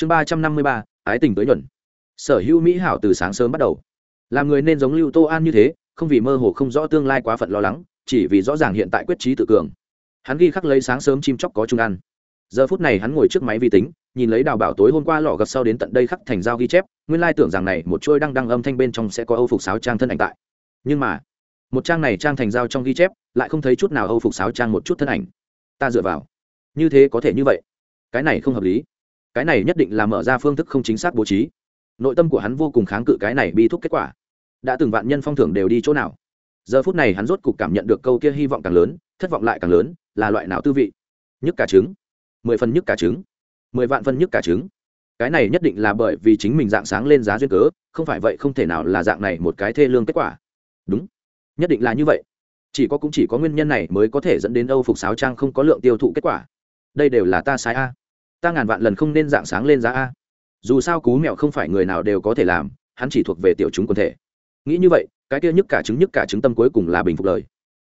chương ba trăm năm mươi ba, ái tình tới nhuận. Sở hữu mỹ hảo từ sáng sớm bắt đầu. Làm người nên giống lưu tô an như thế, không vì mơ hồ không rõ tương lai quá phận lo lắng, chỉ vì rõ ràng hiện tại quyết trí tự cường. Hắn ghi khắc lấy sáng sớm chim chóc có chung ăn. Giờ phút này hắn ngồi trước máy vi tính, nhìn lấy đào bảo tối hôm qua lò gập sau đến tận đây khắc thành dao ghi chép, nguyên lai tưởng rằng này một chuôi đăng đăng âm thanh bên trong sẽ có âu phục sáo trang thân ảnh tại. Nhưng mà, một trang này trang thành dao trong ghi chép, lại không thấy chút nào âu phục sáo trang một chút thân ảnh. Ta dựa vào. Như thế có thể như vậy. Cái này không hợp lý cái này nhất định là mở ra phương thức không chính xác bố trí. Nội tâm của hắn vô cùng kháng cự cái này bi thúc kết quả. Đã từng vạn nhân phong thưởng đều đi chỗ nào? Giờ phút này hắn rốt cục cảm nhận được câu kia hy vọng càng lớn, thất vọng lại càng lớn, là loại nào tư vị? Nhức cả trứng. Mười phần nhức cả trứng. Mười vạn phân nhức cả trứng. Cái này nhất định là bởi vì chính mình dạng sáng lên giá duyên cớ, không phải vậy không thể nào là dạng này một cái thê lương kết quả. Đúng. Nhất định là như vậy. Chỉ có cũng chỉ có nguyên nhân này mới có thể dẫn đến âu phục sáo trang không có lượng tiêu thụ kết quả. Đây đều là ta sai a ta ngàn vạn lần không nên dạng sáng lên giá a. Dù sao cú mèo không phải người nào đều có thể làm, hắn chỉ thuộc về tiểu chúng quần thể. Nghĩ như vậy, cái kia nhức cả trứng nhức cả trứng tâm cuối cùng là bình phục lời.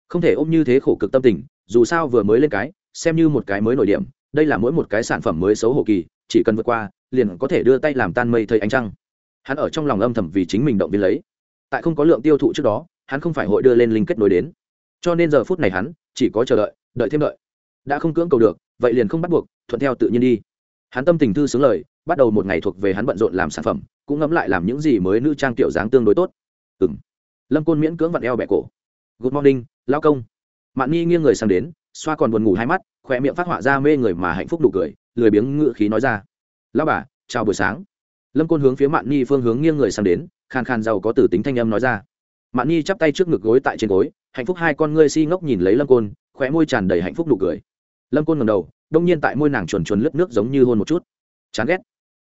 Không thể ôm như thế khổ cực tâm tình, dù sao vừa mới lên cái, xem như một cái mới nổi điểm, đây là mỗi một cái sản phẩm mới xấu hổ kỳ, chỉ cần vượt qua, liền có thể đưa tay làm tan mây thây ánh trăng. Hắn ở trong lòng âm thầm vì chính mình động viên lấy. Tại không có lượng tiêu thụ trước đó, hắn không phải hội đưa lên linh kết nối đến. Cho nên giờ phút này hắn chỉ có chờ đợi đợi thêm đợi. Đã không cưỡng cầu được, vậy liền không bắt buộc thuận theo tự nhiên đi. Hắn tâm tình thư sướng lời, bắt đầu một ngày thuộc về hắn bận rộn làm sản phẩm, cũng ngẫm lại làm những gì mới nữ trang tiểu dáng tương đối tốt. Ừng lâm côn miễn cưỡng vặn eo bẹ cổ. Good morning, lao công. Mạn nghi nghiêng người sang đến, xoa còn buồn ngủ hai mắt khoe miệng phát họa ra mê người mà hạnh phúc đủ cười, lười biếng ngự khí nói ra. Lao bà, chào buổi sáng. Lâm côn hướng phía mạn nghi phương hướng nghiêng người sang đến, khàn khàn giàu có từ tính thanh âm nói ra. Mạn nhi chắp tay trước ngực gối tại trên gối, hạnh phúc hai con ngươi si ngốc nhìn lấy lâm côn, khóe môi tràn đầy hạnh phúc nụ cười lâm côn ngầm đầu, đông nhiên tại môi nàng chuồn chuồn lướt nước giống như hôn một chút. Chán ghét.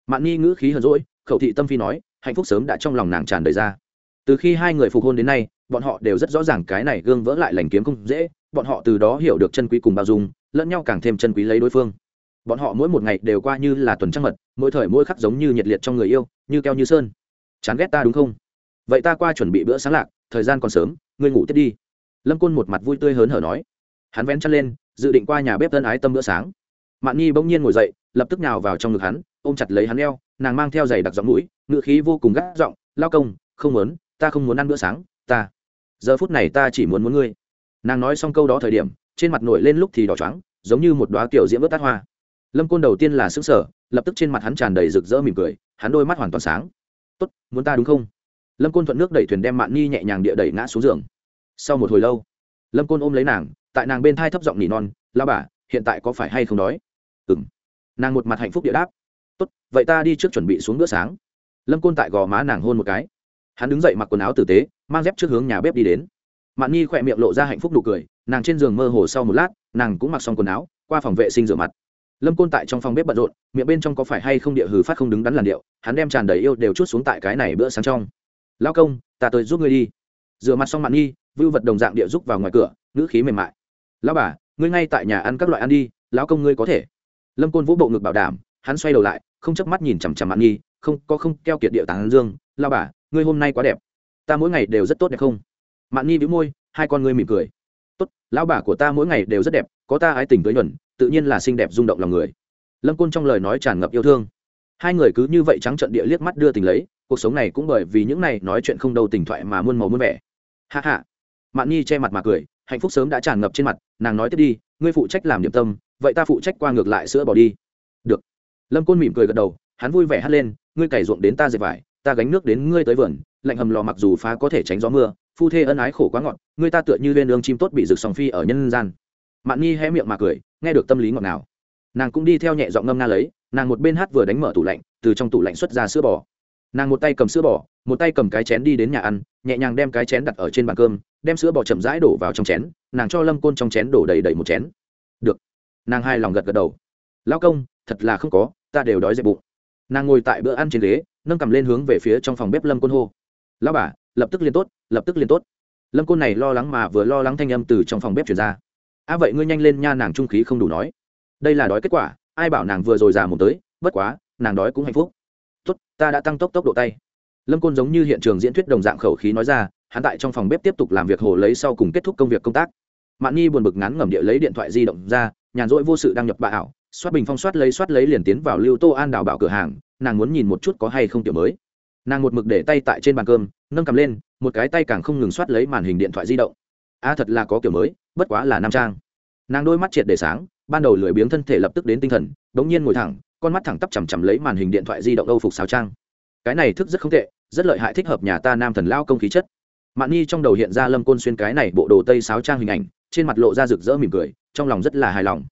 Mạn nhi ngữ khí hờn rỗi khẩu thị tâm phi nói, hạnh phúc sớm đã trong lòng nàng tràn đầy ra. Từ khi hai người phục hôn đến nay, bọn họ đều rất rõ ràng cái này gương vỡ lại lành kiếm không dễ, bọn họ từ đó hiểu được chân quý cùng bao dung, lẫn nhau càng thêm chân quý lấy đối phương. Bọn họ mỗi một ngày đều qua như là tuần trăng mật, mỗi thời mỗi khắc giống như nhiệt liệt trong người yêu, như keo như sơn. Chán ghét ta đúng không? Vậy ta qua chuẩn bị bữa sáng lạc, thời gian còn sớm, ngươi ngủ tiếp đi. Lâm côn một mặt vui tươi hớn hở nói. Hắn vén chân lên dự định qua nhà bếp tân ái tâm bữa sáng. Mạn nhi bỗng nhiên ngồi dậy, lập tức nào vào trong ngực hắn, ôm chặt lấy hắn eo, nàng mang theo giày đặc giọng mũi, ngựa khí vô cùng gắt giọng, lao công, không muốn, ta không muốn ăn bữa sáng, ta, giờ phút này ta chỉ muốn muốn ngươi. Nàng nói xong câu đó thời điểm, trên mặt nổi lên lúc thì đỏ trắng giống như một đoá kiểu diễm ướt tát hoa. Lâm côn đầu tiên là xứng sở lập tức trên mặt hắn tràn đầy rực rỡ mỉm cười, hắn đôi mắt hoàn toàn sáng. Tốt, muốn ta đúng không? Lâm côn thuận nước đẩy thuyền đem mạn ni nhẹ nhàng địa đẩy ngã xuống giường. Sau một hồi lâu, lâm côn ôm lấy nàng tại nàng bên thai thấp giọng nỉ non lao bà, hiện tại có phải hay không đói? Ừ m nàng một mặt hạnh phúc địa đáp, tốt, vậy ta đi trước chuẩn bị xuống bữa sáng. Lâm côn tại gò má nàng hôn một cái. Hắn đứng dậy mặc quần áo tử tế, mang dép trước hướng nhà bếp đi đến. Mạn nhi khỏe miệng lộ ra hạnh phúc nụ cười, nàng trên giường mơ hồ sau một lát, nàng cũng mặc xong quần áo, qua phòng vệ sinh rửa mặt. Lâm côn tại trong phòng bếp bận rộn, miệng bên trong có phải hay không địa hừ phát không đứng đắn làn điệu, hắn đem tràn đầy yêu đều chút xuống tại cái này bữa sáng trong. Lao công, ta tới giúp ngươi đi. Rửa mặt xong mạn nhi, vưu vật đồng dạng địa giúp vào ngoài cửa, ngữ khí mềm mại lão bà, ngươi ngay tại nhà ăn các loại ăn đi, lão công ngươi có thể. Lâm côn vũ bộ ngực bảo đảm, hắn xoay đầu lại, không chớp mắt nhìn chằm chằm mạn nhi, không, có không, keo kiệt địa tán dương lao bà, ngươi hôm nay quá đẹp. Ta mỗi ngày đều rất tốt đẹp không? Mạn nhi vĩ môi, hai con ngươi mỉm cười. Tốt, lão bà của ta mỗi ngày đều rất đẹp, có ta ái tình tới nhuần tự nhiên là xinh đẹp rung động lòng người. Lâm côn trong lời nói tràn ngập yêu thương. Hai người cứ như vậy trắng trận địa liếc mắt đưa tình lấy, cuộc sống này cũng bởi vì những này nói chuyện không đâu tình thoại mà muôn màu muôn vẻ. Hạ hạ mạn nhi che mặt mà cười, hạnh phúc sớm đã tràn ngập trên mặt nàng nói tiếp đi, ngươi phụ trách làm điểm tâm, vậy ta phụ trách qua ngược lại sữa bỏ đi. Được. Lâm côn mỉm cười gật đầu, hắn vui vẻ hắt lên, ngươi cày ruộng đến ta dệt vải, ta gánh nước đến ngươi tới vườn, lạnh hầm lò mặc dù phá có thể tránh gió mưa, phu thê ân ái khổ quá ngọt, ngươi ta tựa như lên đường chim tốt bị rực sòng phi ở nhân gian. Mạn nhi hé miệng mà cười, nghe được tâm lý ngọt nào nàng cũng đi theo nhẹ giọng ngâm nga lấy, nàng một bên hát vừa đánh mở tủ lạnh, từ trong tủ lạnh xuất ra sữa bò. Nàng một tay cầm sữa bò, một tay cầm cái chén đi đến nhà ăn, nhẹ nhàng đem cái chén đặt ở trên bàn cơm, đem sữa bò chậm rãi đổ vào trong chén nàng cho lâm côn trong chén đổ đầy đầy một chén. Được. Nàng hai lòng gật gật đầu. Lao công, thật là không có, ta đều đói dẹp bụng. Nàng ngồi tại bữa ăn trên ghế, nâng cầm lên hướng về phía trong phòng bếp lâm côn hô. Lao bà, lập tức liền tốt, lập tức liền tốt. Lâm côn này lo lắng mà vừa lo lắng thanh âm từ trong phòng bếp chuyển ra. A à vậy ngươi nhanh lên nha, nàng trung khí không đủ nói. Đây là đói kết quả, ai bảo nàng vừa rồi già một tới, bất quá, nàng đói cũng hạnh phúc. Tốt, ta đã tăng tốc tốc độ tay. Lâm côn giống như hiện trường diễn thuyết đồng dạng khẩu khí nói ra, hắn tại trong phòng bếp tiếp tục làm việc hồ lấy sau cùng kết thúc công việc công tác mạn nhi buồn bực ngắn ngẩm địa lấy điện thoại di động ra, nhàn rỗi vô sự đăng nhập bà ảo, soát bình phong soát lấy soát lấy liền tiến vào lưu tô an đào bảo cửa hàng, nàng muốn nhìn một chút có hay không kiểu mới. Nàng một mực để tay tại trên bàn cơm, nâng cầm lên, một cái tay càng không ngừng soát lấy màn hình điện thoại di động. A, thật là có kiểu mới, bất quá là nam trang. Nàng đôi mắt triệt để sáng, ban đầu lười biếng thân thể lập tức đến tinh thần đ ố n g nhiên ngồi thẳng, con mắt thẳng tắp chằm chằm lấy màn hình điện thoại di động âu phục sáo trang. Cái này thức rất không tệ, rất lợi hại, thích hợp nhà ta nam thần lao công khí chất. Mạn nhi trong đầu hiện ra lâm côn xuyên cái này bộ đồ tây sáo trang hình ảnh trên mặt lộ ra rực rỡ mỉm cười, trong lòng rất là hài lòng.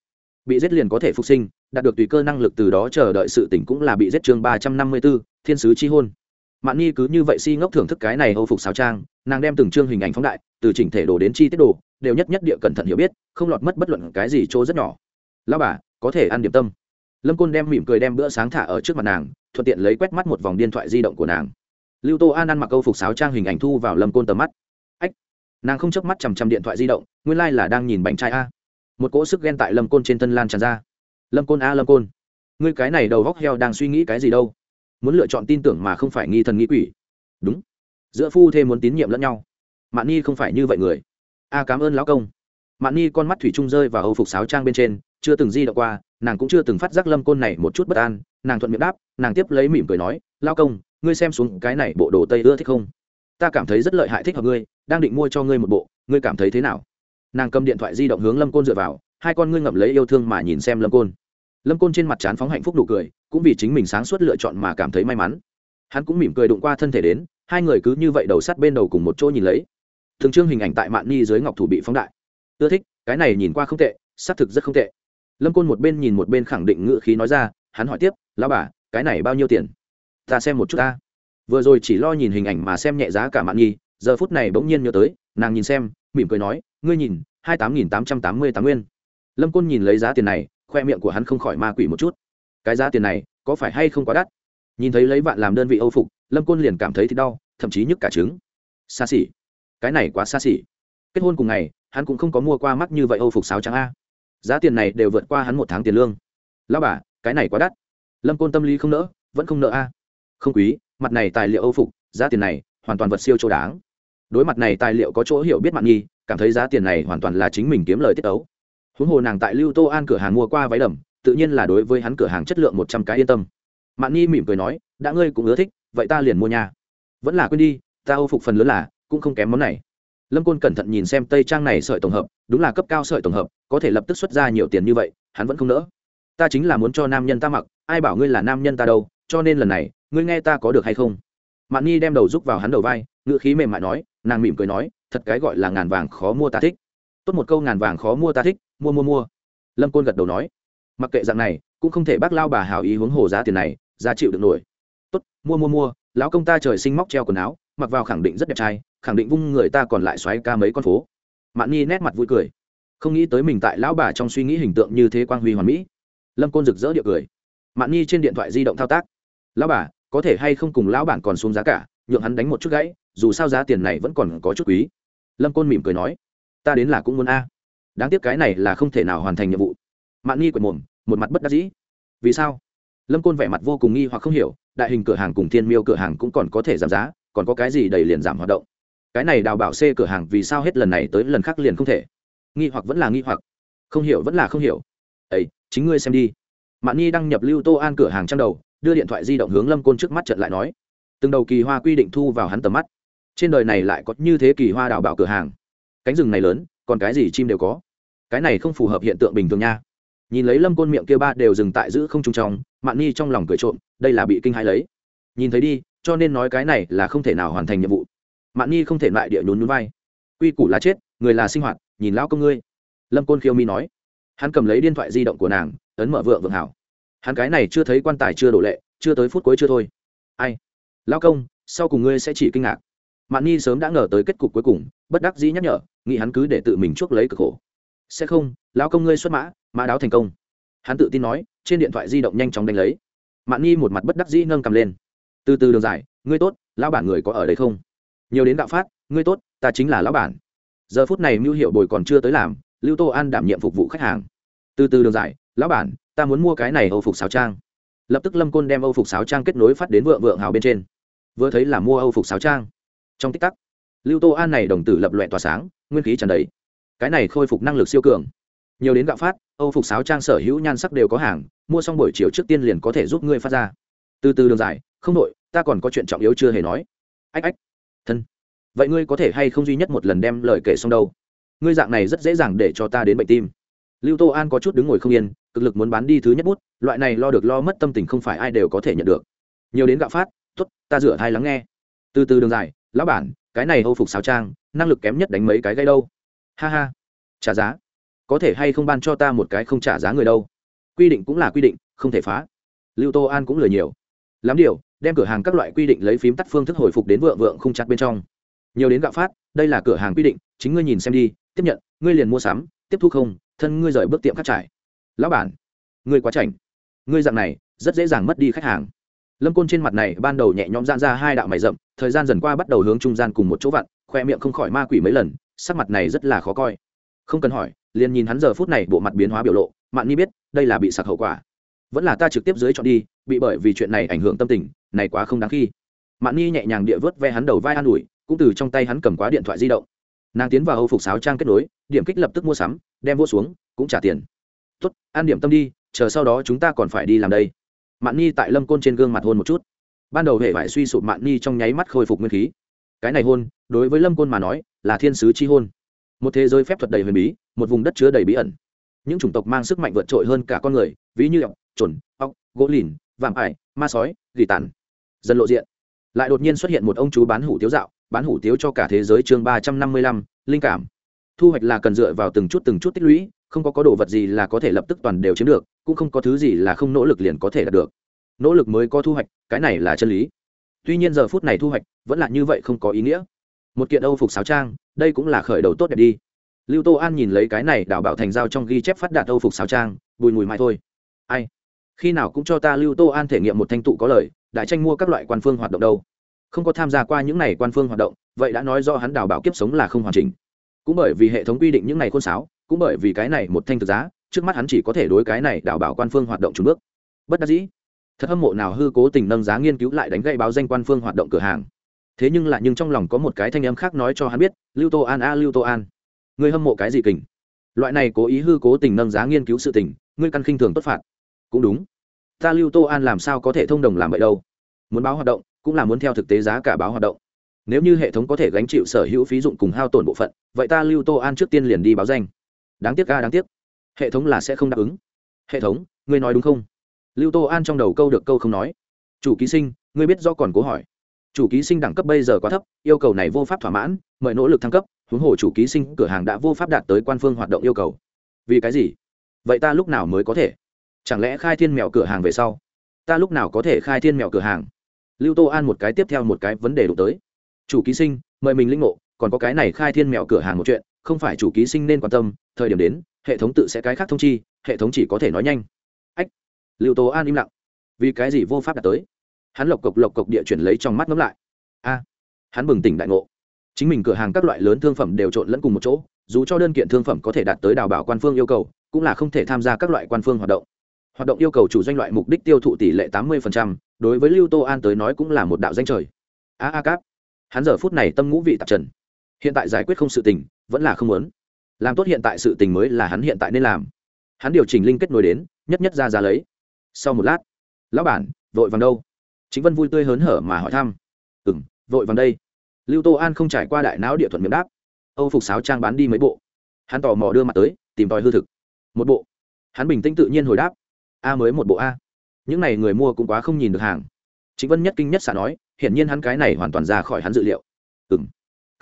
Bị giết liền có thể phục sinh, đạt được tùy cơ năng lực từ đó chờ đợi sự tỉnh cũng là bị giết chương ba trăm năm mươi b ố thiên sứ chi hôn. Mạn nhi cứ như vậy si ngốc thưởng thức cái này âu phục sáo trang, nàng đem từng chương hình ảnh phóng đại, từ chỉnh thể đồ đến chi tiết đồ, đều nhất nhất địa cẩn thận hiểu biết, không lọt mất bất luận cái gì chỗ rất nhỏ. Lao bà, có thể ăn điểm tâm. Lâm côn đem mỉm cười đem bữa sáng thả ở trước mặt nàng, thuận tiện lấy quét mắt một vòng điện thoại di động của nàng. Lưu tô an ăn mặc âu phục sáo trang hình ảnh thu vào lâm côn tầm mắt nàng không chớp mắt chằm chằm điện thoại di động, nguyên lai、like、là đang nhìn bánh trai a. Một cỗ sức ghen tại lâm côn trên thân lan tràn ra. Lâm côn a, lâm côn. Ngươi cái này đầu góc heo đang suy nghĩ cái gì đâu? Muốn lựa chọn tin tưởng mà không phải nghi thần nghi quỷ. Đúng. Giữa phu thê muốn tín nhiệm lẫn nhau. Mạn nhi không phải như vậy người. A, cảm ơn lão công. Mạn nhi con mắt thủy trung rơi vào hầu phục sáo trang bên trên, chưa từng di động qua, nàng cũng chưa từng phát giác lâm côn này một chút bất an. Nàng thuận miệng đáp, nàng tiếp lấy mỉm cười nói lao công, ngươi xem xuống cái này bộ đồ tây ưa thích không? Ta cảm thấy rất lợi hại thích hợp ngươi, đang định mua cho ngươi một bộ, ngươi cảm thấy thế nào? Nàng cầm điện thoại di động hướng lâm côn dựa vào, hai con ngươi ngậm lấy yêu thương mà nhìn xem lâm côn. Lâm côn trên mặt trán phóng hạnh phúc nụ cười, cũng vì chính mình sáng suốt lựa chọn mà cảm thấy may mắn. Hắn cũng mỉm cười đụng qua thân thể đến, hai người cứ như vậy đầu sắt bên đầu cùng một chỗ nhìn lấy. Thường trương hình ảnh tại mạn ni dưới ngọc thủ bị phóng đại. Ưa thích, cái này nhìn qua không tệ, xác thực rất không tệ. Lâm côn một bên nhìn một bên khẳng định ngự khí nói ra, hắn hỏi tiếp lao bà, cái này bao nhiêu tiền? Ta xem một chút ta vừa rồi chỉ lo nhìn hình ảnh mà xem nhẹ giá cả mạn nhi, giờ phút này bỗng nhiên nhớ tới, nàng nhìn xem, mỉm cười nói, ngươi nhìn, hai tám nghìn tám trăm tám mươi tám nguyên. Lâm côn nhìn lấy giá tiền này, khoe miệng của hắn không khỏi ma quỷ một chút. Cái giá tiền này, có phải hay không quá đắt? Nhìn thấy lấy vạn làm đơn vị âu phục, lâm côn liền cảm thấy thì đau, thậm chí nhức cả trứng. Xa xỉ. Cái này quá xa xỉ. Kết hôn cùng ngày, hắn cũng không có mua qua mắt như vậy âu phục sáo trắng a. Giá tiền này đều vượt qua hắn một tháng tiền lương. Lao bà, cái này quá đắt. Lâm côn tâm lý không nỡ, vẫn không nợ a. Không quý mặt này tài liệu âu phục, giá tiền này hoàn toàn vật siêu chỗ đáng. Đối mặt này tài liệu có chỗ hiểu biết mạn nhi cảm thấy giá tiền này hoàn toàn là chính mình kiếm lời tiết ấu. Huống hồ nàng tại lưu tô an cửa hàng mua qua váy đầm, tự nhiên là đối với hắn cửa hàng chất lượng một trăm cái yên tâm. Mạn nhi mỉm cười nói, đã ngươi cũng ưa thích, vậy ta liền mua nhà vẫn là quên đi, ta âu phục phần lớn là, cũng không kém món này. Lâm côn cẩn thận nhìn xem tây trang này sợi tổng hợp, đúng là cấp cao sợi tổng hợp, có thể lập tức xuất ra nhiều tiền như vậy, hắn vẫn không nỡ. Ta chính là muốn cho nam nhân ta mặc, ai bảo ngươi là nam nhân ta đâu, cho nên lần này ngươi nghe ta có được hay không? Mạn nhi đem đầu rúc vào hắn đầu vai ngựa khí mềm mại nói, nàng mỉm cười nói, thật cái gọi là ngàn vàng khó mua ta thích. Tốt một câu ngàn vàng khó mua ta thích, mua mua mua. Lâm côn gật đầu nói, mặc kệ dạng này, cũng không thể bác lao bà hào ý hướng hồ giá tiền này, giá chịu được nổi. Tốt, mua mua mua, lão công ta trời sinh móc treo quần áo, mặc vào khẳng định rất đẹp trai, khẳng định vung người ta còn lại xoáy ca mấy con phố. Mạn nhi nét mặt vui cười. Không nghĩ tới mình tại lão bà trong suy nghĩ hình tượng như thế quang huy hoàn mỹ. Lâm côn rực rỡ điệu cười. Mạn nhi trên điện thoại di động thao tác. Lão bà có thể hay không cùng lão bản còn xuống giá cả, nhượng hắn đánh một chút gãy, dù sao giá tiền này vẫn còn có chút quý. Lâm côn mỉm cười nói, ta đến là cũng muốn a. Đáng tiếc cái này là không thể nào hoàn thành nhiệm vụ. Mạn nghi quệt mồm, một mặt bất đắc dĩ. Vì sao? Lâm côn vẻ mặt vô cùng nghi hoặc không hiểu, đại hình cửa hàng cùng thiên miêu cửa hàng cũng còn có thể giảm giá, còn có cái gì đầy liền giảm hoạt động. Cái này đào bảo c cửa hàng vì sao hết lần này tới lần khác liền không thể? Nghi hoặc vẫn là nghi hoặc. Không hiểu vẫn là không hiểu. Ấy chính ngươi xem đi. Mạn nhi đăng nhập lưu tô an cửa hàng trang đầu đưa điện thoại di động hướng lâm côn trước mắt trận lại nói, từng đầu kỳ hoa quy định thu vào hắn tầm mắt. Trên đời này lại có như thế kỳ hoa đào bảo cửa hàng. Cánh rừng này lớn, còn cái gì chim đều có. Cái này không phù hợp hiện tượng bình thường nha. Nhìn lấy lâm côn miệng kia ba đều dừng tại giữ không trung trong, mạn nhi trong lòng cười trộm, đây là bị kinh hãi lấy. Nhìn thấy đi, cho nên nói cái này là không thể nào hoàn thành nhiệm vụ. Mạn nhi không thể lại địa nhún nhún vai. Quy củ là chết, người là sinh hoạt, nhìn lão công ngươi. Lâm côn khiêu mi nói. Hắn cầm lấy điện thoại di động của nàng, ấn mở vượng vượng hảo hắn cái này chưa thấy quan tài chưa đổ lệ, chưa tới phút cuối chưa thôi. Ai? Lão công, sau cùng ngươi sẽ chỉ kinh ngạc. Mạn nhi sớm đã ngờ tới kết cục cuối cùng, bất đắc dĩ nhắc nhở, nghĩ hắn cứ để tự mình chuốc lấy cực khổ. Sẽ không, lão công ngươi xuất mã mã đáo thành công. Hắn tự tin nói, trên điện thoại di động nhanh chóng đánh lấy. Mạn nhi một mặt bất đắc dĩ nâng cầm lên. Từ từ đường dài, ngươi tốt, lão bản người có ở đây không? Nhiều đến đạo phát, ngươi tốt, ta chính là lão bản. Giờ phút này mưu hiệu bồi còn chưa tới làm, lưu tô an đảm nhiệm phục vụ khách hàng. Từ từ đường dài, lão bản ta muốn mua cái này âu phục sáo trang. Lập tức lâm côn đem âu phục sáo trang kết nối phát đến vượng vượng hào bên trên. Vừa thấy là mua âu phục sáo trang. Trong tích tắc, lưu tô an này đồng tử lập loẹ tỏa sáng, nguyên khí tràn đầy. Cái này khôi phục năng lực siêu cường. Nhiều đến gạo phát, âu phục sáo trang sở hữu nhan sắc đều có hàng, mua xong buổi chiều trước tiên liền có thể giúp ngươi phát ra. Từ từ đường dài, không đội ta còn có chuyện trọng yếu chưa hề nói. Ách ách, thân. Vậy ngươi có thể hay không duy nhất một lần đem lời kể xong đâu? Ngươi dạng này rất dễ dàng để cho ta đến bệnh tim lưu tô an có chút đứng ngồi không yên, cực lực muốn bán đi thứ nhất bút, loại này lo được lo mất tâm tình không phải ai đều có thể nhận được. Nhiều đến gạo phát t ố t ta rửa thai lắng nghe. Từ từ đường dài, lão bản, cái này hô phục sáo trang, năng lực kém nhất đánh mấy cái gây đâu. Ha ha. Trả giá. Có thể hay không ban cho ta một cái không trả giá người đâu. Quy định cũng là quy định, không thể phá. Lưu tô an cũng lười nhiều. Lắm điều, đem cửa hàng các loại quy định lấy phím tắt phương thức hồi phục đến vượng vượng không chặt bên trong. Nhiều đến gạo phát, đây là cửa hàng quy định, chính ngươi nhìn xem đi, tiếp nhận, ngươi liền mua sắm, tiếp thu không thân ngươi rời bước tiệm khắc trải. Lão bản, ngươi quá chảnh. Ngươi dạng này, rất dễ dàng mất đi khách hàng. Lâm côn trên mặt này ban đầu nhẹ nhõm dạn ra hai đạo mày rậm, thời gian dần qua bắt đầu hướng trung gian cùng một chỗ vặn, khoe miệng không khỏi ma quỷ mấy lần, sắc mặt này rất là khó coi. Không cần hỏi, liền nhìn hắn giờ phút này bộ mặt biến hóa biểu lộ, mạn ni biết, đây là bị sặc hậu quả. Vẫn là ta trực tiếp dưới chọn đi, bị bởi vì chuyện này ảnh hưởng tâm tình, này quá không đáng khi. Mạn ni nhẹ nhàng địa vớt ve hắn đầu vai an ủi, cũng từ trong tay hắn cầm quá điện thoại di động nàng tiến vào hầu phục sáo trang kết nối điểm kích lập tức mua sắm đem vô xuống cũng trả tiền. Tuất, an điểm tâm đi chờ sau đó chúng ta còn phải đi làm đây. Mạn ni tại lâm côn trên gương mặt hôn một chút. Ban đầu hệ vải suy sụp mạn ni trong nháy mắt khôi phục nguyên khí. Cái này hôn đối với lâm côn mà nói là thiên sứ chi hôn. Một thế giới phép thuật đầy huyền bí một vùng đất chứa đầy bí ẩn. Những chủng tộc mang sức mạnh vượt trội hơn cả con người ví như ọc trồn ọc gỗ lìn vạm ải ma sói gỉ tàn. Dần lộ diện. Lại đột nhiên xuất hiện một ông chú bán hủ tiếu dạo bán hủ tiếu cho cả thế giới chương ba trăm năm mươi lăm, linh cảm. Thu hoạch là cần dựa vào từng chút từng chút tích lũy, không có có đồ vật gì là có thể lập tức toàn đều chiếm được, cũng không có thứ gì là không nỗ lực liền có thể đạt được. Nỗ lực mới có thu hoạch, cái này là chân lý. Tuy nhiên giờ phút này thu hoạch, vẫn là như vậy không có ý nghĩa. Một kiện âu phục sáo trang, đây cũng là khởi đầu tốt đẹp đi. Lưu tô an nhìn lấy cái này đảo bảo thành giao trong ghi chép phát đạt âu phục sáo trang, bùi mùi mãi thôi. Ai? Khi nào cũng cho ta lưu tô an thể nghiệm một thanh tụ có lời, đại tranh mua các loại quan phương hoạt động đâu không có tham gia qua những n à y quan phương hoạt động, vậy đã nói do hắn đào bảo kiếp sống là không hoàn chỉnh. Cũng bởi vì hệ thống quy định những n à y khôn sáo, cũng bởi vì cái này một thanh thực giá, trước mắt hắn chỉ có thể đối cái này đào bảo quan phương hoạt động trùng bước. Bất đắc dĩ, thật hâm mộ nào hư cố tình nâng giá nghiên cứu lại đánh gậy báo danh quan phương hoạt động cửa hàng. Thế nhưng lại nhưng trong lòng có một cái thanh âm khác nói cho hắn biết, lưu tô an a, lưu tô an. Người hâm mộ cái gì kình? Loại này cố ý hư cố tình nâng giá nghiên cứu sự tình, ngươi căn khinh thường tốt phạt. Cũng đúng. Ta lưu tô an làm sao có thể thông đồng làm vậy đâu? Muốn báo hoạt động cũng là muốn theo thực tế giá cả báo hoạt động. Nếu như hệ thống có thể gánh chịu sở hữu phí dụng cùng hao tổn bộ phận, vậy ta lưu tô an trước tiên liền đi báo danh. Đáng tiếc ca đáng tiếc. Hệ thống là sẽ không đáp ứng. Hệ thống, ngươi nói đúng không? Lưu tô an trong đầu câu được câu không nói. Chủ ký sinh, ngươi biết do còn cố hỏi. Chủ ký sinh đẳng cấp bây giờ quá thấp, yêu cầu này vô pháp thỏa mãn, mời nỗ lực thăng cấp, huống hồ chủ ký sinh cửa hàng đã vô pháp đạt tới quan phương hoạt động yêu cầu. Vì cái gì? Vậy ta lúc nào mới có thể? Chẳng lẽ khai thiên mèo cửa hàng về sau? Ta lúc nào có thể khai thiên mèo cửa hàng? Lưu tô an một cái tiếp theo một cái vấn đề đụng tới. Chủ ký sinh, mời mình linh ngộ, còn có cái này khai thiên mèo cửa hàng một chuyện, không phải chủ ký sinh nên quan tâm, thời điểm đến, hệ thống tự sẽ cái khác thông chi, hệ thống chỉ có thể nói nhanh. Ách, lưu tô an im lặng. Vì cái gì vô pháp đạt tới? Hắn lộc cộc lộc cộc địa chuyển lấy trong mắt ngấm lại. A, hắn bừng tỉnh đại ngộ. Chính mình cửa hàng các loại lớn thương phẩm đều trộn lẫn cùng một chỗ, dù cho đơn kiện thương phẩm có thể đạt tới đào bảo quan phương yêu cầu, cũng là không thể tham gia các loại quan phương hoạt động. Hoạt động yêu cầu chủ doanh loại mục đích tiêu thụ tỷ lệ tám mươi đối với lưu tô an tới nói cũng là một đạo danh trời. A a cáp. Hắn giờ phút này tâm ngũ vị tạp trần. Hiện tại giải quyết không sự tình, vẫn là không muốn. Làm tốt hiện tại sự tình mới là hắn hiện tại nên làm. Hắn điều chỉnh linh kết nối đến, nhất nhất ra ra lấy. Sau một lát, lão bản, vội vàng đâu? Chính vân vui tươi hớn hở mà hỏi thăm. Ừ m vội vàng đây. Lưu tô an không trải qua đại não địa thuận miệng đáp. Âu phục sáo trang bán đi mấy bộ. Hắn tò mò đưa mặt tới, tìm tòi hư thực. Một bộ. Hắn bình tĩnh tự nhiên hồi đáp. A mới một bộ a những n à y người mua cũng quá không nhìn được hàng. Chính vân nhất kinh nhất xả nói, hiển nhiên hắn cái này hoàn toàn ra khỏi hắn dự liệu. Ừ m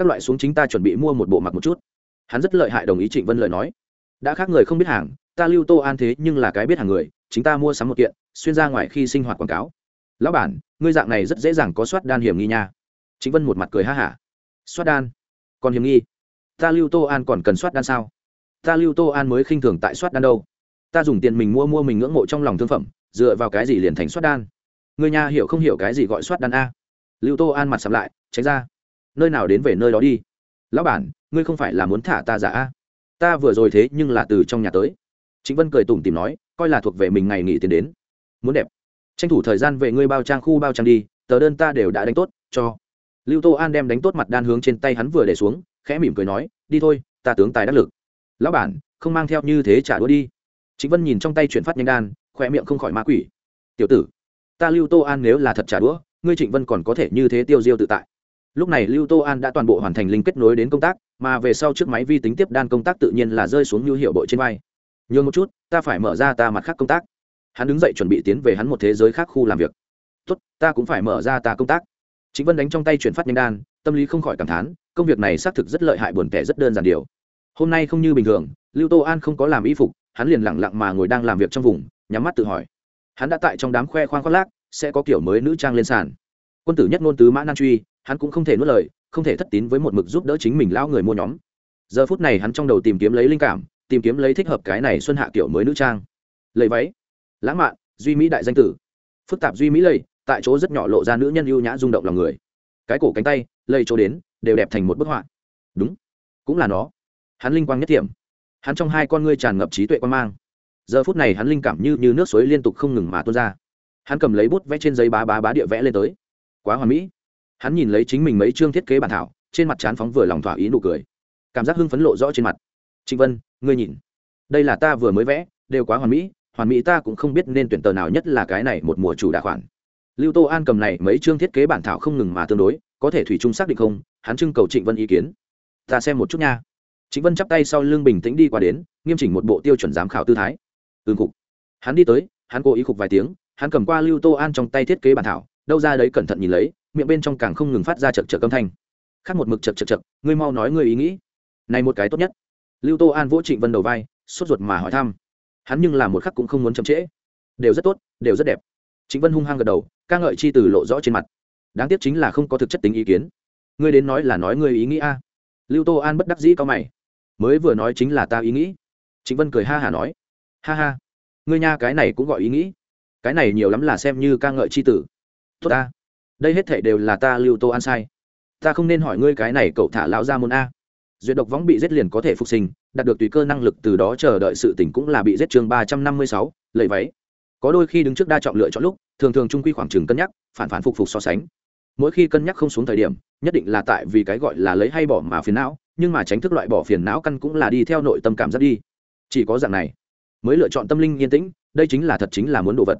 các loại xuống chính ta chuẩn bị mua một bộ mặc một chút. Hắn rất lợi hại đồng ý trịnh vân lời nói. Đã khác người không biết hàng, ta lưu tô an thế nhưng là cái biết hàng người, chính ta mua sắm một kiện, xuyên ra ngoài khi sinh hoạt quảng cáo. Lão bản, ngươi dạng này rất dễ dàng có soát đan hiểm nghi nha. Chính vân một mặt cười ha hả. Soát đan? Còn hiểm nghi? Ta lưu tô an còn cần soát đan sao? Ta lưu tô an mới khinh thường tại soát đan đâu? Ta dùng tiền mình mua mua mình ngưỡng mộ trong lòng thương phẩm dựa vào cái gì liền thành soát đan? Người nhà hiểu không hiểu cái gì gọi soát đan a? Lưu tô an mặt sắm lại, tránh ra. Nơi nào đến về nơi đó đi? Lão bản, ngươi không phải là muốn thả ta giả a? Ta vừa rồi thế nhưng là từ trong nhà tới. Chính vân cười tủm tìm nói, coi là thuộc về mình ngày nghỉ tiền đến. Muốn đẹp. Tranh thủ thời gian về ngươi bao trang khu bao trang đi, tờ đơn ta đều đã đánh tốt, cho. Lưu tô an đem đánh tốt mặt đan hướng trên tay hắn vừa để xuống, khẽ mỉm cười nói, đi thôi, ta tướng tài đắc lực. Lão bản, không mang theo như thế trả đũa đi. Chính vân nhìn trong tay chuyển phát nhanh đan khoe miệng không khỏi ma quỷ. Tiểu tử, ta lưu tô an nếu là thật trả đũa, ngươi trịnh vân còn có thể như thế tiêu diêu tự tại. Lúc này lưu tô an đã toàn bộ hoàn thành linh kết nối đến công tác, mà về sau chiếc máy vi tính tiếp đan công tác tự nhiên là rơi xuống như hiệu bội trên vai. Nhường một chút, ta phải mở ra ta mặt khác công tác. Hắn đứng dậy chuẩn bị tiến về hắn một thế giới khác khu làm việc. Tốt, ta cũng phải mở ra ta công tác. Chính vân đánh trong tay chuyển phát nhanh đan, tâm lý không khỏi cảm thán, công việc này xác thực rất lợi hại buồn tẻ rất đơn giản điều. Hôm nay không như bình thường, lưu tô an không có làm y phục, hắn liền lẳng lặng mà ngồi đang làm việc trong vùng nhắm mắt tự hỏi. Hắn đã tại trong đám khoe khoang khoác lác, sẽ có kiểu mới nữ trang lên sàn. Quân tử nhất ngôn tứ mã nan truy, hắn cũng không thể nuốt lời, không thể thất tín với một mực giúp đỡ chính mình lao người mua nhóm. Giờ phút này hắn trong đầu tìm kiếm lấy linh cảm, tìm kiếm lấy thích hợp cái này xuân hạ kiểu mới nữ trang. Lấy váy. Lãng mạn, duy mỹ đại danh tử. Phức tạp duy mỹ lầy, tại chỗ rất nhỏ lộ ra nữ nhân ưu nhã rung động lòng người. Cái cổ cánh tay lây chỗ đến, đều đẹp thành một bức họa. Đúng. Cũng là nó. Hắn linh quang nhất điểm hắn trong hai con ngươi tràn ngập trí tuệ quan mang giờ phút này hắn linh cảm như, như nước suối liên tục không ngừng mà tuôn ra. Hắn cầm lấy bút vẽ trên giấy bá bá bá địa vẽ lên tới. Quá hoàn mỹ. Hắn nhìn lấy chính mình mấy chương thiết kế bản thảo trên mặt chán phóng vừa lòng thỏa ý nụ cười. Cảm giác hưng phấn lộ rõ trên mặt. Trịnh vân ngươi nhìn. Đây là ta vừa mới vẽ đều quá hoàn mỹ hoàn mỹ ta cũng không biết nên tuyển tờ nào nhất là cái này một mùa chủ đà khoản. Lưu tô an cầm này mấy chương thiết kế bản thảo không ngừng mà tương đối có thể thủy chung xác định không hắn trưng cầu trịnh vân ý kiến. Ta xem một chút nha. Trịnh vân chắp tay sau lưng bình tĩnh đi qua đến nghiêm chỉnh một bộ tiêu chuẩn giám khảo tư thái ưng cục hắn đi tới, hắn cố ý cục vài tiếng, hắn cầm qua lưu tô an trong tay thiết kế bản thảo, đâu ra đấy cẩn thận nhìn lấy, miệng bên trong càng không ngừng phát ra chật chật âm thanh. Khác một mực chật chật chật ngươi mau nói ngươi ý nghĩ. Này một cái tốt nhất. Lưu tô an vỗ trịnh vân đầu vai, sốt ruột mà hỏi thăm. Hắn nhưng là một khắc cũng không muốn chậm trễ. Đều rất tốt, đều rất đẹp. Trịnh vân hung hăng gật đầu, ca ngợi chi từ lộ rõ trên mặt. Đáng tiếc chính là không có thực chất tính ý kiến. Ngươi đến nói là nói ngươi ý nghĩ a. Lưu tô an bất đắc dĩ cao mày. Mới vừa nói chính là ta ý nghĩ. Trịnh vân cười ha hả nói ha ha. Ngươi nha, cái này cũng gọi ý nghĩ. Cái này nhiều lắm là xem như ca ngợi c h i tử. Tốt ta. Đây hết thể đều là ta lưu tô an sai. Ta không nên hỏi ngươi cái này cậu thả lão ra môn a. Duyệt độc võng bị giết liền có thể phục sinh, đạt được tùy cơ năng lực từ đó chờ đợi sự tỉnh cũng là bị giết chương ba trăm năm mươi sáu, lầy váy. Có đôi khi đứng trước đa trọng lựa chọn lúc, thường thường trung quy khoảng trừng cân nhắc, phản phản phục phục so sánh. Mỗi khi cân nhắc không xuống thời điểm, nhất định là tại vì cái gọi là lấy hay bỏ mà phiền não, nhưng mà tránh thức loại bỏ phiền não căn cũng là đi theo nội tâm cảm giác đi. Chỉ có dạng này mới lựa chọn tâm linh yên tĩnh, đây chính là thật chính là muốn đồ vật.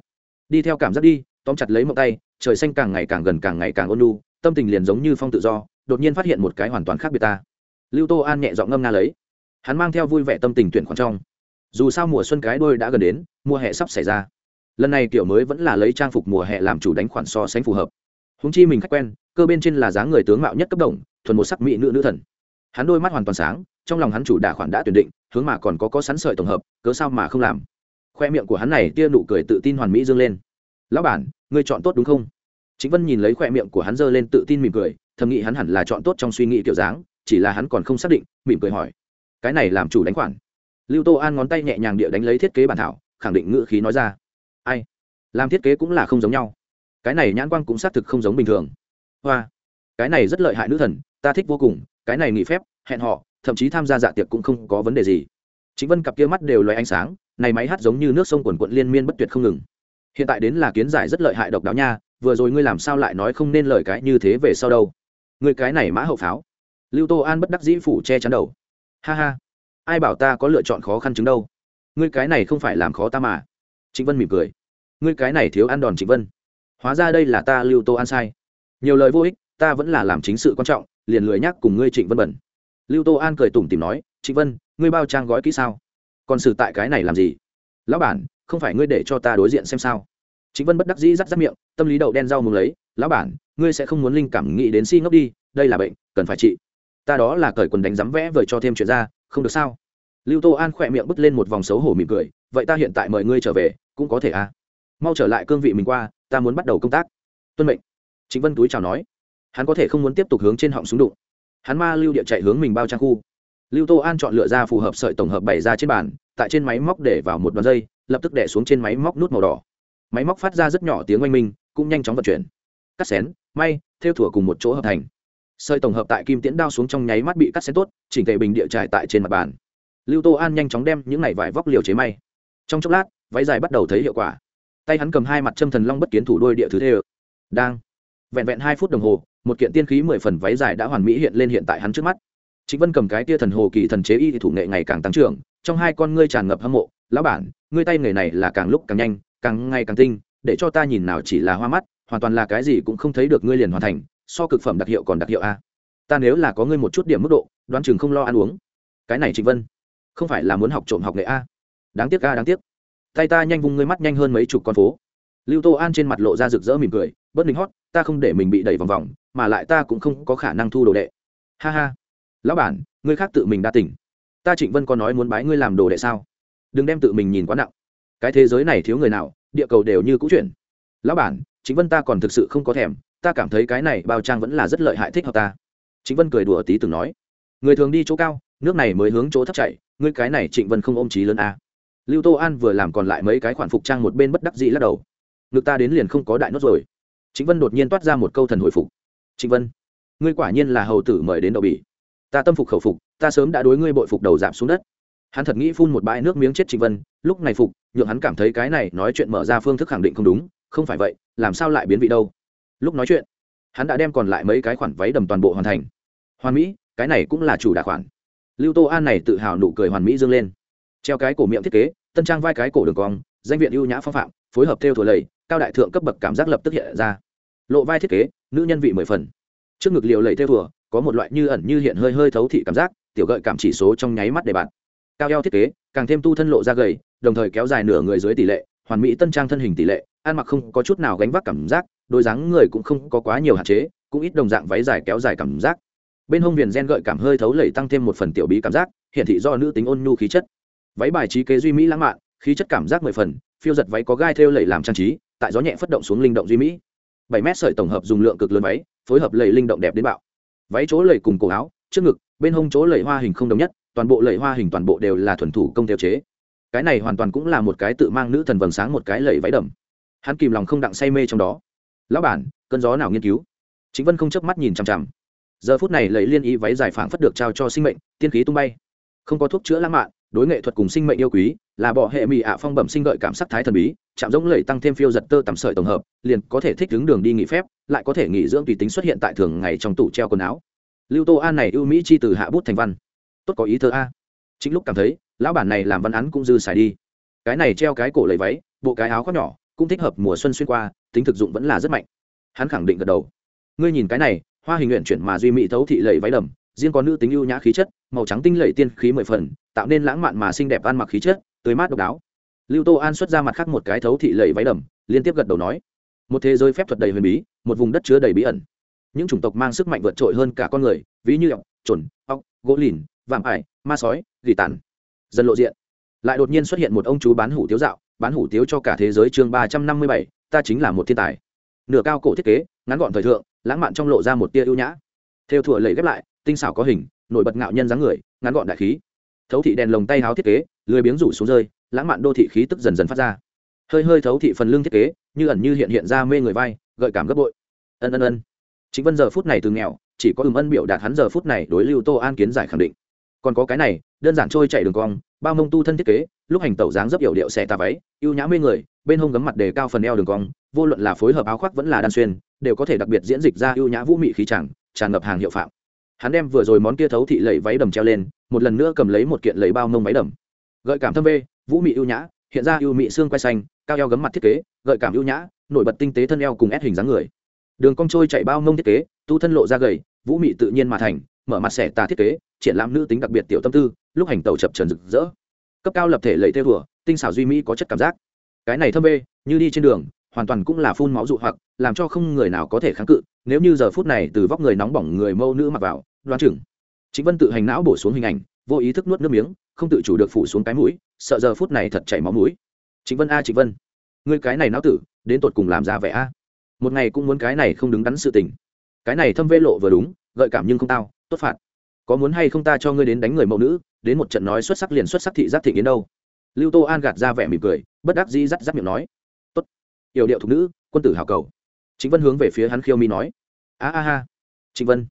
Đi theo cảm giác đi, tóm chặt lấy một tay, trời xanh càng ngày càng gần càng ngày càng ôn lu tâm tình liền giống như phong tự do, đột nhiên phát hiện một cái hoàn toàn khác biệt ta. Lưu tô an nhẹ dọn ngâm nga lấy. Hắn mang theo vui vẻ tâm tình tuyển khoản trong. Dù sao mùa xuân cái đôi đã gần đến, mùa hè sắp xảy ra. Lần này kiểu mới vẫn là lấy trang phục mùa hè làm chủ đánh khoản so sánh phù hợp. Húng chi mình khách quen, cơ bên trên là dáng người tướng mạo nhất cấp đồng, thuần một sắc mỹ nữ nữ thần. Hắn đôi mắt hoàn toàn sáng, trong lòng hắn chủ đả khoản đã tuyển định hướng mà còn có có sẵn sợi tổng hợp, cớ sao mà không làm? Khoe miệng của hắn này tia nụ cười tự tin hoàn mỹ dương lên. Lão bản, ngươi chọn tốt đúng không? Chính vân nhìn lấy khoe miệng của hắn giơ lên tự tin mỉm cười, thầm nghĩ hắn hẳn là chọn tốt trong suy nghĩ kiểu dáng, chỉ là hắn còn không xác định, mỉm cười hỏi. Cái này làm chủ đánh khoản. Lưu tô an ngón tay nhẹ nhàng địa đánh lấy thiết kế bản thảo, khẳng định ngữ khí nói ra. Ai? Làm thiết kế cũng là không giống nhau. Cái này nhãn quang cũng xác thực không giống bình thường. Hoa. Cái này rất lợi hại nữ thần, ta thích vô cùng, cái này nghỉ phép, hẹn họ thậm chí tham gia dạ tiệc cũng không có vấn đề gì. Chính vân cặp kia mắt đều loay ánh sáng, này máy hát giống như nước sông quần quận liên miên bất tuyệt không ngừng. Hiện tại đến là kiến giải rất lợi hại độc đáo nha, vừa rồi ngươi làm sao lại nói không nên lời cái như thế về sau đâu. Ngươi cái này mã hậu pháo. Lưu tô an bất đắc dĩ phủ che chắn đầu. Ha ha, ai bảo ta có lựa chọn khó khăn chứng đâu. Ngươi cái này không phải làm khó ta mà. Trịnh vân mỉm cười. Ngươi cái này thiếu ăn đòn trịnh vân. Hóa ra đây là ta lưu tô an sai. Nhiều lời vô ích, ta vẫn là làm chính sự quan trọng, liền lười nhắc cùng ngươi trịnh vân bẩn lưu tô an cười tủm tìm nói, trịnh vân, ngươi bao trang gói kỹ sao? Còn xử tại cái này làm gì? Lão bản, không phải ngươi để cho ta đối diện xem sao? Trịnh vân bất đắc dĩ rắc rắc miệng, tâm lý đậu đen rau mừng lấy, lão bản, ngươi sẽ không muốn linh cảm nghĩ đến si ngốc đi, đây là bệnh, cần phải trị. Ta đó là cởi quần đánh rắm vẽ vời cho thêm chuyện ra, không được sao? Lưu tô an khỏe miệng bứt lên một vòng xấu hổ mỉm cười, vậy ta hiện tại mời ngươi trở về, cũng có thể à? Mau trở lại cương vị mình qua, ta muốn bắt đầu công tác. Tuân mệnh. Trịnh vân túi chào nói. Hắn có thể không muốn tiếp tục hướng trên họng súng đụng hắn ma lưu địa chạy hướng mình bao trang khu. Lưu tô an chọn lựa ra phù hợp sợi tổng hợp bày ra trên bàn, tại trên máy móc để vào một đoạn dây, lập tức đẻ xuống trên máy móc nút màu đỏ. Máy móc phát ra rất nhỏ tiếng oanh minh, cũng nhanh chóng vận chuyển. Cắt xén, may, theo thủa cùng một chỗ hợp thành. Sợi tổng hợp tại kim tiễn đao xuống trong nháy mắt bị cắt xén tốt, chỉnh tề bình địa trải tại trên mặt bàn. Lưu tô an nhanh chóng đem những này vải vóc liều chế may. Trong chốc lát, váy dài bắt đầu thấy hiệu quả. Tay hắn cầm hai mặt châm thần long bất kiến thủ đôi địa thứ thê đang. Vẹn vẹn hai phút đồng hồ một kiện tiên khí mười phần váy dài đã hoàn mỹ hiện lên hiện tại hắn trước mắt. Chính vân cầm cái tia thần hồ kỳ thần chế y thủ nghệ ngày càng tăng trưởng, trong hai con ngươi tràn ngập hâm mộ, lão bản, ngươi tay nghề này là càng lúc càng nhanh, càng ngày càng tinh, để cho ta nhìn nào chỉ là hoa mắt, hoàn toàn là cái gì cũng không thấy được ngươi liền hoàn thành, so cực phẩm đặc hiệu còn đặc hiệu a. Ta nếu là có ngươi một chút điểm mức độ, đoán chừng không lo ăn uống. Cái này trịnh vân, không phải là muốn học trộm học nghệ a. Đáng tiếc a, đáng tiếc. Tay ta nhanh vung ngươi mắt nhanh hơn mấy chục con phố. Lưu tô an trên mặt lộ ra rực rỡ mỉm cười, bất linh hót, ta không để mình bị đẩy vòng vòng mà lại ta cũng không có khả năng thu đồ đệ. Ha ha. Lão bản, ngươi khác tự mình đã tỉnh ta trịnh vân có nói muốn bái ngươi làm đồ đệ sao? Đừng đem tự mình nhìn quá nặng. Cái thế giới này thiếu người nào, địa cầu đều như cũ chuyển. Lão bản chính vân ta còn thực sự không có thèm. Ta cảm thấy cái này bao trang vẫn là rất lợi hại thích hợp ta. Chính vân cười đùa tí từng nói. Người thường đi chỗ cao, nước này mới hướng chỗ thấp chạy. Ngươi cái này trịnh vân không ôm trí lớn à? lưu tô an vừa làm còn lại mấy cái khoản phục trang một bên bất đắc dĩ lắc đầu. Ngực ta đến liền không có đại nốt rồi. Chính vân đột nhiên toát ra một câu thần hồi phục trịnh vân, ngươi quả nhiên là hầu tử mời đến đậu bỉ. Ta tâm phục khẩu phục, ta sớm đã đối ngươi bội phục đầu giảm xuống đất. Hắn thật nghĩ phun một bãi nước miếng chết trịnh vân, lúc này phục, nhượng hắn cảm thấy cái này nói chuyện mở ra phương thức khẳng định không đúng, không phải vậy, làm sao lại biến vị đâu. Lúc nói chuyện, hắn đã đem còn lại mấy cái khoản váy đầm toàn bộ hoàn thành. Hoàn mỹ, cái này cũng là chủ đà khoản. Lưu tô an này tự hào nụ cười hoàn mỹ dương lên. Treo cái cổ miệng thiết kế, tân trang vai cái cổ đường cong, danh viện ưu nhã phong phạm, phối hợp theo thừa lầy, cao đại thượng cấp bậc cảm giác lập tức hiện ra lộ vai thiết kế, nữ nhân vị mười phần. Trước ngực liệu lầy theo thừa có một loại như ẩn như hiện hơi hơi thấu thị cảm giác, tiểu gợi cảm chỉ số trong nháy mắt để bạn. Cao eo thiết kế, càng thêm tu thân lộ ra gầy, đồng thời kéo dài nửa người dưới tỷ lệ, hoàn mỹ tân trang thân hình tỷ lệ, ăn mặc không có chút nào gánh vác cảm giác, đôi dáng người cũng không có quá nhiều hạn chế, cũng ít đồng dạng váy dài kéo dài cảm giác. Bên hông viền gen gợi cảm hơi thấu lẩy tăng thêm một phần tiểu bí cảm giác hiện thị do nữ tính ôn nhu khí chất. Váy bài trí kế duy mỹ lãng mạn, khí chất cảm giác mười phần, phiêu giật váy có gai thêu lẩy làm trang trí, tại gió nhẹ phất động xuống linh động duy mỹ bảy mét sợi tổng hợp dùng lượng cực lớn váy, phối hợp lẩy linh động đẹp đến bạo. Váy chỗ lẩy cùng cổ áo, trước ngực, bên hông chỗ lẩy hoa hình không đồng nhất, toàn bộ lẩy hoa hình toàn bộ đều là thuần thủ công theo chế. Cái này hoàn toàn cũng là một cái tự mang nữ thần vầng sáng một cái lẩy váy đầm. Hắn kìm lòng không đặng say mê trong đó. Lão bản, cơn gió nào nghiên cứu? Chính vân không chớp mắt nhìn chằm chằm. Giờ phút này lẩy liên ý váy dài phảng phất được trao cho sinh mệnh, tiên khí tung bay. Không có thuốc chữa lãng mạn đối nghệ thuật cùng sinh mệnh yêu quý, là bỏ hệ mị ạ phong bẩm sinh gợi cảm sắc thái thần bí, chạm giống lẩy tăng thêm phiêu giật tơ tằm sợi tổng hợp, liền có thể thích đứng đường đi nghỉ phép, lại có thể nghỉ dưỡng tùy tính xuất hiện tại thường ngày trong tủ treo quần áo. Lưu tô an này ưu mỹ chi từ hạ bút thành văn. Tốt có ý thơ a. Chính lúc cảm thấy, lão bản này làm văn án cũng dư xài đi. Cái này treo cái cổ lấy váy, bộ cái áo khoác nhỏ, cũng thích hợp mùa xuân xuyên qua, tính thực dụng vẫn là rất mạnh. Hắn khẳng định gật đầu. Ngươi nhìn cái này, hoa hình nguyện chuyển mà duy mỹ thấu thị lầy váy đầm riêng có nữ tính ưu nhã khí chất, màu trắng tinh lẩy tiên khí mười phần, tạo nên lãng mạn mà xinh đẹp ăn mặc khí chất, tươi mát độc đáo. Lưu tô an xuất ra mặt khác một cái thấu thị lẩy váy đầm, liên tiếp gật đầu nói, một thế giới phép thuật đầy huyền bí, một vùng đất chứa đầy bí ẩn. Những chủng tộc mang sức mạnh vượt trội hơn cả con người, ví như ọc, trồn, ọc, gỗ lìn, vạm ải, ma sói, gỉ tàn. Dần lộ diện, lại đột nhiên xuất hiện một ông chú bán hủ tiếu dạo, bán hủ tiếu cho cả thế giới chương ba trăm năm mươi bảy, ta chính là một thiên tài. Nửa cao cổ thiết kế, ngắn gọn thời thượng, lãng mạn trong lộ ra một tia ưu nhã. Theo thủa lẩy ghép lại tinh xảo có hình, nổi bật ngạo nhân dáng người, ngắn gọn đại khí. Thấu thị đèn lồng tay háo thiết kế, lười biếng rủ xuống rơi, lãng mạn đô thị khí tức dần dần phát ra. Hơi hơi thấu thị phần lương thiết kế, như ẩn như hiện hiện ra mê người vai, gợi cảm gấp bội. Ân ân ân. Chính vân giờ phút này từ nghèo, chỉ có ừm ân biểu đạt hắn giờ phút này đối lưu tô an kiến giải khẳng định. Còn có cái này, đơn giản trôi chạy đường cong, bao mông tu thân thiết kế, lúc hành tẩu dáng dấp yểu điệu xẻ tà váy, ưu nhã mê người, bên hông gấm mặt đề cao phần eo đường cong, vô luận là phối hợp áo khoác vẫn là đan xuyên, đều có thể đặc biệt diễn dịch ra ưu nhã vũ mị khí chẳng, tràn ngập hàng hiệu phạm hắn đem vừa rồi món kia thấu thị lẫy váy đầm treo lên, một lần nữa cầm lấy một kiện lấy bao mông váy đầm. Gợi cảm thâm vê, vũ mị ưu nhã, hiện ra ưu mị xương quay xanh, cao eo gấm mặt thiết kế, gợi cảm ưu nhã, nổi bật tinh tế thân eo cùng ép hình dáng người. Đường cong trôi chạy bao mông thiết kế, tu thân lộ ra gầy, vũ mị tự nhiên mà thành, mở mặt xẻ tà thiết kế, triển lãm nữ tính đặc biệt tiểu tâm tư, lúc hành tàu chập trần rực rỡ. Cấp cao lập thể lẫy theo thùa, tinh xảo duy mỹ có chất cảm giác. Cái này thâm vê, như đi trên đường, hoàn toàn cũng là phun máu dụ hoặc, làm cho không người nào có thể kháng cự, nếu như giờ phút này từ vóc người nóng bỏng người mâu nữ mặc vào đoán chừng. Chính vân tự hành não bổ xuống hình ảnh, vô ý thức nuốt nước miếng, không tự chủ được phủ xuống cái mũi, sợ giờ phút này thật chảy máu mũi. Chính vân a chính vân người cái này não tử, đến tột cùng làm ra vẻ a? Một ngày cũng muốn cái này không đứng đắn sự tình. Cái này thâm vê lộ vừa đúng, gợi cảm nhưng không tao, tốt phạt. Có muốn hay không ta cho ngươi đến đánh người mẫu nữ, đến một trận nói xuất sắc liền xuất sắc thị giác thị yến đâu. Lưu tô an gạt ra vẻ mỉm cười, bất đắc dĩ dắt dắt miệng nói. Tốt. Yểu điệu thục nữ, quân tử hào cầu. Chính vân hướng về phía hắn khiêu mi nói. A a ha. Chính vân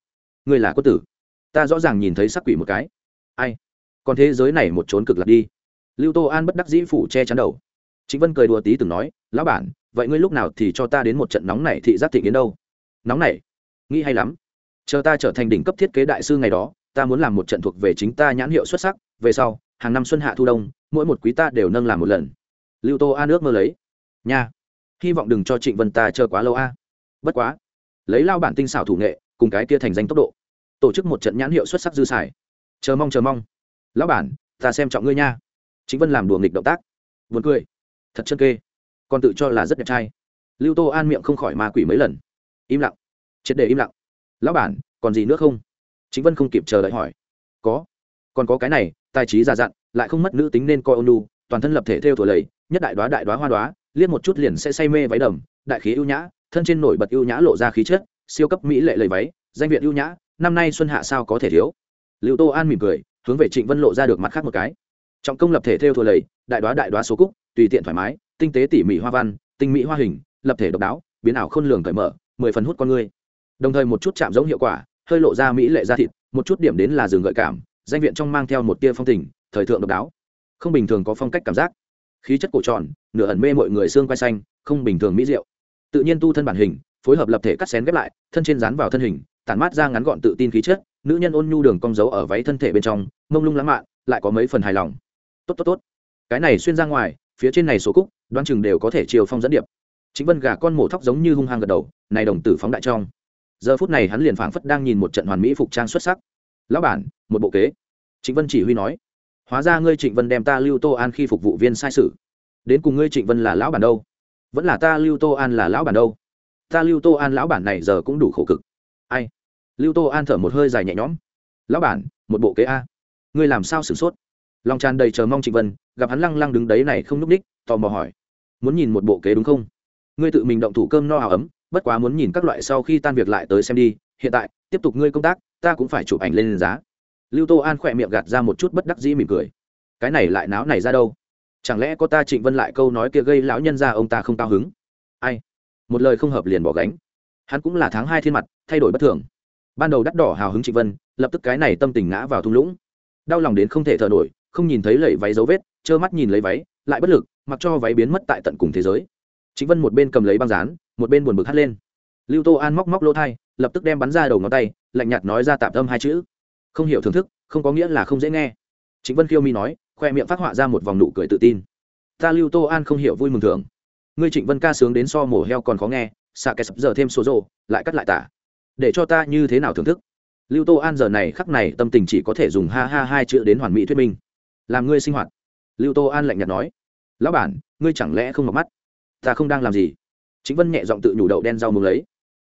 ngươi là quân tử. Ta rõ ràng nhìn thấy sắc quỷ một cái. Ai? Còn thế giới này một trốn cực lạc đi. Lưu tô an bất đắc dĩ phủ che chắn đầu. Chính vân cười đùa tí từng nói, lão bản, vậy ngươi lúc nào thì cho ta đến một trận nóng này thị giác thị kiến đâu? Nóng này nghĩ hay lắm. Chờ ta trở thành đỉnh cấp thiết kế đại sư ngày đó, ta muốn làm một trận thuộc về chính ta nhãn hiệu xuất sắc, về sau, hàng năm xuân hạ thu đông, mỗi một quý ta đều nâng làm một lần. Lưu tô a nước mơ lấy. Nha, hy vọng đừng cho trịnh vân ta chờ quá lâu a. Bất quá, lấy lao bản tinh xảo thủ nghệ, cùng cái kia thành danh tốc độ tổ chức một trận nhãn hiệu xuất sắc dư xài. Chờ mong chờ mong. Lão bản, ta xem trọng ngươi nha. Chính vân làm đùa nghịch động tác. Vượt cười. Thật chân kê. Còn tự cho là rất đẹp trai. Lưu tô an miệng không khỏi ma quỷ mấy lần. Im lặng. Triệt để im lặng. Lão bản, còn gì nữa không? Chính vân không kịp chờ đợi hỏi. Có. Còn có cái này, tài trí già dặn, lại không mất nữ tính nên coi ônu, toàn thân lập thể theo thổi lầy, nhất đại đoá đại đoá hoa đoá, liếc một chút liền sẽ say mê váy đầm, đại khí ưu nhã, thân trên nổi bật ưu nhã lộ ra khí chất, siêu cấp mỹ lệ lầy váy, danh viện ưu nhã năm nay xuân hạ sao có thể thiếu? Liệu tô an mỉm cười, hướng về trịnh vân lộ ra được mặt khác một cái. Trọng công lập thể theo thua lầy, đại đoá đại đoá số cúc, tùy tiện thoải mái, tinh tế tỉ mỉ hoa văn, tinh mỹ hoa hình, lập thể độc đáo, biến ảo khôn lường cởi mở, mười phần hút con người. Đồng thời một chút chạm giống hiệu quả, hơi lộ ra mỹ lệ ra thịt, một chút điểm đến là rừng gợi cảm, danh viện trong mang theo một tia phong tình, thời thượng độc đáo. Không bình thường có phong cách cảm giác. Khí chất cổ tròn, nửa ẩn mê mọi người xương quay xanh, không bình thường mỹ diệu. Tự nhiên tu thân bản hình, phối hợp lập thể cắt xén ghép lại, thân trên dán vào thân hình tản mát ra ngắn gọn tự tin khí chất, nữ nhân ôn nhu đường cong dấu ở váy thân thể bên trong, mông lung lãng mạn, lại có mấy phần hài lòng. Tốt tốt tốt. Cái này xuyên ra ngoài, phía trên này số cúc, đoán chừng đều có thể chiều phong dẫn điệp. Chính vân gà con mổ thóc giống như hung hăng gật đầu, này đồng tử phóng đại trong. Giờ phút này hắn liền phảng phất đang nhìn một trận hoàn mỹ phục trang xuất sắc. Lão bản, một bộ kế. Trịnh vân chỉ huy nói. Hóa ra ngươi trịnh vân đem ta lưu tô an khi phục vụ viên sai sự. Đến cùng ngươi trịnh vân là lão bản đâu? Vẫn là ta lưu tô an là lão bản đâu? Ta lưu tô an lão bản này giờ cũng đủ khổ cực ai? Lưu tô an thở một hơi dài nhẹ nhõm. Lão bản, một bộ kế a. Ngươi làm sao sửng sốt? Lòng tràn đầy chờ mong trịnh vân, gặp hắn lăng lăng đứng đấy này không n ú c ních, tò mò hỏi. Muốn nhìn một bộ kế đúng không? Ngươi tự mình động thủ cơm no ấm, bất quá muốn nhìn các loại sau khi tan việc lại tới xem đi. Hiện tại, tiếp tục ngươi công tác, ta cũng phải chụp ảnh lên giá. Lưu tô an khỏe miệng gạt ra một chút bất đắc dĩ mỉm cười. Cái này lại náo này ra đâu? Chẳng lẽ có ta trịnh vân lại câu nói kia gây lão nhân ra ông ta không cao hứng? Ai? Một lời không hợp liền bỏ gánh hắn cũng là tháng hai thiên mặt, thay đổi bất thường. Ban đầu đắt đỏ hào hứng trịnh vân, lập tức cái này tâm tình ngã vào thung lũng. Đau lòng đến không thể thở nổi, không nhìn thấy lẩy váy dấu vết, trơ mắt nhìn lấy váy, lại bất lực, mặc cho váy biến mất tại tận cùng thế giới. Chính vân một bên cầm lấy băng dán, một bên buồn bực hắt lên. Lưu tô an móc móc lỗ thai, lập tức đem bắn ra đầu ngón tay, lạnh nhạt nói ra tạm tâm hai chữ. Không hiểu thưởng thức, không có nghĩa là không dễ nghe. Chính vân khiêu mi nói, khoe miệng phát họa ra một vòng nụ cười tự tin. Ta lưu tô an không hiểu vui mừng thường ngươi trịnh vân ca sướng đến so mổ heo còn khó nghe xạ kẻ sập giờ thêm số rộ lại cắt lại tả. Để cho ta như thế nào thưởng thức? Lưu tô an giờ này khắc này tâm tình chỉ có thể dùng ha ha hai chữ đến hoàn mỹ thuyết minh. Làm ngươi sinh hoạt. Lưu tô an lạnh nhạt nói. Lão bản, ngươi chẳng lẽ không mặc mắt? Ta không đang làm gì? Chính vân nhẹ giọng tự nhủ đậu đen rau mừng lấy.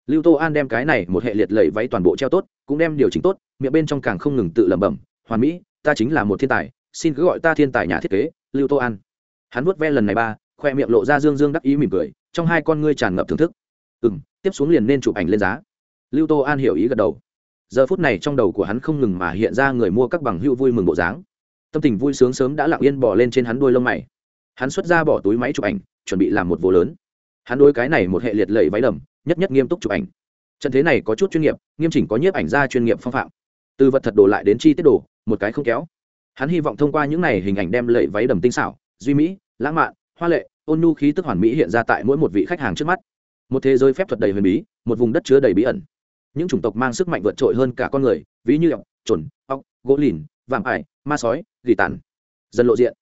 Lưu tô an đem cái này một hệ liệt lẩy váy toàn bộ treo tốt, cũng đem điều chỉnh tốt, miệng bên trong càng không ngừng tự lẩm bẩm, hoàn mỹ, ta chính là một thiên tài, xin cứ gọi ta thiên tài nhà thiết kế, lưu tô an. Hắn vuốt ve lần này ba, khoe miệng lộ ra dương dương đắc ý mỉm cười, trong hai con ngươi tràn ngập thưởng thức ừ m tiếp xuống liền nên chụp ảnh lên giá. Lưu tô an hiểu ý gật đầu. Giờ phút này trong đầu của hắn không ngừng mà hiện ra người mua các bằng hữu vui mừng bộ dáng. Tâm tình vui sướng sớm đã lặng yên bỏ lên trên hắn đuôi lông mày. Hắn xuất ra bỏ túi máy chụp ảnh, chuẩn bị làm một vô lớn. Hắn đôi cái này một hệ liệt lệ váy đầm, nhất nhất nghiêm túc chụp ảnh. Trận thế này có chút chuyên nghiệp, nghiêm chỉnh có nhiếp ảnh gia chuyên nghiệp phong phạm. Từ vật thật đổ lại đến chi tiết đổ một cái không kéo. Hắn hy vọng thông qua những này hình ảnh đem lệ váy đầm tinh xảo, duy mỹ, lãng mạn, hoa lệ, ôn nhu khí tức hoàn mỹ hiện ra tại mỗi một vị khách hàng trước mắt một thế giới phép thuật đầy huyền bí, một vùng đất chứa đầy bí ẩn. Những chủng tộc mang sức mạnh vượt trội hơn cả con người, ví như ọc trồn ọc gỗ lìn vàng ải, ma sói, gỉ tàn. Dần lộ diện.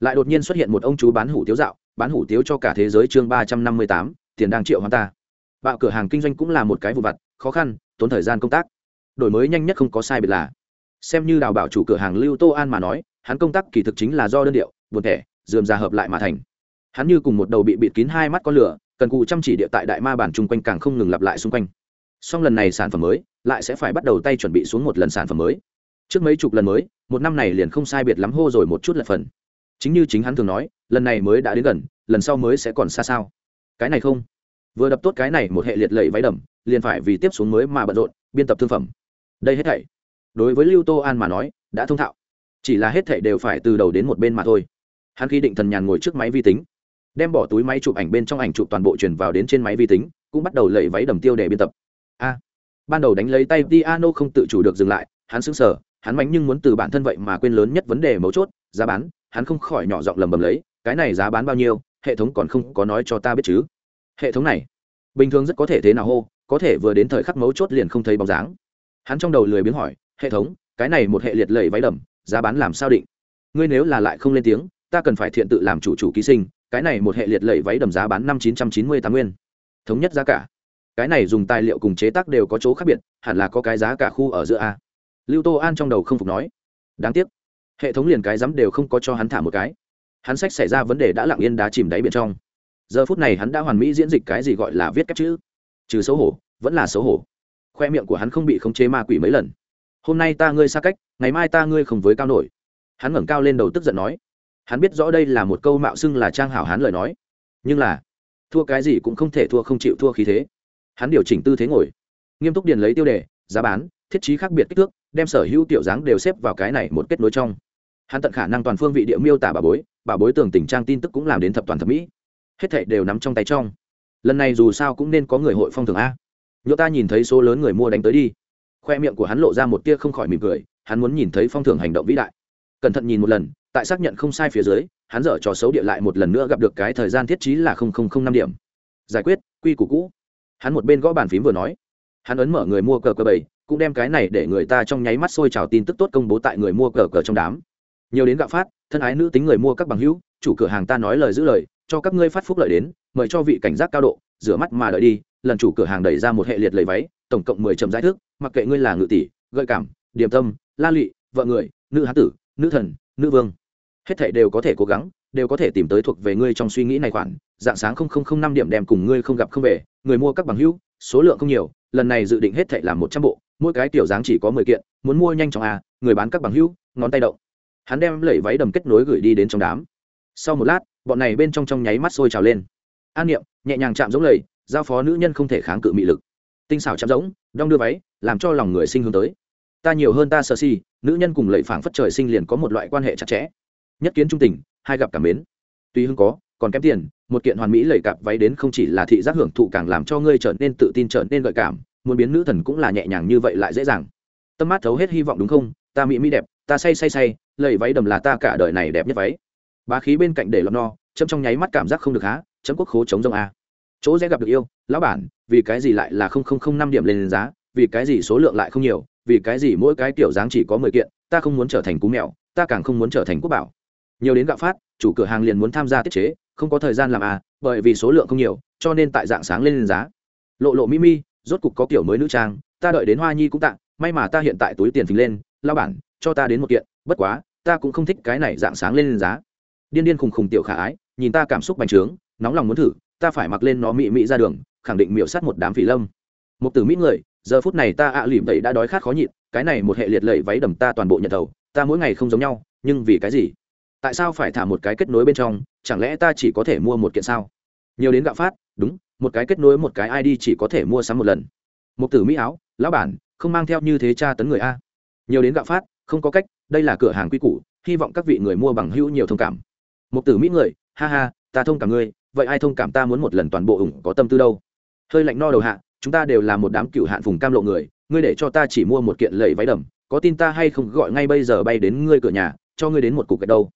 Lại đột nhiên xuất hiện một ông chú bán hủ tiếu dạo, bán hủ tiếu cho cả thế giới chương ba trăm năm mươi tám, tiền đang triệu hoa ta. Bạo cửa hàng kinh doanh cũng là một cái vụ vặt, khó khăn, tốn thời gian công tác. Đổi mới nhanh nhất không có sai biệt là, xem như đào bảo chủ cửa hàng lưu tô an mà nói, hắn công tác kỳ thực chính là do đơn điệu, buồn thẻ, dườm ra hợp lại mà thành. Hắn như cùng một đầu bị bịt kín hai mắt con lửa cần cù chăm chỉ địa tại đại ma bản chung quanh càng không ngừng lặp lại xung quanh. Song lần này sản phẩm mới, lại sẽ phải bắt đầu tay chuẩn bị xuống một lần sản phẩm mới. Trước mấy chục lần mới, một năm này liền không sai biệt lắm hô rồi một chút lật phần. Chính như chính hắn thường nói, lần này mới đã đến gần, lần sau mới sẽ còn xa sao. Cái này không. Vừa đập tốt cái này một hệ liệt lẫy váy đầm, liền phải vì tiếp xuống mới mà bận rộn, biên tập thương phẩm. Đây hết thảy. Đối với lưu tô an mà nói, đã thông thạo. Chỉ là hết thảy đều phải từ đầu đến một bên mà thôi. Hắn khi định thần nhàn ngồi trước máy vi tính đem bỏ túi máy chụp ảnh bên trong ảnh chụp toàn bộ truyền vào đến trên máy vi tính, cũng bắt đầu lẩy váy đầm tiêu để biên tập. A, ban đầu đánh lấy tay piano không tự chủ được dừng lại, hắn sững sờ, hắn mánh nhưng muốn từ bản thân vậy mà quên lớn nhất vấn đề mấu chốt, giá bán, hắn không khỏi nhỏ giọng lầm bầm lấy, cái này giá bán bao nhiêu, hệ thống còn không có nói cho ta biết chứ. Hệ thống này, bình thường rất có thể thế nào hô, có thể vừa đến thời khắc mấu chốt liền không thấy bóng dáng. Hắn trong đầu lười biếng hỏi, hệ thống, cái này một hệ liệt lẩy váy đầm, giá bán làm sao định? Ngươi nếu là lại không lên tiếng, ta cần phải thiện tự làm chủ chủ ký sinh cái này một hệ liệt lẩy váy đầm giá bán năm chín trăm chín mươi tám nguyên. Thống nhất giá cả. Cái này dùng tài liệu cùng chế tác đều có chỗ khác biệt, hẳn là có cái giá cả khu ở giữa a. Lưu tô an trong đầu không phục nói. Đáng tiếc. Hệ thống liền cái dám đều không có cho hắn thả một cái. Hắn sách xảy ra vấn đề đã lặng yên đá chìm đáy biển trong. Giờ phút này hắn đã hoàn mỹ diễn dịch cái gì gọi là viết cách chữ. Trừ xấu hổ, vẫn là xấu hổ. Khoe miệng của hắn không bị khống chế ma quỷ mấy lần. Hôm nay ta ngươi xa cách, ngày mai ta ngươi không với cao nổi. Hắn ngẩng cao lên đầu tức giận nói hắn biết rõ đây là một câu mạo xưng là trang hảo hắn lời nói. Nhưng là, thua cái gì cũng không thể thua không chịu thua khí thế. Hắn điều chỉnh tư thế ngồi, nghiêm túc điền lấy tiêu đề, giá bán, thiết chí khác biệt kích thước, đem sở hữu tiểu dáng đều xếp vào cái này một kết nối trong. Hắn tận khả năng toàn phương vị địa miêu tả bà bối bà bối tường tình trang tin tức cũng làm đến thập toàn thẩm mỹ. Hết thệ đều nắm trong tay trong. Lần này dù sao cũng nên có người hội phong thường a. Nhỡ ta nhìn thấy số lớn người mua đánh tới đi. Khoe miệng của hắn lộ ra một tia không khỏi mỉm cười, hắn muốn nhìn thấy phong thường hành động vĩ đại. Cẩn thận nhìn một lần tại xác nhận không sai phía dưới, hắn dở trò xấu địa lại một lần nữa gặp được cái thời gian thiết trí là năm điểm. Giải quyết, quy củ cũ. Hắn một bên gõ bàn phím vừa nói. Hắn ấn mở người mua cờ cờ bảy, cũng đem cái này để người ta trong nháy mắt sôi trào tin tức tốt công bố tại người mua cờ cờ trong đám. Nhiều đến gạo phát, thân ái nữ tính người mua các bằng hữu, chủ cửa hàng ta nói lời giữ lời, cho các ngươi phát phúc lợi đến, mời cho vị cảnh giác cao độ, rửa mắt mà đợi đi, lần chủ cửa hàng đẩy ra một hệ liệt lấy váy, tổng cộng mười trầm giải thức mặc kệ ngươi là ngự tỷ, gợi cảm, điềm tâm, la lụy vợ người, nữ hán tử, nữ thần, nữ vương hết thảy đều có thể cố gắng, đều có thể tìm tới thuộc về ngươi trong suy nghĩ này khoản. Dạng sáng năm điểm đem cùng ngươi không gặp không về, người mua các bằng hữu, số lượng không nhiều, lần này dự định hết thảy làm một trăm bộ, mỗi cái tiểu dáng chỉ có mười kiện, muốn mua nhanh chóng à người bán các bằng hữu, ngón tay động. Hắn đem lẩy váy đầm kết nối gửi đi đến trong đám. Sau một lát, bọn này bên trong trong nháy mắt sôi trào lên. An niệm, nhẹ nhàng chạm giống lầy, giao phó nữ nhân không thể kháng cự mị lực. Tinh xảo chạm giống, đong đưa váy, làm cho lòng người sinh hướng tới. Ta nhiều hơn ta sợ si, nữ nhân cùng lầy phảng phất trời sinh liền có một loại quan hệ chặt chẽ nhất kiến trung tình, hai gặp cảm mến. Tuy hưng có, còn kém tiền, một kiện hoàn mỹ lầy cặp váy đến không chỉ là thị giác hưởng thụ càng làm cho ngươi trở nên tự tin trở nên gợi cảm, muốn biến nữ thần cũng là nhẹ nhàng như vậy lại dễ dàng. Tâm mát thấu hết hy vọng đúng không? Ta mỹ mỹ đẹp, ta say say say, lầy váy đầm là ta cả đời này đẹp nhất váy. Bá khí bên cạnh để lọt no, chấm trong nháy mắt cảm giác không được há, chấm quốc khố chống rông a. Chỗ dễ gặp được yêu, lão bản, vì cái gì lại là không không không năm điểm lên giá, vì cái gì số lượng lại không nhiều, vì cái gì mỗi cái tiểu dáng chỉ có mười kiện, ta không muốn trở thành cú mèo, ta càng không muốn trở thành quốc bảo nhiều đến gạo phát, chủ cửa hàng liền muốn tham gia tiết chế, không có thời gian làm à bởi vì số lượng không nhiều, cho nên tại dạng sáng lên giá. Lộ lộ mimi rốt cục có kiểu mới nữ trang, ta đợi đến hoa nhi cũng tặng may mà ta hiện tại túi tiền phình lên, lao bản, cho ta đến một kiện, bất quá, ta cũng không thích cái này dạng sáng lên giá. Điên điên khùng khùng tiểu khả ái, nhìn ta cảm xúc bành trướng, nóng lòng muốn thử, ta phải mặc lên nó mị mị ra đường, khẳng định miểu sát một đám phỉ lâm một từ mỹ người, giờ phút này ta ạ à lỉm tẩy đã đói khát khó nhịn, cái này một hệ liệt lẩy váy đầm ta toàn bộ nhận đầu ta mỗi ngày không giống nhau, nhưng vì cái gì? Tại sao phải thả một cái kết nối bên trong, chẳng lẽ ta chỉ có thể mua một kiện sao? Nhiều đến gạo phát, đúng, một cái kết nối một cái id chỉ có thể mua sắm một lần. Một tử mỹ áo, lão bản, không mang theo như thế tra tấn người a. Nhiều đến gạo phát, không có cách, đây là cửa hàng quy củ, hy vọng các vị người mua bằng hữu nhiều thông cảm. Một tử mỹ người, ha ha, ta thông cảm ngươi, vậy ai thông cảm ta muốn một lần toàn bộ ủng có tâm tư đâu? Hơi lạnh no đầu hạ, chúng ta đều là một đám cựu hạn vùng cam lộ người, ngươi để cho ta chỉ mua một kiện lầy váy đầm, có tin ta hay không gọi ngay bây giờ bay đến ngươi cửa nhà, cho ngươi đến một cục gạch đâu?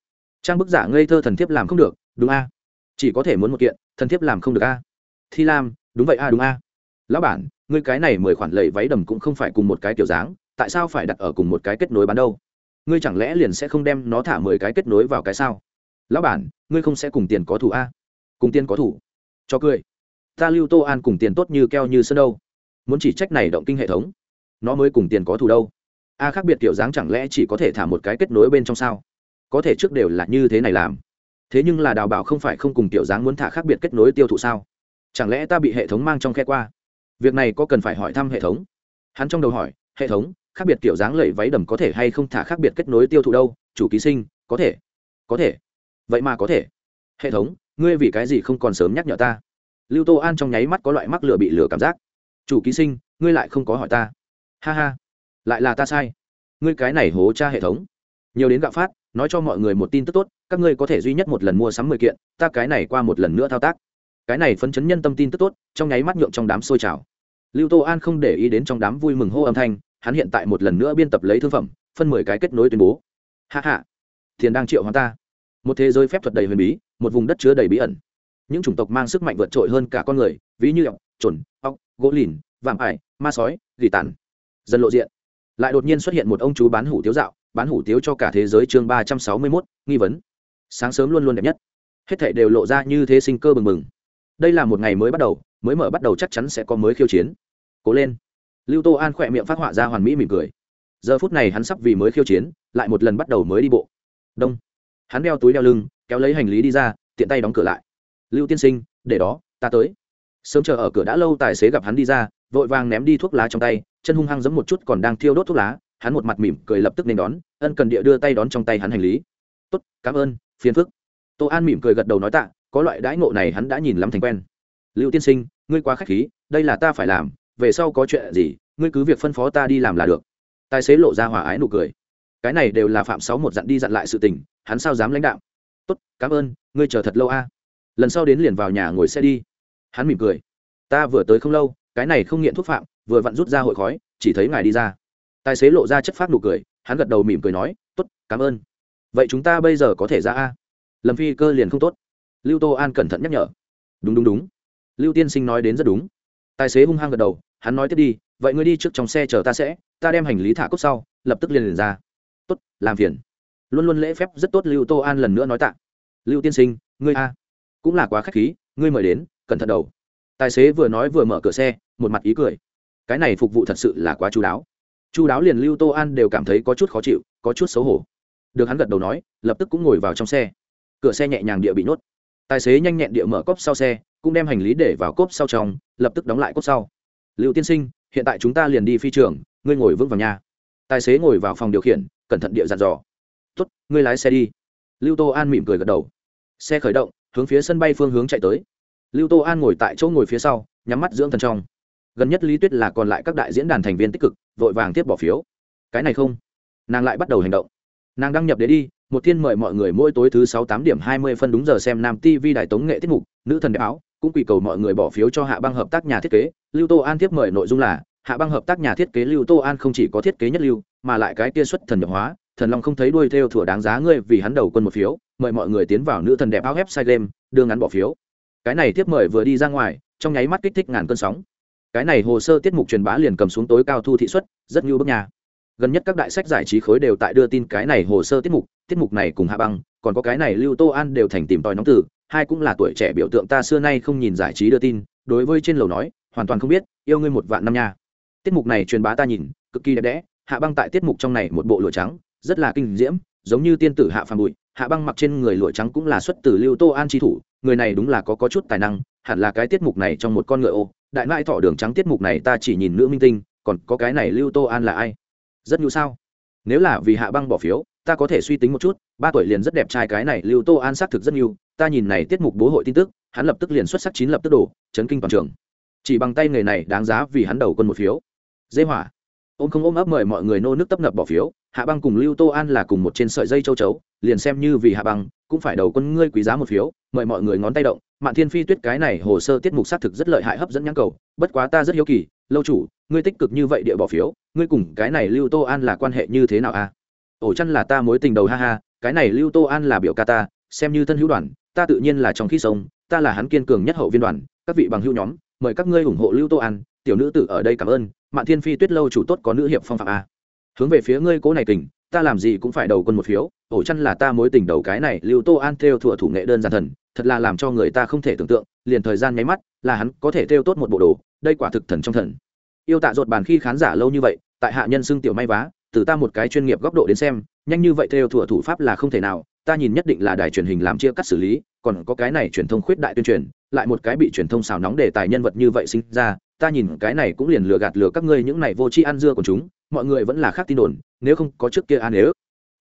Trang bức giả ngây thơ thần thiếp làm không được, đúng a? Chỉ có thể muốn một kiện, thần thiếp làm không được a. Thi lam, đúng vậy a, đúng a. Lão bản, ngươi cái này mười khoản lầy váy đầm cũng không phải cùng một cái kiểu dáng, tại sao phải đặt ở cùng một cái kết nối bán đâu? Ngươi chẳng lẽ liền sẽ không đem nó thả mười cái kết nối vào cái sao? Lão bản, ngươi không sẽ cùng tiền có thủ a? Cùng tiền có thủ? Cho cười. Ta lưu tô an cùng tiền tốt như keo như sơn đâu? Muốn chỉ trách này động kinh hệ thống, nó mới cùng tiền có thủ đâu? A khác biệt kiểu dáng chẳng lẽ chỉ có thể thả một cái kết nối bên trong sao? Có thể trước đều là như thế này làm. Thế nhưng là đào bảo không phải không cùng tiểu dáng muốn thả khác biệt kết nối tiêu thụ sao? Chẳng lẽ ta bị hệ thống mang trong khe qua? Việc này có cần phải hỏi thăm hệ thống? Hắn trong đầu hỏi, hệ thống, khác biệt kiểu dáng lẩy váy đầm có thể hay không thả khác biệt kết nối tiêu thụ đâu? Chủ ký sinh, có thể. Có thể. Vậy mà có thể. Hệ thống, ngươi vì cái gì không còn sớm nhắc nhở ta? Lưu tô an trong nháy mắt có loại mắc lửa bị lửa cảm giác. Chủ ký sinh, ngươi lại không có hỏi ta. Ha ha. Lại là ta sai. Ngươi cái này hố cha hệ thống. Nhiều đến gạo phát nói cho mọi người một tin tức tốt, các ngươi có thể duy nhất một lần mua sắm mười kiện, ta cái này qua một lần nữa thao tác. Cái này phấn chấn nhân tâm tin tức tốt, trong nháy mắt nhượng trong đám sôi trào. Lưu tô an không để ý đến trong đám vui mừng hô âm thanh, hắn hiện tại một lần nữa biên tập lấy thương phẩm, phân mười cái kết nối tuyên bố. Hạ hạ thiền đang triệu hóa ta. Một thế giới phép thuật đầy huyền bí, một vùng đất chứa đầy bí ẩn. Những chủng tộc mang sức mạnh vượt trội hơn cả con người, ví như ọc trồn ọc gỗ lìn, vạm ải, ma sói, gỉ tàn. Dần lộ diện. Lại đột nhiên xuất hiện một ông chú bán hủ tiếu dạo bán hủ tiếu cho cả thế giới chương ba trăm sáu mươi mốt, nghi vấn. Sáng sớm luôn luôn đẹp nhất. Hết thảy đều lộ ra như thế sinh cơ bừng bừng. Đây là một ngày mới bắt đầu, mới mở bắt đầu chắc chắn sẽ có mới khiêu chiến. Cố lên. Lưu tô an khỏe miệng phát họa ra hoàn mỹ mỉm cười. Giờ phút này hắn sắp vì mới khiêu chiến, lại một lần bắt đầu mới đi bộ. Đông. Hắn đeo túi đeo lưng, kéo lấy hành lý đi ra, tiện tay đóng cửa lại. Lưu tiên sinh, để đó, ta tới. Sớm chờ ở cửa đã lâu tài xế gặp hắn đi ra, vội vàng ném đi thuốc lá trong tay, chân hung hăng giấm một chút còn đang thiêu đốt thuốc lá hắn một mặt mỉm cười lập tức nên đón, ân cần địa đưa tay đón trong tay hắn hành lý. Tốt, cảm ơn, phiền phức. Tô an mỉm cười gật đầu nói tạ, có loại đãi ngộ này hắn đã nhìn lắm thành quen. Lưu tiên sinh, ngươi quá k h á c h khí, đây là ta phải làm, về sau có chuyện gì, ngươi cứ việc phân phó ta đi làm là được. Tài xế lộ ra hòa ái nụ cười. Cái này đều là phạm sáu một dặn đi dặn lại sự tình, hắn sao dám lãnh đạo? Tốt, cảm ơn, ngươi chờ thật lâu a. Lần sau đến liền vào nhà ngồi xe đi. Hắn mỉm cười. Ta vừa tới không lâu, cái này không nghiện thuốc phạm, vừa vặn rút ra hội khói, chỉ thấy ngài đi ra tài xế lộ ra chất phát nụ cười, hắn gật đầu mỉm cười nói, tốt, cảm ơn. Vậy chúng ta bây giờ có thể ra a. Lâm phi cơ liền không tốt. Lưu tô an cẩn thận nhắc nhở. Đúng đúng đúng. Lưu tiên sinh nói đến rất đúng. Tài xế hung hăng gật đầu, hắn nói tiếp đi, vậy ngươi đi trước trong xe chờ ta sẽ, ta đem hành lý thả cốt sau, lập tức liền liền ra. Tốt, làm phiền. Luôn luôn lễ phép rất tốt, lưu tô an lần nữa nói tạ. Lưu tiên sinh, ngươi a. Cũng là quá k h á c h khí, ngươi mời đến, cẩn thận đầu. Tài xế vừa nói vừa mở cửa xe, một mặt ý cười. Cái này phục vụ thật sự là quá chú đáo chu đáo liền lưu tô an đều cảm thấy có chút khó chịu, có chút xấu hổ. Được hắn gật đầu nói, lập tức cũng ngồi vào trong xe. Cửa xe nhẹ nhàng địa bị nhốt. Tài xế nhanh nhẹn địa mở cốp sau xe, cũng đem hành lý để vào cốp sau trong, lập tức đóng lại cốp sau. Lưu tiên sinh, hiện tại chúng ta liền đi phi trường, ngươi ngồi vững vào nhà tài xế ngồi vào phòng điều khiển, cẩn thận địa dặn dò. Tốt, ngươi lái xe đi. Lưu tô an mỉm cười gật đầu. Xe khởi động, hướng phía sân bay phương hướng chạy tới. Lưu tô an ngồi tại chỗ ngồi phía sau, nhắm mắt dưỡng thần trong. Gần nhất lý tuyết là còn lại các đại diễn đàn thành viên tích cực vội vàng tiếp bỏ phiếu. Cái này không. Nàng lại bắt đầu hành động. Nàng đăng nhập để đi, một thiên mời mọi người mỗi tối thứ sáu tám điểm hai mươi phân đúng giờ xem nam tv đài tống nghệ tiết mục, nữ thần đẹp áo, cũng quỳ cầu mọi người bỏ phiếu cho hạ băng hợp tác nhà thiết kế. Lưu tô an tiếp mời nội dung là, hạ băng hợp tác nhà thiết kế lưu tô an không chỉ có thiết kế nhất lưu, mà lại cái kia xuất thần nhập hóa. Thần long không thấy đuôi theo thủa đáng giá ngươi vì hắn đầu quân một phiếu, mời mọi người tiến vào nữ thần đẹp áo website game, đưa ngắn bỏ phiếu. Cái này tiếp mời vừa đi ra ngoài, trong nháy mắt kích thích ngàn cơn sóng cái này hồ sơ tiết mục truyền bá liền cầm xuống tối cao thu thị suất, rất như bước nhà gần nhất các đại sách giải trí khối đều tại đưa tin cái này hồ sơ tiết mục tiết mục này cùng hạ băng, còn có cái này lưu tô an đều thành tìm tòi nóng tử hai cũng là tuổi trẻ biểu tượng ta xưa nay không nhìn giải trí đưa tin, đối với trên lầu nói, hoàn toàn không biết, yêu ngươi một vạn năm nha. Tiết mục này truyền bá ta nhìn, cực kỳ đẹp đẽ, hạ băng tại tiết mục trong này một bộ lụa trắng, rất là kinh diễm, giống như tiên tử hạ phàm bụi, hạ băng mặc trên người lụa trắng cũng là xuất từ lưu tô an tri thủ, người này đúng là có có chút tài năng hẳn là cái tiết mục này trong một con ngựa ô. Đại mãi thọ đường trắng tiết mục này ta chỉ nhìn nữ minh tinh, còn có cái này lưu tô an là ai? Rất nhu sao? Nếu là vì hạ băng bỏ phiếu, ta có thể suy tính một chút, ba tuổi liền rất đẹp trai cái này lưu tô an xác thực rất nhu. Ta nhìn này tiết mục bố hội tin tức, hắn lập tức liền xuất sắc chín lập tức đổ, chấn kinh toàn trường. Chỉ bằng tay người này đáng giá vì hắn đầu quân một phiếu. Dê hỏa ôm không ôm ấp mời mọi người nô nước tấp nập bỏ phiếu, hạ băng cùng lưu tô an là cùng một trên sợi dây châu chấu, liền xem như vì hạ băng, cũng phải đầu quân ngươi quý giá một phiếu, mời mọi người ngón tay động mạn thiên phi tuyết cái này hồ sơ tiết mục xác thực rất lợi hại hấp dẫn nhãn cầu, bất quá ta rất hiếu kỳ, lâu chủ, ngươi tích cực như vậy địa bỏ phiếu, ngươi cùng cái này lưu tô an là quan hệ như thế nào a à? ổ chăn là ta mối tình đầu ha ha, cái này lưu tô an là biểu ca ta, xem như thân hữu đoàn, ta tự nhiên là trong khi sống, ta là hắn kiên cường nhất hậu viên đoàn, các vị bằng hữu nhóm, mời các ngươi ủng hộ lưu tô an, tiểu nữ tử ở đây cảm ơn mạn thiên phi tuyết lâu chủ tốt có nữ hiệp phong phạm a. Hướng về phía ngươi cố này kình, ta làm gì cũng phải đầu quân một phiếu, ổ chăn là ta mối tình đầu cái này, lưu tô an theo thủa thủ nghệ đơn giản thần, thật là làm cho người ta không thể tưởng tượng, liền thời gian nháy mắt, là hắn có thể theo tốt một bộ đồ, đây quả thực thần trong thần. Yêu tạ ruột bàn khi khán giả lâu như vậy, tại hạ nhân xưng tiểu may vá, từ ta một cái chuyên nghiệp góc độ đến xem, nhanh như vậy theo thủa thủ pháp là không thể nào, ta nhìn nhất định là đài truyền hình làm chia cắt xử lý, còn có cái này truyền thông khuyết đại tuyên truyền, lại một cái bị truyền thông xào nóng để tài nhân vật như vậy sinh ra ta nhìn cái này cũng liền lừa gạt lừa các ngươi những này vô tri ăn dưa của chúng, mọi người vẫn là khác tin đồn, nếu không có trước kia an nếu.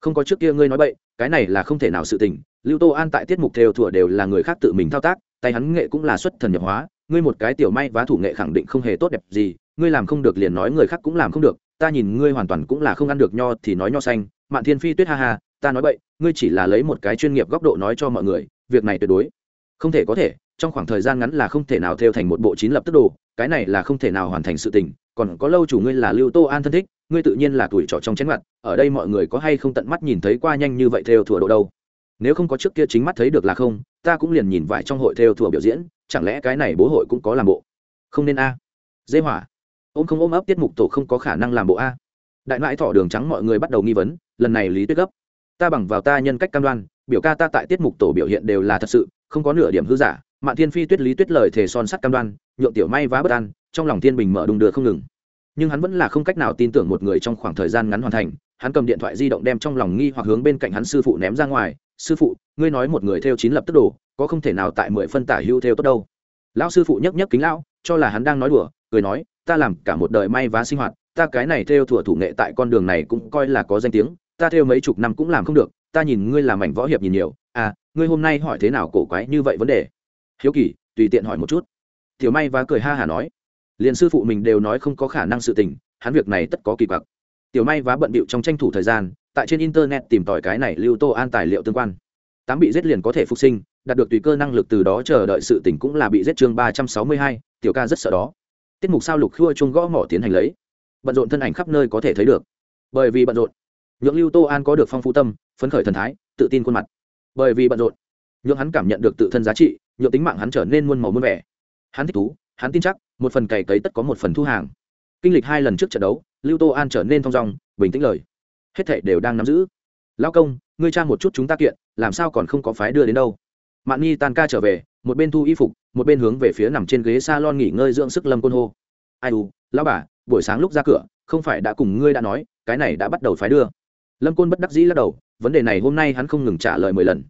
Không có trước kia ngươi nói bậy, cái này là không thể nào sự tình. Lưu tô an tại tiết mục theo thủa đều là người khác tự mình thao tác, tay hắn nghệ cũng là xuất thần nhập hóa, ngươi một cái tiểu may vá thủ nghệ khẳng định không hề tốt đẹp gì, ngươi làm không được liền nói người khác cũng làm không được, ta nhìn ngươi hoàn toàn cũng là không ăn được nho thì nói nho xanh. Mạn thiên phi tuyết ha ha, ta nói bậy, ngươi chỉ là lấy một cái chuyên nghiệp góc độ nói cho mọi người, việc này tuyệt đối không thể có thể, trong khoảng thời gian ngắn là không thể nào theo thành một bộ chín lập tức đồ, cái này là không thể nào hoàn thành sự tình, còn có lâu chủ ngươi là lưu tô an thân thích, ngươi tự nhiên là tuổi trọ trong chén mặt, ở đây mọi người có hay không tận mắt nhìn thấy qua nhanh như vậy theo thủa độ đâu? Nếu không có trước kia chính mắt thấy được là không, ta cũng liền nhìn vải trong hội theo thủa biểu diễn, chẳng lẽ cái này bố hội cũng có làm bộ? Không nên a. Dễ hỏa. Ôm không ôm ấp tiết mục tổ không có khả năng làm bộ a. Đại mãi thỏ đường trắng mọi người bắt đầu nghi vấn, lần này lý tuyết gấp. Ta bằng vào ta nhân cách cam đoan, biểu ca ta tại tiết mục tổ biểu hiện đều là thật sự không có nửa điểm hư giả mạn thiên phi tuyết lý tuyết lời thề son sắt cam đoan nhượng tiểu may vá bất an trong lòng thiên bình mở đùng đưa không ngừng. Nhưng hắn vẫn là không cách nào tin tưởng một người trong khoảng thời gian ngắn hoàn thành hắn cầm điện thoại di động đem trong lòng nghi hoặc hướng bên cạnh hắn sư phụ ném ra ngoài sư phụ ngươi nói một người theo chín lập tức đồ, có không thể nào tại mười phân tả hưu theo tốt đâu. Lão sư phụ nhấc nhấc kính lão cho là hắn đang nói đùa cười nói ta làm cả một đời may vá sinh hoạt ta cái này theo thủa thủ nghệ tại con đường này cũng coi là có danh tiếng ta theo mấy chục năm cũng làm không được ta nhìn ngươi làm mảnh võ hiệp nhìn nhiều à ngươi hôm nay hỏi thế nào cổ quái như vậy vấn đề? Hiếu kỳ, tùy tiện hỏi một chút. Tiểu may và cười ha hả nói. Liền sư phụ mình đều nói không có khả năng sự tình, hắn việc này tất có kỳ quặc. Tiểu may vá bận bịu trong tranh thủ thời gian, tại trên internet tìm tòi cái này lưu tô an tài liệu tương quan. Tám bị giết liền có thể phục sinh, đạt được tùy cơ năng lực từ đó chờ đợi sự tỉnh cũng là bị giết chương ba trăm sáu mươi hai, tiểu ca rất sợ đó. Tiết mục sao lục khua chung gõ mỏ tiến hành lấy. Bận rộn thân ảnh khắp nơi có thể thấy được. Bởi vì bận rộn, nhượng lưu tô an có được phong phú tâm, phấn khởi thần thái, tự tin khuôn mặt bởi vì bận rộn, nhượng hắn cảm nhận được tự thân giá trị, nhượng tính mạng hắn trở nên muôn màu muôn vẻ. Hắn thích thú, hắn tin chắc, một phần cày cấy tất có một phần thu hàng. Kinh lịch hai lần trước trận đấu, lưu tô an trở nên thong dong, bình tĩnh lời. Hết thảy đều đang nắm giữ. Lao công, ngươi tra một chút chúng ta kiện, làm sao còn không có phái đưa đến đâu? Mạn nhi tan ca trở về, một bên thu y phục, một bên hướng về phía nằm trên ghế s a lon nghỉ ngơi dưỡng sức lâm côn hô. Ai u lao bà, buổi sáng lúc ra cửa, không phải đã cùng ngươi đã nói, cái này đã bắt đầu phái đưa. Lâm côn bất đắc dĩ lắc đầu vấn đề này hôm nay hắn không ngừng trả lời mười lần.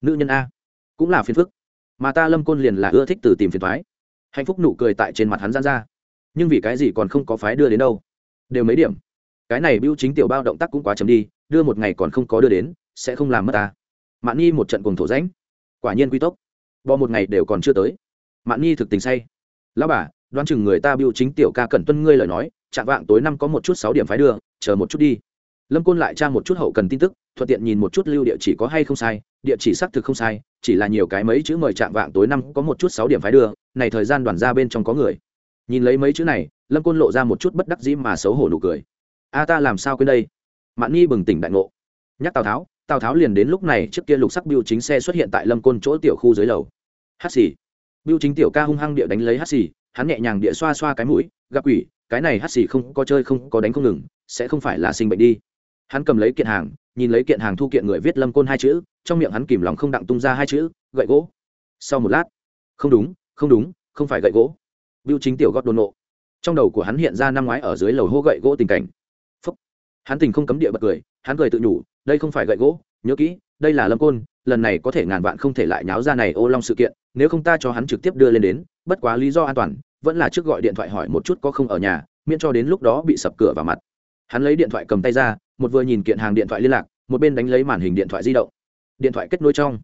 Nữ nhân a, cũng là phiền phức. Mà ta lâm côn liền là ưa thích từ tìm phiền thoái. Hạnh phúc nụ cười tại trên mặt hắn gian ra. Nhưng vì cái gì còn không có phái đưa đến đâu? Đều mấy điểm. Cái này biêu chính tiểu bao động tác cũng quá chấm đi, đưa một ngày còn không có đưa đến, sẽ không làm mất ta. Mạn nhi một trận cùng thổ ránh quả nhiên quy tốc. Bò một ngày đều còn chưa tới. Mạn nhi thực tình say. Lão bà, đoán chừng người ta biêu chính tiểu ca cẩn tuân ngươi lời nói, chạm vạng tối năm có một chút sáu điểm phái đưa, chờ một chút đi lâm côn lại tra một chút hậu cần tin tức, thuận tiện nhìn một chút lưu địa chỉ có hay không sai, địa chỉ xác thực không sai, chỉ là nhiều cái mấy chữ mời chạm vạng tối năm có một chút sáu điểm phái đưa, này thời gian đoàn ra bên trong có người. Nhìn lấy mấy chữ này, lâm côn lộ ra một chút bất đắc dĩ mà xấu hổ nụ cười. A ta làm sao quên đây? Mạn nhi bừng tỉnh đại ngộ. Nhắc tào tháo tào tháo liền đến lúc này trước kia lục sắc biêu chính xe xuất hiện tại lâm côn chỗ tiểu khu dưới lầu. Hát xì. Biêu chính tiểu ca hung hăng địa đánh lấy hát xì, hắn nhẹ nhàng địa xoa xoa cái mũi, gặp quỷ, cái này hát xì không có chơi không có đánh không ngừng, sẽ không phải là sinh bệnh đi hắn cầm lấy kiện hàng, nhìn lấy kiện hàng thu kiện người viết lâm côn hai chữ, trong miệng hắn kìm lòng không đặng tung ra hai chữ, gậy gỗ. Sau một lát, không đúng không đúng, không phải gậy gỗ. Biêu chính tiểu gót đồn nộ. Trong đầu của hắn hiện ra năm ngoái ở dưới lầu hô gậy gỗ tình cảnh. Phúc. hắn tình không cấm địa bật cười, hắn cười tự nhủ, đây không phải gậy gỗ, nhớ kỹ, đây là lâm côn, lần này có thể ngàn vạn không thể lại nháo ra này ô long sự kiện, nếu không ta cho hắn trực tiếp đưa lên đến, bất quá lý do an toàn, vẫn là trước gọi điện thoại hỏi một chút có không ở nhà, miễn cho đến lúc đó bị sập cửa vào mặt hắn lấy điện thoại cầm tay ra một vừa nhìn kiện hàng điện thoại liên lạc một bên đánh lấy màn hình điện thoại di động. Điện thoại kết nối trong.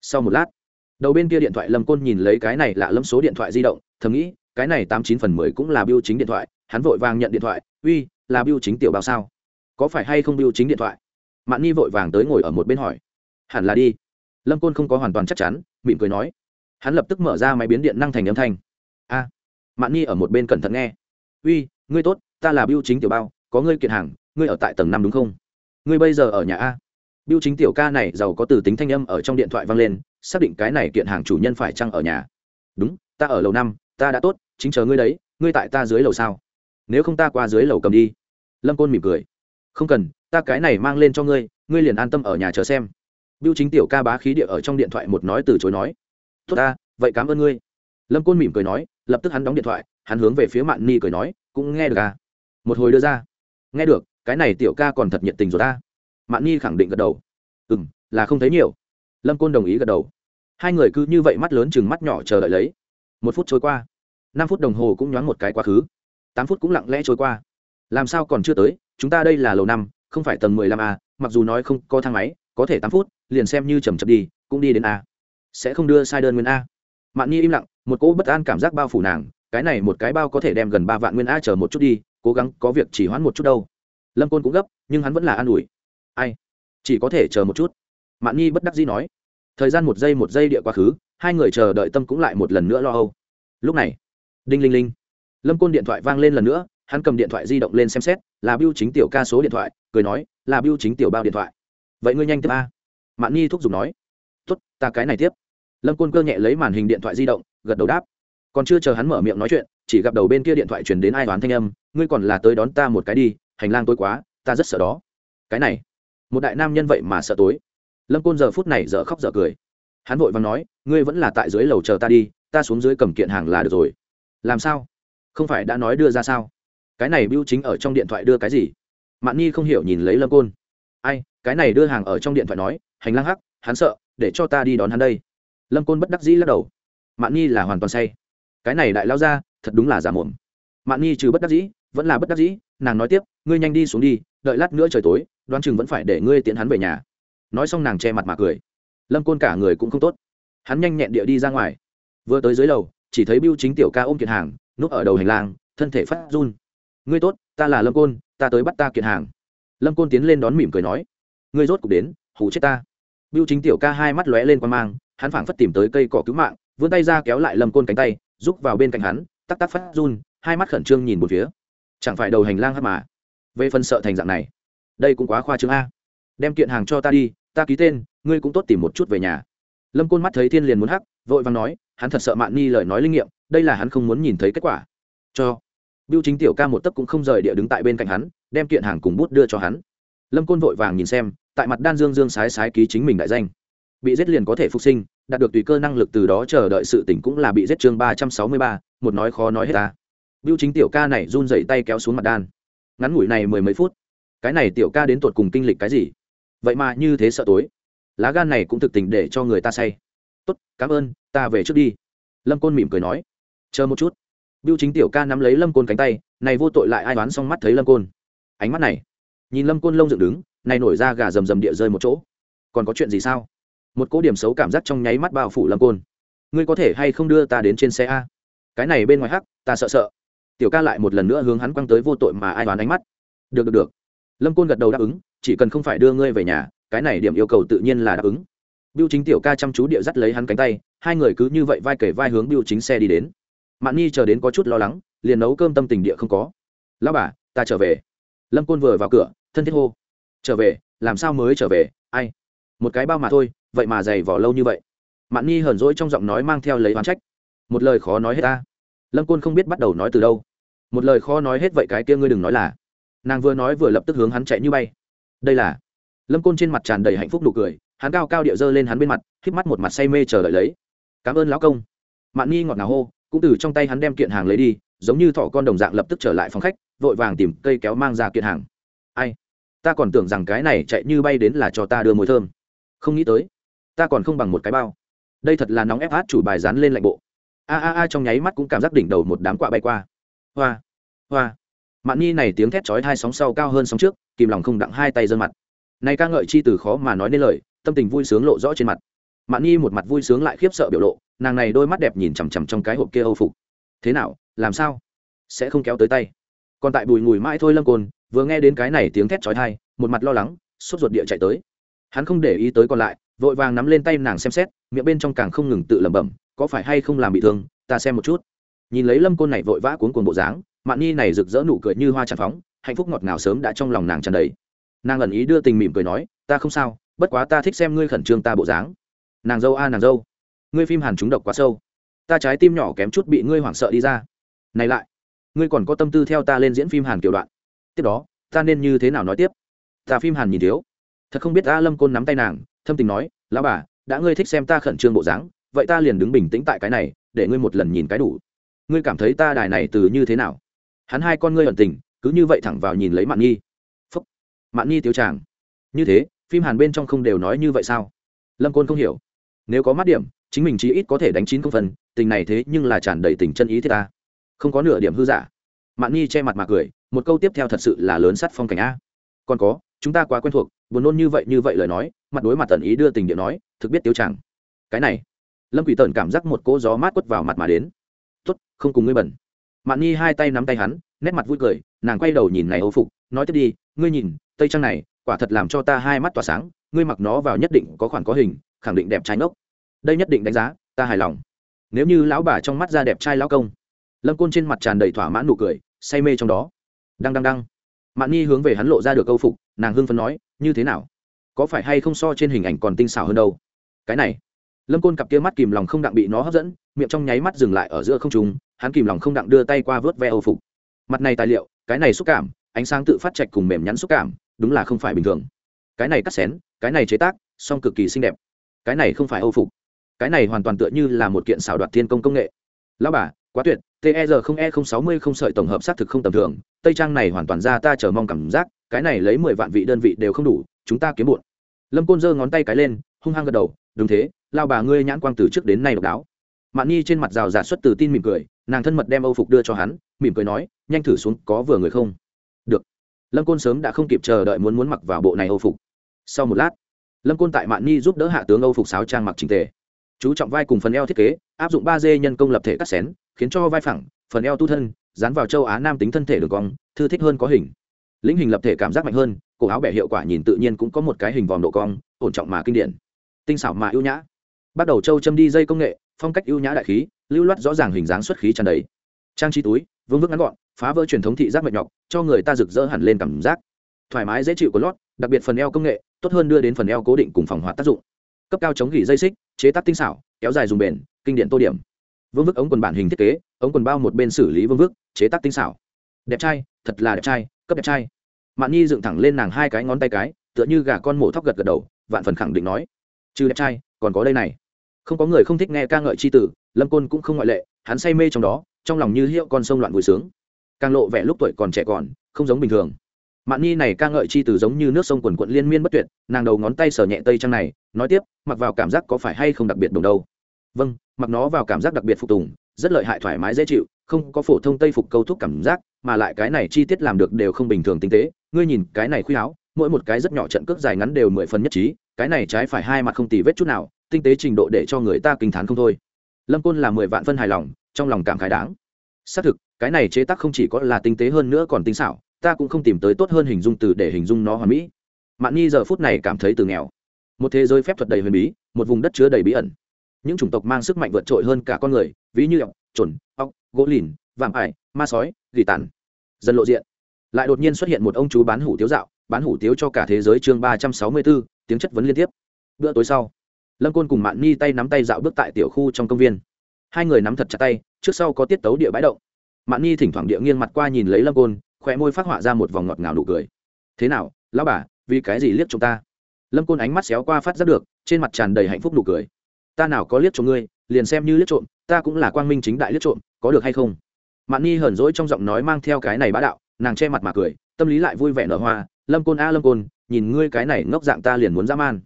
Sau một lát đầu bên kia điện thoại lâm côn nhìn lấy cái này lạ lâm số điện thoại di động thầm nghĩ cái này tám chín phần mười cũng là biêu chính điện thoại hắn vội vàng nhận điện thoại uy là biêu chính tiểu bao sao? Có phải hay không biêu chính điện thoại? Mạn nhi vội vàng tới ngồi ở một bên hỏi. Hẳn là đi. Lâm côn không có hoàn toàn chắc chắn mỉm cười nói. Hắn lập tức mở ra máy biến điện năng thành âm thanh. A. À, mạn nhi ở một bên cẩn thận nghe. Uy ngươi tốt ta là biêu chính tiểu bao có ngươi kiện hàng, ngươi ở tại tầng năm đúng không? Ngươi bây giờ ở nhà a. Biêu chính tiểu ca này giàu có từ tính thanh âm ở trong điện thoại vang lên, xác định cái này kiện hàng chủ nhân phải chăng ở nhà. Đúng, ta ở lầu năm, ta đã tốt, chính chờ ngươi đấy, ngươi tại ta dưới lầu sao? Nếu không ta qua dưới lầu cầm đi. Lâm côn mỉm cười. Không cần, ta cái này mang lên cho ngươi ngươi liền an tâm ở nhà chờ xem. Biêu chính tiểu ca bá khí địa ở trong điện thoại một nói từ chối nói. Tốt ta, vậy cảm ơn ngươi. Lâm côn mỉm cười nói, lập tức hắn đóng điện thoại, hắn hướng về phía mạn ni cười nói, cũng nghe được à? Một hồi đưa ra nghe được, cái này tiểu ca còn thật nhiệt tình rồi ta. Mạn Nhi khẳng định gật đầu. Ừ m là không thấy nhiều. Lâm côn đồng ý gật đầu. Hai người cứ như vậy mắt lớn chừng mắt nhỏ chờ đợi lấy. Một phút trôi qua. Năm phút đồng hồ cũng nhoáng một cái quá khứ. Tám phút cũng lặng lẽ trôi qua. Làm sao còn chưa tới, chúng ta đây là lầu năm, không phải tầng mười lăm a mặc dù nói không có thang máy, có thể tám phút, liền xem như chầm chập đi, cũng đi đến a. Sẽ không đưa sai đơn nguyên a. Mạn nhi im lặng, một cỗ bất an cảm giác bao phủ nàng, cái này một cái bao có thể đem gần ba vạn nguyên a chờ một chút đi cố gắng có việc chỉ hoãn một chút đâu. Lâm côn cũng gấp, nhưng hắn vẫn là an ủi. Ai? Chỉ có thể chờ một chút. Mạn nhi bất đắc dĩ nói. Thời gian một giây một giây địa quá khứ, hai người chờ đợi tâm cũng lại một lần nữa lo âu. Lúc này, đinh linh linh. Lâm côn điện thoại vang lên lần nữa, hắn cầm điện thoại di động lên xem xét, là biêu chính tiểu ca số điện thoại, cười nói, là biêu chính tiểu bao điện thoại. Vậy ngươi nhanh tiếp a. Mạn nhi thúc giục nói. Tốt, ta cái này tiếp. Lâm côn cơ nhẹ lấy màn hình điện thoại di động, gật đầu đáp. Còn chưa chờ hắn mở miệng nói chuyện, chỉ gặp đầu bên kia điện thoại truyền đến ai toán thanh âm ngươi còn là tới đón ta một cái đi, hành lang tối quá, ta rất sợ đó. Cái này, một đại nam nhân vậy mà sợ tối. Lâm côn giờ phút này dở khóc dở cười. Hắn vội và nói, ngươi vẫn là tại dưới lầu chờ ta đi, ta xuống dưới cầm kiện hàng là được rồi. Làm sao? Không phải đã nói đưa ra sao? Cái này biêu chính ở trong điện thoại đưa cái gì? Mạn nhi không hiểu nhìn lấy lâm côn. Ai, cái này đưa hàng ở trong điện thoại nói, hành lang hắc, hắn sợ, để cho ta đi đón hắn đây. Lâm côn bất đắc dĩ lắc đầu. Mạn nhi là hoàn toàn say. Cái này đại lao ra, thật đúng là giả mồm. Mạn nhi trừ bất đắc dĩ vẫn là bất đắc dĩ, nàng nói tiếp, ngươi nhanh đi xuống đi, đợi lát nữa trời tối, đoán chừng vẫn phải để ngươi tiễn hắn về nhà. Nói xong nàng che mặt mà cười. Lâm côn cả người cũng không tốt. Hắn nhanh nhẹn địa đi ra ngoài. Vừa tới dưới lầu, chỉ thấy biêu chính tiểu ca ôm kiện hàng, núp ở đầu hành lang, thân thể phát run. Ngươi tốt, ta là lâm côn, ta tới bắt ta kiện hàng. Lâm côn tiến lên đón mỉm cười nói, ngươi rốt cục đến hủ chết ta. Biêu chính tiểu ca hai mắt lóe lên qua mang, hắn phảng phất tìm tới cây cỏ cứu mạng, vươn tay ra kéo lại lâm côn cánh tay, rúc vào bên cạnh hắn, tắc tắc phát run, hai mắt khẩn trương nhìn một phía chẳng phải đầu hành lang hát mà. Về phần sợ thành dạng này, đây cũng quá khoa trương a. Đem kiện hàng cho ta đi, ta ký tên, ngươi cũng tốt tìm một chút về nhà. Lâm côn mắt thấy thiên liền muốn hắc, vội vàng nói, hắn thật sợ mạn ni lời nói linh nghiệm, đây là hắn không muốn nhìn thấy kết quả. Cho. Biêu chính tiểu ca một tấc cũng không rời địa đứng tại bên cạnh hắn, đem kiện hàng cùng bút đưa cho hắn. Lâm côn vội vàng nhìn xem, tại mặt đan dương dương sái sái ký chính mình đại danh. Bị giết liền có thể phục sinh, đạt được tùy cơ năng lực từ đó chờ đợi sự tỉnh cũng là bị giết chương ba trăm sáu mươi ba, một nói khó nói hết ta biêu chính tiểu ca này run dậy tay kéo xuống mặt đan. Ngắn ngủi này mười mấy phút, cái này tiểu ca đến tuột cùng kinh lịch cái gì? Vậy mà như thế sợ tối. Lá gan này cũng thực tình để cho người ta say. Tốt, cảm ơn, ta về trước đi. Lâm côn mỉm cười nói. Chờ một chút. Biêu chính tiểu ca nắm lấy lâm côn cánh tay, này vô tội lại ai đoán xong mắt thấy lâm côn. Ánh mắt này, nhìn lâm côn lông dựng đứng, này nổi ra gà rầm rầm địa rơi một chỗ. Còn có chuyện gì sao? Một cố điểm xấu cảm giác trong nháy mắt bao phủ lâm côn. Ngươi có thể hay không đưa ta đến trên xe a? Cái này bên ngoài hắc, ta sợ sợ tiểu ca lại một lần nữa hướng hắn quăng tới vô tội mà ai đoán ánh mắt. Được được được. Lâm côn gật đầu đáp ứng, chỉ cần không phải đưa ngươi về nhà, cái này điểm yêu cầu tự nhiên là đáp ứng. Biêu chính tiểu ca chăm chú địa dắt lấy hắn cánh tay, hai người cứ như vậy vai kể vai hướng biêu chính xe đi đến. Mạn nhi chờ đến có chút lo lắng, liền nấu cơm tâm tình địa không có. Lão bà, ta trở về. Lâm côn vừa vào cửa, thân thiết hô. Trở về, làm sao mới trở về, ai? Một cái bao mà thôi, vậy mà dày vỏ lâu như vậy. Mạn nhi hờn dỗi trong giọng nói mang theo lấy oán trách. Một lời khó nói hết ta. Lâm côn không biết bắt đầu nói từ đâu một lời khó nói hết vậy cái kia ngươi đừng nói là. Nàng vừa nói vừa lập tức hướng hắn chạy như bay. Đây là. Lâm côn trên mặt tràn đầy hạnh phúc nụ cười, hắn cao cao điệu dơ lên hắn bên mặt k mắt một mặt say mê chờ đợi lấy. Cảm ơn lão công. Mạn nhi ngọt ngào hô, cũng từ trong tay hắn đem kiện hàng lấy đi, giống như thỏ con đồng dạng lập tức trở lại phòng khách, vội vàng tìm cây kéo mang ra kiện hàng. Ai? Ta còn tưởng rằng cái này chạy như bay đến là cho ta đưa mùi thơm. Không nghĩ tới. Ta còn không bằng một cái bao. Đây thật là nóng ép hát chủ bài dán lên lạnh bộ. A a a trong nháy mắt cũng cảm giác đỉnh đầu một đám quạ bay qua hoa hoa. Mạn nhi này tiếng thét chói hai sóng sau cao hơn sóng trước, kìm lòng không đặng hai tay dân mặt. Này ca ngợi chi từ khó mà nói nên lời, tâm tình vui sướng lộ rõ trên mặt. Mạn nhi một mặt vui sướng lại khiếp sợ biểu lộ, nàng này đôi mắt đẹp nhìn chằm chằm trong cái hộp kia âu phục. Thế nào, làm sao? Sẽ không kéo tới tay. Còn tại bùi ngùi mãi thôi lâm côn, vừa nghe đến cái này tiếng thét chói thai một mặt lo lắng, sốt ruột địa chạy tới. Hắn không để ý tới còn lại, vội vàng nắm lên tay nàng xem xét, miệng bên trong càng không ngừng tự lẩm bẩm, có phải hay không làm bị thương, ta xem một chút nhìn lấy lâm côn này vội vã cuốn cuồng bộ dáng, mạn nhi này rực rỡ nụ cười như hoa tràn phóng, hạnh phúc ngọt ngào sớm đã trong lòng nàng tràn đầy. Nàng ẩn ý đưa tình mỉm cười nói, ta không sao, bất quá ta thích xem ngươi khẩn trương ta bộ dáng. Nàng dâu a, nàng dâu. Ngươi phim hàn trúng độc quá sâu. Ta trái tim nhỏ kém chút bị ngươi hoảng sợ đi ra. Này lại, ngươi còn có tâm tư theo ta lên diễn phim hàn kiểu đoạn. Tiếp đó, ta nên như thế nào nói tiếp? Ta phim hàn nhìn thiếu. Thật không biết a lâm côn nắm tay nàng, thâm tình nói, lão bà, đã ngươi thích xem ta khẩn trương bộ dáng, vậy ta liền đứng bình tĩnh tại cái này, để ngươi một lần nhìn cái đủ ngươi cảm thấy ta đài này từ như thế nào? Hắn hai con ngươi ẩn tình, cứ như vậy thẳng vào nhìn lấy mạn nhi. Phúc. Mạn nhi tiêu tràng. Như thế, phim hàn bên trong không đều nói như vậy sao? Lâm côn không hiểu. Nếu có mắt điểm, chính mình chí ít có thể đánh chín công phần, tình này thế nhưng là tràn đầy tình chân ý thế ta. Không có nửa điểm hư giả. Mạn nhi che mặt mà cười, một câu tiếp theo thật sự là lớn sắt phong cảnh a. Còn có, chúng ta quá quen thuộc, buồn nôn như vậy như vậy lời nói, mặt đối mặt tần ý đưa tình điện nói, thực biết tiêu chẳng cái này, lâm quỷ tần cảm giác một cỗ gió mát quất vào mặt mà đến tốt, không cùng ngươi bẩn. Mạn nhi hai tay nắm tay hắn, nét mặt vui cười, nàng quay đầu nhìn này âu phục, nói tiếp đi, ngươi nhìn, tây trang này, quả thật làm cho ta hai mắt tỏa sáng, ngươi mặc nó vào nhất định có khoản có hình, khẳng định đẹp trai ngốc. Đây nhất định đánh giá, ta hài lòng. Nếu như lão bà trong mắt ra đẹp trai lão công. Lâm côn trên mặt tràn đầy thỏa mãn nụ cười, say mê trong đó. Đăng đăng đăng. Mạn nhi hướng về hắn lộ ra được câu phục, nàng hưng phấn nói, như thế nào? Có phải hay không so trên hình ảnh còn tinh xảo hơn đâu? Cái này lâm côn cặp kia mắt kìm lòng không đặng bị nó hấp dẫn, miệng trong nháy mắt dừng lại ở giữa không trùng hắn kìm lòng không đặng đưa tay qua vớt ve âu phục. Mặt này tài liệu, cái này xúc cảm, ánh sáng tự phát trạch cùng mềm nhắn xúc cảm, đúng là không phải bình thường. Cái này cắt xén, cái này chế tác, song cực kỳ xinh đẹp. Cái này không phải âu phục. Cái này hoàn toàn tựa như là một kiện xảo đoạt thiên công công nghệ. Lão bà, quá tuyệt ter không e không sáu mươi không sợi tổng hợp xác thực không tầm thường, tây trang này hoàn toàn ra ta chờ mong cảm giác, cái này lấy mười vạn vị đơn vị đều không đủ, chúng ta kiếm bụn lâm côn giơ ngón tay cái lên, hung hăng gật đầu đúng thế, lao bà ngươi nhãn quang từ trước đến nay độc đáo. Mạn nhi trên mặt rào rạt xuất từ tin mỉm cười, nàng thân mật đem âu phục đưa cho hắn, mỉm cười nói, nhanh thử xuống, có vừa người không? Được. Lâm côn sớm đã không kịp chờ đợi muốn muốn mặc vào bộ này âu phục. Sau một lát, lâm côn tại mạn nhi giúp đỡ hạ tướng âu phục sáo trang mặc trình tề. Chú trọng vai cùng phần eo thiết kế, áp dụng ba d nhân công lập thể cắt xén, khiến cho vai phẳng, phần eo tu thân, dán vào châu á nam tính thân thể đường cong, thư thích hơn có hình. Lĩnh hình lập thể cảm giác mạnh hơn, cổ áo bẻ hiệu quả nhìn tự nhiên cũng có một cái hình vòm độ cong, ổn trọng mà kinh điển tinh xảo mà ưu nhã. Bắt đầu châu châm đi dây công nghệ, phong cách ưu nhã đại khí, lưu loát rõ ràng hình dáng xuất khí tràn đầy. Trang trí túi, vương vức ngắn gọn, phá vỡ truyền thống thị giác mệt nhọc, cho người ta rực rỡ hẳn lên cảm giác. Thoải mái dễ chịu của lót, đặc biệt phần eo công nghệ, tốt hơn đưa đến phần eo cố định cùng phòng hoạt tác dụng. Cấp cao chống gỉ dây xích, chế tác tinh xảo, kéo dài dùng bền, kinh điện tô điểm. Vương vức ống quần bản hình thiết kế, ống quần bao một bên xử lý vương vức, chế tác tinh xảo. Đẹp trai, thật là đẹp trai, cấp đẹp trai. Mạn nhi dựng thẳng lên nàng hai cái ngón tay cái, tựa như gà con mổ thóc gật gật đầu, vạn phần khẳng định nói trừ đẹp trai, còn có đây này. Không có người không thích nghe ca ngợi c h i tử, lâm côn cũng không ngoại lệ, hắn say mê trong đó, trong lòng như hiệu con sông loạn vui sướng. Càng lộ vẻ lúc tuổi còn trẻ còn, không giống bình thường. Mạn nhi này ca ngợi chi tử giống như nước sông quần quận liên miên bất tuyệt, nàng đầu ngón tay sờ nhẹ tây trang này, nói tiếp, mặc vào cảm giác có phải hay không đặc biệt đồng đâu. Vâng mặc nó vào cảm giác đặc biệt phục tùng, rất lợi hại thoải mái dễ chịu, không có phổ thông tây phục câu thúc cảm giác, mà lại cái này chi tiết làm được đều không bình thường tinh tế. Ngươi nhìn, cái này khuy áo mỗi một cái rất nhỏ trận cước dài ngắn đều mười phần nhất trí, cái này trái phải hai mặt không tì vết chút nào, tinh tế trình độ để cho người ta kinh t h á n không thôi. Lâm côn là mười vạn phân hài lòng, trong lòng cảm khái đáng. Xác thực, cái này chế tác không chỉ có là tinh tế hơn nữa còn tinh xảo, ta cũng không tìm tới tốt hơn hình dung từ để hình dung nó hoàn mỹ. Mạn nhi giờ phút này cảm thấy từ nghèo. Một thế giới phép thuật đầy huyền bí, một vùng đất chứa đầy bí ẩn. Những chủng tộc mang sức mạnh vượt trội hơn cả con người, ví như ọc trồn ọc gỗ lìn, vạm ải, ma sói, gỉ tàn. Dần lộ diện, lại đột nhiên xuất hiện một ông chú bán hủ tiếu dạo bán hủ tiếu cho cả thế giới chương ba trăm sáu mươi bốn tiếng chất vấn liên tiếp. Bữa tối sau, lâm côn cùng mạn ni tay nắm tay dạo bước tại tiểu khu trong công viên. Hai người nắm thật chặt tay, trước sau có tiết tấu địa bãi động. Mạn ni thỉnh thoảng địa nghiêng mặt qua nhìn lấy lâm côn khỏe môi phát họa ra một vòng ngọt ngào nụ cười. Thế nào, lão bà, vì cái gì liếc chúng ta? Lâm côn ánh mắt xéo qua phát giác được, trên mặt tràn đầy hạnh phúc nụ cười. Ta nào có liếc trộm ngươi, liền xem như liếc trộm, ta cũng là quang minh chính đại liếc trộm, có được hay không? Mạn ni hờn dỗi trong giọng nói mang theo cái này bá đạo, nàng che mặt mà cười, tâm lý lại vui vẻ nở hoa lâm côn a lâm côn, nhìn ngươi cái này ngốc dạng ta liền muốn dã man.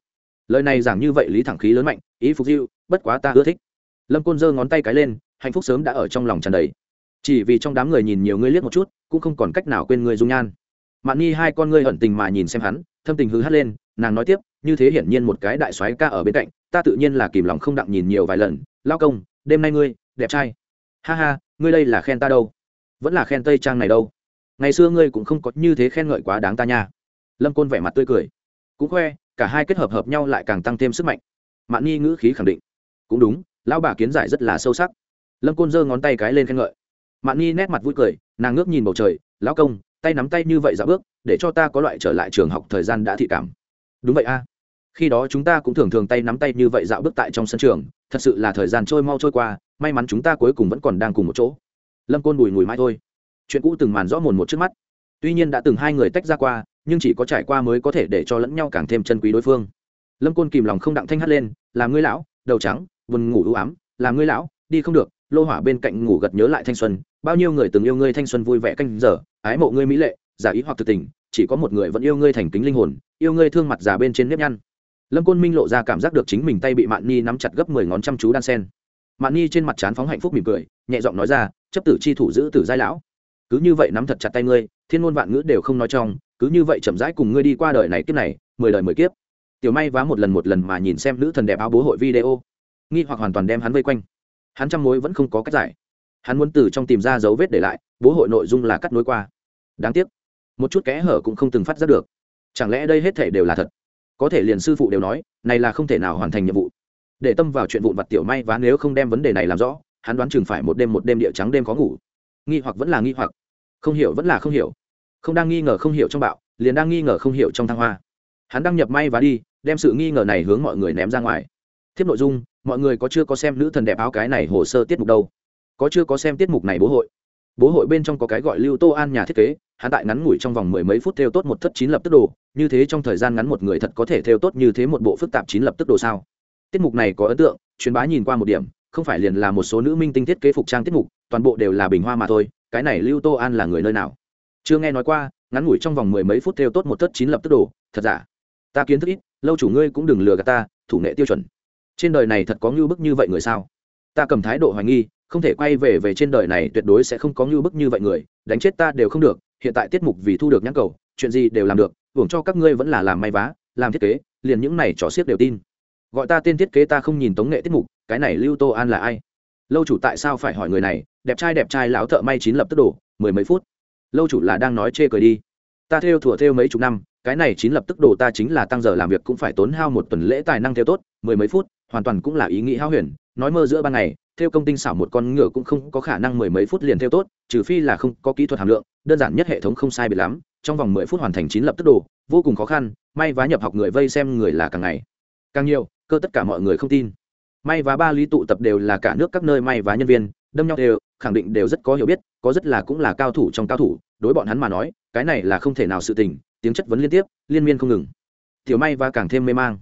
Lời này giảng như vậy lý thẳng khí lớn mạnh, ý phục diệu bất quá ta ưa thích. Lâm côn giơ ngón tay cái lên, hạnh phúc sớm đã ở trong lòng tràn đầy. Chỉ vì trong đám người nhìn nhiều ngươi liếc một chút, cũng không còn cách nào quên ngươi dung nhan. Mạn nhi hai con ngươi hận tình mà nhìn xem hắn, thâm tình hư hắt lên, nàng nói tiếp, như thế hiển nhiên một cái đại soái ca ở bên cạnh, ta tự nhiên là kìm lòng không đặng nhìn nhiều vài lần. Lao công, đêm nay ngươi, đẹp trai. Ha ha, ngươi đây là khen ta đâu? Vẫn là khen tây trang này đâu? Ngày xưa ngươi cũng không có như thế khen ngợi quá đáng ta nha. Lâm côn vẻ mặt tươi cười. Cũng khoe, cả hai kết hợp hợp nhau lại càng tăng thêm sức mạnh. Mạn nhi ngữ khí khẳng định. Cũng đúng, lão bà kiến giải rất là sâu sắc. Lâm côn giơ ngón tay cái lên khen ngợi. Mạn nhi nét mặt vui cười, nàng ngước nhìn bầu trời, lão công, tay nắm tay như vậy dạo bước, để cho ta có loại trở lại trường học thời gian đã thị cảm. Đúng vậy a. Khi đó chúng ta cũng thường thường tay nắm tay như vậy dạo bước tại trong sân trường, thật sự là thời gian trôi mau trôi qua, may mắn chúng ta cuối cùng vẫn còn đang cùng một chỗ. Lâm côn bùi ngùi mãi thôi chuyện cũ từng màn rõ mồn một trước mắt. Tuy nhiên đã từng hai người tách ra qua, nhưng chỉ có trải qua mới có thể để cho lẫn nhau càng thêm chân quý đối phương. Lâm côn kìm lòng không đặng thanh hắt lên làm ngươi lão, đầu trắng, buồn ngủ ưu ám làm ngươi lão, đi không được, lô hỏa bên cạnh ngủ gật nhớ lại thanh xuân, bao nhiêu người từng yêu ngươi thanh xuân vui vẻ canh giờ, ái mộ ngươi mỹ lệ, giả ý hoặc thực tình, chỉ có một người vẫn yêu ngươi thành kính linh hồn, yêu ngươi thương mặt già bên trên nếp nhăn. Lâm côn minh lộ ra cảm giác được chính mình tay bị mạn ni nắm chặt gấp mười ngón chăm chú đan sen. Mạn ni trên mặt trán phóng hạnh phúc mỉm cười, nhẹ giọng nói ra, chấp tử chi thủ giữ tử giai lão cứ như vậy nắm thật chặt tay ngươi, thiên ngôn vạn ngữ đều không nói trong, cứ như vậy chậm rãi cùng ngươi đi qua đời này kiếp này, mười đời mười kiếp. Tiểu may vá một lần một lần mà nhìn xem nữ thần đẹp áo bố hội video. Nghi hoặc hoàn toàn đem hắn vây quanh. Hắn trăm mối vẫn không có cách giải. Hắn muốn từ trong tìm ra dấu vết để lại, bố hội nội dung là cắt nối qua. Đáng tiếc, một chút kẽ hở cũng không từng phát ra được. Chẳng lẽ đây hết thể đều là thật? Có thể liền sư phụ đều nói, này là không thể nào hoàn thành nhiệm vụ. Để tâm vào chuyện vụn vặt tiểu may vá nếu không đem vấn đề này làm rõ, hắn đoán chừng phải một đêm một đêm địa trắng đêm khó ngủ. Nghi hoặc vẫn là nghi hoặc không hiểu vẫn là không hiểu. Không đang nghi ngờ không hiểu trong bạo, liền đang nghi ngờ không hiểu trong thăng hoa. Hắn đăng nhập may và đi, đem sự nghi ngờ này hướng mọi người ném ra ngoài. Thiếp nội dung, mọi người có chưa có xem nữ thần đẹp áo cái này hồ sơ tiết mục đâu? Có chưa có xem tiết mục này bố hội? Bố hội bên trong có cái gọi lưu tô an nhà thiết kế, hắn tại ngắn ngủi trong vòng mười mấy phút theo tốt một thất chín lập tức đồ, như thế trong thời gian ngắn một người thật có thể theo tốt như thế một bộ phức tạp chín lập tức đồ sao? Tiết mục này có ấn tượng, truyền bá nhìn qua một điểm, không phải liền là một số nữ minh tinh thiết kế phục trang tiết mục, toàn bộ đều là bình hoa mà thôi cái này lưu tô an là người nơi nào? Chưa nghe nói qua, ngắn ngủi trong vòng mười mấy phút theo tốt một thất chín lập tức đồ thật giả? Ta kiến thức ít, lâu chủ ngươi cũng đừng lừa gạt ta, thủ nghệ tiêu chuẩn. Trên đời này thật có ngưu bức như vậy người sao? Ta cầm thái độ hoài nghi, không thể quay về về trên đời này tuyệt đối sẽ không có ngưu bức như vậy người, đánh chết ta đều không được, hiện tại tiết mục vì thu được nhãn cầu, chuyện gì đều làm được, hưởng cho các ngươi vẫn là làm may vá, làm thiết kế, liền những này trò xiếc đều tin. Gọi ta tên thiết kế ta không nhìn tống nghệ tiết mục, cái này lưu tô an là ai? Lâu chủ tại sao phải hỏi người này, đẹp trai đẹp trai lão thợ may chín lập tức đổ, mười mấy phút. Lâu chủ là đang nói chê cười đi. Ta theo thủa theo mấy chục năm, cái này chín lập tức đổ ta chính là tăng giờ làm việc cũng phải tốn hao một tuần lễ tài năng theo tốt, mười mấy phút, hoàn toàn cũng là ý nghĩ hao huyền. Nói mơ giữa ban ngày, theo công tinh xảo một con ngựa cũng không có khả năng mười mấy phút liền theo tốt, trừ phi là không có kỹ thuật hàm lượng, đơn giản nhất hệ thống không sai biệt lắm, trong vòng mười phút hoàn thành chín lập tức đồ vô cùng khó khăn, may vá nhập học người vây xem người là càng ngày càng nhiều, cơ tất cả mọi người không tin may và ba lý tụ tập đều là cả nước các nơi may và nhân viên, đâm nhau đều, khẳng định đều rất có hiểu biết, có rất là cũng là cao thủ trong cao thủ, đối bọn hắn mà nói, cái này là không thể nào sự tình, tiếng chất vấn liên tiếp, liên miên không ngừng. Tiểu may và càng thêm mê mang.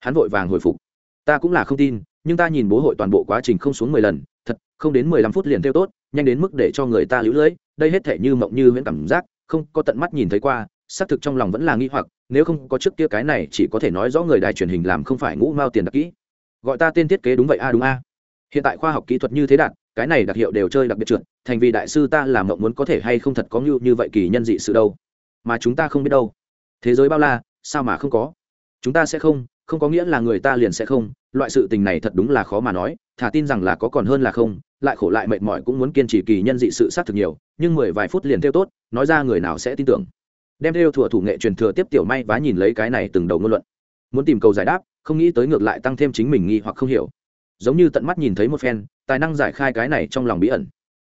Hắn vội vàng hồi phục. Ta cũng là không tin, nhưng ta nhìn bố hội toàn bộ quá trình không xuống mười lần, thật, không đến mười lăm phút liền theo tốt, nhanh đến mức để cho người ta lũ lưỡi, đây hết thể như mộng như huyễn cảm giác, không có tận mắt nhìn thấy qua, xác thực trong lòng vẫn là nghi hoặc, nếu không có trước kia cái này chỉ có thể nói rõ người đài truyền hình làm không phải ngũ mao tiền đặc kỹ gọi ta tên thiết kế đúng vậy a, đúng a. Hiện tại khoa học kỹ thuật như thế đạt, cái này đặc hiệu đều chơi đặc biệt trượt, thành vì đại sư ta làm mộng muốn có thể hay không thật có như như vậy kỳ nhân dị sự đâu. Mà chúng ta không biết đâu. Thế giới bao la, sao mà không có? Chúng ta sẽ không không có nghĩa là người ta liền sẽ không, loại sự tình này thật đúng là khó mà nói thả tin rằng là có còn hơn là không, lại khổ lại mệt mỏi cũng muốn kiên trì kỳ nhân dị sự xác thực nhiều, nhưng mười vài phút liền theo tốt, nói ra người nào sẽ tin tưởng. Đem theo thừa thủ nghệ truyền thừa tiếp tiểu may vá nhìn lấy cái này từng đầu ngôn luận. Muốn tìm cầu giải đáp không nghĩ tới ngược lại tăng thêm chính mình nghi hoặc không hiểu. Giống như tận mắt nhìn thấy một phen, tài năng giải khai cái này trong lòng bí ẩn.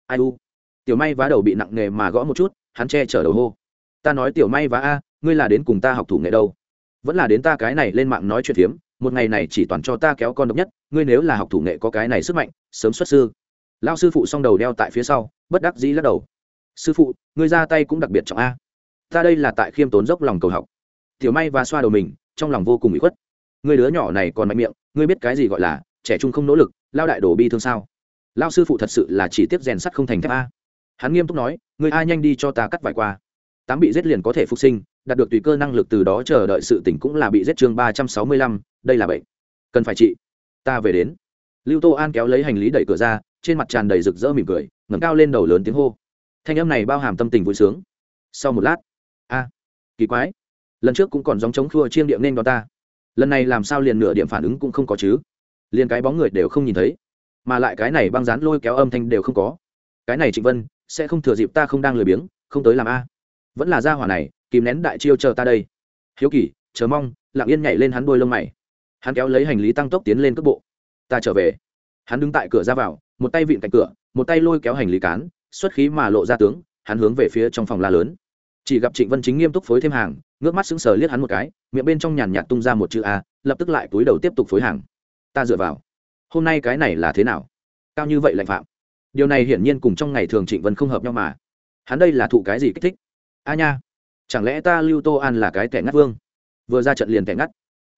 Ai u? Tiểu may vá đầu bị nặng nghề mà gõ một chút, hắn che chở đầu hô. Ta nói tiểu may vá a, ngươi là đến cùng ta học thủ nghệ đâu? Vẫn là đến ta cái này lên mạng nói chuyện phiếm, một ngày này chỉ toàn cho ta kéo con độc nhất, ngươi nếu là học thủ nghệ có cái này sức mạnh, sớm xuất sư. Lao sư phụ s o n g đầu đeo tại phía sau, bất đắc dĩ lắc đầu. Sư phụ, ngươi ra tay cũng đặc biệt trọng a. Ta đây là tại khiêm tốn dốc lòng cầu học. Tiểu may và xoa đầu mình, trong lòng vô cùng bị khuất người đứa nhỏ này còn mạnh miệng, ngươi biết cái gì gọi là trẻ trung không nỗ lực, lao đại đổ bi thương sao? Lao sư phụ thật sự là chỉ tiếp rèn sắt không thành thép a. Hắn nghiêm túc nói người a, nhanh đi cho ta cắt vải qua. Tám bị giết liền có thể phục sinh, đạt được tùy cơ năng lực từ đó chờ đợi sự tỉnh cũng là bị giết chương ba trăm sáu mươi lăm, đây là bệnh. Cần phải trị ta về đến. Lưu tô an kéo lấy hành lý đẩy cửa ra, trên mặt tràn đầy rực rỡ mỉm cười, ngẩng cao lên đầu lớn tiếng hô. Thanh âm này bao hàm tâm tình vui sướng. Sau một lát, a, kỳ quái, lần trước cũng còn dòng chống khua chiêng điệu nên đón ta lần này làm sao liền nửa điểm phản ứng cũng không có chứ? Liền cái bóng người đều không nhìn thấy, mà lại cái này băng dán lôi kéo âm thanh đều không có. Cái này trịnh vân, sẽ không thừa dịp ta không đang lười biếng, không tới làm a. Vẫn là gia hỏa này, kìm nén đại chiêu chờ ta đây. Hiếu kỳ, chờ mong, lặng yên nhảy lên hắn đôi lông mày. Hắn kéo lấy hành lý tăng tốc tiến lên cước bộ. Ta trở về. Hắn đứng tại cửa ra vào, một tay vịn cạnh cửa, một tay lôi kéo hành lý cán, xuất khí mà lộ ra tướng, hắn hướng về phía trong phòng la lớn chỉ gặp trịnh vân chính nghiêm túc phối thêm hàng, ngước mắt sững sờ liếc hắn một cái, miệng bên trong nhàn nhạt tung ra một chữ a, lập tức lại túi đầu tiếp tục phối hàng. Ta dựa vào. Hôm nay cái này là thế nào? Cao như vậy lạnh phạm. Điều này hiển nhiên cùng trong ngày thường trịnh vân không hợp nhau mà. Hắn đây là thụ cái gì kích thích? A nha. Chẳng lẽ ta lưu tô an là cái kẻ ngắt vương? Vừa ra trận liền kẻ ngắt.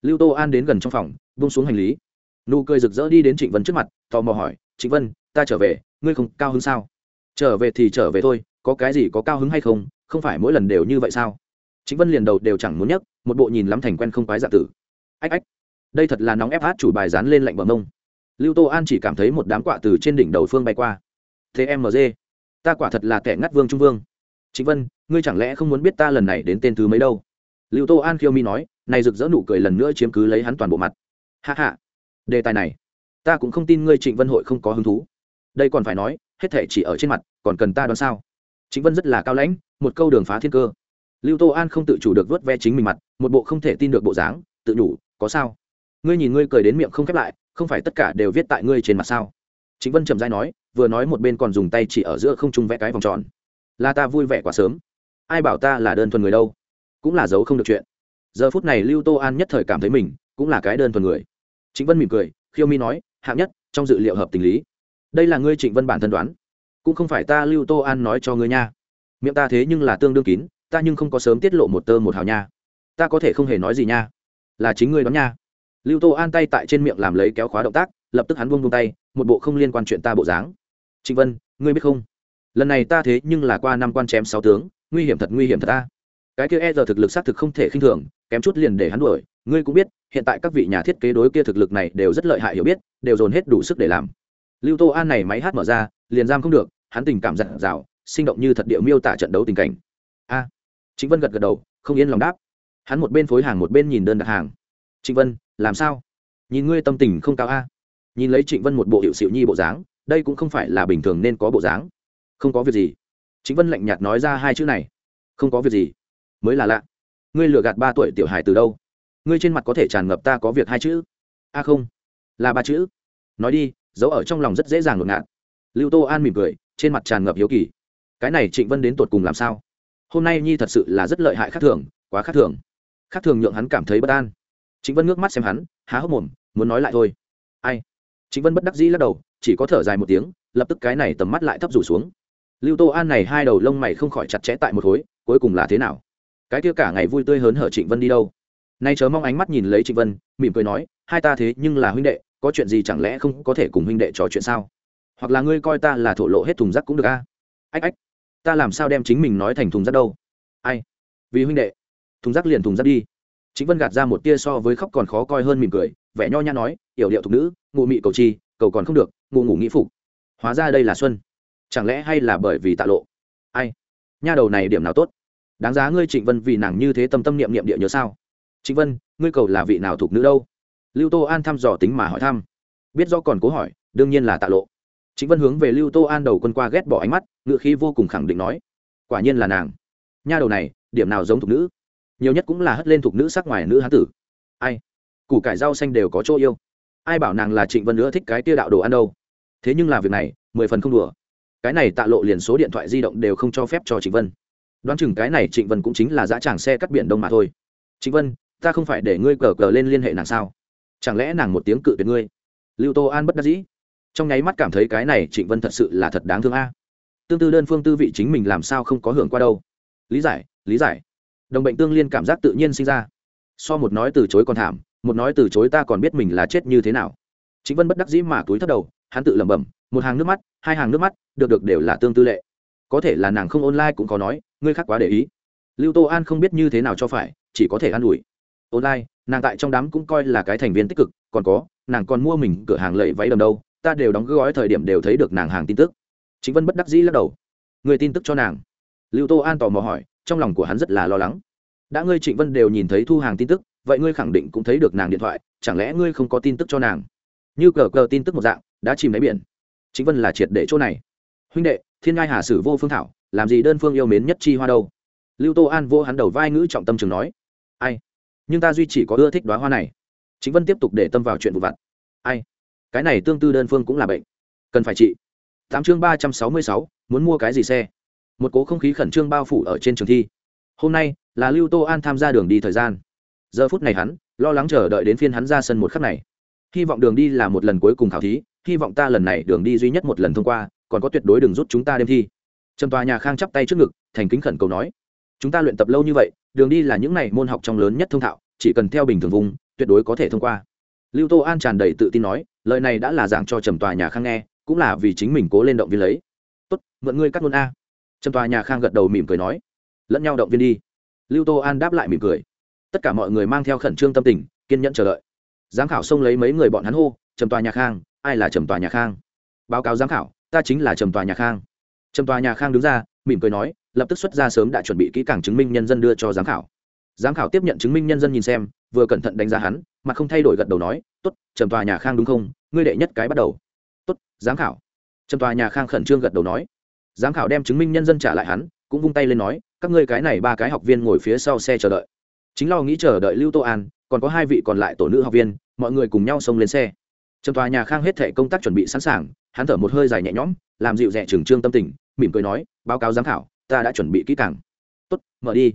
Lưu tô an đến gần trong phòng bung xuống hành lý. Nụ cười rực rỡ đi đến trịnh vân trước mặt, tò mò hỏi, trịnh vân, ta trở về, ngươi không cao hứng sao? Trở về thì trở về thôi, có cái gì có cao hứng hay không không phải mỗi lần đều như vậy sao? Trịnh vân liền đầu đều chẳng muốn nhấc, một bộ nhìn lắm thành quen không quái dạ tử. Ách ách, đây thật là nóng ép hát chủ bài dán lên lạnh bờ mông lưu tô an chỉ cảm thấy một đám quạ từ trên đỉnh đầu phương bay qua. Tmg ta quả thật là kẻ ngắt vương trung vương. Trịnh vân, ngươi chẳng lẽ không muốn biết ta lần này đến tên thứ mấy đâu? Lưu tô an khiêu mi nói, này rực rỡ nụ cười lần nữa chiếm cứ lấy hắn toàn bộ mặt. Hạ hạ đề tài này, ta cũng không tin ngươi trịnh vân hội không có hứng thú. Đây còn phải nói, hết thể chỉ ở trên mặt, còn cần ta đoán sao? Chính vân rất là cao lãnh, một câu đường phá thiên cơ. Lưu tô an không tự chủ được vớt ve chính mình mặt, một bộ không thể tin được bộ dáng, tự nhủ, có sao? Ngươi nhìn ngươi cười đến miệng không khép lại, không phải tất cả đều viết tại ngươi trên mặt sao? Chính vân trầm dai nói, vừa nói một bên còn dùng tay chỉ ở giữa không trung vẽ cái vòng tròn. Là ta vui vẻ quá sớm. Ai bảo ta là đơn thuần người đâu? Cũng là giấu không được chuyện. Giờ phút này lưu tô an nhất thời cảm thấy mình cũng là cái đơn thuần người. Chính vân mỉm cười, khiêu mi nói, hạng nhất, trong dự liệu hợp tình lý. Đây là ngươi trịnh vân bản thân đoán cũng không phải ta lưu tô an nói cho ngươi nha. Miệng ta thế nhưng là tương đương kín, ta nhưng không có sớm tiết lộ một tơ một hào nha. Ta có thể không hề nói gì nha. Là chính ngươi đó nha. Lưu tô an tay tại trên miệng làm lấy kéo khóa động tác, lập tức hắn buông buông tay, một bộ không liên quan chuyện ta bộ dáng. Trịnh vân, ngươi biết không? Lần này ta thế nhưng là qua năm quan chém sáu tướng, nguy hiểm thật, nguy hiểm thật ta. Cái kia e giờ thực lực xác thực không thể khinh thường, kém chút liền để hắn đuổi, ngươi cũng biết, hiện tại các vị nhà thiết kế đối kia thực lực này đều rất lợi hại hiểu biết, đều dồn hết đủ sức để làm. Lưu tô an này máy hát mở ra liền giam không được, hắn tình cảm giận dào, sinh động như thật địa miêu tả trận đấu tình cảnh. A chính vân gật gật đầu, không yên lòng đáp. Hắn một bên phối hàng một bên nhìn đơn đặt hàng. Trịnh vân, làm sao? Nhìn ngươi tâm tình không cao a. Nhìn lấy trịnh vân một bộ hiệu xịu nhi bộ dáng, đây cũng không phải là bình thường nên có bộ dáng. Không có việc gì. Trịnh vân lạnh nhạt nói ra hai chữ này. Không có việc gì. Mới là lạ. Ngươi lừa gạt ba tuổi tiểu hài từ đâu? Ngươi trên mặt có thể tràn ngập ta có việc hai chữ. A không. Là ba chữ. Nói đi, giấu ở trong lòng rất dễ dàng ngột ngạt lưu tô an mỉm cười, trên mặt tràn ngập hiếu kỳ. Cái này trịnh vân đến tột cùng làm sao? Hôm nay nhi thật sự là rất lợi hại khác thường, quá khác thường. Khác thường nhượng hắn cảm thấy bất an. Trịnh vân ngước mắt xem hắn, há hốc mồm, muốn nói lại thôi. Ai? Trịnh vân bất đắc dĩ lắc đầu, chỉ có thở dài một tiếng, lập tức cái này tầm mắt lại thấp rủ xuống. Lưu tô an này hai đầu lông mày không khỏi chặt chẽ tại một khối, cuối cùng là thế nào? Cái kia cả ngày vui tươi hớn hở trịnh vân đi đâu? Nay chớ mong ánh mắt nhìn lấy trịnh vân, mỉm cười nói, hai ta thế nhưng là huynh đệ, có chuyện gì chẳng lẽ không có thể cùng huynh đệ trò chuyện sao? Hoặc là ngươi coi ta là thổ lộ hết thùng rác cũng được a? Ách ách, ta làm sao đem chính mình nói thành thùng rác đâu? Ai? Vì huynh đệ. Thùng rác liền thùng rác đi. Chính vân gạt ra một tia so với khóc còn khó coi hơn mỉm cười, vẻ nho nhã nói, yểu điệu thục nữ, ngụ mị cầu chi, cầu còn không được ngụ ngủ nghĩ phục. Hóa ra đây là xuân. Chẳng lẽ hay là bởi vì tạ lộ? Ai? Nha đầu này điểm nào tốt? Đáng giá ngươi trịnh vân vì nàng như thế tâm tâm niệm niệm địa nhớ sao? Trịnh vân, ngươi cầu là vị nào thuộc nữ đâu? Lưu tô an thăm dò tính mà hỏi thăm. Biết do còn cố hỏi, đương nhiên là tạ lộ trịnh vân hướng về lưu tô an đầu quân qua ghét bỏ ánh mắt, ngựa khí vô cùng khẳng định nói, quả nhiên là nàng. Nha đầu này, điểm nào giống thuộc nữ? Nhiều nhất cũng là hất lên thuộc nữ sắc ngoài nữ hán tử. Ai? Củ cải rau xanh đều có chỗ yêu. Ai bảo nàng là trịnh vân nữa thích cái tia đạo đồ ăn đâu? Thế nhưng là việc này, mười phần không đùa. Cái này tạ lộ liền số điện thoại di động đều không cho phép cho trịnh vân. Đoán chừng cái này trịnh vân cũng chính là dã tràng xe cắt biển đông mà thôi. Trịnh vân, ta không phải để ngươi cờ cờ lên liên hệ nàng sao? Chẳng lẽ nàng một tiếng cự tuyệt ngươi? Lưu tô an bất đắc dĩ trong nháy mắt cảm thấy cái này trịnh vân thật sự là thật đáng thương a. Tương tư đơn phương tư vị chính mình làm sao không có hưởng qua đâu. Lý giải lý giải. Đồng bệnh tương liên cảm giác tự nhiên sinh ra. So một nói từ chối còn thảm, một nói từ chối ta còn biết mình là chết như thế nào. Chính vân bất đắc dĩ mà túi thất đầu, hắn tự lẩm bẩm, một hàng nước mắt, hai hàng nước mắt, được được đều là tương tư lệ. Có thể là nàng không online cũng có nói, ngươi khác quá để ý. Lưu tô an không biết như thế nào cho phải, chỉ có thể an ủi. Online, nàng tại trong đám cũng coi là cái thành viên tích cực, còn có, nàng còn mua mình cửa hàng lệ váy đầm đâu ta đều đóng gói thời điểm đều thấy được nàng hàng tin tức. Chính vân bất đắc dĩ lắc đầu. Người tin tức cho nàng. Lưu tô an tò mò hỏi, trong lòng của hắn rất là lo lắng. Đã ngươi trịnh vân đều nhìn thấy thu hàng tin tức, vậy ngươi khẳng định cũng thấy được nàng điện thoại, chẳng lẽ ngươi không có tin tức cho nàng? Như cờ cờ tin tức một dạng, đã chìm đáy biển. Chính vân là triệt để chỗ này. Huynh đệ, thiên ngai hà sử vô phương thảo, làm gì đơn phương yêu mến nhất chi hoa đâu? Lưu tô an vô hắn đầu vai ngữ trọng tâm trường nói. Ai? Nhưng ta duy chỉ có ưa thích đoá hoa này. Chính vân tiếp tục để tâm vào chuyện vụ vặt. Ai? Cái này tương tư đơn phương cũng là bệnh. Cần phải trị. Tám chương ba trăm sáu mươi sáu, muốn mua cái gì xe? Một cố không khí khẩn trương bao phủ ở trên trường thi. Hôm nay, là lưu tô an tham gia đường đi thời gian. Giờ phút này hắn, lo lắng chờ đợi đến phiên hắn ra sân một khắc này. Hy vọng đường đi là một lần cuối cùng khảo thí, hy vọng ta lần này đường đi duy nhất một lần thông qua, còn có tuyệt đối đừng rút chúng ta đêm thi. Trầm tòa nhà khang chắp tay trước ngực, thành kính khẩn cầu nói, chúng ta luyện tập lâu như vậy, đường đi là những n môn học trong lớn nhất thông thạo, chỉ cần theo bình thường vùng, tuyệt đối có thể thông qua lưu tô an tràn đầy tự tin nói, lời này đã là giảng cho trầm tòa nhà khang nghe, cũng là vì chính mình cố lên động viên lấy. Tốt, mượn ngươi cắt luôn a. Trầm tòa nhà khang gật đầu mỉm cười nói, lẫn nhau động viên đi. Lưu tô an đáp lại mỉm cười. Tất cả mọi người mang theo khẩn trương tâm tình, kiên nhẫn chờ đợi. Giám khảo xông lấy mấy người bọn hắn hô, trầm tòa nhà khang, ai là trầm tòa nhà khang? Báo cáo giám khảo, ta chính là trầm tòa nhà khang. Trầm tòa nhà khang đứng ra, mỉm cười nói, lập tức xuất ra sớm đã chuẩn bị kỹ càng chứng minh nhân dân đưa cho giám khảo. Giám khảo tiếp nhận chứng minh nhân dân nhìn xem vừa cẩn thận đánh giá hắn, mà không thay đổi gật đầu nói t ố t trầm tòa nhà khang đúng không? Ngươi đệ nhất cái bắt đầu. T ố t giám khảo. Trầm tòa nhà khang khẩn trương gật đầu nói. Giám khảo đem chứng minh nhân dân trả lại hắn, cũng vung tay lên nói, các ngươi cái này ba cái học viên ngồi phía sau xe chờ đợi. Chính lo nghĩ chờ đợi lưu tô an, còn có hai vị còn lại tổ nữ học viên, mọi người cùng nhau xông lên xe. Trầm tòa nhà khang hết thể công tác chuẩn bị sẵn sàng, hắn thở một hơi dài nhẹ nhõm, làm dịu rẻ trừng trương tâm tình, mỉm cười nói, báo cáo giám khảo, ta đã chuẩn bị kỹ càng. Tốt, mở đi.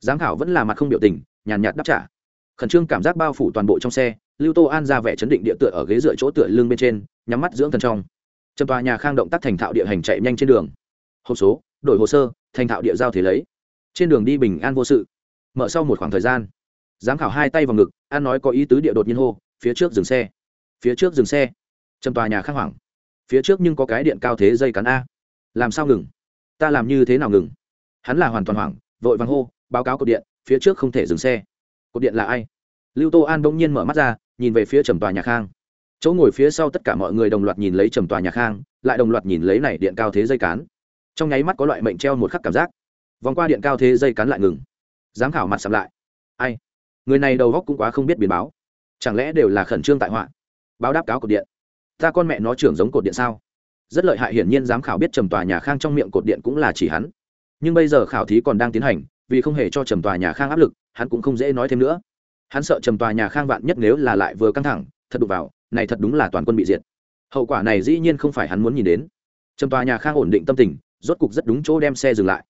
Giám khảo vẫn là mặt không biểu tình, nhàn nhạt đáp trả khẩn trương cảm giác bao phủ toàn bộ trong xe, lưu tô an ra vẻ chấn định địa tựa ở ghế dựa chỗ tựa lưng bên trên, nhắm mắt dưỡng thần trong. Trầm tòa nhà khang động tác thành thạo địa hành chạy nhanh trên đường. Hộp số, đổi hồ sơ, thành thạo địa giao thế lấy. Trên đường đi bình an vô sự. Mở sau một khoảng thời gian, giám khảo hai tay vào ngực, an nói có ý tứ địa đột nhiên hô, phía trước dừng xe. Phía trước dừng xe? Trầm tòa nhà khang hoảng. Phía trước nhưng có cái điện cao thế dây cắn a. Làm sao ngừng? Ta làm như thế nào ngừng? Hắn là hoàn toàn hoảng, vội vàng hô, báo cáo cột điện, phía trước không thể dừng xe cột điện là ai? Lưu tô an bỗng nhiên mở mắt ra, nhìn về phía trầm tòa nhà khang. Chỗ ngồi phía sau tất cả mọi người đồng loạt nhìn lấy trầm tòa nhà khang, lại đồng loạt nhìn lấy này điện cao thế dây cán. Trong nháy mắt có loại mệnh treo một khắc cảm giác. Vòng qua điện cao thế dây cán lại ngừng. Giám khảo mặt sầm lại. Ai? Người này đầu góc cũng quá không biết biến báo. Chẳng lẽ đều là khẩn trương tại họa? Báo đáp cáo cột điện. Ta con mẹ nó trưởng giống cột điện sao? Rất lợi hại hiển nhiên giám khảo biết trầm tòa nhà khang trong miệng cột điện cũng là chỉ hắn. Nhưng bây giờ khảo thí còn đang tiến hành, vì không hề cho trầm tòa nhà khang áp lực hắn cũng không dễ nói thêm nữa. Hắn sợ trầm tòa nhà khang vạn nhất nếu là lại vừa căng thẳng, thật đụng vào, này thật đúng là toàn quân bị diệt. Hậu quả này dĩ nhiên không phải hắn muốn nhìn đến. Trầm tòa nhà khang ổn định tâm tình, rốt cục rất đúng chỗ đem xe dừng lại.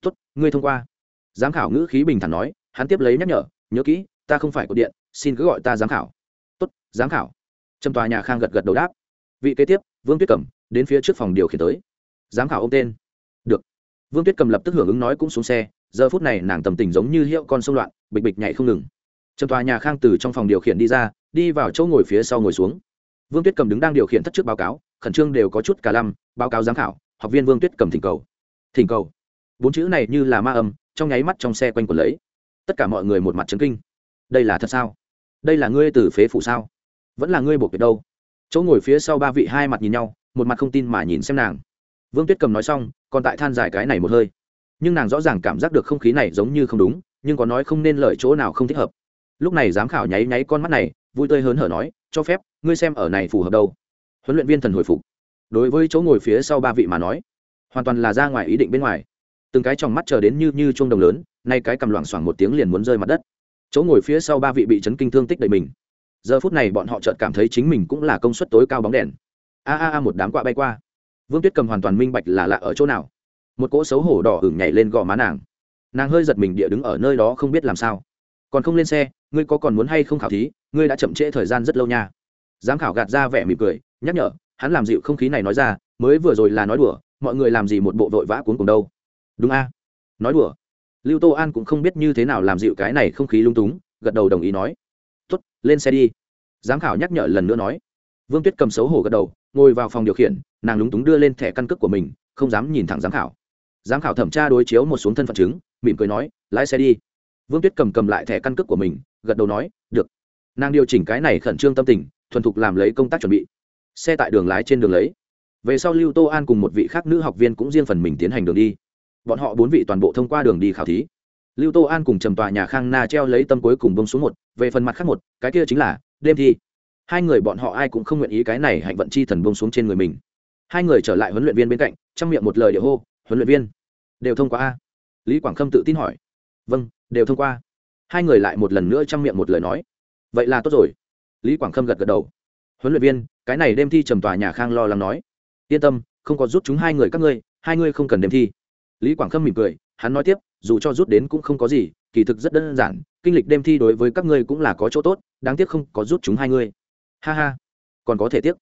Tốt, ngươi thông qua. Giám khảo ngữ khí bình thản nói, hắn tiếp lấy nhắc nhở, nhớ kỹ, ta không phải cột điện, xin cứ gọi ta giám khảo. Tốt, giám khảo. Trầm tòa nhà khang gật gật đầu đáp. Vị kế tiếp, vương tuyết cẩm, đến phía trước phòng điều khiển tới. Giám khảo ô m tên. Được. Vương tuyết cầm lập tức hưởng ứng nói cũng xuống xe giờ phút này nàng tầm tình giống như hiệu con sông loạn, bịch bịch nhảy không ngừng. Trầm tòa nhà khang từ trong phòng điều khiển đi ra, đi vào chỗ ngồi phía sau ngồi xuống. Vương tuyết cầm đứng đang điều khiển thất trước báo cáo, khẩn trương đều có chút cả lăm, báo cáo giám khảo, học viên vương tuyết cầm thỉnh cầu. Thỉnh cầu. Bốn chữ này như là ma âm, trong nháy mắt trong xe quanh quần lấy. Tất cả mọi người một mặt trấn kinh. Đây là thật sao? Đây là ngươi từ phế phủ sao? Vẫn là ngươi buộc việc đâu? Chỗ ngồi phía sau ba vị hai mặt nhìn nhau, một mặt không tin mà nhìn xem nàng. Vương tuyết cầm nói xong, còn tại than giải cái này một hơi nhưng nàng rõ ràng cảm giác được không khí này giống như không đúng, nhưng có nói không nên lời chỗ nào không thích hợp. Lúc này giám khảo nháy nháy con mắt này, vui tươi hớn hở nói, cho phép, ngươi xem ở này phù hợp đâu. Huấn luyện viên thần hồi phục. Đối với chỗ ngồi phía sau ba vị mà nói, hoàn toàn là ra ngoài ý định bên ngoài. Từng cái trong mắt chờ đến như như chuông đồng lớn, nay cái cầm loảng xoảng một tiếng liền muốn rơi mặt đất. Chỗ ngồi phía sau ba vị bị chấn kinh thương tích đầy mình. Giờ phút này bọn họ chợt cảm thấy chính mình cũng là công suất tối cao bóng đèn. A a a, một đám quạ bay qua. Vương tuyết cầm hoàn toàn minh bạch là lạ ở chỗ nào một cỗ xấu hổ đỏ hửng nhảy lên gò má nàng. Nàng hơi giật mình địa đứng ở nơi đó không biết làm sao. Còn không lên xe, ngươi có còn muốn hay không khảo thí? Ngươi đã chậm trễ thời gian rất lâu nha. Giám khảo gạt ra vẻ mỉm cười, nhắc nhở, hắn làm dịu không khí này nói ra, mới vừa rồi là nói đùa, mọi người làm gì một bộ vội vã cuốn cùng đâu. Đúng a. Nói đùa. Lưu tô an cũng không biết như thế nào làm dịu cái này không khí lung túng, gật đầu đồng ý nói. Tuất lên xe đi. Giám khảo nhắc nhở lần nữa nói. Vương tuyết cầm xấu hổ gật đầu, ngồi vào phòng điều khiển, nàng lúng túng đưa lên thẻ căn cước của mình, không dám nhìn thẳng giám khảo giám khảo thẩm tra đối chiếu một xuống thân phận chứng, mỉm cười nói, lái xe đi. Vương tuyết cầm cầm lại thẻ căn cước của mình, gật đầu nói, được. Nàng điều chỉnh cái này khẩn trương tâm tình, thuần thục làm lấy công tác chuẩn bị. Xe tại đường lái trên đường lấy. Về sau lưu tô an cùng một vị khác nữ học viên cũng riêng phần mình tiến hành đường đi. Bọn họ bốn vị toàn bộ thông qua đường đi khảo thí. Lưu tô an cùng trầm tòa nhà khang na treo lấy tâm cuối cùng bông xuống một, về phần mặt khác một, cái kia chính là, đêm thi. Hai người bọn họ ai cũng không nguyện ý cái này hạnh vận chi thần bông xuống trên người mình. Hai người trở lại huấn luyện viên bên cạnh, trong miệng một lời địa hô huấn luyện viên. Đều thông qua a. Lý quảng khâm tự tin hỏi. Vâng đều thông qua. Hai người lại một lần nữa chăm miệng một lời nói. Vậy là tốt rồi. Lý quảng khâm gật gật đầu. Huấn luyện viên, cái này đêm thi trầm tòa nhà khang lo lắng nói. Yên tâm, không có rút chúng hai người các ngươi, hai ngươi không cần đêm thi. Lý quảng khâm mỉm cười, hắn nói tiếp, dù cho rút đến cũng không có gì, kỳ thực rất đơn giản, kinh lịch đêm thi đối với các ngươi cũng là có chỗ tốt, đáng tiếc không có rút chúng hai ngươi. Ha ha. Còn có thể tiếc.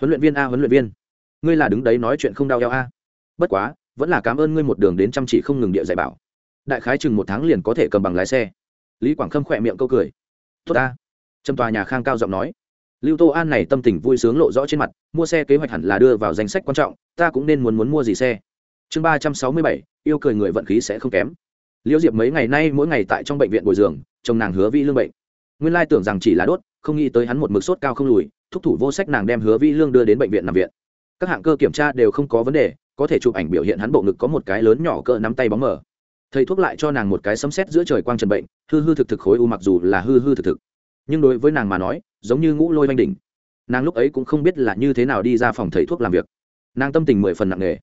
Huấn luyện viên a, huấn luyện viên. Ngươi là đứng đấy nói chuyện không đau eo a. Bất quá vẫn là cảm ơn ngươi một đường đến chăm chỉ không ngừng địa dạy bảo. Đại khái chừng một tháng liền có thể cầm bằng lái xe. Lý quảng khâm khỏe miệng câu cười. Tốt ta. Trầm tòa nhà khang cao giọng nói. Lưu tô an này tâm tình vui sướng lộ rõ trên mặt, mua xe kế hoạch hẳn là đưa vào danh sách quan trọng, ta cũng nên muốn muốn mua gì xe. Chương ba trăm sáu mươi bảy, yêu cười người vận khí sẽ không kém. Liễu diệp mấy ngày nay mỗi ngày tại trong bệnh viện bồi dưỡng, chồng nàng hứa vi lương bệnh. Nguyên lai tưởng rằng chỉ là đốt, không nghĩ tới hắn một mực sốt cao không lùi, thúc thủ vô sách nàng đem hứa vi lương đưa đến bệnh viện nằm viện. Các hạng cơ kiểm tra đều không có vấn đề có thể chụp ảnh biểu hiện hắn bộ ngực có một cái lớn nhỏ cỡ nắm tay bóng mờ. Thầy thuốc lại cho nàng một cái sấm sét giữa trời quang trần bệnh, hư hư thực thực khối u mặc dù là hư hư thực thực. Nhưng đối với nàng mà nói, giống như ngũ lôi oanh đỉnh. Nàng lúc ấy cũng không biết là như thế nào đi ra phòng thầy thuốc làm việc. Nàng tâm tình mười phần nặng nề.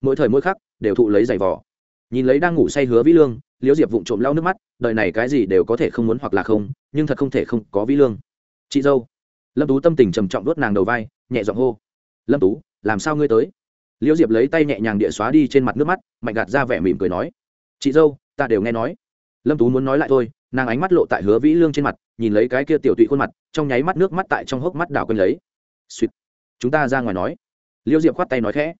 Mỗi thời mỗi khắc, đều thụ lấy giày vò. Nhìn lấy đang ngủ say hứa vĩ lương, liễu diệp vụng trộm lau nước mắt, đời này cái gì đều có thể không muốn hoặc là không, nhưng thật không thể không có vĩ lương. Chị dâu. Lâm tú tâm tình trầm trọng đốt nàng đầu vai, nhẹ giọng hô. Lâm tú, làm sao ngươi tới? Liễu diệp lấy tay nhẹ nhàng địa xóa đi trên mặt nước mắt, mạnh gạt ra vẻ mỉm cười nói, chị dâu, ta đều nghe nói. Lâm tú muốn nói lại thôi, nàng ánh mắt lộ tại hứa vĩ lương trên mặt, nhìn lấy cái kia tiểu tụy khuôn mặt, trong nháy mắt nước mắt tại trong hốc mắt đảo quanh lấy. Suýt chúng ta ra ngoài nói. Liễu diệp khoát tay nói khẽ.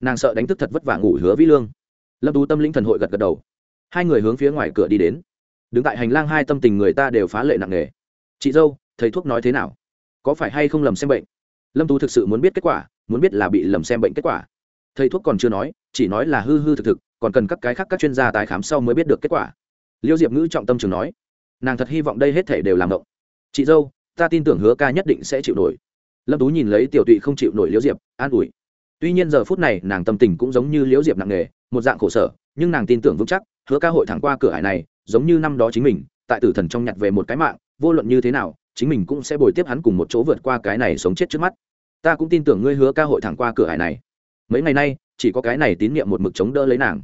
Nàng sợ đánh thức thật vất vả ngủ hứa vĩ lương. Lâm tú tâm lĩnh thần hội gật gật đầu. Hai người hướng phía ngoài cửa đi đến. Đứng tại hành lang hai tâm tình người ta đều phá lệ nặng nề. Chị dâu, thầy thuốc nói thế nào? Có phải hay không lầm xem bệnh? Lâm tú thực sự muốn biết kết quả, muốn biết là bị lầm xem bệnh kết quả thầy thuốc còn chưa nói, chỉ nói là hư hư thực thực, còn cần các cái khác các chuyên gia tái khám sau mới biết được kết quả. Liêu diệp ngữ trọng tâm trường nói, nàng thật hy vọng đây hết thể đều làm động. Chị dâu, ta tin tưởng hứa ca nhất định sẽ chịu nổi. Lâm tú nhìn lấy tiểu tụy không chịu nổi liễu diệp, an ủi. Tuy nhiên giờ phút này nàng tâm tình cũng giống như liễu diệp nặng nề, một dạng khổ sở, nhưng nàng tin tưởng vững chắc, hứa ca hội thẳng qua cửa hải này, giống như năm đó chính mình, tại tử thần trong nhặt về một cái mạng, vô luận như thế nào, chính mình cũng sẽ bồi tiếp hắn cùng một chỗ vượt qua cái này sống chết trước mắt. Ta cũng tin tưởng ngươi hứa ca hội thẳng qua cửa hải này mấy ngày nay, chỉ có cái này tín nhiệm một mực chống đỡ lấy nàng.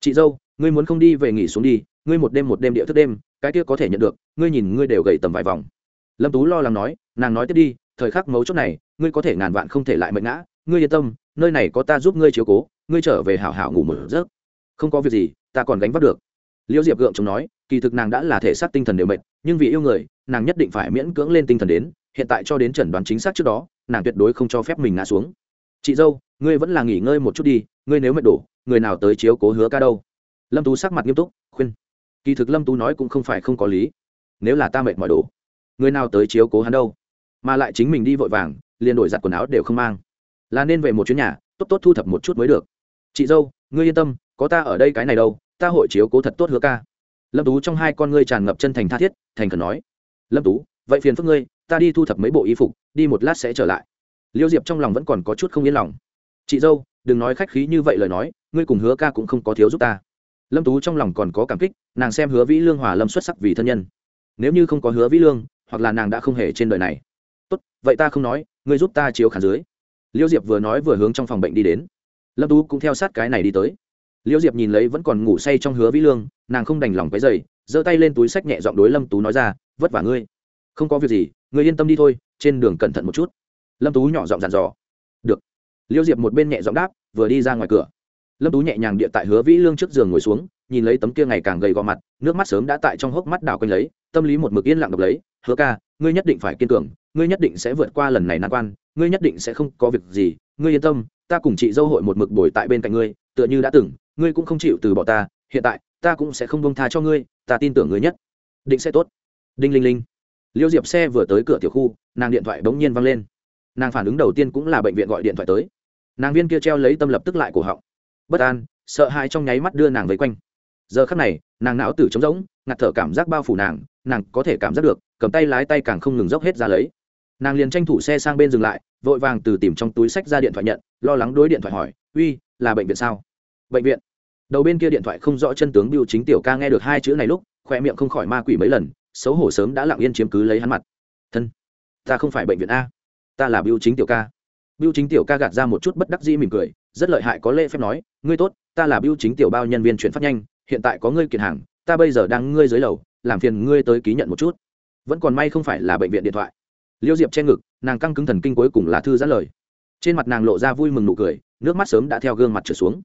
Chị dâu, ngươi muốn không đi về nghỉ xuống đi, ngươi một đêm một đêm địa thức đêm, cái kia có thể nhận được, ngươi nhìn ngươi đều gầy tầm vài vòng. Lâm tú lo lắng nói, nàng nói tiếp đi, thời khắc mấu chốt này, ngươi có thể ngàn vạn không thể lại mệnh ngã, ngươi yên tâm, nơi này có ta giúp ngươi chiếu cố, ngươi trở về hảo hảo ngủ một giấc. Không có việc gì, ta còn gánh vác được. Liễu diệp gượng chống nói, kỳ thực nàng đã là thể xác tinh thần đều mệt, nhưng vì yêu người, nàng nhất định phải miễn cưỡng lên tinh thần đến, hiện tại cho đến chẩn đoán chính xác trước đó, nàng tuyệt đối không cho phép mình ngã xuống. Chị dâu ngươi vẫn là nghỉ ngơi một chút đi, ngươi nếu mệt đổ người nào tới chiếu cố hứa ca đâu? Lâm tú sắc mặt nghiêm túc, khuyên. Kỳ thực lâm tú nói cũng không phải không có lý. Nếu là ta mệt mỏi đổ người nào tới chiếu cố hắn đâu? Mà lại chính mình đi vội vàng, liền đổi giặt quần áo đều không mang. Là nên về một chuyến nhà, tốt tốt thu thập một chút mới được. Chị dâu, ngươi yên tâm, có ta ở đây cái này đâu, ta hội chiếu cố thật tốt hứa ca. Lâm tú trong hai con ngươi tràn ngập chân thành tha thiết, thành khẩn nói. Lâm tú, vậy phiền phức ngươi, ta đi thu thập mấy bộ y phục, đi một lát sẽ trở lại. Liêu diệp trong lòng vẫn còn có chút không yên lòng chị dâu, đừng nói khách khí như vậy lời nói, ngươi cùng hứa ca cũng không có thiếu giúp ta. Lâm tú trong lòng còn có cảm kích, nàng xem hứa vĩ lương hòa lâm xuất sắc vì thân nhân. Nếu như không có hứa vĩ lương, hoặc là nàng đã không hề trên đời này. Tốt, vậy ta không nói, ngươi giúp ta chiếu khán dưới. Liêu diệp vừa nói vừa hướng trong phòng bệnh đi đến. Lâm tú cũng theo sát cái này đi tới. Liêu diệp nhìn lấy vẫn còn ngủ say trong hứa vĩ lương, nàng không đành lòng cái giày giơ tay lên túi sách nhẹ giọng đối lâm tú nói ra, vất vả ngươi. Không có việc gì, ngươi yên tâm đi thôi, trên đường cẩn thận một chút. Lâm tú nhỏ giọng dặn dò liêu diệp một bên nhẹ giọng đáp, vừa đi ra ngoài cửa. Lâm tú nhẹ nhàng địa tại hứa vĩ lương trước giường ngồi xuống, nhìn lấy tấm kia ngày càng gầy gò mặt, nước mắt sớm đã tại trong hốc mắt đào quanh lấy, tâm lý một mực yên lặng đọc lấy, hứa ca, ngươi nhất định phải kiên cường, ngươi nhất định sẽ vượt qua lần này nan quan, ngươi nhất định sẽ không có việc gì, ngươi yên tâm, ta cùng chị dâu hội một mực bồi tại bên cạnh ngươi, tựa như đã từng, ngươi cũng không chịu từ bỏ ta, hiện tại, ta cũng sẽ không bông tha cho ngươi, ta tin tưởng ngươi nhất. Định sẽ tốt. Đinh linh linh. Liêu diệp xe vừa tới cửa tiểu khu, nàng điện thoại bỗng nhiên văng lên. Nàng phản ứng đầu tiên cũng là bệnh viện gọi điện thoại tới nàng viên kia treo lấy tâm lập tức lại cổ họng. Bất an, sợ hãi trong nháy mắt đưa nàng vây quanh. Giờ khắc này, nàng não tử trống rỗng, ngạt thở cảm giác bao phủ nàng nàng có thể cảm giác được, cầm tay lái tay càng không ngừng dốc hết ra lấy. Nàng liền tranh thủ xe sang bên dừng lại, vội vàng từ tìm trong túi sách ra điện thoại nhận, lo lắng đối điện thoại hỏi, uy, là bệnh viện sao? Bệnh viện. Đầu bên kia điện thoại không rõ chân tướng biểu chính tiểu ca nghe được hai chữ này lúc khoe miệng không khỏi ma quỷ mấy lần, xấu hổ sớm đã lặng yên chiếm cứ lấy hắn mặt. Thân, ta không phải bệnh viện a, ta là biểu chính tiểu ca biêu chính tiểu ca gạt ra một chút bất đắc dĩ mỉm cười, rất lợi hại có lễ phép nói, ngươi tốt, ta là biêu chính tiểu bao nhân viên chuyển phát nhanh, hiện tại có ngươi kiện hàng, ta bây giờ đang ngươi dưới lầu, làm phiền ngươi tới ký nhận một chút. Vẫn còn may không phải là bệnh viện điện thoại. Liêu diệp che ngực, nàng căng cứng thần kinh cuối cùng là thư giãn lời. Trên mặt nàng lộ ra vui mừng nụ cười, nước mắt sớm đã theo gương mặt trở xuống.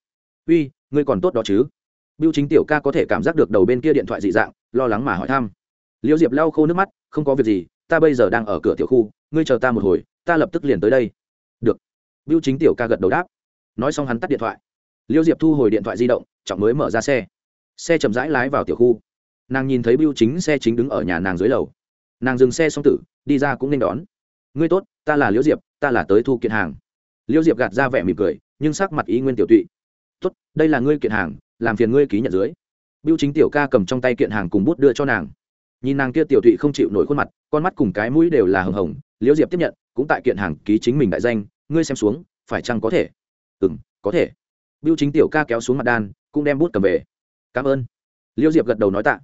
Uy, ngươi còn tốt đó chứ? Biêu chính tiểu ca có thể cảm giác được đầu bên kia điện thoại dị dạng, lo lắng mà hỏi thăm. Liêu diệp lau khô nước mắt, không có việc gì, ta bây giờ đang ở cửa tiểu khu, ngươi chờ ta một hồi, ta lập tức liền tới đây được. Biêu chính tiểu ca gật đầu đáp. Nói xong hắn tắt điện thoại. Liêu diệp thu hồi điện thoại di động, trọng mới mở ra xe. Xe chậm rãi lái vào tiểu khu. Nàng nhìn thấy biêu chính xe chính đứng ở nhà nàng dưới lầu. Nàng dừng xe xong tử, đi ra cũng nên đón. Ngươi tốt, ta là Liêu diệp, ta là tới thu kiện hàng. Liêu diệp gạt ra vẻ mỉm cười, nhưng sắc mặt ý nguyên tiểu tụy. Tốt, đây là ngươi kiện hàng, làm phiền ngươi ký nhận dưới. Biêu chính tiểu ca cầm trong tay kiện hàng cùng bút đưa cho nàng. Nhìn nàng kia tiểu tụy không chịu nổi khuôn mặt, con mắt cùng cái mũi đều là hồng hồng, Liêu diệp tiếp nhận, cũng tại kiện hàng ký chính mình đại danh ngươi xem xuống, phải chăng có thể? Ừ m có thể. Biêu chính tiểu ca kéo xuống mặt đan, cũng đem bút cầm về. Cảm ơn. Liêu diệp gật đầu nói tạ.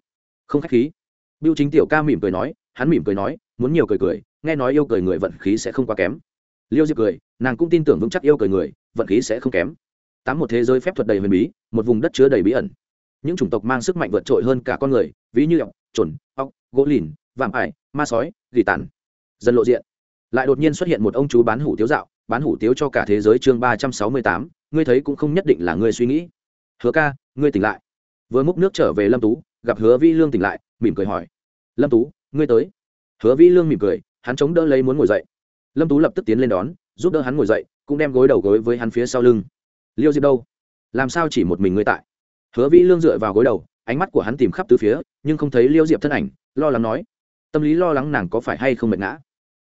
Không k h á c h khí. Biêu chính tiểu ca mỉm cười nói, hắn mỉm cười nói, muốn nhiều cười cười, nghe nói yêu cười người vận khí sẽ không quá kém. Liêu diệp cười, nàng cũng tin tưởng vững chắc yêu cười người, vận khí sẽ không kém. Tám một thế giới phép thuật đầy huyền bí, một vùng đất chứa đầy bí ẩn. Những chủng tộc mang sức mạnh vượt trội hơn cả con người, ví như ọc trồn ọc gỗ lìn, vạm ải, ma sói, gỉ tàn. Dần lộ diện. Lại đột nhiên xuất hiện một ông chú bán hủ tiếu dạo bán hủ tiếu cho cả thế giới chương ba trăm sáu mươi tám, ngươi thấy cũng không nhất định là ngươi suy nghĩ. Hứa ca, ngươi tỉnh lại. Vừa múc nước trở về lâm tú, gặp hứa vi lương tỉnh lại, mỉm cười hỏi. Lâm tú, ngươi tới. Hứa vĩ lương mỉm cười, hắn chống đỡ lấy muốn ngồi dậy. Lâm tú lập tức tiến lên đón, giúp đỡ hắn ngồi dậy, cũng đem gối đầu gối với hắn phía sau lưng. Liêu diệp đâu? Làm sao chỉ một mình ngươi tại? Hứa vĩ lương dựa vào gối đầu, ánh mắt của hắn tìm khắp từ phía, nhưng không thấy liêu diệp thân ảnh, lo lắng nói. Tâm lý lo lắng nàng có phải hay không mệt ngã?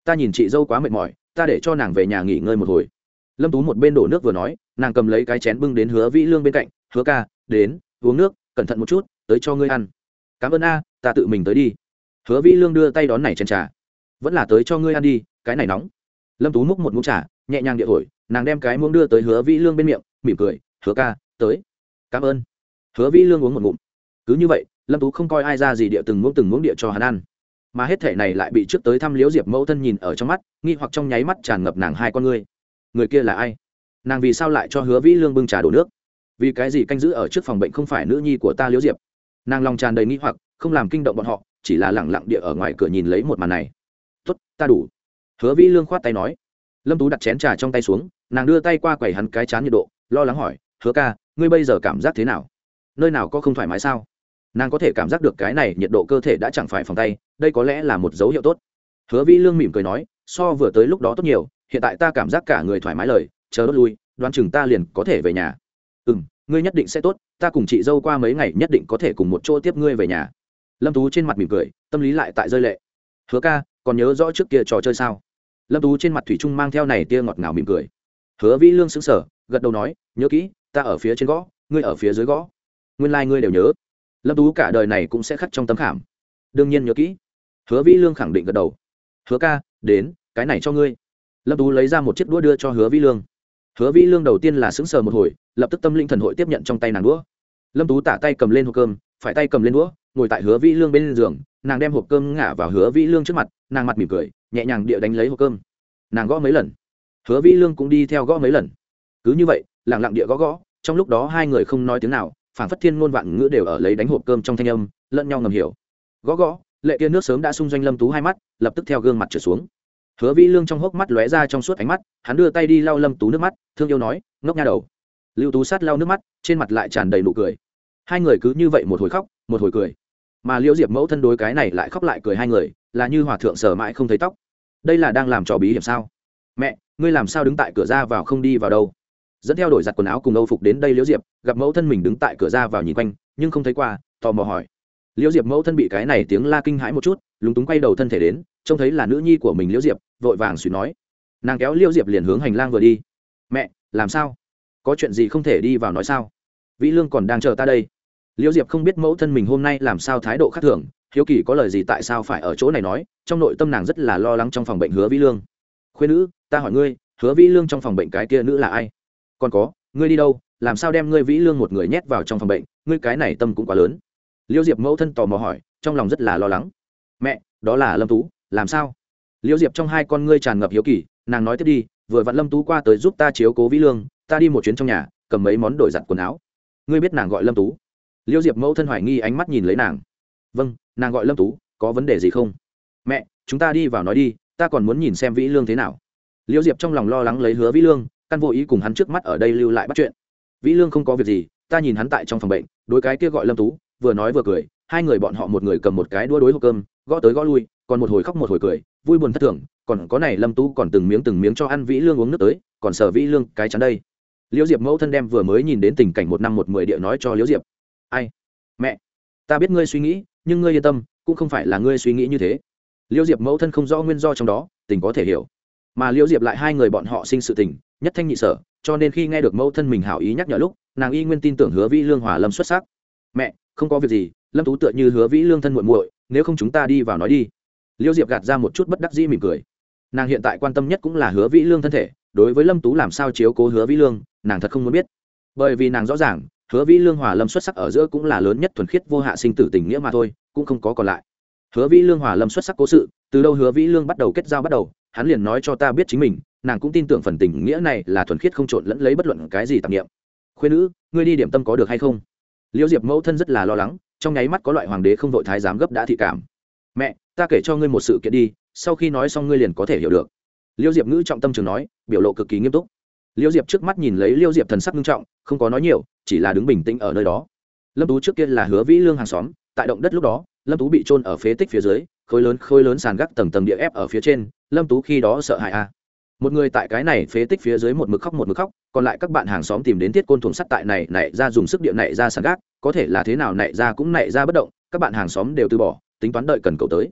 Ta nhìn chị dâu quá mệt mỏi ta để cho nàng về nhà nghỉ ngơi một hồi. Lâm tú một bên đổ nước vừa nói, nàng cầm lấy cái chén bưng đến hứa vĩ lương bên cạnh, hứa ca, đến, uống nước, cẩn thận một chút, tới cho ngươi ăn. Cảm ơn a, ta tự mình tới đi. Hứa vĩ lương đưa tay đón này chén trà. Vẫn là tới cho ngươi ăn đi, cái này nóng. Lâm tú múc một mũ trà, nhẹ nhàng địa thổi, nàng đem cái muỗng đưa tới hứa vĩ lương bên miệng, mỉm cười, hứa ca, tới. Cảm ơn. Hứa vĩ lương uống một ngụm. Cứ như vậy, lâm tú không coi ai ra gì địa từng muỗng từng muỗng địa cho hắn ăn mà hết thể này lại bị trước tới thăm liễu diệp mẫu thân nhìn ở trong mắt, nghi hoặc trong nháy mắt tràn ngập nàng hai con ngươi. Người kia là ai? Nàng vì sao lại cho hứa vĩ lương bưng trà đổ nước? Vì cái gì canh giữ ở trước phòng bệnh không phải nữ nhi của ta liễu diệp? Nàng lòng tràn đầy nghi hoặc, không làm kinh động bọn họ, chỉ là lẳng lặng địa ở ngoài cửa nhìn lấy một màn này. Tốt, ta đủ. Hứa vĩ lương khoát tay nói. Lâm tú đặt chén trà trong tay xuống, nàng đưa tay qua quầy hắn cái chán nhiệt độ, lo lắng hỏi, hứa ca, ngươi bây giờ cảm giác thế nào? Nơi nào có không thoải mái sao? Nàng có thể cảm giác được cái này nhiệt độ cơ thể đã chẳng phải phòng tay, đây có lẽ là một dấu hiệu tốt. Hứa vĩ lương mỉm cười nói, so vừa tới lúc đó tốt nhiều, hiện tại ta cảm giác cả người thoải mái lời, chờ đốt lui, đoán chừng ta liền có thể về nhà. Ừ m ngươi nhất định sẽ tốt, ta cùng chị dâu qua mấy ngày nhất định có thể cùng một chỗ tiếp ngươi về nhà. Lâm tú trên mặt mỉm cười, tâm lý lại tại rơi lệ. Hứa ca, còn nhớ rõ trước kia trò chơi sao? Lâm tú trên mặt thủy trung mang theo này tia ngọt ngào mỉm cười. Hứa vĩ lương xứng sở gật đầu nói, nhớ kỹ, ta ở phía trên gõ, ngươi ở phía dưới gõ. Nguyên lai、like、ngươi đều nhớ lâm tú cả đời này cũng sẽ khắc trong tấm khảm. Đương nhiên nhớ kỹ. Hứa vĩ lương khẳng định gật đầu. Hứa ca, đến, cái này cho ngươi. Lâm tú lấy ra một chiếc đũa đưa cho hứa vĩ lương. Hứa vĩ lương đầu tiên là sững sờ một hồi, lập tức tâm linh thần hội tiếp nhận trong tay nàng đũa. Lâm tú tả tay cầm lên hộp cơm, phải tay cầm lên đũa, ngồi tại hứa vĩ lương bên giường, nàng đem hộp cơm ngả vào hứa vĩ lương trước mặt, nàng mặt mỉm cười, nhẹ nhàng địa đánh lấy hộp cơm. Nàng gõ mấy lần. Hứa vĩ lương cũng đi theo gõ mấy lần. Cứ như vậy lẳng lặng địa gõ gõ, trong lúc đó hai người không nói tiếng nào phản phất thiên ngôn vạn ngữ đều ở lấy đánh hộp cơm trong thanh âm, lẫn nhau ngầm hiểu. Gõ gõ, lệ kia nước sớm đã xung doanh lâm tú hai mắt, lập tức theo gương mặt trở xuống. Hứa vĩ lương trong hốc mắt lóe ra trong suốt ánh mắt, hắn đưa tay đi lau lâm tú nước mắt, thương yêu nói, ngốc nha đầu. Lưu tú sát lau nước mắt, trên mặt lại tràn đầy nụ cười. Hai người cứ như vậy một hồi khóc, một hồi cười. Mà liễu diệp mẫu thân đối cái này lại khóc lại cười hai người, là như hòa thượng sở mãi không thấy tóc. Đây là đang làm trò bí hiểm sao? Mẹ, ngươi làm sao đứng tại cửa ra vào không đi vào đâu? Dẫn theo đổi giặt quần áo cùng âu phục đến đây liễu diệp, gặp mẫu thân mình đứng tại cửa ra vào nhìn quanh, nhưng không thấy qua, tò mò hỏi. Liễu diệp mẫu thân bị cái này tiếng la kinh hãi một chút, lúng túng quay đầu thân thể đến, trông thấy là nữ nhi của mình liễu diệp, vội vàng suy nói. Nàng kéo liễu diệp liền hướng hành lang vừa đi. Mẹ, làm sao? Có chuyện gì không thể đi vào nói sao? Vĩ lương còn đang chờ ta đây. Liễu diệp không biết mẫu thân mình hôm nay làm sao thái độ khác thường, hiếu kỳ có lời gì tại sao phải ở chỗ này nói, trong nội tâm nàng rất là lo lắng trong phòng bệnh hứa vĩ lương. Khuyên nữ, ta hỏi ngươi, hứa vĩ lương trong phòng bệnh cái kia nữ là ai? Còn có, ngươi đi đâu, làm sao đem ngươi vĩ lương một người nhét vào trong phòng bệnh, ngươi cái này tâm cũng quá lớn. Liêu diệp mẫu thân tò mò hỏi, trong lòng rất là lo lắng. Mẹ, đó là lâm tú, làm sao? Liêu diệp trong hai con ngươi tràn ngập hiếu kỳ, nàng nói tiếp đi, vừa vặn lâm tú qua tới giúp ta chiếu cố vĩ lương, ta đi một chuyến trong nhà, cầm mấy món đổi giặt quần áo. Ngươi biết nàng gọi lâm tú? Liêu diệp mẫu thân hoài nghi ánh mắt nhìn lấy nàng. Vâng nàng gọi lâm tú, có vấn đề gì không? Mẹ, chúng ta đi vào nói đi, ta còn muốn nhìn xem vĩ lương thế nào. Liêu diệp trong lòng lo lắng lấy hứa vĩ lương căn vô ý cùng hắn trước mắt ở đây lưu lại bắt chuyện. Vĩ lương không có việc gì, ta nhìn hắn tại trong phòng bệnh, đối cái kia gọi lâm tú, vừa nói vừa cười, hai người bọn họ một người cầm một cái đua đối hộp cơm, gõ tới gõ lui, còn một hồi khóc một hồi cười, vui buồn thất thường, còn có này lâm tú còn từng miếng từng miếng cho ăn vĩ lương uống nước tới, còn sở vĩ lương cái chắn đây. Liễu diệp mẫu thân đem vừa mới nhìn đến tình cảnh một năm một mười địa nói cho liễu diệp. Ai? Mẹ, ta biết ngươi suy nghĩ, nhưng ngươi yên tâm, cũng không phải là ngươi suy nghĩ như thế. Liễu diệp mẫu thân không rõ nguyên do trong đó, tình có thể hiểu. Mà liễu diệp lại hai người bọn họ sinh sự tình nhất thanh nhị sở, cho nên khi nghe được mẫu thân mình hảo ý nhắc nhở lúc, nàng y nguyên tin tưởng hứa vĩ lương hòa lâm xuất sắc. Mẹ, không có việc gì, lâm tú tựa như hứa vĩ lương thân muội muội, nếu không chúng ta đi vào nói đi. Liêu diệp gạt ra một chút bất đắc dĩ mỉm cười. Nàng hiện tại quan tâm nhất cũng là hứa vĩ lương thân thể, đối với lâm tú làm sao chiếu cố hứa vĩ lương, nàng thật không muốn biết. Bởi vì nàng rõ ràng, hứa vĩ lương hòa lâm xuất sắc ở giữa cũng là lớn nhất thuần khiết vô hạ sinh tử tình nghĩa mà thôi, cũng không có còn lại. Hứa vĩ lương hòa lâm xuất sắc cố sự, từ đâu hứa vĩ lương bắt đầu kết giao bắt đầu, hắn liền nói cho ta biết chính mình nàng cũng tin tưởng phần tình nghĩa này là thuần khiết không trộn lẫn lấy bất luận cái gì tạp nghiệm khuyên nữ, ngươi đi điểm tâm có được hay không? Liễu diệp mẫu thân rất là lo lắng, trong nháy mắt có loại hoàng đế không vội thái giám gấp đã thị cảm. Mẹ, ta kể cho ngươi một sự kiện đi, sau khi nói xong ngươi liền có thể hiểu được. Liễu diệp ngữ trọng tâm trường nói, biểu lộ cực kỳ nghiêm túc. Liễu diệp trước mắt nhìn lấy liễu diệp thần sắc nghiêm trọng, không có nói nhiều, chỉ là đứng bình tĩnh ở nơi đó. Lâm tú trước kia là hứa vĩ lương hàng xóm, tại động đất lúc đó, lâm tú bị trôn ở phế tích phía dưới, khối lớn khối lớn sàn gác tầng tầng địa ép ở phía trên, lâm tú khi đó sợ hãi a một người tại cái này phế tích phía dưới một mực khóc một mực khóc, còn lại các bạn hàng xóm tìm đến thiết côn thùng sắt tại này nảy ra dùng sức điện nảy ra sàn gác, có thể là thế nào nảy ra cũng nảy ra bất động, các bạn hàng xóm đều từ bỏ, tính toán đợi cần cậu tới.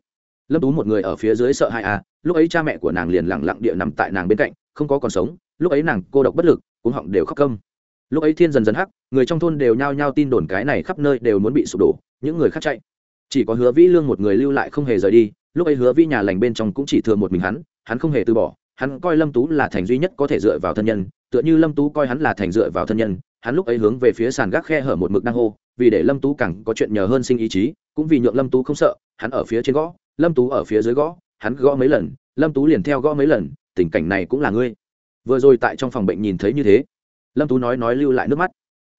Lâm tú một người ở phía dưới sợ hãi à lúc ấy cha mẹ của nàng liền lẳng lặng địa nằm tại nàng bên cạnh, không có còn sống, lúc ấy nàng cô độc bất lực cũng họng đều khóc câm. Lúc ấy thiên dần dần hắc, người trong thôn đều nhao nhao tin đồn cái này khắp nơi đều muốn bị sụp đổ, những người khác chạy. Chỉ có hứa vĩ lương một người lưu lại không hề rời đi, lúc ấy hứa vĩ nhà lành bên trong cũng chỉ thừa một mình hắn hắn không hề từ bỏ hắn coi lâm tú là thành duy nhất có thể dựa vào thân nhân, tựa như lâm tú coi hắn là thành dựa vào thân nhân, hắn lúc ấy hướng về phía sàn gác khe hở một mực đang hô, vì để lâm tú càng có chuyện nhờ hơn sinh ý chí, cũng vì nhượng lâm tú không sợ, hắn ở phía trên gõ, lâm tú ở phía dưới gõ, hắn gõ mấy lần, lâm tú liền theo gõ mấy lần, tình cảnh này cũng là ngươi. Vừa rồi tại trong phòng bệnh nhìn thấy như thế, lâm tú nói nói lưu lại nước mắt.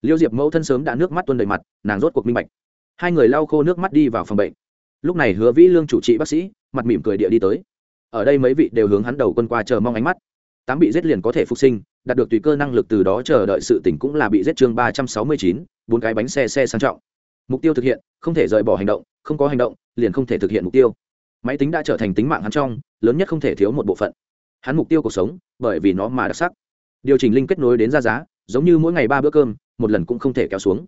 Liêu diệp mẫu thân sớm đã nước mắt tuôn đầy mặt, nàng rốt cuộc minh bạch. Hai người lau khô nước mắt đi vào phòng bệnh. Lúc này hứa vĩ lương chủ trị bác sĩ, mặt mỉm cười địa đi tới ở đây mấy vị đều hướng hắn đầu quân qua chờ mong ánh mắt. Tám bị giết liền có thể phục sinh, đạt được tùy cơ năng lực từ đó chờ đợi sự tỉnh cũng là bị giết chương ba trăm sáu mươi chín, bốn cái bánh xe xe sang trọng. Mục tiêu thực hiện, không thể rời bỏ hành động, không có hành động, liền không thể thực hiện mục tiêu. Máy tính đã trở thành tính mạng hắn trong, lớn nhất không thể thiếu một bộ phận. Hắn mục tiêu cuộc sống, bởi vì nó mà đặc sắc. Điều chỉnh linh kết nối đến ra giá, giống như mỗi ngày ba bữa cơm, một lần cũng không thể kéo xuống.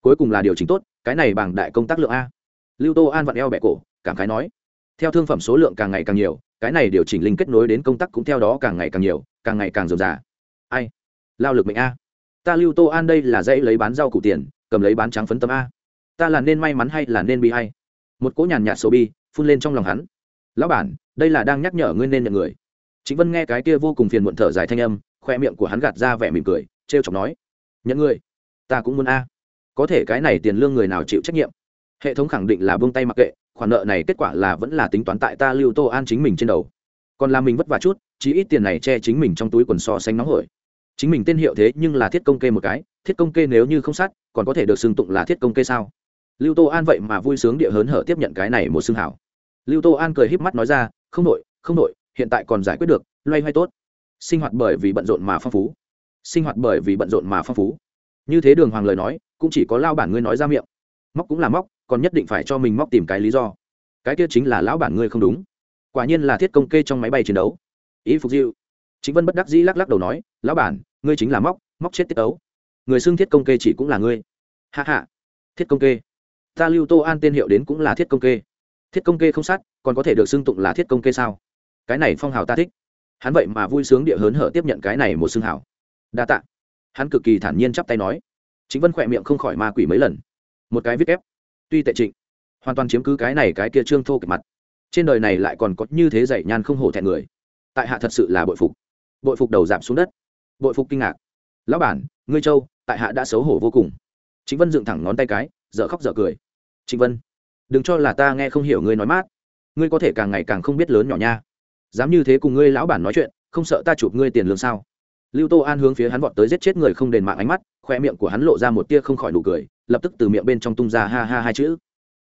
Cuối cùng là điều chỉnh tốt, cái này bằng đại công tác lượng a. Lưu tô an vặn eo bẹ cổ, cảm khái nói theo thương phẩm số lượng càng ngày càng nhiều, cái này điều chỉnh linh kết nối đến công tác cũng theo đó càng ngày càng nhiều, càng ngày càng dườm già ai? Lao lực mệnh a. Ta lưu tô an đây là dãy lấy bán rau củ tiền, cầm lấy bán trắng phấn tâm a. Ta là nên may mắn hay là nên bị hay một cỗ nhàn nhạt sầu bi, phun lên trong lòng hắn. Lão bản, đây là đang nhắc nhở ngươi nên nhận người. Chính vân nghe cái kia vô cùng phiền muộn thở dài thanh âm, khoe miệng của hắn gạt ra vẻ mỉm cười t r e o chọc nói. Nhận người? Ta cũng muốn a. Có thể cái này tiền lương người nào chịu trách nhiệm? Hệ thống khẳng định là buông tay mặc kệ khoản nợ này kết quả là vẫn là tính toán tại ta lưu tô an chính mình trên đầu. Còn làm mình vất vả chút, chí ít tiền này che chính mình trong túi quần so xanh nóng hổi. Chính mình tên hiệu thế nhưng là thiết công kê một cái, thiết công kê nếu như không sát, còn có thể được xưng tụng là thiết công kê sao? Lưu tô an vậy mà vui sướng địa hớn hở tiếp nhận cái này một xưng hảo. Lưu tô an cười híp mắt nói ra, không nội không nội hiện tại còn giải quyết được, loay hoay tốt. Sinh hoạt bởi vì bận rộn mà phong phú. Sinh hoạt bởi vì bận rộn mà phong phú. Như thế đường hoàng lời nói, cũng chỉ có lao bản ngươi nói ra miệng. Móc cũng là móc còn nhất định phải cho mình móc tìm cái lý do. Cái kia chính là lão bản ngươi không đúng. Quả nhiên là thiết công kê trong máy bay chiến đấu. Ý phục diệu chính vân bất đắc dĩ lắc lắc đầu nói, lão bản, ngươi chính là móc móc chết tiết ấu người xưng thiết công kê chỉ cũng là ngươi. Hạ hạ thiết công kê. Ta lưu tô an tên hiệu đến cũng là thiết công kê. Thiết công kê không sát, còn có thể được xưng tụng là thiết công kê sao? Cái này phong hào ta thích. Hắn vậy mà vui sướng địa hớn hở tiếp nhận cái này một xưng hào. Đa t ạ hắn cực kỳ thản nhiên chắp tay nói. Chính vân khỏe miệng không khỏi ma quỷ mấy lần. Một cái viết ép tuy tệ trịnh, hoàn toàn chiếm cứ cái này cái kia trương thô kịch mặt. Trên đời này lại còn có như thế dạy nhan không hổ thẹn người. Tại hạ thật sự là bội phục. Bội phục đầu giảm xuống đất. Bội phục kinh ngạc. Lão bản, ngươi châu, tại hạ đã xấu hổ vô cùng. Chính vân dựng thẳng ngón tay cái, dở khóc dở cười. Trịnh vân, đừng cho là ta nghe không hiểu ngươi nói mát. Ngươi có thể càng ngày càng không biết lớn nhỏ nha. Dám như thế cùng ngươi lão bản nói chuyện, không sợ ta chụp ngươi tiền lương sao? Lưu tô an hướng phía hắn vọt tới giết chết người không đền mạng ánh mắt khoe miệng của hắn lộ ra một tia không khỏi nụ cười lập tức từ miệng bên trong tung ra ha ha hai chữ.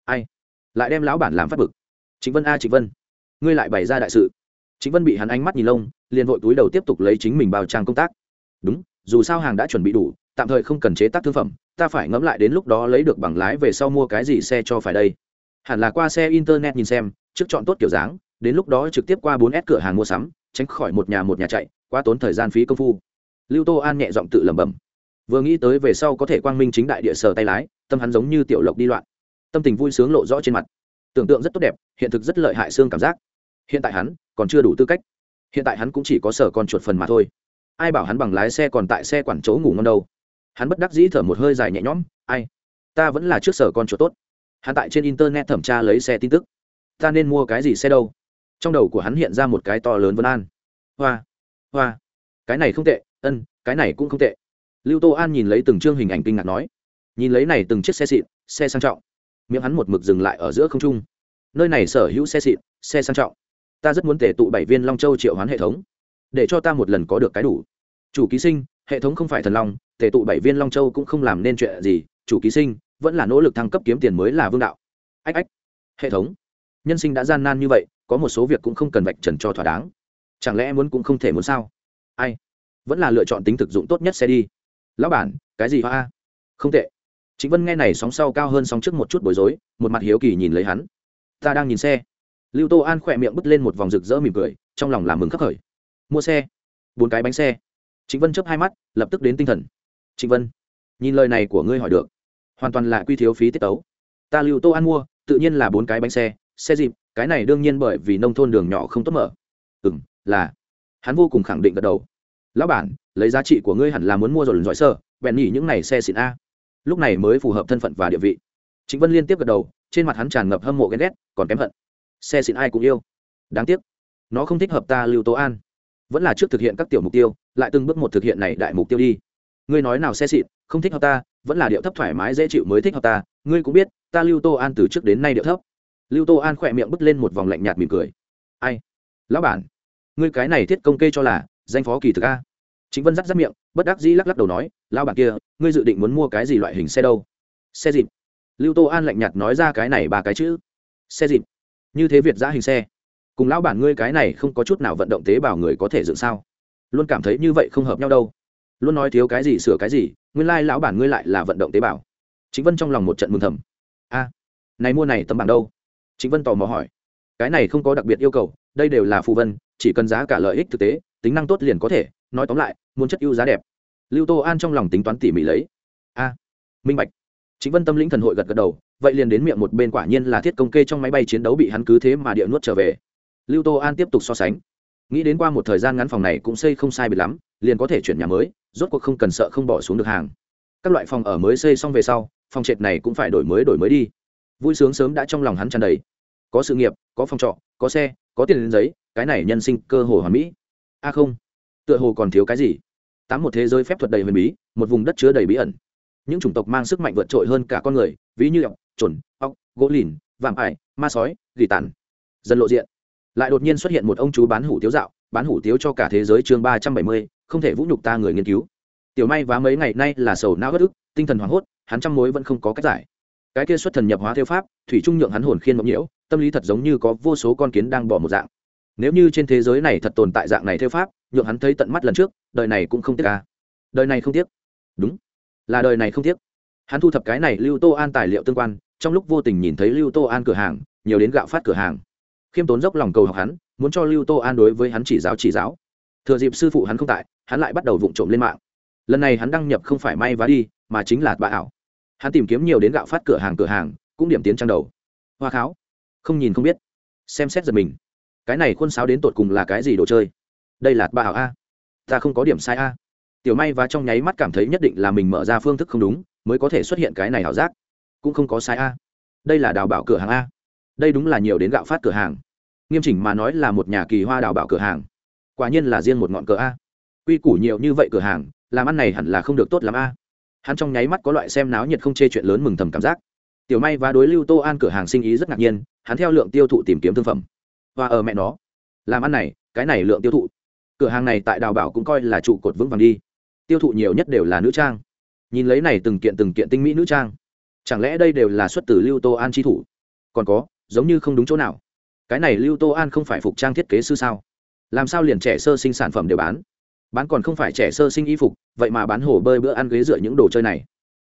Ai? Lại đem lão bản làm phát bực. Chính vân a chính vân. Ngươi lại bày ra đại sự. Chính vân bị hắn ánh mắt nhìn lông, liền vội túi đầu tiếp tục lấy chính mình bao trang công tác. Đúng, dù sao hàng đã chuẩn bị đủ, tạm thời không cần chế tác thương phẩm, ta phải ngẫm lại đến lúc đó lấy được bằng lái về sau mua cái gì xe cho phải đây. Hẳn là qua xe internet nhìn xem, trước chọn tốt kiểu dáng, đến lúc đó trực tiếp qua bốn s cửa hàng mua sắm, tránh khỏi một nhà một nhà chạy, quá tốn thời gian phí công phu. Lưu tô an nhẹ giọng tự lẩm bẩm vừa nghĩ tới về sau có thể quang minh chính đại địa sở tay lái, tâm hắn giống như tiểu lộc đi loạn. Tâm tình vui sướng lộ rõ trên mặt. Tưởng tượng rất tốt đẹp, hiện thực rất lợi hại xương cảm giác. Hiện tại hắn còn chưa đủ tư cách. Hiện tại hắn cũng chỉ có sở con chuột phần mà thôi. Ai bảo hắn bằng lái xe còn tại xe quản chỗ ngủ ngon đâu. Hắn bất đắc dĩ thở một hơi dài nhẹ nhõm, ai, ta vẫn là trước sở con chuột tốt. Hắn tại trên internet thẩm tra lấy xe tin tức. Ta nên mua cái gì xe đâu? Trong đầu của hắn hiện ra một cái to lớn vân an. Hoa hoa, cái này không tệ, ân, cái này cũng không tệ lưu tô an nhìn lấy từng chương hình ảnh kinh ngạc nói, nhìn lấy này từng chiếc xe xịn, xe sang trọng. Miệng hắn một mực dừng lại ở giữa không trung. Nơi này sở hữu xe xịn, xe sang trọng. Ta rất muốn tể tụ bảy viên long châu triệu hoán hệ thống, để cho ta một lần có được cái đủ. Chủ ký sinh, hệ thống không phải thần long tể tụ bảy viên long châu cũng không làm nên chuyện gì. Chủ ký sinh, vẫn là nỗ lực thăng cấp kiếm tiền mới là vương đạo. Ách ách. Hệ thống. Nhân sinh đã gian nan như vậy, có một số việc cũng không cần vạch trần cho thỏa đáng. Chẳng lẽ muốn cũng không thể muốn sao? Ai? Vẫn là lựa chọn tính thực dụng tốt nhất xe đi lão bản, cái gì hoa? Không tệ. Chính vân nghe này sóng sau cao hơn sóng trước một chút bối rối, một mặt hiếu kỳ nhìn lấy hắn. Ta đang nhìn xe. Lưu tô an khỏe miệng bứt lên một vòng rực rỡ mỉm cười, trong lòng làm mừng khắc khởi. Mua xe. Bốn cái bánh xe. Trịnh vân chớp hai mắt, lập tức đến tinh thần. Trịnh vân, nhìn lời này của ngươi hỏi được. Hoàn toàn là quy thiếu phí tiết tấu. Ta lưu tô an mua, tự nhiên là bốn cái bánh xe xe dịp, cái này đương nhiên bởi vì nông thôn đường nhỏ không tốt mở. Ừ m là. Hắn vô cùng khẳng định gật đầu lão bản, lấy giá trị của ngươi hẳn là muốn mua rồi giỏi sơ bèn nhỉ những này xe xịn a. Lúc này mới phù hợp thân phận và địa vị. Chính vân liên tiếp gật đầu, trên mặt hắn tràn ngập hâm mộ ghen ghét, còn kém hận. Xe xịn ai cũng yêu. Đáng tiếc, nó không thích hợp ta lưu tố an. Vẫn là trước thực hiện các tiểu mục tiêu, lại từng bước một thực hiện này đại mục tiêu đi. Ngươi nói nào xe xịn, không thích hợp ta, vẫn là điệu thấp thoải mái dễ chịu mới thích hợp ta, ngươi cũng biết, ta lưu tô an từ trước đến nay điệu thấp. Lưu tô an khỏe miệng bứt lên một vòng lạnh nhạt mỉm cười. Ai? Lão bản, ngươi cái này thiết công kê cho là danh phó kỳ thực a chính vân rắc rắc miệng, bất đắc dĩ lắc lắc đầu nói lao bản kia, ngươi dự định muốn mua cái gì loại hình xe đâu? Xe dịp lưu tô an lạnh nhạt nói ra cái này ba cái chữ. Xe dịp như thế việt giã hình xe. Cùng lão bản ngươi cái này không có chút nào vận động tế bào người có thể dựng sao? Luôn cảm thấy như vậy không hợp nhau đâu. Luôn nói thiếu cái gì sửa cái gì, nguyên lai lão bản ngươi lại là vận động tế bào. Chính vân trong lòng một trận mừng thầm. A, này mua này tấm bảng đâu? Chính vân tò mò hỏi. Cái này không có đặc biệt yêu cầu, đây đều là phù vân, chỉ cần giá cả lợi ích thực tế, tính năng tốt liền có thể nói tóm lại, muốn chất ưu giá đẹp. Lưu tô an trong lòng tính toán tỉ mỉ lấy. A, minh bạch. Chính vân tâm lĩnh thần hội gật gật đầu, vậy liền đến miệng một bên quả nhiên là thiết công kê trong máy bay chiến đấu bị hắn cứ thế mà địa nuốt trở về. Lưu tô an tiếp tục so sánh. Nghĩ đến qua một thời gian ngắn phòng này cũng xây không sai biệt lắm, liền có thể chuyển nhà mới, rốt cuộc không cần sợ không bỏ xuống được hàng. Các loại phòng ở mới xây xong về sau, phòng trệt này cũng phải đổi mới đổi mới đi. Vui sướng sớm đã trong lòng hắn tràn đầy. Có sự nghiệp, có phòng trọ, có xe, có tiền đến giấy, cái này nhân sinh cơ hồ hoàn mỹ. A không tựa hồ còn thiếu cái gì. Tám một thế giới phép thuật đầy huyền bí, một vùng đất chứa đầy bí ẩn. Những chủng tộc mang sức mạnh vượt trội hơn cả con người, ví như ọc trồn ọc gỗ lìn vàm ải, ma sói, gỉ tàn. Dân lộ diện. Lại đột nhiên xuất hiện một ông chú bán hủ tiếu dạo, bán hủ tiếu cho cả thế giới chương ba trăm bảy mươi, không thể vũ nhục ta người nghiên cứu. Tiểu may vá mấy ngày nay là sầu não bất ức, tinh thần hoảng hốt, hắn trăm mối vẫn không có cách giải. Cái kia xuất thần nhập hóa theo pháp, thủy trung nhượng hắn hồn khiên mộng nhiễu, tâm lý thật giống như có vô số con kiến đang bỏ một dạng nếu như trên thế giới này thật tồn tại dạng này theo pháp, nhượng hắn thấy tận mắt lần trước, đời này cũng không tiếc à. đời này không tiếc. Đúng. Là đời này không tiếc. Hắn thu thập cái này lưu tô an tài liệu tương quan, trong lúc vô tình nhìn thấy lưu tô an cửa hàng, nhiều đến gạo phát cửa hàng. Khiêm tốn dốc lòng cầu học hắn, muốn cho lưu tô an đối với hắn chỉ giáo chỉ giáo. Thừa dịp sư phụ hắn không tại, hắn lại bắt đầu vụng trộm lên mạng. Lần này hắn đăng nhập không phải may vá đi, mà chính là bà ảo. Hắn tìm kiếm nhiều đến gạo phát cửa hàng cửa hàng, cũng điểm tiến trang đầu. Hoa kháo. Không nhìn không biết. Xem xét giật mình cái này khuôn sáo đến tột cùng là cái gì đồ chơi? Đây là bà hảo a. Ta không có điểm sai a. Tiểu may và trong nháy mắt cảm thấy nhất định là mình mở ra phương thức không đúng, mới có thể xuất hiện cái này ảo giác. Cũng không có sai a. Đây là đào bảo cửa hàng a. Đây đúng là nhiều đến gạo phát cửa hàng. Nghiêm chỉnh mà nói là một nhà kỳ hoa đào bảo cửa hàng. Quả nhiên là riêng một ngọn cờ a. Quy củ nhiều như vậy cửa hàng, làm ăn này hẳn là không được tốt l a. Hắn trong nháy mắt có loại xem náo nhiệt không chê chuyện lớn mừng thầm cảm giác. Tiểu may và đối lưu tô an cửa hàng sinh ý rất ngạc nhiên, hắn theo lượng tiêu thụ tìm kiếm thương phẩm và ở mẹ nó. Làm ăn này, cái này lượng tiêu thụ. Cửa hàng này tại đào bảo cũng coi là trụ cột vững vàng đi. Tiêu thụ nhiều nhất đều là nữ trang. Nhìn lấy này từng kiện từng kiện tinh mỹ nữ trang, chẳng lẽ đây đều là xuất từ lưu tô an chi thủ? Còn có, giống như không đúng chỗ nào. Cái này lưu tô an không phải phục trang thiết kế sư sao? Làm sao liền trẻ sơ sinh sản phẩm đều bán? Bán còn không phải trẻ sơ sinh y phục, vậy mà bán hồ bơi bữa ăn ghế dựa những đồ chơi này.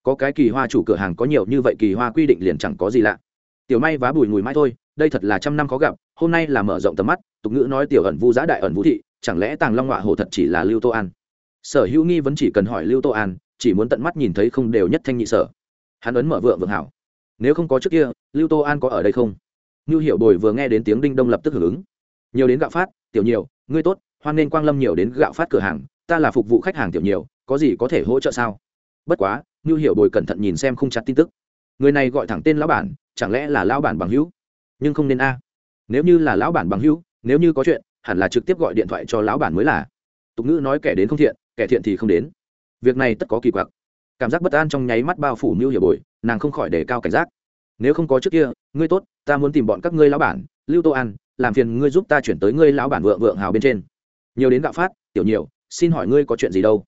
Có cái kỳ hoa chủ cửa hàng có nhiều như vậy kỳ hoa quy định liền chẳng có gì lạ. Tiểu may vá bùi ngùi mai thôi đây thật là trăm năm khó gặp, hôm nay là mở rộng tầm mắt, tục ngữ nói tiểu ẩn vu giã đại ẩn vũ thị, chẳng lẽ tàng long họa hồ thật chỉ là lưu tô an? Sở hữu nghi vẫn chỉ cần hỏi lưu tô an, chỉ muốn tận mắt nhìn thấy không đều nhất thanh nhị sở. Hắn ấn mở vượng vượng hảo. Nếu không có trước kia, lưu tô an có ở đây không? Như hiểu bồi vừa nghe đến tiếng đinh đông lập tức hưởng ứng. Nhiều đến gạo phát, tiểu nhiều, ngươi tốt, hoan nên quang lâm nhiều đến gạo phát cửa hàng, ta là phục vụ khách hàng tiểu nhiều, có gì có thể hỗ trợ sao? Bất quá như hiểu bồi cẩn thận nhìn xem không chặt tin tức. Người này gọi thẳng tên lão bản, chẳng lẽ là lão bản bằng hữu? Nhưng không nên a. Nếu như là lão bản bằng hữu, nếu như có chuyện, hẳn là trực tiếp gọi điện thoại cho lão bản mới là. Tục ngữ nói kẻ đến không thiện, kẻ thiện thì không đến. Việc này tất có kỳ quặc. Cảm giác bất an trong nháy mắt bao phủ mưu hiểu bồi, nàng không khỏi đề cao cảnh giác. Nếu không có trước kia, ngươi tốt, ta muốn tìm bọn các ngươi lão bản, lưu tô an, làm phiền ngươi giúp ta chuyển tới ngươi lão bản vượng vượng hào bên trên. Nhiều đến gạo phát, tiểu nhiều, xin hỏi ngươi có chuyện gì đâu?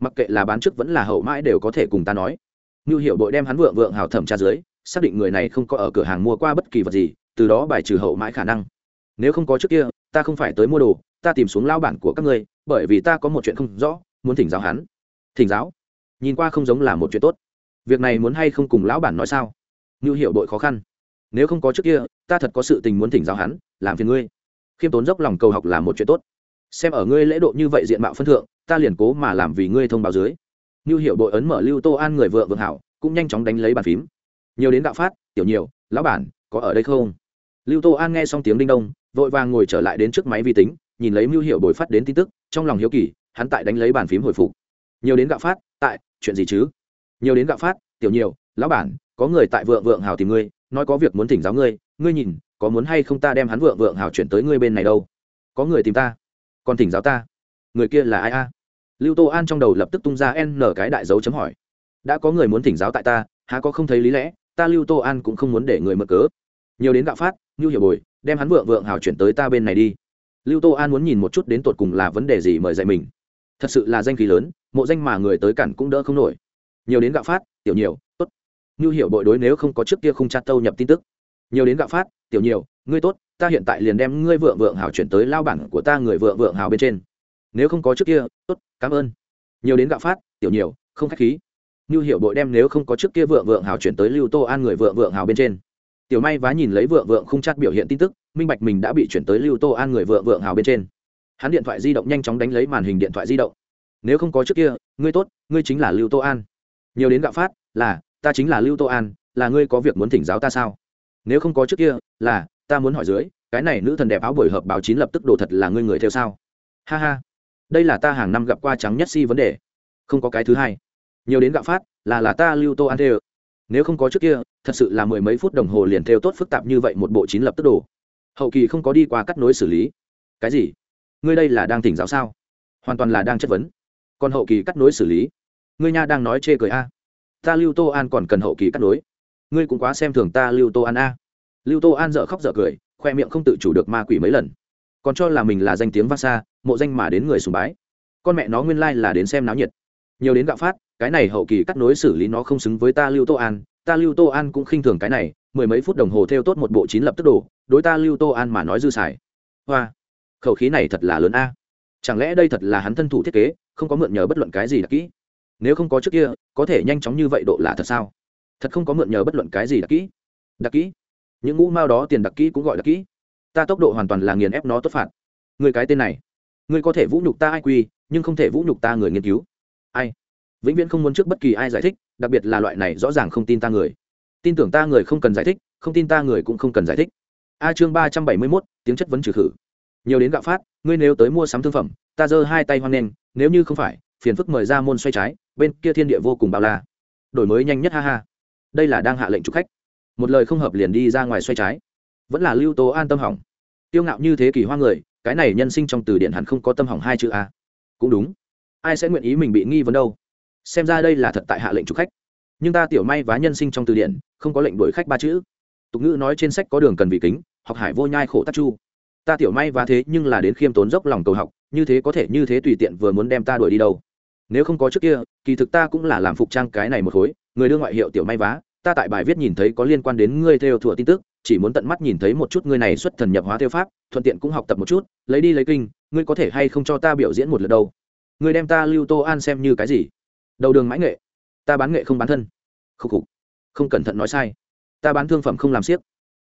Mặc kệ là bán trước vẫn là hậu mãi đều có thể cùng ta nói. Như hiểu bội đem hắn vượng vượng hào thẩm tra dưới, xác định người này không có ở cửa hàng mua qua bất kỳ vật gì từ đó bài trừ hậu mãi khả năng. Nếu không có trước kia, ta không phải tới mua đồ, ta tìm xuống lao bản của các ngươi, bởi vì ta có một chuyện không rõ, muốn thỉnh giáo hắn. Thỉnh giáo? Nhìn qua không giống là một chuyện tốt. Việc này muốn hay không cùng lão bản nói sao? Như hiệu đội khó khăn. Nếu không có trước kia, ta thật có sự tình muốn thỉnh giáo hắn, làm phiền ngươi. Khiêm tốn dốc lòng cầu học là một chuyện tốt. Xem ở ngươi lễ độ như vậy diện mạo phân thượng, ta liền cố mà làm vì ngươi thông báo dưới. Như hiệu đội ấn mở lưu tô an người vợ vượng hảo, cũng nhanh chóng đánh lấy bàn phím. Nhiều đến đạo phát, tiểu nhiều, lão bản, có ở đây không? Lưu tô an nghe xong tiếng đinh đông, vội vàng ngồi trở lại đến trước máy vi tính, nhìn lấy mưu hiệu bồi phát đến tin tức, trong lòng hiếu kỳ, hắn tại đánh lấy bàn phím hồi phục. Nhiều đến gạo phát, tại, chuyện gì chứ? Nhiều đến gạo phát, tiểu nhiều, lão bản, có người tại vượng vượng hào tìm ngươi, nói có việc muốn thỉnh giáo ngươi ngươi nhìn, có muốn hay không ta đem hắn vượng vượng hào chuyển tới ngươi bên này đâu? Có người tìm ta, còn thỉnh giáo ta. Người kia là ai a? Lưu tô an trong đầu lập tức tung ra n cái đại dấu chấm hỏi. Đã có người muốn thỉnh giáo tại ta, há có không thấy lý lẽ, ta lưu tô an cũng không muốn để người mở cớ. Nhiều đến gạo phát như hiểu bồi, đem hắn vượng vượng hào chuyển tới ta bên này đi. Lưu tô an muốn nhìn một chút đến tột cùng là vấn đề gì mời dạy mình. Thật sự là danh khí lớn, mộ danh mà người tới cản cũng đỡ không nổi. Nhiều đến gạo phát, tiểu nhiều, tốt. Như hiểu bội đối nếu không có trước kia không chát tâu nhập tin tức. Nhiều đến gạo phát, tiểu nhiều, ngươi tốt, ta hiện tại liền đem ngươi vượng vượng hào chuyển tới lao bản của ta người vượng vượng hào bên trên. Nếu không có trước kia, tốt, cảm ơn. Nhiều đến gạo phát, tiểu nhiều, không khách khí. Như hiểu bội đem nếu không có trước kia vượng vượng hào chuyển tới lưu tô an người vượng vượng hào bên trên tiểu may vá nhìn lấy vượng vượng không chắc biểu hiện tin tức, minh bạch mình đã bị chuyển tới lưu tô an người vượng vượng hào bên trên. Hắn điện thoại di động nhanh chóng đánh lấy màn hình điện thoại di động. Nếu không có trước kia, ngươi tốt, ngươi chính là lưu tô an. Nhiều đến gạo phát, là, ta chính là lưu tô an, là ngươi có việc muốn thỉnh giáo ta sao? Nếu không có trước kia, là, ta muốn hỏi dưới, cái này nữ thần đẹp áo buổi hợp báo chín lập tức đồ thật là ngươi người theo sao? Ha ha, đây là ta hàng năm gặp qua trắng nhất si vấn đề. Không có cái thứ hai. Nhiều đến gạo phát, là là ta lưu tô an thê nếu không có trước kia thật sự là mười mấy phút đồng hồ liền theo tốt phức tạp như vậy một bộ chín lập tức đồ hậu kỳ không có đi qua cắt nối xử lý. Cái gì? Ngươi đây là đang tỉnh giáo sao? Hoàn toàn là đang chất vấn. Còn hậu kỳ cắt nối xử lý? Ngươi nha đang nói chê cười a. Ta lưu tô an còn cần hậu kỳ cắt nối. Ngươi cũng quá xem thường ta lưu tô an a. Lưu tô an dợ khóc dợ cười, khoe miệng không tự chủ được ma quỷ mấy lần. Còn cho là mình là danh tiếng vang xa, mộ danh mà đến người sùng bái. Con mẹ nó nguyên lai là đến xem náo nhiệt. Nhiều đến gạo phát, cái này hậu kỳ cắt nối xử lý nó không xứng với ta lưu tô an ta lưu tô an cũng khinh thường cái này, mười mấy phút đồng hồ theo tốt một bộ chín lập tức đổ, đối ta lưu tô an mà nói dư xài. Hoa, khẩu khí này thật là lớn a. Chẳng lẽ đây thật là hắn thân thủ thiết kế, không có mượn nhờ bất luận cái gì đặc kỹ? Nếu không có trước kia, có thể nhanh chóng như vậy độ là thật sao? Thật không có mượn nhờ bất luận cái gì đặc kỹ. Đặc kỹ? Những ngũ mao đó tiền đặc kỹ cũng gọi đặc kỹ. Ta tốc độ hoàn toàn là nghiền ép nó tốt phạt. Người cái tên này, người có thể vũ nhục ta ai quy, nhưng không thể vũ nhục ta người nghiên cứu. Ai? Vĩnh viễn không muốn trước bất kỳ ai giải thích đặc biệt là loại này rõ ràng không tin ta người. Tin tưởng ta người không cần giải thích, không tin ta người cũng không cần giải thích. A chương ba trăm bảy mươi mốt, tiếng chất vấn trừ khử. Nhiều đến gạo phát, ngươi nếu tới mua sắm thương phẩm, ta giơ hai tay hoan nghênh, nếu như không phải, phiền phức mời ra môn xoay trái, bên kia thiên địa vô cùng bao la. Đổi mới nhanh nhất, ha ha. Đây là đang hạ lệnh chụp khách. Một lời không hợp liền đi ra ngoài xoay trái. Vẫn là lưu tố an tâm hỏng. Tiêu ngạo như thế kỷ hoa người, cái này nhân sinh trong từ điển hẳn không có tâm hỏng hai chữ a. Cũng đúng. Ai sẽ nguyện ý mình bị nghi vấn đâu? Xem ra đây là thật tại hạ lệnh chủ khách. Nhưng ta tiểu may vá nhân sinh trong từ điển, không có lệnh đuổi khách ba chữ. Tục ngữ nói trên sách có đường cần vị kính, học hải vô nhai khổ tắc chu. Ta tiểu may vá thế nhưng là đến khiêm tốn dốc lòng cầu học, như thế có thể như thế tùy tiện vừa muốn đem ta đuổi đi đâu. Nếu không có trước kia, kỳ thực ta cũng là làm phục trang cái này một khối, người đưa ngoại hiệu tiểu may vá, ta tại bài viết nhìn thấy có liên quan đến ngươi theo thủa tin tức, chỉ muốn tận mắt nhìn thấy một chút ngươi này xuất thần nhập hóa theo pháp, thuận tiện cũng học tập một chút, lấy đi lấy kinh, ngươi có thể hay không cho ta biểu diễn một lượt đâu? Ngươi đem ta lưu tô an xem như cái gì? Đầu đường mãi nghệ, ta bán nghệ không bán thân. Khúc khục, không cẩn thận nói sai. Ta bán thương phẩm không làm siếc.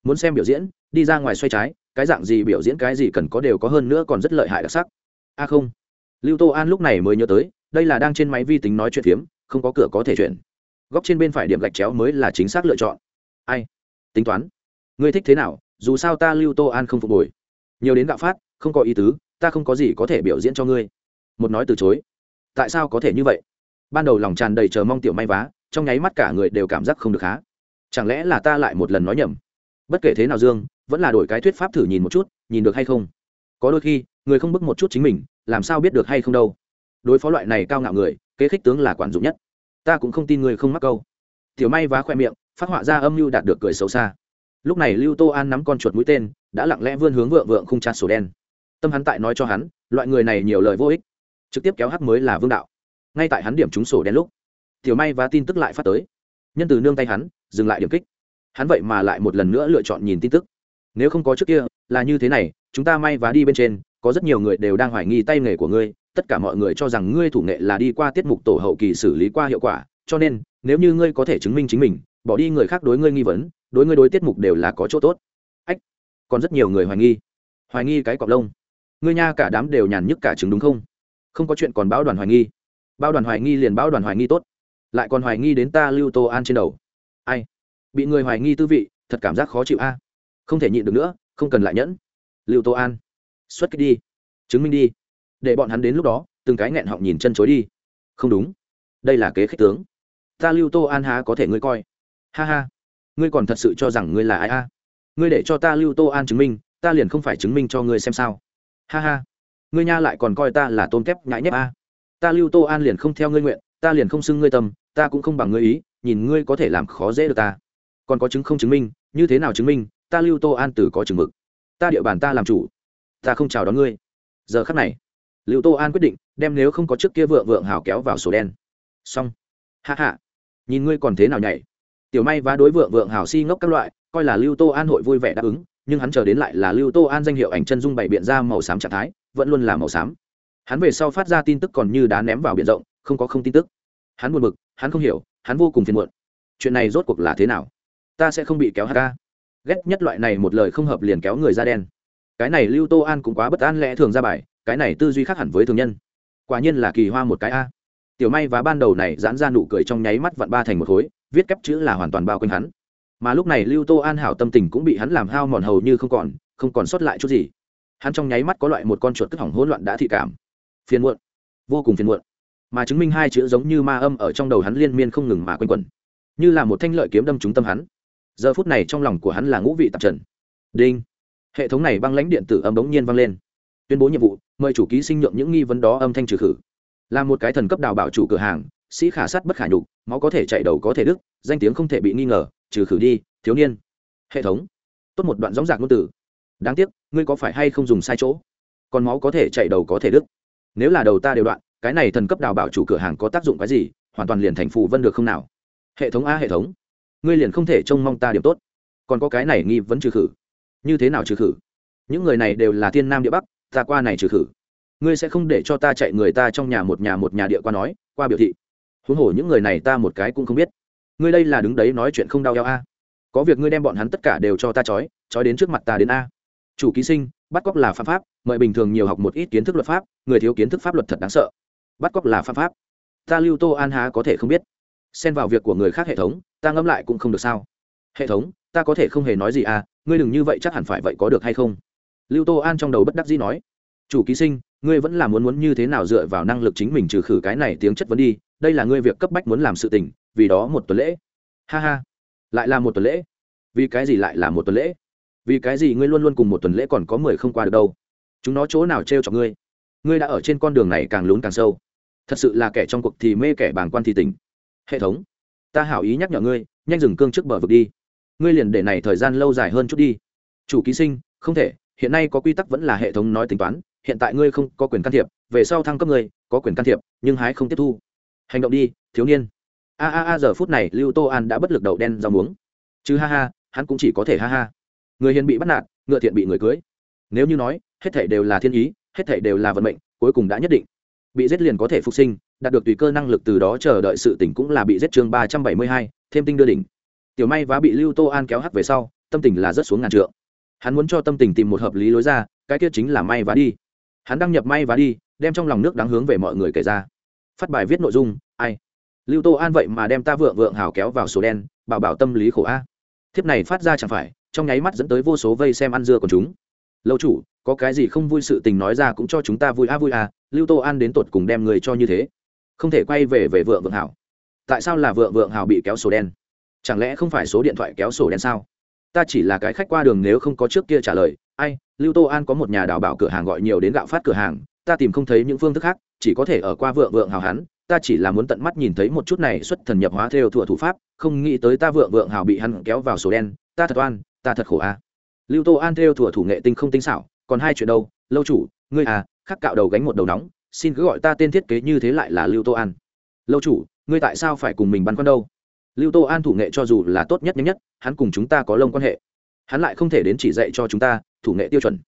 Muốn xem biểu diễn, đi ra ngoài xoay trái, cái dạng gì biểu diễn cái gì cần có đều có hơn nữa còn rất lợi hại đặc sắc. A không. Lưu tô an lúc này mới nhớ tới, đây là đang trên máy vi tính nói chuyện phiếm, không có cửa có thể chuyển. Góc trên bên phải điểm gạch chéo mới là chính xác lựa chọn. Ai? Tính toán. Ngươi thích thế nào, dù sao ta lưu tô an không phục hồi. Nhiều đến gạo phát, không có ý tứ, ta không có gì có thể biểu diễn cho ngươi. Một nói từ chối. Tại sao có thể như vậy? Ban đầu lòng tràn đầy chờ mong tiểu may vá, trong nháy mắt cả người đều cảm giác không được há chẳng lẽ là ta lại một lần nói nhầm? Bất kể thế nào dương, vẫn là đổi cái thuyết pháp thử nhìn một chút, nhìn được hay không? Có đôi khi, người không bức một chút chính mình, làm sao biết được hay không đâu. Đối phó loại này cao ngạo người, kế khích tướng là quản dụng nhất. Ta cũng không tin người không mắc câu. Tiểu may vá khoe miệng, phát họa ra âm mưu đạt được cười xấu xa. Lúc này lưu tô an nắm con chuột mũi tên, đã lặng lẽ vươn hướng vượng vượng không chặt sổ đen. Tâm hắn tại nói cho hắn, loại người này nhiều lời vô ích. Trực tiếp kéo hắc mới là vương đạo ngay tại hắn điểm trúng sổ đen lúc. Tiểu may và tin tức lại phát tới. Nhân từ nương tay hắn, dừng lại điểm kích. Hắn vậy mà lại một lần nữa lựa chọn nhìn tin tức. Nếu không có trước kia, là như thế này, chúng ta may và đi bên trên, có rất nhiều người đều đang hoài nghi tay nghề của ngươi, tất cả mọi người cho rằng ngươi thủ nghệ là đi qua tiết mục tổ hậu kỳ xử lý qua hiệu quả, cho nên, nếu như ngươi có thể chứng minh chính mình, bỏ đi người khác đối ngươi nghi vấn, đối ngươi đối tiết mục đều là có chỗ tốt. Ách, còn rất nhiều người hoài nghi. Hoài nghi cái cọc lông. Ngươi nha cả đám đều nhàn nhức cả chứng đúng không? Không có chuyện còn báo đoàn hoài nghi bao đoàn hoài nghi liền bao đoàn hoài nghi tốt. Lại còn hoài nghi đến ta lưu tô an trên đầu. Ai? Bị người hoài nghi tư vị, thật cảm giác khó chịu a. À? Không thể nhịn được nữa, không cần lại nhẫn. Lưu tô an. Xuất kích đi. Chứng minh đi. Để bọn hắn đến lúc đó, từng cái nghẹn họng nhìn chân chối đi. Không đúng. Đây là kế khích tướng. Ta lưu tô an há có thể ngươi coi? Ha ha. Ngươi còn thật sự cho rằng ngươi là ai a? Ngươi để cho ta lưu tô an chứng minh, ta liền không phải chứng minh cho ngươi xem sao. Ha ha. Ngươi nha lại còn coi ta là tôn kép nhãi nhép a ta lưu tô an liền không theo ngươi nguyện, ta liền không xưng ngươi tâm, ta cũng không bằng ngươi ý, nhìn ngươi có thể làm khó dễ được ta. Còn có chứng không chứng minh, như thế nào chứng minh, ta lưu tô an tử có chừng mực. Ta địa bàn ta làm chủ, ta không chào đón ngươi. Giờ khắc này, lưu tô an quyết định, đem nếu không có trước kia vượng vượng hào kéo vào sổ đen. Xong. Hạ hạ nhìn ngươi còn thế nào nhảy. Tiểu may và đối vượng vượng hào si ngốc các loại, coi là lưu tô an hội vui vẻ đáp ứng, nhưng hắn chờ đến lại là lưu tô an danh hiệu ảnh chân dung bày biện ra màu xám trạng thái, vẫn luôn là màu xám hắn về sau phát ra tin tức còn như đá ném vào biển rộng, không có không tin tức. Hắn buồn bực, hắn không hiểu, hắn vô cùng phiền muộn. Chuyện này rốt cuộc là thế nào? Ta sẽ không bị kéo hạ ghét nhất loại này một lời không hợp liền kéo người ra đen. Cái này lưu tô an cũng quá bất an lẽ thường ra bài, cái này tư duy khác hẳn với thường nhân. Quả nhiên là kỳ hoa một cái a. Tiểu may và ban đầu này giãn ra nụ cười trong nháy mắt vặn ba thành một khối, viết kép chữ là hoàn toàn bao quanh hắn. Mà lúc này lưu tô an hảo tâm tình cũng bị hắn làm hao mòn hầu như không còn không còn sót lại chút gì. Hắn trong nháy mắt có loại một con chuột tức hỏng hỗn loạn đã thị cảm phiền muộn. Vô cùng phiền muộn. Mà chứng minh hai chữ giống như ma âm ở trong đầu hắn liên miên không ngừng mà quanh quẩn. Như là một thanh lợi kiếm đâm trúng tâm hắn. Giờ phút này trong lòng của hắn là ngũ vị tạp trần. Đinh. Hệ thống này băng lãnh điện tử âm bỗng nhiên vang lên. Tuyên bố nhiệm vụ, mời chủ ký sinh nhượng những nghi vấn đó âm thanh trừ khử. Là một cái thần cấp đào bảo chủ cửa hàng, sĩ khả sát bất khả nhục, máu có thể chạy đầu có thể đứt, danh tiếng không thể bị nghi ngờ, trừ khử đi, thiếu niên. Hệ thống. Tốt một đoạn gióng giạc ngôn từ. Đáng tiếc, ngươi có phải hay không dùng sai chỗ? Còn máu có thể chạy đầu có thể đứt nếu là đầu ta đều đoạn, cái này thần cấp đào bảo chủ cửa hàng có tác dụng cái gì, hoàn toàn liền thành phù vân được không nào? Hệ thống a, hệ thống. Ngươi liền không thể trông mong ta điểm tốt. Còn có cái này nghi vấn trừ khử. Như thế nào trừ khử? Những người này đều là thiên nam địa bắc, ta qua này trừ khử. Ngươi sẽ không để cho ta chạy người ta trong nhà một nhà một nhà địa qua nói, qua biểu thị. Huống hồ những người này ta một cái cũng không biết. Ngươi đây là đứng đấy nói chuyện không đau eo a. Có việc ngươi đem bọn hắn tất cả đều cho ta trói trói đến trước mặt ta đến a. Chủ ký sinh, bắt cóc là phạm pháp mời bình thường nhiều học một ít kiến thức luật pháp, người thiếu kiến thức pháp luật thật đáng sợ. Bắt cóc là phạm pháp. Ta lưu tô an há có thể không biết. Xen vào việc của người khác hệ thống, ta ngẫm lại cũng không được sao. Hệ thống, ta có thể không hề nói gì à ngươi đừng như vậy chắc hẳn phải vậy có được hay không? Lưu tô an trong đầu bất đắc dĩ nói. Chủ ký sinh, ngươi vẫn là muốn muốn như thế nào dựa vào năng lực chính mình trừ khử cái này tiếng chất vấn đi, đây là ngươi việc cấp bách muốn làm sự tình, vì đó một tuần lễ. Ha ha. Lại là một tuần lễ. Vì cái gì lại là một tuần lễ? Vì cái gì ngươi luôn luôn cùng một tuần lễ còn có mười không qua được đâu? Chúng nó chỗ nào t r e o chọc ngươi? Ngươi đã ở trên con đường này càng lún càng sâu. Thật sự là kẻ trong cuộc thì mê kẻ bàng quan thì tỉnh. Hệ thống, ta hảo ý nhắc nhở ngươi, nhanh dừng cương trước bờ vực đi. Ngươi liền để này thời gian lâu dài hơn chút đi. Chủ ký sinh, không thể, hiện nay có quy tắc vẫn là hệ thống nói tính toán, hiện tại ngươi không có quyền can thiệp, về sau thăng cấp ngươi, có quyền can thiệp, nhưng hái không tiếp thu. Hành động đi, thiếu niên. A a a, giờ phút này lưu tô an đã bất lực đầu đen rau muống. Chứ ha ha, hắn cũng chỉ có thể ha ha. Người hiền bị bắt nạt, ngựa thiện bị người cưới. Nếu như nói hết thảy đều là thiên ý, hết thảy đều là vận mệnh, cuối cùng đã nhất định. Bị giết liền có thể phục sinh, đạt được tùy cơ năng lực từ đó chờ đợi sự tỉnh cũng là bị giết chương ba trăm bảy mươi hai, thêm tinh đưa đỉnh. Tiểu may Vá bị lưu tô an kéo hắt về sau, tâm tình là rất xuống ngàn trượng. Hắn muốn cho tâm tình tìm một hợp lý lối ra, cái kia chính là may Vá đi. Hắn đăng nhập may Vá đi, đem trong lòng nước đáng hướng về mọi người kể ra. Phát bài viết nội dung, ai? Lưu tô an vậy mà đem ta vượng vượng hào kéo vào sổ đen, bảo bảo tâm lý khổ a. Thiếp này phát ra chẳng phải, trong nháy mắt dẫn tới vô số vây xem ăn dưa của chúng lâu chủ, có cái gì không vui sự tình nói ra cũng cho chúng ta vui a vui a, lưu tô an đến tột cùng đem người cho như thế. Không thể quay về về vợ vượng hảo. Tại sao là vợ vượng hảo bị kéo sổ đen? Chẳng lẽ không phải số điện thoại kéo sổ đen sao? Ta chỉ là cái khách qua đường nếu không có trước kia trả lời. Ai, lưu tô an có một nhà đào bảo cửa hàng gọi nhiều đến gạo phát cửa hàng, ta tìm không thấy những phương thức khác, chỉ có thể ở qua vợ vượng hào hắn, ta chỉ là muốn tận mắt nhìn thấy một chút này xuất thần nhập hóa theo thủa thủ pháp, không nghĩ tới ta vợ vượng hào bị hắn kéo vào sổ đen, ta thật oan, ta thật khổ a. à lưu tô an theo thủa thủ nghệ tinh không tinh xảo, còn hai chuyện đâu? Lâu chủ, ngươi à khắc cạo đầu gánh một đầu nóng, xin cứ gọi ta tên thiết kế như thế lại là lưu tô an. Lâu chủ, ngươi tại sao phải cùng mình băn khoăn đâu? Lưu tô an thủ nghệ cho dù là tốt nhất nhanh nhất, hắn cùng chúng ta có lông quan hệ. Hắn lại không thể đến chỉ dạy cho chúng ta thủ nghệ tiêu chuẩn.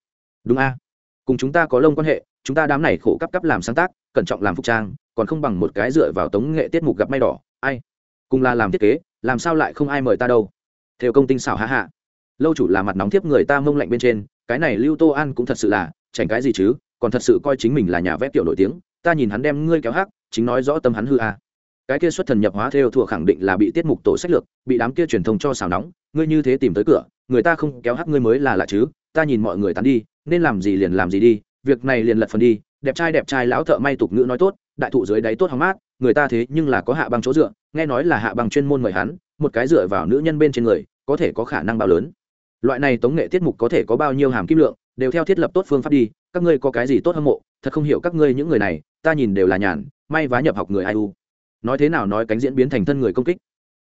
Đúng a? Cùng chúng ta có lông quan hệ, chúng ta đám này khổ cấp cấp làm sáng tác, cẩn trọng làm phục trang, còn không bằng một cái dựa vào tống nghệ tiết mục gặp may đỏ. Ai? Cùng là làm thiết kế, làm sao lại không ai mời ta đâu? Theo công tinh xảo hạ hạ lâu chủ là mặt nóng tiếp người ta mông lạnh bên trên, cái này lưu tô an cũng thật sự là, chảnh cái gì chứ, còn thật sự coi chính mình là nhà vẽ tiểu nổi tiếng, ta nhìn hắn đem ngươi kéo hắc, chính nói rõ tâm hắn hư à. cái kia xuất thần nhập hóa theo thua khẳng định là bị tiết mục tổ sách lược, bị đám kia truyền thông cho xào nóng, ngươi như thế tìm tới cửa, người ta không kéo hắc ngươi mới là lạ chứ, ta nhìn mọi người tán đi, nên làm gì liền làm gì đi, việc này liền lật phần đi, đẹp trai đẹp trai lão thợ may tục ngữ nói tốt, đại thụ dưới đáy tốt hóng mát, người ta thế nhưng là có hạ băng chỗ dựa, nghe nói là hạ băng chuyên môn mời hắn, một cái dựa vào nữ nhân bên trên người, có thể có khả năng bao lớn loại này tống nghệ tiết mục có thể có bao nhiêu hàm kim lượng, đều theo thiết lập tốt phương pháp đi, các ngươi có cái gì tốt hâm mộ, thật không hiểu các ngươi những người này, ta nhìn đều là nhàn, may vá nhập học người ai u. Nói thế nào nói cánh diễn biến thành thân người công kích,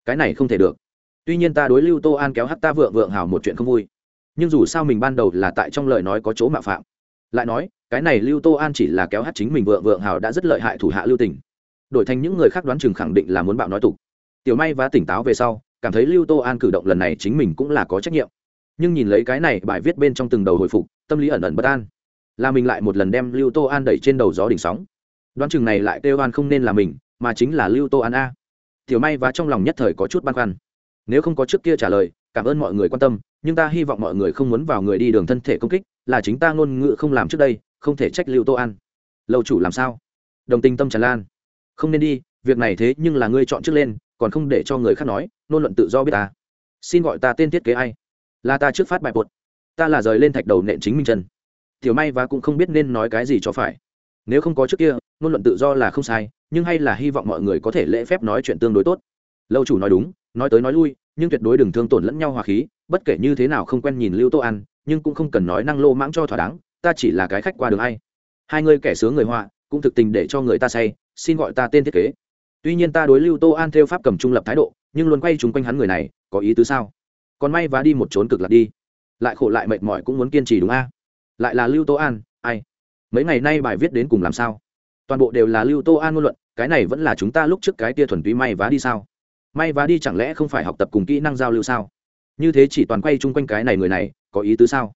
cái này không thể được. Tuy nhiên ta đối lưu tô an kéo hát ta vượng vượng hào một chuyện không vui, nhưng dù sao mình ban đầu là tại trong lời nói có chỗ mạo phạm. Lại nói, cái này lưu tô an chỉ là kéo hát chính mình vượng vượng hào đã rất lợi hại thủ hạ lưu tình. Đổi thành những người khác đoán chừng khẳng định là muốn bạo nói tục. Tiểu may và tỉnh táo về sau, cảm thấy lưu tô an cử động lần này chính mình cũng là có trách nhiệm nhưng nhìn lấy cái này bài viết bên trong từng đầu hồi phục, tâm lý ẩn ẩn bất an. Là mình lại một lần đem lưu tô an đẩy trên đầu gió đỉnh sóng. Đoán chừng này lại kêu an không nên là mình, mà chính là lưu tô an a. Tiểu may và trong lòng nhất thời có chút băn khoăn. Nếu không có trước kia trả lời, cảm ơn mọi người quan tâm, nhưng ta hy vọng mọi người không muốn vào người đi đường thân thể công kích, là chính ta ngôn ngữ không làm trước đây, không thể trách lưu tô an. Lâu chủ làm sao? Đồng tình tâm tràn lan. Không nên đi, việc này thế nhưng là ngươi chọn trước lên, còn không để cho người khác nói nôn luận tự do biết ta. Xin gọi ta tên thiết kế ai? Là ta trước phát bài bột. Ta là rời lên thạch đầu nện chính minh chân. Tiểu may và cũng không biết nên nói cái gì cho phải. Nếu không có trước kia, ngôn luận tự do là không sai, nhưng hay là hy vọng mọi người có thể lễ phép nói chuyện tương đối tốt. Lâu chủ nói đúng, nói tới nói lui, nhưng tuyệt đối đừng thương tổn lẫn nhau hòa khí, bất kể như thế nào không quen nhìn lưu tô ăn nhưng cũng không cần nói năng lô mãng cho thỏa đáng, ta chỉ là cái khách qua đường hay hai người kẻ sướng người họa, cũng thực tình để cho người ta say, xin gọi ta tên thiết kế. Tuy nhiên ta đối lưu tô an theo pháp cầm trung lập thái độ, nhưng luôn quay chung quanh hắn người này, có ý tứ sao? Còn may và đi một trốn cực lạc đi. Lại khổ lại mệt mỏi cũng muốn kiên trì đúng a? Lại là lưu tô an, ai? Mấy ngày nay bài viết đến cùng làm sao? Toàn bộ đều là lưu tô an ngôn luận, cái này vẫn là chúng ta lúc trước cái tia thuần túy may vá đi sao? May vá đi chẳng lẽ không phải học tập cùng kỹ năng giao lưu sao? Như thế chỉ toàn quay chung quanh cái này người này, có ý tứ sao?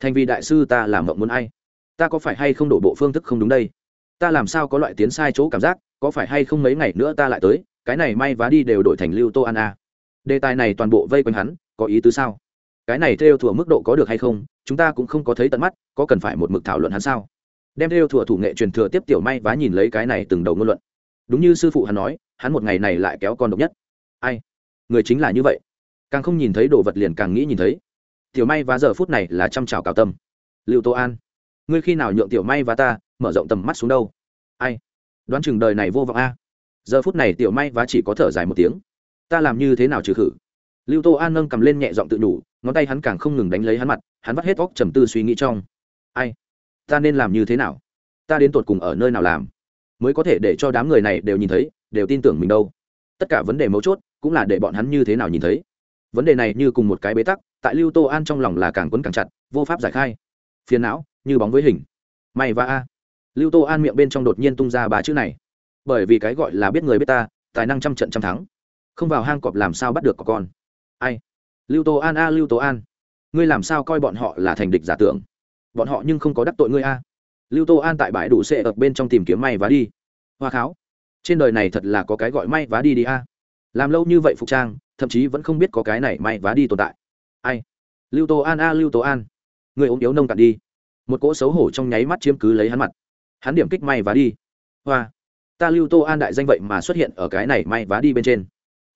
Thành vì đại sư ta làm mộng muốn ai? Ta có phải hay không đổ bộ phương thức không đúng đây? Ta làm sao có loại tiến sai chỗ cảm giác, có phải hay không mấy ngày nữa ta lại tới, cái này may vá đi đều đổi thành lưu tô an a? Đề tài này toàn bộ vây quanh hắn có ý tứ sao? Cái này theo thùa mức độ có được hay không, chúng ta cũng không có thấy tận mắt, có cần phải một mực thảo luận hắn sao? Đem theo thùa thủ nghệ truyền thừa tiếp tiểu may vá nhìn lấy cái này từng đầu ngôn luận. Đúng như sư phụ hắn nói, hắn một ngày này lại kéo con độc nhất. Ai? Người chính là như vậy. Càng không nhìn thấy đồ vật liền càng nghĩ nhìn thấy. Tiểu may và giờ phút này là chăm chào cào tâm. Liệu tô an, ngươi khi nào nhượng tiểu may và ta, mở rộng tầm mắt xuống đâu? Ai? Đoán chừng đời này vô vọng a. Giờ phút này tiểu may và chỉ có thở dài một tiếng. Ta làm như thế nào trừ khử? Lưu tô an nâng cầm lên nhẹ giọng tự đủ ngón tay hắn càng không ngừng đánh lấy hắn mặt, hắn vắt hết óc trầm tư suy nghĩ trong. Ai? Ta nên làm như thế nào? Ta đến tột cùng ở nơi nào làm? Mới có thể để cho đám người này đều nhìn thấy, đều tin tưởng mình đâu. Tất cả vấn đề mấu chốt cũng là để bọn hắn như thế nào nhìn thấy. Vấn đề này như cùng một cái bế tắc, tại lưu tô an trong lòng là càng quấn càng chặt, vô pháp giải khai. Phiền não, như bóng với hình. May và a. Lưu tô an miệng bên trong đột nhiên tung ra ba chữ này. Bởi vì cái gọi là biết người biết ta, tài năng trăm trận trăm thắng. Không vào hang cọp làm sao bắt được có con? Ai? Lưu tô an a, lưu tô an. Ngươi làm sao coi bọn họ là thành địch giả tưởng? Bọn họ nhưng không có đắc tội ngươi a. Lưu tô an tại bãi đủ xệ ở bên trong tìm kiếm may vá đi. Hoa kháo. Trên đời này thật là có cái gọi may vá đi đi a. Làm lâu như vậy phục trang, thậm chí vẫn không biết có cái này may vá đi tồn tại. Ai? Lưu tô an a, lưu tô an. Người ốm yếu nông cạn đi. Một cỗ xấu hổ trong nháy mắt chiếm cứ lấy hắn mặt. Hắn điểm kích may vá đi. Hoa. Ta lưu tô an đại danh vậy mà xuất hiện ở cái này may vá đi bên trên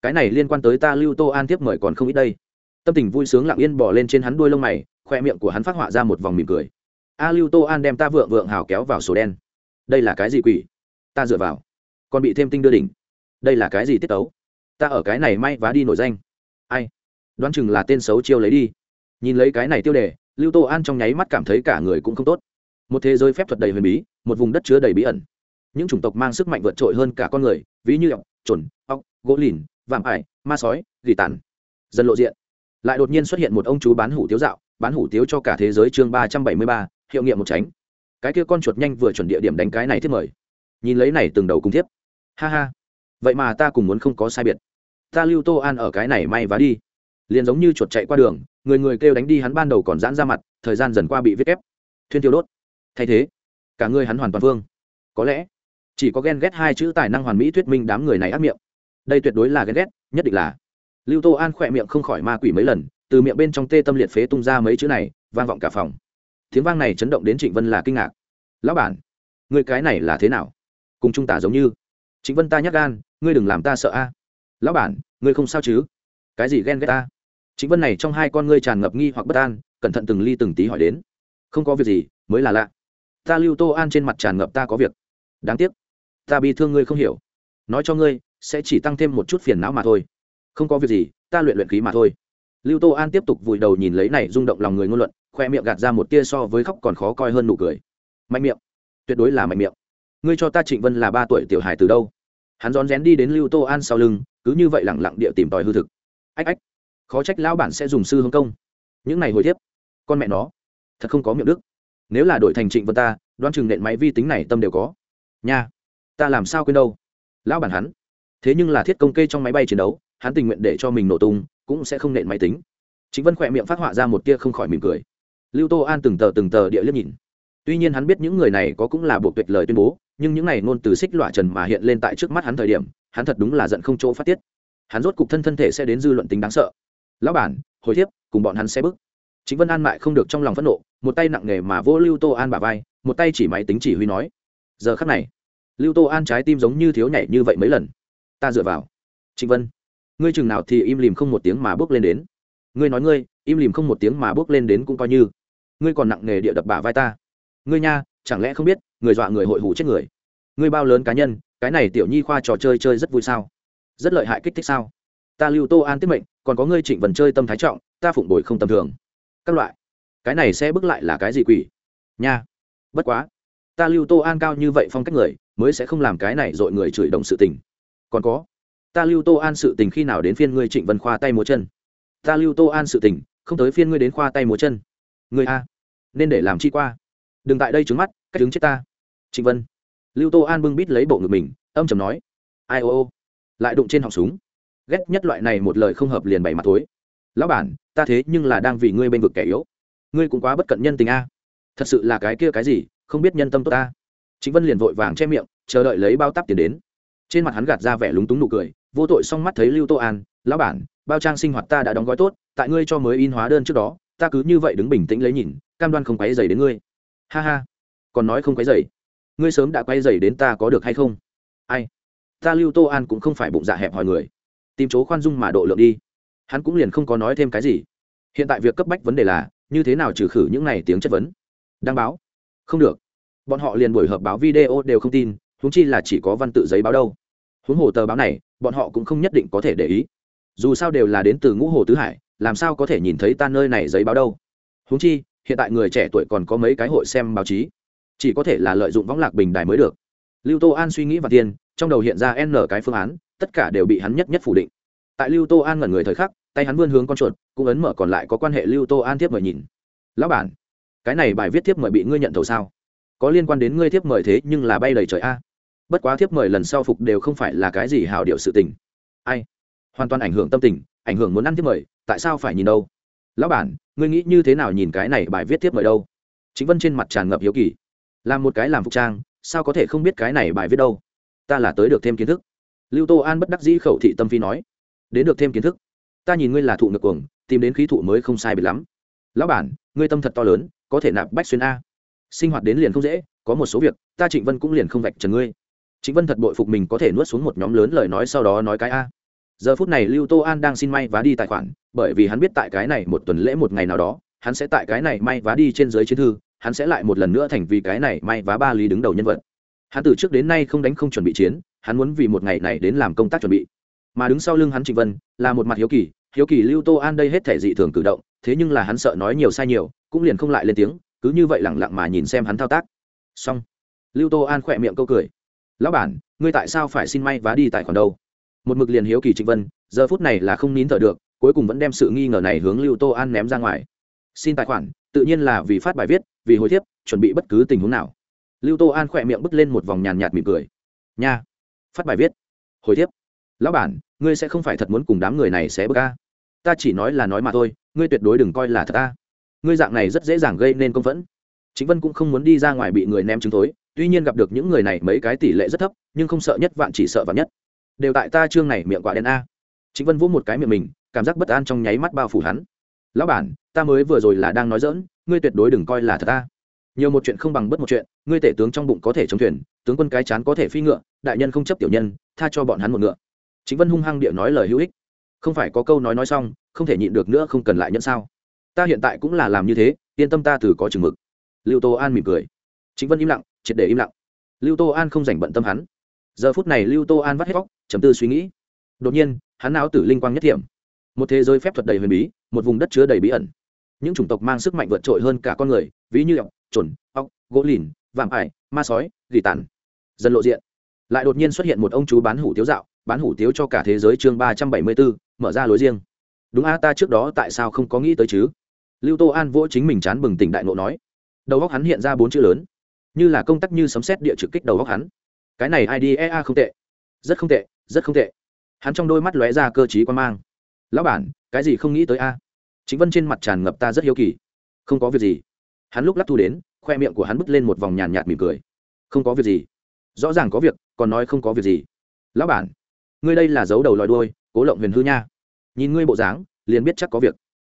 cái này liên quan tới ta lưu tô an tiếp mời còn không ít đây. Tâm tình vui sướng lặng yên bỏ lên trên hắn đuôi lông mày, khoe miệng của hắn phát họa ra một vòng mỉm cười. A lưu tô an đem ta vượng vượng hào kéo vào sổ đen. Đây là cái gì quỷ? Ta dựa vào. Còn bị thêm tinh đưa đỉnh. Đây là cái gì tiết tấu? Ta ở cái này may vá đi nổi danh. Ai? Đoán chừng là tên xấu chiêu lấy đi. Nhìn lấy cái này tiêu đề, lưu tô an trong nháy mắt cảm thấy cả người cũng không tốt. Một thế giới phép thuật đầy huyền bí, một vùng đất chứa đầy bí ẩn. Những chủng tộc mang sức mạnh vượt trội hơn cả con người, ví như ọc trồn ọc, gỗ lìn vạm ải, ma sói, gỉ tàn. Dần lộ diện. Lại đột nhiên xuất hiện một ông chú bán hủ tiếu dạo, bán hủ tiếu cho cả thế giới chương ba trăm bảy mươi ba, hiệu nghiệm một tránh. Cái kia con chuột nhanh vừa chuẩn địa điểm đánh cái này thiết mời. Nhìn lấy này từng đầu cùng thiếp. Ha ha. Vậy mà ta cùng muốn không có sai biệt. Ta lưu tô an ở cái này may vá đi. Liền giống như chuột chạy qua đường, người người kêu đánh đi hắn ban đầu còn giãn ra mặt, thời gian dần qua bị viết ép thuyên tiêu đốt. Thay thế. Cả người hắn hoàn toàn vương. Có lẽ chỉ có ghen ghét hai chữ tài năng hoàn mỹ thuyết minh đám người này ác miệng đây tuyệt đối là ghen ghét, nhất định là. Lưu tô an khỏe miệng không khỏi ma quỷ mấy lần, từ miệng bên trong tê tâm liệt phế tung ra mấy chữ này, vang vọng cả phòng. Tiếng vang này chấn động đến trịnh vân là kinh ngạc. Lão bản, người cái này là thế nào? Cùng trung tả giống như. Trịnh vân ta nhắc gan, ngươi đừng làm ta sợ a. Lão bản, ngươi không sao chứ? Cái gì ghen ghét ta? Trịnh vân này trong hai con ngươi tràn ngập nghi hoặc bất an, cẩn thận từng ly từng tí hỏi đến. Không có việc gì, mới là lạ. Ta lưu tô an trên mặt tràn ngập ta có việc. Đáng tiếc, ta bị thương ngươi không hiểu. Nói cho ngươi sẽ chỉ tăng thêm một chút phiền não mà thôi. Không có việc gì, ta luyện luyện khí mà thôi. Lưu tô an tiếp tục vùi đầu nhìn lấy này rung động lòng người ngôn luận, khoe miệng gạt ra một tia so với khóc còn khó coi hơn nụ cười. Mạnh miệng. Tuyệt đối là mạnh miệng. Ngươi cho ta trịnh vân là ba tuổi tiểu hài từ đâu? Hắn rón rén đi đến lưu tô an sau lưng, cứ như vậy lẳng lặng địa tìm tòi hư thực. Ách ách. Khó trách lão bản sẽ dùng sư hương công. Những này hồi tiếp con mẹ nó. Thật không có miệng đức. Nếu là đổi thành trịnh vân ta đoan chừng nện máy vi tính này tâm đều có. Nha. Ta làm sao quên đâu? Lão bản hắn thế nhưng là thiết công kê trong máy bay chiến đấu, hắn tình nguyện để cho mình nổ tung, cũng sẽ không nện máy tính. Chính vân khỏe miệng phát họa ra một tia không khỏi mỉm cười. Lưu tô an từng tờ từng tờ địa liếc nhìn. Tuy nhiên hắn biết những người này có cũng là buộc tuyệt lời tuyên bố, nhưng những này ngôn từ xích lọa trần mà hiện lên tại trước mắt hắn thời điểm, hắn thật đúng là giận không chỗ phát tiết. Hắn rốt cục thân thân thể sẽ đến dư luận tính đáng sợ. Lão bản, hồi thiếp, cùng bọn hắn sẽ bước. Chính vân an mại không được trong lòng phẫn nộ, một tay nặng nề mà vô lưu tô an bà vai, một tay chỉ máy tính chỉ huy nói. Giờ khắc này, lưu tô an trái tim giống như thiếu nhảy như vậy mấy lần ta dựa vào. Trịnh vân, ngươi chừng nào thì im lìm không một tiếng mà bước lên đến. Ngươi nói ngươi, im lìm không một tiếng mà bước lên đến cũng coi như. Ngươi còn nặng nề địa đập bả vai ta. Ngươi nha, chẳng lẽ không biết, người dọa người hội hủ chết người. Ngươi bao lớn cá nhân, cái này tiểu nhi khoa trò chơi chơi rất vui sao? Rất lợi hại kích thích sao? Ta lưu tô an tiết mệnh, còn có ngươi trịnh vần chơi tâm thái trọng, ta phụng bồi không tầm thường. Các loại. Cái này sẽ bước lại là cái gì quỷ? Nha. Bất quá. Ta lưu tô an cao như vậy phong cách người, mới sẽ không làm cái này dội người chửi đồng sự tình còn có, ta lưu tô an sự tình khi nào đến phiên ngươi trịnh vân khoa tay múa chân? Ta lưu tô an sự tình, không tới phiên ngươi đến khoa tay múa chân. Ngươi a, nên để làm chi qua? Đừng tại đây trứng mắt, cách đứng chết ta. Trịnh vân. Lưu tô an bưng bít lấy bộ ngực mình, âm chầm nói, ai ô ô. Lại đụng trên họng súng. Ghét nhất loại này một lời không hợp liền bày mặt tối lão bản, ta thế nhưng là đang vì ngươi bên vực kẻ yếu. Ngươi cũng quá bất cận nhân tình a. Thật sự là cái kia cái gì, không biết nhân tâm tốt ta. Chính vân liền vội vàng che miệng, chờ đợi lấy bao tắp tiền đến trên mặt hắn gạt ra vẻ lúng túng nụ cười, vô tội xong mắt thấy lưu tô an, lão bản, bao trang sinh hoạt ta đã đóng gói tốt, tại ngươi cho mới in hóa đơn trước đó, ta cứ như vậy đứng bình tĩnh lấy nhìn, cam đoan không quấy dày đến ngươi. Ha ha, còn nói không quấy dày ngươi sớm đã quay dày đến ta có được hay không? Ai, ta lưu tô an cũng không phải bụng dạ hẹp hòi người. Tìm chỗ khoan dung mà độ lượng đi. Hắn cũng liền không có nói thêm cái gì. Hiện tại việc cấp bách vấn đề là, như thế nào trừ khử những này tiếng chất vấn? Đăng báo. Không được. Bọn họ liền buổi họp báo video đều không tin huống chi là chỉ có văn tự giấy báo đâu. Huống hồ tờ báo này, bọn họ cũng không nhất định có thể để ý. Dù sao đều là đến từ ngũ hồ tứ hải, làm sao có thể nhìn thấy ta nơi này giấy báo đâu? Huống chi, hiện tại người trẻ tuổi còn có mấy cái hội xem báo chí. Chỉ có thể là lợi dụng võng lạc bình đài mới được. Lưu tô an suy nghĩ và tiền trong đầu hiện ra n cái phương án, tất cả đều bị hắn nhất nhất phủ định. Tại lưu tô an ngẩn người thời khắc, tay hắn vươn hướng con chuột, cũng ấn mở còn lại có quan hệ lưu tô an tiếp mời nhìn. Lão bản, cái này bài viết tiếp mời bị ngươi nhận thầu sao? Có liên quan đến ngươi tiếp mời thế nhưng là bay đầy trời a bất quá tiếp mời lần sau phục đều không phải là cái gì hào điệu sự tình. Ai? Hoàn toàn ảnh hưởng tâm tình, ảnh hưởng muốn ăn tiếp mời, tại sao phải nhìn đâu? Lão bản, ngươi nghĩ như thế nào nhìn cái này bài viết tiếp mời đâu? Chính vân trên mặt tràn ngập hiếu kỳ. Làm một cái làm phục trang, sao có thể không biết cái này bài viết đâu? Ta là tới được thêm kiến thức. Lưu tô an bất đắc dĩ khẩu thị tâm phi nói. Đến được thêm kiến thức. Ta nhìn ngươi là thụ ngược cuồng, tìm đến khí thụ mới không sai biệt lắm. Lão bản, ngươi tâm thật to lớn, có thể nạp bách xuyên a. Sinh hoạt đến liền không dễ, có một số việc, ta trịnh vân cũng liền không vạch trần ngươi trịnh vân thật bội phục mình có thể nuốt xuống một nhóm lớn lời nói sau đó nói cái a. Giờ phút này lưu tô an đang xin may vá đi tài khoản, bởi vì hắn biết tại cái này một tuần lễ một ngày nào đó, hắn sẽ tại cái này may vá đi trên dưới chiến thư, hắn sẽ lại một lần nữa thành vì cái này may vá ba lý đứng đầu nhân vật. Hắn từ trước đến nay không đánh không chuẩn bị chiến, hắn muốn vì một ngày này đến làm công tác chuẩn bị. Mà đứng sau lưng hắn trịnh vân, là một mặt hiếu kỳ hiếu kỳ lưu tô an đây hết thể dị thường cử động, thế nhưng là hắn sợ nói nhiều sai nhiều, cũng liền không lại lên tiếng, cứ như vậy lẳng lặng mà nhìn xem hắn thao tác. Xong. Lưu tô an khỏe miệng câu cười lão bản, ngươi tại sao phải xin may vá đi tại khoản đâu? Một mực liền hiếu kỳ trịnh vân, giờ phút này là không nín thở được, cuối cùng vẫn đem sự nghi ngờ này hướng lưu tô an ném ra ngoài. Xin tài khoản, tự nhiên là vì phát bài viết, vì hồi thiếp, chuẩn bị bất cứ tình huống nào. Lưu tô an khỏe miệng bứt lên một vòng nhàn nhạt mỉm cười. Nha, phát bài viết. Hồi thiếp. Lão bản, ngươi sẽ không phải thật muốn cùng đám người này sẽ bất ca ta chỉ nói là nói mà thôi, ngươi tuyệt đối đừng coi là thật ta ngươi dạng này rất dễ dàng gây nên công phẫn. Chính vân cũng không muốn đi ra ngoài bị người ném trứng tối tuy nhiên gặp được những người này mấy cái tỷ lệ rất thấp, nhưng không sợ nhất vạn chỉ sợ vạn nhất. Đều tại ta chương này miệng quả đen a. Chính vân vỗ một cái miệng mình, cảm giác bất an trong nháy mắt bao phủ hắn. Lão bản, ta mới vừa rồi là đang nói dỡn ngươi tuyệt đối đừng coi là thật ta nhiều một chuyện không bằng bất một chuyện, ngươi tể tướng trong bụng có thể chống thuyền, tướng quân cái chán có thể phi ngựa, đại nhân không chấp tiểu nhân, tha cho bọn hắn một ngựa. Chính vân hung hăng địa nói lời hữu ích. Không phải có câu nói nói xong, không thể nhịn được nữa không cần lại nhận sao? Ta hiện tại cũng là làm như thế, yên tâm ta từ có chừng mực. Lưu tô an mỉm cười. Chính vân im lặng triệt để im lặng. Lưu tô an không dành bận tâm hắn. Giờ phút này lưu tô an vắt hết vóc chấm tư suy nghĩ. Đột nhiên, hắn não tử linh quang nhất thiểm. Một thế giới phép thuật đầy huyền bí, một vùng đất chứa đầy bí ẩn. Những chủng tộc mang sức mạnh vượt trội hơn cả con người, ví như ọc trồn ọc gỗ lìn, vạm ải, ma sói, gỉ tàn. Dần lộ diện. Lại đột nhiên xuất hiện một ông chú bán hủ tiếu dạo, bán hủ tiếu cho cả thế giới chương ba trăm bảy mươi bốn mở ra lối riêng. Đúng a, ta trước đó tại sao không có nghĩ tới chứ? Lưu tô an vỗ chính mình chán bừng tỉnh đại nộ nói. Đầu góc hắn hiện ra bốn chữ lớn như là công tắc như sấm xét địa trực kích đầu góc hắn. Cái này idea không tệ. Rất không tệ, rất không tệ. Hắn trong đôi mắt lóe ra cơ t quan mang. Lão bản, cái gì không nghĩ tới a? Chính vân trên mặt tràn ngập ta rất hiếu kỳ. Không có việc gì. Hắn lúc lắc thu đến, khoe miệng của hắn bứt lên một vòng nhàn nhạt mỉm cười. Không có việc gì. Rõ ràng có việc, còn nói không có việc gì. Lão bản, ngươi đây là dấu đầu lòi đuôi, cố lộng huyền hư nha. Nhìn ngươi bộ dáng, liền biết chắc có việc.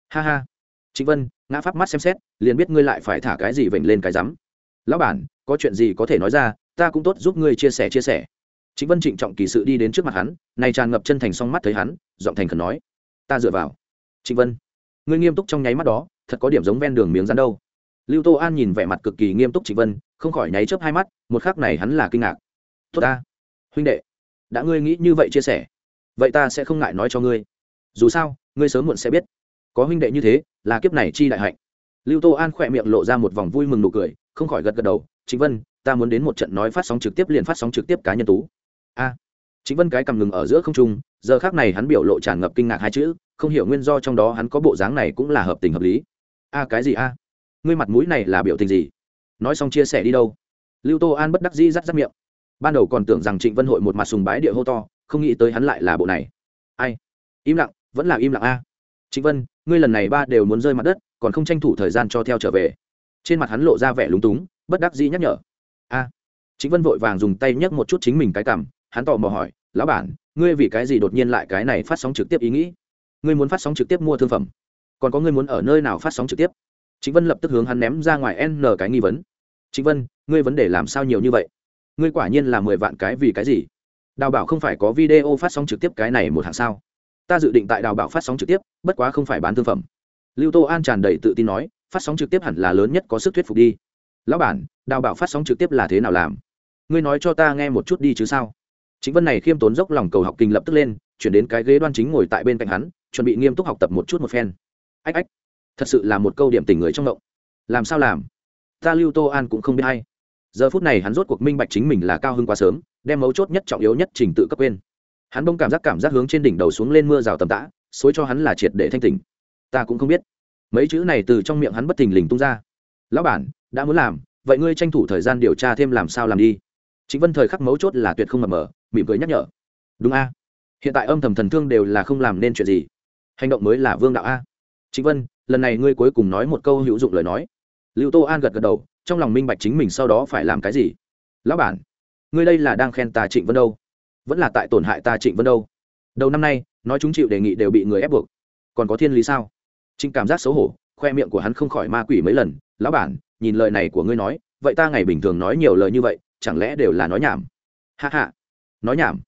Ha ha. Chính vân, ngã pháp mắt xem xét, liền biết ngươi lại phải thả cái gì vểnh lên cái rắm lão bản, có chuyện gì có thể nói ra, ta cũng tốt giúp ngươi chia sẻ chia sẻ. Chính vân trịnh trọng kỳ sự đi đến trước mặt hắn, này tràn ngập chân thành song mắt thấy hắn, giọng thành khẩn nói, ta dựa vào. Trịnh vân, ngươi nghiêm túc trong nháy mắt đó, thật có điểm giống ven đường miếng rắn đâu. Lưu tô an nhìn vẻ mặt cực kỳ nghiêm túc trịnh vân, không khỏi nháy chớp hai mắt, một khắc này hắn là kinh ngạc. Tốt ta, huynh đệ, đã ngươi nghĩ như vậy chia sẻ, vậy ta sẽ không ngại nói cho ngươi. Dù sao, ngươi sớm muộn sẽ biết, có huynh đệ như thế, là kiếp này chi đại hạnh. Lưu tô an khỏe miệng lộ ra một vòng vui mừng nụ cười không khỏi gật gật đầu chính vân, ta muốn đến một trận nói phát sóng trực tiếp liền phát sóng trực tiếp cá nhân tú. A. Chính vân cái cầm ngừng ở giữa không trung, giờ khác này hắn biểu lộ tràn ngập kinh ngạc hai chữ, không hiểu nguyên do trong đó hắn có bộ dáng này cũng là hợp tình hợp lý. A, cái gì a? Ngươi mặt mũi này là biểu tình gì? Nói xong chia sẻ đi đâu? Lưu tô an bất đắc dĩ rắt rắt miệng. Ban đầu còn tưởng rằng trịnh vân hội một mặt sùng bái địa hô to, không nghĩ tới hắn lại là bộ này. Ai? Im lặng, vẫn là im lặng a. Trịnh vân, ngươi lần này ba đều muốn rơi mặt đất, còn không tranh thủ thời gian cho theo trở về trên mặt hắn lộ ra vẻ lúng túng, bất đắc dĩ nhắc nhở. A. Chính vân vội vàng dùng tay nhấc một chút chính mình cái cảm hắn tò mò hỏi, lão bản, ngươi vì cái gì đột nhiên lại cái này phát sóng trực tiếp ý nghĩ? Ngươi muốn phát sóng trực tiếp mua thương phẩm, còn có ngươi muốn ở nơi nào phát sóng trực tiếp? Chính vân lập tức hướng hắn ném ra ngoài n cái nghi vấn. Chính vân, ngươi vấn đề làm sao nhiều như vậy? Ngươi quả nhiên là mười vạn cái vì cái gì? Đào bảo không phải có video phát sóng trực tiếp cái này một hàng sao? Ta dự định tại đào bảo phát sóng trực tiếp, bất quá không phải bán thương phẩm. Lưu tô an tràn đầy tự tin nói phát sóng trực tiếp hẳn là lớn nhất có sức thuyết phục đi. Lão bản, đào bảo phát sóng trực tiếp là thế nào làm? Ngươi nói cho ta nghe một chút đi chứ sao? Chính vân này khiêm tốn dốc lòng cầu học kinh lập tức lên, chuyển đến cái ghế đoan chính ngồi tại bên cạnh hắn, chuẩn bị nghiêm túc học tập một chút một phen. Ách ách, thật sự là một câu điểm tình người trong động làm sao làm? Ta lưu tô an cũng không biết hay. Giờ phút này hắn rốt cuộc minh bạch chính mình là cao hơn quá sớm, đem mấu chốt nhất trọng yếu nhất trình tự cấp quên. Hắn bông cảm giác cảm giác hướng trên đỉnh đầu xuống lên mưa rào tầm tã, xối cho hắn là triệt để thanh tỉnh. Ta cũng không biết mấy chữ này từ trong miệng hắn bất thình lình tung ra. Lão bản, đã muốn làm, vậy ngươi tranh thủ thời gian điều tra thêm làm sao làm đi. Chính vân thời khắc mấu chốt là tuyệt không mập mờ, mỉm cười nhắc nhở. Đúng a. Hiện tại âm thầm thần thương đều là không làm nên chuyện gì. Hành động mới là vương đạo a. Chính vân, lần này ngươi cuối cùng nói một câu hữu dụng lời nói. Lưu tô an gật gật đầu, trong lòng minh bạch chính mình sau đó phải làm cái gì. Lão bản, ngươi đây là đang khen ta trịnh vân đâu? Vẫn là tại tổn hại ta trịnh vân đâu? Đầu năm nay, nói chúng chịu đề nghị đều bị người ép buộc. Còn có thiên lý sao? Trịnh cảm giác xấu hổ, khoe miệng của hắn không khỏi ma quỷ mấy lần. Lão bản, nhìn lời này của ngươi nói, vậy ta ngày bình thường nói nhiều lời như vậy, chẳng lẽ đều là nói nhảm? Hạ hạ nói nhảm?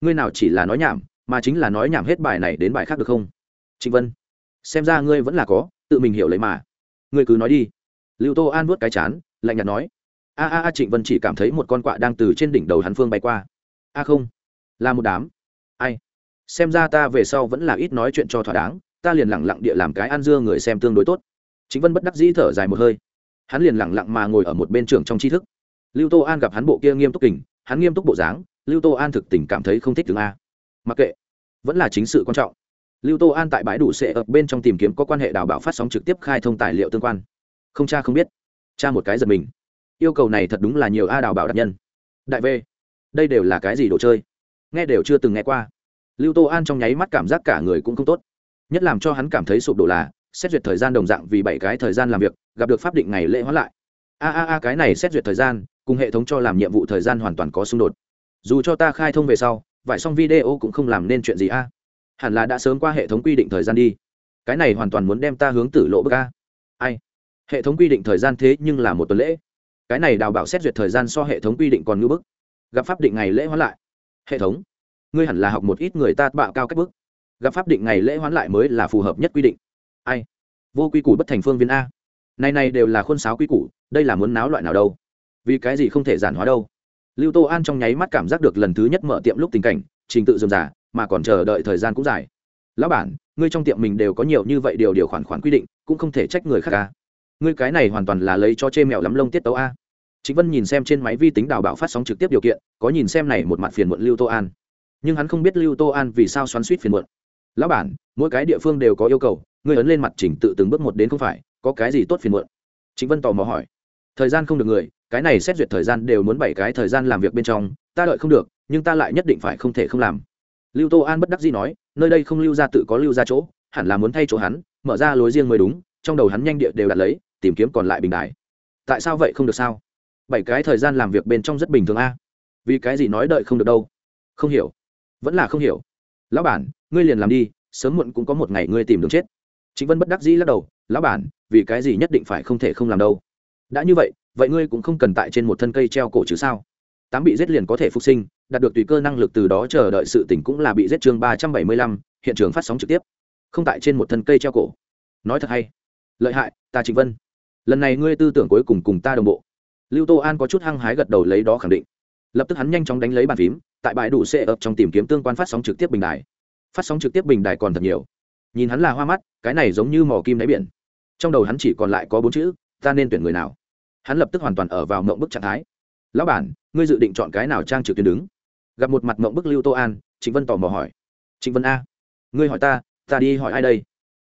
Ngươi nào chỉ là nói nhảm, mà chính là nói nhảm hết bài này đến bài khác được không? Trịnh vân. Xem ra ngươi vẫn là có, tự mình hiểu lấy mà. Ngươi cứ nói đi. Lưu tô an vuốt cái chán, lạnh nhạt nói. A a a, trịnh vân chỉ cảm thấy một con quạ đang từ trên đỉnh đầu hắn phương bay qua. A không. Là một đám. Ai? Xem ra ta về sau vẫn là ít nói chuyện cho thỏa đáng ta liền lẳng lặng địa làm cái ăn dưa người xem tương đối tốt. Chính vân bất đắc dĩ thở dài một hơi. Hắn liền lẳng lặng mà ngồi ở một bên trường trong tri thức. Lưu tô an gặp hắn bộ kia nghiêm túc kình, hắn nghiêm túc bộ dáng, lưu tô an thực tình cảm thấy không thích tướng a. Mặc kệ, vẫn là chính sự quan trọng. Lưu tô an tại bãi đủ sệ ập bên trong tìm kiếm có quan hệ đào bảo phát sóng trực tiếp khai thông tài liệu tương quan. Không cha không biết. Cha một cái giật mình. Yêu cầu này thật đúng là nhiều a đào bảo đặc nhân. Đại v, đây đều là cái gì đồ chơi? Nghe đều chưa từng nghe qua. Lưu tô an trong nháy mắt cảm giác cả người cũng không tốt nhất làm cho hắn cảm thấy sụp đổ là xét duyệt thời gian đồng dạng vì bảy cái thời gian làm việc, gặp được pháp định ngày lễ hóa lại. A a a, cái này xét duyệt thời gian, cùng hệ thống cho làm nhiệm vụ thời gian hoàn toàn có xung đột. Dù cho ta khai thông về sau, vải xong video cũng không làm nên chuyện gì a. Hẳn là đã sớm qua hệ thống quy định thời gian đi. Cái này hoàn toàn muốn đem ta hướng tử lộ bức a. Ai? Hệ thống quy định thời gian thế nhưng là một tuần lễ. Cái này đào bảo xét duyệt thời gian so hệ thống quy định còn ngưỡng bức. Gặp pháp định ngày lễ hoãn lại. Hệ thống, ngươi hẳn là học một ít người ta bạo cao cách bức gặp pháp định ngày lễ hoán lại mới là phù hợp nhất quy định. Ai? Vô quy củ bất thành phương viên a. Này này đều là khuôn sáo quy củ, đây là muốn náo loại nào đâu? Vì cái gì không thể giản hóa đâu? Lưu tô an trong nháy mắt cảm giác được lần thứ nhất mở tiệm lúc tình cảnh, trình tự dườm giả mà còn chờ đợi thời gian cũng dài. Lão bản, ngươi trong tiệm mình đều có nhiều như vậy điều điều khoản khoản quy định, cũng không thể trách người khác a ngươi cái này hoàn toàn là lấy cho chê mèo lắm lông tiết tấu a. Chính vân nhìn xem trên máy vi tính đào bảo phát sóng trực tiếp điều kiện, có nhìn xem này một mặt phiền muộn lưu tô an. Nhưng hắn không biết lưu tô an vì sao xoắn suýt phiền muộn lão bản, mỗi cái địa phương đều có yêu cầu, ngươi ấn lên mặt chỉnh tự từng bước một đến không phải, có cái gì tốt phiền muộn? Chính vân tò mò hỏi. Thời gian không được người, cái này xét duyệt thời gian đều muốn bảy cái thời gian làm việc bên trong, ta đợi không được, nhưng ta lại nhất định phải không thể không làm. Lưu tô an bất đắc dĩ nói, nơi đây không lưu ra tự có lưu ra chỗ, hẳn là muốn thay chỗ hắn, mở ra lối riêng mới đúng, trong đầu hắn nhanh địa đều đặt lấy, tìm kiếm còn lại bình đại tại sao vậy không được sao? Bảy cái thời gian làm việc bên trong rất bình thường a. Vì cái gì nói đợi không được đâu? Không hiểu. Vẫn là không hiểu lão bản, ngươi liền làm đi, sớm muộn cũng có một ngày ngươi tìm đường chết. Chính vân bất đắc dĩ lắc đầu, lão bản, vì cái gì nhất định phải không thể không làm đâu? Đã như vậy vậy ngươi cũng không cần tại trên một thân cây treo cổ chứ sao? Tám bị giết liền có thể phục sinh, đạt được tùy cơ năng lực từ đó chờ đợi sự tỉnh cũng là bị giết chương ba trăm bảy mươi lăm, hiện trường phát sóng trực tiếp. Không tại trên một thân cây treo cổ. Nói thật hay. Lợi hại, ta trịnh vân. Lần này ngươi tư tưởng cuối cùng cùng ta đồng bộ. Lưu tô an có chút hăng hái gật đầu lấy đó khẳng định lập tức hắn nhanh chóng đánh lấy bàn phím, tại bãi đủ xe ập trong tìm kiếm tương quan phát sóng trực tiếp bình đài. Phát sóng trực tiếp bình đài còn thật nhiều. Nhìn hắn là hoa mắt, cái này giống như mỏ kim đáy biển. Trong đầu hắn chỉ còn lại có bốn chữ, ta nên tuyển người nào? Hắn lập tức hoàn toàn ở vào mộng bức trạng thái. Lão bản, ngươi dự định chọn cái nào trang trực tuyến đứng? Gặp một mặt mộng bức lưu tô an, trịnh vân tò mò hỏi. Trịnh vân a, ngươi hỏi ta ta đi hỏi ai đây?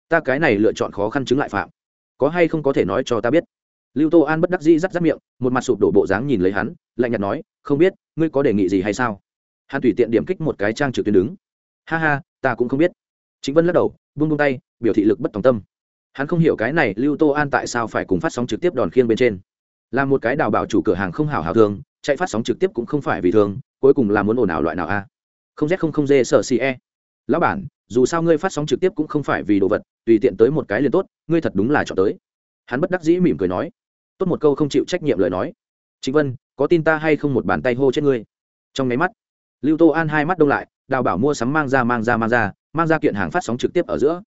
Ta cái này lựa chọn khó khăn chứng lại phạm. Có hay không có thể nói cho ta biết? Lưu tô an bất đắc dĩ rắt rắt miệng, một mặt sụp đổ bộ dáng nhìn lấy hắn lạnh nhạt nói, không biết, ngươi có đề nghị gì hay sao? Hắn tùy tiện điểm kích một cái trang trực tuyến đứng. Ha ha, ta cũng không biết. Chính vân lắc đầu, buông buông tay, biểu thị lực bất tòng tâm. Hắn không hiểu cái này lưu tô an tại sao phải cùng phát sóng trực tiếp đòn khiêng bên trên. Là một cái đào bảo chủ cửa hàng không hảo hảo thường, chạy phát sóng trực tiếp cũng không phải vì thường, cuối cùng là muốn ồn ào loại nào a? Không z không không dê sợ si e. Lão bản, dù sao ngươi phát sóng trực tiếp cũng không phải vì đồ vật, tùy tiện tới một cái liền tốt, ngươi thật đúng là chọn tới. Hắn bất đắc dĩ mỉm cười nói. Tốt một câu không chịu trách nhiệm lời nói. Chính vân có tin ta hay không một bàn tay hô chết ngươi? Trong máy mắt, lưu tô an hai mắt đông lại, đào bảo mua sắm mang ra mang ra mang ra mang ra kiện hàng phát sóng trực tiếp ở giữa.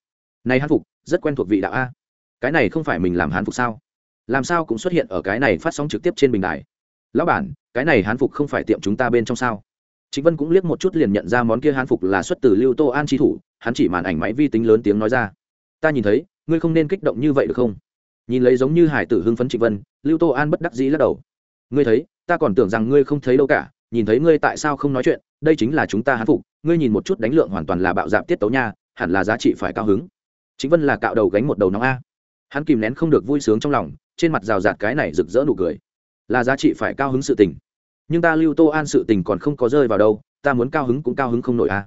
Này hán phục, rất quen thuộc vị đạo a. Cái này không phải mình làm hán phục sao? Làm sao cũng xuất hiện ở cái này phát sóng trực tiếp trên bình đài? Lão bản, cái này hán phục không phải tiệm chúng ta bên trong sao? Chính vân cũng liếc một chút liền nhận ra món kia hán phục là xuất từ lưu tô an tri thủ, hắn chỉ màn ảnh máy vi tính lớn tiếng nói ra. Ta nhìn thấy, ngươi không nên kích động như vậy được không? Nhìn lấy giống như hải tử hưng phấn trịnh vân, lưu tô an bất đắc dĩ lắc đầu ngươi thấy, ta còn tưởng rằng ngươi không thấy đâu cả, nhìn thấy ngươi tại sao không nói chuyện, đây chính là chúng ta hán phục, ngươi nhìn một chút đánh lượng hoàn toàn là bạo dạp tiết tấu nha, hẳn là giá trị phải cao hứng. Chính vân là cạo đầu gánh một đầu nóng a. Hắn kìm nén không được vui sướng trong lòng, trên mặt rào rạt cái này rực rỡ nụ cười. Là giá trị phải cao hứng sự tình. Nhưng ta lưu tô an sự tình còn không có rơi vào đâu, ta muốn cao hứng cũng cao hứng không nổi a.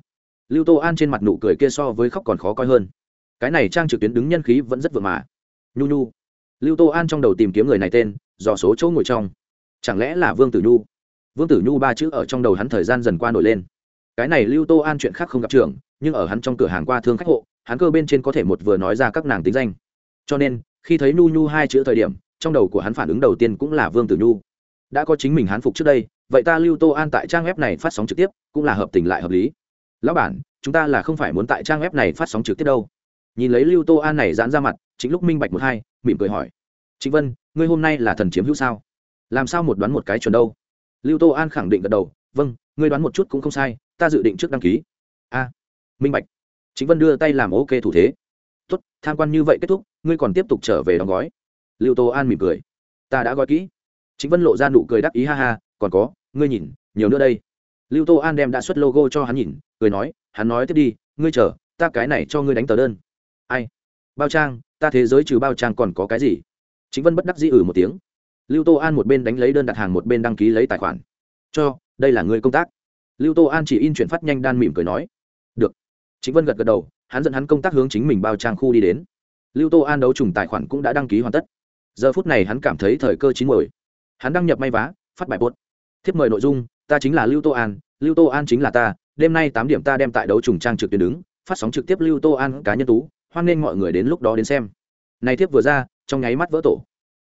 Lưu tô an trên mặt nụ cười kia so với khóc còn khó coi hơn. Cái này trang trực tuyến đứng nhân khí vẫn rất vượt mà. Nhu nhu. Lưu tô an trong đầu tìm kiếm người này tên, dò số chỗ ngồi trong chẳng lẽ là vương tử nhu? Vương tử nhu ba chữ ở trong đầu hắn thời gian dần qua nổi lên. Cái này lưu tô an chuyện khác không gặp trường, nhưng ở hắn trong cửa hàng qua thương khách hộ, hắn cơ bên trên có thể một vừa nói ra các nàng tính danh. Cho nên, khi thấy nhu nhu hai chữ thời điểm, trong đầu của hắn phản ứng đầu tiên cũng là vương tử nhu. Đã có chính mình hán phục trước đây, vậy ta lưu tô an tại trang web này phát sóng trực tiếp, cũng là hợp tình lại hợp lý. Lão bản, chúng ta là không phải muốn tại trang web này phát sóng trực tiếp đâu. Nhìn lấy lưu tô an này giãn ra mặt chính lúc minh bạch một hai, mỉm cười hỏi. Trịnh vân, ngươi hôm nay là thần chiếm hữu sao? Làm sao một đoán một cái chuẩn đâu? Lưu tô an khẳng định gật đầu vâng ngươi đoán một chút cũng không sai, ta dự định trước đăng ký. A, minh bạch. Chính vân đưa tay làm ok thủ thế. Tốt, tham quan như vậy kết thúc, ngươi còn tiếp tục trở về đóng gói. Lưu tô an mỉm cười. Ta đã gói kỹ. Chính vân lộ ra nụ cười đắc ý, ha ha, còn có, ngươi nhìn, nhiều nữa đây. Lưu tô an đem đã xuất logo cho hắn nhìn, cười nói, hắn nói tiếp đi, ngươi chờ, ta cái này cho ngươi đánh tờ đơn. Ai? Bao trang, ta thế giới trừ bao trang còn có cái gì? Chính vân bất đắc dĩ ử một tiếng lưu tô an một bên đánh lấy đơn đặt hàng, một bên đăng ký lấy tài khoản. Cho, đây là người công tác. Lưu tô an chỉ in chuyển phát nhanh đan mỉm cười nói. Được. Chính vân gật gật đầu, hắn dẫn hắn công tác hướng chính mình bao trang khu đi đến. Lưu tô an đấu trùng tài khoản cũng đã đăng ký hoàn tất. Giờ phút này hắn cảm thấy thời cơ chín mồi hắn đăng nhập may vá, phát bài bốt thiếp mời nội dung, ta chính là lưu tô an, lưu tô an chính là ta, đêm nay tám điểm ta đem tại đấu trùng trang trực tuyến đứng, phát sóng trực tiếp lưu tô an cá nhân tú, hoan nghênh mọi người đến lúc đó đến xem. Này thiếp vừa ra, trong nháy mắt vỡ tổ.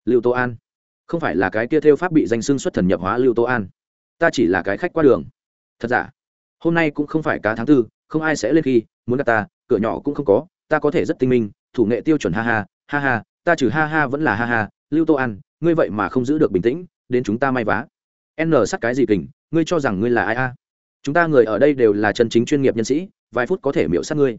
Lưu tô an không phải là cái kia theo pháp bị danh xưng xuất thần nhập hóa lưu tô an. Ta chỉ là cái khách qua đường. Thật giả? Hôm nay cũng không phải cá tháng tư, không ai sẽ lên khi muốn gặp ta, cửa nhỏ cũng không có, ta có thể rất tinh minh, thủ nghệ tiêu chuẩn ha ha ha ha, ta trừ ha ha vẫn là ha ha, lưu tô an, ngươi vậy mà không giữ được bình tĩnh, đến chúng ta may vá. N sắt cái gì kình, ngươi cho rằng ngươi là ai a? Chúng ta người ở đây đều là chân chính chuyên nghiệp nhân sĩ, vài phút có thể miễu sát ngươi.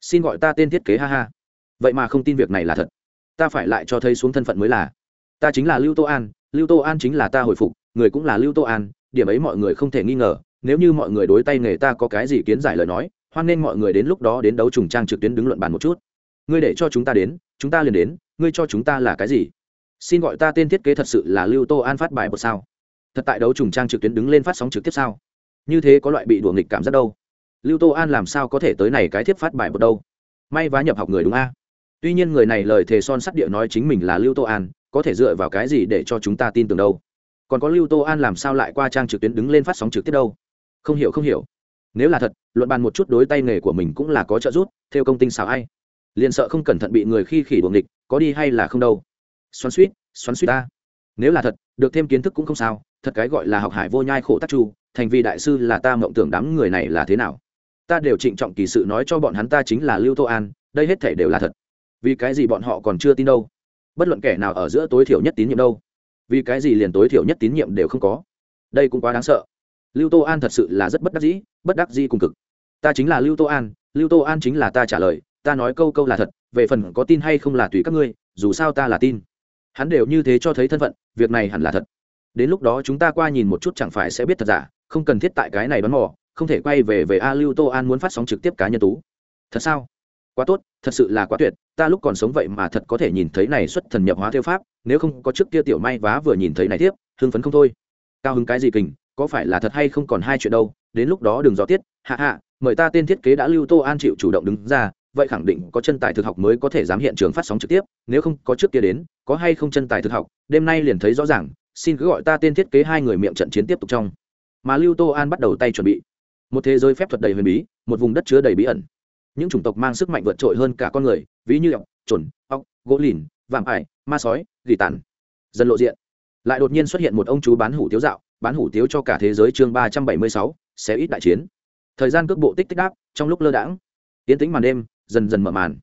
Xin gọi ta tên thiết kế ha ha. Vậy mà không tin việc này là thật. Ta phải lại cho thấy xuống thân phận mới là ta chính là lưu tô an, lưu tô an chính là ta hồi phục, người cũng là lưu tô an, điểm ấy mọi người không thể nghi ngờ, nếu như mọi người đối tay nghề ta có cái gì kiến giải lời nói, hoan nên mọi người đến lúc đó đến đấu trùng trang trực tuyến đứng luận bàn một chút. Ngươi để cho chúng ta đến, chúng ta liền đến, ngươi cho chúng ta là cái gì? Xin gọi ta tên thiết kế thật sự là lưu tô an phát bài một sao? Thật tại đấu trùng trang trực tuyến đứng lên phát sóng trực tiếp sao? Như thế có loại bị đùa nghịch cảm giác đâu. Lưu tô an làm sao có thể tới này cái thiếp phát bài một đâu? May vá nhập học người đúng a. Tuy nhiên người này lời thề son sắt địa nói chính mình là lưu tô an có thể dựa vào cái gì để cho chúng ta tin tưởng đâu? Còn có lưu tô an làm sao lại qua trang trực tuyến đứng lên phát sóng trực tiếp đâu? Không hiểu không hiểu. Nếu là thật, luận bàn một chút đối tay nghề của mình cũng là có trợ giúp, theo công tinh xào ai? Liền sợ không cẩn thận bị người khi khỉ buồng địch có đi hay là không đâu? Xoắn suýt xoắn suýt ta. Nếu là thật, được thêm kiến thức cũng không sao, thật cái gọi là học hải vô nhai khổ tác chu, thành vì đại sư là ta mộng tưởng đám người này là thế nào? Ta đều trịnh trọng kỳ sự nói cho bọn hắn ta chính là lưu tô an, đây hết thể đều là thật. Vì cái gì bọn họ còn chưa tin đâu? Bất luận kẻ nào ở giữa tối thiểu nhất tín nhiệm đâu. Vì cái gì liền tối thiểu nhất tín nhiệm đều không có? Đây cũng quá đáng sợ. Lưu tô an thật sự là rất bất đắc dĩ, bất đắc dĩ cùng cực. Ta chính là lưu tô an, lưu tô an chính là ta trả lời, ta nói câu câu là thật, về phần có tin hay không là tùy các ngươi, dù sao ta là tin. Hắn đều như thế cho thấy thân phận, việc này hẳn là thật. Đến lúc đó chúng ta qua nhìn một chút chẳng phải sẽ biết thật giả, không cần thiết tại cái này bắn mò, không thể quay về về a lưu tô an muốn phát sóng trực tiếp cá nhân tú. Thật sao? Quá tốt, thật sự là quá tuyệt, ta lúc còn sống vậy mà thật có thể nhìn thấy này xuất thần nhập hóa theo pháp, nếu không có trước kia tiểu may vá vừa nhìn thấy này tiếp, hưng phấn không thôi. Cao hứng cái gì kình, có phải là thật hay không còn hai chuyện đâu, đến lúc đó đừng gió tiết, hạ hạ, mời ta tên thiết kế đã lưu tô an chịu chủ động đứng ra, vậy khẳng định có chân tài thực học mới có thể dám hiện trường phát sóng trực tiếp, nếu không có trước kia đến, có hay không chân tài thực học, đêm nay liền thấy rõ ràng, xin cứ gọi ta tên thiết kế hai người miệng trận chiến tiếp tục trong. Mà lưu tô an bắt đầu tay chuẩn bị. Một thế giới phép thuật đầy huyền bí, một vùng đất chứa đầy bí ẩn những chủng tộc mang sức mạnh vượt trội hơn cả con người, ví như ọc chuẩn ọc gỗ lìn, vạm ải, ma sói, gỉ tàn. Dần lộ diện. Lại đột nhiên xuất hiện một ông chú bán hủ tiếu dạo, bán hủ tiếu cho cả thế giới chương ba trăm bảy mươi sáu, sẽ ít đại chiến. Thời gian cước bộ tích tích đáp, trong lúc lơ đãng tiến tính màn đêm, dần dần mở màn.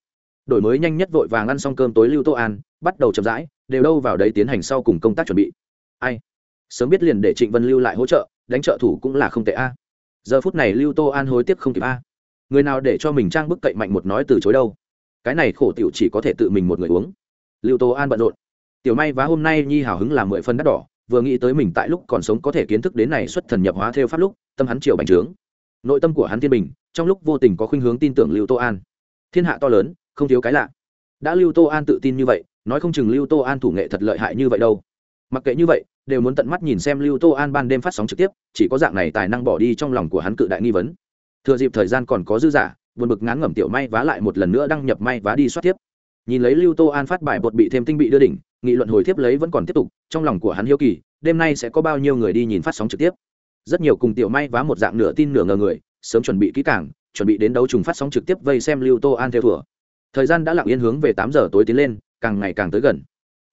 Đổi mới nhanh nhất vội vàng ăn xong cơm tối lưu tô an, bắt đầu chậm rãi, đều đâu vào đấy tiến hành sau cùng công tác chuẩn bị. Ai? Sớm biết liền để trịnh vân lưu lại hỗ trợ, đánh trợ thủ cũng là không tệ a. Giờ phút này lưu tô an hối tiếc không kịp a người nào để cho mình trang bức cậy mạnh một nói từ chối đâu? Cái này khổ tiểu chỉ có thể tự mình một người uống. Lưu tô an bận rộn. Tiểu may và hôm nay nhi hào hứng là mười phân đắt đỏ, vừa nghĩ tới mình tại lúc còn sống có thể kiến thức đến này xuất thần nhập hóa theo pháp lúc, tâm hắn triều bành trướng. Nội tâm của hắn thiên bình, trong lúc vô tình có khuynh hướng tin tưởng lưu tô an. Thiên hạ to lớn, không thiếu cái lạ. Đã lưu tô an tự tin như vậy, nói không chừng lưu tô an thủ nghệ thật lợi hại như vậy đâu. Mặc kệ như vậy, đều muốn tận mắt nhìn xem lưu tô an ban đêm phát sóng trực tiếp, chỉ có dạng này tài năng bỏ đi trong lòng của hắn cự đại nghi vấn thừa dịp thời gian còn có dư giả, buồn bực ngán ngẩm tiểu may vá lại một lần nữa đăng nhập may vá đi soát tiếp. Nhìn lấy lưu tô an phát bài bột bị thêm tinh bị đưa đỉnh, nghị luận hồi tiếp lấy vẫn còn tiếp tục, trong lòng của hắn hiếu kỳ, đêm nay sẽ có bao nhiêu người đi nhìn phát sóng trực tiếp. Rất nhiều cùng tiểu may vá một dạng nửa tin nửa ngờ người, sớm chuẩn bị kỹ càng, chuẩn bị đến đấu trùng phát sóng trực tiếp vây xem lưu tô an theo thùa thời gian đã lặng yên hướng về tám giờ tối tiến lên, càng ngày càng tới gần.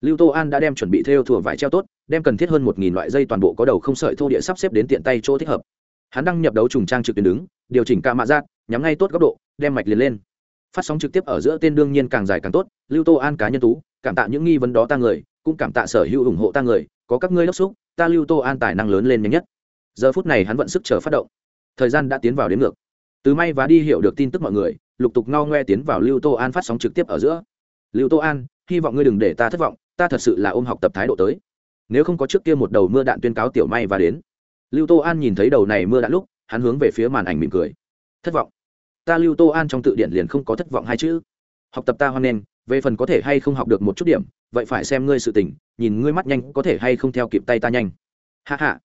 Lưu tô an đã đem chuẩn bị theo thùa vải treo tốt, đem cần thiết hơn một nghìn loại dây toàn bộ có đầu không sợi thô địa sắp xếp đến tiện tay chỗ thích hợp hắn đăng nhập đấu trùng trang trực tuyến đứng, điều chỉnh ca mạ giác, nhắm ngay tốt góc độ, đem mạch liền lên. Phát sóng trực tiếp ở giữa tên đương nhiên càng dài càng tốt, lưu tô an cá nhân tú, cảm tạ những nghi vấn đó ta người, cũng cảm tạ sở hữu ủng hộ ta người, có các ngươi đốc xúc, ta lưu tô an tài năng lớn lên nhanh nhất. Giờ phút này hắn vận sức chờ phát động. Thời gian đã tiến vào đến ngược. Từ may và đi hiểu được tin tức mọi người, lục tục ngao ngoe tiến vào lưu tô an phát sóng trực tiếp ở giữa. Lưu tô an, hy vọng ngươi đừng để ta thất vọng, ta thật sự là ôm học tập thái độ tới. Nếu không có trước kia một đầu mưa đạn tuyên cáo tiểu may và đến lưu tô an nhìn thấy đầu này mưa đạn lúc, hắn hướng về phía màn ảnh mỉm cười. Thất vọng. Ta lưu tô an trong tự điển liền không có thất vọng hai chữ. Học tập ta hoan nghênh, về phần có thể hay không học được một chút điểm, vậy phải xem ngươi sự tình, nhìn ngươi mắt nhanh có thể hay không theo kịp tay ta nhanh. Hạ hạ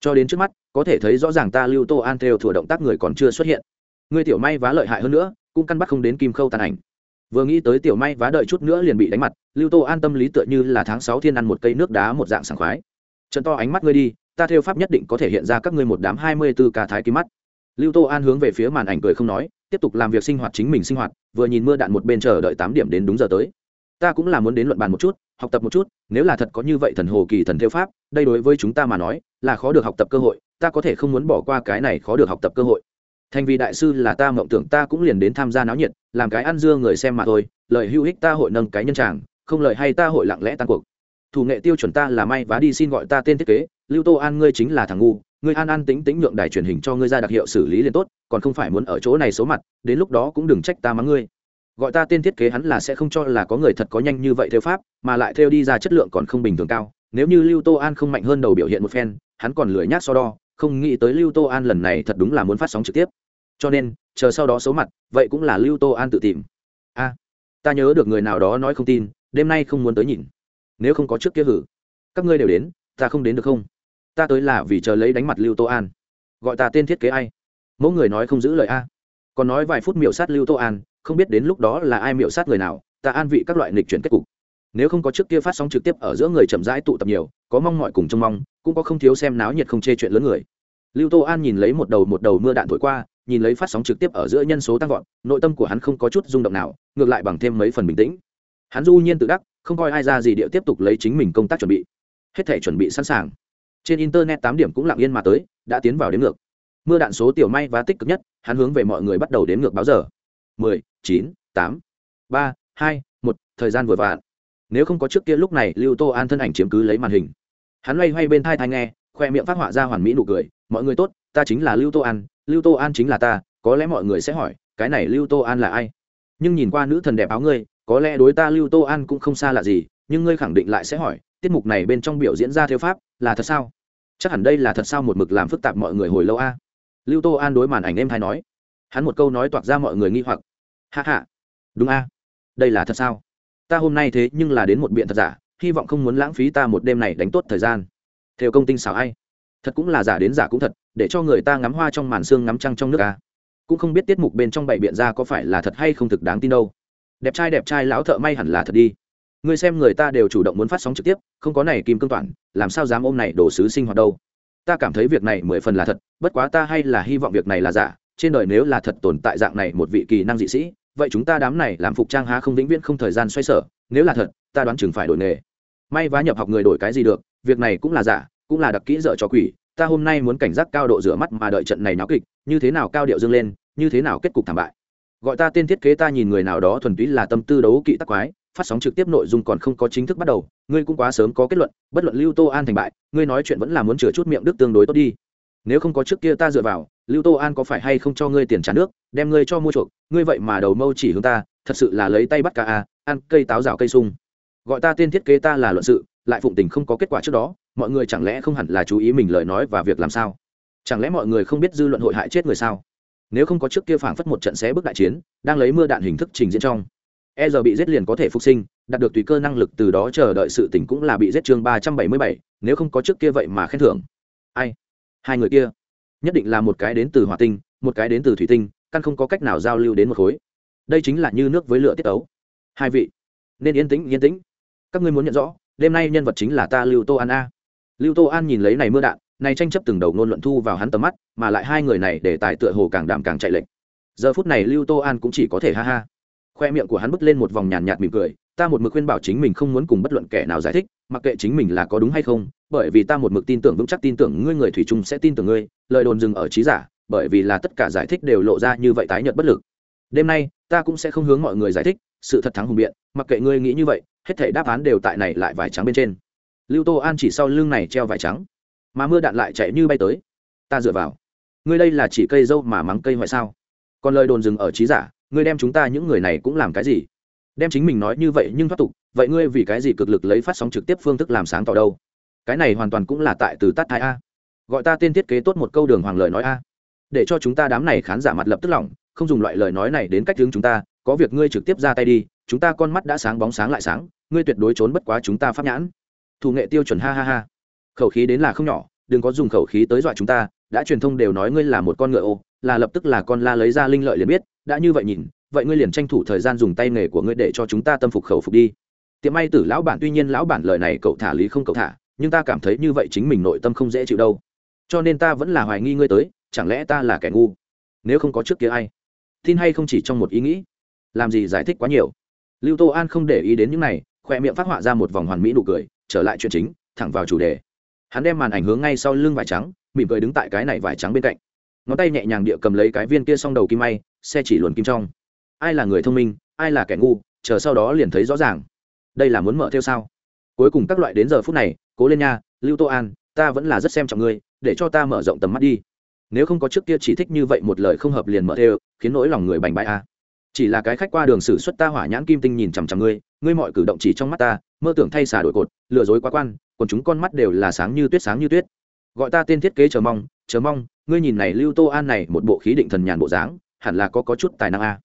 cho đến trước mắt, có thể thấy rõ ràng ta lưu tô an theo thừa động tác người còn chưa xuất hiện. Ngươi tiểu may vá lợi hại hơn nữa, cũng căn bắt không đến kim khâu tàn ảnh. Vừa nghĩ tới tiểu may vá đợi chút nữa liền bị đánh mặt, lưu tô an tâm lý tựa như là tháng sáu thiên ăn một cây nước đá một dạng sảng khoái. Trận to ánh mắt ngươi đi ta theo pháp nhất định có thể hiện ra các ngươi một đám hai mươi b ố ca thái kim mắt. Lưu tô an hướng về phía màn ảnh cười không nói, tiếp tục làm việc sinh hoạt chính mình sinh hoạt, vừa nhìn mưa đạn một bên chờ đợi tám điểm đến đúng giờ tới. Ta cũng là muốn đến luận bàn một chút, học tập một chút, nếu là thật có như vậy thần hồ kỳ thần theo pháp, đây đối với chúng ta mà nói, là khó được học tập cơ hội, ta có thể không muốn bỏ qua cái này khó được học tập cơ hội. Thành vì đại sư là ta mộng tưởng, ta cũng liền đến tham gia náo nhiệt, làm cái ăn dưa người xem mà thôi, lời hữu ích ta hội nâng cái nhân tràng, không lời hay ta hội lặng lẽ tan cuộc. Thủ nghệ tiêu chuẩn ta là may vá đi xin gọi ta tên thiết kế lưu tô an ngươi chính là thằng ngu, ngươi an an tính tính nhượng đài truyền hình cho ngươi ra đặc hiệu xử lý liền tốt, còn không phải muốn ở chỗ này số mặt, đến lúc đó cũng đừng trách ta mắng ngươi. Gọi ta tên thiết kế hắn là sẽ không cho là có người thật có nhanh như vậy theo pháp, mà lại theo đi ra chất lượng còn không bình thường cao. Nếu như lưu tô an không mạnh hơn đầu biểu hiện một phen, hắn còn lười nhác so đo, không nghĩ tới lưu tô an lần này thật đúng là muốn phát sóng trực tiếp. Cho nên, chờ sau đó xấu mặt, vậy cũng là lưu tô an tự tìm. A, ta nhớ được người nào đó nói không tin, đêm nay không muốn tới nhìn. Nếu không có trước kia hử. Các ngươi đều đến, ta không đến được không? Ta tới là vì chờ lấy đánh mặt lưu tô an. Gọi ta tên thiết kế ai? Mẫu người nói không giữ lời a. Còn nói vài phút miểu sát lưu tô an, không biết đến lúc đó là ai miểu sát người nào, ta an vị các loại nghịch chuyển kết cục. Nếu không có trước kia phát sóng trực tiếp ở giữa người chậm rãi tụ tập nhiều, có mong mọi cùng trông mong, cũng có không thiếu xem náo nhiệt không chê chuyện lớn người. Lưu tô an nhìn lấy một đầu một đầu mưa đạn thổi qua, nhìn lấy phát sóng trực tiếp ở giữa nhân số tăng vọt, nội tâm của hắn không có chút rung động nào, ngược lại bằng thêm mấy phần bình tĩnh. Hắn du nhiên tự đắc, không coi ai ra gì địa tiếp tục lấy chính mình công tác chuẩn bị. Hết thể chuẩn bị sẵn sàng trên internet tám điểm cũng lặng yên mà tới, đã tiến vào đến ngược. Mưa đạn số tiểu may và tích cực nhất, hắn hướng về mọi người bắt đầu đếm ngược báo giờ. Mười, chín, tám, ba, hai, một, thời gian vừa vạn. Nếu không có trước kia lúc này, lưu tô an thân ảnh chiếm cứ lấy màn hình. Hắn loay hoay bên thai thai nghe, khoe miệng phát họa ra hoàn mỹ nụ cười. Mọi người tốt, ta chính là lưu tô an, lưu tô an chính là ta, có lẽ mọi người sẽ hỏi, cái này lưu tô an là ai? Nhưng nhìn qua nữ thần đẹp áo ngươi, có lẽ đối ta lưu tô an cũng không xa lạ gì, nhưng ngươi khẳng định lại sẽ hỏi, tiết mục này bên trong biểu diễn ra theo pháp, là thật sao? Chắc hẳn đây là thật sao một mực làm phức tạp mọi người hồi lâu a? Lưu tô an đối màn ảnh em thay nói. Hắn một câu nói toạc ra mọi người nghi hoặc. Hạ hạ đúng a. Đây là thật sao? Ta hôm nay thế nhưng là đến một biện thật giả, hy vọng không muốn lãng phí ta một đêm này đánh tốt thời gian. Theo công tinh xảo ai. Thật cũng là giả đến giả cũng thật, để cho người ta ngắm hoa trong màn xương ngắm trăng trong nước a. Cũng không biết tiết mục bên trong bảy biện ra có phải là thật hay không thực đáng tin đâu. Đẹp trai đẹp trai lão thợ may hẳn là thật đi ngươi xem người ta đều chủ động muốn phát sóng trực tiếp, không có này kim cương toàn, làm sao dám ôm này đổ sứ sinh hoạt đâu? Ta cảm thấy việc này mười phần là thật, bất quá ta hay là hy vọng việc này là giả, trên đời nếu là thật tồn tại dạng này một vị kỳ năng dị sĩ, vậy chúng ta đám này làm phục trang há không vĩnh viễn không thời gian xoay sở, nếu là thật, ta đoán chừng phải đổi nghề. May vá nhập học người đổi cái gì được, việc này cũng là giả, cũng là đặc kỹ dở cho quỷ, ta hôm nay muốn cảnh giác cao độ rửa mắt mà đợi trận này náo kịch, như thế nào cao điệu dâng lên, như thế nào kết cục thảm bại. Gọi ta tên thiết kế ta nhìn người nào đó thuần túy là tâm tư đấu kỵ tắc quái phát sóng trực tiếp nội dung còn không có chính thức bắt đầu, ngươi cũng quá sớm có kết luận, bất luận lưu tô an thành bại, ngươi nói chuyện vẫn là muốn chừa chút miệng đức tương đối tốt đi. Nếu không có trước kia ta dựa vào, lưu tô an có phải hay không cho ngươi tiền trả nước, đem ngươi cho mua chuộc, ngươi vậy mà đầu mâu chỉ hướng ta, thật sự là lấy tay bắt cả a à, ăn cây táo rào cây sung. Gọi ta tên thiết kế ta là luận sự, lại phụng tình không có kết quả trước đó, mọi người chẳng lẽ không hẳn là chú ý mình lời nói và việc làm sao? Chẳng lẽ mọi người không biết dư luận hội hại chết người sao? Nếu không có trước kia phảng phất một trận xé bước đại chiến, đang lấy mưa đạn hình thức trình diễn trong e giờ bị giết liền có thể phục sinh, đạt được tùy cơ năng lực từ đó chờ đợi sự tỉnh cũng là bị giết chương ba trăm bảy mươi bảy, nếu không có trước kia vậy mà khen thưởng. Ai? Hai người kia. Nhất định là một cái đến từ hỏa tinh, một cái đến từ thủy tinh, căn không có cách nào giao lưu đến một khối. Đây chính là như nước với lửa tiết ấu. Hai vị. Nên yên tĩnh yên tĩnh. Các ngươi muốn nhận rõ, đêm nay nhân vật chính là ta lưu tô an a. Lưu tô an nhìn lấy này mưa đạn, này tranh chấp từng đầu ngôn luận thu vào hắn tầm mắt, mà lại hai người này để tài tựa hồ càng đạm càng chạy lệnh giờ phút này lưu tô an cũng chỉ có thể ha ha khoe miệng của hắn bứt lên một vòng nhàn nhạt mỉm cười, ta một mực khuyên bảo chính mình không muốn cùng bất luận kẻ nào giải thích, mặc kệ chính mình là có đúng hay không, bởi vì ta một mực tin tưởng vững chắc tin tưởng ngươi người thủy chung sẽ tin tưởng ngươi, lời đồn dừng ở trí giả, bởi vì là tất cả giải thích đều lộ ra như vậy tái nhợt bất lực. Đêm nay, ta cũng sẽ không hướng mọi người giải thích, sự thật thắng hùng biện, mặc kệ ngươi nghĩ như vậy, hết thể đáp án đều tại này lại vải trắng bên trên. Lưu tô an chỉ sau lưng này treo vải trắng, mà mưa đạn lại chạy như bay tới. Ta dựa vào. Ngươi đây là chỉ cây dâu mà mắng cây ngoại sao? Còn lời đồn dừng ở trí giả ngươi đem chúng ta những người này cũng làm cái gì? Đem chính mình nói như vậy nhưng thoát tục, vậy ngươi vì cái gì cực lực lấy phát sóng trực tiếp phương thức làm sáng tỏ đâu? Cái này hoàn toàn cũng là tại từ tắt hai a. Gọi ta tên thiết kế tốt một câu đường hoàng lời nói a. Để cho chúng ta đám này khán giả mặt lập tức lỏng, không dùng loại lời nói này đến cách hướng chúng ta, có việc ngươi trực tiếp ra tay đi, chúng ta con mắt đã sáng bóng sáng lại sáng, ngươi tuyệt đối trốn bất quá chúng ta pháp nhãn. Thủ nghệ tiêu chuẩn ha ha ha. Khẩu khí đến là không nhỏ, đừng có dùng khẩu khí tới dọa chúng ta, đã truyền thông đều nói ngươi là một con ngựa ô, là lập tức là con la lấy ra linh lợi liền biết đã như vậy nhìn, vậy ngươi liền tranh thủ thời gian dùng tay nghề của ngươi để cho chúng ta tâm phục khẩu phục đi. Tiệm may tử lão bản tuy nhiên lão bản lời này cậu thả lý không cậu thả, nhưng ta cảm thấy như vậy chính mình nội tâm không dễ chịu đâu. Cho nên ta vẫn là hoài nghi ngươi tới, chẳng lẽ ta là kẻ ngu? Nếu không có trước kia ai? Tin hay không chỉ trong một ý nghĩ? Làm gì giải thích quá nhiều? Lưu tô an không để ý đến những này, khoe miệng phát họa ra một vòng hoàn mỹ nụ cười, trở lại chuyện chính, thẳng vào chủ đề. Hắn đem màn ảnh hướng ngay sau lưng vải trắng, mỉm cười đứng tại cái này vải trắng bên cạnh. Ngón tay nhẹ nhàng địa cầm lấy cái viên kia s đầu kim may xe chỉ luồn kim trong. Ai là người thông minh, ai là kẻ ngu, chờ sau đó liền thấy rõ ràng. Đây là muốn mở theo sao? Cuối cùng các loại đến giờ phút này, cố lên nha, lưu tô an, ta vẫn là rất xem trọng ngươi, để cho ta mở rộng tầm mắt đi. Nếu không có trước kia chỉ thích như vậy một lời không hợp liền mở theo, khiến nỗi lòng người bành bại a. Chỉ là cái khách qua đường xử xuất ta hỏa nhãn kim tinh nhìn chằm chằm ngươi ngươi mọi cử động chỉ trong mắt ta, mơ tưởng thay xả đổi cột, lừa dối quá quan, còn chúng con mắt đều là sáng như tuyết sáng như tuyết. Gọi ta tên thiết kế chờ mong chờ mong, ngươi nhìn này lưu tô an này một bộ khí định thần nhàn bộ dáng hẳn là có có chút tài năng a.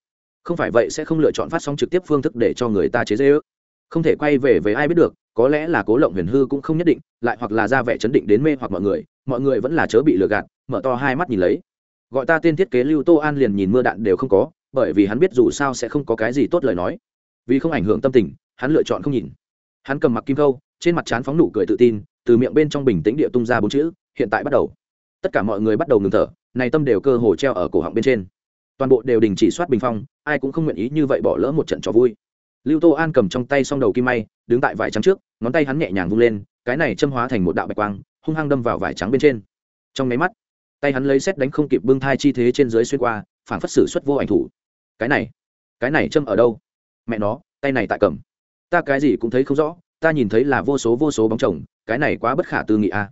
Không phải vậy sẽ không lựa chọn phát sóng trực tiếp phương thức để cho người ta chế dễ ước. Không thể quay về với ai biết được, có lẽ là cố lộng huyền hư cũng không nhất định, lại hoặc là ra vẻ chấn định đến mê hoặc mọi người mọi người vẫn là chớ bị lừa gạt, mở to hai mắt nhìn lấy. Gọi ta tên thiết kế lưu tô an liền nhìn mưa đạn đều không có, bởi vì hắn biết dù sao sẽ không có cái gì tốt lời nói. Vì không ảnh hưởng tâm tình, hắn lựa chọn không nhìn. Hắn cầm mặc kim câu trên mặt trán phóng nụ cười tự tin, từ miệng bên trong bình tĩnh địa tung ra bốn chữ, hiện tại bắt đầu. Tất cả mọi người bắt đầu ngừng thở, này tâm đều cơ hồ treo ở cổ họng bên trên toàn bộ đều đình chỉ soát bình phong, ai cũng không nguyện ý như vậy bỏ lỡ một trận trò vui. Lưu tô an cầm trong tay s o n g đầu kim may, đứng tại vải trắng trước, ngón tay hắn nhẹ nhàng vung lên, cái này châm hóa thành một đạo bạch quang, hung hăng đâm vào vải trắng bên trên. Trong máy mắt, tay hắn lấy xét đánh không kịp bưng thai chi thế trên dưới xuyên qua, phản phất xử xuất vô ảnh thủ. Cái này cái này châm ở đâu? Mẹ nó, tay này tại cầm. Ta cái gì cũng thấy không rõ, ta nhìn thấy là vô số vô số bóng chồng, cái này quá bất khả tư nghị a.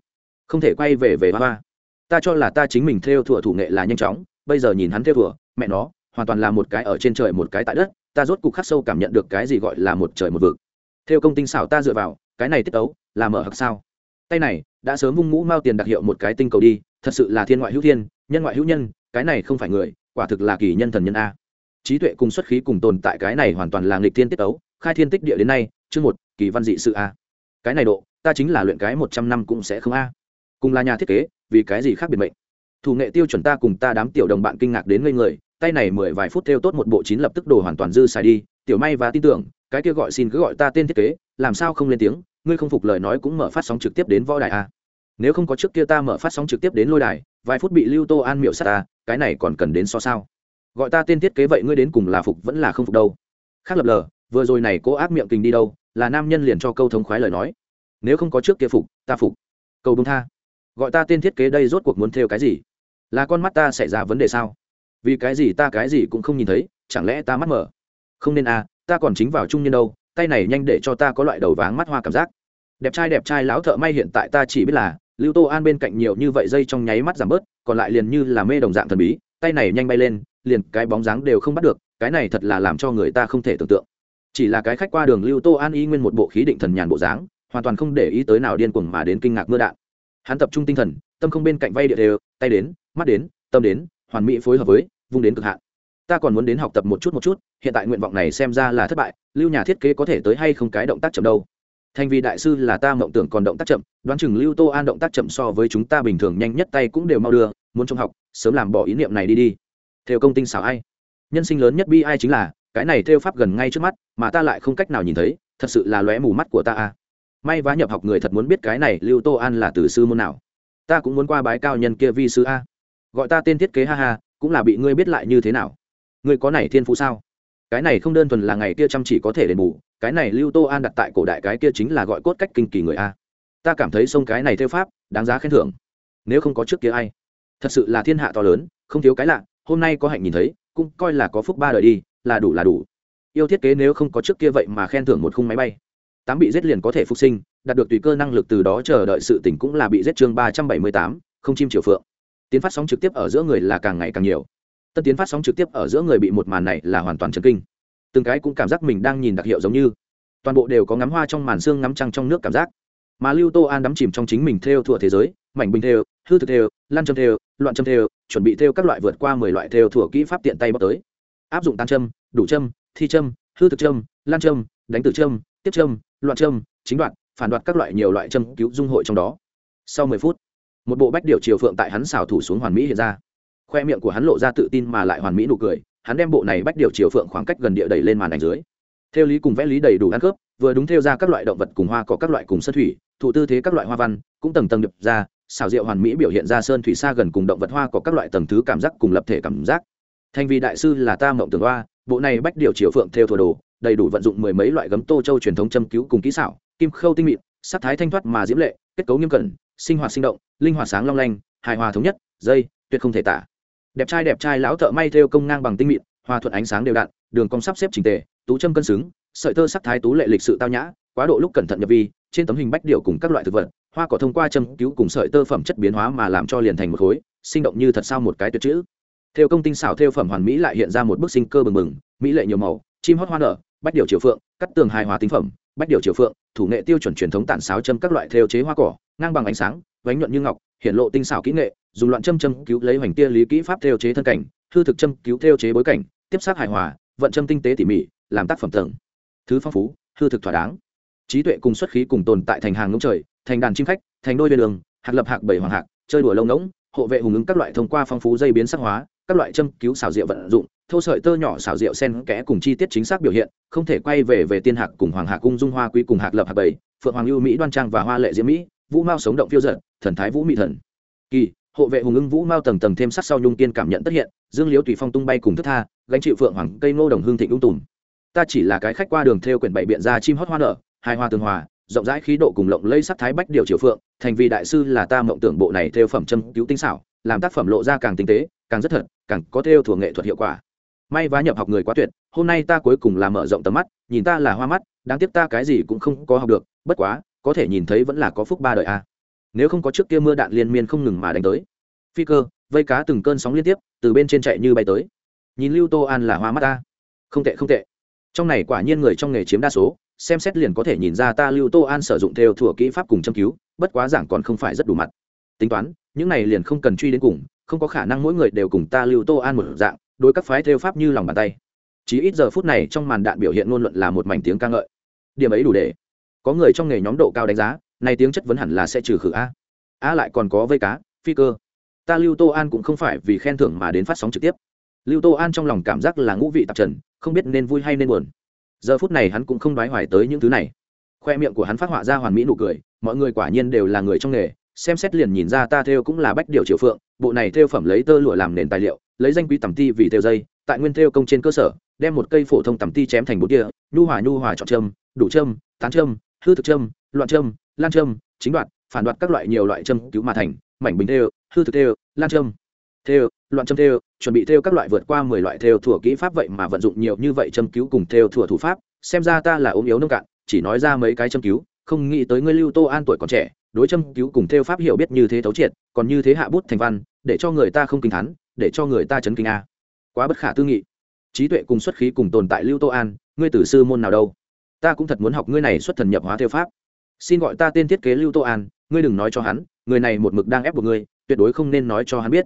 Không thể quay về về hoa hoa. Ta cho là ta chính mình theo thủa thủ nghệ là nhanh chóng, bây giờ nhìn hắn theo thủa mẹ nó, hoàn toàn là một cái ở trên trời một cái tại đất, ta rốt cục khắc sâu cảm nhận được cái gì gọi là một trời một vực. Theo công tinh xảo ta dựa vào, cái này tiết tấu, là mở hặc sao? Tay này, đã sớm vung mũ mao tiền đặc hiệu một cái tinh cầu đi, thật sự là thiên ngoại hữu thiên, nhân ngoại hữu nhân, cái này không phải người, quả thực là kỳ nhân thần nhân a. Trí tuệ cùng xuất khí cùng tồn tại cái này hoàn toàn là nghịch thiên tiết tấu, khai thiên tích địa đến nay, chương một, kỳ văn dị sự a. Cái này độ, ta chính là luyện cái một trăm năm cũng sẽ không a. Cùng là nhà thiết kế, vì cái gì khác biệt mệnh? Thủ nghệ tiêu chuẩn ta cùng ta đám tiểu đồng bạn kinh ngạc đến ngây người tay này mười vài phút theo tốt một bộ chín lập tức đồ hoàn toàn dư xài đi, tiểu may và tin tưởng, cái kia gọi xin cứ gọi ta tên thiết kế, làm sao không lên tiếng, ngươi không phục lời nói cũng mở phát sóng trực tiếp đến võ đài a nếu không có trước kia ta mở phát sóng trực tiếp đến lôi đài, vài phút bị lưu tô an miệu sát ta cái này còn cần đến so sao? Gọi ta tên thiết kế vậy ngươi đến cùng là phục vẫn là không phục đâu. Khác lập lờ, vừa rồi này cố ác miệng kình đi đâu, là nam nhân liền cho câu thống khoái lời nói. Nếu không có trước kia phục, ta phục. Câu đúng tha. Gọi ta tên thiết kế đây rốt cuộc muốn theo cái gì? Là con mắt ta xảy ra vấn đề sao? Vì cái gì ta cái gì cũng không nhìn thấy, chẳng lẽ ta mắt mở? Không nên à ta còn chính vào trung nhân đâu, tay này nhanh để cho ta có loại đầu váng mắt hoa cảm giác. Đẹp trai đẹp trai lão thợ may hiện tại ta chỉ biết là, lưu tô an bên cạnh nhiều như vậy dây trong nháy mắt giảm bớt, còn lại liền như là mê đồng dạng thần bí, tay này nhanh bay lên, liền cái bóng dáng đều không bắt được, cái này thật là làm cho người ta không thể tưởng tượng. Chỉ là cái khách qua đường lưu tô an y nguyên một bộ khí định thần nhàn bộ dáng, hoàn toàn không để ý tới nào điên cuồng mà đến kinh ngạc mưa đạn. Hắn tập trung tinh thần, tâm không bên cạnh vay địa đều, tay đến, mắt đến, tâm đến hoàn mỹ phối hợp với, vung đến cực hạn. Ta còn muốn đến học tập một chút một chút, hiện tại nguyện vọng này xem ra là thất bại, lưu nhà thiết kế có thể tới hay không cái động tác chậm đâu. Thành vì đại sư là ta mộng tưởng còn động tác chậm, đoán chừng lưu tô an động tác chậm so với chúng ta bình thường nhanh nhất tay cũng đều mau đưa, muốn trong học, sớm làm bỏ ý niệm này đi đi. Theo công tinh xảo ai. Nhân sinh lớn nhất bi ai chính là, cái này theo pháp gần ngay trước mắt, mà ta lại không cách nào nhìn thấy, thật sự là lóe mù mắt của ta à? may vá nhập học người thật muốn biết cái này lưu tô an là từ sư môn nào. Ta cũng muốn qua bái cao nhân kia vi sư a gọi ta tên thiết kế ha ha, cũng là bị ngươi biết lại như thế nào. Ngươi có này thiên phú sao? Cái này không đơn thuần là ngày kia chăm chỉ có thể đền bù, cái này lưu tô an đặt tại cổ đại cái kia chính là gọi cốt cách kinh kỳ người a. Ta cảm thấy sông cái này theo pháp, đáng giá khen thưởng. Nếu không có trước kia ai. Thật sự là thiên hạ to lớn, không thiếu cái lạ, hôm nay có hạnh nhìn thấy, cũng coi là có phúc ba đời đi, là đủ là đủ. Yêu thiết kế nếu không có trước kia vậy mà khen thưởng một khung máy bay. Tám bị giết liền có thể phục sinh, đạt được tùy cơ năng lực từ đó chờ đợi sự tỉnh cũng là bị giết chương ba trăm bảy mươi tám, không chim triều phượng tiến phát sóng trực tiếp ở giữa người là càng ngày càng nhiều. Tân tiến phát sóng trực tiếp ở giữa người bị một màn này là hoàn toàn chấn kinh. Từng cái cũng cảm giác mình đang nhìn đặc hiệu giống như. Toàn bộ đều có ngắm hoa trong màn xương ngắm trăng trong nước cảm giác. Mà lưu tô an đắm chìm trong chính mình theo thua thế giới, mảnh bình theo, hư thực theo, lan châm theo, loạn châm theo, chuẩn bị theo các loại vượt qua mười loại theo thủa kỹ pháp tiện tay bóc tới. Áp dụng tan châm, đủ châm, thi châm, hư thực châm, lan châm, đánh tử châm, tiếp châm, loạn châm, chính đoạn, phản đoạt các loại nhiều loại châm cứu dung hội trong đó. Sau mười phút một bộ bách điều chiều phượng tại hắn xào thủ xuống hoàn mỹ hiện ra. Khoe miệng của hắn lộ ra tự tin mà lại hoàn mỹ nụ cười, hắn đem bộ này bách điều chiều phượng khoảng cách gần địa đẩy lên màn ảnh dưới. Theo lý cùng vẽ lý đầy đủ ăn khớp, vừa đúng theo ra các loại động vật cùng hoa có các loại cùng sơn thủy, thụ tư thế các loại hoa văn, cũng tầng tầng điệp ra, xào rượu hoàn mỹ biểu hiện ra sơn thủy xa gần cùng động vật hoa có các loại tầng thứ cảm giác cùng lập thể cảm giác. Thành vì đại sư là ta mộng tưởng hoa, bộ này bách điều chiều phượng theo thủ đồ, đầy đủ vận dụng mười mấy loại gấm tô châu truyền thống châm cứu cùng kỹ xảo, kim khâu tinh mịn, sắc thái thanh thoát mà diễm lệ, kết cấu nghiêm cẩn sinh hoạt sinh động, linh hoạt sáng long lanh, hài hòa thống nhất, dây, tuyệt không thể tả. Đẹp trai đẹp trai lão thợ may theo công ngang bằng tinh mịn, hòa thuận ánh sáng đều đặn, đường cong sắp xếp trình tề, tú châm cân xứng, sợi tơ sắc thái tú lệ lịch sự tao nhã, quá độ lúc cẩn thận nhập vi, trên tấm hình bách điệu cùng các loại thực vật, hoa cỏ thông qua châm cứu cùng sợi tơ phẩm chất biến hóa mà làm cho liền thành một khối, sinh động như thật sao một cái tuyệt chữ. Theo công tinh xảo theo phẩm hoàn mỹ lại hiện ra một bức sinh cơ bừng bừng, mỹ lệ nhiều màu, chim hót hoa nở, bách điệu triều phượng, cắt tường hài hòa tinh phẩm, bách điệu triều phượng thủ nghệ tiêu chuẩn truyền thống tản sáo châm các loại theo chế hoa cỏ, ngang bằng ánh sáng, vánh nhuận như ngọc hiện lộ tinh xảo kỹ nghệ, dùng loạn châm châm cứu lấy hoành tia lý kỹ pháp theo chế thân cảnh, hư thực châm cứu theo chế bối cảnh, tiếp sát hài hòa, vận châm tinh tế tỉ mỉ, làm tác phẩm tầng. Thứ phong phú, hư thực thỏa đáng. Trí tuệ cùng xuất khí cùng tồn tại thành hàng ngỗng trời, thành đàn chim khách, thành đôi bên đường, hạt lập hạc bảy hoàng hạc, chơi đùa lông ngỗng, hộ vệ hùng ứng các loại thông qua phong phú dây biến sắc hóa, các loại châm cứu xảo diệu vận dụng thô sợi tơ nhỏ xảo diệu sen kẽ cùng chi tiết chính xác biểu hiện, không thể quay về về tiên hạc cùng hoàng hạc cung dung hoa quý cùng hạc lập hạc bảy phượng hoàng lưu mỹ đoan trang và hoa lệ diễm mỹ, vũ mao sống động phiêu giận thần thái vũ mỹ thần. Kỳ, hộ vệ hùng ưng vũ mao tầng tầng thêm sắc sau nhung tiên cảm nhận tất hiện, dương liếu tùy phong tung bay cùng thức tha, gánh chịu phượng hoàng cây ngô đồng hương thịnh ung tùm. Ta chỉ là cái khách qua đường theo quyển bảy biện ra chim hót hoa nở hai hoa tường hòa, rộng rãi khí độ cùng lộng lây sắc thái bách điều triều phượng, thành vì đại sư là ta mộng tưởng bộ này theo phẩm châm cứu tinh xảo, làm tác phẩm lộ ra càng tinh tế, càng rất thật, càng có theo thuộc nghệ thuật hiệu quả may vá nhập học người quá tuyệt, hôm nay ta cuối cùng là mở rộng tầm mắt, nhìn ta là hoa mắt, đáng tiếc ta cái gì cũng không có học được, bất quá, có thể nhìn thấy vẫn là có phúc ba đời a. Nếu không có trước kia mưa đạn liên miên không ngừng mà đánh tới. Phi cơ, vây cá từng cơn sóng liên tiếp, từ bên trên chạy như bay tới. Nhìn lưu tô an là hoa mắt ta. Không tệ không tệ. Trong này quả nhiên người trong nghề chiếm đa số, xem xét liền có thể nhìn ra ta lưu tô an sử dụng theo thủa kỹ pháp cùng châm cứu, bất quá giảng còn không phải rất đủ mặt. Tính toán, những này liền không cần truy đến cùng, không có khả năng mỗi người đều cùng ta lưu tô an một dạng đối các phái theo pháp như lòng bàn tay. Chỉ ít giờ phút này trong màn đạn biểu hiện ngôn luận là một mảnh tiếng ca ngợi. Điểm ấy đủ để có người trong nghề nhóm độ cao đánh giá, này tiếng chất vấn hẳn là sẽ trừ khử a. A lại còn có vây cá, phi cơ. Ta lưu tô an cũng không phải vì khen thưởng mà đến phát sóng trực tiếp. Lưu tô an trong lòng cảm giác là ngũ vị tạp trần, không biết nên vui hay nên buồn. Giờ phút này hắn cũng không đoái hoài tới những thứ này. Khoe miệng của hắn phát họa ra hoàn mỹ nụ cười, mọi người quả nhiên đều là người trong nghề, xem xét liền nhìn ra ta theo cũng là bách điều triều phượng, bộ này theo phẩm lấy tơ lụa làm nền tài liệu lấy danh quý tầm ti vì theo dây, tại nguyên theo công trên cơ sở, đem một cây phổ thông tầm ti chém thành bốn địa, nhu hòa nhu hòa chọn châm, đủ châm, tán châm, hư thực châm, loạn châm, lan châm, chính đoạn phản đoạt các loại nhiều loại châm cứu mà thành, mảnh bình theo, hư thực theo, lan châm theo, loạn châm theo, chuẩn bị theo các loại vượt qua mười loại theo thủa kỹ pháp vậy mà vận dụng nhiều như vậy châm cứu cùng theo thủa thủ pháp, xem ra ta là ốm yếu nông cạn, chỉ nói ra mấy cái châm cứu, không nghĩ tới ngươi lưu tô an tuổi còn trẻ, đối châm cứu cùng theo pháp hiểu biết như thế thấu triệt, còn như thế hạ bút thành văn, để cho người ta không kinh thắn để cho người ta chấn kinh a. Quá bất khả tư nghị. Trí tuệ cùng xuất khí cùng tồn tại lưu tô an, ngươi tử sư môn nào đâu? Ta cũng thật muốn học ngươi này xuất thần nhập hóa theo pháp. Xin gọi ta tên thiết kế lưu tô an, ngươi đừng nói cho hắn, người này một mực đang ép buộc ngươi, tuyệt đối không nên nói cho hắn biết.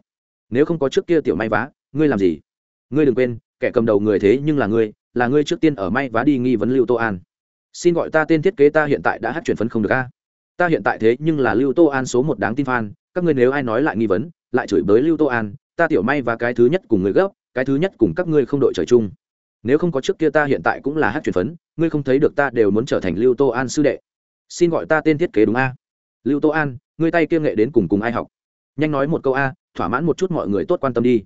Nếu không có trước kia tiểu may vá, ngươi làm gì? Ngươi đừng quên, kẻ cầm đầu người thế nhưng là ngươi là ngươi trước tiên ở may vá đi nghi vấn lưu tô an. Xin gọi ta tên thiết kế ta hiện tại đã hát chuyển phấn không được a. Ta hiện tại thế nhưng là lưu tô an số một đáng tin fan, các ngươi nếu ai nói lại nghi vấn, lại chửi bới lưu tô an ta tiểu may và cái thứ nhất cùng người gấp cái thứ nhất cùng các ngươi không đội trời chung. Nếu không có trước kia ta hiện tại cũng là hát chuyển phấn, ngươi không thấy được ta đều muốn trở thành lưu tô an sư đệ. Xin gọi ta tên thiết kế đúng a. Lưu tô an, ngươi tay kiêng nghệ đến cùng cùng ai học? Nhanh nói một câu a, thỏa mãn một chút mọi người tốt quan tâm đi.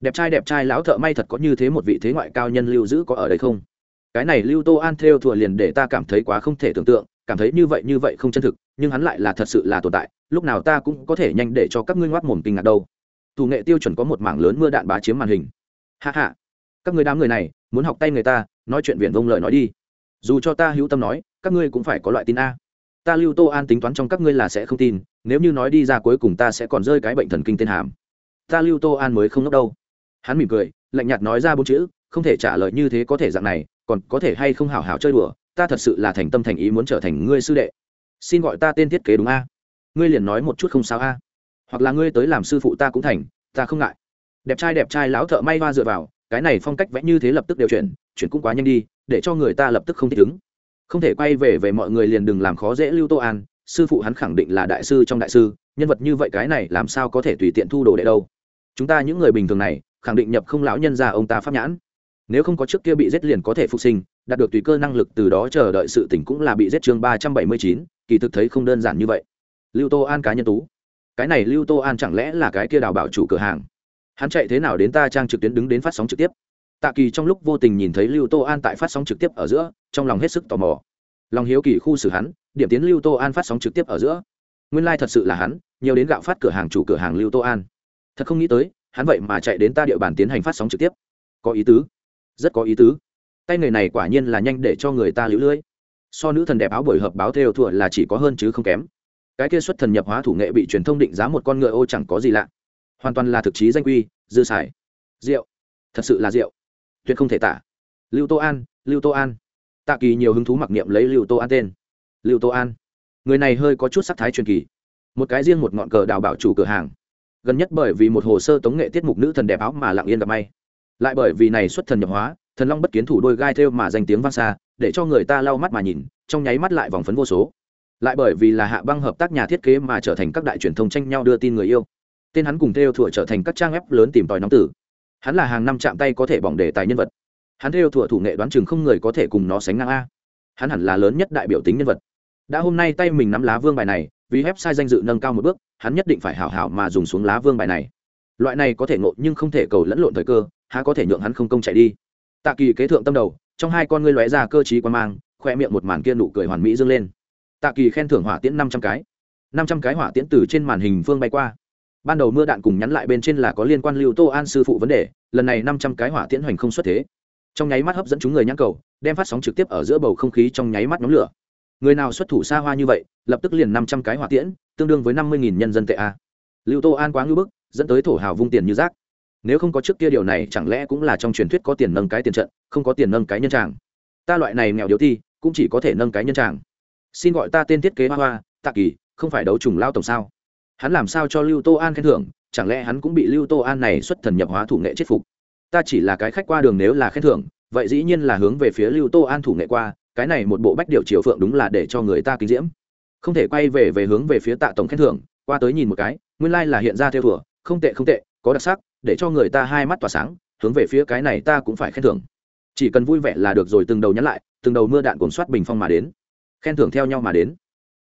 Đẹp trai đẹp trai lão thợ may thật có như thế một vị thế ngoại cao nhân lưu giữ có ở đây không? Cái này lưu tô an theo thùa liền để ta cảm thấy quá không thể tưởng tượng, cảm thấy như vậy như vậy không chân thực, nhưng hắn lại là thật sự là tồn tại, lúc nào ta cũng có thể nhanh để cho các ngươi ngoác mồm kinh ngạc đâu thủ nghệ tiêu chuẩn có một mảng lớn mưa đạn bá chiếm màn hình. Hạ hạ các người đám người này, muốn học tay người ta, nói chuyện viển vông lời nói đi. Dù cho ta hữu tâm nói, các ngươi cũng phải có loại tin a. Ta lưu tô an tính toán trong các ngươi là sẽ không tin, nếu như nói đi ra cuối cùng ta sẽ còn rơi cái bệnh thần kinh tên hàm. Ta lưu tô an mới không ngốc đâu. Hắn mỉm cười, lạnh nhạt nói ra bốn chữ, không thể trả lời như thế có thể dạng này, còn có thể hay không hảo hảo chơi đùa, ta thật sự là thành tâm thành ý muốn trở thành ngươi sư đệ. Xin gọi ta tên thiết kế đúng a. Ngươi liền nói một chút không sao a hoặc là ngươi tới làm sư phụ ta cũng thành, ta không ngại. Đẹp trai đẹp trai lão thợ may hoa dựa vào, cái này phong cách vẽ như thế lập tức đều chuyển chuyển cũng quá nhanh đi, để cho người ta lập tức không thích ứng. Không thể quay về về mọi người liền đừng làm khó dễ lưu tô an, sư phụ hắn khẳng định là đại sư trong đại sư, nhân vật như vậy cái này làm sao có thể tùy tiện thu đồ đệ đâu. Chúng ta những người bình thường này, khẳng định nhập không lão nhân ra ông ta pháp nhãn. Nếu không có trước kia bị giết liền có thể phục sinh, đạt được tùy cơ năng lực từ đó chờ đợi sự tỉnh cũng là bị giết chương ba trăm bảy mươi chín, kỳ thực thấy không đơn giản như vậy. Lưu tô an cá nhân tú cái này lưu tô an chẳng lẽ là cái kia đào bảo chủ cửa hàng? Hắn chạy thế nào đến ta trang trực tuyến đứng đến phát sóng trực tiếp? Tạ kỳ trong lúc vô tình nhìn thấy lưu tô an tại phát sóng trực tiếp ở giữa, trong lòng hết sức tò mò. Lòng hiếu kỳ khu xử hắn, điểm tiến lưu tô an phát sóng trực tiếp ở giữa. Nguyên lai、like、thật sự là hắn, nhiều đến gạo phát cửa hàng chủ cửa hàng lưu tô an. Thật không nghĩ tới, hắn vậy mà chạy đến ta địa bàn tiến hành phát sóng trực tiếp. Có ý tứ. Rất có ý tứ. Tay người này quả nhiên là nhanh để cho người ta lũ lưỡi so nữ thần đẹp áo buổi hợp báo theo thuở là chỉ có hơn chứ không kém cái kia xuất thần nhập hóa thủ nghệ bị truyền thông định giá một con ngựa ô chẳng có gì lạ. Hoàn toàn là thực chí danh quy dư xài. Rượu thật sự là rượu tuyệt không thể tả. Lưu tô an, lưu tô an. Tạ kỳ nhiều hứng thú mặc niệm lấy lưu tô an tên. Lưu tô an. Người này hơi có chút sắc thái truyền kỳ. Một cái riêng một ngọn cờ đào bảo chủ cửa hàng. Gần nhất bởi vì một hồ sơ tống nghệ tiết mục nữ thần đẹp áo mà lặng yên gặp may. Lại bởi vì này xuất thần nhập hóa, thần long bất kiến thủ đôi gai thêu mà danh tiếng vang xa, để cho người ta lau mắt mà nhìn, trong nháy mắt lại vòng phấn vô số lại bởi vì là hạ băng hợp tác nhà thiết kế mà trở thành các đại truyền thông tranh nhau đưa tin người yêu. Tên hắn cùng theo thủa trở thành các trang web lớn tìm tòi nóng tử. Hắn là hàng năm chạm tay có thể bỏng đề tài nhân vật. Hắn theo thủa thủ nghệ đoán chừng không người có thể cùng nó sánh ngang a. Hắn hẳn là lớn nhất đại biểu tính nhân vật. Đã hôm nay tay mình nắm lá vương bài này, vì website danh dự nâng cao một bước, hắn nhất định phải hảo hảo mà dùng xuống lá vương bài này. Loại này có thể ngộ nhưng không thể cầu lẫn lộn thời cơ, há có thể nhượng hắn không công chạy đi. Tạ kỳ kế thượng tâm đầu, trong hai con ngươi lóe ra cơ t quan mang, khoe miệng một màn kia nụ cười hoàn mỹ dâng lên tạ kỳ khen thưởng hỏa tiễn năm trăm cái. năm trăm cái hỏa tiễn từ trên màn hình phương bay qua. Ban đầu mưa đạn cùng nhắn lại bên trên là có liên quan lưu tô an sư phụ vấn đề, lần này năm trăm cái hỏa tiễn hoành không xuất thế. Trong nháy mắt hấp dẫn chúng người nhãn cầu, đem phát sóng trực tiếp ở giữa bầu không khí trong nháy mắt nhóm lửa. Người nào xuất thủ xa hoa như vậy, lập tức liền năm trăm cái hỏa tiễn, tương đương với năm mươi nhân dân tệ a. Lưu tô an quá ngưỡng bức, dẫn tới thổ hào vung tiền như rác. Nếu không có trước kia điều này, chẳng lẽ cũng là trong truyền thuyết có tiền nâng cái tiền trận, không có tiền nâng cái nhân tràng? Ta loại này nghèo điếu thi cũng chỉ có thể nâng cái nhân tràng xin gọi ta tên thiết kế hoa hoa, tạ kỳ, không phải đấu trùng lao tổng sao? Hắn làm sao cho lưu tô an khen thưởng? Chẳng lẽ hắn cũng bị lưu tô an này xuất thần nhập hóa thủ nghệ chết phục? Ta chỉ là cái khách qua đường nếu là khen thưởng, vậy dĩ nhiên là hướng về phía lưu tô an thủ nghệ qua, cái này một bộ bách điệu triều phượng đúng là để cho người ta kinh diễm. Không thể quay về về hướng về phía tạ tổng khen thưởng, qua tới nhìn một cái, nguyên lai là hiện ra theo thùa không tệ không tệ, có đặc sắc, để cho người ta hai mắt tỏa sáng, hướng về phía cái này ta cũng phải khen thưởng. Chỉ cần vui vẻ là được rồi, từng đầu nhắn lại, từng đầu mưa đạn cuốn soát bình phong mà đến khen thưởng theo nhau mà đến.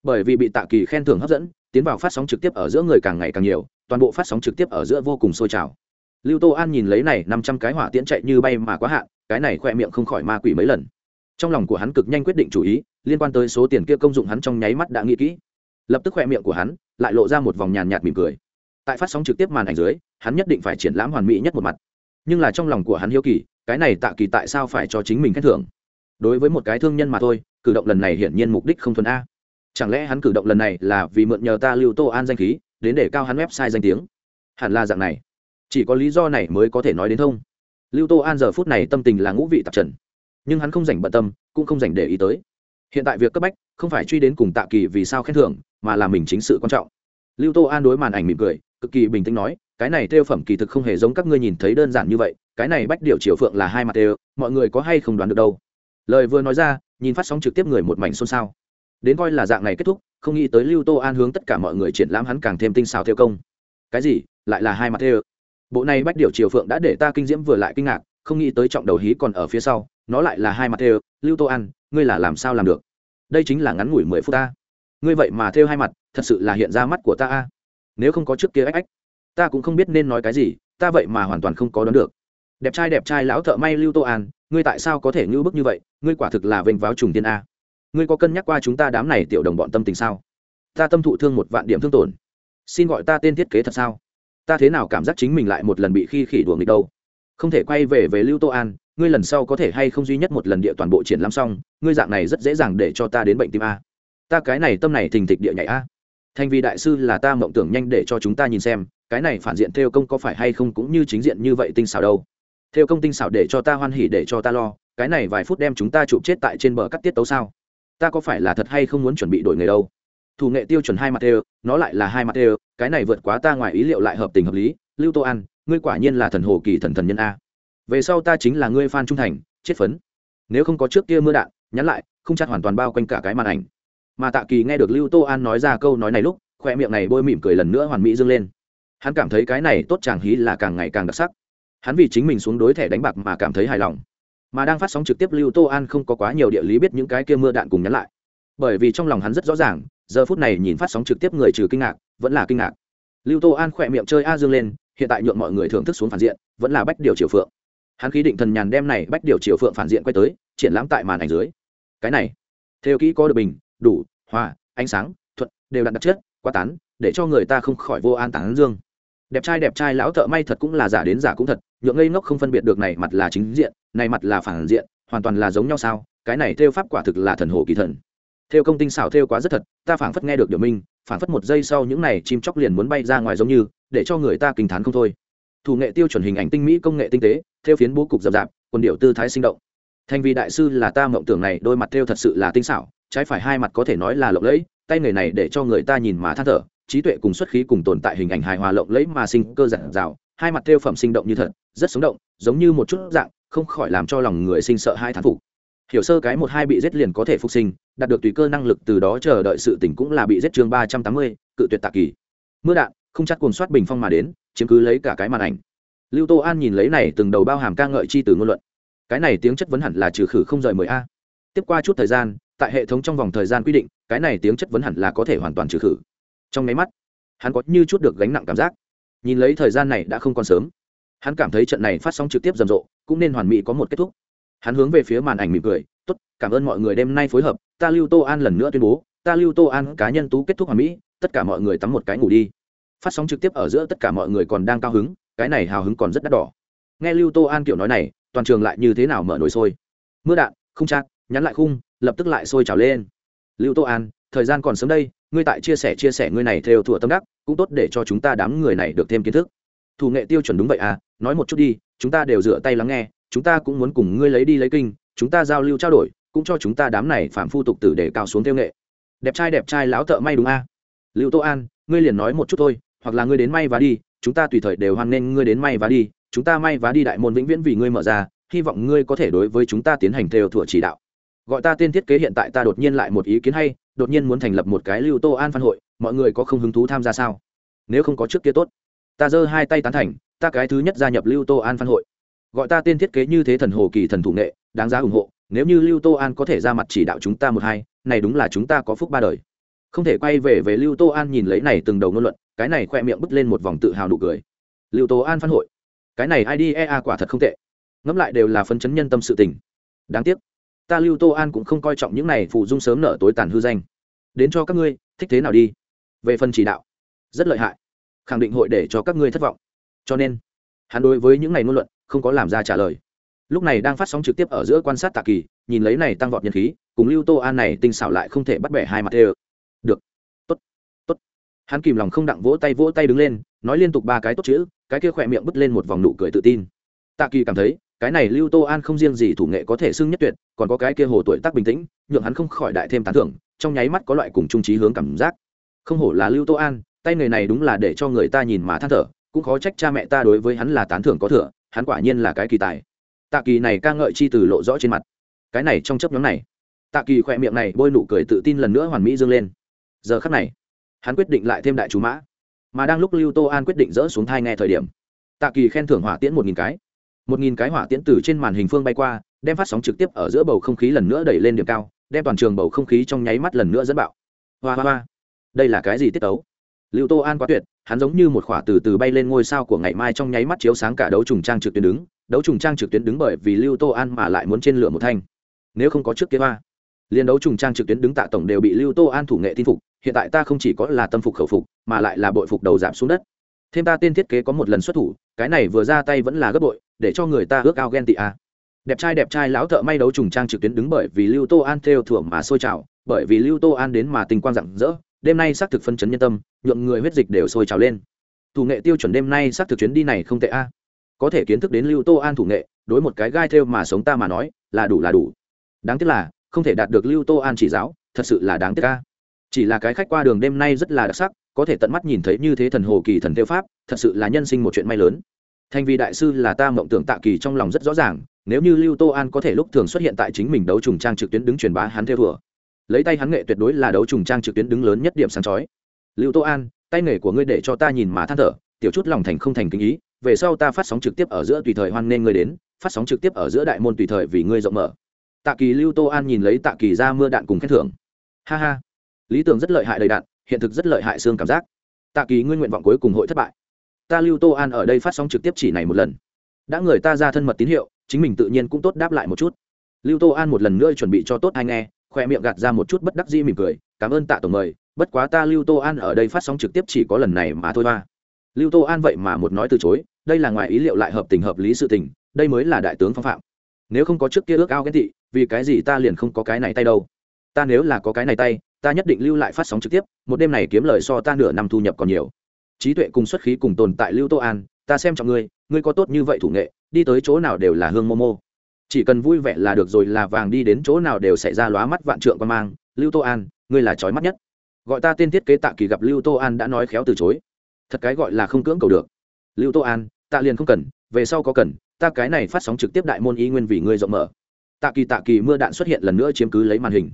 Bởi vì bị tạ kỳ khen thưởng hấp dẫn, tiến vào phát sóng trực tiếp ở giữa người càng ngày càng nhiều, toàn bộ phát sóng trực tiếp ở giữa vô cùng sôi trào. Lưu tô an nhìn lấy này, năm trăm cái hỏa tiễn chạy như bay mà quá hạn, cái này khoe miệng không khỏi ma quỷ mấy lần. Trong lòng của hắn cực nhanh quyết định chủ ý, liên quan tới số tiền kia công dụng hắn trong nháy mắt đã nghĩ kỹ. Lập tức khoe miệng của hắn lại lộ ra một vòng nhàn nhạt mỉm cười. Tại phát sóng trực tiếp màn ảnh dưới, hắn nhất định phải triển lãm hoàn mỹ nhất một mặt. Nhưng là trong lòng của hắn hiếu kỳ, cái này tạ kỳ tại sao phải cho chính mình khen thưởng? Đối với một cái thương nhân mà thôi cử động lần này hiển nhiên mục đích không thuần a. Chẳng lẽ hắn cử động lần này là vì mượn nhờ ta lưu tô an danh khí, đến để cao hắn website danh tiếng? Hẳn là dạng này. Chỉ có lý do này mới có thể nói đến thông. Lưu tô an giờ phút này tâm tình là ngũ vị tạp trần. Nhưng hắn không dành bận tâm, cũng không dành để ý tới. Hiện tại việc cấp bách, không phải truy đến cùng tạ kỳ vì sao khen thưởng, mà là mình chính sự quan trọng. Lưu tô an đối màn ảnh mỉm cười, cực kỳ bình tĩnh nói, cái này theo phẩm kỳ thực không hề giống các ngươi nhìn thấy đơn giản như vậy, cái này bách điều triều phượng là hai mặt đều, mọi người có hay không đoán được đâu? Lời vừa nói ra, nhìn phát sóng trực tiếp người một mảnh xôn xao. Đến coi là dạng này kết thúc, không nghĩ tới lưu tô an hướng tất cả mọi người triển lãm hắn càng thêm tinh xào theo công. Cái gì? Lại là hai mặt theo bộ này bách điều triều phượng đã để ta kinh diễm vừa lại kinh ngạc, không nghĩ tới trọng đầu hí còn ở phía sau, nó lại là hai mặt theo lưu tô an, ngươi là làm sao làm được? Đây chính là ngắn ngủi mười phút ta. Ngươi vậy mà thêu hai mặt, thật sự là hiện ra mắt của ta a. Nếu không có trước kia ách ách, ta cũng không biết nên nói cái gì, ta vậy mà hoàn toàn không có đoán được. Đẹp trai đẹp trai lão thợ may lưu tô an ngươi tại sao có thể ngưỡng bức như vậy, ngươi quả thực là vênh váo trùng tiên a. Ngươi có cân nhắc qua chúng ta đám này tiểu đồng bọn tâm tình sao? Ta tâm thụ thương một vạn điểm thương tổn. Xin gọi ta tên thiết kế thật sao? Ta thế nào cảm giác chính mình lại một lần bị khi khỉ đùa nghịch đâu? Không thể quay về về lưu tô an, ngươi lần sau có thể hay không duy nhất một lần địa toàn bộ triển lãm xong, ngươi dạng này rất dễ dàng để cho ta đến bệnh tim a. Ta cái này tâm này thình thịch địa nhảy a. Thành vì đại sư là ta mộng tưởng nhanh để cho chúng ta nhìn xem, cái này phản diện theo công có phải hay không cũng như chính diện như vậy tinh xảo đâu theo công tinh xảo để cho ta hoan hỉ, để cho ta lo, cái này vài phút đem chúng ta chụp chết tại trên bờ cắt tiết tấu sao? Ta có phải là thật hay không muốn chuẩn bị đổi nghề đâu? Thủ nghệ tiêu chuẩn hai mặt đều, nó lại là hai mặt đều, cái này vượt quá ta ngoài ý liệu lại hợp tình hợp lý. Lưu tô an, ngươi quả nhiên là thần hồ kỳ thần thần nhân a. Về sau ta chính là ngươi phan trung thành, chết phấn. Nếu không có trước kia mưa đạn, nhắn lại, không chặt hoàn toàn bao quanh cả cái màn ảnh. Mà tạ kỳ nghe được lưu tô an nói ra câu nói này lúc, khoe miệng này bôi mỉm cười lần nữa hoàn mỹ dâng lên. Hắn cảm thấy cái này tốt chàng hí là càng ngày càng đặc sắc hắn vì chính mình xuống đối thẻ đánh bạc mà cảm thấy hài lòng, mà đang phát sóng trực tiếp lưu tô an không có quá nhiều địa lý biết những cái kia mưa đạn cùng nhắn lại. Bởi vì trong lòng hắn rất rõ ràng, giờ phút này nhìn phát sóng trực tiếp người trừ kinh ngạc, vẫn là kinh ngạc. Lưu tô an khỏe miệng chơi a dương lên, hiện tại nhượng mọi người thưởng thức xuống phản diện, vẫn là bách điều triều phượng. Hắn khí định thần nhàn đem này bách điều triệu phượng phản diện quay tới, triển lãm tại màn ảnh dưới. Cái này, theo kỹ có được bình, đủ, hòa, ánh sáng, thuận, đều đặn đặc chất, quá tán, để cho người ta không khỏi vô an tán dương đẹp trai đẹp trai lão thợ may thật cũng là giả đến giả cũng thật, nhượng ngây ngốc không phân biệt được này mặt là chính diện, này mặt là phản diện, hoàn toàn là giống nhau sao? Cái này theo pháp quả thực là thần hồ kỳ thần. Theo công tinh xảo theo quá rất thật, ta phảng phất nghe được điều minh, phảng phất một giây sau những này chim chóc liền muốn bay ra ngoài giống như, để cho người ta kinh thán không thôi. Thủ nghệ tiêu chuẩn hình ảnh tinh mỹ, công nghệ tinh tế, theo phiến bố cục rậm rạp, quần điệu tư thái sinh động. Thành vì đại sư là ta mộng tưởng này, đôi mặt theo thật sự là tinh xảo, trái phải hai mặt có thể nói là lộng lẫy, tay người này để cho người ta nhìn mà than thở trí tuệ cùng xuất khí cùng tồn tại hình ảnh hài hòa lộng lẫy mà sinh cơ giản rào hai mặt theo phẩm sinh động như thật, rất sống động, giống như một chút dạng, không khỏi làm cho lòng người sinh sợ hai thán phục. Hiểu sơ cái một hai bị giết liền có thể phục sinh, đạt được tùy cơ năng lực từ đó chờ đợi sự tỉnh cũng là bị giết chương ba trăm tám mươi, cự tuyệt tạ kỳ. Mưa đạn, không chắc cuồng soát bình phong mà đến, chiếm cứ lấy cả cái màn ảnh. Lưu tô an nhìn lấy này từng đầu bao hàm ca ngợi chi từ ngôn luận. Cái này tiếng chất vấn hẳn là trừ khử không rời mười a. Tiếp qua chút thời gian, tại hệ thống trong vòng thời gian quy định, cái này tiếng chất vấn hẳn là có thể hoàn toàn trừ khử trong máy mắt, hắn có như chút được gánh nặng cảm giác. Nhìn lấy thời gian này đã không còn sớm, hắn cảm thấy trận này phát sóng trực tiếp rầm rộ, cũng nên hoàn mỹ có một kết thúc. Hắn hướng về phía màn ảnh mỉm cười, tốt, cảm ơn mọi người đêm nay phối hợp, ta lưu tô an lần nữa tuyên bố, ta lưu tô an cá nhân tú kết thúc hoàn mỹ, tất cả mọi người tắm một cái ngủ đi. Phát sóng trực tiếp ở giữa tất cả mọi người còn đang cao hứng, cái này hào hứng còn rất đắt đỏ. Nghe lưu tô an kiểu nói này, toàn trường lại như thế nào mở nổi sôi? Mưa đạn không chạc nhắn lại khung, lập tức lại sôi trào lên. Lưu tô an thời gian còn sớm đây, ngươi tại chia sẻ chia sẻ ngươi này theo thủa tâm đắc, cũng tốt để cho chúng ta đám người này được thêm kiến thức. Thủ nghệ tiêu chuẩn đúng vậy à nói một chút đi, chúng ta đều dựa tay lắng nghe, chúng ta cũng muốn cùng ngươi lấy đi lấy kinh, chúng ta giao lưu trao đổi, cũng cho chúng ta đám này phạm phu tục tử để cao xuống tiêu nghệ. Đẹp trai đẹp trai lão thợ may đúng a. À? lưu tô an, ngươi liền nói một chút thôi, hoặc là ngươi đến may và đi, chúng ta tùy thời đều hoan nghênh ngươi đến may và đi, chúng ta may và đi đại môn vĩnh viễn vì ngươi mở ra, hy vọng ngươi có thể đối với chúng ta tiến hành theo thủa chỉ đạo. Gọi ta tên thiết kế hiện tại ta đột nhiên lại một ý kiến hay đột nhiên muốn thành lập một cái lưu tô an phan hội, mọi người có không hứng thú tham gia sao? Nếu không có trước kia tốt. Ta giơ hai tay tán thành, ta cái thứ nhất gia nhập lưu tô an phan hội. Gọi ta tên thiết kế như thế thần hồ kỳ thần thủ nghệ, đáng giá ủng hộ, nếu như lưu tô an có thể ra mặt chỉ đạo chúng ta một hai, này đúng là chúng ta có phúc ba đời. Không thể quay về về lưu tô an nhìn lấy này từng đầu ngôn luận, cái này khoe miệng bứt lên một vòng tự hào nụ cười. Lưu tô an phan hội. Cái này idea quả thật không tệ. Ngẫm lại đều là phấn chấn nhân tâm sự tình. Đáng tiếc ta lưu tô an cũng không coi trọng những này phụ dung sớm nở tối tàn hư danh. Đến cho các ngươi, thích thế nào đi? Về phần chỉ đạo, rất lợi hại. Khẳng định hội để cho các ngươi thất vọng. Cho nên, hắn đối với những ngày ngôn luận không có làm ra trả lời. Lúc này đang phát sóng trực tiếp ở giữa quan sát tạ kỳ, nhìn lấy này tăng vọt nhân khí, cùng lưu tô an này tinh xảo lại không thể bắt bẻ hai mặt đê được. Tốt. Tốt. Hắn kìm lòng không đặng vỗ tay vỗ tay đứng lên, nói liên tục ba cái tốt chữ, cái kia khỏe miệng bứt lên một vòng nụ cười tự tin. Tạ kỳ cảm thấy cái này lưu tô an không riêng gì thủ nghệ có thể xưng nhất tuyệt, còn có cái kia hồ tuổi tác bình tĩnh, nhượng hắn không khỏi đại thêm tán thưởng, trong nháy mắt có loại cùng trung trí hướng cảm giác. Không hổ là lưu tô an, tay người này đúng là để cho người ta nhìn mà than thở, cũng khó trách cha mẹ ta đối với hắn là tán thưởng có thừa, hắn quả nhiên là cái kỳ tài. Tạ kỳ này ca ngợi chi từ lộ rõ trên mặt. Cái này trong chấp nhóm này, tạ kỳ khỏe miệng này bôi nụ cười tự tin lần nữa hoàn mỹ dương lên. Giờ khắc này, hắn quyết định lại thêm đại chú mã. Mà đang lúc lưu tô an quyết định dỡ xuống thai nghe thời điểm, tạ kỳ khen thưởng hỏa tiễn một nghìn cái một nghìn cái hỏa tiễn từ trên màn hình phương bay qua, đem phát sóng trực tiếp ở giữa bầu không khí lần nữa đẩy lên điểm cao, đem toàn trường bầu không khí trong nháy mắt lần nữa dẫn bạo. Hoa hoa hoa. Đây là cái gì tiết tấu? Lưu tô an quá tuyệt, hắn giống như một khỏa từ từ bay lên ngôi sao của ngày mai trong nháy mắt chiếu sáng cả đấu trùng trang trực tuyến đứng, đấu trùng trang trực tuyến đứng bởi vì lưu tô an mà lại muốn trên lửa một thanh. Nếu không có trước kia hoa liên đấu trùng trang trực tuyến đứng tạ tổng đều bị lưu tô an thủ nghệ tin phục, hiện tại ta không chỉ có là tâm phục khẩu phục, mà lại là bội phục đầu giảm xuống đất. Thêm ta tên thiết kế có một lần xuất thủ, cái này vừa ra tay vẫn là gấp bội để cho người ta ước ao ghen tị a đẹp trai đẹp trai lão thợ may đấu trùng trang trực tuyến đứng bởi vì lưu tô an theo thưởng mà sôi trào, bởi vì lưu tô an đến mà tình quang rạng rỡ, đêm nay xác thực phân chấn nhân tâm, nhượng người huyết dịch đều sôi trào lên. Thủ nghệ tiêu chuẩn đêm nay xác thực chuyến đi này không tệ a có thể kiến thức đến lưu tô an thủ nghệ, đối một cái gai theo mà sống ta mà nói, là đủ là đủ. Đáng tiếc là, không thể đạt được lưu tô an chỉ giáo, thật sự là đáng tiếc a chỉ là cái khách qua đường đêm nay rất là đặc sắc, có thể tận mắt nhìn thấy như thế thần hồ kỳ thần theo pháp, thật sự là nhân sinh một chuyện may lớn thành vì đại sư là ta mộng tưởng tạ kỳ trong lòng rất rõ ràng, nếu như lưu tô an có thể lúc thường xuất hiện tại chính mình đấu trùng trang trực tuyến đứng truyền bá hắn theo thừa. Lấy tay hắn nghệ tuyệt đối là đấu trùng trang trực tuyến đứng lớn nhất điểm sáng chói. Lưu tô an, tay nghề của ngươi để cho ta nhìn mà than thở, tiểu chút lòng thành không thành kinh ý, về sau ta phát sóng trực tiếp ở giữa tùy thời hoan nên ngươi đến, phát sóng trực tiếp ở giữa đại môn tùy thời vì ngươi rộng mở. Tạ kỳ lưu tô an nhìn lấy tạ kỳ ra mưa đạn cùng khen thưởng. Ha ha. Lý tưởng rất lợi hại đầy đạn, hiện thực rất lợi hại xương cảm giác. Tạ kỳ nguyên nguyện vọng cuối cùng hội thất bại ta lưu tô an ở đây phát sóng trực tiếp chỉ này một lần. Đã người ta ra thân mật tín hiệu, chính mình tự nhiên cũng tốt đáp lại một chút. Lưu tô an một lần nữa chuẩn bị cho tốt hay nghe, khoe miệng gạt ra một chút bất đắc dĩ mỉm cười, cảm ơn tạ tổng mời, bất quá ta lưu tô an ở đây phát sóng trực tiếp chỉ có lần này mà thôi ba lưu tô an vậy mà một nói từ chối, đây là ngoài ý liệu lại hợp tình hợp lý sự tình, đây mới là đại tướng phong phạm. Nếu không có trước kia ước ao ghen tị, vì cái gì ta liền không có cái này tay đâu? Ta nếu là có cái này tay, ta nhất định lưu lại phát sóng trực tiếp, một đêm này kiếm lời so ta nửa năm thu nhập còn nhiều trí tuệ cùng xuất khí cùng tồn tại lưu tô an, ta xem trọng ngươi ngươi có tốt như vậy thủ nghệ, đi tới chỗ nào đều là hương momo chỉ cần vui vẻ là được rồi, là vàng đi đến chỗ nào đều xảy ra lóa mắt vạn trượng quan mang. Lưu tô an, ngươi là trói mắt nhất. Gọi ta tên thiết kế tạ kỳ gặp lưu tô an đã nói khéo từ chối. Thật cái gọi là không cưỡng cầu được. Lưu tô an, tạ liền không cần, về sau có cần, ta cái này phát sóng trực tiếp đại môn y nguyên vì ngươi rộng mở. Tạ kỳ tạ kỳ mưa đạn xuất hiện lần nữa chiếm cứ lấy màn hình.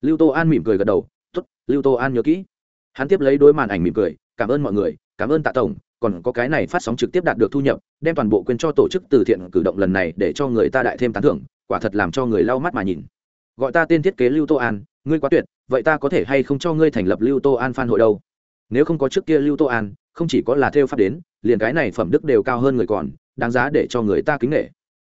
Lưu tô an mỉm cười gật đầu t ố t lưu tô an nhớ kỹ. Hắn tiếp lấy đôi màn ảnh mỉm cười, cảm ơn mọi người cảm ơn tạ tổng, còn có cái này phát sóng trực tiếp đạt được thu nhập, đem toàn bộ quyền cho tổ chức từ thiện cử động lần này để cho người ta đại thêm tán thưởng, quả thật làm cho người lau mắt mà nhìn. Gọi ta tên thiết kế lưu tô an, ngươi quá tuyệt, vậy ta có thể hay không cho ngươi thành lập lưu tô an phan hội đâu? Nếu không có trước kia lưu tô an, không chỉ có là theo pháp đến, liền cái này phẩm đức đều cao hơn người còn, đáng giá để cho người ta kính nghệ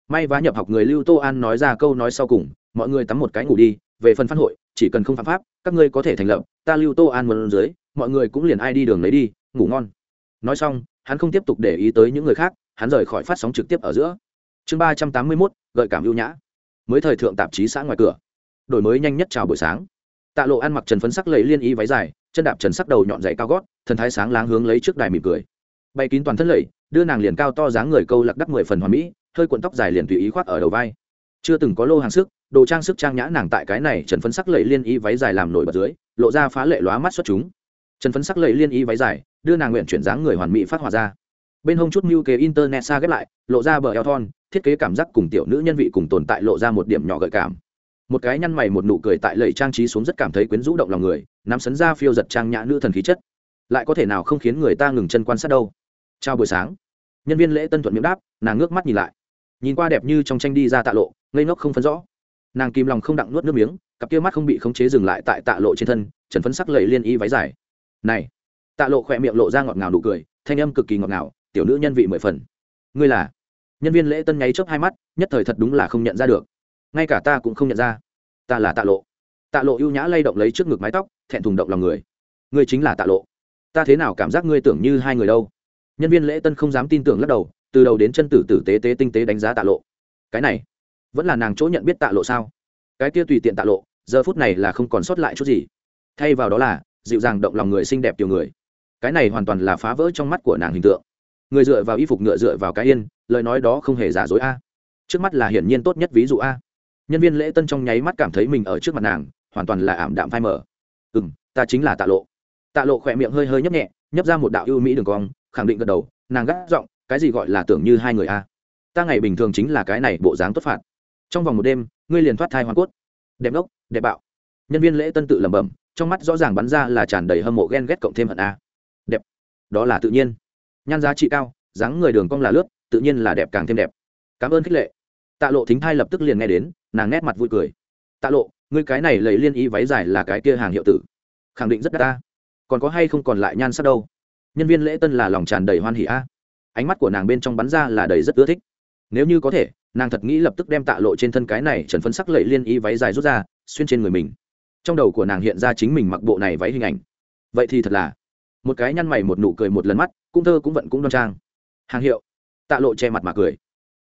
may vá nhập học người lưu tô an nói ra câu nói sau cùng, mọi người tắm một cái ngủ đi, về phần phan hội, chỉ cần không phạm pháp, các ngươi có thể thành lập, ta lưu tô an muốn dưới, mọi người cũng liền ai đi đường lấy đi ngủ ngon. Nói xong, hắn không tiếp tục để ý tới những người khác, hắn rời khỏi phát sóng trực tiếp ở giữa. Chương ba trăm tám mươi mốt, gợi cảm ưu nhã. Mới thời thượng tạp chí xã ngoài cửa. Đổi mới nhanh nhất chào buổi sáng. Tạ lộ ăn mặc trần phấn sắc lấy liên y váy dài, chân đạp trần sắc đầu nhọn dày cao gót, thần thái sáng láng hướng lấy trước đài mỉm cười. Bay kín toàn thân lẩy đưa nàng liền cao to dáng người câu lạc đắc mười phần hoàn mỹ, hơi cuộn tóc dài liền tùy ý khoác ở đầu vai. Chưa từng có lô hàng sức, đồ trang sức trang nhã nàng tại cái này trần phấn sắc lẩy liên y váy dài làm nổi bật dưới, lộ ra phá lệ lóa mắt xuất chúng. Trần phấn sắc lẩy liên y váy dài đưa nàng nguyện chuyển dáng người hoàn mỹ phát hỏa ra. Bên hông chút mưu kế internet xa ghép lại, lộ ra bờ eo thon, thiết kế cảm giác cùng tiểu nữ nhân vị cùng tồn tại lộ ra một điểm nhỏ gợi cảm. Một cái nhăn mày một nụ cười tại lầy trang trí xuống rất cảm thấy quyến rũ động lòng người, nắm sấn ra phiêu giật trang nhã nữ thần khí chất. Lại có thể nào không khiến người ta ngừng chân quan sát đâu. Chào buổi sáng. Nhân viên lễ tân thuận miệng đáp, nàng ngước mắt nhìn lại. Nhìn qua đẹp như trong tranh đi ra tạ lộ, ngây ngốc không phân rõ. Nàng kìm lòng không đặng nuốt nước miếng, cặp kia mắt không bị khống chế dừng lại tại tạ lộ trên thân, trần phấn sắc lầy liên y váy dài. Này tạ lộ khỏe miệng lộ ra ngọt ngào nụ cười, thanh âm cực kỳ ngọt ngào, tiểu nữ nhân vị mười phần. Ngươi là? Nhân viên lễ tân nháy chớp hai mắt, nhất thời thật đúng là không nhận ra được. Ngay cả ta cũng không nhận ra. Ta là tạ lộ. Tạ lộ ưu nhã lay động lấy trước ngực mái tóc, thẹn thùng động lòng người. Ngươi chính là tạ lộ. Ta thế nào cảm giác ngươi tưởng như hai người đâu? Nhân viên lễ tân không dám tin tưởng lắc đầu, từ đầu đến chân tử tử tế tế tinh tế đánh giá tạ lộ. Cái này, vẫn là nàng chỗ nhận biết tạ lộ sao? Cái kia tùy tiện tạ lộ, giờ phút này là không còn sót lại chút gì. Thay vào đó là, dịu dàng động lòng người xinh đẹp tiểu người cái này hoàn toàn là phá vỡ trong mắt của nàng hình tượng. Người dựa vào y phục ngựa dựa vào cái yên lời nói đó không hề giả dối a. Trước mắt là hiển nhiên tốt nhất ví dụ a. Nhân viên lễ tân trong nháy mắt cảm thấy mình ở trước mặt nàng hoàn toàn là ảm đạm phai mờ. Ừ m ta chính là tạ lộ. Tạ lộ khỏe miệng hơi hơi nhấp nhẹ nhấp ra một đạo ưu mỹ đường cong khẳng định gật đầu nàng gác giọng cái gì gọi là tưởng như hai người a? Ta ngày bình thường chính là cái này bộ dáng tốt phạt. Trong vòng một đêm ngươi liền thoát thai hoa cốt. Đẹp gốc, đẹp bạo. Nhân viên lễ tân tự lẩm bẩm trong mắt rõ ràng bắn ra là tràn đầy hâm mộ ghen ghét cộng thêm hận a đó là tự nhiên. Nhan giá trị cao, dáng người đường cong là lướt, tự nhiên là đẹp càng thêm đẹp. Cảm ơn khích lệ. Tạ lộ thính thai lập tức liền nghe đến, nàng nét mặt vui cười. Tạ lộ, ngươi cái này lấy liên ý váy dài là cái kia hàng hiệu tử. Khẳng định rất đắt ta. Còn có hay không còn lại nhan sắc đâu? Nhân viên lễ tân là lòng tràn đầy hoan hỉ a. Ánh mắt của nàng bên trong bắn ra là đầy rất ưa thích. Nếu như có thể, nàng thật nghĩ lập tức đem tạ lộ trên thân cái này trần phấn sắc lệ liên y váy dài rút ra, xuyên trên người mình. Trong đầu của nàng hiện ra chính mình mặc bộ này váy hình ảnh. Vậy thì thật là một cái nhăn mày một nụ cười một lần mắt, cũng thơ cũng vận cũng đoan trang. Hàng hiệu. Tạ lộ che mặt mà cười.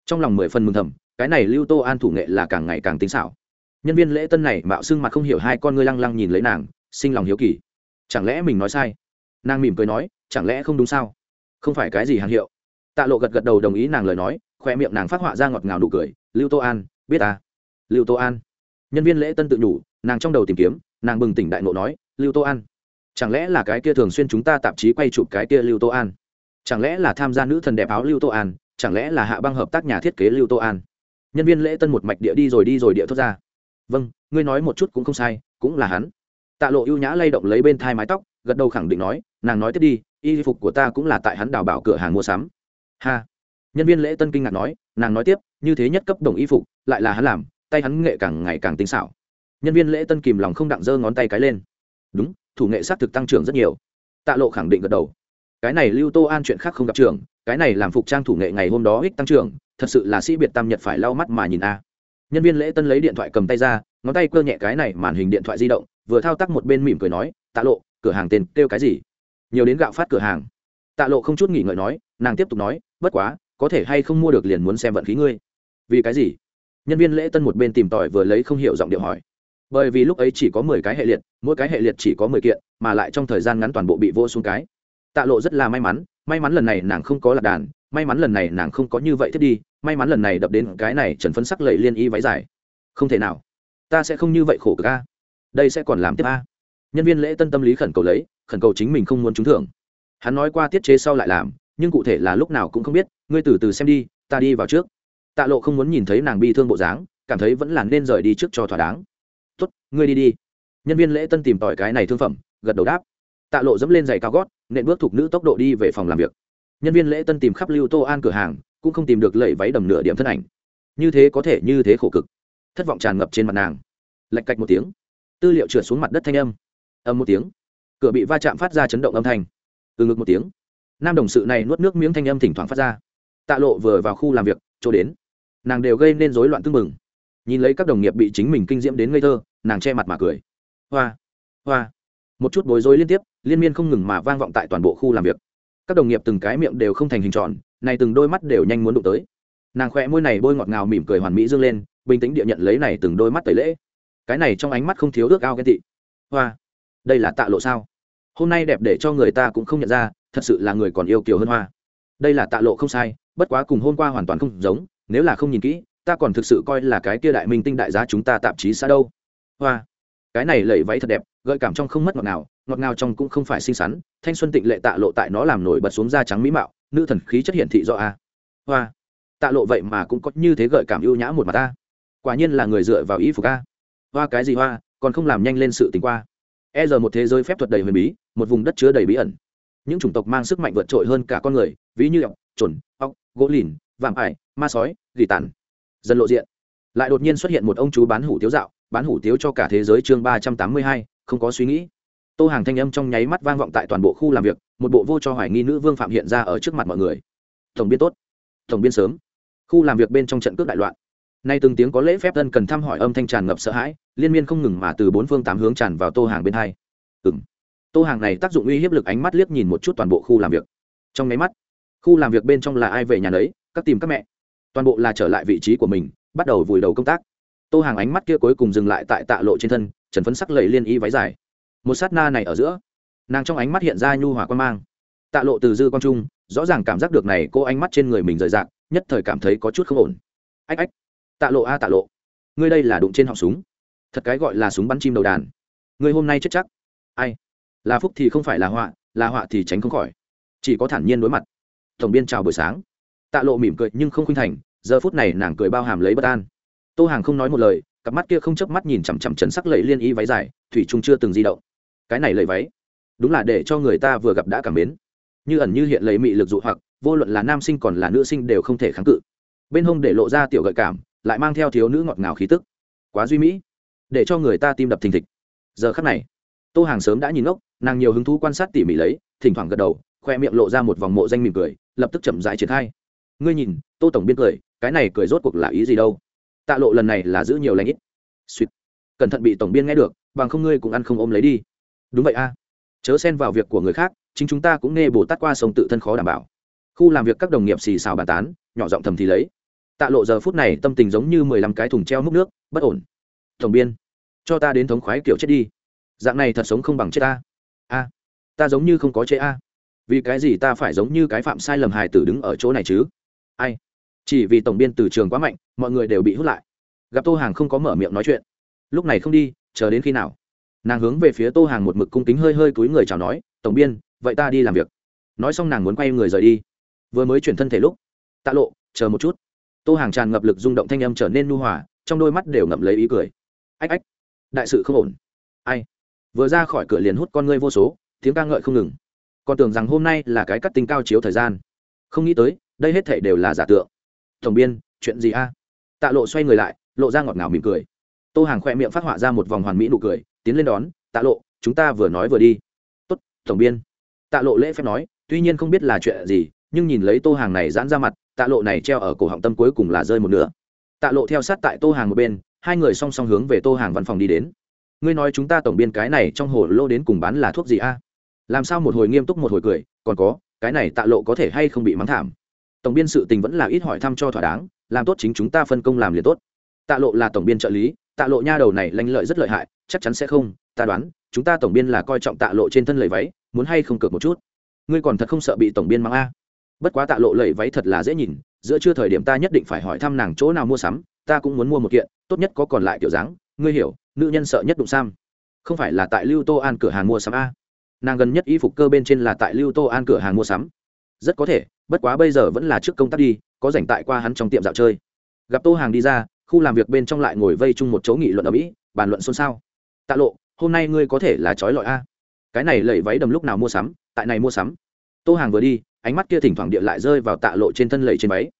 Trong lòng mười phần mừng thầm, cái này lưu tô an thủ nghệ là càng ngày càng tính xảo. Nhân viên lễ tân này mạo xưng mặt không hiểu hai con ngươi lăng lăng nhìn lấy nàng, sinh lòng hiếu kỳ. Chẳng lẽ mình nói sai? Nàng mỉm cười nói, chẳng lẽ không đúng sao? Không phải cái gì hàng hiệu. Tạ lộ gật gật đầu đồng ý nàng lời nói khoe miệng nàng phát họa ra ngọt ngào nụ cười. Lưu tô an, biết à? Lưu tô an. Nhân viên lễ tân tự nhủ, nàng trong đầu tìm kiếm, nàng bừng tỉnh đại nộ nói, lưu tô an chẳng lẽ là cái kia thường xuyên chúng ta tạp chí quay chụp cái kia lưu tô an? Chẳng lẽ là tham gia nữ thần đẹp áo lưu tô an? Chẳng lẽ là hạ băng hợp tác nhà thiết kế lưu tô an? Nhân viên lễ tân một mạch địa đi rồi đi rồi địa thốt ra. Vâng ngươi nói một chút cũng không sai, cũng là hắn. Tạ lộ ưu nhã lay động lấy bên thai mái tóc, gật đầu khẳng định nói, nàng nói tiếp đi, y phục của ta cũng là tại hắn đào bảo cửa hàng mua sắm. Ha. Nhân viên lễ tân kinh ngạc nói, nàng nói tiếp, như thế nhất cấp đồng y phục, lại là hắn làm, tay hắn nghệ càng ngày càng tinh xảo. Nhân viên lễ tân kìm lòng không đặng giơ ngón tay cái lên. Đúng thủ nghệ xác thực tăng trưởng rất nhiều. Tạ lộ khẳng định gật đầu. Cái này lưu tô an chuyện khác không gặp trường, cái này làm phục trang thủ nghệ ngày hôm đó ích tăng trưởng, thật sự là sĩ biệt tam nhật phải lau mắt mà nhìn a. Nhân viên lễ tân lấy điện thoại cầm tay ra, ngón tay cơ nhẹ cái này màn hình điện thoại di động, vừa thao tác một bên mỉm cười nói, tạ lộ, cửa hàng tên kêu cái gì? Nhiều đến gạo phát cửa hàng. Tạ lộ không chút nghỉ ngợi nói, nàng tiếp tục nói, bất quá, có thể hay không mua được liền muốn xem vận khí ngươi. Vì cái gì? Nhân viên lễ tân một bên tìm tòi vừa lấy không hiểu giọng điệu hỏi bởi vì lúc ấy chỉ có mười cái hệ liệt, mỗi cái hệ liệt chỉ có mười kiện, mà lại trong thời gian ngắn toàn bộ bị vô xuống cái. Tạ lộ rất là may mắn may mắn lần này nàng không có lạc đàn, may mắn lần này nàng không có như vậy thiết đi, may mắn lần này đập đến cái này trần phấn sắc lầy liên y váy dài. Không thể nào. Ta sẽ không như vậy khổ cực a. Đây sẽ còn làm tiếp a. Nhân viên lễ tân tâm lý khẩn cầu lấy, khẩn cầu chính mình không muốn trúng thưởng. Hắn nói qua tiết chế sau lại làm, nhưng cụ thể là lúc nào cũng không biết, ngươi từ từ xem đi, ta đi vào trước. Tạ lộ không muốn nhìn thấy nàng bi thương bộ dáng, cảm thấy vẫn là nên rời đi trước cho thỏa đáng tốt, ngươi đi đi. Nhân viên lễ tân tìm tỏi cái này thương phẩm, gật đầu đáp. Tạ lộ dẫm lên giày cao gót, nện bước thuộc nữ tốc độ đi về phòng làm việc. Nhân viên lễ tân tìm khắp lưu tô an cửa hàng, cũng không tìm được lẫy váy đầm nửa điểm thân ảnh. Như thế có thể như thế khổ cực. Thất vọng tràn ngập trên mặt nàng. Lạch cạch một tiếng. Tư liệu trượt xuống mặt đất thanh âm. Âm một tiếng. Cửa bị va chạm phát ra chấn động âm thanh. Từ ngực một tiếng. Nam đồng sự này nuốt nước miếng thanh âm thỉnh thoảng phát ra. Tạ lộ vừa vào khu làm việc, chỗ đến. Nàng đều gây nên rối loạn tưng mừng nhìn lấy các đồng nghiệp bị chính mình kinh diễm đến ngây thơ, nàng che mặt mà cười. Hoa hoa. Một chút bối rối liên tiếp, liên miên không ngừng mà vang vọng tại toàn bộ khu làm việc. Các đồng nghiệp từng cái miệng đều không thành hình tròn này từng đôi mắt đều nhanh muốn đụng tới. Nàng khỏe môi này bôi ngọt ngào mỉm cười hoàn mỹ dương lên, bình tĩnh địa nhận lấy này từng đôi mắt tẩy lễ. Cái này trong ánh mắt không thiếu ước ao ghen tị. Hoa, đây là tạ lộ sao? Hôm nay đẹp để cho người ta cũng không nhận ra, thật sự là người còn yêu kiều hơn hoa. Đây là tạ lộ không sai, bất quá cùng hôm qua hoàn toàn không giống, nếu là không nhìn kỹ ta còn thực sự coi là cái kia đại minh tinh đại giá chúng ta tạp chí xa đâu. Hoa, cái này lẩy váy thật đẹp, gợi cảm trong không mất ngọt nào, ngọt ngào trong cũng không phải xinh xắn, thanh xuân tịnh lệ tạ lộ tại nó làm nổi bật xuống da trắng mỹ mạo, nữ thần khí chất hiển thị do a. Hoa, tạ lộ vậy mà cũng có như thế gợi cảm ưu nhã một mặt ta quả nhiên là người dựa vào ý phục a. Hoa, cái gì hoa, còn không làm nhanh lên sự tình qua. E giờ một thế giới phép thuật đầy huyền bí, một vùng đất chứa đầy bí ẩn. Những chủng tộc mang sức mạnh vượt trội hơn cả con người, ví như ọc trồn ọc gỗ lìn, vạm ải, ma sói, gỉ tàn dần lộ diện. Lại đột nhiên xuất hiện một ông chú bán hủ tiếu dạo, bán hủ tiếu cho cả thế giới chương ba trăm tám mươi hai, không có suy nghĩ. Tô hàng thanh âm trong nháy mắt vang vọng tại toàn bộ khu làm việc, một bộ vô cho hoài nghi nữ vương phạm hiện ra ở trước mặt mọi người. Tổng biên tốt. Tổng biên sớm. Khu làm việc bên trong trận cướp đại loạn. Nay từng tiếng có lễ phép dân cần thăm hỏi âm thanh tràn ngập sợ hãi, liên miên không ngừng mà từ bốn phương tám hướng tràn vào tô hàng bên hai. Ừng tô hàng này tác dụng uy hiếp lực ánh mắt liếc nhìn một chút toàn bộ khu làm việc. Trong nháy mắt, khu làm việc bên trong là ai về nhà đấy các tìm các mẹ toàn bộ là trở lại vị trí của mình, bắt đầu vùi đầu công tác. Tô hàng ánh mắt kia cuối cùng dừng lại tại tạ lộ trên thân, trần phấn sắc lầy liên y váy dài. Một sát na này ở giữa, nàng trong ánh mắt hiện ra nhu hòa quan mang. Tạ lộ từ dư quang trung, rõ ràng cảm giác được này cô ánh mắt trên người mình rời rạc, nhất thời cảm thấy có chút không ổn. Ách ách, tạ lộ a tạ lộ, ngươi đây là đụng trên họng súng. Thật cái gọi là súng bắn chim đầu đàn. Ngươi hôm nay chết chắc. Ai? Là phúc thì không phải là họa là họa thì tránh không khỏi. Chỉ có thản nhiên đối mặt. Tổng biên chào buổi sáng tạ lộ mỉm cười nhưng không khuynh thành, giờ phút này nàng cười bao hàm lấy bất an. Tô hàng không nói một lời, cặp mắt kia không chớp mắt nhìn chằm chằm trần sắc lẫy liên y váy dài, thủy trung chưa từng di động. Cái này lầy váy, đúng là để cho người ta vừa gặp đã cảm mến. Như ẩn như hiện lấy mị lực dụ hoặc, vô luận là nam sinh còn là nữ sinh đều không thể kháng cự. Bên hông để lộ ra tiểu gợi cảm, lại mang theo thiếu nữ ngọt ngào khí tức. Quá duy mỹ, để cho người ta tim đập thình thịch. Giờ khắc này, tô hàng sớm đã nhìn ngốc, nàng nhiều hứng thú quan sát tỉ mỉ lấy, thỉnh thoảng gật đầu, khoe miệng lộ ra một vòng mộ danh mỉm cười, lập tức chậm rãi triển khai ngươi nhìn, tô tổng biên cười, cái này cười rốt cuộc là ý gì đâu? Tạ lộ lần này là giữ nhiều lãnh ít. Suýt. Cẩn thận bị tổng biên nghe được, bằng không ngươi cũng ăn không ôm lấy đi. Đúng vậy a. Chớ xen vào việc của người khác, chính chúng ta cũng nghe bồ tát qua sông tự thân khó đảm bảo. Khu làm việc các đồng nghiệp xì xào bàn tán, nhỏ giọng thầm thì lấy. Tạ lộ giờ phút này tâm tình giống như mười lăm cái thùng treo múc nước, bất ổn. Tổng biên, cho ta đến thống khoái kiểu chết đi. Dạng này thật sống không bằng chết ta. A. Ta giống như không có chế a. Vì cái gì ta phải giống như cái phạm sai lầm hài tử đứng ở chỗ này chứ? Ai? Chỉ vì tổng biên từ trường quá mạnh, mọi người đều bị hút lại. Gặp tô hàng không có mở miệng nói chuyện. Lúc này không đi, chờ đến khi nào? Nàng hướng về phía tô hàng một mực cung kính hơi hơi cúi người chào nói, tổng biên, vậy ta đi làm việc. Nói xong nàng muốn quay người rời đi. Vừa mới chuyển thân thể lúc, tạ lộ, chờ một chút. Tô hàng tràn ngập lực rung động thanh âm trở nên nu hòa, trong đôi mắt đều ngậm lấy ý cười. Ách ách, đại sự không ổn. Ai? Vừa ra khỏi cửa liền hút con ngươi vô số, tiếng ca ngợi không ngừng. Còn tưởng rằng hôm nay là cái cắt tinh cao chiếu thời gian. Không nghĩ tới đây hết thảy đều là giả tượng. Tổng biên, chuyện gì a? Tạ lộ xoay người lại, lộ ra ngọt ngào mỉm cười. Tô hàng khoe miệng phát họa ra một vòng hoàn mỹ nụ cười, tiến lên đón, tạ lộ, chúng ta vừa nói vừa đi. Tốt, tổng biên. Tạ lộ lễ phép nói, tuy nhiên không biết là chuyện gì, nhưng nhìn lấy tô hàng này giãn ra mặt, tạ lộ này treo ở cổ họng tâm cuối cùng là rơi một nửa. Tạ lộ theo sát tại tô hàng một bên, hai người song song hướng về tô hàng văn phòng đi đến. Ngươi nói chúng ta tổng biên cái này trong hồ lô đến cùng bán là thuốc gì a? Làm sao một hồi nghiêm túc một hồi cười, còn có, cái này tạ lộ có thể hay không bị mắng thảm? Tổng biên sự tình vẫn là ít hỏi thăm cho thỏa đáng, làm tốt chính chúng ta phân công làm liền tốt. Tạ lộ là tổng biên trợ lý, tạ lộ nha đầu này lanh lợi rất lợi hại, chắc chắn sẽ không, ta đoán, chúng ta tổng biên là coi trọng tạ lộ trên thân lầy váy, muốn hay không cược một chút. Ngươi còn thật không sợ bị tổng biên mắng a? Bất quá tạ lộ lầy váy thật là dễ nhìn, giữa chưa thời điểm ta nhất định phải hỏi thăm nàng chỗ nào mua sắm, ta cũng muốn mua một kiện, tốt nhất có còn lại kiểu dáng, ngươi hiểu, nữ nhân sợ nhất đụng sam. Không phải là tại lưu tô an cửa hàng mua sắm a? Nàng gần nhất y phục cơ bên trên là tại lưu tô an cửa hàng mua sắm. Rất có thể bất quá bây giờ vẫn là trước công tác đi, có rảnh tại qua hắn trong tiệm dạo chơi. Gặp tô hàng đi ra, khu làm việc bên trong lại ngồi vây chung một chỗ nghị luận ở mỹ, bàn luận xôn xao. Tạ lộ, hôm nay ngươi có thể là trói lọi a. Cái này lẩy váy đầm lúc nào mua sắm, tại này mua sắm. Tô hàng vừa đi, ánh mắt kia thỉnh thoảng địa lại rơi vào tạ lộ trên thân lẩy trên váy.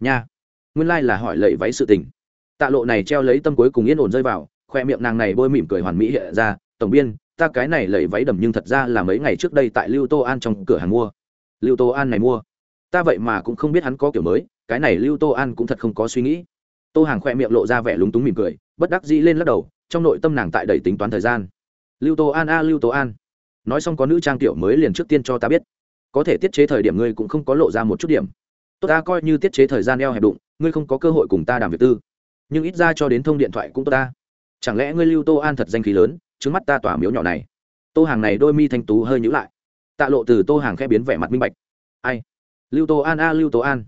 Nha, nguyên lai、like、là hỏi lẩy váy sự tình. Tạ lộ này treo lấy tâm cuối cùng yên ổn rơi vào, khoe miệng nàng này bôi mỉm cười hoàn mỹ hiện ra. Tổng biên, ta cái này lẩy váy đầm nhưng thật ra là mấy ngày trước đây tại lưu tô an trong cửa hàng mua. Lưu tô an này mua ta vậy mà cũng không biết hắn có kiểu mới, cái này lưu tô an cũng thật không có suy nghĩ. Tô hàng khoe miệng lộ ra vẻ lúng túng mỉm cười, bất đắc dĩ lên lắc đầu, trong nội tâm nàng tại đầy tính toán thời gian. Lưu tô an a, lưu tô an. Nói xong có nữ trang tiểu mới liền trước tiên cho ta biết. Có thể tiết chế thời điểm ngươi cũng không có lộ ra một chút điểm. Tôi ta coi như tiết chế thời gian eo hẹp đụng, ngươi không có cơ hội cùng ta đàm việc tư. Nhưng ít ra cho đến thông điện thoại cũng tốt ta. Chẳng lẽ ngươi lưu tô an thật danh khí lớn, trước mắt ta tỏa miếu nhỏ này. Tô hàng này đôi mi thanh tú hơi nhữ lại. Tạ lộ từ tô hàng khẽ biến vẻ mặt minh bạch. Ai? Lưu tô an a, lưu tô an.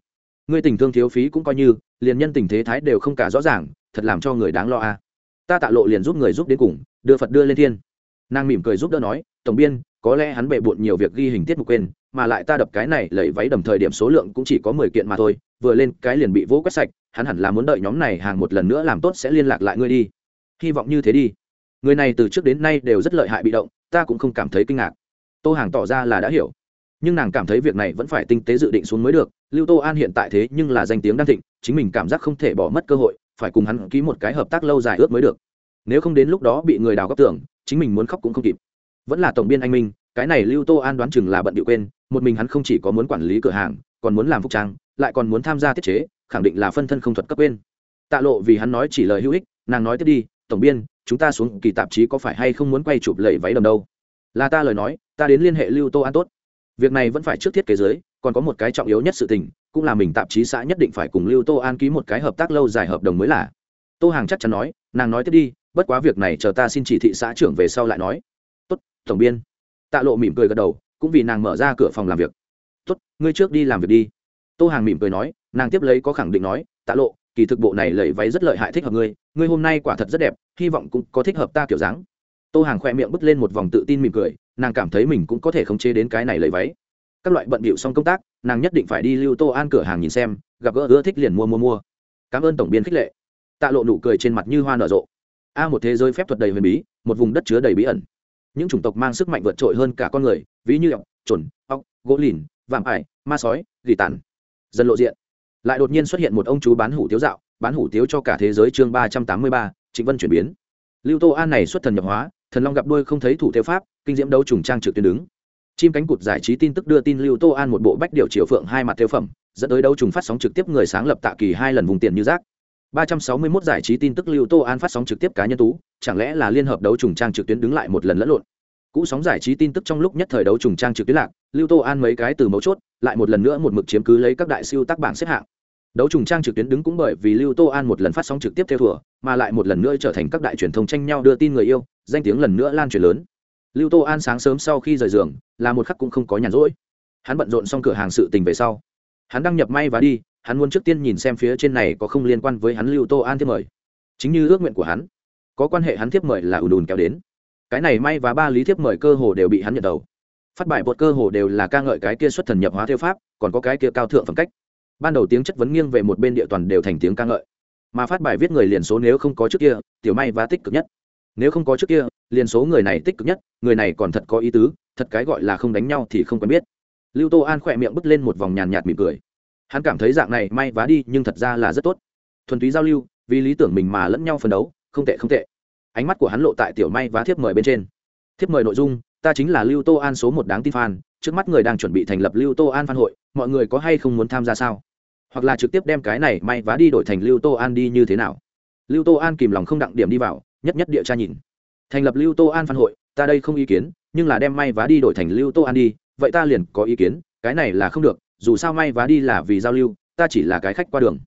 Ngươi tình thương thiếu phí cũng coi như, liền nhân tình thế thái đều không cả rõ ràng, thật làm cho người đáng lo a. Ta tạ lộ liền giúp người giúp đến cùng, đưa phật đưa lên thiên. Nàng mỉm cười giúp đỡ nói, tổng biên, có lẽ hắn bệ bộn nhiều việc ghi hình tiết mục quên, mà lại ta đập cái này lẩy váy đầm thời điểm số lượng cũng chỉ có mười kiện mà thôi, vừa lên cái liền bị vỗ quét sạch, hắn hẳn là muốn đợi nhóm này hàng một lần nữa làm tốt sẽ liên lạc lại ngươi đi. Hy vọng như thế đi. Người này từ trước đến nay đều rất lợi hại bị động, ta cũng không cảm thấy kinh ngạc. Tô hàng tỏ ra là đã hiểu nhưng nàng cảm thấy việc này vẫn phải tinh tế dự định xuống mới được. Lưu tô an hiện tại thế nhưng là danh tiếng đang thịnh, chính mình cảm giác không thể bỏ mất cơ hội, phải cùng hắn ký một cái hợp tác lâu dài ước mới được. Nếu không đến lúc đó bị người đào góc tưởng, chính mình muốn khóc cũng không kịp. Vẫn là tổng biên anh minh, cái này lưu tô an đoán chừng là bận điệu quên, một mình hắn không chỉ có muốn quản lý cửa hàng, còn muốn làm phục trang, lại còn muốn tham gia tiết chế, khẳng định là phân thân không thuật cấp quên. Tạ lộ vì hắn nói chỉ lời hữu ích, nàng nói tiếp đi, tổng biên, chúng ta xuống kỳ tạp chí có phải hay không muốn quay chụp lầy váy đầm đâu? Là ta lời nói, ta đến liên hệ lưu tô an tốt việc này vẫn phải trước thiết kế giới còn có một cái trọng yếu nhất sự tình, cũng là mình tạp chí xã nhất định phải cùng lưu tô an ký một cái hợp tác lâu dài hợp đồng mới là. Tô hàng chắc chắn nói, nàng nói tiếp đi, bất quá việc này chờ ta xin chỉ thị xã trưởng về sau lại nói. Tốt, tổng biên. Tạ lộ mỉm cười gật đầu, cũng vì nàng mở ra cửa phòng làm việc. Tốt, ngươi trước đi làm việc đi. Tô hàng mỉm cười nói, nàng tiếp lấy có khẳng định nói, tạ lộ, kỳ thực bộ này lẩy váy rất lợi hại thích hợp ngươi ngươi hôm nay quả thật rất đẹp, hy vọng cũng có thích hợp ta kiểu dáng. Tô hàng khoe miệng bứt lên một vòng tự tin mỉm cười nàng cảm thấy mình cũng có thể khống chế đến cái này lẩy váy. Các loại bận bịu xong công tác, nàng nhất định phải đi lưu tô an cửa hàng nhìn xem, gặp gỡ ưa thích liền mua mua mua. Cảm ơn tổng biên khích lệ. Tạ lộ nụ cười trên mặt như hoa nở rộ. A, một thế giới phép thuật đầy huyền bí, một vùng đất chứa đầy bí ẩn. Những chủng tộc mang sức mạnh vượt trội hơn cả con người, ví như ọc, trồn, ọc, gỗ lìn, vạm ải, ma sói, gỉ tàn. Dần lộ diện. Lại đột nhiên xuất hiện một ông chú bán hủ tiếu dạo, bán hủ tiếu cho cả thế giới chương ba trăm tám mươi ba, trịnh vân chuyển biến. Lưu tô an này xuất thần nhập hóa thần long gặp đôi không thấy thủ theo pháp, kinh diễm đấu trùng trang trực tuyến đứng. Chim cánh cụt giải trí tin tức đưa tin lưu tô an một bộ bách điệu triều phượng hai mặt theo phẩm, dẫn tới đấu trùng phát sóng trực tiếp người sáng lập tạ kỳ hai lần vùng tiền như rác. 361 giải trí tin tức lưu tô an phát sóng trực tiếp cá nhân tú, chẳng lẽ là liên hợp đấu trùng trang trực tuyến đứng lại một lần lẫn lộn? Cũ sóng giải trí tin tức trong lúc nhất thời đấu trùng trang trực tuyến lạc, lưu tô an mấy cái từ mấu chốt, lại một lần nữa một mực chiếm cứ lấy các đại siêu tác bảng xếp hạng đấu trùng trang trực tuyến đứng cũng bởi vì lưu tô an một lần phát sóng trực tiếp theo thùa, mà lại một lần nữa trở thành các đại truyền thông tranh nhau đưa tin người yêu, danh tiếng lần nữa lan truyền lớn. Lưu tô an sáng sớm sau khi rời giường, là một khắc cũng không có nhàn rỗi. Hắn bận rộn xong cửa hàng sự tình về sau. Hắn đăng nhập may và đi, hắn muốn trước tiên nhìn xem phía trên này có không liên quan với hắn lưu tô an thiếp mời. Chính như ước nguyện của hắn, có quan hệ hắn thiếp mời là ùn ùn kéo đến. Cái này may và ba lý thiếp mời cơ hồ đều bị hắn nhận đầu. Phát bài bột cơ hồ đều là ca ngợi cái kia xuất thần nhập hóa theo pháp, còn có cái kia cao thượng phẩm cách ban đầu tiếng chất vấn nghiêng về một bên địa toàn đều thành tiếng ca ngợi. Mà phát bài viết người liền số nếu không có trước kia, tiểu may và tích cực nhất. Nếu không có trước kia, liền số người này tích cực nhất, người này còn thật có ý tứ, thật cái gọi là không đánh nhau thì không quen biết. Lưu tô an khỏe miệng bứt lên một vòng nhàn nhạt mỉm cười. Hắn cảm thấy dạng này may vá đi, nhưng thật ra là rất tốt. Thuần túy giao lưu, vì lý tưởng mình mà lẫn nhau phấn đấu, không tệ không tệ. Ánh mắt của hắn lộ tại tiểu may vá thiếp mời bên trên. Thiếp mời nội dung, ta chính là lưu tô an số một đáng tin phan trước mắt người đang chuẩn bị thành lập lưu tô an phan hội, mọi người có hay không muốn tham gia sao? Hoặc là trực tiếp đem cái này may vá đi đổi thành lưu tô an đi như thế nào? Lưu tô an kìm lòng không đặng điểm đi vào, nhất nhất địa tra nhìn. Thành lập lưu tô an phan hội, ta đây không ý kiến, nhưng là đem may vá đi đổi thành lưu tô an đi, vậy ta liền có ý kiến, cái này là không được, dù sao may vá đi là vì giao lưu, ta chỉ là cái khách qua đường.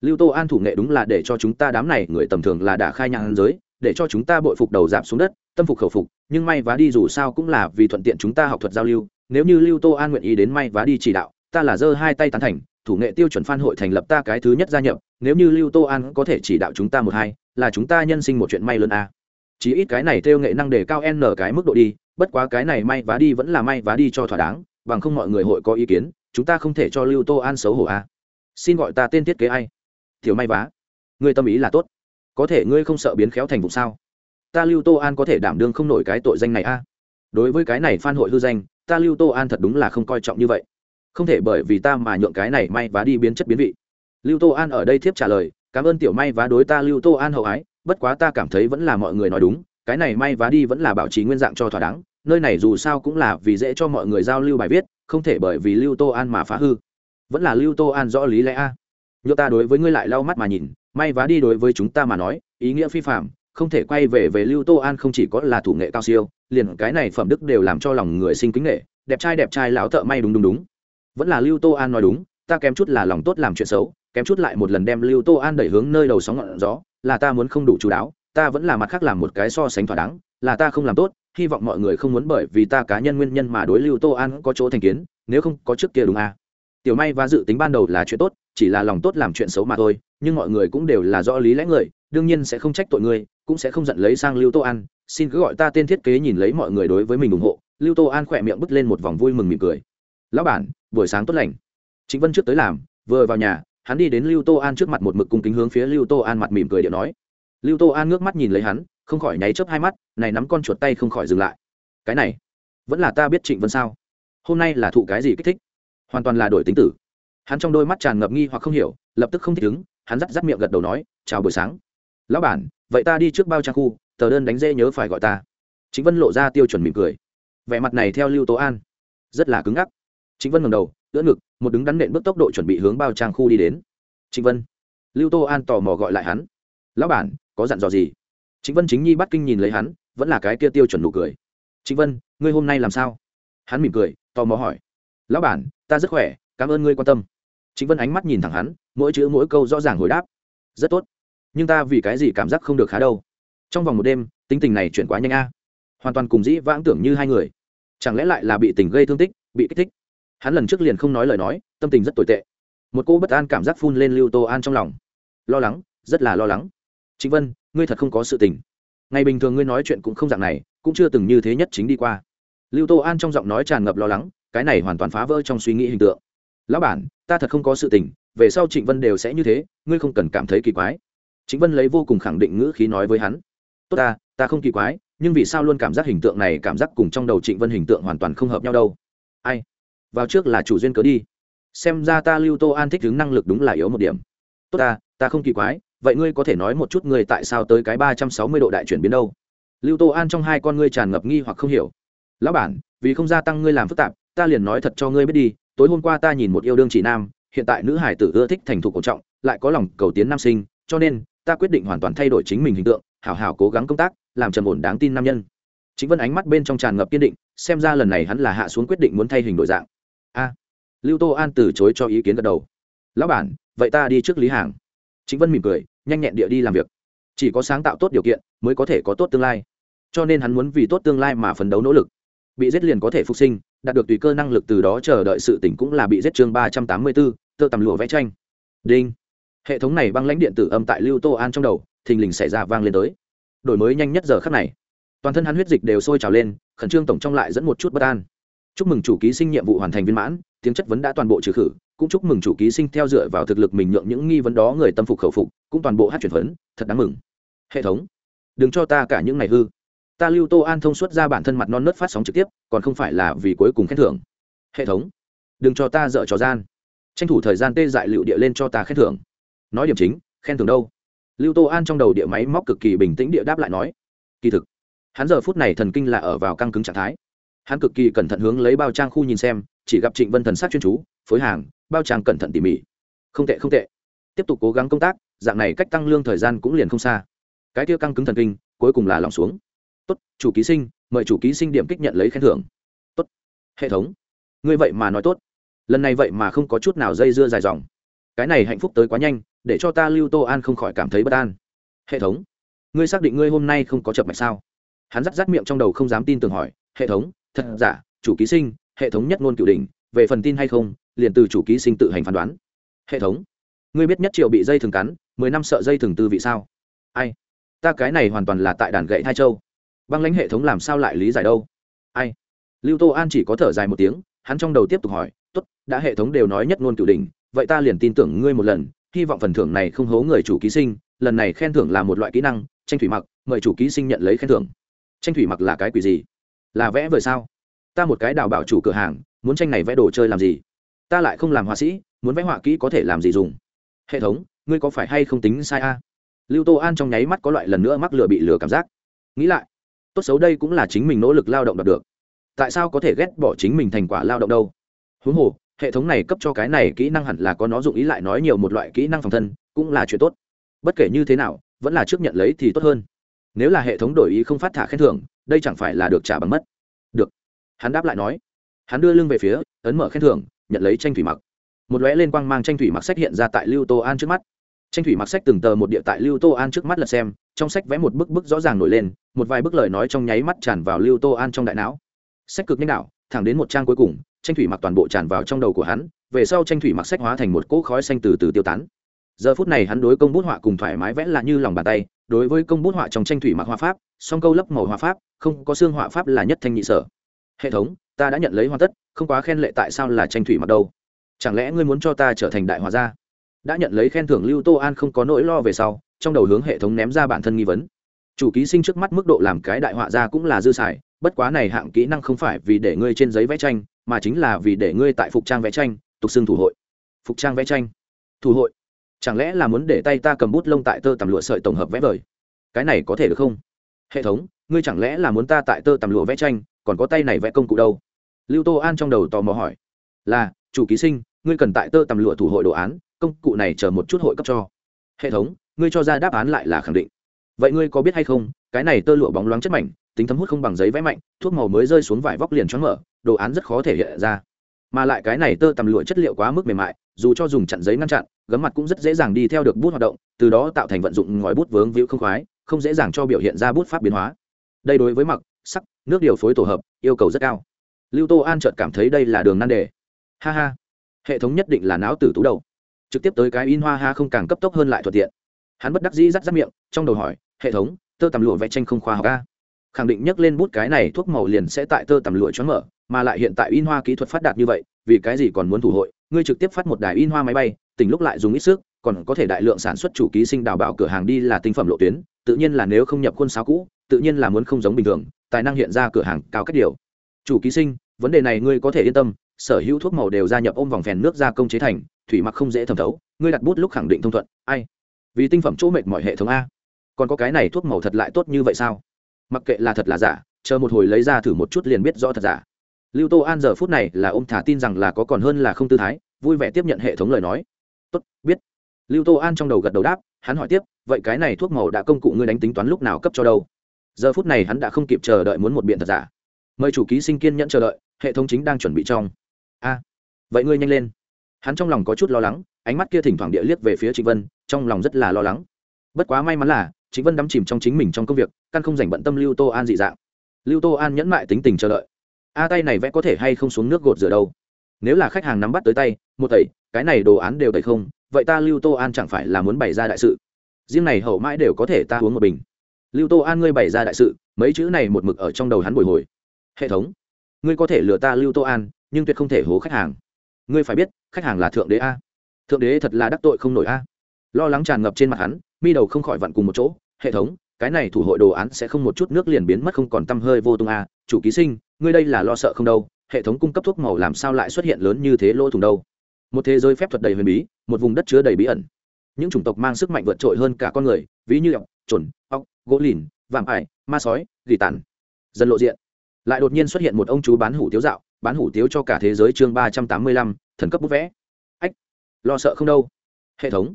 Lưu tô an thủ nghệ đúng là để cho chúng ta đám này người tầm thường là đã khai nhang giới, để cho chúng ta bội phục đầu dạp xuống đất, tâm phục khẩu phục, nhưng may vá đi dù sao cũng là vì thuận tiện chúng ta học thuật giao lưu nếu như lưu tô an nguyện ý đến may vá đi chỉ đạo, ta là giơ hai tay tán thành, thủ nghệ tiêu chuẩn phan hội thành lập ta cái thứ nhất gia nhập, nếu như lưu tô an có thể chỉ đạo chúng ta một hai, là chúng ta nhân sinh một chuyện may lớn a. Chỉ ít cái này theo nghệ năng đề cao n cái mức độ đi, bất quá cái này may vá đi vẫn là may vá đi cho thỏa đáng, bằng không mọi người hội có ý kiến, chúng ta không thể cho lưu tô an xấu hổ a. Xin gọi ta tên thiết kế ai. Thiếu may vá. Ngươi tâm ý là tốt. Có thể ngươi không sợ biến khéo thành vụ sao? Ta lưu tô an có thể đảm đương không nổi cái tội danh này a. Đối với cái này phan hội hư danh ta lưu tô an thật đúng là không coi trọng như vậy. Không thể bởi vì ta mà nhượng cái này may vá đi biến chất biến vị. Lưu tô an ở đây thiếp trả lời, cảm ơn tiểu may vá đối ta lưu tô an hậu ái, bất quá ta cảm thấy vẫn là mọi người nói đúng, cái này may vá đi vẫn là bảo trì nguyên dạng cho thỏa đáng, nơi này dù sao cũng là vì dễ cho mọi người giao lưu bài viết, không thể bởi vì lưu tô an mà phá hư. Vẫn là lưu tô an rõ lý lẽ a. Nhựa ta đối với ngươi lại lau mắt mà nhìn, may vá đi đối với chúng ta mà nói, ý nghĩa phi phạm không thể quay về về lưu tô an không chỉ có là thủ nghệ cao siêu, liền cái này phẩm đức đều làm cho lòng người sinh kính nghệ đẹp trai đẹp trai lão thợ may đúng đúng đúng vẫn là lưu tô an nói đúng, ta kém chút là lòng tốt làm chuyện xấu, kém chút lại một lần đem lưu tô an đẩy hướng nơi đầu sóng ngọn gió, là ta muốn không đủ chú đáo, ta vẫn là mặt khác làm một cái so sánh thỏa đáng, là ta không làm tốt, hy vọng mọi người không muốn bởi vì ta cá nhân nguyên nhân mà đối lưu tô an có chỗ thành kiến, nếu không có trước kia đúng à. tiểu may và dự tính ban đầu là chuyện tốt, chỉ là lòng tốt làm chuyện xấu mà thôi, nhưng mọi người cũng đều là do lý lẽ người đương nhiên sẽ không trách tội ngươi, cũng sẽ không giận lấy sang lưu tô an xin cứ gọi ta tên thiết kế nhìn lấy mọi người đối với mình ủng hộ. Lưu tô an khỏe miệng bứt lên một vòng vui mừng mỉm cười. Lão bản buổi sáng tốt lành. Chính vân trước tới làm vừa vào nhà hắn đi đến lưu tô an trước mặt một mực cung kính hướng phía lưu tô an mặt mỉm cười điệu nói. Lưu tô an ngước mắt nhìn lấy hắn không khỏi nháy chớp hai mắt này nắm con chuột tay không khỏi dừng lại. Cái này vẫn là ta biết trịnh vân sao? Hôm nay là thụ cái gì kích thích? Hoàn toàn là đổi tính tử. Hắn trong đôi mắt tràn ngập nghi hoặc không hiểu lập tức không thích ứng hắn dắt dắt miệng gật đầu nói chào buổi sáng lão bản, vậy ta đi trước bao trang khu, tờ đơn đánh dê nhớ phải gọi ta. Chính vân lộ ra tiêu chuẩn mỉm cười. Vẻ mặt này theo lưu tố an. Rất là cứng ngắc. Chính vân ngầm đầu, ưỡn ngực, một đứng đắn nện bước tốc độ chuẩn bị hướng bao trang khu đi đến. Chính vân. Lưu tô an tò mò gọi lại hắn. Lão bản, có dặn dò gì? Chính vân chính nhi bắt kinh nhìn lấy hắn, vẫn là cái kia tiêu chuẩn nụ cười. Chính vân, ngươi hôm nay làm sao? Hắn mỉm cười, tò mò hỏi. Lão bản, ta rất khỏe, cảm ơn ngươi quan tâm. Chính vân ánh mắt nhìn thẳng hắn, mỗi chữ mỗi câu rõ ràng hồi đáp. Rất tốt nhưng ta vì cái gì cảm giác không được khá đâu? Trong vòng một đêm, tính tình này chuyển quá nhanh a. Hoàn toàn cùng dĩ vãng tưởng như hai người. Chẳng lẽ lại là bị tình gây thương tích, bị kích thích? Hắn lần trước liền không nói lời nói, tâm tình rất tồi tệ. Một cô bất an cảm giác phun lên lưu tô an trong lòng. Lo lắng, rất là lo lắng. Trịnh vân, ngươi thật không có sự tình. Ngày bình thường ngươi nói chuyện cũng không dạng này, cũng chưa từng như thế nhất chính đi qua. Lưu tô an trong giọng nói tràn ngập lo lắng, cái này hoàn toàn phá vỡ trong suy nghĩ hình tượng. Lão bản, ta thật không có sự tình, về sau trịnh vân đều sẽ như thế, ngươi không cần cảm thấy kỳ quái trịnh vân lấy vô cùng khẳng định ngữ khí nói với hắn. Tốt ta ta không kỳ quái, nhưng vì sao luôn cảm giác hình tượng này, cảm giác cùng trong đầu trịnh vân hình tượng hoàn toàn không hợp nhau đâu? Ai? Vào trước là chủ duyên cớ đi. Xem ra ta lưu tô an thích ứng năng lực đúng là yếu một điểm. Tốt ta ta không kỳ quái, vậy ngươi có thể nói một chút ngươi tại sao tới cái ba trăm sáu mươi độ đại chuyển biến đâu? Lưu tô an trong hai con ngươi tràn ngập nghi hoặc không hiểu. Lão bản, vì không gia tăng ngươi làm phức tạp, ta liền nói thật cho ngươi biết đi, tối hôm qua ta nhìn một yêu đương chỉ nam, hiện tại nữ hải tử ưa thích thành thục cổ trọng, lại có lòng cầu tiến nam sinh, cho nên ta quyết định hoàn toàn thay đổi chính mình hình tượng, hảo hảo cố gắng công tác, làm trầm ổn đáng tin nam nhân. Chính vân ánh mắt bên trong tràn ngập kiên định, xem ra lần này hắn là hạ xuống quyết định muốn thay hình đổi dạng. A. Lưu tô an từ chối cho ý kiến gật đầu. Lão bản, vậy ta đi trước lý hàng. Chính vân mỉm cười, nhanh nhẹn địa đi làm việc. Chỉ có sáng tạo tốt điều kiện, mới có thể có tốt tương lai. Cho nên hắn muốn vì tốt tương lai mà phấn đấu nỗ lực. Bị giết liền có thể phục sinh, đạt được tùy cơ năng lực từ đó chờ đợi sự tỉnh cũng là bị giết chương ba trăm tám mươi bốn tơ tầm lụa vẽ tranh. Đinh hệ thống này băng lãnh điện tử âm tại lưu tô an trong đầu, thình lình xảy ra vang lên tới. Đổi mới nhanh nhất giờ khắc này. Toàn thân hắn huyết dịch đều sôi trào lên, khẩn trương tổng trong lại dẫn một chút bất an. Chúc mừng chủ ký sinh nhiệm vụ hoàn thành viên mãn, tiếng chất vấn đã toàn bộ trừ khử, cũng chúc mừng chủ ký sinh theo dựa vào thực lực mình nhượng những nghi vấn đó người tâm phục khẩu phục, cũng toàn bộ hát chuyển vấn thật đáng mừng. Hệ thống, đừng cho ta cả những ngày hư. Ta lưu tô an thông suốt ra bản thân mặt non nớt phát sóng trực tiếp, còn không phải là vì cuối cùng khen thưởng. Hệ thống, đừng cho ta dở trò gian. Tranh thủ thời gian tê dại liệu địa lên cho ta khen thưởng nói điểm chính, khen thưởng đâu. Lưu tô an trong đầu địa máy móc cực kỳ bình tĩnh địa đáp lại nói, kỳ thực, hắn giờ phút này thần kinh là ở vào căng cứng trạng thái. Hắn cực kỳ cẩn thận hướng lấy bao trang khu nhìn xem, chỉ gặp trịnh vân thần sát chuyên chú, phối hàng, bao trang cẩn thận tỉ mỉ. Không tệ không tệ. Tiếp tục cố gắng công tác, dạng này cách tăng lương thời gian cũng liền không xa. Cái tiêu căng cứng thần kinh, cuối cùng là lòng xuống. Tốt, chủ ký sinh, mời chủ ký sinh điểm kích nhận lấy khen thưởng. Tốt. Hệ thống. Ngươi vậy mà nói tốt. Lần này vậy mà không có chút nào dây dưa dài dòng. Cái này hạnh phúc tới quá nhanh để cho ta lưu tô an không khỏi cảm thấy bất an. Hệ thống, ngươi xác định ngươi hôm nay không có chập mạch sao? Hắn rắt rắt miệng trong đầu không dám tin tưởng hỏi, hệ thống, thật giả, chủ ký sinh, hệ thống nhất ngôn cửu đình về phần tin hay không, liền từ chủ ký sinh tự hành phán đoán. Hệ thống, ngươi biết nhất triệu bị dây thừng cắn, mười năm sợ dây thừng tư vị sao? Ai? Ta cái này hoàn toàn là tại đàn gậy thai châu. Băng lãnh hệ thống làm sao lại lý giải đâu? Ai? Lưu tô an chỉ có thở dài một tiếng, hắn trong đầu tiếp tục hỏi t ố t đã hệ thống đều nói nhất ngôn cửu đình vậy ta liền tin tưởng ngươi một lần hy vọng phần thưởng này không hố người chủ ký sinh, lần này khen thưởng là một loại kỹ năng, tranh thủy mặc, mời chủ ký sinh nhận lấy khen thưởng. Tranh thủy mặc là cái quỷ gì? Là vẽ vời sao? Ta một cái đào bảo chủ cửa hàng, muốn tranh này vẽ đồ chơi làm gì? Ta lại không làm họa sĩ, muốn vẽ họa kỹ có thể làm gì dùng? Hệ thống, ngươi có phải hay không tính sai a? Lưu tô an trong nháy mắt có loại lần nữa mắc lừa bị lừa cảm giác. Nghĩ lại, tốt xấu đây cũng là chính mình nỗ lực lao động đạt được. Tại sao có thể ghét bỏ chính mình thành quả lao động đâu? Huống hồ hệ thống này cấp cho cái này kỹ năng hẳn là có nó dụng ý lại nói nhiều một loại kỹ năng phòng thân, cũng là chuyện tốt. Bất kể như thế nào, vẫn là trước nhận lấy thì tốt hơn. Nếu là hệ thống đổi ý không phát thả khen thưởng, đây chẳng phải là được trả bằng mất. Được. Hắn đáp lại nói. Hắn đưa lưng về phía, ấn mở khen thưởng, nhận lấy tranh thủy mặc. Một lóe lên quang mang tranh thủy mặc sách hiện ra tại lưu tô an trước mắt. Tranh thủy mặc sách từng tờ một địa tại lưu tô an trước mắt là xem, trong sách vẽ một bức bức rõ ràng nổi lên, một vài bức lời nói trong nháy mắt tràn vào lưu tô an trong đại não. Sách cực nhanh đạo, thẳng đến một trang cuối cùng tranh thủy mặc toàn bộ tràn vào trong đầu của hắn, về sau tranh thủy mặc sách hóa thành một cỗ khói xanh từ từ tiêu tán. Giờ phút này hắn đối công bút họa cùng thoải mái vẽ là như lòng bàn tay, đối với công bút họa trong tranh thủy mặc hoa pháp, song câu lấp màu hoa pháp, không có xương họa pháp là nhất thanh nhị sở. Hệ thống, ta đã nhận lấy hoàn tất, không quá khen lệ tại sao là tranh thủy mặc đâu. Chẳng lẽ ngươi muốn cho ta trở thành đại hòa gia? Đã nhận lấy khen thưởng lưu tô an không có nỗi lo về sau, trong đầu hướng hệ thống ném ra bản thân nghi vấn. Chủ ký sinh trước mắt mức độ làm cái đại họa gia cũng là dư xài, bất quá này hạng kỹ năng không phải vì để ngươi trên giấy vẽ tranh mà chính là vì để ngươi tại phục trang vẽ tranh, tục xưng thủ hội. Phục trang vẽ tranh. Thủ hội. Chẳng lẽ là muốn để tay ta cầm bút lông tại tơ tằm lụa sợi tổng hợp vẽ vời? Cái này có thể được không? Hệ thống, ngươi chẳng lẽ là muốn ta tại tơ tằm lụa vẽ tranh, còn có tay này vẽ công cụ đâu? Lưu tô an trong đầu tò mò hỏi. Là, chủ ký sinh, ngươi cần tại tơ tằm lụa thủ hội đồ án, công cụ này chờ một chút hội cấp cho. Hệ thống, ngươi cho ra đáp án lại là khẳng định. Vậy ngươi có biết hay không, cái này tơ lụa bóng loáng chất mảnh, tính thấm hút không bằng giấy vẽ mạnh, thuốc màu mới rơi xuống vải vóc liền choáng mở đồ án rất khó thể hiện ra. Mà lại cái này tơ tằm lụa chất liệu quá mức mềm mại, dù cho dùng chặn giấy ngăn chặn, gấm mặt cũng rất dễ dàng đi theo được bút hoạt động, từ đó tạo thành vận dụng ngòi bút vướng víu không khoái, không dễ dàng cho biểu hiện ra bút pháp biến hóa. Đây đối với mặc, sắc, nước điều phối tổ hợp, yêu cầu rất cao. Lưu tô an chợt cảm thấy đây là đường nan đề. Ha ha. Hệ thống nhất định là não tử tú đầu. Trực tiếp tới cái in hoa ha không càng cấp tốc hơn lại thuận tiện. Hắn bất đắc dĩ rắt rắt miệng, trong đầu hỏi, hệ thống, tơ tằm lụa vẽ tranh không khoa học a khẳng định nhấc lên bút cái này thuốc màu liền sẽ tại tơ tầm lụa choáng mở, mà lại hiện tại in hoa kỹ thuật phát đạt như vậy, vì cái gì còn muốn thủ hội? Ngươi trực tiếp phát một đài in hoa máy bay, tỉnh lúc lại dùng ít sức, còn có thể đại lượng sản xuất chủ ký sinh đào bảo cửa hàng đi là tinh phẩm lộ tuyến, tự nhiên là nếu không nhập khuôn sáo cũ, tự nhiên là muốn không giống bình thường, tài năng hiện ra cửa hàng cao cách điều. Chủ ký sinh, vấn đề này ngươi có thể yên tâm, sở hữu thuốc màu đều gia nhập ôm vòng phèn nước gia công chế thành, thủy mặc không dễ thẩm thấu, ngươi đặt bút lúc khẳng định thông thuận. Ai? Vì tinh phẩm chỗ mệt mọi hệ thống a. Còn có cái này thuốc màu thật lại tốt như vậy sao? Mặc kệ là thật là giả, chờ một hồi lấy ra thử một chút liền biết rõ thật giả. Lưu tô an giờ phút này là ôm thả tin rằng là có còn hơn là không tư thái, vui vẻ tiếp nhận hệ thống lời nói. Tốt, biết. Lưu tô an trong đầu gật đầu đáp, hắn hỏi tiếp, vậy cái này thuốc màu đã công cụ ngươi đánh tính toán lúc nào cấp cho đâu? Giờ phút này hắn đã không kịp chờ đợi muốn một biện thật giả. Mời chủ ký sinh kiên nhẫn chờ đợi, hệ thống chính đang chuẩn bị trong. A, vậy ngươi nhanh lên. Hắn trong lòng có chút lo lắng, ánh mắt kia thỉnh thoảng địa liếc về phía trịnh vân, trong lòng rất là lo lắng. Bất quá may mắn là chính vân đắm chìm trong chính mình trong công việc, căn không dành bận tâm lưu tô an dị dạng. Lưu tô an nhẫn mại tính tình chờ đợi. A tay này vẽ có thể hay không xuống nước gột rửa đâu? Nếu là khách hàng nắm bắt tới tay, một tẩy, cái này đồ án đều tẩy không, vậy ta lưu tô an chẳng phải là muốn bày ra đại sự? Riêng này hậu mãi đều có thể ta uống một bình. Lưu tô an ngươi bày ra đại sự, mấy chữ này một mực ở trong đầu hắn bồi hồi. Hệ thống, ngươi có thể lừa ta lưu tô an, nhưng tuyệt không thể hố khách hàng. Ngươi phải biết, khách hàng là thượng đế a. Thượng đế thật là đắc tội không nổi a. Lo lắng tràn ngập trên mặt hắn, mi đầu không khỏi vặn cùng một chỗ hệ thống, cái này thủ hội đồ án sẽ không một chút nước liền biến mất không còn tăm hơi vô tung a. Chủ ký sinh, ngươi đây là lo sợ không đâu, hệ thống cung cấp thuốc màu làm sao lại xuất hiện lớn như thế lỗ thủng đâu? Một thế giới phép thuật đầy huyền bí, một vùng đất chứa đầy bí ẩn. Những chủng tộc mang sức mạnh vượt trội hơn cả con người, ví như ọc trồn ọc gỗ lìn, vạm ải, ma sói, gỉ tàn. Dần lộ diện. Lại đột nhiên xuất hiện một ông chú bán hủ tiếu dạo, bán hủ tiếu cho cả thế giới chương ba trăm tám mươi lăm, thần cấp bút vẽ. Ách, lo sợ không đâu. Hệ thống,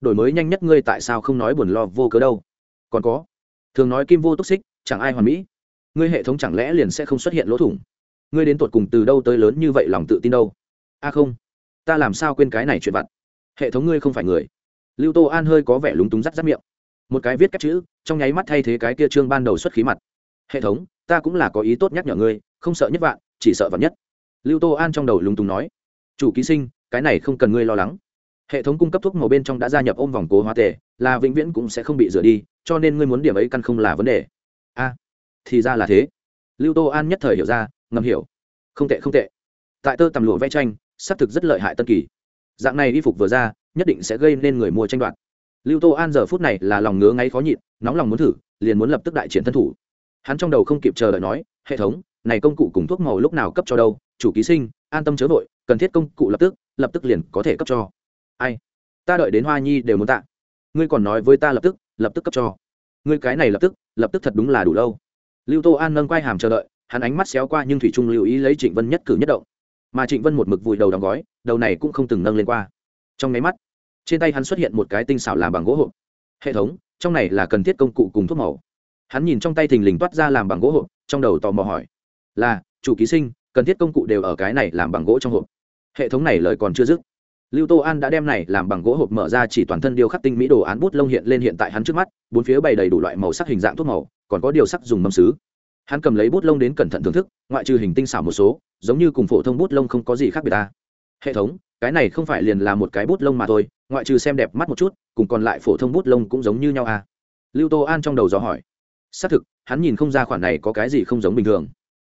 đổi mới nhanh nhất ngươi tại sao không nói buồn lo vô cớ đâu? Còn có. Thường nói kim vô túc xích, chẳng ai hoàn mỹ. Ngươi hệ thống chẳng lẽ liền sẽ không xuất hiện lỗ thủng? Ngươi đến tột cùng từ đâu tới lớn như vậy lòng tự tin đâu? A không, ta làm sao quên cái này chuyện vặt? Hệ thống ngươi không phải người. Lưu tô an hơi có vẻ lúng túng rắt rắt miệng. Một cái viết các chữ, trong nháy mắt thay thế cái kia trương ban đầu xuất khí mặt. Hệ thống, ta cũng là có ý tốt nhắc nhở ngươi, không sợ nhất vạn, chỉ sợ vạn nhất. Lưu tô an trong đầu lúng túng nói. Chủ ký sinh, cái này không cần ngươi lo lắng hệ thống cung cấp thuốc màu bên trong đã gia nhập ôm vòng cố hóa tề, là vĩnh viễn cũng sẽ không bị rửa đi, cho nên ngươi muốn điểm ấy căn không là vấn đề. A, thì ra là thế. Lưu tô an nhất thời hiểu ra, ngầm hiểu. Không tệ không tệ. Tại tơ tầm lụa vẽ tranh, xác thực rất lợi hại tân kỳ. Dạng này y phục vừa ra, nhất định sẽ gây nên người mua tranh đoạt. Lưu tô an giờ phút này là lòng ngứa ngáy khó nhịn, nóng lòng muốn thử, liền muốn lập tức đại triển thân thủ. Hắn trong đầu không kịp chờ đợi nói, hệ thống, này công cụ cùng thuốc màu lúc nào cấp cho đâu? Chủ ký sinh, an tâm chớ vội, cần thiết công cụ lập tức lập tức liền có thể cấp cho ai? Ta đợi đến hoa nhi đều muốn tạ. Ngươi còn nói với ta lập tức lập tức cấp cho. Ngươi cái này lập tức lập tức thật đúng là đủ lâu. Lưu tô an nâng quai hàm chờ đợi, hắn ánh mắt xéo qua nhưng thủy trung lưu ý lấy trịnh vân nhất cử nhất động. Mà trịnh vân một mực vùi đầu đóng gói, đầu này cũng không từng nâng lên qua. Trong máy mắt, trên tay hắn xuất hiện một cái tinh xảo làm bằng gỗ hộp. Hệ thống, trong này là cần thiết công cụ cùng thuốc màu. Hắn nhìn trong tay thình lình toát ra làm bằng gỗ hộp, trong đầu tò mò hỏi, là, chủ ký sinh, cần thiết công cụ đều ở cái này làm bằng gỗ trong hộp? Hệ thống này lời còn chưa dứt lưu tô an đã đem này làm bằng gỗ hộp mở ra chỉ toàn thân điêu khắc tinh mỹ đồ án bút lông hiện lên hiện tại hắn trước mắt, bốn phía bày đầy đủ loại màu sắc hình dạng thuốc màu, còn có điều sắc dùng mâm xứ hắn cầm lấy bút lông đến cẩn thận thưởng thức, ngoại trừ hình tinh xảo một số, giống như cùng phổ thông bút lông không có gì khác biệt ta. Hệ thống, cái này không phải liền là một cái bút lông mà thôi, ngoại trừ xem đẹp mắt một chút, cùng còn lại phổ thông bút lông cũng giống như nhau à? Lưu tô an trong đầu dò hỏi. Xác thực, hắn nhìn không ra khoản này có cái gì không giống bình thường.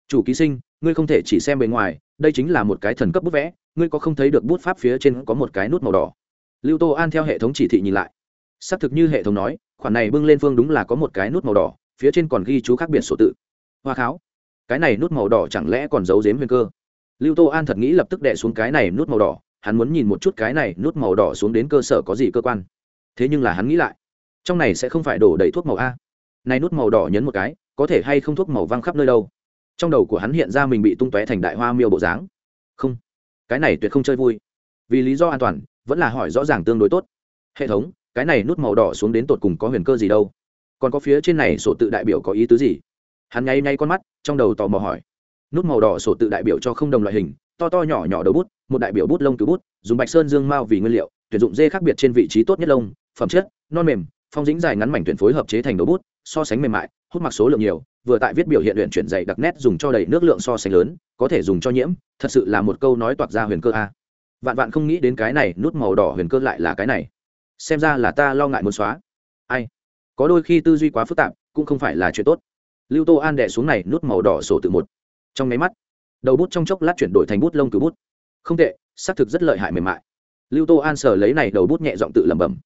Chủ ký sinh, ngươi không thể chỉ xem bề ngoài đây chính là một cái thần cấp bút vẽ, ngươi có không thấy được bút pháp phía trên có một cái nút màu đỏ. Lưu tô an theo hệ thống chỉ thị nhìn lại. Xác thực như hệ thống nói, khoản này bưng lên phương đúng là có một cái nút màu đỏ, phía trên còn ghi chú khác biệt sổ tự. Hoa kháo. Cái này nút màu đỏ chẳng lẽ còn giấu dếm huyền cơ? Lưu tô an thật nghĩ lập tức đẻ xuống cái này nút màu đỏ, hắn muốn nhìn một chút cái này nút màu đỏ xuống đến cơ sở có gì cơ quan. Thế nhưng là hắn nghĩ lại, trong này sẽ không phải đổ đầy thuốc màu a. Này nút màu đỏ nhấn một cái, có thể hay không thuốc màu văng khắp nơi đâu? Trong đầu của hắn hiện ra mình bị tung tóe thành đại hoa miêu bộ dáng. Không, cái này tuyệt không chơi vui. Vì lý do an toàn, vẫn là hỏi rõ ràng tương đối tốt. Hệ thống, cái này nút màu đỏ xuống đến tột cùng có huyền cơ gì đâu? Còn có phía trên này sổ tự đại biểu có ý tứ gì? Hắn ngay ngay con mắt, trong đầu tò mò hỏi. Nút màu đỏ sổ tự đại biểu cho không đồng loại hình, to to nhỏ nhỏ đầu bút, một đại biểu bút lông cứu bút, dùng bạch sơn dương mao vì nguyên liệu, tuyển dụng dê khác biệt trên vị trí tốt nhất lông, phẩm chất, non mềm, phong dính dài ngắn mảnh tuyển phối hợp chế thành đầu bút so sánh mềm mại, hút mặc số lượng nhiều, vừa tại viết biểu hiện luyện chuyển dày đặc nét dùng cho đầy nước lượng so sánh lớn, có thể dùng cho nhiễm, thật sự là một câu nói toạc ra huyền cơ a. Vạn vạn không nghĩ đến cái này, nút màu đỏ huyền cơ lại là cái này. Xem ra là ta lo ngại muốn xóa. Ai? Có đôi khi tư duy quá phức tạp, cũng không phải là chuyện tốt. Lưu tô an đẻ xuống này, nút màu đỏ sổ tự một. Trong máy mắt, đầu bút trong chốc lát chuyển đổi thành bút lông cử bút. Không tệ, xác thực rất lợi hại mềm mại. Lưu tô an sở lấy này, đầu bút nhẹ giọng tự lẩm bẩm.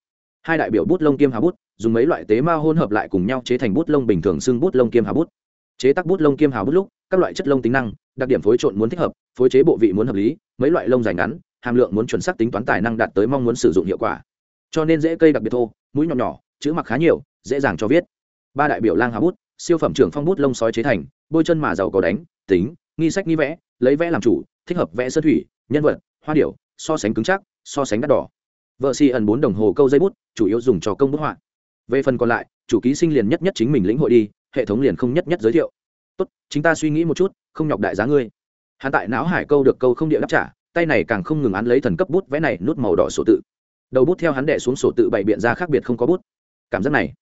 Hai đại biểu bút lông kiêm hà bút dùng mấy loại tế ma hỗn hợp lại cùng nhau chế thành bút lông bình thường xưng bút lông kiêm hào bút. Chế tác bút lông kiêm hào bút lúc, các loại chất lông tính năng, đặc điểm phối trộn muốn thích hợp, phối chế bộ vị muốn hợp lý, mấy loại lông dài ngắn, hàm lượng muốn chuẩn xác tính toán tài năng đạt tới mong muốn sử dụng hiệu quả. Cho nên dễ cây đặc biệt thô, mũi nhỏ nhỏ, chữ mặc khá nhiều, dễ dàng cho viết. Ba đại biểu lang hào bút, siêu phẩm trưởng phong bút lông sói chế thành, bôi chân mà giàu có đánh, tính, nghi sách nghi vẽ, lấy vẽ làm chủ, thích hợp vẽ sơn thủy, nhân vật, hoa điểu, so sánh cứng chắc, so sánh đắt đỏ. Vợ si ẩn bốn đồng hồ câu dây bút, chủ yếu dùng cho công bút họa về phần còn lại, chủ ký sinh liền nhất nhất chính mình lĩnh hội đi, hệ thống liền không nhất nhất giới thiệu. Tốt, chúng ta suy nghĩ một chút, không nhọc đại giá ngươi. Hắn tại não hải câu được câu không địa đáp trả, tay này càng không ngừng án lấy thần cấp bút vẽ này nút màu đỏ sổ tự. Đầu bút theo hắn đệ xuống sổ tự bày biện ra khác biệt không có bút. Cảm giác này,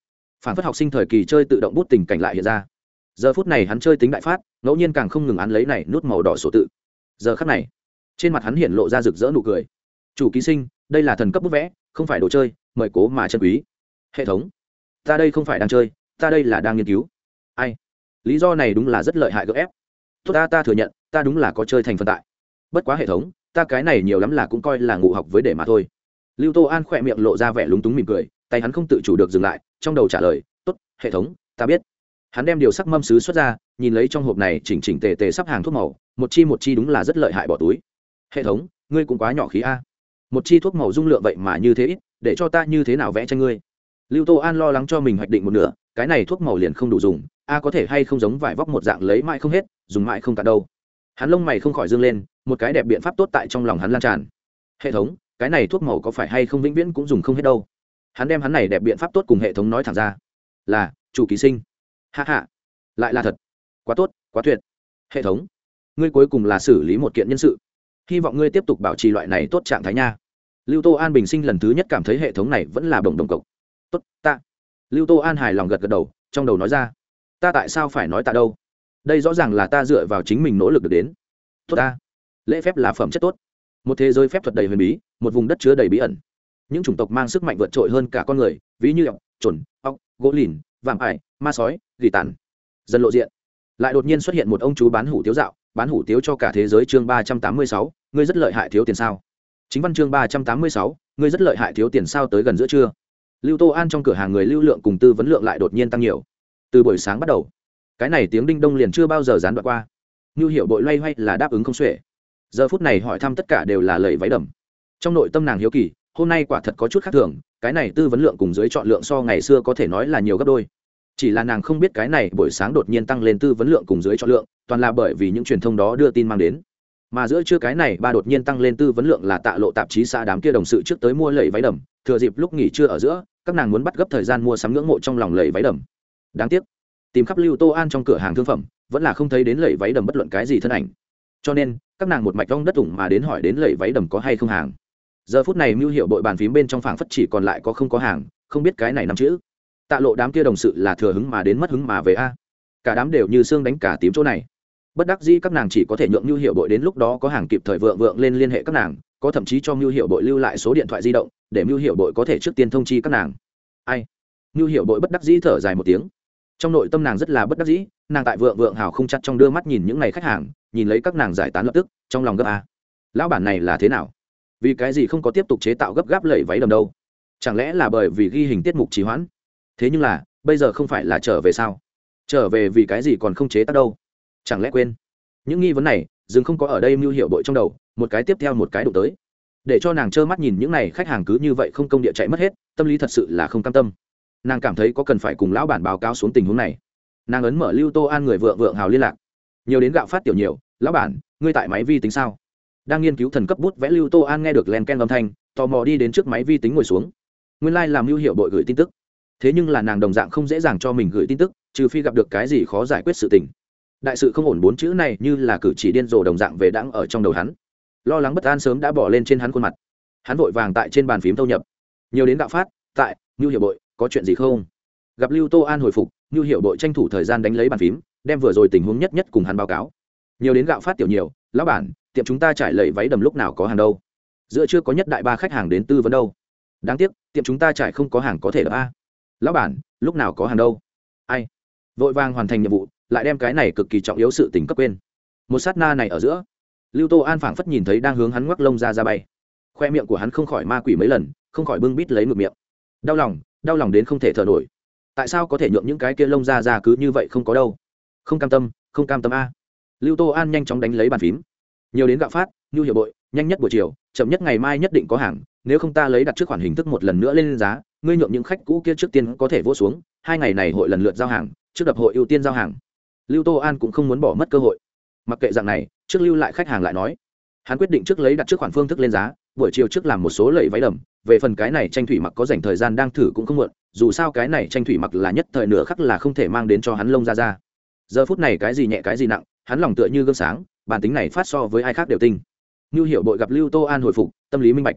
phản phất học sinh thời kỳ chơi tự động bút tình cảnh lại hiện ra. Giờ phút này hắn chơi tính đại phát, ngẫu nhiên càng không ngừng án lấy này nút màu đỏ sổ tự. Giờ khắc này, trên mặt hắn hiện lộ ra rực rỡ nụ cười. Chủ ký sinh, đây là thần cấp bút vẽ, không phải đồ chơi, mời cố mà chân quý. Hệ thống ta đây không phải đang chơi, ta đây là đang nghiên cứu. Ai? Lý do này đúng là rất lợi hại gấp ép. Tốt ta ta thừa nhận, ta đúng là có chơi thành phần tại. Bất quá hệ thống, ta cái này nhiều lắm là cũng coi là ngụ học với để mà thôi. Lưu tô an khỏe miệng lộ ra vẻ lúng túng mỉm cười, tay hắn không tự chủ được dừng lại, trong đầu trả lời, tốt, hệ thống, ta biết. Hắn đem điều sắc mâm sứ xuất ra, nhìn lấy trong hộp này chỉnh chỉnh tề tề sắp hàng thuốc màu, một chi một chi đúng là rất lợi hại bỏ túi. Hệ thống, ngươi cũng quá nhỏ khí a. Một chi thuốc màu dung lượng vậy mà như thế ít, để cho ta như thế nào vẽ cho ngươi? Lưu tô an lo lắng cho mình hoạch định một nửa, cái này thuốc màu liền không đủ dùng, a có thể hay không giống vải vóc một dạng lấy mãi không hết, dùng mãi không cả đâu. Hắn lông mày không khỏi dương lên, một cái đẹp biện pháp tốt tại trong lòng hắn lan tràn. Hệ thống, cái này thuốc màu có phải hay không vĩnh viễn cũng dùng không hết đâu. Hắn đem hắn này đẹp biện pháp tốt cùng hệ thống nói thẳng ra. Là, chủ ký sinh. Hạ hạ lại là thật. Quá tốt, quá tuyệt. Hệ thống, ngươi cuối cùng là xử lý một kiện nhân sự. Hy vọng ngươi tiếp tục bảo trì loại này tốt trạng thái nha. Lưu tô an bình sinh lần thứ nhất cảm thấy hệ thống này vẫn là đồng đồng cộc tốt, ta. Lưu tô an hài lòng gật gật đầu, trong đầu nói ra, ta tại sao phải nói ta đâu? Đây rõ ràng là ta dựa vào chính mình nỗ lực được đến. Tốt ta. Lễ phép là phẩm chất tốt. Một thế giới phép thuật đầy huyền bí, một vùng đất chứa đầy bí ẩn. Những chủng tộc mang sức mạnh vượt trội hơn cả con người, ví như ọc trồn ọc gỗ lìn vàm ải, ma sói, gỉ tàn. Dần lộ diện. Lại đột nhiên xuất hiện một ông chú bán hủ tiếu dạo, bán hủ tiếu cho cả thế giới chương ba trăm tám mươi sáu, ngươi rất lợi hại thiếu tiền sao? Chính văn chương ba trăm tám mươi sáu, ngươi rất lợi hại thiếu tiền sao tới gần giữa trưa? Lưu tô an trong cửa hàng người lưu lượng cùng tư vấn lượng lại đột nhiên tăng nhiều. Từ buổi sáng bắt đầu, cái này tiếng đinh đông liền chưa bao giờ dán đoạn qua. Như hiệu bội loay hoay là đáp ứng không xuể. Giờ phút này hỏi thăm tất cả đều là lời váy đầm. Trong nội tâm nàng hiếu kỳ, hôm nay quả thật có chút khác thường, cái này tư vấn lượng cùng dưới chọn lượng so ngày xưa có thể nói là nhiều gấp đôi. Chỉ là nàng không biết cái này buổi sáng đột nhiên tăng lên tư vấn lượng cùng dưới chọn lượng, toàn là bởi vì những truyền thông đó đưa tin mang đến mà giữa trưa cái này, ba đột nhiên tăng lên tư vấn lượng là tạ lộ tạp chí xã đám kia đồng sự trước tới mua lẩy váy đầm. Thừa dịp lúc nghỉ trưa ở giữa, các nàng muốn bắt gấp thời gian mua sắm ngưỡng mộ trong lòng lẩy váy đầm. Đáng tiếc, tìm khắp lưu tô an trong cửa hàng thương phẩm, vẫn là không thấy đến lẩy váy đầm bất luận cái gì thân ảnh. Cho nên, các nàng một mạch rong đất ủng mà đến hỏi đến lẩy váy đầm có hay không hàng. Giờ phút này mưu hiệu bội bàn phím bên trong phảng phất chỉ còn lại có không có hàng, không biết cái này nắm chữ. Tạ lộ đám kia đồng sự là thừa hứng mà đến mất hứng mà về a. Cả đám đều như xương đánh cả tím chỗ này bất đắc dĩ các nàng chỉ có thể nhượng nhu hiệu bội đến lúc đó có hàng kịp thời vượng vượng lên liên hệ các nàng, có thậm chí cho mưu hiệu bội lưu lại số điện thoại di động, để mưu hiệu bội có thể trước tiên thông chi các nàng. Ai? Mưu hiệu bội bất đắc dĩ thở dài một tiếng. Trong nội tâm nàng rất là bất đắc dĩ, nàng tại vượng vượng hào không chặt trong đưa mắt nhìn những ngày khách hàng, nhìn lấy các nàng giải tán lập tức, trong lòng gấp a. Lão bản này là thế nào? Vì cái gì không có tiếp tục chế tạo gấp gáp lẩy váy đầm đâu? Chẳng lẽ là bởi vì ghi hình tiết mục trì hoãn? Thế nhưng là, bây giờ không phải là trở về sao? Trở về vì cái gì còn không chế tác đâu? Chẳng lẽ quên? Những nghi vấn này dừng không có ở đây mưu hiệu bội trong đầu, một cái tiếp theo một cái đụng tới. Để cho nàng trơ mắt nhìn những n à y khách hàng cứ như vậy không công địa chạy mất hết, tâm lý thật sự là không cam tâm. Nàng cảm thấy có cần phải cùng lão bản báo cáo xuống tình huống này. Nàng ấn mở lưu tô an người vợ vượng hào liên lạc. Nhiều đến gạo phát tiểu nhiều, lão bản, ngươi tại máy vi tính sao? Đang nghiên cứu thần cấp bút vẽ lưu tô an nghe được len ken âm thanh, tò mò đi đến trước máy vi tính ngồi xuống. Nguyên lai、like、làm lưu hiệu bội gửi tin tức. Thế nhưng là nàng đồng dạng không dễ dàng cho mình gửi tin tức, trừ phi gặp được cái gì khó giải quyết sự tình đại sự không ổn bốn chữ này như là cử chỉ điên rồ đồng dạng về đãng ở trong đầu hắn. Lo lắng bất an sớm đã bỏ lên trên hắn khuôn mặt. Hắn vội vàng tại trên bàn phím thâu nhập. Nhiều đến đạo phát, tại như hiệu bội, có chuyện gì không? Gặp lưu tô an hồi phục như hiệu bội tranh thủ thời gian đánh lấy bàn phím, đem vừa rồi tình huống nhất nhất cùng hắn báo cáo. Nhiều đến gạo phát tiểu nhiều, lão bản, tiệm chúng ta trải lầy váy đầm lúc nào có hàng đâu? Giữa chưa có nhất đại ba khách hàng đến tư vấn đâu. Đáng tiếc, tiệm chúng ta trải không có hàng có thể đập a. Lão bản, lúc nào có hàng đâu? Ai? Vội vàng hoàn thành nhiệm vụ lại đem cái này cực kỳ trọng yếu sự tình cấp quên. Một sát na này ở giữa, lưu tô an phảng phất nhìn thấy đang hướng hắn ngoắc lông ra ra bay. Khoe miệng của hắn không khỏi ma quỷ mấy lần, không khỏi bưng bít lấy ngược miệng. Đau lòng đau lòng đến không thể thở nổi. Tại sao có thể nhượng những cái kia lông ra ra cứ như vậy không có đâu? Không cam tâm, không cam tâm a. Lưu tô an nhanh chóng đánh lấy bàn phím. Nhiều đến gạo phát, nhu hiệu bội, nhanh nhất buổi chiều, chậm nhất ngày mai nhất định có hàng, nếu không ta lấy đặt trước khoản hình thức một lần nữa lên giá, ngươi nhượng những khách cũ kia trước tiên có thể vô xuống, hai ngày này hội lần lượt giao hàng, trước đập hội ưu tiên giao hàng lưu tô an cũng không muốn bỏ mất cơ hội. Mặc kệ dạng này, trước lưu lại khách hàng lại nói. Hắn quyết định trước lấy đặt trước khoản phương thức lên giá, buổi chiều trước làm một số lẩy váy đầm. Về phần cái này tranh thủy mặc có dành thời gian đang thử cũng không muộn, dù sao cái này tranh thủy mặc là nhất thời nửa khắc là không thể mang đến cho hắn lông ra ra. Giờ phút này cái gì nhẹ cái gì nặng, hắn lòng tựa như gương sáng, bản tính này phát so với ai khác đều tinh. Như hiểu bội gặp lưu tô an hồi phục, tâm lý minh bạch.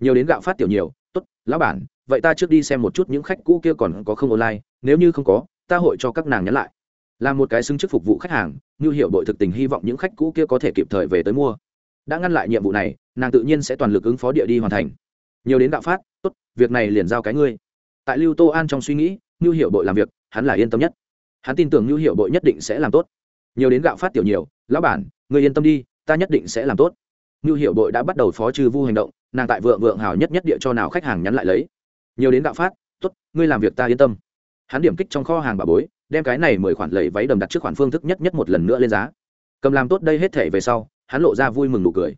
Nhiều đến gạo phát tiểu nhiều, tốt, lão bản, vậy ta trước đi xem một chút những khách cũ kia còn có không online, nếu như không có, ta hội cho các nàng nhắn lại là một cái xứng chức phục vụ khách hàng như Hiệu bội thực tình hy vọng những khách cũ kia có thể kịp thời về tới mua. Đã ngăn lại nhiệm vụ này, nàng tự nhiên sẽ toàn lực ứng phó địa đi hoàn thành. Nhiều đến đạo phát, tốt, việc này liền giao cái ngươi. Tại lưu tô an trong suy nghĩ như Hiệu bội làm việc, hắn là yên tâm nhất. Hắn tin tưởng như Hiệu bội nhất định sẽ làm tốt. Nhiều đến gạo phát tiểu nhiều, lão bản người yên tâm đi, ta nhất định sẽ làm tốt. Như Hiệu bội đã bắt đầu phó trừ vu hành động, nàng tại vượng vượng hào nhất nhất địa cho nào khách hàng nhắn lại lấy. Nhiều đến gạo phát, tốt, ngươi làm việc ta yên tâm. Hắn điểm kích trong kho hàng bà bối đem cái này mười khoản lẩy váy đầm đặt trước khoản phương thức nhất nhất một lần nữa lên giá. Cầm làm tốt đây hết thể về sau, hắn lộ ra vui mừng nụ cười.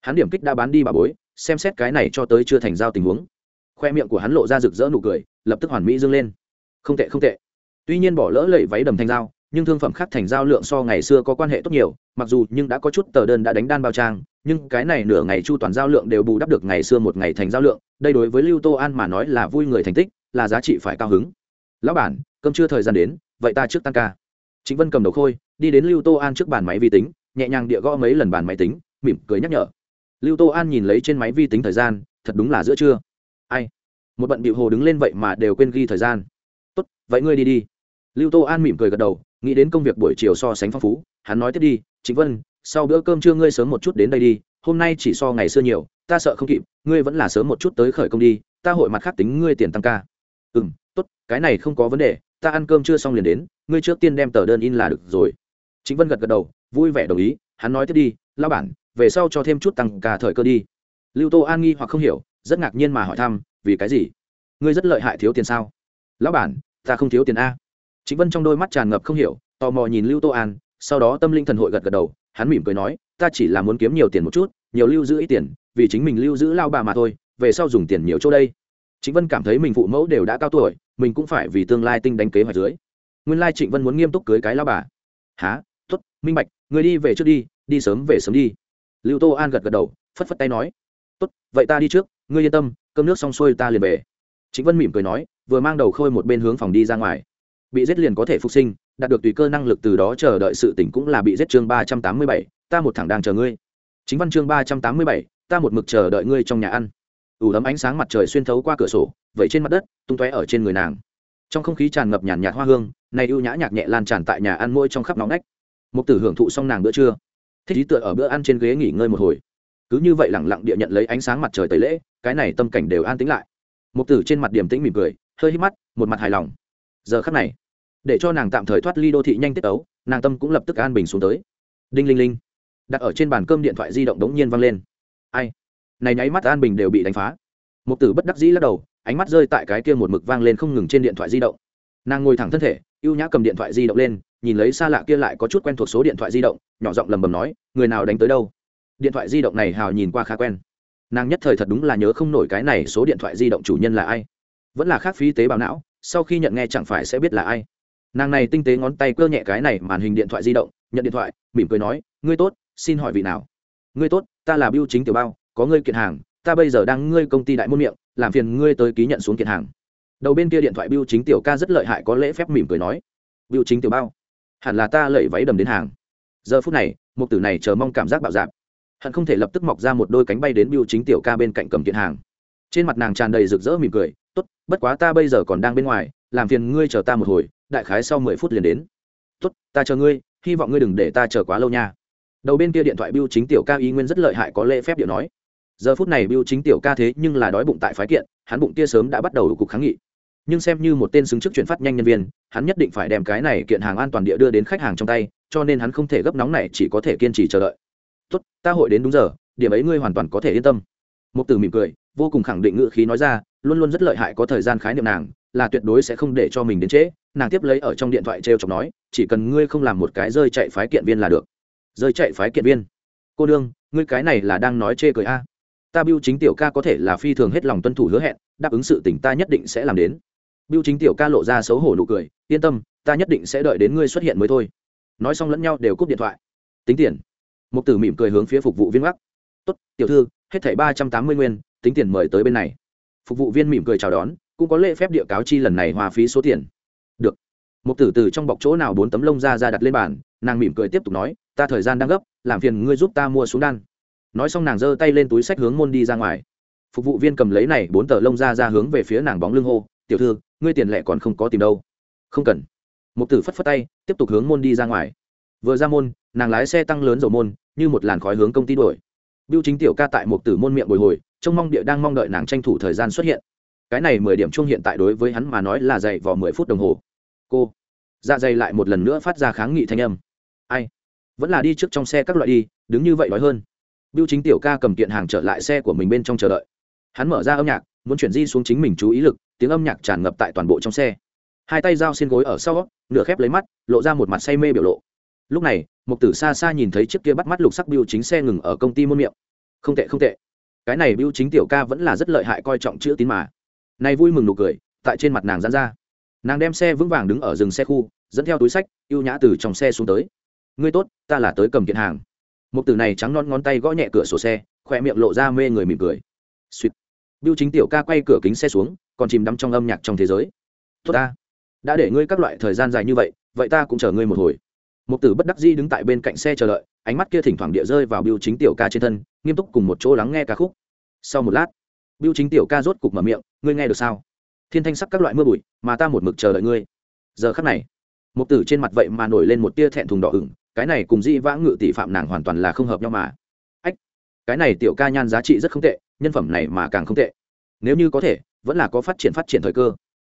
Hắn điểm kích đã bán đi bà bối, xem xét cái này cho tới chưa thành giao tình huống. Khoe miệng của hắn lộ ra rực rỡ nụ cười, lập tức hoàn mỹ dâng lên. Không tệ không tệ. Tuy nhiên bỏ lỡ lẩy váy đầm thành dao nhưng thương phẩm khác thành giao lượng so ngày xưa có quan hệ tốt nhiều, mặc dù nhưng đã có chút tờ đơn đã đánh đan bao trang, nhưng cái này nửa ngày chu toàn giao lượng đều bù đắp được ngày xưa một ngày thành giao lượng, đây đối với lưu tô an mà nói là vui người thành tích, là giá trị phải cao hứng. Lão bản, cơm chưa thời gian đến vậy ta trước tăng ca. Chính vân cầm đầu khôi, đi đến lưu tô an trước bàn máy vi tính, nhẹ nhàng địa gõ mấy lần bàn máy tính, mỉm cười nhắc nhở. Lưu tô an nhìn lấy trên máy vi tính thời gian, thật đúng là giữa trưa. Ai? Một bận bịu hồ đứng lên vậy mà đều quên ghi thời gian. Tốt, vậy ngươi đi đi. Lưu tô an mỉm cười gật đầu, nghĩ đến công việc buổi chiều so sánh phong phú, hắn nói tiếp đi chính vân, sau bữa cơm trưa ngươi sớm một chút đến đây đi, hôm nay chỉ so ngày xưa nhiều, ta sợ không kịp, ngươi vẫn là sớm một chút tới khởi công đi, ta hội mặt khác tính ngươi tiền tăng ca. Ừ m tốt, cái này không có vấn đề ta ăn cơm chưa xong liền đến, ngươi trước tiên đem tờ đơn in là được rồi. Chính vân gật gật đầu, vui vẻ đồng ý, hắn nói tiếp đi lao bản, về sau cho thêm chút tăng ca thời cơ đi. Lưu tô an nghi hoặc không hiểu, rất ngạc nhiên mà hỏi thăm, vì cái gì? Ngươi rất lợi hại thiếu tiền sao? Lão bản, ta không thiếu tiền a. Chính vân trong đôi mắt tràn ngập không hiểu, tò mò nhìn lưu tô an, sau đó tâm linh thần hội gật gật đầu, hắn mỉm cười nói, ta chỉ là muốn kiếm nhiều tiền một chút, nhiều lưu giữ ít tiền, vì chính mình lưu giữ lao bà mà thôi, về sau dùng tiền nhiều chỗ đây chính vân cảm thấy mình phụ mẫu đều đã cao tuổi, mình cũng phải vì tương lai tinh đánh kế hoạch dưới. Nguyên lai trịnh vân muốn nghiêm túc cưới cái lao bà. Há t ố t minh bạch, người đi về trước đi đi sớm về sớm đi. Lưu tô an gật gật đầu, phất phất tay nói. Tốt, vậy ta đi trước, ngươi yên tâm, cơm nước xong xuôi ta liền về. Chính vân mỉm cười nói, vừa mang đầu khôi một bên hướng phòng đi ra ngoài. Bị giết liền có thể phục sinh, đạt được tùy cơ năng lực từ đó chờ đợi sự tỉnh cũng là bị giết chương ba trăm tám mươi bảy, ta một thẳng đang chờ ngươi. Chính văn chương ba trăm tám mươi bảy, ta một mực chờ đợi ngươi trong nhà ăn ủ ấm ánh sáng mặt trời xuyên thấu qua cửa sổ vẫy trên mặt đất tung tóe ở trên người nàng. Trong không khí tràn ngập nhàn nhạt hoa hương này ưu nhã nhạc nhẹ lan tràn tại nhà ăn môi trong khắp nóng nách. Mục tử hưởng thụ xong nàng bữa trưa. Thích ý tựa ở bữa ăn trên ghế nghỉ ngơi một hồi. Cứ như vậy lẳng lặng địa nhận lấy ánh sáng mặt trời tẩy lễ cái này tâm cảnh đều an tĩnh lại. Mục tử trên mặt điềm tĩnh mỉm cười hơi hít mắt một mặt hài lòng. Giờ khắc này để cho nàng tạm thời thoát ly đô thị nhanh tiết ấu, nàng tâm cũng lập tức an bình xuống tới. Đinh linh linh. Đặt ở trên bàn cơm điện thoại di động đống nhiên văng lên. Ai? Này nháy mắt an bình đều bị đánh phá. Một tử bất đắc dĩ lắc đầu, ánh mắt rơi tại cái kia một mực vang lên không ngừng trên điện thoại di động. Nàng ngồi thẳng thân thể, ưu nhã cầm điện thoại di động lên, nhìn lấy xa lạ kia lại có chút quen thuộc số điện thoại di động, nhỏ giọng lầm bầm nói, người nào đánh tới đâu? Điện thoại di động này hào nhìn qua khá quen. Nàng nhất thời thật đúng là nhớ không nổi cái này số điện thoại di động chủ nhân là ai. Vẫn là khác phí tế bào não, sau khi nhận nghe chẳng phải sẽ biết là ai. Nàng này tinh tế ngón tay cơ nhẹ cái này màn hình điện thoại di động, nhận điện thoại, mỉm cười nói, ngươi tốt, xin hỏi vị nào? Ngươi tốt, ta là biêu chính tiểu bao có ngươi kiện hàng, ta bây giờ đang ngươi công ty đại môn miệng, làm phiền ngươi tới ký nhận xuống kiện hàng. Đầu bên kia điện thoại biêu chính tiểu ca rất lợi hại có lễ phép mỉm cười nói. Biêu chính tiểu bao, hẳn là ta lẩy váy đầm đến hàng. Giờ phút này một tử này chờ mong cảm giác bạo dạp hận không thể lập tức mọc ra một đôi cánh bay đến biêu chính tiểu ca bên cạnh cầm kiện hàng. Trên mặt nàng tràn đầy rực rỡ mỉm cười, tốt, bất quá ta bây giờ còn đang bên ngoài, làm phiền ngươi chờ ta một hồi, đại khái sau mười phút liền đến. Tốt, ta chờ ngươi, hy vọng ngươi đừng để ta chờ quá lâu nha. Đầu bên kia điện thoại biêu chính tiểu ca y nguyên rất lợi hại có lễ phép điệu nói giờ phút này biêu chính tiểu ca thế nhưng là đói bụng tại phái kiện, hắn bụng kia sớm đã bắt đầu cục kháng nghị. Nhưng xem như một tên xứng chức chuyển phát nhanh nhân viên, hắn nhất định phải đem cái này kiện hàng an toàn địa đưa đến khách hàng trong tay, cho nên hắn không thể gấp nóng này chỉ có thể kiên trì chờ đợi. Tốt, ta hội đến đúng giờ, điểm ấy ngươi hoàn toàn có thể yên tâm. Một từ mỉm cười, vô cùng khẳng định ngữ khí nói ra, luôn luôn rất lợi hại có thời gian khái niệm nàng, là tuyệt đối sẽ không để cho mình đến trễ. Nàng tiếp lấy ở trong điện thoại t r e o chọc nói, chỉ cần ngươi không làm một cái rơi chạy phái kiện viên là được. Rơi chạy phái kiện viên? Cô đương ngươi cái này là đang nói chê cười a? Ta biêu chính tiểu ca có thể là phi thường hết lòng tuân thủ hứa hẹn, đáp ứng sự tỉnh ta nhất định sẽ làm đến. Biêu chính tiểu ca lộ ra xấu hổ nụ cười, yên tâm, ta nhất định sẽ đợi đến ngươi xuất hiện mới thôi. Nói xong lẫn nhau đều cúp điện thoại. Tính tiền. Một tử mỉm cười hướng phía phục vụ viên gác. Tốt, tiểu thư, hết thảy ba trăm tám mươi nguyên, tính tiền mời tới bên này. Phục vụ viên mỉm cười chào đón, cũng có lễ phép địa cáo chi lần này hòa phí số tiền. Được. Một tử từ trong bọc chỗ nào bốn tấm lông ra ra đặt lên bàn, nàng mỉm cười tiếp tục nói, ta thời gian đang gấp, làm phiền ngươi giúp ta mua xuống đan nói xong nàng giơ tay lên túi sách hướng môn đi ra ngoài. Phục vụ viên cầm lấy này bốn tờ lông ra ra hướng về phía nàng bóng lưng hô, tiểu thư, ngươi tiền lẻ còn không có tìm đâu. Không cần. Mục tử phất phất tay, tiếp tục hướng môn đi ra ngoài. Vừa ra môn, nàng lái xe tăng lớn dầu môn, như một làn khói hướng công ty đuổi. Biêu chính tiểu ca tại mục tử môn miệng bồi hồi, trông mong địa đang mong đợi nàng tranh thủ thời gian xuất hiện. Cái này mười điểm chung hiện tại đối với hắn mà nói là dày vào mười phút đồng hồ. Cô. Dạ dày lại một lần nữa phát ra kháng nghị thanh âm. Ai? Vẫn là đi trước trong xe các loại đi, đứng như vậy nói hơn biêu chính tiểu ca cầm kiện hàng trở lại xe của mình bên trong chờ đợi. Hắn mở ra âm nhạc, muốn chuyển di xuống chính mình chú ý lực, tiếng âm nhạc tràn ngập tại toàn bộ trong xe. Hai tay dao xin gối ở sau, nửa khép lấy mắt, lộ ra một mặt say mê biểu lộ. Lúc này một tử xa xa nhìn thấy chiếc kia bắt mắt lục sắc biêu chính xe ngừng ở công ty môn miệng. Không tệ không tệ. Cái này biêu chính tiểu ca vẫn là rất lợi hại coi trọng chữ tín mà. Này vui mừng nụ cười, tại trên mặt nàng dán ra. Nàng đem xe vững vàng đứng ở dừng xe khu, dẫn theo túi sách, ưu nhã từ trong xe xuống tới. Ngươi tốt, ta là tới cầm kiện hàng một tử này trắng non ngón tay gõ nhẹ cửa sổ xe khoe miệng lộ ra mê người mỉm cười. Suýt biêu chính tiểu ca quay cửa kính xe xuống, còn chìm đắm trong âm nhạc trong thế giới. Tốt ta. Đã để ngươi các loại thời gian dài như vậy vậy ta cũng chờ ngươi một hồi. Một tử bất đắc di đứng tại bên cạnh xe chờ đợi, ánh mắt kia thỉnh thoảng địa rơi vào biêu chính tiểu ca trên thân, nghiêm túc cùng một chỗ lắng nghe ca khúc. Sau một lát, biêu chính tiểu ca rốt cục mở miệng, ngươi nghe được sao? Thiên thanh sắc các loại mưa bụi, mà ta một mực chờ đợi ngươi. Giờ khắc này một tử trên mặt vậy mà nổi lên một tia thẹn thùng đỏ ửng cái này cùng di vãng ngự tỷ phạm nàng hoàn toàn là không hợp nhau mà. Ách, cái này tiểu ca nhan giá trị rất không tệ, nhân phẩm này mà càng không tệ. Nếu như có thể, vẫn là có phát triển phát triển thời cơ.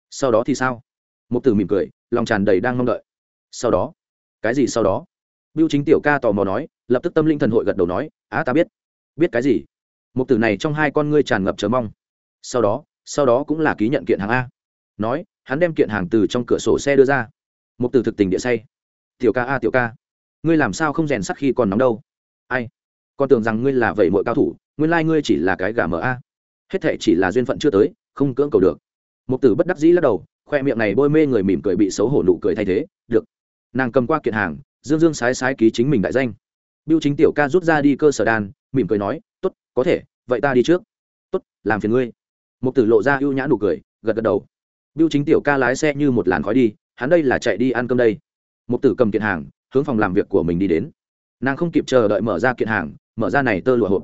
Sau đó thì sao? Một tử mỉm cười, lòng tràn đầy đang mong đợi. Sau đó? Cái gì sau đó? Biêu chính tiểu ca tò mò nói, lập tức tâm linh thần hội gật đầu nói, á, ta biết. Biết cái gì? Một tử này trong hai con ngươi tràn ngập chờ mong. Sau đó sau đó cũng là ký nhận kiện hàng a. Nói, hắn đem kiện hàng từ trong cửa sổ xe đưa ra. Một tử thực tình địa say. Tiểu ca a, tiểu ca ngươi làm sao không rèn sắt khi còn nóng đâu? Ai? Con tưởng rằng ngươi là vậy mọi cao thủ, nguyên lai ngươi chỉ là cái gà mờ a. Hết thệ chỉ là duyên phận chưa tới, không cưỡng cầu được. Mục tử bất đắc dĩ lắc đầu, khoe miệng này bôi mê người mỉm cười bị xấu hổ nụ cười thay thế, được. Nàng cầm qua kiện hàng, dương dương sái sái ký chính mình đại danh. Biêu chính tiểu ca rút ra đi cơ sở đan, mỉm cười nói t ố t có thể, vậy ta đi trước. T ố t làm phiền ngươi. Mục tử lộ ra ưu nhã nụ cười, gật gật đầu. Biêu chính tiểu ca lái xe như một làn khói đi, hắn đây là chạy đi ăn cơm đây. Mục tử cầm kiện hàng hướng phòng làm việc của mình đi đến. Nàng không kịp chờ đợi mở ra kiện hàng, mở ra này tơ lụa hộp.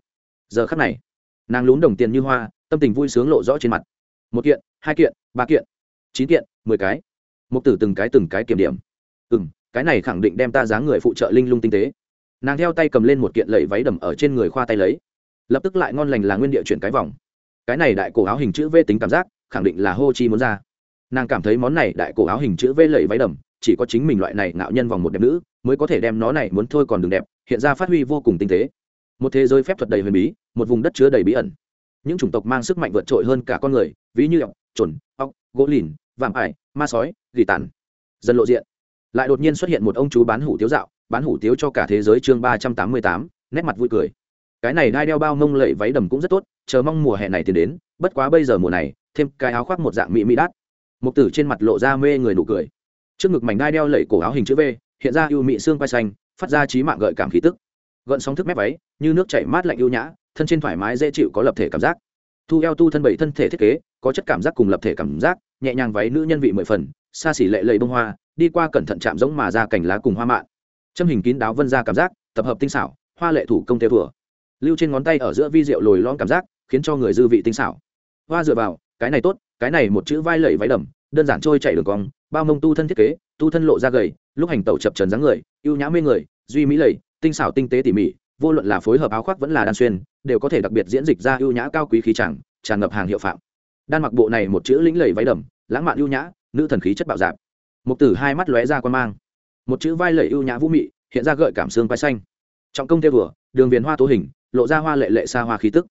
Giờ khắc này, nàng lún đồng tiền như hoa, tâm tình vui sướng lộ rõ trên mặt. Một kiện, hai kiện, ba kiện, chín kiện, mười cái. Một tử từng cái từng cái kiểm điểm. Ừ m cái này khẳng định đem ta dáng người phụ trợ linh lung tinh tế. Nàng theo tay cầm lên một kiện lẫy váy đầm ở trên người khoa tay lấy. Lập tức lại ngon lành là nguyên địa chuyển cái vòng. Cái này đại cổ áo hình chữ v tính cảm giác, khẳng định là hô chi muốn ra. Nàng cảm thấy món này đại cổ áo hình chữ v lẫy váy đầm chỉ có chính mình loại này ngạo nhân vòng một đẹp nữ, mới có thể đem nó này muốn thôi còn đừng đẹp, hiện ra phát huy vô cùng tinh tế. Một thế giới phép thuật đầy huyền bí, một vùng đất chứa đầy bí ẩn. Những chủng tộc mang sức mạnh vượt trội hơn cả con người, ví như ọc trồn ọc gỗ lìn, vạm ải, ma sói, gỉ tàn. Dần lộ diện. Lại đột nhiên xuất hiện một ông chú bán hủ tiếu dạo, bán hủ tiếu cho cả thế giới chương ba trăm tám mươi tám, nét mặt vui cười. Cái này đai đeo bao mông lệ váy đầm cũng rất tốt, chờ mong mùa hè này thì đến, bất quá bây giờ mùa này, thêm cái áo khoác một dạng mỹ mỹ đắt mục tử trên mặt lộ ra mê người nụ cười trước ngực mảnh đai đeo lẩy cổ áo hình chữ v, hiện ra ưu mỹ xương quai xanh, phát ra trí mạng gợi cảm khí tức. Gợn sóng thức mép váy, như nước chảy mát lạnh ưu nhã, thân trên thoải mái dễ chịu có lập thể cảm giác. Thu eo tu thân bảy thân thể thiết kế, có chất cảm giác cùng lập thể cảm giác, nhẹ nhàng váy nữ nhân vị mười phần, xa xỉ lệ lầy bông hoa, đi qua cẩn thận chạm giống mà ra cành lá cùng hoa mạn châm hình kín đáo vân ra cảm giác, tập hợp tinh xảo, hoa lệ thủ công theo thừa. Lưu trên ngón tay ở giữa vi rượu lồi lon cảm giác, khiến cho người dư vị tinh xảo. Hoa dựa vào, cái này tốt, cái này một chữ vai lẩy váy đầm đơn giản trôi chạy đường cong, bao mông tu thân thiết kế, tu thân lộ ra gầy, lúc hành tẩu chập trần dáng người, ưu nhã mê người, duy mỹ lầy, tinh xảo tinh tế tỉ mỉ, vô luận là phối hợp áo khoác vẫn là đan xuyên, đều có thể đặc biệt diễn dịch ra ưu nhã cao quý khí chẳng, tràn ngập hàng hiệu phạm. Đan mặc bộ này một chữ lĩnh lầy váy đầm, lãng mạn ưu nhã, nữ thần khí chất bạo dạp một tử hai mắt lóe ra quan mang. Một chữ vai lầy ưu nhã vũ mị, hiện ra gợi cảm xương vai xanh. Trọng công theo vừa, đường viền hoa tố hình, lộ ra hoa lệ lệ xa hoa khí tức.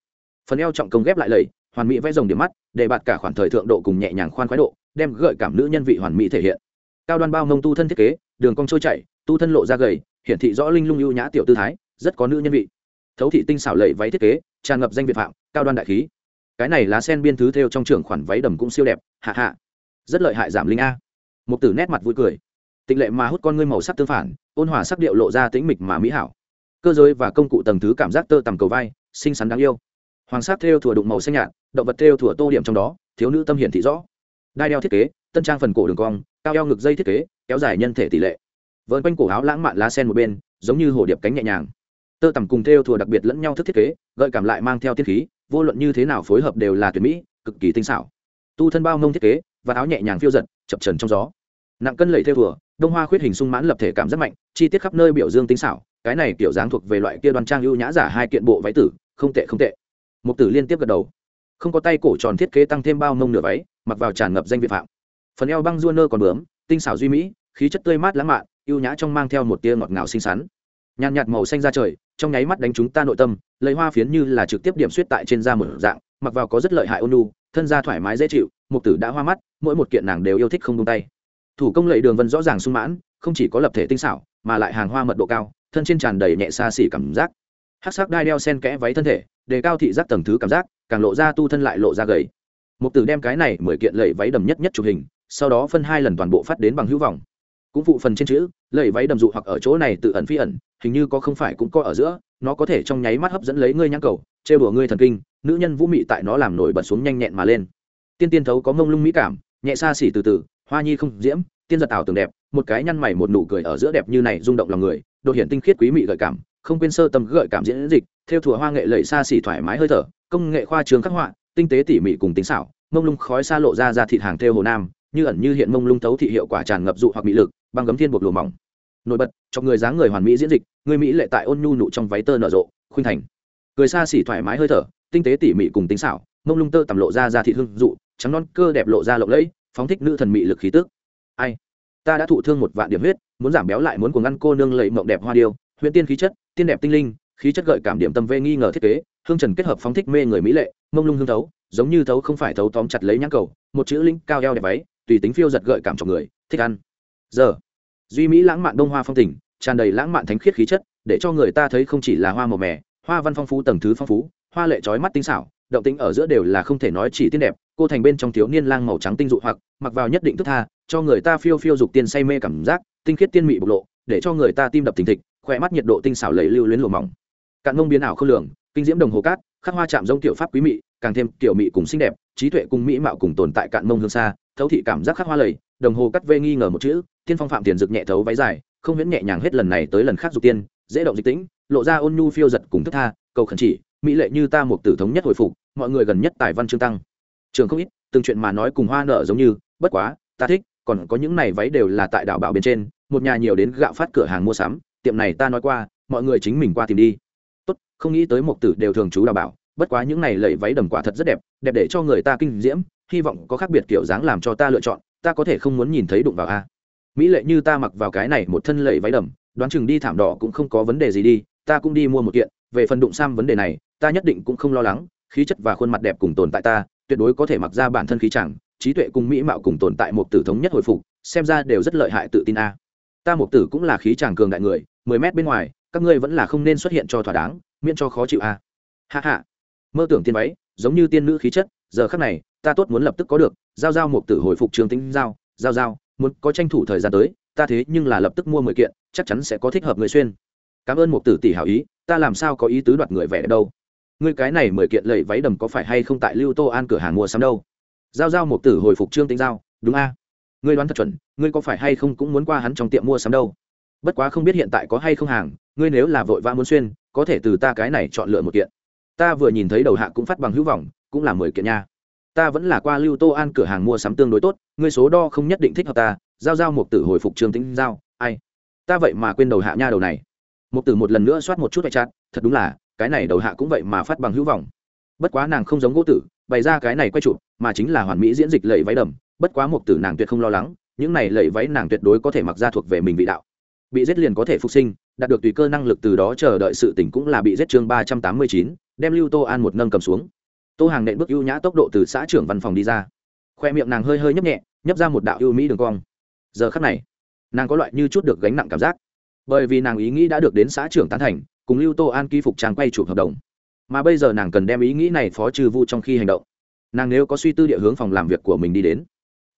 Phần eo trọng công ghép lại lầy, hoàn mỹ vẽ rồng điểm mắt, để bạt cả khoản thời thượng độ cùng nhẹ nhàng khoan khoái độ đem gợi cảm nữ nhân vị hoàn mỹ thể hiện. Cao đoan bao mông tu thân thiết kế, đường cong trôi chảy, tu thân lộ ra gầy, hiển thị rõ linh lung ưu nhã tiểu tư thái, rất có nữ nhân vị. Thấu thị tinh xảo lệ váy thiết kế, tràn ngập danh việt phạm, cao đoan đại khí. Cái này lá sen biên thứ theo trong trưởng khoản váy đầm cũng siêu đẹp, hạ hạ. Rất lợi hại giảm linh a. Một tử nét mặt vui cười. Tịnh lệ mà hút con ngươi màu sắc tương phản, ôn hòa sắc điệu lộ ra tĩnh mịch mà mỹ hảo. Cơ giới và công cụ tầng thứ cảm giác tơ tầm cầu vai, xinh xắn đáng yêu. Hoàng sắc theo thủa đụng màu xanh nhạt, động vật theo thủa tô điểm trong đó, thiếu nữ tâm hiển thị rõ đai đeo thiết kế, tân trang phần cổ đường cong, cao eo ngực dây thiết kế, kéo dài nhân thể tỷ lệ. Vợn quanh cổ áo lãng mạn lá sen một bên, giống như hồ điệp cánh nhẹ nhàng. Tơ tầm cùng theo thủa đặc biệt lẫn nhau thức thiết kế, gợi cảm lại mang theo tiết khí, vô luận như thế nào phối hợp đều là tuyệt mỹ, cực kỳ tinh xảo. Tu thân bao mông thiết kế, và áo nhẹ nhàng phiêu giật, chập trần trong gió. Nặng cân lẩy theo thùa, đông hoa khuyết hình sung mãn lập thể cảm rất mạnh, chi tiết khắp nơi biểu dương tinh xảo, cái này kiểu dáng thuộc về loại kia đoan trang ưu nhã giả hai kiện bộ váy tử, không tệ không tệ. Mục tử liên tiếp gật đầu không có tay cổ tròn thiết kế tăng thêm bao mông nửa váy, mặc vào tràn ngập danh vi phạm. Phần eo băng dua nơ còn bướm, tinh xảo duy mỹ, khí chất tươi mát lãng mạn, ưu nhã trong mang theo một tia ngọt ngào xinh xắn. Nhàn nhạt màu xanh ra trời, trong nháy mắt đánh chúng ta nội tâm lấy hoa phiến như là trực tiếp điểm suýt tại trên da một dạng, mặc vào có rất lợi hại ôn nu thân da thoải mái dễ chịu, mục tử đã hoa mắt, mỗi một kiện nàng đều yêu thích không tung tay. Thủ công lệ đường vân rõ ràng sung mãn, không chỉ có lập thể tinh xảo, mà lại hàng hoa mật độ cao, thân trên tràn đầy nhẹ xa xỉ cảm giác. Hát sắc đai đeo sen kẽ váy thân thể đề cao thị giác tầng thứ cảm giác, càng lộ ra tu thân lại lộ ra gầy. Một tử đem cái này mười kiện lệ váy đầm nhất nhất chụp hình, sau đó phân hai lần toàn bộ phát đến bằng hữu vọng. Cũng phụ phần trên chữ, lẩy váy đầm dụ hoặc ở chỗ này tự ẩn phi ẩn, hình như có không phải cũng có ở giữa, nó có thể trong nháy mắt hấp dẫn lấy ngươi nhãn cầu, trêu đùa ngươi thần kinh, nữ nhân vũ mị tại nó làm nổi bật xuống nhanh nhẹn mà lên. Tiên tiên thấu có mông lung mỹ cảm, nhẹ xa xỉ từ từ, hoa nhi không diễm, tiên giật ảo tường đẹp, một cái nhăn mày một nụ cười ở giữa đẹp như này rung động lòng người, đột hiện tinh khiết quý mị gợi cảm, không quên sơ tâm gợi cảm diễn dịch theo thùa hoa nghệ lầy xa xỉ thoải mái hơi thở, công nghệ khoa trường khắc họa, tinh tế tỉ mỉ cùng tính xảo, mông lung khói xa lộ ra ra thịt hàng theo hồ nam, như ẩn như hiện mông lung tấu thị hiệu quả tràn ngập dụ hoặc mỹ lực, băng gấm thiên buộc lùa mỏng. Nổi bật, cho người dáng người hoàn mỹ diễn dịch, người mỹ lệ tại ôn nhu nụ trong váy tơ nở rộ, khuynh thành. Cười xa xỉ thoải mái hơi thở, tinh tế tỉ mỉ cùng tính xảo, mông lung tơ tầm lộ ra ra thịt hương dụ, trắng non cơ đẹp lộ ra lộng lẫy, phóng thích nữ thần mỹ lực khí tức. Ai? Ta đã thụ thương một vạn điểm huyết, muốn giảm béo lại muốn cùng ngăn cô nương lầy mộng đẹp hoa điêu huyện tiên khí chất, tiên đẹp tinh linh khí chất gợi cảm điểm tâm vê nghi ngờ thiết kế, hương trần kết hợp phóng thích mê người mỹ lệ, mông lung hương thấu, giống như thấu không phải thấu tóm chặt lấy nhãn cầu, một chữ linh cao eo đẹp váy, tùy tính phiêu giật gợi cảm cho người, thích ăn. Giờ, duy mỹ lãng mạn đông hoa phong tình, tràn đầy lãng mạn thánh khiết khí chất, để cho người ta thấy không chỉ là hoa màu mè, hoa văn phong phú, tầng thứ phong phú, hoa lệ trói mắt tinh xảo, động tính ở giữa đều là không thể nói chỉ tiên đẹp, cô thành bên trong thiếu niên lang màu trắng tinh dụ hoặc, mặc vào nhất định thức tha, cho người ta phiêu phiêu dục tiên say mê cảm giác, tinh khiết tiên mị bộc lộ, để cho người ta tim đập thình thịch, khỏe mắt nhiệt độ tinh xảo lầy lưu luyến lùa mỏng cạn mông biến ảo không lường, kinh diễm đồng hồ cát, khắc hoa chạm giống tiểu pháp quý mị, càng thêm tiểu mị cùng xinh đẹp, trí tuệ cùng mỹ mạo cùng tồn tại cạn mông hương xa, thấu thị cảm giác khắc hoa lầy, đồng hồ cắt vê nghi ngờ một chữ, tiên phong phạm tiền dực nhẹ thấu váy dài, không huyễn nhẹ nhàng hết lần này tới lần khác dục tiên, dễ động dịch tĩnh, lộ ra ôn nhu phiêu giật cùng thức tha, cầu khẩn chỉ, mỹ lệ như ta một tử thống nhất hồi phục, mọi người gần nhất tài văn chương tăng. Trường không ít, từng chuyện mà nói cùng hoa nở giống như, bất quá, ta thích, còn có những này váy đều là tại đảo bảo bên trên, một nhà nhiều đến gạo phát cửa hàng mua sắm, tiệm này ta nói qua, mọi người chính mình qua tìm đi không nghĩ tới một tử đều thường trú đào bảo, bất quá những này lẩy váy đầm quả thật rất đẹp đẹp để cho người ta kinh diễm, hy vọng có khác biệt kiểu dáng làm cho ta lựa chọn, ta có thể không muốn nhìn thấy đụng vào a. Mỹ lệ như ta mặc vào cái này một thân lẩy váy đầm, đoán chừng đi thảm đỏ cũng không có vấn đề gì đi, ta cũng đi mua một kiện, về phần đụng sam vấn đề này, ta nhất định cũng không lo lắng, khí chất và khuôn mặt đẹp cùng tồn tại ta, tuyệt đối có thể mặc ra bản thân khí chẳng, trí tuệ cùng mỹ mạo cùng tồn tại một tử thống nhất hồi phục, xem ra đều rất lợi hại tự tin a. Ta một tử cũng là khí chàng cường đại người, mười mét bên ngoài, các ngươi vẫn là không nên xuất hiện cho thỏa đáng miễn cho khó chịu à. a hạ hạ mơ tưởng tiên váy, giống như tiên nữ khí chất, giờ khắc này, ta tốt muốn lập tức có được, giao giao một tử hồi phục trường tính giao giao giao, muốn có tranh thủ thời gian tới, ta thế nhưng là lập tức mua mười kiện, chắc chắn sẽ có thích hợp người xuyên. Cảm ơn một tử tỷ hảo ý, ta làm sao có ý tứ đoạt người vẻ đâu. Ngươi cái này mười kiện lầy váy đầm có phải hay không tại lưu tô an cửa hàng mua sắm đâu? Giao giao một tử hồi phục trương tính giao, đúng a? Ngươi đoán thật chuẩn, ngươi có phải hay không cũng muốn qua hắn trong tiệm mua sắm đâu? Bất quá không biết hiện tại có hay không hàng, ngươi nếu là vội vã muốn xuyên có thể từ ta cái này chọn lựa một kiện. Ta vừa nhìn thấy đầu hạ cũng phát bằng hữu vọng, cũng là mười kiện nha. Ta vẫn là qua lưu tô an cửa hàng mua sắm tương đối tốt, ngươi số đo không nhất định thích hợp ta, giao giao một tử hồi phục trương tính giao, ai? Ta vậy mà quên đầu hạ nha đầu này. Một tử một lần nữa soát một chút vạch chặt thật đúng là, cái này đầu hạ cũng vậy mà phát bằng hữu vọng. Bất quá nàng không giống gỗ tử, bày ra cái này quay chụp, mà chính là hoàn mỹ diễn dịch lẫy váy đầm, bất quá một tử nàng tuyệt không lo lắng, những này lẫy váy nàng tuyệt đối có thể mặc ra thuộc về mình vị đạo. Bị giết liền có thể phục sinh đạt được tùy cơ năng lực từ đó chờ đợi sự tỉnh cũng là bị giết chương ba trăm tám mươi chín, đem lưu tô an một nâng cầm xuống. Tô hàng nện bước ưu nhã tốc độ từ xã trưởng văn phòng đi ra. Khoe miệng nàng hơi hơi nhấp nhẹ, nhấp ra một đạo ưu mỹ đường cong. Giờ khắc này, nàng có loại như chút được gánh nặng cảm giác. Bởi vì nàng ý nghĩ đã được đến xã trưởng tán thành, cùng lưu tô an ký phục trang quay chụp hợp đồng. Mà bây giờ nàng cần đem ý nghĩ này phó trừ vu trong khi hành động. Nàng nếu có suy tư địa hướng phòng làm việc của mình đi đến,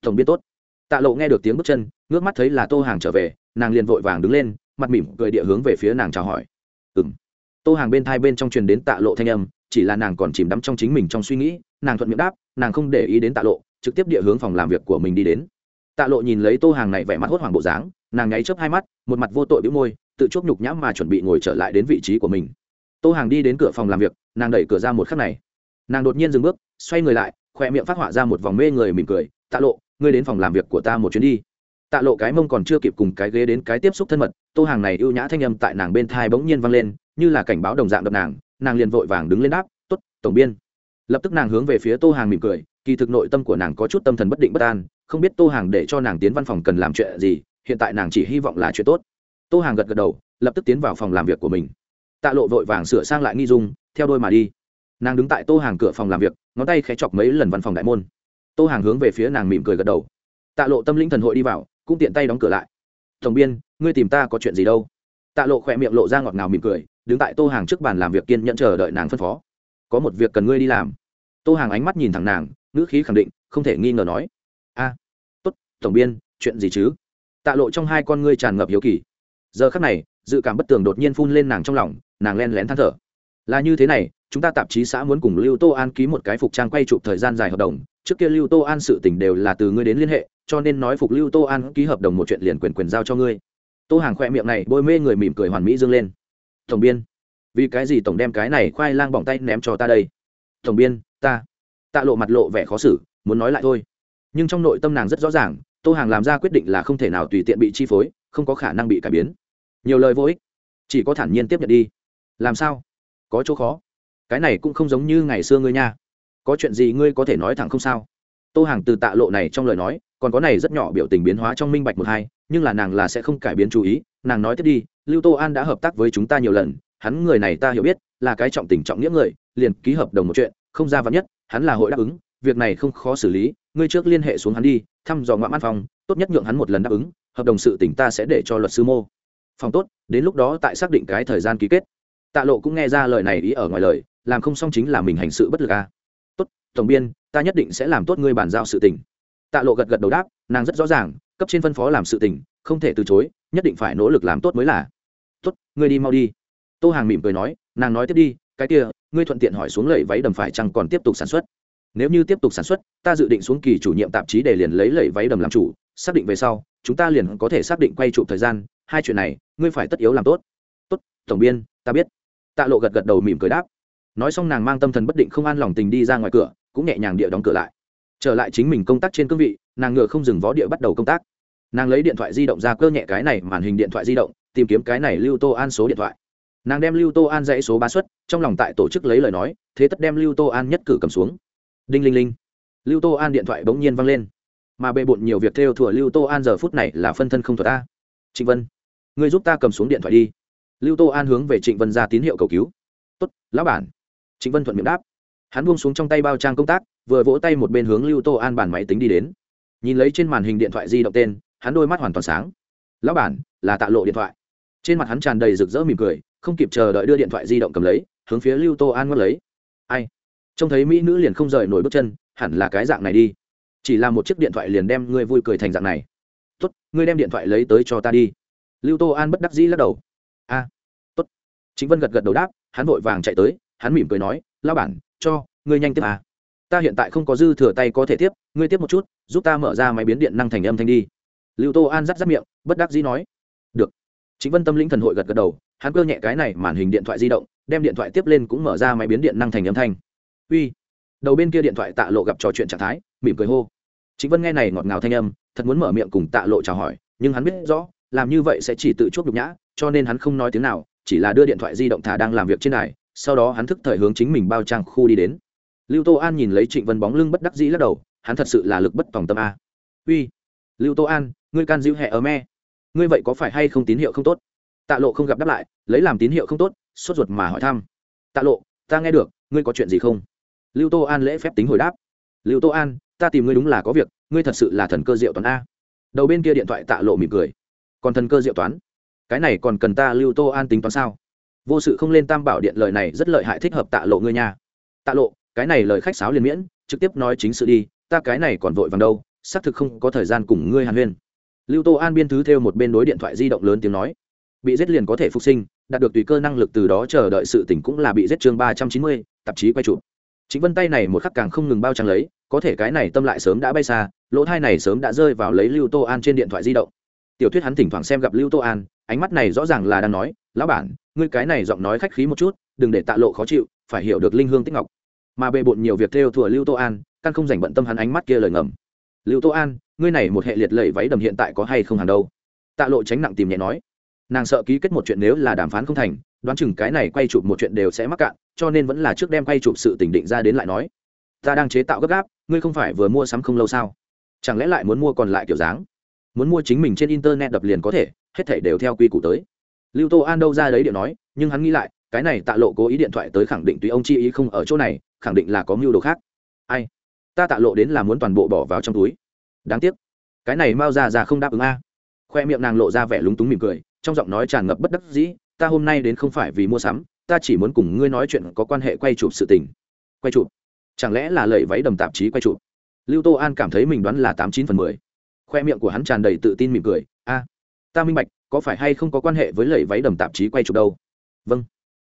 tổng biên tốt. Tạ lộ nghe được tiếng bước chân, ngước mắt thấy là tô hàng trở về, nàng liền vội vàng đứng lên mặt mỉm cười địa hướng về phía nàng chào hỏi. Ừ m tô hàng bên thai bên trong truyền đến tạ lộ thanh âm, chỉ là nàng còn chìm đắm trong chính mình trong suy nghĩ, nàng thuận miệng đáp, nàng không để ý đến tạ lộ, trực tiếp địa hướng phòng làm việc của mình đi đến. Tạ lộ nhìn lấy tô hàng này vẻ mặt hốt hoảng bộ dáng, nàng ngáy chớp hai mắt, một mặt vô tội bĩu môi, tự chuốc nhục nhãm mà chuẩn bị ngồi trở lại đến vị trí của mình. Tô hàng đi đến cửa phòng làm việc, nàng đẩy cửa ra một khắc này. Nàng đột nhiên dừng bước, xoay người lại, khoe miệng phát họa ra một vòng mê người mỉm cười, tạ lộ, ngươi đến phòng làm việc của ta một chuyến đi tạ lộ cái mông còn chưa kịp cùng cái ghế đến cái tiếp xúc thân mật, tô hàng này ưu nhã thanh âm tại nàng bên thai bỗng nhiên vang lên, như là cảnh báo đồng dạng đập nàng nàng liền vội vàng đứng lên đáp t ố t tổng biên. Lập tức nàng hướng về phía tô hàng mỉm cười, kỳ thực nội tâm của nàng có chút tâm thần bất định bất an, không biết tô hàng để cho nàng tiến văn phòng cần làm chuyện gì, hiện tại nàng chỉ hy vọng là chuyện tốt. Tô hàng gật gật đầu, lập tức tiến vào phòng làm việc của mình. Tạ lộ vội vàng sửa sang lại nghi dung, theo đôi mà đi. Nàng đứng tại tô hàng cửa phòng làm việc, ngón tay khé chọc mấy lần văn phòng đại môn. Tô hàng hướng về phía nàng mỉm cười gật đầu. Tạ lộ tâm linh thần hội đi vào cũng tiện tay đóng cửa lại. Tổng biên, ngươi tìm ta có chuyện gì đâu? Tạ lộ khỏe miệng lộ ra ngọt ngào mỉm cười, đứng tại tô hàng trước bàn làm việc kiên nhẫn chờ đợi nàng phân phó. Có một việc cần ngươi đi làm. Tô hàng ánh mắt nhìn thẳng nàng, ngữ khí khẳng định, không thể nghi ngờ nói. A, tốt, tổng biên, chuyện gì chứ? Tạ lộ trong hai con ngươi tràn ngập hiếu kỳ. Giờ khắc này, dự cảm bất tường đột nhiên phun lên nàng trong lòng, nàng len lén than thở. Là như thế này, chúng ta tạp chí xã muốn cùng lưu tô an ký một cái phục trang quay chụp thời gian dài hợp đồng, trước kia lưu tô an sự t ì n h đều là từ ngươi đến liên hệ cho nên nói phục lưu tô an ký hợp đồng một chuyện liền quyền quyền giao cho ngươi. Tô hàng khoe miệng này bôi mê người mỉm cười hoàn mỹ dâng lên. Tổng biên, vì cái gì tổng đem cái này khoai lang bỏng tay ném cho ta đây? Tổng biên, ta, tạ lộ mặt lộ vẻ khó xử, muốn nói lại thôi. Nhưng trong nội tâm nàng rất rõ ràng, tô hàng làm ra quyết định là không thể nào tùy tiện bị chi phối, không có khả năng bị cải biến. Nhiều lời vô ích, chỉ có thản nhiên tiếp nhận đi. Làm sao? Có chỗ khó. Cái này cũng không giống như ngày xưa ngươi nha. Có chuyện gì ngươi có thể nói thẳng không sao? Tô hàng từ tạ lộ này trong lời nói còn có này rất nhỏ biểu tình biến hóa trong minh bạch một hai, nhưng là nàng là sẽ không cải biến chú ý. Nàng nói tiếp đi, lưu tô an đã hợp tác với chúng ta nhiều lần, hắn người này ta hiểu biết, là cái trọng tình trọng nghĩa người, liền ký hợp đồng một chuyện, không ra vắn nhất, hắn là hội đáp ứng, việc này không khó xử lý, ngươi trước liên hệ xuống hắn đi, thăm dò ngoạm an phòng tốt nhất nhượng hắn một lần đáp ứng, hợp đồng sự tỉnh ta sẽ để cho luật sư mô. Phòng tốt, đến lúc đó tại xác định cái thời gian ký kết. Tạ lộ cũng nghe ra lời này ý ở ngoài lời, làm không xong chính là mình hành sự bất lực a à. tốt, tổng biên, ta nhất định sẽ làm tốt ngươi bàn giao sự tình tạ lộ gật gật đầu đáp, nàng rất rõ ràng, cấp trên phân phó làm sự tình, không thể từ chối, nhất định phải nỗ lực làm tốt mới là. Tốt, ngươi đi mau đi. Tô hàng mỉm cười nói, nàng nói tiếp đi, cái kia, ngươi thuận tiện hỏi xuống lẩy váy đầm phải chăng còn tiếp tục sản xuất. Nếu như tiếp tục sản xuất, ta dự định xuống kỳ chủ nhiệm tạp chí để liền lấy lẩy váy đầm làm chủ, xác định về sau, chúng ta liền có thể xác định quay trụ thời gian, hai chuyện này, ngươi phải tất yếu làm tốt. Tốt, tổng biên, ta biết. Tạ lộ gật gật đầu mỉm cười đáp. Nói xong nàng mang tâm thần bất định không an lòng tình đi ra ngoài cửa, cũng nhẹ nhàng địa đóng cửa lại trở lại chính mình công tác trên cương vị, nàng ngựa không dừng vó địa bắt đầu công tác. Nàng lấy điện thoại di động ra cơ nhẹ cái này màn hình điện thoại di động, tìm kiếm cái này lưu tô an số điện thoại. Nàng đem lưu tô an dãy số ba xuất, trong lòng tại tổ chức lấy lời nói, thế tất đem lưu tô an nhất cử cầm xuống. Đinh linh linh. Lưu tô an điện thoại bỗng nhiên văng lên. Mà bề bộn nhiều việc theo thủa lưu tô an giờ phút này là phân thân không thuật ta. Trịnh vân. Ngươi giúp ta cầm xuống điện thoại đi. Lưu tô an hướng về trịnh vân ra tín hiệu cầu cứu. Tốt, lão bản. Trịnh vân thuận miệng đáp hắn buông xuống trong tay bao trang công tác, vừa vỗ tay một bên hướng lưu tô an bản máy tính đi đến. Nhìn lấy trên màn hình điện thoại di động tên, hắn đôi mắt hoàn toàn sáng. Lão bản, là tạ lộ điện thoại. Trên mặt hắn tràn đầy rực rỡ mỉm cười, không kịp chờ đợi đưa điện thoại di động cầm lấy, hướng phía lưu tô an ngất lấy. Ai? Trông thấy mỹ nữ liền không rời nổi bước chân, hẳn là cái dạng này đi. Chỉ là một chiếc điện thoại liền đem ngươi vui cười thành dạng này. Tốt, ngươi đem điện thoại lấy tới cho ta đi. Lưu tô an bất đắc dĩ lắc đầu. A, tốt. Chính vân gật gật đầu đáp, hắn vội vàng chạy tới, hắn mỉm cười nói lao bản cho, ngươi nhanh tiếp à. ta hiện tại không có dư thừa tay có thể tiếp, ngươi tiếp một chút, giúp ta mở ra máy biến điện năng thành âm thanh đi. Lưu tô an rắt rắt miệng, bất đắc dĩ nói. Được. Chính vân tâm lĩnh thần hội gật gật đầu, hắn cơ nhẹ cái này màn hình điện thoại di động, đem điện thoại tiếp lên cũng mở ra máy biến điện năng thành âm thanh. Uy. Đầu bên kia điện thoại tạ lộ gặp trò chuyện trạng thái, mỉm cười hô. Chính vân nghe này ngọt ngào thanh âm, thật muốn mở miệng cùng tạ lộ chào hỏi, nhưng hắn biết rõ, làm như vậy sẽ chỉ tự chuốc nhục nhã, cho nên hắn không nói tiếng nào, chỉ là đưa điện thoại di động thả đang làm việc trên này sau đó hắn thức thời hướng chính mình bao trang khu đi đến. Lưu tô an nhìn lấy trịnh vân bóng lưng bất đắc dĩ lắc đầu, hắn thật sự là lực bất tòng tâm a. Uy, lưu tô an, ngươi can dịu hẹ ở me. Ngươi vậy có phải hay không tín hiệu không tốt? Tạ lộ không gặp đáp lại, lấy làm tín hiệu không tốt, sốt ruột mà hỏi thăm. Tạ lộ, ta nghe được, ngươi có chuyện gì không? Lưu tô an lễ phép tính hồi đáp. Lưu tô an, ta tìm ngươi đúng là có việc, ngươi thật sự là thần cơ diệu toán a. Đầu bên kia điện thoại tạ lộ mỉm cười. Còn thần cơ diệu toán? Cái này còn cần ta lưu tô an tính toán sao? Vô sự không lên tam bảo điện lời này rất lợi hại thích hợp tạ lộ ngươi nha. Tạ lộ, cái này lời khách sáo liền miễn, trực tiếp nói chính sự đi, ta cái này còn vội vàng đâu, xác thực không có thời gian cùng ngươi hàn huyên. Lưu tô an biên thứ theo một bên đối điện thoại di động lớn tiếng nói. Bị giết liền có thể phục sinh, đạt được tùy cơ năng lực từ đó chờ đợi sự tỉnh cũng là bị giết chương ba trăm chín mươi, tạp chí quay chụp. Chính vân tay này một khắc càng không ngừng bao trang lấy, có thể cái này tâm lại sớm đã bay xa, lỗ thai này sớm đã rơi vào lấy lưu tô an trên điện thoại di động. Tiểu thuyết hắn thỉnh thoảng xem gặp lưu tô an, ánh mắt này rõ ràng là đang nói, lão bản ngươi cái này giọng nói khách khí một chút, đừng để tạ lộ khó chịu, phải hiểu được linh hương tích ngọc. Mà bề bộn nhiều việc theo thùa lưu tô an, căn không dành bận tâm hắn ánh mắt kia lời ngầm. Lưu tô an, ngươi này một hệ liệt lẩy váy đầm hiện tại có hay không hàng đâu? Tạ lộ tránh nặng tìm nhẹ nói. Nàng sợ ký kết một chuyện nếu là đàm phán không thành, đoán chừng cái này quay chụp một chuyện đều sẽ mắc cạn, cho nên vẫn là trước đem quay chụp sự tỉnh định ra đến lại nói. Ta đang chế tạo gấp gáp, ngươi không phải vừa mua sắm không lâu sao? Chẳng lẽ lại muốn mua còn lại kiểu dáng? Muốn mua chính mình trên internet đập liền có thể, hết thể đều theo quy củ tới lưu tô an đâu ra đấy điệu nói, nhưng hắn nghĩ lại, cái này tạ lộ cố ý điện thoại tới khẳng định tùy ông chi ý không ở chỗ này, khẳng định là có mưu đồ khác. Ai? Ta tạ lộ đến là muốn toàn bộ bỏ vào trong túi. Đáng tiếc. Cái này mao ra ra không đáp ứng a. Khoe miệng nàng lộ ra vẻ lúng túng mỉm cười, trong giọng nói tràn ngập bất đắc dĩ, ta hôm nay đến không phải vì mua sắm, ta chỉ muốn cùng ngươi nói chuyện có quan hệ quay chụp sự tình. Quay chụp? Chẳng lẽ là lầy váy đầm tạp chí quay chụp? Lưu tô an cảm thấy mình đoán là tám chín phần mười. Khoe miệng của hắn tràn đầy tự tin mỉm cười, a, ta minh bạch có phải hay không có quan hệ với lẩy váy đầm tạp chí quay chụp đâu? Vâng.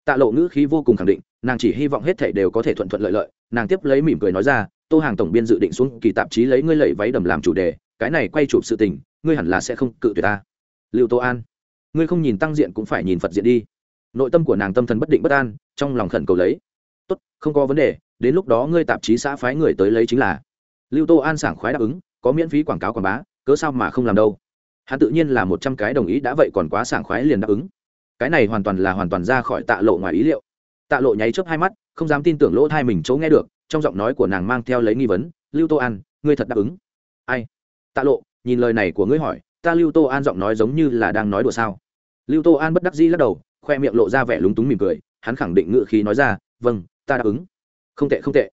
Tạ lộ ngữ khí vô cùng khẳng định, nàng chỉ hy vọng hết thể đều có thể thuận thuận lợi lợi. Nàng tiếp lấy mỉm cười nói ra, tô hàng tổng biên dự định xuống kỳ tạp chí lấy ngươi lẩy váy đầm làm chủ đề, cái này quay chụp sự tình, ngươi hẳn là sẽ không cự tuyệt ta. Liệu tô an, ngươi không nhìn tăng diện cũng phải nhìn phật diện đi. Nội tâm của nàng tâm thần bất định bất an, trong lòng khẩn cầu lấy. Tốt, không có vấn đề, đến lúc đó ngươi tạp chí xã phái người tới lấy chính là. Lưu tô an sảng khoái đáp ứng, có miễn phí quảng cáo quảng bá, cớ sao mà không làm đâu? Hắn tự nhiên là một trăm cái đồng ý đã vậy còn quá sảng khoái liền đáp ứng. Cái này hoàn toàn là hoàn toàn ra khỏi tạ lộ ngoài ý liệu. Tạ lộ nháy chớp hai mắt, không dám tin tưởng lỗ thai mình chỗ nghe được, trong giọng nói của nàng mang theo lấy nghi vấn, lưu tô an, ngươi thật đáp ứng? Ai? Tạ lộ, nhìn lời này của ngươi hỏi, ta lưu tô an giọng nói giống như là đang nói đùa sao? Lưu tô an bất đắc dĩ lắc đầu, khoe miệng lộ ra vẻ lúng túng mỉm cười, hắn khẳng định ngự khí nói ra vâng ta đáp ứng. Không tệ không tệ.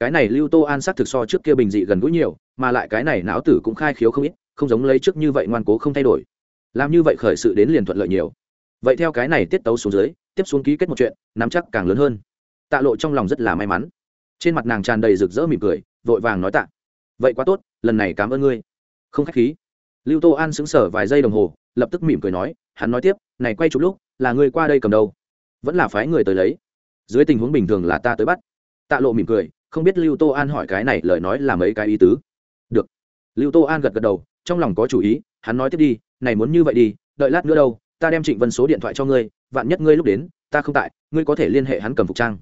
Cái này lưu tô an xác thực so trước kia bình dị gần gũi nhiều, mà lại cái này não tử cũng khai khiếu không ít không giống lấy trước như vậy ngoan cố không thay đổi. Làm như vậy khởi sự đến liền thuận lợi nhiều. Vậy theo cái này tiết tấu xuống dưới, tiếp xuống ký kết một chuyện, nắm chắc càng lớn hơn. Tạ lộ trong lòng rất là may mắn. Trên mặt nàng tràn đầy rực rỡ mỉm cười, vội vàng nói tạ. Vậy quá tốt, lần này cảm ơn ngươi. Không khách khí. Lưu tô an xứng sở vài giây đồng hồ, lập tức mỉm cười nói, hắn nói tiếp, này quay chụp lúc, là ngươi qua đây cầm đầu. Vẫn là phái người tới lấy. Dưới tình huống bình thường là ta tới bắt. Tạ lộ mỉm cười, không biết lưu tô an hỏi cái này lời nói là mấy cái ý tứ. Được. Lưu tô an gật gật đầu trong lòng có chủ ý, hắn nói tiếp đi, này muốn như vậy đi, đợi lát nữa đâu, ta đem trịnh vân số điện thoại cho ngươi, vạn nhất ngươi lúc đến, ta không tại, ngươi có thể liên hệ hắn cầm phục trang.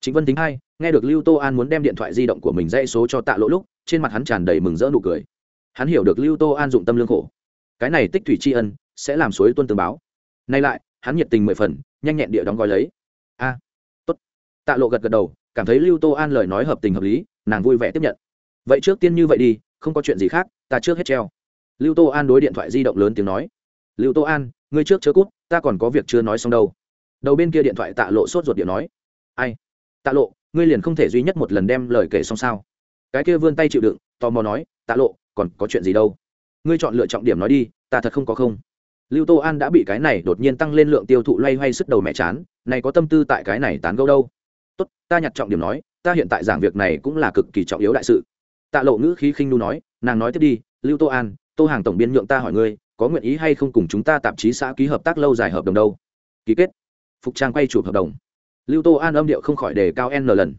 Trịnh vân tính hai nghe được lưu tô an muốn đem điện thoại di động của mình dây số cho tạ lỗ lúc, trên mặt hắn tràn đầy mừng rỡ nụ cười. Hắn hiểu được lưu tô an dụng tâm lương khổ. Cái này tích thủy tri ân, sẽ làm suối tuân tường báo. Nay lại, hắn nhiệt tình mười phần, nhanh nhẹn địa đóng gói lấy. A, tốt. Tạ lộ gật gật đầu, cảm thấy lưu tô an lời nói hợp tình hợp lý, nàng vui vẻ tiếp nhận. Vậy trước tiên như vậy đi, không có chuyện gì khác, ta trước hết treo lưu tô an đối điện thoại di động lớn tiếng nói. Lưu tô an, ngươi trước chớ cút, ta còn có việc chưa nói xong đâu. Đầu bên kia điện thoại tạ lộ sốt ruột điện nói. Ai? Tạ lộ, ngươi liền không thể duy nhất một lần đem lời kể xong sao? Cái kia vươn tay chịu đựng, tò mò nói, tạ lộ, còn có chuyện gì đâu? Ngươi chọn lựa trọng điểm nói đi, ta thật không có không. Lưu tô an đã bị cái này đột nhiên tăng lên lượng tiêu thụ loay hoay sức đầu mẹ chán, này có tâm tư tại cái này tán gẫu đâu? Tốt, ta nhặt trọng điểm nói, ta hiện tại giảng việc này cũng là cực kỳ trọng yếu đại sự. Tạ lộ ngữ khí khinh nu nói, nàng nói tiếp đi, lưu tô an tô hàng tổng biên nhượng ta hỏi ngươi, có nguyện ý hay không cùng chúng ta tạp chí xã ký hợp tác lâu dài hợp đồng đâu? Ký kết. Phục trang quay chụp hợp đồng. Lưu tô an âm điệu không khỏi đề cao n lần.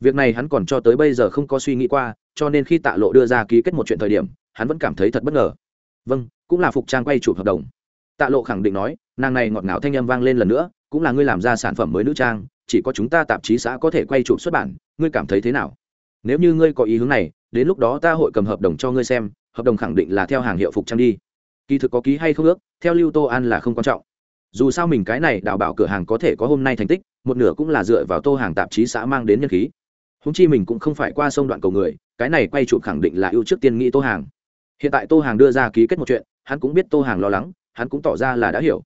Việc này hắn còn cho tới bây giờ không có suy nghĩ qua, cho nên khi tạ lộ đưa ra ký kết một chuyện thời điểm, hắn vẫn cảm thấy thật bất ngờ. Vâng cũng là phục trang quay chụp hợp đồng. Tạ lộ khẳng định nói, nàng này ngọt ngào thanh âm vang lên lần nữa, cũng là ngươi làm ra sản phẩm mới nữ trang, chỉ có chúng ta tạp chí xã có thể quay chụp xuất bản, ngươi cảm thấy thế nào? Nếu như ngươi có ý hướng này, đến lúc đó ta hội cầm hợp đồng cho ngươi xem hợp đồng khẳng định là theo hàng hiệu phục trang đi. Kỳ thực có ký hay không ước, theo lưu tô an là không quan trọng. Dù sao mình cái này đảm bảo cửa hàng có thể có hôm nay thành tích, một nửa cũng là dựa vào tô hàng tạp chí xã mang đến nhân khí. Húng chi mình cũng không phải qua sông đoạn cầu người, cái này quay chụp khẳng định là ưu trước tiên nghĩ tô hàng. Hiện tại tô hàng đưa ra ký kết một chuyện, hắn cũng biết tô hàng lo lắng, hắn cũng tỏ ra là đã hiểu.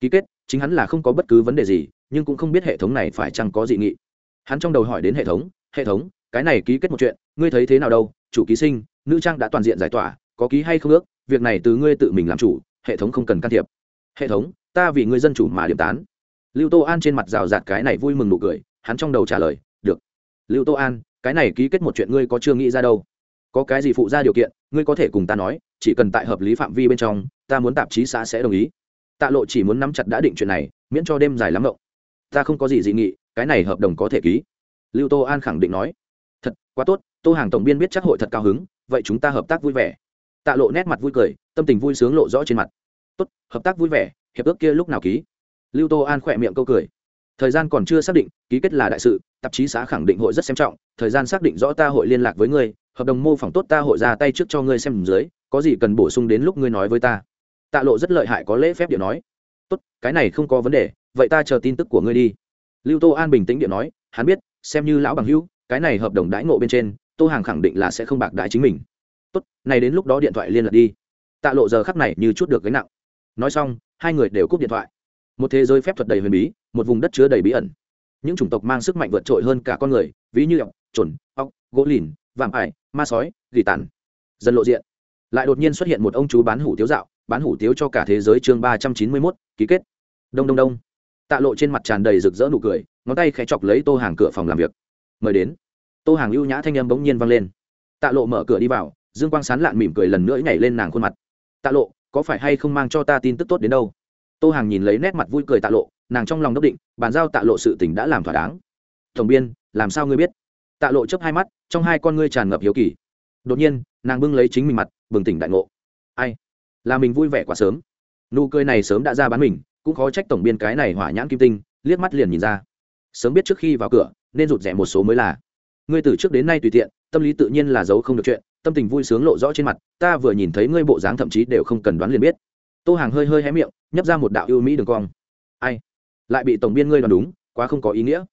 Ký kết, chính hắn là không có bất cứ vấn đề gì, nhưng cũng không biết hệ thống này phải chăng có dị nghị. Hắn trong đầu hỏi đến hệ thống hệ thống, cái này ký kết một chuyện, ngươi thấy thế nào đâu? Chủ ký sinh nữ trang đã toàn diện giải tỏa, có ký hay không ước, việc này từ ngươi tự mình làm chủ, hệ thống không cần can thiệp. Hệ thống, ta vì ngươi dân chủ mà điểm tán. Lưu tô an trên mặt rào rạt cái này vui mừng nụ cười, hắn trong đầu trả lời, được. Lưu tô an, cái này ký kết một chuyện ngươi có chưa nghĩ ra đâu. Có cái gì phụ ra điều kiện, ngươi có thể cùng ta nói, chỉ cần tại hợp lý phạm vi bên trong, ta muốn tạp chí xã sẽ đồng ý. Tạ lộ chỉ muốn nắm chặt đã định chuyện này, miễn cho đêm dài lắm rộng ta không có gì dị nghị, cái này hợp đồng có thể ký. Lưu tô an khẳng định nói. Thật, quá tốt, tô hàng tổng biên biết chắc hội thật cao hứng vậy chúng ta hợp tác vui vẻ. Tạ lộ nét mặt vui cười, tâm tình vui sướng lộ rõ trên mặt. Tốt, hợp tác vui vẻ, hiệp ước kia lúc nào ký? Lưu tô an khỏe miệng câu cười. Thời gian còn chưa xác định, ký kết là đại sự, tạp chí xã khẳng định hội rất xem trọng, thời gian xác định rõ ta hội liên lạc với ngươi, hợp đồng mô phỏng tốt ta hội ra tay trước cho ngươi xem dưới, có gì cần bổ sung đến lúc ngươi nói với ta. Tạ lộ rất lợi hại có lễ phép điện nói. Tốt, cái này không có vấn đề, vậy ta chờ tin tức của ngươi đi. Lưu tô an bình tĩnh điện nói, hắn biết, xem như lão bằng hữu, cái này hợp đồng đãi ngộ bên trên tô hàng khẳng định là sẽ không bạc đại chính mình. Tốt, này đến lúc đó điện thoại liên lạc đi. Tạ lộ giờ khắc này như chút được gánh nặng. Nói xong, hai người đều cúp điện thoại. Một thế giới phép thuật đầy huyền bí, một vùng đất chứa đầy bí ẩn. Những chủng tộc mang sức mạnh vượt trội hơn cả con người, ví như ọc trồn ọc gỗ lìn, vạm ải, ma sói, gỉ tàn. Dần lộ diện. Lại đột nhiên xuất hiện một ông chú bán hủ tiếu dạo, bán hủ tiếu cho cả thế giới chương ba trăm chín mươi mốt, ký kết. Đông đông đông. Tạ lộ trên mặt tràn đầy rực rỡ nụ cười, ngón tay khẽ chọc lấy tô hàng cửa phòng làm việc. Mời đến tô hàng ưu nhã thanh âm bỗng nhiên vang lên. Tạ lộ mở cửa đi vào, dương quang sán lạn mỉm cười lần nữa nhảy lên nàng khuôn mặt. Tạ lộ, có phải hay không mang cho ta tin tức tốt đến đâu? Tô hàng nhìn lấy nét mặt vui cười tạ lộ, nàng trong lòng đốc định, bàn giao tạ lộ sự tình đã làm thỏa đáng. Tổng biên, làm sao ngươi biết? Tạ lộ chấp hai mắt, trong hai con ngươi tràn ngập hiếu kỳ. Đột nhiên, nàng bưng lấy chính mình mặt, bừng tỉnh đại ngộ. Ai? Là mình vui vẻ quá sớm. Nụ cười này sớm đã ra bán mình, cũng khó trách tổng biên cái này hỏa nhãn kim tinh, liếc mắt liền nhìn ra. Sớm biết trước khi vào cửa, nên rụt rẻ một số mới là ngươi từ trước đến nay tùy tiện, tâm lý tự nhiên là giấu không được chuyện, tâm tình vui sướng lộ rõ trên mặt, ta vừa nhìn thấy ngươi bộ dáng thậm chí đều không cần đoán liền biết. Tô hàng hơi hơi hé miệng, nhấp ra một đạo ưu mỹ đường cong. Ai? Lại bị tổng biên ngươi đoán đúng, quá không có ý nghĩa.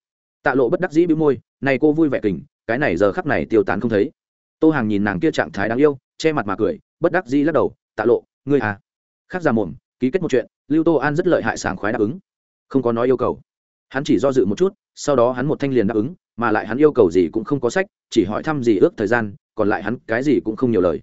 Tạ lộ bất đắc dĩ bĩu môi, này cô vui vẻ kình, cái này giờ khắc này tiêu tán không thấy. Tô hàng nhìn nàng kia trạng thái đáng yêu, che mặt mà cười, bất đắc dĩ lắc đầu, tạ lộ, ngươi à? Khác ra mồm, ký kết một chuyện, lưu tô an rất lợi hại sảng khoái đáp ứng. Không có nói yêu cầu. Hắn chỉ do dự một chút, sau đó hắn một thanh liền đáp ứng mà lại hắn yêu cầu gì cũng không có sách, chỉ hỏi thăm gì ước thời gian, còn lại hắn cái gì cũng không nhiều lời.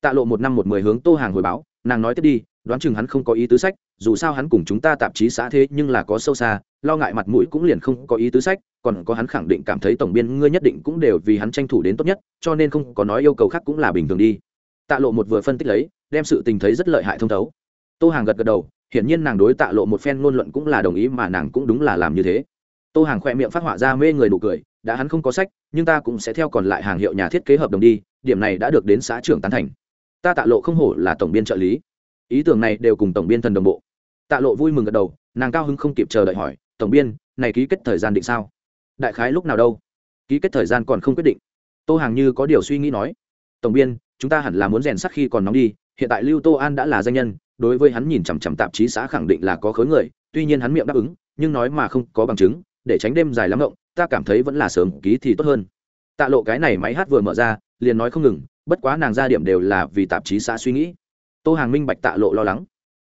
Tạ lộ một năm một mười hướng tô hàng hồi báo, nàng nói tiếp đi, đoán chừng hắn không có ý tứ sách, dù sao hắn cùng chúng ta tạp chí xã thế nhưng là có sâu xa, lo ngại mặt mũi cũng liền không có ý tứ sách, còn có hắn khẳng định cảm thấy tổng biên ngươi nhất định cũng đều vì hắn tranh thủ đến tốt nhất, cho nên không có nói yêu cầu khác cũng là bình thường đi. Tạ lộ một vừa phân tích lấy, đem sự tình thấy rất lợi hại thông thấu. Tô hàng gật gật đầu, hiển nhiên nàng đối tạ lộ một phen ngôn luận cũng là đồng ý mà nàng cũng đúng là làm như thế. Tô hàng khoe miệng phát họa ra mê người nụ cười đã hắn không có sách, nhưng ta cũng sẽ theo còn lại hàng hiệu nhà thiết kế hợp đồng đi, điểm này đã được đến xã trưởng tán thành. Ta tạ lộ không hổ là tổng biên trợ lý. Ý tưởng này đều cùng tổng biên thần đồng bộ. Tạ lộ vui mừng gật đầu, nàng cao hưng không kịp chờ đợi hỏi, tổng biên, này ký kết thời gian định sao? Đại khái lúc nào đâu? Ký kết thời gian còn không quyết định. Tô hàng như có điều suy nghĩ nói, tổng biên, chúng ta hẳn là muốn rèn sắc khi còn nóng đi, hiện tại lưu tô an đã là danh nhân, đối với hắn nhìn chằm chằm tạp chí xã khẳng định là có khối người, tuy nhiên hắn miệng đáp ứng, nhưng nói mà không có bằng chứng, để tránh đêm dài lắm rộng ta cảm thấy vẫn là sớm, ký thì tốt hơn. Tạ lộ cái này máy hát vừa mở ra, liền nói không ngừng, bất quá nàng ra điểm đều là vì tạp chí xã suy nghĩ. Tô hàng minh bạch tạ lộ lo lắng,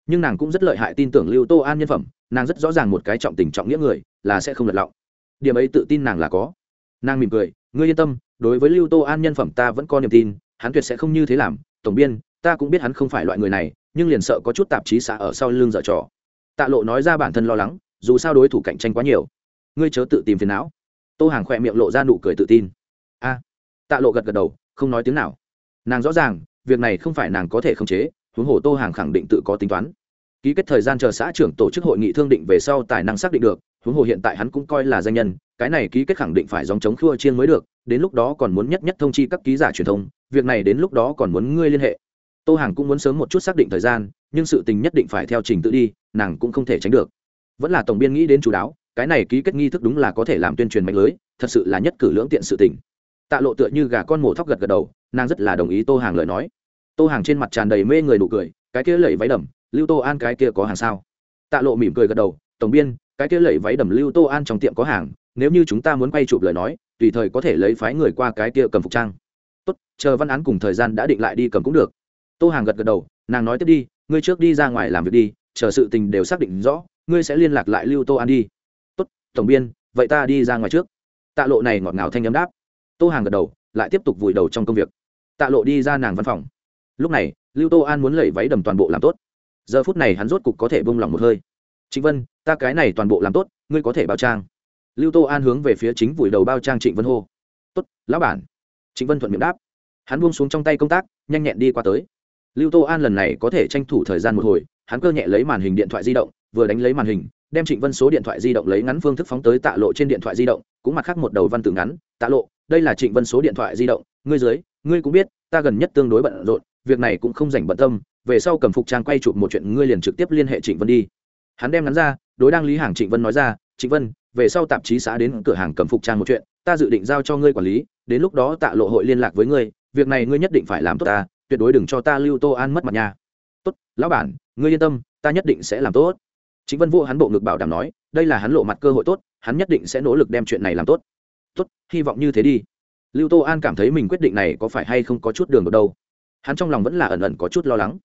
nhưng nàng cũng rất lợi hại tin tưởng lưu tô an nhân phẩm, nàng rất rõ ràng một cái trọng tình trọng nghĩa người, là sẽ không lật lọng. Điểm ấy tự tin nàng là có. Nàng mỉm cười, ngươi yên tâm, đối với lưu tô an nhân phẩm ta vẫn có niềm tin, hắn tuyệt sẽ không như thế làm. Tổng biên, ta cũng biết hắn không phải loại người này, nhưng liền sợ có chút tạp chí xã ở sau lưng dở trò. Tạ lộ nói ra bản thân lo lắng, dù sao đối thủ cạnh tranh quá nhiều, ngươi chớ tự tìm phiền não tô hàng khỏe miệng lộ ra nụ cười tự tin. A, tạ lộ gật gật đầu, không nói tiếng nào. Nàng rõ ràng, việc này không phải nàng có thể khống chế, huống hồ tô hàng khẳng định tự có tính toán. Ký kết thời gian chờ xã trưởng tổ chức hội nghị thương định về sau tài năng xác định được, huống hồ hiện tại hắn cũng coi là danh nhân, cái này ký kết khẳng định phải dòng chống khua chiên mới được, đến lúc đó còn muốn nhất nhất thông chi các ký giả truyền thông, việc này đến lúc đó còn muốn ngươi liên hệ. Tô hàng cũng muốn sớm một chút xác định thời gian, nhưng sự tình nhất định phải theo trình tự đi, nàng cũng không thể tránh được. Vẫn là tổng biên nghĩ đến chú đáo cái này ký kết nghi thức đúng là có thể làm tuyên truyền mạnh lưới, thật sự là nhất cử lưỡng tiện sự tình. Tạ lộ tựa như gà con mổ thóc gật gật đầu, nàng rất là đồng ý tô hàng lời nói. Tô hàng trên mặt tràn đầy mê người nụ cười, cái kia lẩy váy đầm, lưu tô an cái kia có hàng sao? Tạ lộ mỉm cười gật đầu, tổng biên, cái kia lẩy váy đầm lưu tô an trong tiệm có hàng, nếu như chúng ta muốn quay chụp lời nói, tùy thời có thể lấy phái người qua cái kia cầm phục trang. Tốt, chờ văn án cùng thời gian đã định lại đi cầm cũng được. Tô hàng gật gật đầu, nàng nói tiếp đi, ngươi trước đi ra ngoài làm việc đi, chờ sự tình đều xác định rõ, ngươi sẽ liên lạc lại lưu tô an đi tổng biên, vậy ta đi ra ngoài trước. Tạ lộ này ngọt ngào thanh ấm đáp. Tô hàng gật đầu, lại tiếp tục vùi đầu trong công việc. Tạ lộ đi ra nàng văn phòng. Lúc này, lưu tô an muốn lẩy váy đầm toàn bộ làm tốt. Giờ phút này hắn rốt cục có thể bông lòng một hơi. Trịnh vân, ta cái này toàn bộ làm tốt, ngươi có thể bao trang. Lưu tô an hướng về phía chính vùi đầu bao trang trịnh vân hô. Tốt, lão bản. Trịnh vân thuận miệng đáp. Hắn buông xuống trong tay công tác, nhanh nhẹn đi qua tới. Lưu tô an lần này có thể tranh thủ thời gian một hồi, hắn cơ nhẹ lấy màn hình điện thoại di động, vừa đánh lấy màn hình đem trịnh vân số điện thoại di động lấy ngắn phương thức phóng tới tạ lộ trên điện thoại di động, cũng mặt khác một đầu văn tự ngắn, tạ lộ, đây là trịnh vân số điện thoại di động, ngươi dưới, ngươi cũng biết, ta gần nhất tương đối bận rộn, việc này cũng không dành bận tâm, về sau cầm phục trang quay chụp một chuyện ngươi liền trực tiếp liên hệ trịnh vân đi. Hắn đem ngắn ra, đối đang lý hàng trịnh vân nói ra, trịnh vân, về sau tạp chí xã đến cửa hàng cầm phục trang một chuyện, ta dự định giao cho ngươi quản lý, đến lúc đó tạ lộ hội liên lạc với ngươi, việc này ngươi nhất định phải làm tốt ta, tuyệt đối đừng cho ta lưu tô an mất mặt nha. Tốt, lão bản, ngươi yên tâm, ta nhất định sẽ làm tốt chính vân vô hắn bộ ngực bảo đảm nói, đây là hắn lộ mặt cơ hội tốt, hắn nhất định sẽ nỗ lực đem chuyện này làm tốt. Tốt, hy vọng như thế đi. Lưu tô an cảm thấy mình quyết định này có phải hay không có chút đường ở đâu. Hắn trong lòng vẫn là ẩn ẩn có chút lo lắng.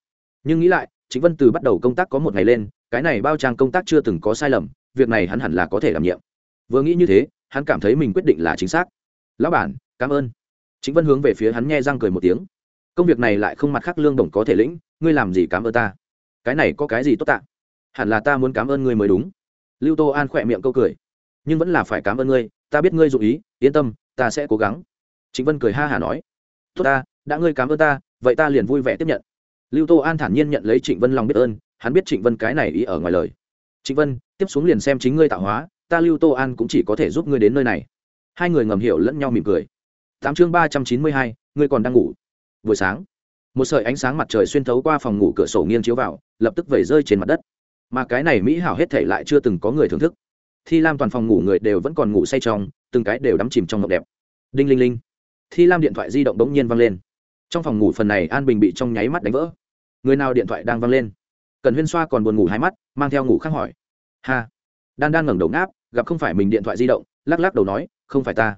Nhưng nghĩ lại, chính vân từ bắt đầu công tác có một ngày lên, cái này bao trang công tác chưa từng có sai lầm, việc này hắn hẳn là có thể đảm nhiệm. Vừa nghĩ như thế, hắn cảm thấy mình quyết định là chính xác. Lão bản, cảm ơn. Chính vân hướng về phía hắn nghe răng cười một tiếng. Công việc này lại không mặt khác lương đồng có thể lĩnh, ngươi làm gì cảm ơn ta? Cái này có cái gì tốt tạ? Hẳn là ta muốn cảm ơn ngươi mới đúng. Lưu tô an khỏe miệng câu cười. Nhưng vẫn là phải cảm ơn ngươi, ta biết ngươi dụ ý, yên tâm, ta sẽ cố gắng. Chính vân cười ha hả nói. Tốt ta, đã ngươi cảm ơn ta, vậy ta liền vui vẻ tiếp nhận. Lưu tô an thản nhiên nhận lấy trịnh vân lòng biết ơn, hắn biết trịnh vân cái này ý ở ngoài lời. Trịnh vân, tiếp xuống liền xem chính ngươi tạo hóa, ta lưu tô an cũng chỉ có thể giúp ngươi đến nơi này. Hai người ngầm hiểu lẫn nhau mỉm cười. Tám chương ba trăm chín mươi hai, ngươi còn đang ngủ. Buổi sáng, một sợi ánh sáng mặt trời xuyên thấu qua phòng ngủ cửa sổ nghiêng chiếu vào, lập tức vẩy rơi trên mặt đất mà cái này mỹ hảo hết thể lại chưa từng có người thưởng thức. Thi lam toàn phòng ngủ người đều vẫn còn ngủ say trong, từng cái đều đắm chìm trong ngọc đẹp. Đinh linh linh. Thi lam điện thoại di động bỗng nhiên văng lên. Trong phòng ngủ phần này an bình bị trong nháy mắt đánh vỡ. Người nào điện thoại đang văng lên? Cần huyên xoa còn buồn ngủ hai mắt, mang theo ngủ khác hỏi. Ha. Đan đan ngẩng đầu ngáp, gặp không phải mình điện thoại di động, lắc lắc đầu nói, không phải ta.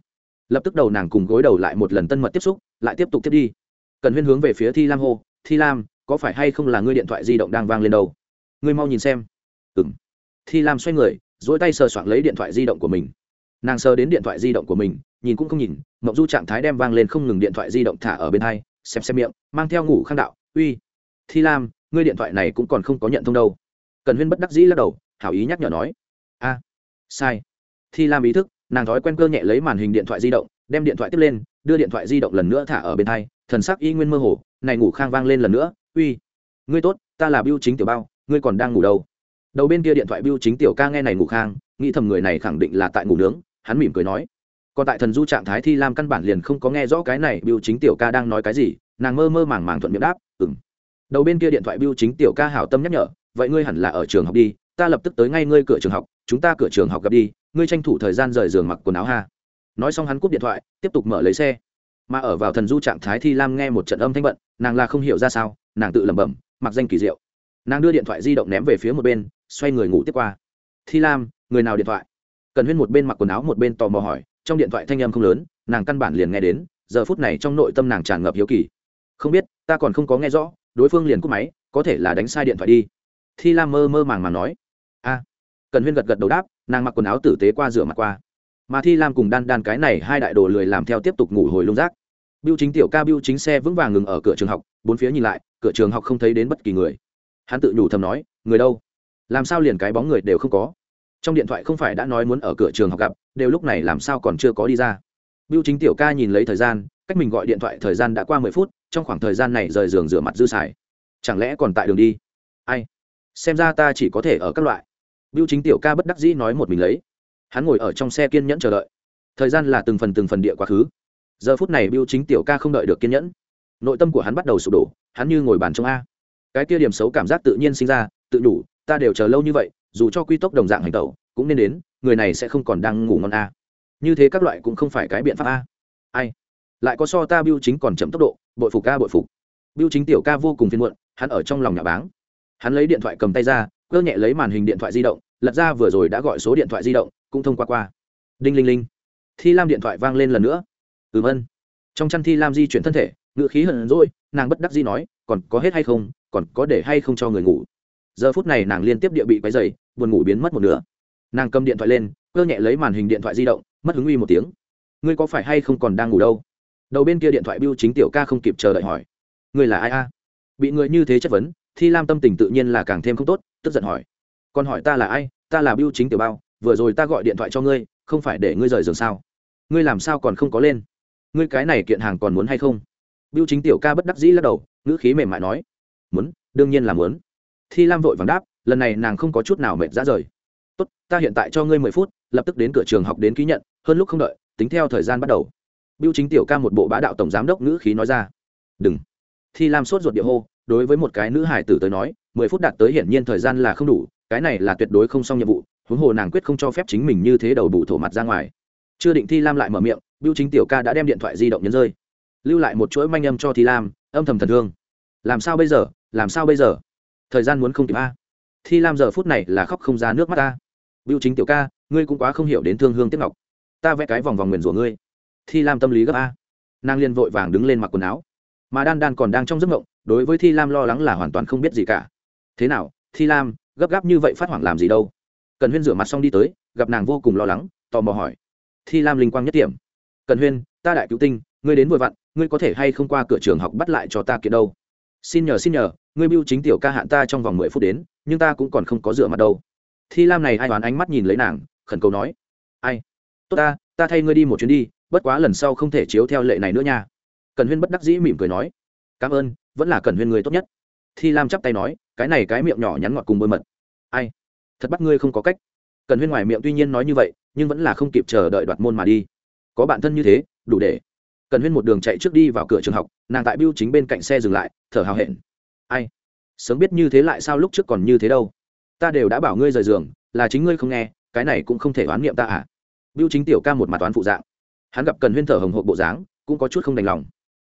Lập tức đầu nàng cùng gối đầu lại một lần tân mật tiếp xúc, lại tiếp tục tiếp đi. Cần huyên hướng về phía thi lam hô, thi lam, có phải hay không là ngươi điện thoại di động đang vang lên đâu? Ngươi mau nhìn xem. Ừng thi lam xoay người dỗi tay sờ soạn lấy điện thoại di động của mình. Nàng sờ đến điện thoại di động của mình, nhìn cũng không nhìn, mộng du trạng thái đem vang lên không ngừng điện thoại di động thả ở bên hai, xem xem miệng, mang theo ngủ khang đạo, uy, thi lam, ngươi điện thoại này cũng còn không có nhận thông đâu. Cần huyên bất đắc dĩ lắc đầu, hảo ý nhắc nhở nói, a, sai. Thi lam ý thức, nàng thói quen cơ nhẹ lấy màn hình điện thoại di động, đem điện thoại tiếp lên, đưa điện thoại di động lần nữa thả ở bên hai, thần sắc y nguyên mơ hồ, này ngủ khang vang lên lần nữa, uy, ngươi tốt, ta là biêu chính tiểu bao ngươi còn đang ngủ đâu? Đầu bên kia điện thoại biêu chính tiểu ca nghe này ngủ khang, nghĩ thầm người này khẳng định là tại ngủ nướng, hắn mỉm cười nói. Còn tại thần du trạng thái thi lam căn bản liền không có nghe rõ cái này biêu chính tiểu ca đang nói cái gì, nàng mơ mơ màng màng thuận miệng đáp ừng đầu bên kia điện thoại biêu chính tiểu ca hảo tâm nhắc nhở, vậy ngươi hẳn là ở trường học đi, ta lập tức tới ngay ngươi cửa trường học, chúng ta cửa trường học gặp đi, ngươi tranh thủ thời gian rời giường mặc quần áo ha. Nói xong hắn cúp điện thoại, tiếp tục mở lấy xe. Mà ở vào thần du trạng thái thi lam nghe một trận âm thanh bận, nàng là không hiểu ra sao, nàng tự lẩm bẩm, mặc danh kỳ diệu nàng đưa điện thoại di động ném về phía một bên, xoay người ngủ tiếp qua. Thi lam, người nào điện thoại? Cần huyên một bên mặc quần áo một bên tò mò hỏi, trong điện thoại thanh âm không lớn, nàng căn bản liền nghe đến, giờ phút này trong nội tâm nàng tràn ngập hiếu kỳ. Không biết, ta còn không có nghe rõ, đối phương liền cúp máy, có thể là đánh sai điện thoại đi. Thi lam mơ mơ màng màng nói. A. Cần huyên gật gật đầu đáp, nàng mặc quần áo tử tế qua rửa mặt qua. Mà thi lam cùng đan đan cái này hai đại đồ lười làm theo tiếp tục ngủ hồi lung rác. Biêu chính tiểu ca biêu chính xe vững vàng ngừng ở cửa trường học, bốn phía nhìn lại, cửa trường học không thấy đến bất kỳ người hắn tự nhủ thầm nói, người đâu? Làm sao liền cái bóng người đều không có? Trong điện thoại không phải đã nói muốn ở cửa trường học gặp, đều lúc này làm sao còn chưa có đi ra. Biêu chính tiểu ca nhìn lấy thời gian, cách mình gọi điện thoại thời gian đã qua mười phút, trong khoảng thời gian này rời giường rửa mặt dư xài. Chẳng lẽ còn tại đường đi? Ai? Xem ra ta chỉ có thể ở các loại. Biêu chính tiểu ca bất đắc dĩ nói một mình lấy. Hắn ngồi ở trong xe kiên nhẫn chờ đợi. Thời gian là từng phần từng phần địa quá khứ. Giờ phút này biêu chính tiểu ca không đợi được kiên nhẫn. Nội tâm của hắn bắt đầu sụp đổ, hắn như ngồi bàn trong a cái kia điểm xấu cảm giác tự nhiên sinh ra, tự đủ, ta đều chờ lâu như vậy, dù cho quy tốc đồng dạng hành tẩu, cũng nên đến, người này sẽ không còn đang ngủ ngon a. Như thế các loại cũng không phải cái biện pháp a. Ai? Lại có so ta biêu chính còn chậm tốc độ, bội phục ca bội phục. Biêu chính tiểu ca vô cùng phiên muộn, hắn ở trong lòng nhà báng. Hắn lấy điện thoại cầm tay ra, cơ nhẹ lấy màn hình điện thoại di động, lật ra vừa rồi đã gọi số điện thoại di động, cũng thông qua qua. Đinh linh linh. Thi lam điện thoại vang lên lần nữa. Ừm vân trong chăn thi lam di chuyển thân thể, ngựa khí hận rỗi nàng bất đắc di nói, còn có hết hay không? Còn có để hay không cho người ngủ. Giờ phút này nàng liên tiếp địa bị quấy dày buồn ngủ biến mất một nửa. Nàng cầm điện thoại lên, cơ nhẹ lấy màn hình điện thoại di động, mất hứng uy một tiếng. Ngươi có phải hay không còn đang ngủ đâu? Đầu bên kia điện thoại biêu chính tiểu ca không kịp chờ đợi hỏi. Ngươi là ai a? Bị người như thế chất vấn, thi lam tâm tình tự nhiên là càng thêm không tốt, tức giận hỏi. Còn hỏi ta là ai? Ta là biêu chính tiểu bao, vừa rồi ta gọi điện thoại cho ngươi, không phải để ngươi rời giường sao? Ngươi làm sao còn không có lên? Ngươi cái này kiện hàng còn muốn hay không? Biêu chính tiểu ca bất đắc dĩ lắc đầu, ngữ khí mềm mại nói muốn, đương nhiên là muốn. Thi lam vội vàng đáp, lần này nàng không có chút nào mệt ra rời. Tốt, ta hiện tại cho ngươi mười phút, lập tức đến cửa trường học đến ký nhận, hơn lúc không đợi, tính theo thời gian bắt đầu. Biêu chính tiểu ca một bộ bá đạo tổng giám đốc ngữ khí nói ra. Đừng. Thi lam sốt ruột địa hô, đối với một cái nữ hải tử tới nói, mười phút đạt tới hiển nhiên thời gian là không đủ, cái này là tuyệt đối không xong nhiệm vụ, huống hồ nàng quyết không cho phép chính mình như thế đầu bù thổ mặt ra ngoài. Chưa định thi lam lại mở miệng biêu chính tiểu ca đã đem điện thoại di động nhấn rơi. Lưu lại một chuỗi manh âm cho thi lam, âm thầm thần thương. Làm sao bây giờ? Làm sao bây giờ? Thời gian muốn không kịp a. Thi lam giờ phút này là khóc không ra nước mắt ta. Biêu chính tiểu ca, ngươi cũng quá không hiểu đến thương hương tiếp ngọc. Ta vẽ cái vòng vòng nguyền rủa ngươi. Thi lam tâm lý gấp a. Nàng liên vội vàng đứng lên mặc quần áo. Mà đan đan còn đang trong giấc mộng, đối với thi lam lo lắng là hoàn toàn không biết gì cả. Thế nào, thi lam, gấp gáp như vậy phát hoảng làm gì đâu? Cần huyên rửa mặt xong đi tới, gặp nàng vô cùng lo lắng, tò mò hỏi. Thi lam linh quang nhất điểm. Cần huyên, ta đại cứu tinh, ngươi đến vội vặn, ngươi có thể hay không qua cửa trường học bắt lại cho ta kiện đâu? Xin nhờ xin nhờ, ngươi biêu chính tiểu ca hạn ta trong vòng mười phút đến, nhưng ta cũng còn không có rửa mặt đâu. Thi lam này ai đoán ánh mắt nhìn lấy nàng, khẩn cầu nói. Ai? Tốt ta ta thay ngươi đi một chuyến đi, bất quá lần sau không thể chiếu theo lệ này nữa nha. Cần huyên bất đắc dĩ mỉm cười nói. Cảm ơn, vẫn là cần huyên người tốt nhất. Thi lam chắp tay nói, cái này cái miệng nhỏ nhắn ngọt cùng bôi mật. Ai? Thật bắt ngươi không có cách. Cần huyên ngoài miệng tuy nhiên nói như vậy, nhưng vẫn là không kịp chờ đợi đoạt môn mà đi. Có bạn thân như thế, đủ để cần huyên một đường chạy trước đi vào cửa trường học, nàng tại biêu chính bên cạnh xe dừng lại, thở hào hẹn. Ai? Sớm biết như thế lại sao lúc trước còn như thế đâu? Ta đều đã bảo ngươi rời giường, là chính ngươi không nghe, cái này cũng không thể oán niệm ta à? Biêu chính tiểu ca một mặt toán phụ dạng. Hắn gặp cần huyên thở hồng hộp bộ dáng, cũng có chút không đành lòng.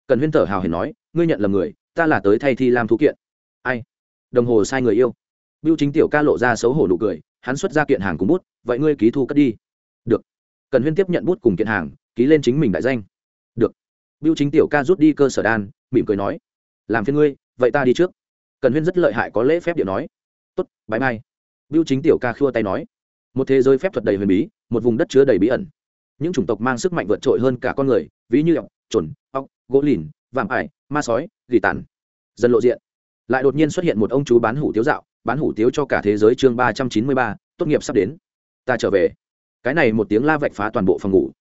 Cần huyên thở hào hển nói, ngươi nhận là người, ta là tới thay thi làm thú kiện. Ai? Đồng hồ sai người yêu. Biêu chính tiểu ca lộ ra xấu hổ nụ cười, hắn xuất ra kiện hàng cùng bút, vậy ngươi ký thu cất đi. Được. Cần huyên tiếp nhận bút cùng kiện hàng, ký lên chính mình đại danh biêu chính tiểu ca rút đi cơ sở đan mỉm cười nói làm phiên ngươi vậy ta đi trước. Cần huyên rất lợi hại có lễ phép điệu nói tốt bãi mai biêu chính tiểu ca khua tay nói một thế giới phép thuật đầy huyền bí một vùng đất chứa đầy bí ẩn. Những chủng tộc mang sức mạnh vượt trội hơn cả con người ví như ọc chuẩn, ọc gỗ lìn vạm ải ma sói gỉ tàn. Dần lộ diện lại đột nhiên xuất hiện một ông chú bán hủ tiếu dạo bán hủ tiếu cho cả thế giới chương ba trăm chín mươi ba tốt nghiệp sắp đến. Ta trở về. Cái này một tiếng la vạch phá toàn bộ phòng ngủ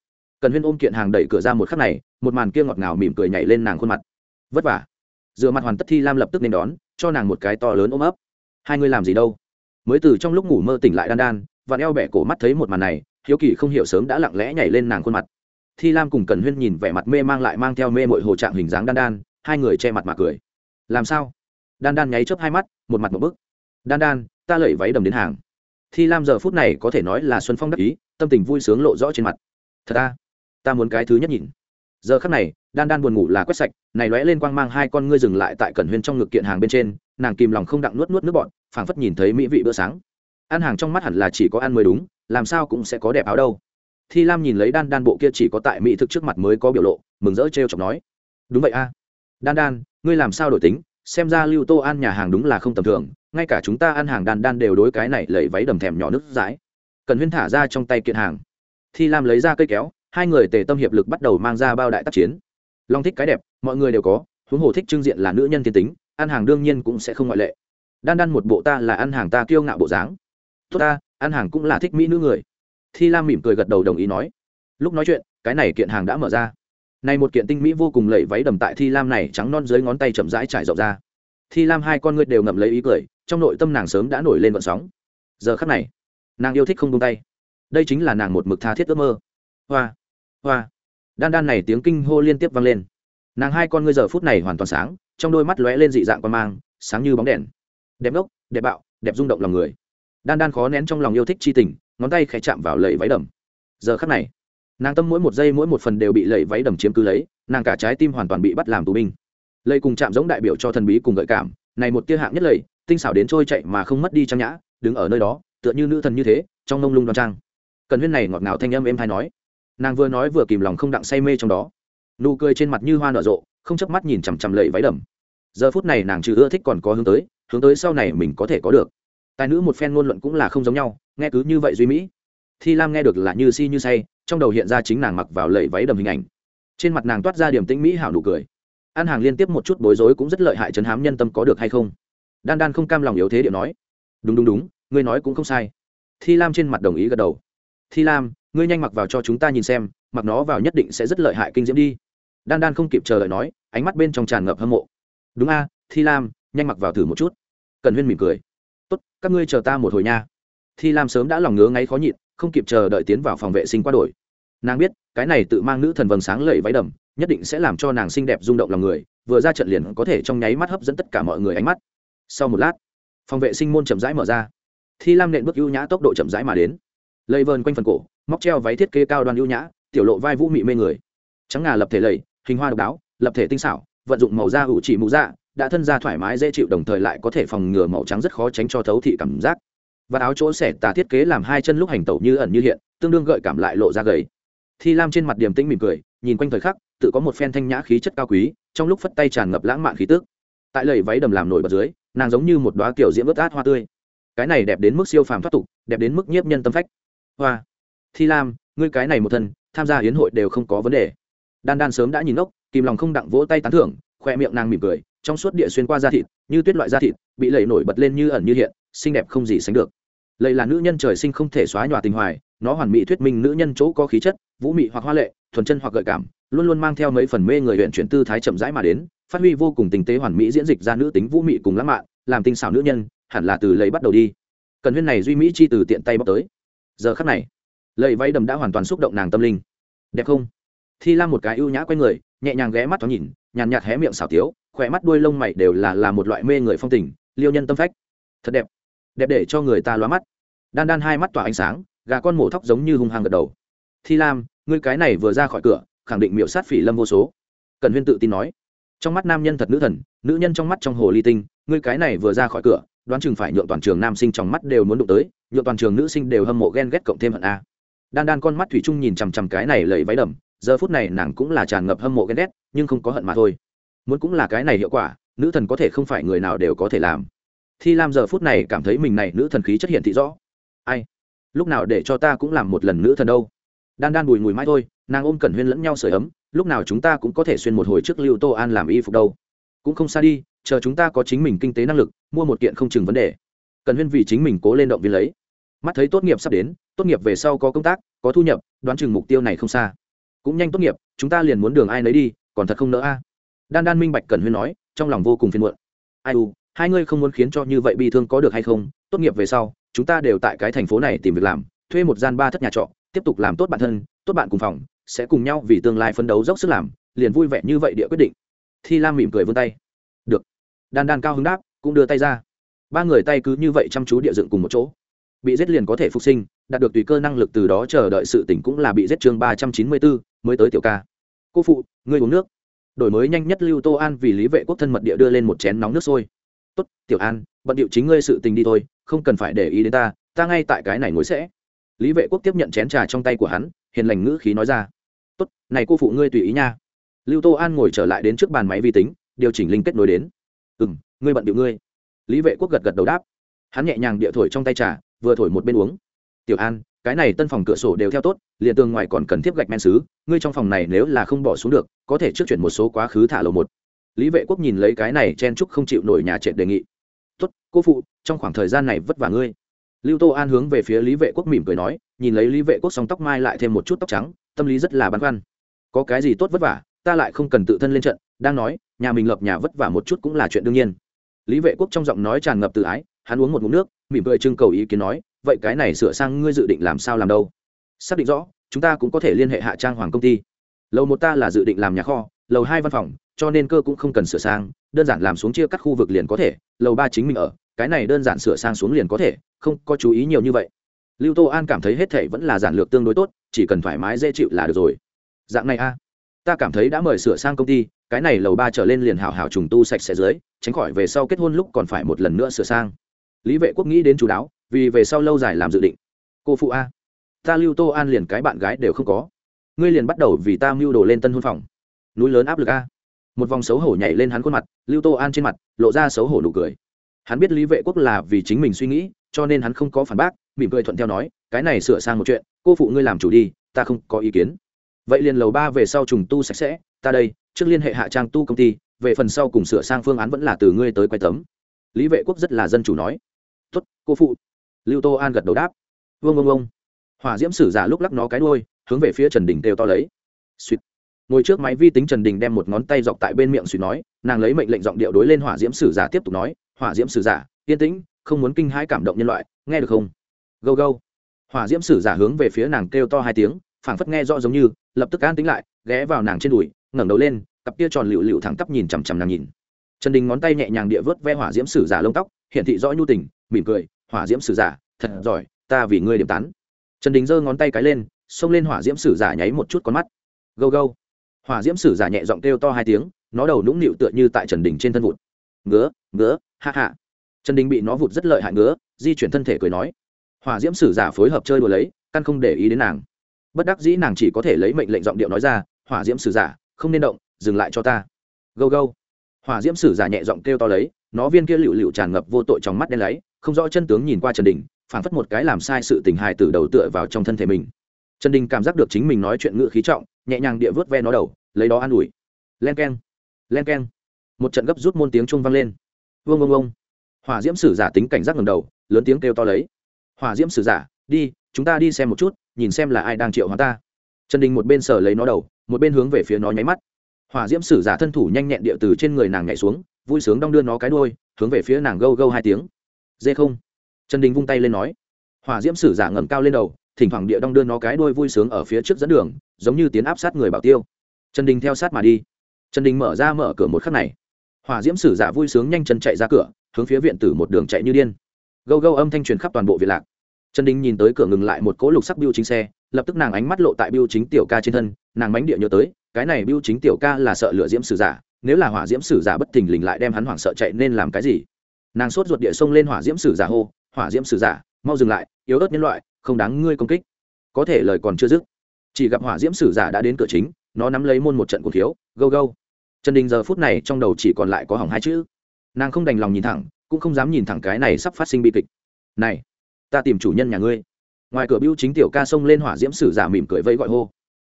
cần huyên ôm kiện hàng đẩy cửa ra một khắc này, một màn kia ngọt ngào mỉm cười nhảy lên nàng khuôn mặt. Vất vả. Dựa mặt hoàn tất thi lam lập tức nên đón, cho nàng một cái to lớn ôm ấp. Hai người làm gì đâu? Mới từ trong lúc ngủ mơ tỉnh lại đan đan và eo bẻ cổ mắt thấy một màn này, hiếu kỳ không hiểu sớm đã lặng lẽ nhảy lên nàng khuôn mặt. Thi lam cùng cần huyên nhìn vẻ mặt mê mang lại mang theo mê mội hồ trạng hình dáng đan đan, hai người che mặt mà cười. Làm sao? Đan đan nháy chớp hai mắt, một mặt một bức. Đan đan, ta lẩy váy đầm đến hàng. Thi lam giờ phút này có thể nói là xuân phong đắc ý, tâm tình vui sướng lộ rõ trên mặt. Thật ta ta muốn cái thứ nhất nhìn. Giờ khắc này, đan đan buồn ngủ là quét sạch, này lóe lên quang mang hai con ngươi dừng lại tại cẩn huyên trong ngực kiện hàng bên trên, nàng kìm lòng không đặng nuốt nuốt nước bọn phảng phất nhìn thấy mỹ vị bữa sáng. Ăn hàng trong mắt hẳn là chỉ có ăn mới đúng, làm sao cũng sẽ có đẹp áo đâu. Thi lam nhìn lấy đan đan bộ kia chỉ có tại mỹ thực trước mặt mới có biểu lộ, mừng rỡ t r chọc nói, đúng vậy a. Đan đan, ngươi làm sao đổi tính? Xem ra lưu tô ăn nhà hàng đúng là không tầm thường, ngay cả chúng ta ăn hàng đan đan đều đối cái này lẩy váy đầm thèm nhỏ nước dãi. Cần huyên thả ra trong tay kiện hàng. Thi lam lấy ra cây kéo hai người tề tâm hiệp lực bắt đầu mang ra bao đại tác chiến. Long thích cái đẹp, mọi người đều có, huống hồ thích trưng diện là nữ nhân thiên tính, ăn hàng đương nhiên cũng sẽ không ngoại lệ. Đan đan một bộ ta là ăn hàng ta kiêu ngạo bộ dáng. Tốt ta, ăn hàng cũng là thích mỹ nữ người. Thi lam mỉm cười gật đầu đồng ý nói. Lúc nói chuyện, cái này kiện hàng đã mở ra. Này một kiện tinh mỹ vô cùng lẩy váy đầm tại thi lam này trắng non dưới ngón tay chậm rãi trải rộng ra. Thi lam hai con ngươi đều ngậm lấy ý cười, trong nội tâm nàng sớm đã nổi lên vận sóng. Giờ khắc này, nàng yêu thích không tung tay. Đây chính là nàng một mực tha thiết ước mơ. Hoa hoa. Đan đan này tiếng kinh hô liên tiếp vang lên. Nàng hai con ngươi giờ phút này hoàn toàn sáng, trong đôi mắt lóe lên dị dạng quan mang, sáng như bóng đèn. Đẹp ngốc, đẹp bạo, đẹp rung động lòng người. Đan đan khó nén trong lòng yêu thích chi tình, ngón tay khẽ chạm vào lầy váy đầm. Giờ khắc này, nàng tâm mỗi một giây mỗi một phần đều bị lầy váy đầm chiếm cứ lấy, nàng cả trái tim hoàn toàn bị bắt làm tù binh. Lầy cùng chạm giống đại biểu cho thần bí cùng gợi cảm, này một tia hạng nhất lầy tinh xảo đến trôi chạy mà không mất đi trang nhã, đứng ở nơi đó, tựa như nữ thần như thế, trong nông lung đoan trang. Cần huyên này ngọt ngào thanh âm em hay nói nàng vừa nói vừa kìm lòng không đặng say mê trong đó. Nụ cười trên mặt như hoa nở rộ, không chớp mắt nhìn chằm chằm lầy váy đầm. Giờ phút này nàng trừ ưa thích còn có hướng tới hướng tới sau này mình có thể có được. Tài nữ một phen ngôn luận cũng là không giống nhau, nghe cứ như vậy duy mỹ. Thi lam nghe được là như si như say, trong đầu hiện ra chính nàng mặc vào lầy váy đầm hình ảnh. Trên mặt nàng toát ra điểm tĩnh mỹ hảo nụ cười. Ăn hàng liên tiếp một chút bối rối cũng rất lợi hại chấn hám nhân tâm có được hay không? Đan đan không cam lòng yếu thế điệu nói. Đúng đúng đúng, ngươi nói cũng không sai. Thi lam trên mặt đồng ý gật đầu. Thi lam ngươi nhanh mặc vào cho chúng ta nhìn xem, mặc nó vào nhất định sẽ rất lợi hại kinh diễm đi. Đan đan không kịp chờ đợi nói, ánh mắt bên trong tràn ngập hâm mộ. Đúng a, thi lam, nhanh mặc vào thử một chút. Cần huyên mỉm cười. Tốt, các ngươi chờ ta một hồi nha. Thi lam sớm đã lòng ngứa ngáy khó nhịn, không kịp chờ đợi tiến vào phòng vệ sinh qua đổi. Nàng biết, cái này tự mang nữ thần vầng sáng lẩy váy đầm, nhất định sẽ làm cho nàng xinh đẹp rung động lòng người, vừa ra trận liền có thể trong nháy mắt hấp dẫn tất cả mọi người ánh mắt. Sau một lát, phòng vệ sinh môn chậm rãi mở ra. Thi lam nện bước ưu nhã tốc độ chậm rãi mà đến. Lây vơn quanh phần cổ móc treo váy thiết kế cao đoan ưu nhã, tiểu lộ vai vũ mị mê người. Trắng ngà lập thể lầy, hình hoa độc đáo, lập thể tinh xảo, vận dụng màu da ủ chỉ mũ da đã thân da thoải mái dễ chịu đồng thời lại có thể phòng ngừa màu trắng rất khó tránh cho thấu thị cảm giác. Và áo chỗ xẻ tà thiết kế làm hai chân lúc hành tẩu như ẩn như hiện, tương đương gợi cảm lại lộ ra gầy. Thi lam trên mặt điềm tĩnh mỉm cười, nhìn quanh thời khắc, tự có một phen thanh nhã khí chất cao quý, trong lúc phất tay tràn ngập lãng mạn khí tức. tại lầy váy đầm làm nổi bật dưới, nàng giống như một đoá kiểu diễm ướt át hoa tươi. Cái này đẹp đến mức siêu phàm thoát tục, đẹp đến mức nhiếp nhân tâm phách. Hoa thi lam, ngươi cái này một thân, tham gia hiến hội đều không có vấn đề. Đan đan sớm đã nhìn ngốc, kìm lòng không đặng vỗ tay tán thưởng, khoe miệng nàng mỉm cười, trong suốt địa xuyên qua da thịt, như tuyết loại da thịt, bị lầy nổi bật lên như ẩn như hiện, xinh đẹp không gì sánh được. Lầy là nữ nhân trời sinh không thể xóa nhòa tình hoài, nó hoàn mỹ thuyết minh nữ nhân chỗ có khí chất, vũ mị hoặc hoa lệ, thuần chân hoặc gợi cảm, luôn luôn mang theo mấy phần mê người huyện chuyển tư thái chậm rãi mà đến, phát huy vô cùng tình tế hoàn mỹ diễn dịch ra nữ tính vũ mị cùng lãng mạn, làm tinh xảo nữ nhân, hẳn là từ lấy bắt đầu đi. Cần huyên này duy mỹ chi từ tiện tay bóc tới. Giờ khắc này lầy váy đầm đã hoàn toàn xúc động nàng tâm linh. Đẹp không? Thi lam một cái ưu nhã q u a y người, nhẹ nhàng ghé mắt thoáng nhìn, nhàn nhạt hé miệng xảo tiếu, khỏe mắt đuôi lông mày đều là là một loại mê người phong tình, liêu nhân tâm phách. Thật đẹp. Đẹp để cho người ta lóa mắt. Đan đan hai mắt tỏa ánh sáng, gà con mổ thóc giống như hung hăng gật đầu. Thi lam, ngươi cái này vừa ra khỏi cửa, khẳng định miệu sát phỉ lâm vô số. Cần huyên tự tin nói. Trong mắt nam nhân thật nữ thần, nữ nhân trong mắt trong hồ ly tinh, ngươi cái này vừa ra khỏi cửa, đoán chừng phải nhượng toàn trường nam sinh trong mắt đều muốn đụng tới, nhượng toàn trường nữ sinh đều hâm mộ ghen ghét cộng thêm hận a đan đan con mắt thủy chung nhìn chằm chằm cái này lầy váy đầm, giờ phút này nàng cũng là tràn ngập hâm mộ ghen ghét, nhưng không có hận mà thôi. Muốn cũng là cái này hiệu quả, nữ thần có thể không phải người nào đều có thể làm. Thi lam giờ phút này cảm thấy mình này nữ thần khí chất hiện thị rõ. Ai? Lúc nào để cho ta cũng làm một lần nữ thần đâu? Đan đan bùi mùi mãi thôi, nàng ôm cẩn huyên lẫn nhau sửa ấm, lúc nào chúng ta cũng có thể xuyên một hồi trước lưu tô an làm y phục đâu? Cũng không xa đi, chờ chúng ta có chính mình kinh tế năng lực, mua một kiện không chừng vấn đề. Cần huyên vì chính mình cố lên động viên lấy. Mắt thấy tốt nghiệp sắp đến tốt nghiệp về sau có công tác, có thu nhập, đoán chừng mục tiêu này không xa. Cũng nhanh tốt nghiệp, chúng ta liền muốn đường ai nấy đi, còn thật không nỡ a. Đan đan minh bạch cần huyên nói, trong lòng vô cùng phiền muộn. Ai u, hai ngươi không muốn khiến cho như vậy bi thương có được hay không? Tốt nghiệp về sau, chúng ta đều tại cái thành phố này tìm việc làm, thuê một gian ba thất nhà trọ, tiếp tục làm tốt bản thân, tốt bạn cùng phòng, sẽ cùng nhau vì tương lai phấn đấu dốc sức làm, liền vui vẻ như vậy địa quyết định. Thi lam mỉm cười vươn tay. Được. Đan đan cao hứng đáp, cũng đưa tay ra. Ba người tay cứ như vậy chăm chú địa dựng cùng một chỗ. Bị giết liền có thể phục sinh đạt được tùy cơ năng lực từ đó chờ đợi sự tỉnh cũng là bị giết chương ba trăm chín mươi bốn mới tới tiểu ca. Cô phụ, ngươi uống nước. Đổi mới nhanh nhất lưu tô an vì lý vệ quốc thân mật địa đưa lên một chén nóng nước sôi. Tốt, tiểu an, bận điệu chính ngươi sự tình đi thôi, không cần phải để ý đến ta ta ngay tại cái này ngồi sẽ. Lý vệ quốc tiếp nhận chén trà trong tay của hắn, hiền lành ngữ khí nói ra. Tốt, này cô phụ ngươi tùy ý nha. Lưu tô an ngồi trở lại đến trước bàn máy vi tính, điều chỉnh linh kết nối đến. Ừ m ngươi bận điệu ngươi. Lý vệ quốc gật gật đầu đáp. Hắn nhẹ nhàng địa thổi trong tay trà, vừa thổi một bên uống tiểu an, cái này tân phòng cửa sổ đều theo tốt, liền tường ngoài còn cần tiếp gạch men xứ, ngươi trong phòng này nếu là không bỏ xuống được, có thể trước chuyển một số quá khứ thả lầu một. Lý vệ quốc nhìn lấy cái này chen trúc không chịu nổi nhà trệt đề nghị. Tốt, cô phụ, trong khoảng thời gian này vất vả ngươi. Lưu tô an hướng về phía lý vệ quốc mỉm cười nói, nhìn lấy lý vệ quốc song tóc mai lại thêm một chút tóc trắng, tâm lý rất là băn khoăn. Có cái gì tốt vất vả, ta lại không cần tự thân lên trận, đang nói, nhà mình lập nhà vất vả một chút cũng là chuyện đương nhiên. Lý vệ quốc trong giọng nói tràn ngập tự ái, hắn uống một ngụm nước, mỉm cười trưng cầu ý kiến nói vậy cái này sửa sang ngươi dự định làm sao làm đâu? Xác định rõ, chúng ta cũng có thể liên hệ hạ trang hoàng công ty. Lầu một ta là dự định làm nhà kho, lầu hai văn phòng, cho nên cơ cũng không cần sửa sang, đơn giản làm xuống chia cắt khu vực liền có thể, lầu ba chính mình ở, cái này đơn giản sửa sang xuống liền có thể, không có chú ý nhiều như vậy. Lưu tô an cảm thấy hết thể vẫn là giản lược tương đối tốt, chỉ cần thoải mái dễ chịu là được rồi. Dạng này a. Ta cảm thấy đã mời sửa sang công ty, cái này lầu ba trở lên liền hào hào trùng tu sạch sẽ dưới, tránh khỏi về sau kết hôn lúc còn phải một lần nữa sửa sang. Lý vệ quốc nghĩ đến chú đáo vì về sau lâu dài làm dự định. Cô phụ a. Ta lưu tô an liền cái bạn gái đều không có. Ngươi liền bắt đầu vì ta mưu đồ lên tân hôn phòng. Núi lớn áp lực a. Một vòng xấu hổ nhảy lên hắn khuôn mặt, lưu tô an trên mặt, lộ ra xấu hổ nụ cười. Hắn biết lý vệ quốc là vì chính mình suy nghĩ, cho nên hắn không có phản bác, mỉm cười thuận theo nói, cái này sửa sang một chuyện, cô phụ ngươi làm chủ đi, ta không có ý kiến. Vậy liền lầu ba về sau trùng tu sạch sẽ, ta đây, trước liên hệ hạ trang tu công ty, về phần sau cùng sửa sang phương án vẫn là từ ngươi tới quay tấm. Lý vệ quốc rất là dân chủ nói. Tuất cô phụ lưu tô an gật đầu đáp. Vương vương vương hỏa diễm sử giả lúc lắc nó cái đuôi, hướng về phía trần đình kêu to lấy. Suýt ngồi trước máy vi tính trần đình đem một ngón tay dọc tại bên miệng suýt nói, nàng lấy mệnh lệnh giọng điệu đối lên hỏa diễm sử giả tiếp tục nói, hỏa diễm sử giả, yên tĩnh, không muốn kinh hãi cảm động nhân loại, nghe được không? Gâu gâu. Hỏa diễm sử giả hướng về phía nàng kêu to hai tiếng, phảng phất nghe rõ giống như, lập tức an tính lại, ghé vào nàng trên đùi, ngẩng đầu lên, cặp kia tròn lựu lựu thẳng tắp nhìn chằm chằm nàng nhìn. Trần đình ngón tay nhẹ nhàng địa vớt ve hỏa diễm sử giả lông tóc hiện thị rõ nhu tình, mỉm cười hỏa diễm sử giả, thật giỏi, ta vì ngươi điểm tán. Trần đình giơ ngón tay cái lên, xông lên hỏa diễm sử giả nháy một chút con mắt. Gâu gâu. Hỏa diễm sử giả nhẹ giọng kêu to hai tiếng, nó đầu nũng nịu tựa như tại trần đình trên thân vụt. Ngứa ngứa hạ hạ trần đình bị nó vụt rất lợi hại ngứa, di chuyển thân thể cười nói. Hỏa diễm sử giả phối hợp chơi đùa lấy, căn không để ý đến nàng. Bất đắc dĩ nàng chỉ có thể lấy mệnh lệnh giọng điệu nói ra, hỏa diễm sử giả, không nên động, dừng lại cho ta. Gâu gâu. Hỏa diễm sử giả nhẹ giọng kêu to lấy, nó viên kia lựu lựu tràn ngập vô tội trong mắt đen lấy không rõ chân tướng nhìn qua trần đình, phảng phất một cái làm sai sự tình hài từ đầu tựa vào trong thân thể mình. Trần đình cảm giác được chính mình nói chuyện ngự khí trọng, nhẹ nhàng địa vớt ve nó đầu, lấy đó an ủi. Len k e n len k e n một trận gấp rút môn tiếng trung vang lên. Vương vương vương hỏa diễm sử giả tính cảnh giác ngầm đầu, lớn tiếng kêu to lấy. Hỏa diễm sử giả, đi, chúng ta đi xem một chút, nhìn xem là ai đang triệu hóa ta. Trần đình một bên sờ lấy nó đầu, một bên hướng về phía nó nháy mắt. Hỏa diễm sử giả thân thủ nhanh nhẹn địa từ trên người nàng nhảy xuống, vui sướng đong đưa nó cái đôi hướng về phía nàng gâu gâu hai tiếng dê không? Trần đình vung tay lên nói. Hỏa diễm sử giả ngẩng cao lên đầu, thỉnh thoảng địa đong đưa nó cái đôi vui sướng ở phía trước dẫn đường, giống như tiến áp sát người bảo tiêu. Trần đình theo sát mà đi. Trần đình mở ra mở cửa một khắc này. Hỏa diễm sử giả vui sướng nhanh chân chạy ra cửa, hướng phía viện tử một đường chạy như điên. Gâu gâu âm thanh truyền khắp toàn bộ viện lạc. Trần đình nhìn tới cửa ngừng lại một cỗ lục sắc biêu chính xe, lập tức nàng ánh mắt lộ tại biêu chính tiểu ca trên thân, nàng mánh địa nhớ tới, cái này biêu chính tiểu ca là sợ lửa diễm sử giả, nếu là hỏa diễm sử giả bất thình lình lại đem hắn hoảng sợ chạy nên làm cái gì? Nàng sốt ruột địa sông lên hỏa diễm sử giả hô, hỏa diễm sử giả, mau dừng lại, yếu ớt nhân loại, không đáng ngươi công kích. Có thể lời còn chưa dứt, chỉ gặp hỏa diễm sử giả đã đến cửa chính, nó nắm lấy môn một trận cổ thiếu gâu gâu. Trần đình giờ phút này trong đầu chỉ còn lại có hỏng hai chữ. Nàng không đành lòng nhìn thẳng, cũng không dám nhìn thẳng cái này sắp phát sinh bi kịch. Này, ta tìm chủ nhân nhà ngươi. Ngoài cửa biêu chính tiểu ca xông lên hỏa diễm sử giả mỉm cười vẫy gọi hô.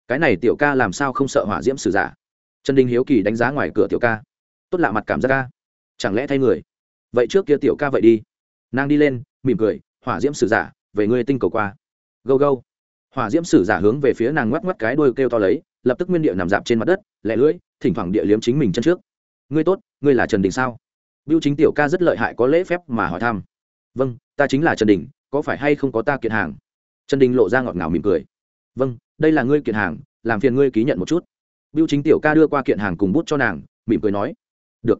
Cái này tiểu ca làm sao không sợ hỏa diễm sử giả? Trần đình hiếu kỳ đánh giá ngoài cửa tiểu ca. Tốt lạ mặt cảm giác ca. Chẳng lẽ thay người? Vậy trước kia tiểu ca vậy đi. Nàng đi lên, mỉm cười, hỏa diễm sử giả, về ngươi tinh cầu qua. Gâu gâu. Hỏa diễm sử giả hướng về phía nàng ngoắc ngoắc cái đôi kêu to lấy, lập tức nguyên địa nằm dạp trên mặt đất lẹ lưỡi, thỉnh thoảng địa liếm chính mình chân trước. Ngươi tốt, ngươi là trần đình sao? Biêu chính tiểu ca rất lợi hại có lễ phép mà hỏi thăm. Vâng ta chính là trần đình, có phải hay không có ta kiện hàng? Trần đình lộ ra ngọt ngào mỉm cười. Vâng đây là ngươi kiện hàng, làm phiền ngươi ký nhận một chút. Biêu chính tiểu ca đưa qua kiện hàng cùng bút cho nàng, mỉm cười nói. Được.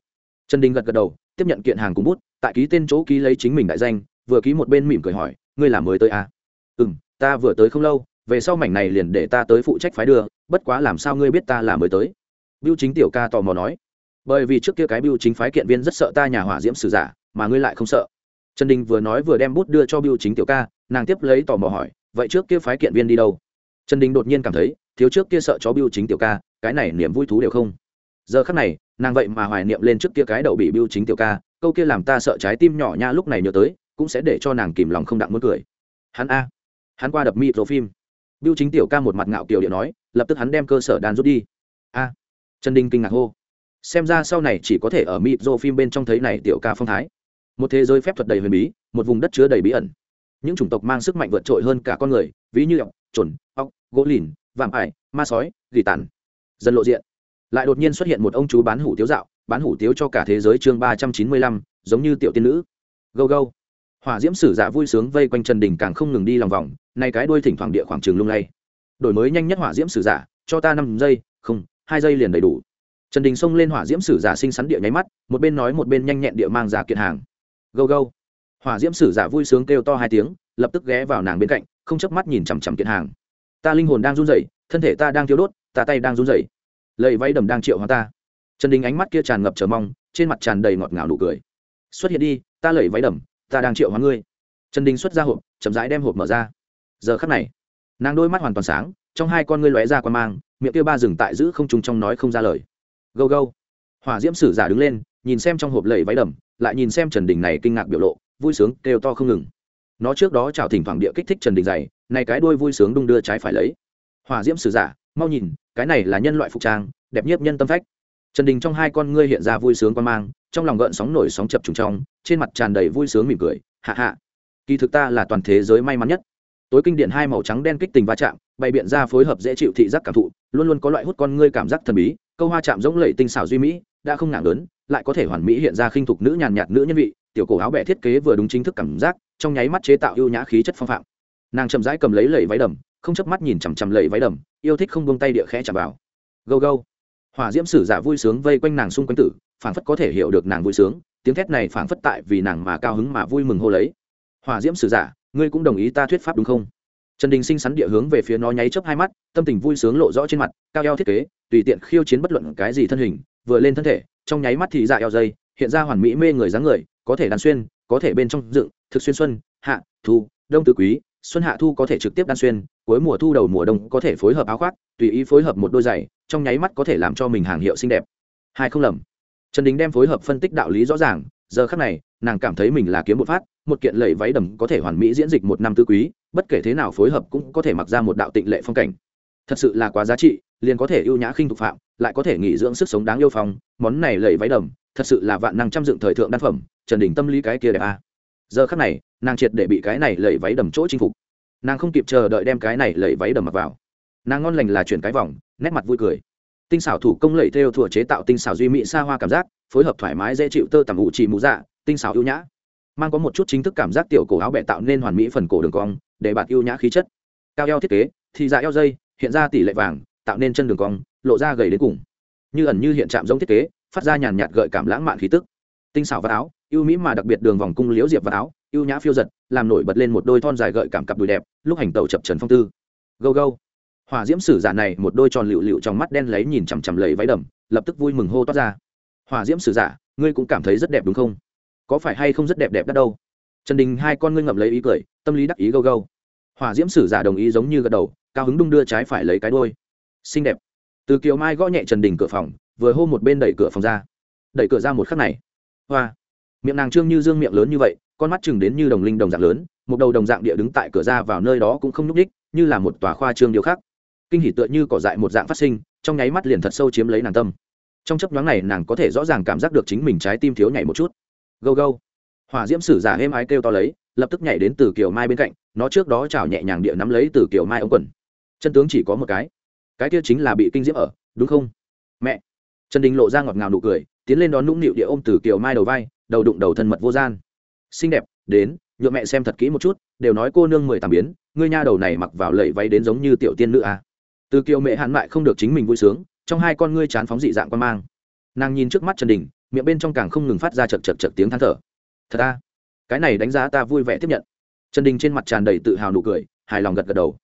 Trần đình gật gật đầu tiếp nhận kiện hàng cùng bút, tại ký tên chỗ ký lấy chính mình đại danh, vừa ký một bên mỉm cười hỏi, ngươi là mới tới à? ừ m ta vừa tới không lâu, về sau mảnh này liền để ta tới phụ trách phái đưa, bất quá làm sao ngươi biết ta là mới tới? Biêu chính tiểu ca tò mò nói. Bởi vì trước kia cái biêu chính phái kiện viên rất sợ ta nhà hỏa diễm sử giả, mà ngươi lại không sợ. Trần đình vừa nói vừa đem bút đưa cho biêu chính tiểu ca, nàng tiếp lấy tò mò hỏi, vậy trước kia phái kiện viên đi đâu? Trần đình đột nhiên cảm thấy, thiếu trước kia sợ chó biêu chính tiểu ca, cái này niềm vui thú đều không giờ khắc này, nàng vậy mà hoài niệm lên trước kia cái đậu bị biêu chính tiểu ca, câu kia làm ta sợ trái tim nhỏ nha lúc này nhớ tới, cũng sẽ để cho nàng kìm lòng không đặng muốn cười. Hắn a, hắn qua đập micro phim biêu chính tiểu ca một mặt ngạo kiều điện nói, lập tức hắn đem cơ sở đàn rút đi. A, trần đình kinh ngạc hô. Xem ra sau này chỉ có thể ở micro phim bên trong thấy này tiểu ca phong thái. Một thế giới phép thuật đầy huyền bí, một vùng đất chứa đầy bí ẩn. Những chủng tộc mang sức mạnh vượt trội hơn cả con người, ví như ọc trồn ọc gỗ lìn, vạm ải, ma sói, gỉ tàn. Dần lộ diện lại đột nhiên xuất hiện một ông chú bán hủ tiếu dạo, bán hủ tiếu cho cả thế giới chương ba trăm chín mươi lăm, giống như tiểu tiên nữ. Gâu gâu. Hỏa diễm sử giả vui sướng vây quanh trần đình càng không ngừng đi lòng vòng, nay cái đuôi thỉnh thoảng địa khoảng trường lung lay. Đổi mới nhanh nhất hỏa diễm sử giả cho ta năm giây, không, hai giây liền đầy đủ. Trần đình xông lên hỏa diễm sử dạ giả sinh sắn địa nháy mắt, một bên nói một bên nhanh nhẹn địa mang giả kiện hàng. Gâu gâu. Hỏa diễm sử giả vui sướng kêu to hai tiếng, lập tức ghé vào nàng bên cạnh, không chớp mắt nhìn chằm chằm kiện hàng. Ta linh hồn đang run rẩy, thân thể ta đang thiếu đốt, ta tay đang run rẩy lầy váy đầm đang triệu hóa ta. Trần đình ánh mắt kia tràn ngập chờ mong, trên mặt tràn đầy ngọt ngào nụ cười. Xuất hiện đi, ta lẩy váy đầm, ta đang triệu hóa ngươi. Trần đình xuất ra hộp, chậm rãi đem hộp mở ra. Giờ khắc này, nàng đôi mắt hoàn toàn sáng, trong hai con ngươi lóe ra quan mang, miệng kia ba dừng tại giữ không trùng trong nói không ra lời. Gâu gâu. Hỏa diễm sử giả đứng lên, nhìn xem trong hộp lầy váy đầm, lại nhìn xem trần đình này kinh ngạc biểu lộ, vui sướng, kêu to không ngừng. Nó trước đó chào thỉnh thoảng địa kích thích trần đình dày này cái đuôi vui sướng đung đưa trái phải lấy. Hỏa diễm sử giả mau nhìn, cái này là nhân loại phục trang, đẹp nhất nhân tâm phách. Trần đình trong hai con ngươi hiện ra vui sướng quan mang, trong lòng gợn sóng nổi sóng chập trùng trong, trên mặt tràn đầy vui sướng mỉm cười, hạ hạ, kỳ thực ta là toàn thế giới may mắn nhất. Tối kinh điển hai màu trắng đen kích tình va chạm, bày biện ra phối hợp dễ chịu thị giác cảm thụ, luôn luôn có loại hút con ngươi cảm giác thần bí, câu hoa chạm giống lầy tinh xảo duy mỹ, đã không ngạng lớn, lại có thể hoàn mỹ hiện ra khinh thục nữ nhàn nhạt nữ nhân vị, tiểu cổ áo bẻ thiết kế vừa đúng chính thức cảm giác, trong nháy mắt chế tạo ưu nhã khí chất phong phạm. Nàng chậm rãi cầm lấy lầy váy đầm không chớp mắt nhìn chằm chằm lầy váy đầm, yêu thích không buông tay địa khẽ chạm vào. Gâu gâu. Hỏa diễm sử giả vui sướng vây quanh nàng xung quanh tử, phảng phất có thể hiểu được nàng vui sướng, tiếng thét này phảng phất tại vì nàng mà cao hứng mà vui mừng hô lấy. Hỏa diễm sử giả, ngươi cũng đồng ý ta thuyết pháp đúng không? Trần đình sinh sắn địa hướng về phía nó nháy chớp hai mắt, tâm tình vui sướng lộ rõ trên mặt, cao eo thiết kế, tùy tiện khiêu chiến bất luận cái gì thân hình, vừa lên thân thể, trong nháy mắt thì dạ eo dây, hiện ra hoàn mỹ mê người dáng người, có thể đàn xuyên, có thể bên trong dựng, thực xuyên xuân, hạ, thu, đông tứ quý xuân hạ thu có thể trực tiếp đan xuyên, cuối mùa thu đầu mùa đông có thể phối hợp áo khoác, tùy ý phối hợp một đôi giày, trong nháy mắt có thể làm cho mình hàng hiệu xinh đẹp. Hai không lầm. Trần đình đem phối hợp phân tích đạo lý rõ ràng, giờ khác này, nàng cảm thấy mình là kiếm một phát, một kiện lệ váy đầm có thể hoàn mỹ diễn dịch một năm tư quý, bất kể thế nào phối hợp cũng có thể mặc ra một đạo tịnh lệ phong cảnh. Thật sự là quá giá trị, liền có thể ưu nhã khinh thục phạm, lại có thể nghỉ dưỡng sức sống đáng yêu phong, món này lệ váy đầm, thật sự là vạn năng trăm dựng thời thượng đan phẩm, trần đình tâm lý cái kia đẹp à giờ khắc này, nàng triệt để bị cái này lẩy váy đầm chỗ chinh phục. Nàng không kịp chờ đợi đem cái này lẩy váy đầm mặc vào. Nàng ngon lành là chuyển cái vòng, nét mặt vui cười. Tinh xảo thủ công lẩy theo thủa chế tạo tinh xảo duy mỹ xa hoa cảm giác, phối hợp thoải mái dễ chịu tơ tằm ủ chỉ mũ dạ tinh xảo ưu nhã. Mang có một chút chính thức cảm giác tiểu cổ áo bẹ tạo nên hoàn mỹ phần cổ đường cong, để bạt ưu nhã khí chất. Cao eo thiết kế, thì dạ eo dây, hiện ra tỷ lệ vàng, tạo nên chân đường cong, lộ ra gầy đến cùng. Như ẩn như hiện chạm giống thiết kế, phát ra nhàn nhạt gợi cảm lãng mạn khí tức. Tinh xảo vạt áo ưu mỹ mà đặc biệt đường vòng cung liễu diệp và áo, ưu nhã phiêu giật, làm nổi bật lên một đôi thon dài gợi cảm cặp đùi đẹp, lúc hành tẩu chập trần phong tư. Gâu gâu. Hỏa diễm sử giả này một đôi tròn lựu lựu trong mắt đen lấy nhìn chằm chằm lấy váy đầm, lập tức vui mừng hô toát ra. Hỏa diễm sử giả, ngươi cũng cảm thấy rất đẹp đúng không? Có phải hay không rất đẹp đẹp đắt đâu? Trần đình hai con ngươi ngậm lấy ý cười, tâm lý đắc ý gâu gâu. Hỏa diễm sử giả đồng ý giống như gật đầu, cao hứng đung đưa trái phải lấy cái đôi xinh đẹp. Từ kiều mai gõ nhẹ trần đình cửa phòng, vừa hô một bên đẩy cửa phòng ra. Đẩy cửa ra một khắc này. Hoa miệng nàng trương như dương miệng lớn như vậy, con mắt chừng đến như đồng linh đồng dạng lớn, một đầu đồng dạng địa đứng tại cửa ra vào nơi đó cũng không nhúc đích như là một tòa khoa trương điều khác. Kinh hỉ tựa như cỏ dại một dạng phát sinh, trong nháy mắt liền thật sâu chiếm lấy nàng tâm. Trong chấp nhoáng này nàng có thể rõ ràng cảm giác được chính mình trái tim thiếu nhảy một chút. Gâu gâu. Hỏa diễm sử giả êm ái kêu to lấy, lập tức nhảy đến từ kiều mai bên cạnh, nó trước đó chảo nhẹ nhàng địa nắm lấy từ kiều mai ống quần. Chân tướng chỉ có một cái. Cái kia chính là bị kinh diễm ở, đúng không? Mẹ. Trần đình lộ ra ngọt ngào nụ cười, tiến lên đón nũng nịu địa ôm từ kiều mai đầu vai đầu đụng đầu thân mật vô gian. Xinh đẹp, đến nhựa mẹ xem thật kỹ một chút, đều nói cô nương mười tàm biến, ngươi nha đầu này mặc vào lẫy váy đến giống như tiểu tiên nữ à. từ kiều mẹ hạn mại không được chính mình vui sướng, trong hai con ngươi chán phóng dị dạng quan mang. Nàng nhìn trước mắt trần đình, miệng bên trong càng không ngừng phát ra chật chật chật tiếng than thở. Thật ta cái này đánh giá ta vui vẻ tiếp nhận. Trần đình trên mặt tràn đầy tự hào nụ cười, hài lòng gật gật đầu.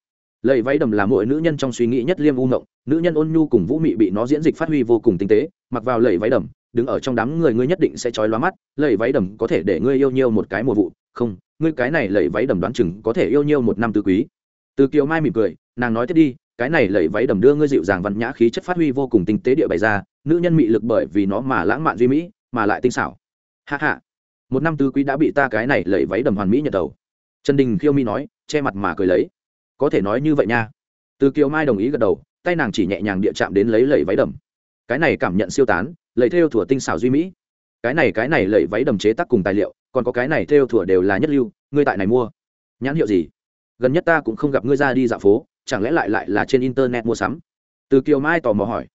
Lầy váy đầm là mỗi nữ nhân trong suy nghĩ nhất liêm u ngộng, nữ nhân ôn nhu cùng vũ mị bị nó diễn dịch phát huy vô cùng tinh tế, mặc vào lầy váy đầm đứng ở trong đám người ngươi nhất định sẽ trói lóa mắt, lầy váy đầm có thể để ngươi yêu nhiều một cái mùa vụ. Không, ngươi cái này lầy váy đầm đoán chừng có thể yêu nhiều một năm tứ quý. Từ kiều mai mỉm cười, nàng nói tiếp đi, cái này lầy váy đầm đưa ngươi dịu dàng văn nhã khí chất phát huy vô cùng tinh tế địa bày ra, nữ nhân mị lực bởi vì nó mà lãng mạn duy mỹ, mà lại tinh xảo. Hạ hạ một năm tứ quý đã bị ta cái này lầy váy đầm hoàn mỹ nhật đầu. Trần đình khiêu mi nói, che mặt mà cười lấy. Có thể nói như vậy nha. Từ kiều mai đồng ý gật đầu, tay nàng chỉ nhẹ nhàng địa chạm đến lấy lầy váy đầm cái này cảm nhận siêu tán lầy theo thủa tinh xảo duy mỹ. Cái này cái này lầy váy đầm chế tác cùng tài liệu, còn có cái này theo thủa đều là nhất lưu, ngươi tại này mua. Nhãn hiệu gì? Gần nhất ta cũng không gặp ngươi ra đi dạo phố, chẳng lẽ lại lại là trên internet mua sắm? Từ kiều mai tò mò hỏi.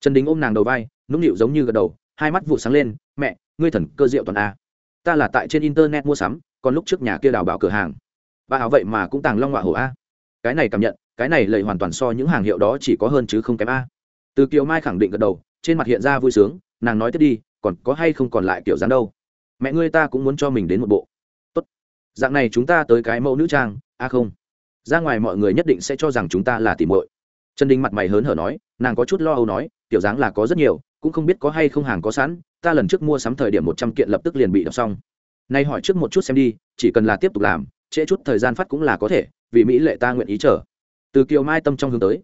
Trần đình ôm nàng đầu vai, nũng nịu giống như gật đầu, hai mắt vụ sáng lên, mẹ, ngươi thần cơ diệu toàn a. Ta là tại trên internet mua sắm, còn lúc trước nhà kia đào bảo cửa hàng. Bà áo vậy mà cũng tàng long họa hổ a. Cái này cảm nhận, cái này lầy hoàn toàn so những hàng hiệu đó chỉ có hơn chứ không kém a từ kiều mai khẳng định gật đầu, trên mặt hiện ra vui sướng, nàng nói tiếp đi, còn có hay không còn lại kiểu dáng đâu? Mẹ ngươi ta cũng muốn cho mình đến một bộ. Tốt. Dạng này chúng ta tới cái mẫu nữ trang a không. Ra ngoài mọi người nhất định sẽ cho rằng chúng ta là tìm muội. Trần đình mặt mày hớn hở nói, nàng có chút lo âu nói, kiểu dáng là có rất nhiều, cũng không biết có hay không hàng có sẵn, ta lần trước mua sắm thời điểm một trăm kiện lập tức liền bị đọc xong. Nay hỏi trước một chút xem đi, chỉ cần là tiếp tục làm, trễ chút thời gian phát cũng là có thể, vì mỹ lệ ta nguyện ý chờ. Từ kiều mai tâm trong hướng tới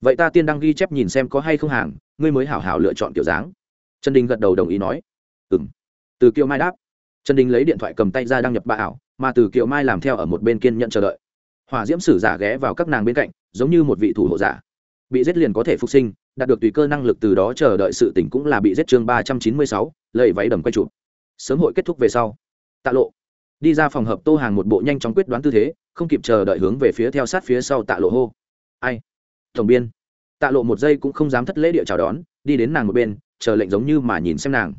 vậy ta tiên đăng ghi chép nhìn xem có hay không hàng, ngươi mới hảo hảo lựa chọn kiểu dáng. Trần đình gật đầu đồng ý nói. Ừ m từ kiều mai đáp. Trần đình lấy điện thoại cầm tay ra đăng nhập bà ảo, mà từ kiều mai làm theo ở một bên kiên nhận chờ đợi. Hỏa diễm sử giả ghé vào các nàng bên cạnh, giống như một vị thủ hộ giả. Bị giết liền có thể phục sinh, đạt được tùy cơ năng lực từ đó chờ đợi sự tỉnh cũng là bị giết chương ba trăm chín mươi sáu lầy váy đầm quay chụp. Sớm hội kết thúc về sau. Tạ lộ. Đi ra phòng hợp tô hàng một bộ nhanh chóng quyết đoán tư thế, không kịp chờ đợi hướng về phía theo sát phía sau tạ lộ hô. Ai? Tổng biên. Tạ lộ một giây cũng không dám thất lễ địa chào đón, đi đến nàng một bên, chờ lệnh giống như mà nhìn xem nàng.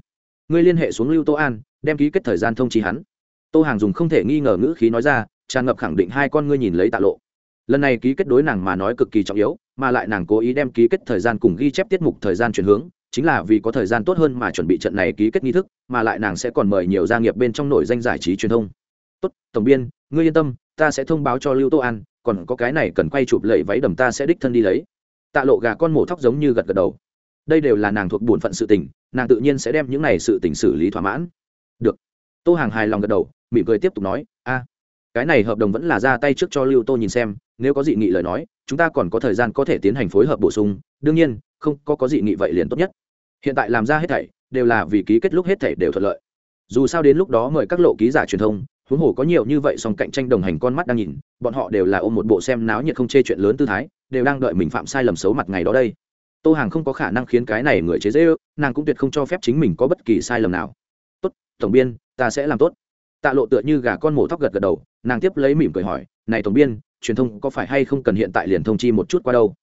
Ngươi liên hệ xuống lưu tô an, đem ký kết thời gian thông trí hắn. Tô hàng dùng không thể nghi ngờ ngữ khí nói ra, tràn ngập khẳng định hai con ngươi nhìn lấy tạ lộ. Lần này ký kết đối nàng mà nói cực kỳ trọng yếu, mà lại nàng cố ý đem ký kết thời gian cùng ghi chép tiết mục thời gian chuyển hướng, chính là vì có thời gian tốt hơn mà chuẩn bị trận này ký kết nghi thức, mà lại nàng sẽ còn mời nhiều gia nghiệp bên trong nổi danh giải trí truyền thông. Tốt, tổng biên, ngươi yên tâm, ta sẽ thông báo cho lưu tô an còn có cái này cần quay chụp lẫy váy đầm ta sẽ đích thân đi lấy. Tạ lộ gà con mổ thóc giống như gật gật đầu. Đây đều là nàng thuộc bổn phận sự tình, nàng tự nhiên sẽ đem những này sự tình xử lý thỏa mãn. Được. Tô hàng hài lòng gật đầu, mỉm cười tiếp tục nói, a, cái này hợp đồng vẫn là ra tay trước cho lưu tô nhìn xem, nếu có dị nghị lời nói, chúng ta còn có thời gian có thể tiến hành phối hợp bổ sung, đương nhiên, không có có dị nghị vậy liền tốt nhất. Hiện tại làm ra hết thảy, đều là vì ký kết lúc hết thảy đều thuận lợi. Dù sao đến lúc đó mời các lộ ký giả truyền thông huống hồ có nhiều như vậy song cạnh tranh đồng hành con mắt đang nhìn, bọn họ đều là ôm một bộ xem náo nhiệt không chê chuyện lớn tư thái, đều đang đợi mình phạm sai lầm xấu mặt ngày đó đây. Tô hàng không có khả năng khiến cái này người chế dễ ư nàng cũng tuyệt không cho phép chính mình có bất kỳ sai lầm nào. Tốt, tổng biên, ta sẽ làm tốt. Tạ lộ tựa như gà con mổ thóc gật gật đầu, nàng tiếp lấy mỉm cười hỏi, này tổng biên, truyền thông có phải hay không cần hiện tại liền thông chi một chút qua đâu?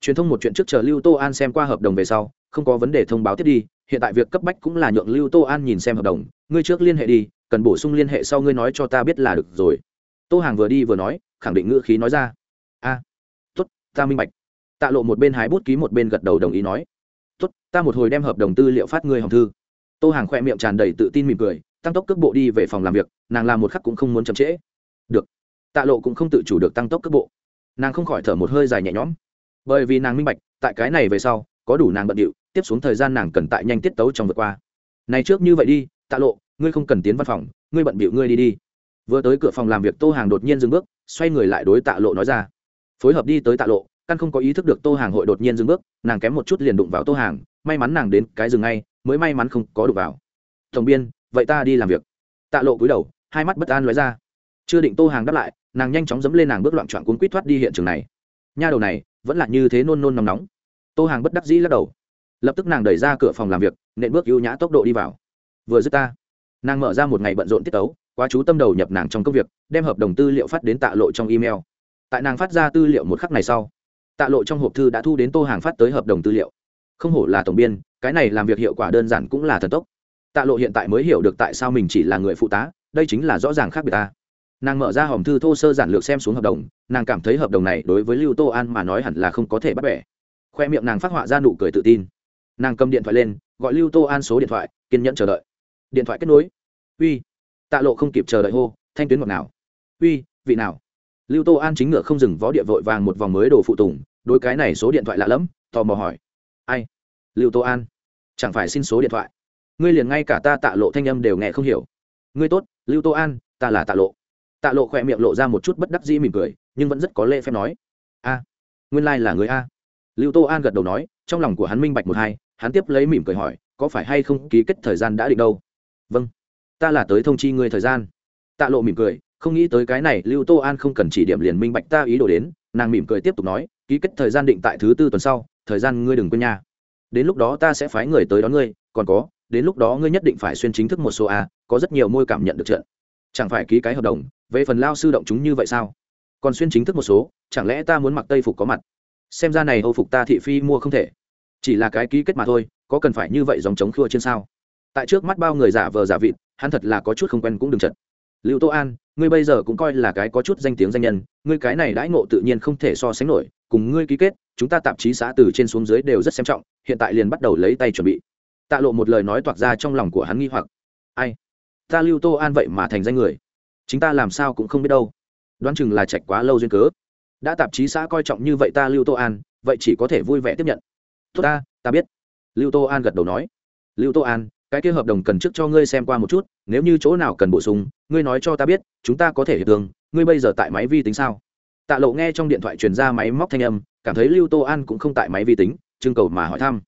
Truyền thông một chuyện trước chờ lưu tô an xem qua hợp đồng về sau, không có vấn đề thông báo tiếp đi, hiện tại việc cấp bách cũng là nhượng lưu tô an nhìn xem hợp đồng, ngươi trước liên hệ đi cần bổ sung liên hệ sau ngươi nói cho ta biết là được rồi. Tô hàng vừa đi vừa nói, khẳng định ngữ khí nói ra. A, tốt, ta minh bạch. Tạ lộ một bên hái bút ký một bên gật đầu đồng ý nói. Tốt, ta một hồi đem hợp đồng tư liệu phát ngươi hồng thư. Tô hàng khoe miệng tràn đầy tự tin mỉm cười, tăng tốc cước bộ đi về phòng làm việc, nàng làm một khắc cũng không muốn chậm trễ. Được. Tạ lộ cũng không tự chủ được tăng tốc cước bộ. Nàng không khỏi thở một hơi dài nhẹ nhõm. Bởi vì nàng minh bạch, tại cái này về sau, có đủ nàng bận điệu, tiếp xuống thời gian nàng cần tại nhanh tiết tấu trong vượt qua. Này trước như vậy đi, tạ lộ ngươi không cần tiến văn phòng, ngươi bận bịu ngươi đi đi. Vừa tới cửa phòng làm việc, tô hàng đột nhiên dừng bước, xoay người lại đối tạ lộ nói ra. Phối hợp đi tới tạ lộ, căn không có ý thức được tô hàng hội đột nhiên dừng bước, nàng kém một chút liền đụng vào tô hàng, may mắn nàng đến cái rừng ngay, mới may mắn không có đụng vào. Tổng biên, vậy ta đi làm việc. Tạ lộ cúi đầu, hai mắt bất an lóe ra. Chưa định tô hàng đáp lại, nàng nhanh chóng dẫm lên nàng bước loạn trọn cuốn quýt thoát đi hiện trường này. Nha đầu này, vẫn là như thế nôn nôn nóng nóng. Tô hàng bất đắc dĩ lắc đầu. Lập tức nàng đẩy ra cửa phòng làm việc, nện bước ưu nhã tốc độ đi vào. Vừa dứt ta nàng mở ra một ngày bận rộn tiết tấu, quá chú tâm đầu nhập nàng trong công việc, đem hợp đồng tư liệu phát đến tạ lộ trong email. Tại nàng phát ra tư liệu một khắc này sau, tạ lộ trong hộp thư đã thu đến tô hàng phát tới hợp đồng tư liệu. Không hổ là tổng biên, cái này làm việc hiệu quả đơn giản cũng là thần tốc. Tạ lộ hiện tại mới hiểu được tại sao mình chỉ là người phụ tá, đây chính là rõ ràng khác biệt ta. Nàng mở ra hòm thư thô sơ giản lược xem xuống hợp đồng, nàng cảm thấy hợp đồng này đối với lưu tô an mà nói hẳn là không có thể bắt bẻ. Khoe miệng nàng phát họa ra nụ cười tự tin. Nàng cầm điện thoại lên, gọi lưu tô an số điện thoại, kiên nhẫn chờ đợi điện thoại kết nối. Uy, tạ lộ không kịp chờ đợi hô, thanh tuyến ngọt nào. Uy, vị nào. Lưu tô an chính ngựa không dừng, vó địa vội vàng một vòng mới đồ phụ tùng đôi cái này số điện thoại lạ lẫm, tò mò hỏi. Ai? Lưu tô an. Chẳng phải xin số điện thoại. Ngươi liền ngay cả ta tạ lộ thanh âm đều nghe không hiểu. Ngươi tốt, lưu tô an, ta là tạ lộ. Tạ lộ khỏe miệng lộ ra một chút bất đắc dĩ mỉm cười, nhưng vẫn rất có lễ phép nói. A, nguyên lai、like、là người a. Lưu tô an gật đầu nói, trong lòng của hắn minh bạch một hai, hắn tiếp lấy mỉm cười hỏi, có phải hay không ký kết thời gian đã định đâu? Vâng. Ta là tới thông chi ngươi thời gian. Tạ lộ mỉm cười, không nghĩ tới cái này lưu tô an không cần chỉ điểm liền minh bạch ta ý đồ đến. Nàng mỉm cười tiếp tục nói, ký kết thời gian định tại thứ tư tuần sau, thời gian ngươi đừng quên nha. Đến lúc đó ta sẽ phái người tới đón ngươi, còn có, đến lúc đó ngươi nhất định phải xuyên chính thức một số a, có rất nhiều môi cảm nhận được trận. Chẳng phải ký cái hợp đồng, về phần lao sư động chúng như vậy sao? Còn xuyên chính thức một số, chẳng lẽ ta muốn mặc tây phục có mặt? Xem ra này âu phục ta thị phi mua không thể. Chỉ là cái ký kết mà thôi, có cần phải như vậy dòng chống khua trên sao? Tại trước mắt bao người giả vờ giả vịt, hắn thật là có chút không quen cũng đừng chật. Lưu tô an, ngươi bây giờ cũng coi là cái có chút danh tiếng danh nhân, ngươi cái này đãi ngộ tự nhiên không thể so sánh nổi, cùng ngươi ký kết, chúng ta tạp chí xã từ trên xuống dưới đều rất xem trọng, hiện tại liền bắt đầu lấy tay chuẩn bị. Tạ lộ một lời nói toạc ra trong lòng của hắn nghi hoặc. Ai? Ta lưu tô an vậy mà thành danh người. Chính ta làm sao cũng không biết đâu. Đoán chừng là chạch quá lâu duyên cớ. Đã tạp chí xã coi trọng như vậy ta lưu tô an, vậy chỉ có thể vui vẻ tiếp nhận. Tốt ta ta biết. Lưu tô an gật đầu nói. Lưu tô an cái kia hợp đồng cần trước cho ngươi xem qua một chút, nếu như chỗ nào cần bổ sung, ngươi nói cho ta biết, chúng ta có thể hiệp thương, ngươi bây giờ tại máy vi tính sao? Tạ lộ nghe trong điện thoại truyền ra máy móc thanh âm, cảm thấy lưu tô an cũng không tại máy vi tính, trưng cầu mà hỏi thăm.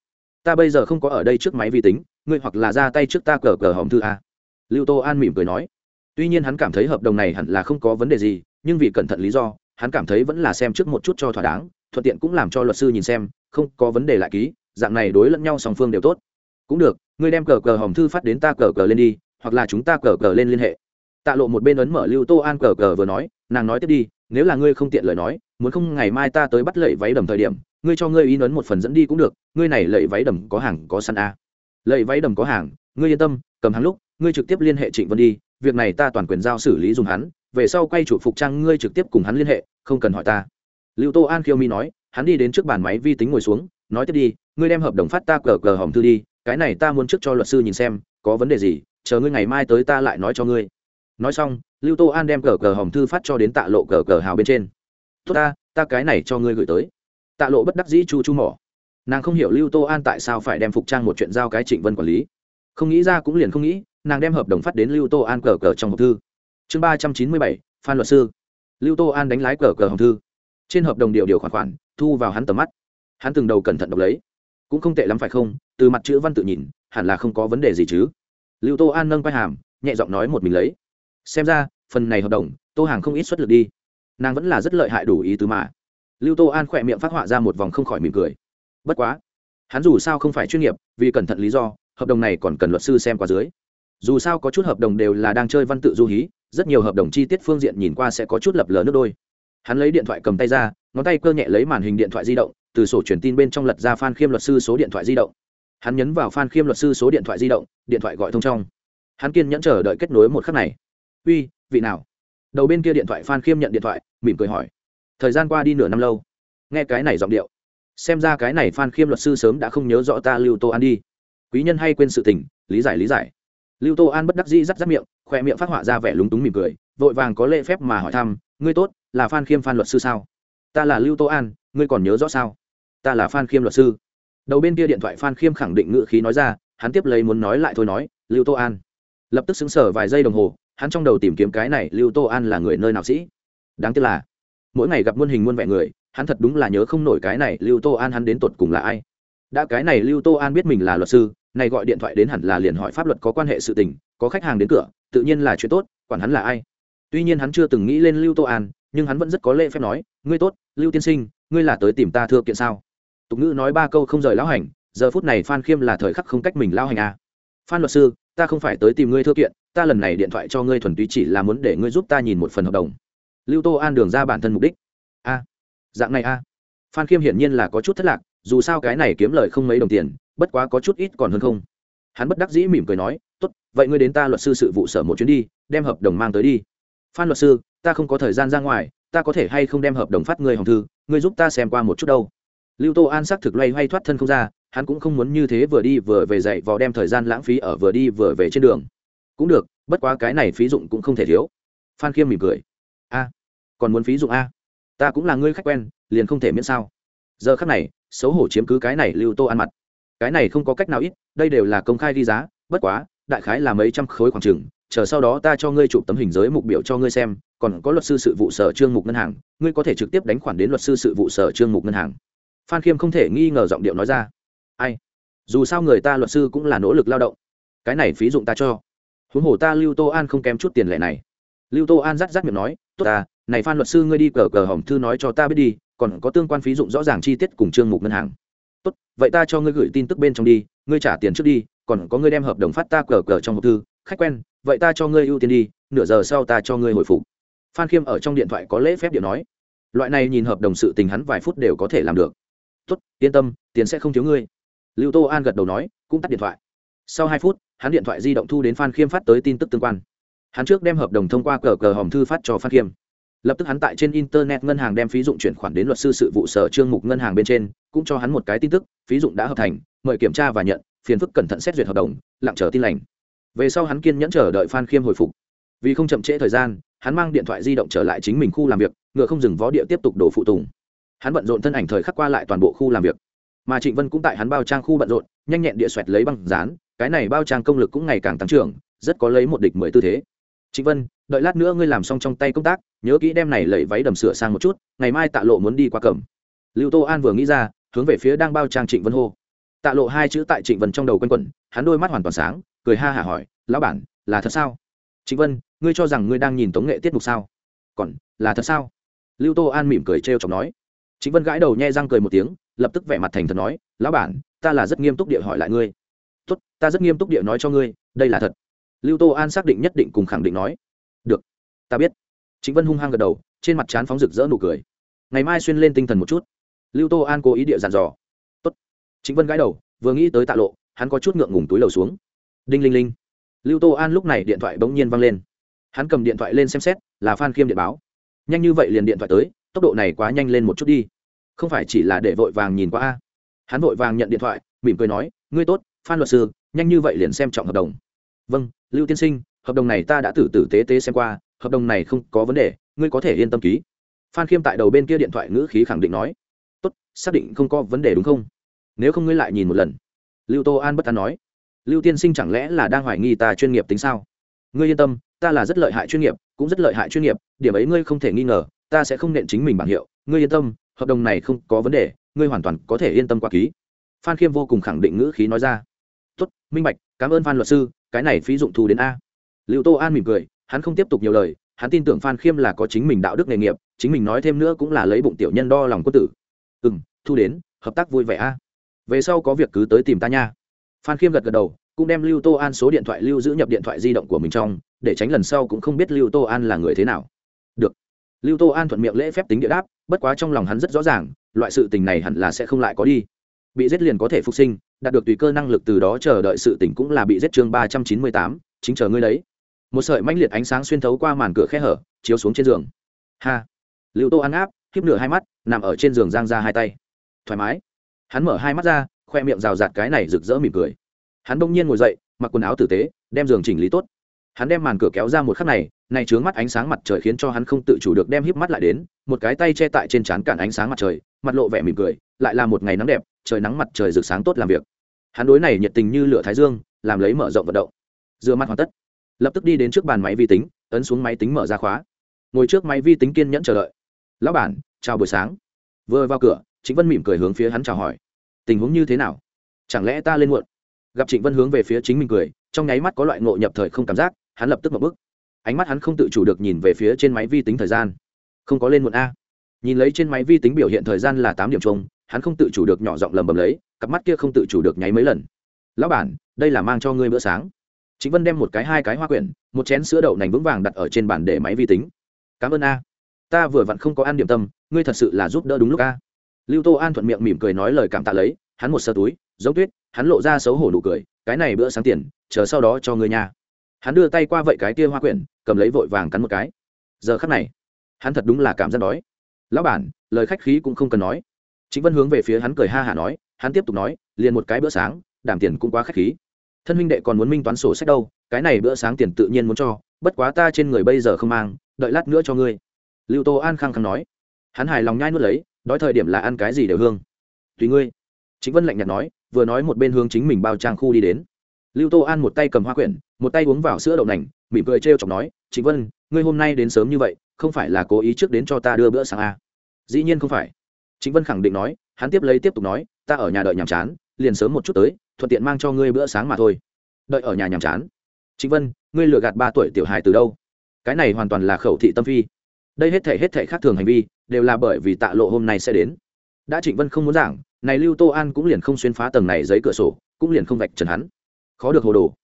Ta bây giờ không có ở đây trước máy vi tính, ngươi hoặc là ra tay trước ta cờ cờ hòm thư a. Lưu tô an mỉm cười nói. Tuy nhiên hắn cảm thấy hợp đồng này hẳn là không có vấn đề gì, nhưng vì cẩn thận lý do, hắn cảm thấy vẫn là xem trước một chút cho thỏa đáng, thuận tiện cũng làm cho luật sư nhìn xem, không có vấn đề lại ký, dạng này đối lẫn nhau song phương đều tốt. Cũng được ngươi đem cờ cờ hòm thư phát đến ta cờ cờ lên đi, hoặc là chúng ta cờ cờ lên liên hệ tạ lộ một bên ấn mở lưu tô an cờ cờ vừa nói, nàng nói tiếp đi, nếu là ngươi không tiện lời nói, muốn không ngày mai ta tới bắt lẩy váy đầm thời điểm, ngươi cho ngươi in ấn một phần dẫn đi cũng được, ngươi này lẩy váy đầm có hàng, có săn a à. lệ váy đầm có hàng, ngươi yên tâm, cầm hàng lúc, ngươi trực tiếp liên hệ trịnh vân đi, việc này ta toàn quyền giao xử lý dùng hắn, về sau quay chủ phục trang ngươi trực tiếp cùng hắn liên hệ, không cần hỏi ta lưu tô an khiêu mi nói, hắn đi đến trước bàn máy vi tính ngồi xuống, nói tiếp đi, ngươi đem hợp đồng phát ta cờ cờ hòm thư đi cái này ta muốn trước cho luật sư nhìn xem, có vấn đề gì, chờ ngươi ngày mai tới ta lại nói cho ngươi. Nói xong, lưu tô an đem cờ cờ hòm thư phát cho đến tạ lộ cờ cờ hào bên trên. Tốt ta ta cái này cho ngươi gửi tới. Tạ lộ bất đắc dĩ chu chu mỏ. Nàng không hiểu lưu tô an tại sao phải đem phục trang một chuyện giao cái trịnh vân quản lý. Không nghĩ ra cũng liền không nghĩ, nàng đem hợp đồng phát đến lưu tô an cờ cờ trong hộp thư. Chương ba trăm chín mươi bảy, phan luật sư. Lưu tô an đánh lái cờ cờ hồng thư. Trên hợp đồng điều điều khoản khoản, thu vào hắn tầm mắt. Hắn từng đầu cẩn thận đọc lấy cũng không tệ lắm phải không? Từ mặt chữ văn tự nhìn, hẳn là không có vấn đề gì chứ. Lưu tô an nâng quay hàm, nhẹ giọng nói một mình lấy. Xem ra, phần này hợp đồng, tô hàng không ít xuất lực đi. Nàng vẫn là rất lợi hại đủ ý tứ mà. Lưu tô an khỏe miệng phát họa ra một vòng không khỏi mỉm cười. Bất quá, hắn dù sao không phải chuyên nghiệp, vì cẩn thận lý do, hợp đồng này còn cần luật sư xem qua dưới. Dù sao có chút hợp đồng đều là đang chơi văn tự du hí, rất nhiều hợp đồng chi tiết phương diện nhìn qua sẽ có chút lập lờ nước đôi. Hắn lấy điện thoại cầm tay ra, ngón tay cơ nhẹ lấy màn hình điện thoại di động từ sổ truyền tin bên trong lật ra phan khiêm luật sư số điện thoại di động. Hắn nhấn vào phan khiêm luật sư số điện thoại di động, điện thoại gọi thông trong. Hắn kiên nhẫn chờ đợi kết nối một khắc này. Uy, vị nào? Đầu bên kia điện thoại phan khiêm nhận điện thoại, mỉm cười hỏi. Thời gian qua đi nửa năm lâu. Nghe cái này giọng điệu. Xem ra cái này phan khiêm luật sư sớm đã không nhớ rõ ta lưu tô an đi. Quý nhân hay quên sự tình, lý giải lý giải. Lưu tô an bất đắc dĩ rắt rắt miệng, khoe miệng phát họa ra vẻ lúng túng mỉm cười, vội vàng có lễ phép mà hỏi thăm, ngươi tốt, là phan khiêm phan luật sư sao? Ta là lưu tô an, ngươi còn nhớ rõ sao? Ta là phan khiêm luật sư. Đầu bên kia điện thoại phan khiêm khẳng định ngự khí nói ra, hắn tiếp lấy muốn nói lại thôi nói, lưu tô an. Lập tức xứng sở vài giây đồng hồ, hắn trong đầu tìm kiếm cái này lưu tô an là người nơi nào sĩ. Đáng tiếc là, mỗi ngày gặp muôn hình muôn vẻ người, hắn thật đúng là nhớ không nổi cái này lưu tô an hắn đến tột cùng là ai. Đã cái này lưu tô an biết mình là luật sư, này gọi điện thoại đến hẳn là liền hỏi pháp luật có quan hệ sự tình, có khách hàng đến cửa, tự nhiên là chuyện tốt, quản hắn là ai. Tuy nhiên hắn chưa từng nghĩ lên lưu tô an, nhưng hắn vẫn rất có lễ phép nói, ngươi tốt, lưu tiên sinh, ngươi là tới tìm ta thưa kiện sao? Tục ngữ nói ba câu không rời lão hành, giờ phút này phan khiêm là thời khắc không cách mình lao hành à. phan luật sư, ta không phải tới tìm ngươi thưa kiện, ta lần này điện thoại cho ngươi thuần túy chỉ là muốn để ngươi giúp ta nhìn một phần hợp đồng. Lưu tô an đường ra bản thân mục đích. A, dạng này a. Phan khiêm hiển nhiên là có chút thất lạc, dù sao cái này kiếm lời không mấy đồng tiền, bất quá có chút ít còn hơn không. Hắn bất đắc dĩ mỉm cười nói, tốt, vậy ngươi đến ta luật sư sự vụ sở một chuyến đi, đem hợp đồng mang tới đi. Phan luật sư, ta không có thời gian ra ngoài, ta có thể hay không đem hợp đồng phát ngươi hồng thư, ngươi giúp ta xem qua một chút đâu lưu tô an xác thực loay hoay thoát thân không ra, hắn cũng không muốn như thế vừa đi vừa về dậy vò đem thời gian lãng phí ở vừa đi vừa về trên đường. Cũng được, bất quá cái này phí dụng cũng không thể thiếu. Phan khiêm mỉm cười. A, còn muốn phí dụng a? Ta cũng là ngươi khách quen, liền không thể miễn sao. Giờ khắc này, xấu hổ chiếm cứ cái này lưu tô ăn mặt. Cái này không có cách nào ít, đây đều là công khai đi giá, bất quá, đại khái là mấy trăm khối khoảng trừng chờ sau đó ta cho ngươi chụp tấm hình giới mục biểu cho ngươi xem, còn có luật sư sự vụ sở trương mục ngân hàng, ngươi có thể trực tiếp đánh khoản đến luật sư sự vụ sở trương mục ngân hàng phan khiêm không thể nghi ngờ giọng điệu nói ra. Ai? Dù sao người ta luật sư cũng là nỗ lực lao động. Cái này phí dụng ta cho. Huống hồ ta lưu tô an không kém chút tiền lệ này. Lưu tô an rắt rắt miệng nói, tốt ta, này phan luật sư ngươi đi cờ cờ hỏng thư nói cho ta biết đi, còn có tương quan phí dụng rõ ràng chi tiết cùng chương mục ngân hàng. Tốt, vậy ta cho ngươi gửi tin tức bên trong đi, ngươi trả tiền trước đi, còn có ngươi đem hợp đồng phát ta cờ cờ trong hộp thư. Khách quen, vậy ta cho ngươi ưu tiên đi, nửa giờ sau ta cho ngươi hồi phục. Phan khiêm ở trong điện thoại có lễ phép điện nói. Loại này nhìn hợp đồng sự tình hắn vài phút đều có thể làm được tốt, yên tâm, tiền sẽ không thiếu ngươi. Lưu tô an gật đầu nói, cũng tắt điện thoại. Sau hai phút, hắn điện thoại di động thu đến phan khiêm phát tới tin tức tương quan. Hắn trước đem hợp đồng thông qua cờ cờ hòm thư phát cho phan khiêm. Lập tức hắn tại trên internet ngân hàng đem phí dụng chuyển khoản đến luật sư sự vụ sở trương mục ngân hàng bên trên, cũng cho hắn một cái tin tức, phí dụng đã hợp thành, mời kiểm tra và nhận, phiền phức cẩn thận xét duyệt hợp đồng, lặng chờ tin lành. Về sau hắn kiên nhẫn chờ đợi phan khiêm hồi phục. Vì không chậm trễ thời gian, hắn mang điện thoại di động trở lại chính mình khu làm việc, ngựa không dừng vó địa tiếp tục đổ phụ tùng hắn bận rộn thân ảnh thời khắc qua lại toàn bộ khu làm việc. Mà trịnh vân cũng tại hắn bao trang khu bận rộn, nhanh nhẹn địa xoẹt lấy băng dán, cái này bao trang công lực cũng ngày càng tăng trưởng, rất có lấy một địch mười tư thế. Trịnh vân, đợi lát nữa ngươi làm xong trong tay công tác, nhớ kỹ đem này lẩy váy đầm sửa sang một chút, ngày mai tạ lộ muốn đi qua cẩm lưu tô an vừa nghĩ ra, hướng về phía đang bao trang trịnh vân hô. Tạ lộ hai chữ tại trịnh vân trong đầu quanh quẩn, hắn đôi mắt hoàn toàn sáng, cười ha hả hỏi, lão bản, là thật sao? Trịnh vân, ngươi cho rằng ngươi đang nhìn tống nghệ tiết mục sao? Còn, là thật sao? Lưu tô an mỉm cười trêu chọc nói trịnh vân gãi đầu nhe răng cười một tiếng, lập tức vẻ mặt thành thật nói, lão bản, ta là rất nghiêm túc địa hỏi lại ngươi. Tốt, ta rất nghiêm túc địa nói cho ngươi, đây là thật. Lưu tô an xác định nhất định cùng khẳng định nói. Được, ta biết. Chính vân hung hăng gật đầu, trên mặt trán phóng rực rỡ nụ cười. Ngày mai xuyên lên tinh thần một chút. Lưu tô an cố ý địa dàn dò. Tốt. Chính vân gãi đầu, vừa nghĩ tới tạ lộ, hắn có chút ngượng ngùng túi lầu xuống. Đinh linh linh. Lưu tô an lúc này điện thoại bỗng nhiên văng lên. Hắn cầm điện thoại lên xem xét, là phan khiêm điện báo. Nhanh như vậy liền điện thoại tới tốc độ này quá nhanh lên một chút đi. Không phải chỉ là để vội vàng nhìn qua a. Hắn vội vàng nhận điện thoại, mỉm cười nói, ngươi tốt, phan luật sư, nhanh như vậy liền xem trọng hợp đồng. Vâng lưu tiên sinh, hợp đồng này ta đã tử tử tế tế xem qua, hợp đồng này không có vấn đề, ngươi có thể yên tâm ký. Phan khiêm tại đầu bên kia điện thoại ngữ khí khẳng định nói, tốt, xác định không có vấn đề đúng không? Nếu không ngươi lại nhìn một lần. Lưu tô an bất an nói, lưu tiên sinh chẳng lẽ là đang hoài nghi ta chuyên nghiệp tính sao? Ngươi yên tâm, ta là rất lợi hại chuyên nghiệp, cũng rất lợi hại chuyên nghiệp, điểm ấy ngươi không thể nghi ngờ ta sẽ không nện chính mình bảng hiệu, ngươi yên tâm, hợp đồng này không có vấn đề, ngươi hoàn toàn có thể yên tâm qua ký. Phan khiêm vô cùng khẳng định ngữ khí nói ra. Tốt, minh bạch, cảm ơn phan luật sư, cái này phí dụng thu đến a. Liệu tô an mỉm cười, hắn không tiếp tục nhiều lời, hắn tin tưởng phan khiêm là có chính mình đạo đức nghề nghiệp, chính mình nói thêm nữa cũng là lấy bụng tiểu nhân đo lòng quân tử. Ừ m thu đến, hợp tác vui vẻ a. Về sau có việc cứ tới tìm ta nha. Phan khiêm gật gật đầu, cũng đem lưu tô an số điện thoại lưu giữ nhập điện thoại di động của mình trong, để tránh lần sau cũng không biết lưu tô an là người thế nào. Được lưu tô an thuận miệng lễ phép tính địa đáp, bất quá trong lòng hắn rất rõ ràng, loại sự tình này hẳn là sẽ không lại có đi. Bị giết liền có thể phục sinh, đạt được tùy cơ năng lực từ đó chờ đợi sự tỉnh cũng là bị giết chương ba trăm chín mươi tám, chính chờ ngươi đấy. Một sợi mãnh liệt ánh sáng xuyên thấu qua màn cửa khe hở, chiếu xuống trên giường. Ha! Lưu tô ăn áp khiếp nửa hai mắt, nằm ở trên giường giang ra hai tay. Thoải mái. Hắn mở hai mắt ra, khoe miệng rào rạt cái này rực rỡ mỉm cười. Hắn bỗng nhiên ngồi dậy, mặc quần áo tử tế, đem giường chỉnh lý tốt hắn đem màn cửa kéo ra một khắc này này trướng mắt ánh sáng mặt trời khiến cho hắn không tự chủ được đem híp mắt lại đến, một cái tay che tại trên trán cản ánh sáng mặt trời, mặt lộ vẻ mỉm cười, lại là một ngày nắng đẹp, trời nắng mặt trời rực sáng tốt làm việc. Hắn đối này nhiệt tình như lửa thái dương, làm lấy mở rộng vận động. Dựa mắt hoàn tất. Lập tức đi đến trước bàn máy vi tính, ấn xuống máy tính mở ra khóa. Ngồi trước máy vi tính kiên nhẫn chờ đợi. Lão bản, chào buổi sáng. Vừa vào cửa, trịnh vân mỉm cười hướng phía hắn chào hỏi. Tình huống như thế nào? Chẳng lẽ ta lên muộn? Gặp trịnh vân hướng về phía chính mình cười, trong nháy mắt có loại ngộ nhập thời không cảm giác hắn lập tức một bức ánh mắt hắn không tự chủ được nhìn về phía trên máy vi tính thời gian. Không có lên muộn a. Nhìn lấy trên máy vi tính biểu hiện thời gian là tám điểm chung, hắn không tự chủ được nhỏ giọng lầm bầm lấy, cặp mắt kia không tự chủ được nháy mấy lần. Lão bản, đây là mang cho ngươi bữa sáng. Chính vân đem một cái, hai cái hoa quyển, một chén sữa đậu nành vững vàng đặt ở trên bàn để máy vi tính. Cảm ơn a. Ta vừa vặn không có ăn điểm tâm, ngươi thật sự là giúp đỡ đúng lúc a. Lưu tô an thuận miệng mỉm cười nói lời cảm tạ lấy, hắn một sơ túi, giống tuyết, hắn lộ ra xấu hổ nụ cười, cái này bữa sáng tiền, chờ sau đó cho ngươi nha hắn đưa tay qua vậy cái kia hoa quyển, cầm lấy vội vàng cắn một cái. Giờ khắc này, hắn thật đúng là cảm giác đói. Lão bản, lời khách khí cũng không cần nói. Chính vân hướng về phía hắn cười ha hả nói, hắn tiếp tục nói, liền một cái bữa sáng, đảm tiền cũng quá khách khí. Thân huynh đệ còn muốn minh toán sổ sách đâu, cái này bữa sáng tiền tự nhiên muốn cho, bất quá ta trên người bây giờ không mang, đợi lát nữa cho ngươi. Lưu tô an khăng khăng nói. Hắn hài lòng nhai nuốt lấy, đói thời điểm là ăn cái gì đều hương. Tùy ngươi. Chính vân lạnh nhạt nói, vừa nói một bên hướng chính mình bao trang khu đi đến. Lưu tô an một tay cầm hoa quyển một tay uống vào sữa đậu nành, mỉm cười trêu chọc nói chính vân, ngươi hôm nay đến sớm như vậy, không phải là cố ý trước đến cho ta đưa bữa sáng à? dĩ nhiên không phải. Chính vân khẳng định nói, hắn tiếp lấy tiếp tục nói, ta ở nhà đợi nhàm chán, liền sớm một chút tới, thuận tiện mang cho ngươi bữa sáng mà thôi. Đợi ở nhà nhàm chán? Chính vân, ngươi lừa gạt ba tuổi tiểu hài từ đâu? Cái này hoàn toàn là khẩu thị tâm phi. Đây hết thể hết thể khác thường hành vi, đều là bởi vì tạ lộ hôm nay sẽ đến. Đã trịnh vân không muốn giảng, này lưu tô an cũng liền không xuyên phá tầng này giấy cửa sổ, cũng liền không vạch trần hắn. Khó được hồ đồ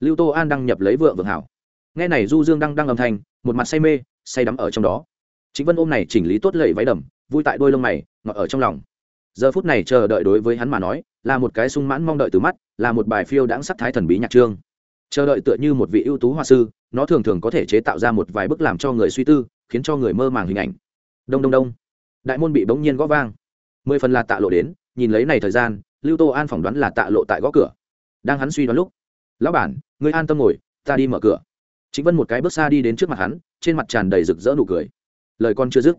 lưu tô an đăng nhập lấy vượng vượng hảo. Nghe này du dương đang đăng âm thanh, một mặt say mê, say đắm ở trong đó. Chính vân ôm này chỉnh lý tốt lầy váy đầm, vui tại đôi lông mày, ngọt ở trong lòng. Giờ phút này chờ đợi đối với hắn mà nói, là một cái sung mãn mong đợi từ mắt, là một bài phiêu đãng sắc thái thần bí nhạc trương. Chờ đợi tựa như một vị ưu tú họa sư, nó thường thường có thể chế tạo ra một vài bức làm cho người suy tư, khiến cho người mơ màng hình ảnh. Đông đông đông. Đại môn bị bỗng nhiên gõ vang. Mười phần là tạ lộ đến, nhìn lấy này thời gian, lưu tô an phỏng đoán là tạ lộ tại gõ cửa. Đang hắn suy đoán lúc lão bản người an tâm ngồi, ta đi mở cửa. Chính vân một cái bước xa đi đến trước mặt hắn, trên mặt tràn đầy rực rỡ nụ cười. Lời con chưa dứt,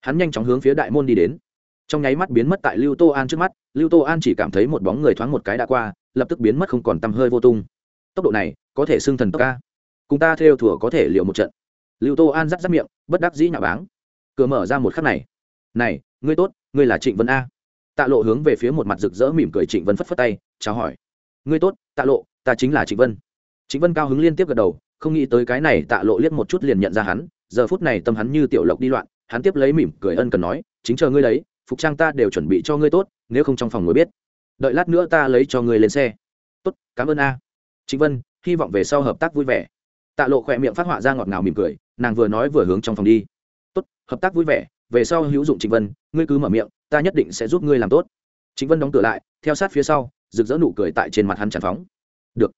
hắn nhanh chóng hướng phía đại môn đi đến. Trong nháy mắt biến mất tại lưu tô an trước mắt, lưu tô an chỉ cảm thấy một bóng người thoáng một cái đã qua, lập tức biến mất không còn tăm hơi vô tung. Tốc độ này, có thể xưng thần tốc ca. Cùng ta theo thùa có thể liệu một trận. Lưu tô an rắc rắc miệng, bất đắc dĩ nhạo báng. Cửa mở ra một khắc này. Này, ngươi tốt, ngươi là trịnh vân a. Tạ lộ hướng về phía một mặt rực rỡ mỉm cười trịnh vân phất phất tay, chào hỏi. Ngươi tốt, tạ lộ ta chính là trịnh vân. Trịnh vân cao hứng liên tiếp gật đầu, không nghĩ tới cái này tạ lộ liếc một chút liền nhận ra hắn, giờ phút này tâm hắn như tiểu lộc đi loạn, hắn tiếp lấy mỉm cười ân cần nói, chính chờ ngươi đấy, phục trang ta đều chuẩn bị cho ngươi tốt, nếu không trong phòng mới biết. Đợi lát nữa ta lấy cho ngươi lên xe. Tốt, cảm ơn a. Trịnh vân, hy vọng về sau hợp tác vui vẻ. Tạ lộ khỏe miệng phát họa ra ngọt ngào mỉm cười, nàng vừa nói vừa hướng trong phòng đi. Tốt, hợp tác vui vẻ, về sau hữu dụng trịnh vân, ngươi cứ mở miệng, ta nhất định sẽ giúp ngươi làm tốt. Trịnh vân đóng cửa lại, theo sát phía sau, rực rỡ nụ cười tại trên mặt hắn tràn phóng được.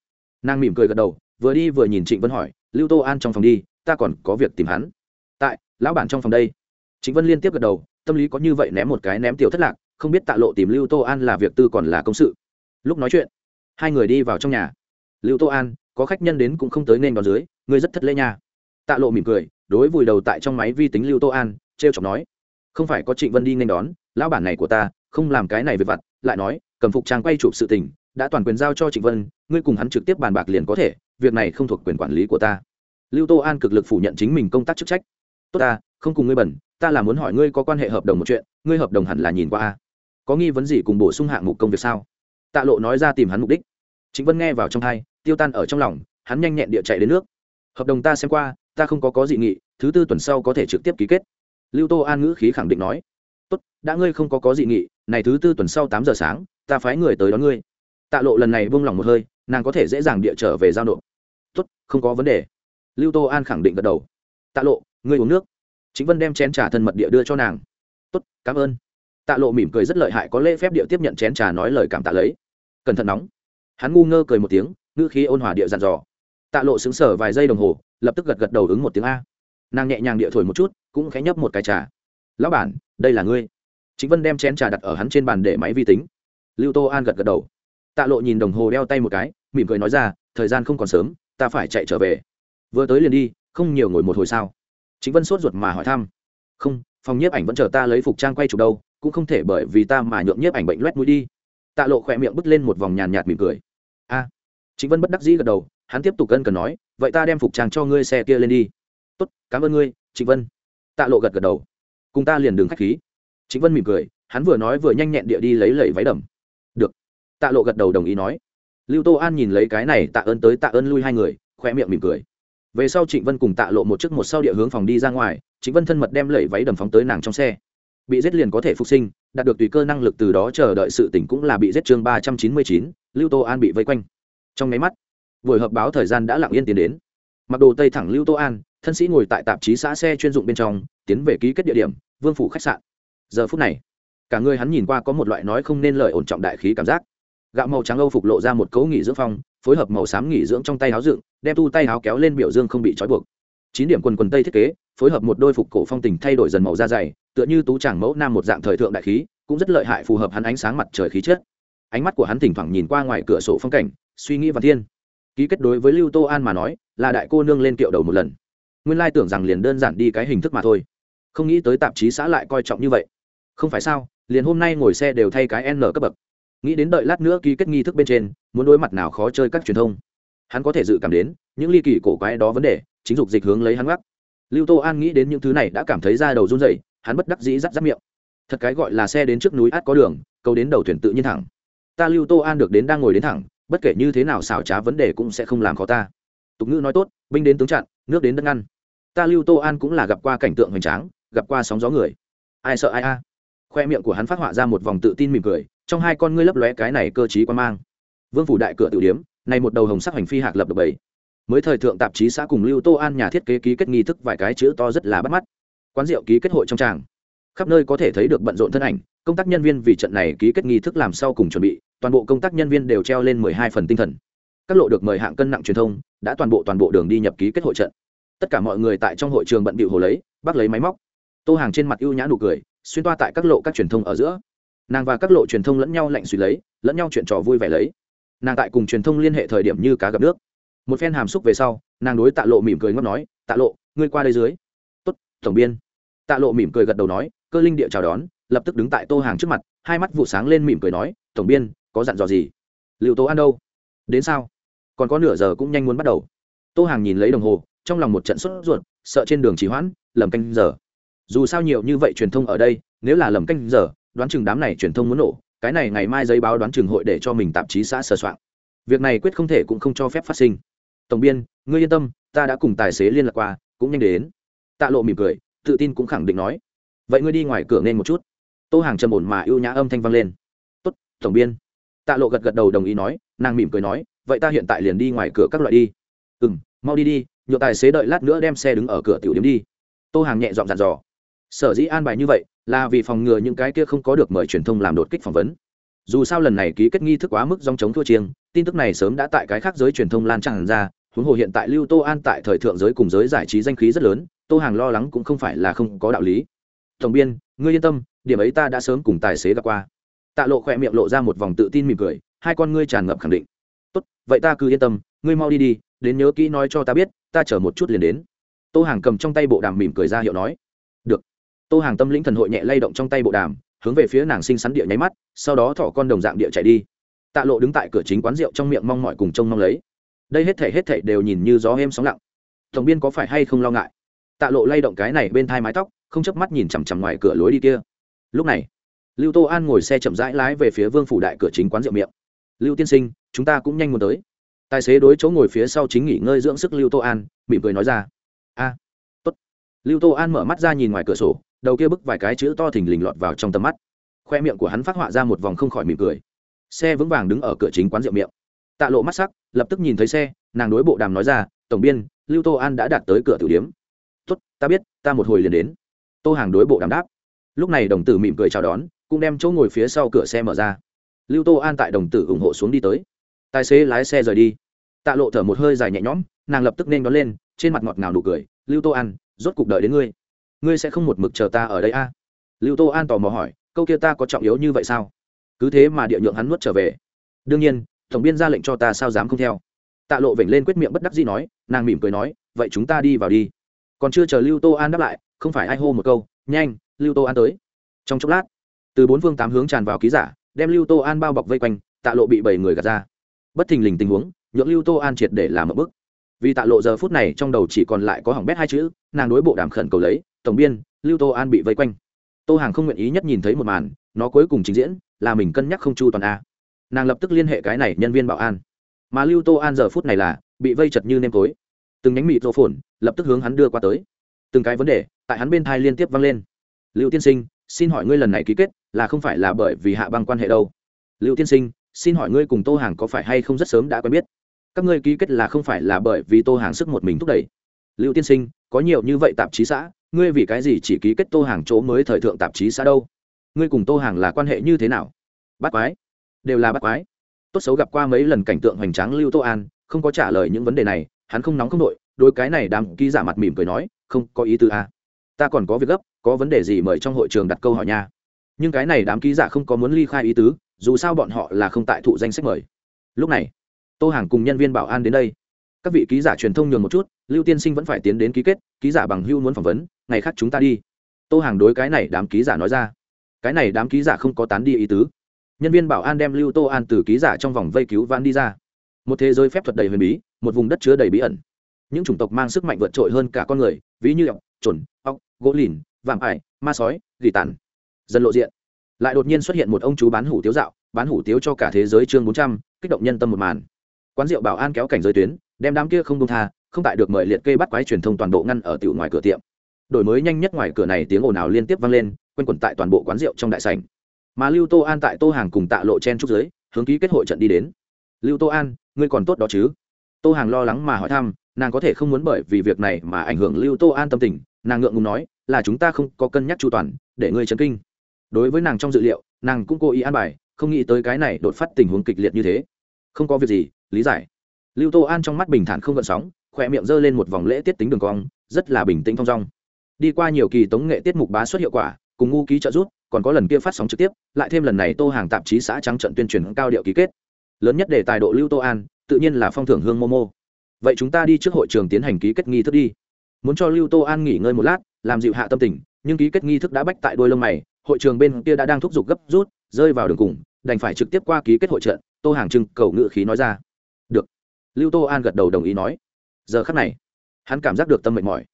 Nàng mỉm cười gật đầu, vừa đi vừa nhìn trịnh vân hỏi, lưu tô an trong phòng đi, ta còn có việc tìm hắn. Tại, lão bản trong phòng đây. Trịnh vân liên tiếp gật đầu, tâm lý có như vậy ném một cái ném tiểu thất lạc, không biết tạ lộ tìm lưu tô an là việc tư còn là công sự. Lúc nói chuyện, hai người đi vào trong nhà. Lưu tô an, có khách nhân đến cũng không tới nên đón dưới, ngươi rất thất lễ nha. Tạ lộ mỉm cười, đối vùi đầu tại trong máy vi tính lưu tô an t r e o chọc nói, không phải có trịnh vân đi nên đón, lão bản này của ta, không làm cái này về vặt, lại nói, cầm phục trang quay chụp sự tình đã toàn quyền giao cho trịnh vân, ngươi cùng hắn trực tiếp bàn bạc liền có thể, việc này không thuộc quyền quản lý của ta. Lưu tô an cực lực phủ nhận chính mình công tác chức trách. Tốt ta, không cùng ngươi bẩn, ta là muốn hỏi ngươi có quan hệ hợp đồng một chuyện, ngươi hợp đồng hẳn là nhìn qua a. Có nghi vấn gì cùng bổ sung hạng mục công việc sao? Tạ lộ nói ra tìm hắn mục đích. Chính vân nghe vào trong thai, tiêu tan ở trong lòng, hắn nhanh nhẹn địa chạy đến nước. Hợp đồng ta xem qua, ta không có có dị nghị, thứ tư tuần sau có thể trực tiếp ký kết. Lưu tô an ngữ khí khẳng định nói. Tốt, đã ngươi không có có dị nghị, này thứ tư tuần sau tám giờ sáng, ta phái người tới đón ngươi tạ lộ lần này buông lỏng một hơi, nàng có thể dễ dàng địa trở về giao nộp. Tốt, không có vấn đề. Lưu tô an khẳng định gật đầu. Tạ lộ, ngươi uống nước. Chính vân đem chén trà thân mật địa đưa cho nàng. Tốt, cảm ơn. Tạ lộ mỉm cười rất lợi hại có lễ phép địa tiếp nhận chén trà nói lời cảm tạ lấy. Cẩn thận nóng. Hắn ngu ngơ cười một tiếng, ngữ khí ôn hòa địa dặn dò. Tạ lộ xứng sở vài giây đồng hồ, lập tức gật gật đầu ứng một tiếng a. Nàng nhẹ nhàng địa thổi một chút, cũng khẽ nhấp một cái trà. Lão bản, đây là ngươi. Chính vân đem chén trà đặt ở hắn trên bàn để máy vi tính. Lưu tô an gật gật đầu tạ lộ nhìn đồng hồ đeo tay một cái, mỉm cười nói ra, thời gian không còn sớm, ta phải chạy trở về. Vừa tới liền đi, không nhiều ngồi một hồi sao? Chính vân sốt ruột mà hỏi thăm. Không, phòng nhiếp ảnh vẫn chờ ta lấy phục trang quay chụp đâu, cũng không thể bởi vì ta mà nhượng nhiếp ảnh bệnh loét mũi đi. Tạ lộ khỏe miệng bứt lên một vòng nhàn nhạt mỉm cười. A. Chính vân bất đắc dĩ gật đầu, hắn tiếp tục cân cần nói, vậy ta đem phục trang cho ngươi xe kia lên đi. Tốt, cảm ơn ngươi, trịnh vân. Tạ lộ gật gật đầu. Cùng ta liền đường khách khí. Trịnh vân mỉm cười, hắn vừa nói vừa nhanh nhẹn địa đi lấy lẩy váy đầm tạ lộ gật đầu đồng ý nói. Lưu tô an nhìn lấy cái này tạ ơn tới tạ ơn lui hai người khoe miệng mỉm cười. Về sau trịnh vân cùng tạ lộ một chiếc một sau địa hướng phòng đi ra ngoài, trịnh vân thân mật đem lẩy váy đầm phóng tới nàng trong xe. Bị giết liền có thể phục sinh, đạt được tùy cơ năng lực từ đó chờ đợi sự tỉnh cũng là bị giết chương ba trăm chín mươi chín, lưu tô an bị vây quanh. Trong nháy mắt, buổi họp báo thời gian đã lặng yên tiến đến. Mặc đồ tây thẳng lưu tô an, thân sĩ ngồi tại tạp chí xã xe chuyên dụng bên trong, tiến về ký kết địa điểm, vương phủ khách sạn. Giờ phút này, cả người hắn nhìn qua có một loại nói không nên lời ổn trọng đại khí cảm giác gạo màu trắng âu phục lộ ra một cấu nghỉ dưỡng phong, phối hợp màu xám nghỉ dưỡng trong tay áo dựng, đem tu tay áo kéo lên biểu dương không bị trói buộc. Chín điểm quần quần tây thiết kế, phối hợp một đôi phục cổ phong tình thay đổi dần màu da dày, tựa như tú tràng mẫu nam một dạng thời thượng đại khí, cũng rất lợi hại phù hợp hắn ánh sáng mặt trời khí chất. Ánh mắt của hắn thỉnh thoảng nhìn qua ngoài cửa sổ phong cảnh, suy nghĩ và thiên. Ký kết đối với lưu tô an mà nói, là đại cô nương lên kiệu đầu một lần. Nguyên lai tưởng rằng liền đơn giản đi cái hình thức mà thôi. Không nghĩ tới tạp chí xã lại coi trọng như vậy. Không phải sao, liền hôm nay ngồi xe đều thay cái n cấp bậc nghĩ đến đợi lát nữa ký kết nghi thức bên trên, muốn đối mặt nào khó chơi các truyền thông. Hắn có thể dự cảm đến, những ly kỳ cổ quái đó vấn đề, chính dục dịch hướng lấy hắn gác. Lưu tô an nghĩ đến những thứ này đã cảm thấy ra đầu run dậy hắn bất đắc dĩ rắt rắt miệng. Thật cái gọi là xe đến trước núi át có đường, câu đến đầu thuyền tự nhiên thẳng. Ta lưu tô an được đến đang ngồi đến thẳng, bất kể như thế nào xảo trá vấn đề cũng sẽ không làm khó ta. Tục ngữ nói tốt, binh đến tướng chặn, nước đến đất ngăn. Ta lưu tô an cũng là gặp qua cảnh tượng hoành tráng, gặp qua sóng gió người. Ai sợ ai a? Khoe miệng của hắn phát họa ra một vòng tự tin mỉm cười trong hai con ngươi lấp lóe cái này cơ trí quan mang. Vương phủ đại cửa tiểu điếm, này một đầu hồng sắc hành phi hạc lập được bảy mới thời thượng tạp chí xã cùng lưu tô an nhà thiết kế ký kết nghi thức vài cái chữ to rất là bắt mắt. Quán rượu ký kết hội trong tràng. Khắp nơi có thể thấy được bận rộn thân ảnh, công tác nhân viên vì trận này ký kết nghi thức làm sau cùng chuẩn bị, toàn bộ công tác nhân viên đều treo lên mười hai phần tinh thần. Các lộ được mời hạng cân nặng truyền thông, đã toàn bộ toàn bộ đường đi nhập ký kết hội trận. Tất cả mọi người tại trong hội trường bận bịu hồ lấy bắt lấy máy móc. Tô hàng trên mặt ưu nhã nụ cười, xuyên toa tại các lộ các truyền thông ở giữa nàng và các lộ truyền thông lẫn nhau lạnh suy lấy, lẫn nhau chuyện trò vui vẻ lấy. Nàng tại cùng truyền thông liên hệ thời điểm như cá gặp nước. Một phen hàm xúc về sau, nàng đối tạ lộ mỉm cười ngóc nói, tạ lộ, ngươi qua đây dưới. Tốt, tổng biên. Tạ lộ mỉm cười gật đầu nói, cơ linh địa chào đón, lập tức đứng tại tô hàng trước mặt, hai mắt vụ sáng lên mỉm cười nói, tổng biên, có dặn dò gì? Liệu tố ăn đâu? Đến sao? Còn có nửa giờ cũng nhanh muốn bắt đầu. Tô hàng nhìn lấy đồng hồ, trong lòng một trận sốt ruột, sợ trên đường trì hoãn, lầm canh giờ. Dù sao nhiều như vậy truyền thông ở đây, nếu là lầm canh giờ đoán chừng đám này truyền thông muốn nổ, cái này ngày mai giấy báo đoán chừng hội để cho mình tạp chí xã sờ soạn. Việc này quyết không thể cũng không cho phép phát sinh. Tổng biên, ngươi yên tâm, ta đã cùng tài xế liên lạc qua, cũng nhanh đến. Tạ lộ mỉm cười, tự tin cũng khẳng định nói. Vậy ngươi đi ngoài cửa nên một chút. Tô hàng trầm ổn mà ưu nhã âm thanh vang lên. Tốt, tổng biên. Tạ lộ gật gật đầu đồng ý nói, nàng mỉm cười nói, vậy ta hiện tại liền đi ngoài cửa các loại đi. Ừ m mau đi đi nhựa tài xế đợi lát nữa đem xe đứng ở cửa tiểu điểm đi. Tô hàng nhẹ dọn dặn dò. Sở dĩ an bài như vậy là vì phòng ngừa những cái kia không có được mời truyền thông làm đột kích phỏng vấn. Dù sao lần này ký kết nghi thức quá mức dòng chống thua chiêng, tin tức này sớm đã tại cái khác giới truyền thông lan tràn ra, huống hồ hiện tại lưu tô an tại thời thượng giới cùng giới giải trí danh khí rất lớn, tô hàng lo lắng cũng không phải là không có đạo lý. Tổng biên, ngươi yên tâm, điểm ấy ta đã sớm cùng tài xế gặp qua. Tạ lộ khỏe miệng lộ ra một vòng tự tin mỉm cười, hai con ngươi tràn ngập khẳng định. Tốt, vậy ta cứ yên tâm, ngươi mau đi đi, đến nhớ kỹ nói cho ta biết, ta chờ một chút liền đến. Tô hàng cầm trong tay bộ đàm mỉm cười ra hiệu nói. Được tô hàng tâm lĩnh thần hội nhẹ lay động trong tay bộ đàm, hướng về phía nàng xinh xắn địa nháy mắt, sau đó thỏ con đồng dạng địa chạy đi. Tạ lộ đứng tại cửa chính quán rượu trong miệng mong mọi cùng trông mong lấy. Đây hết thể hết thể đều nhìn như gió êm sóng lặng. Tổng biên có phải hay không lo ngại? Tạ lộ lay động cái này bên thai mái tóc, không chớp mắt nhìn chằm chằm ngoài cửa lối đi kia. Lúc này, lưu tô an ngồi xe chậm rãi lái về phía vương phủ đại cửa chính quán rượu miệng. Lưu tiên sinh, chúng ta cũng nhanh muốn tới. Tài xế đối chỗ ngồi phía sau chính nghỉ ngơi dưỡng sức lưu tô an, mỉm cười nói ra. A, tốt. Lưu tô an mở mắt ra nhìn ngoài cửa sổ đầu kia bức vài cái chữ to thình lình lọt vào trong tầm mắt. Khoe miệng của hắn phát họa ra một vòng không khỏi mỉm cười. Xe vững vàng đứng ở cửa chính quán rượu miệng. Tạ lộ mắt sắc, lập tức nhìn thấy xe, nàng đối bộ đàm nói ra, tổng biên, lưu tô an đã đạt tới cửa tử điếm tuất ta biết, ta một hồi liền đến. Tô hàng đối bộ đàm đáp. Lúc này đồng tử mỉm cười chào đón, cũng đem chỗ ngồi phía sau cửa xe mở ra. Lưu tô an tại đồng tử ủng hộ xuống đi tới. Tài xế lái xe rời đi. Tạ lộ thở một hơi dài nhẹ nhõm, nàng lập tức nên đón lên, trên mặt ngọt ngào nụ cười. Lưu tô an, rốt cục đợi đến ngươi ngươi sẽ không một mực chờ ta ở đây a? À? lưu tô an tò mò hỏi, câu kia ta có trọng yếu như vậy sao? Cứ thế mà địa nhượng hắn nuốt trở về. Đương nhiên, tổng biên ra lệnh cho ta sao dám không theo. Tạ lộ vểnh lên quyết miệng bất đắc dĩ nói, nàng mỉm cười nói, vậy chúng ta đi vào đi. Còn chưa chờ lưu tô an đáp lại, không phải ai hô một câu, nhanh, lưu tô an tới. Trong chốc lát, từ bốn phương tám hướng tràn vào ký giả, đem lưu tô an bao bọc vây quanh, tạ lộ bị bảy người gạt ra. Bất thình lình tình huống, nhượng lưu tô an triệt để làm một bức vì tạ lộ giờ phút này trong đầu chỉ còn lại có hỏng bét hai chữ, nàng đối bộ đàm khẩn cầu lấy, tổng biên, lưu tô an bị vây quanh. Tô hàng không nguyện ý nhất nhìn thấy một màn, nó cuối cùng trình diễn là mình cân nhắc không chu toàn a. Nàng lập tức liên hệ cái này nhân viên bảo an. Mà lưu tô an giờ phút này là bị vây chật như nêm tối. Từng nhánh mịt rô phồn lập tức hướng hắn đưa qua tới. Từng cái vấn đề tại hắn bên thai liên tiếp vang lên. Lưu tiên sinh, xin hỏi ngươi lần này ký kết là không phải là bởi vì hạ băng quan hệ đâu? Lưu tiên sinh, xin hỏi ngươi cùng tô hàng có phải hay không rất sớm đã quen biết? Các ngươi ký kết là không phải là bởi vì tô hàng sức một mình thúc đẩy. Lưu tiên sinh, có nhiều như vậy tạp chí xã, ngươi vì cái gì chỉ ký kết tô hàng chỗ mới thời thượng tạp chí xã đâu? Ngươi cùng tô hàng là quan hệ như thế nào? Bắt quái. Đều là bắt quái. Tốt xấu gặp qua mấy lần cảnh tượng hoành tráng lưu tô an, không có trả lời những vấn đề này, hắn không nóng không đội đôi cái này đám ký giả mặt mỉm cười nói, không, có ý tư a. À. ta còn có việc gấp, có vấn đề gì mời trong hội trường đặt câu hỏi nha. Nhưng cái này đám ký giả không có muốn ly khai ý tứ, dù sao bọn họ là không tại thụ danh sách mời. Lúc này tô hàng cùng nhân viên bảo an đến đây. Các vị ký giả truyền thông nhường một chút, lưu tiên sinh vẫn phải tiến đến ký kết, ký giả bằng hưu muốn phỏng vấn, ngày khác chúng ta đi. Tô hàng đối cái này đám ký giả nói ra. Cái này đám ký giả không có tán đi ý tứ. Nhân viên bảo an đem lưu tô an từ ký giả trong vòng vây cứu vãn đi ra. Một thế giới phép thuật đầy huyền bí, một vùng đất chứa đầy bí ẩn. Những chủng tộc mang sức mạnh vượt trội hơn cả con người, ví như ọc trồn ọc gỗ lìn, vạm ải, ma sói, gỉ tàn. Dần lộ diện, lại đột nhiên xuất hiện một ông chú bán hủ tiếu dạo, bán hủ tiếu cho cả thế giới chương bốn trăm, kích động nhân tâm một màn quán rượu bảo an kéo cảnh giới tuyến, đem đám kia không công tha, không tại được mời liệt kê bắt quái truyền thông toàn bộ ngăn ở tiểu ngoài cửa tiệm. Đổi mới nhanh nhất ngoài cửa này tiếng ồn ào liên tiếp vang lên, quanh quẩn tại toàn bộ quán rượu trong đại sảnh. Mà lưu tô an tại tô hàng cùng tạ lộ chen trúc giới hướng ký kết hội trận đi đến. Lưu tô an, ngươi còn tốt đó chứ? Tô hàng lo lắng mà hỏi thăm, nàng có thể không muốn bởi vì việc này mà ảnh hưởng lưu tô an tâm tình, nàng ngượng ngùng nói, là chúng ta không có cân nhắc chu toàn, để ngươi chấn kinh. Đối với nàng trong dự liệu, nàng cũng cố ý an bài, không nghĩ tới cái này đột phát tình huống kịch liệt như thế không có việc gì, lý giải. Lưu tô an trong mắt bình thản không gợn sóng, khỏe miệng g lên một vòng lễ tiết tính đường cong, rất là bình tĩnh thong dong. Đi qua nhiều kỳ tống nghệ tiết mục bá xuất hiệu quả, cùng ngu ký trợ rút còn có lần kia phát sóng trực tiếp, lại thêm lần này tô hàng tạp chí xã trắng trận tuyên truyền cao điệu ký kết. Lớn nhất để tài độ lưu tô an, tự nhiên là phong thưởng hương momo vậy chúng ta đi trước hội trường tiến hành ký kết nghi thức đi. Muốn cho lưu tô an nghỉ ngơi một lát, làm dịu hạ tâm tình, nhưng ký kết nghi thức đã bách tại đôi lông mày, hội trường bên kia đã đang thúc giục gấp rút, rơi vào đường cùng đành phải trực tiếp qua ký kết hội trận, tô hàng trưng cầu ngự khí nói ra. Được. Lưu tô an gật đầu đồng ý nói. Giờ khắc này, hắn cảm giác được tâm mệt mỏi.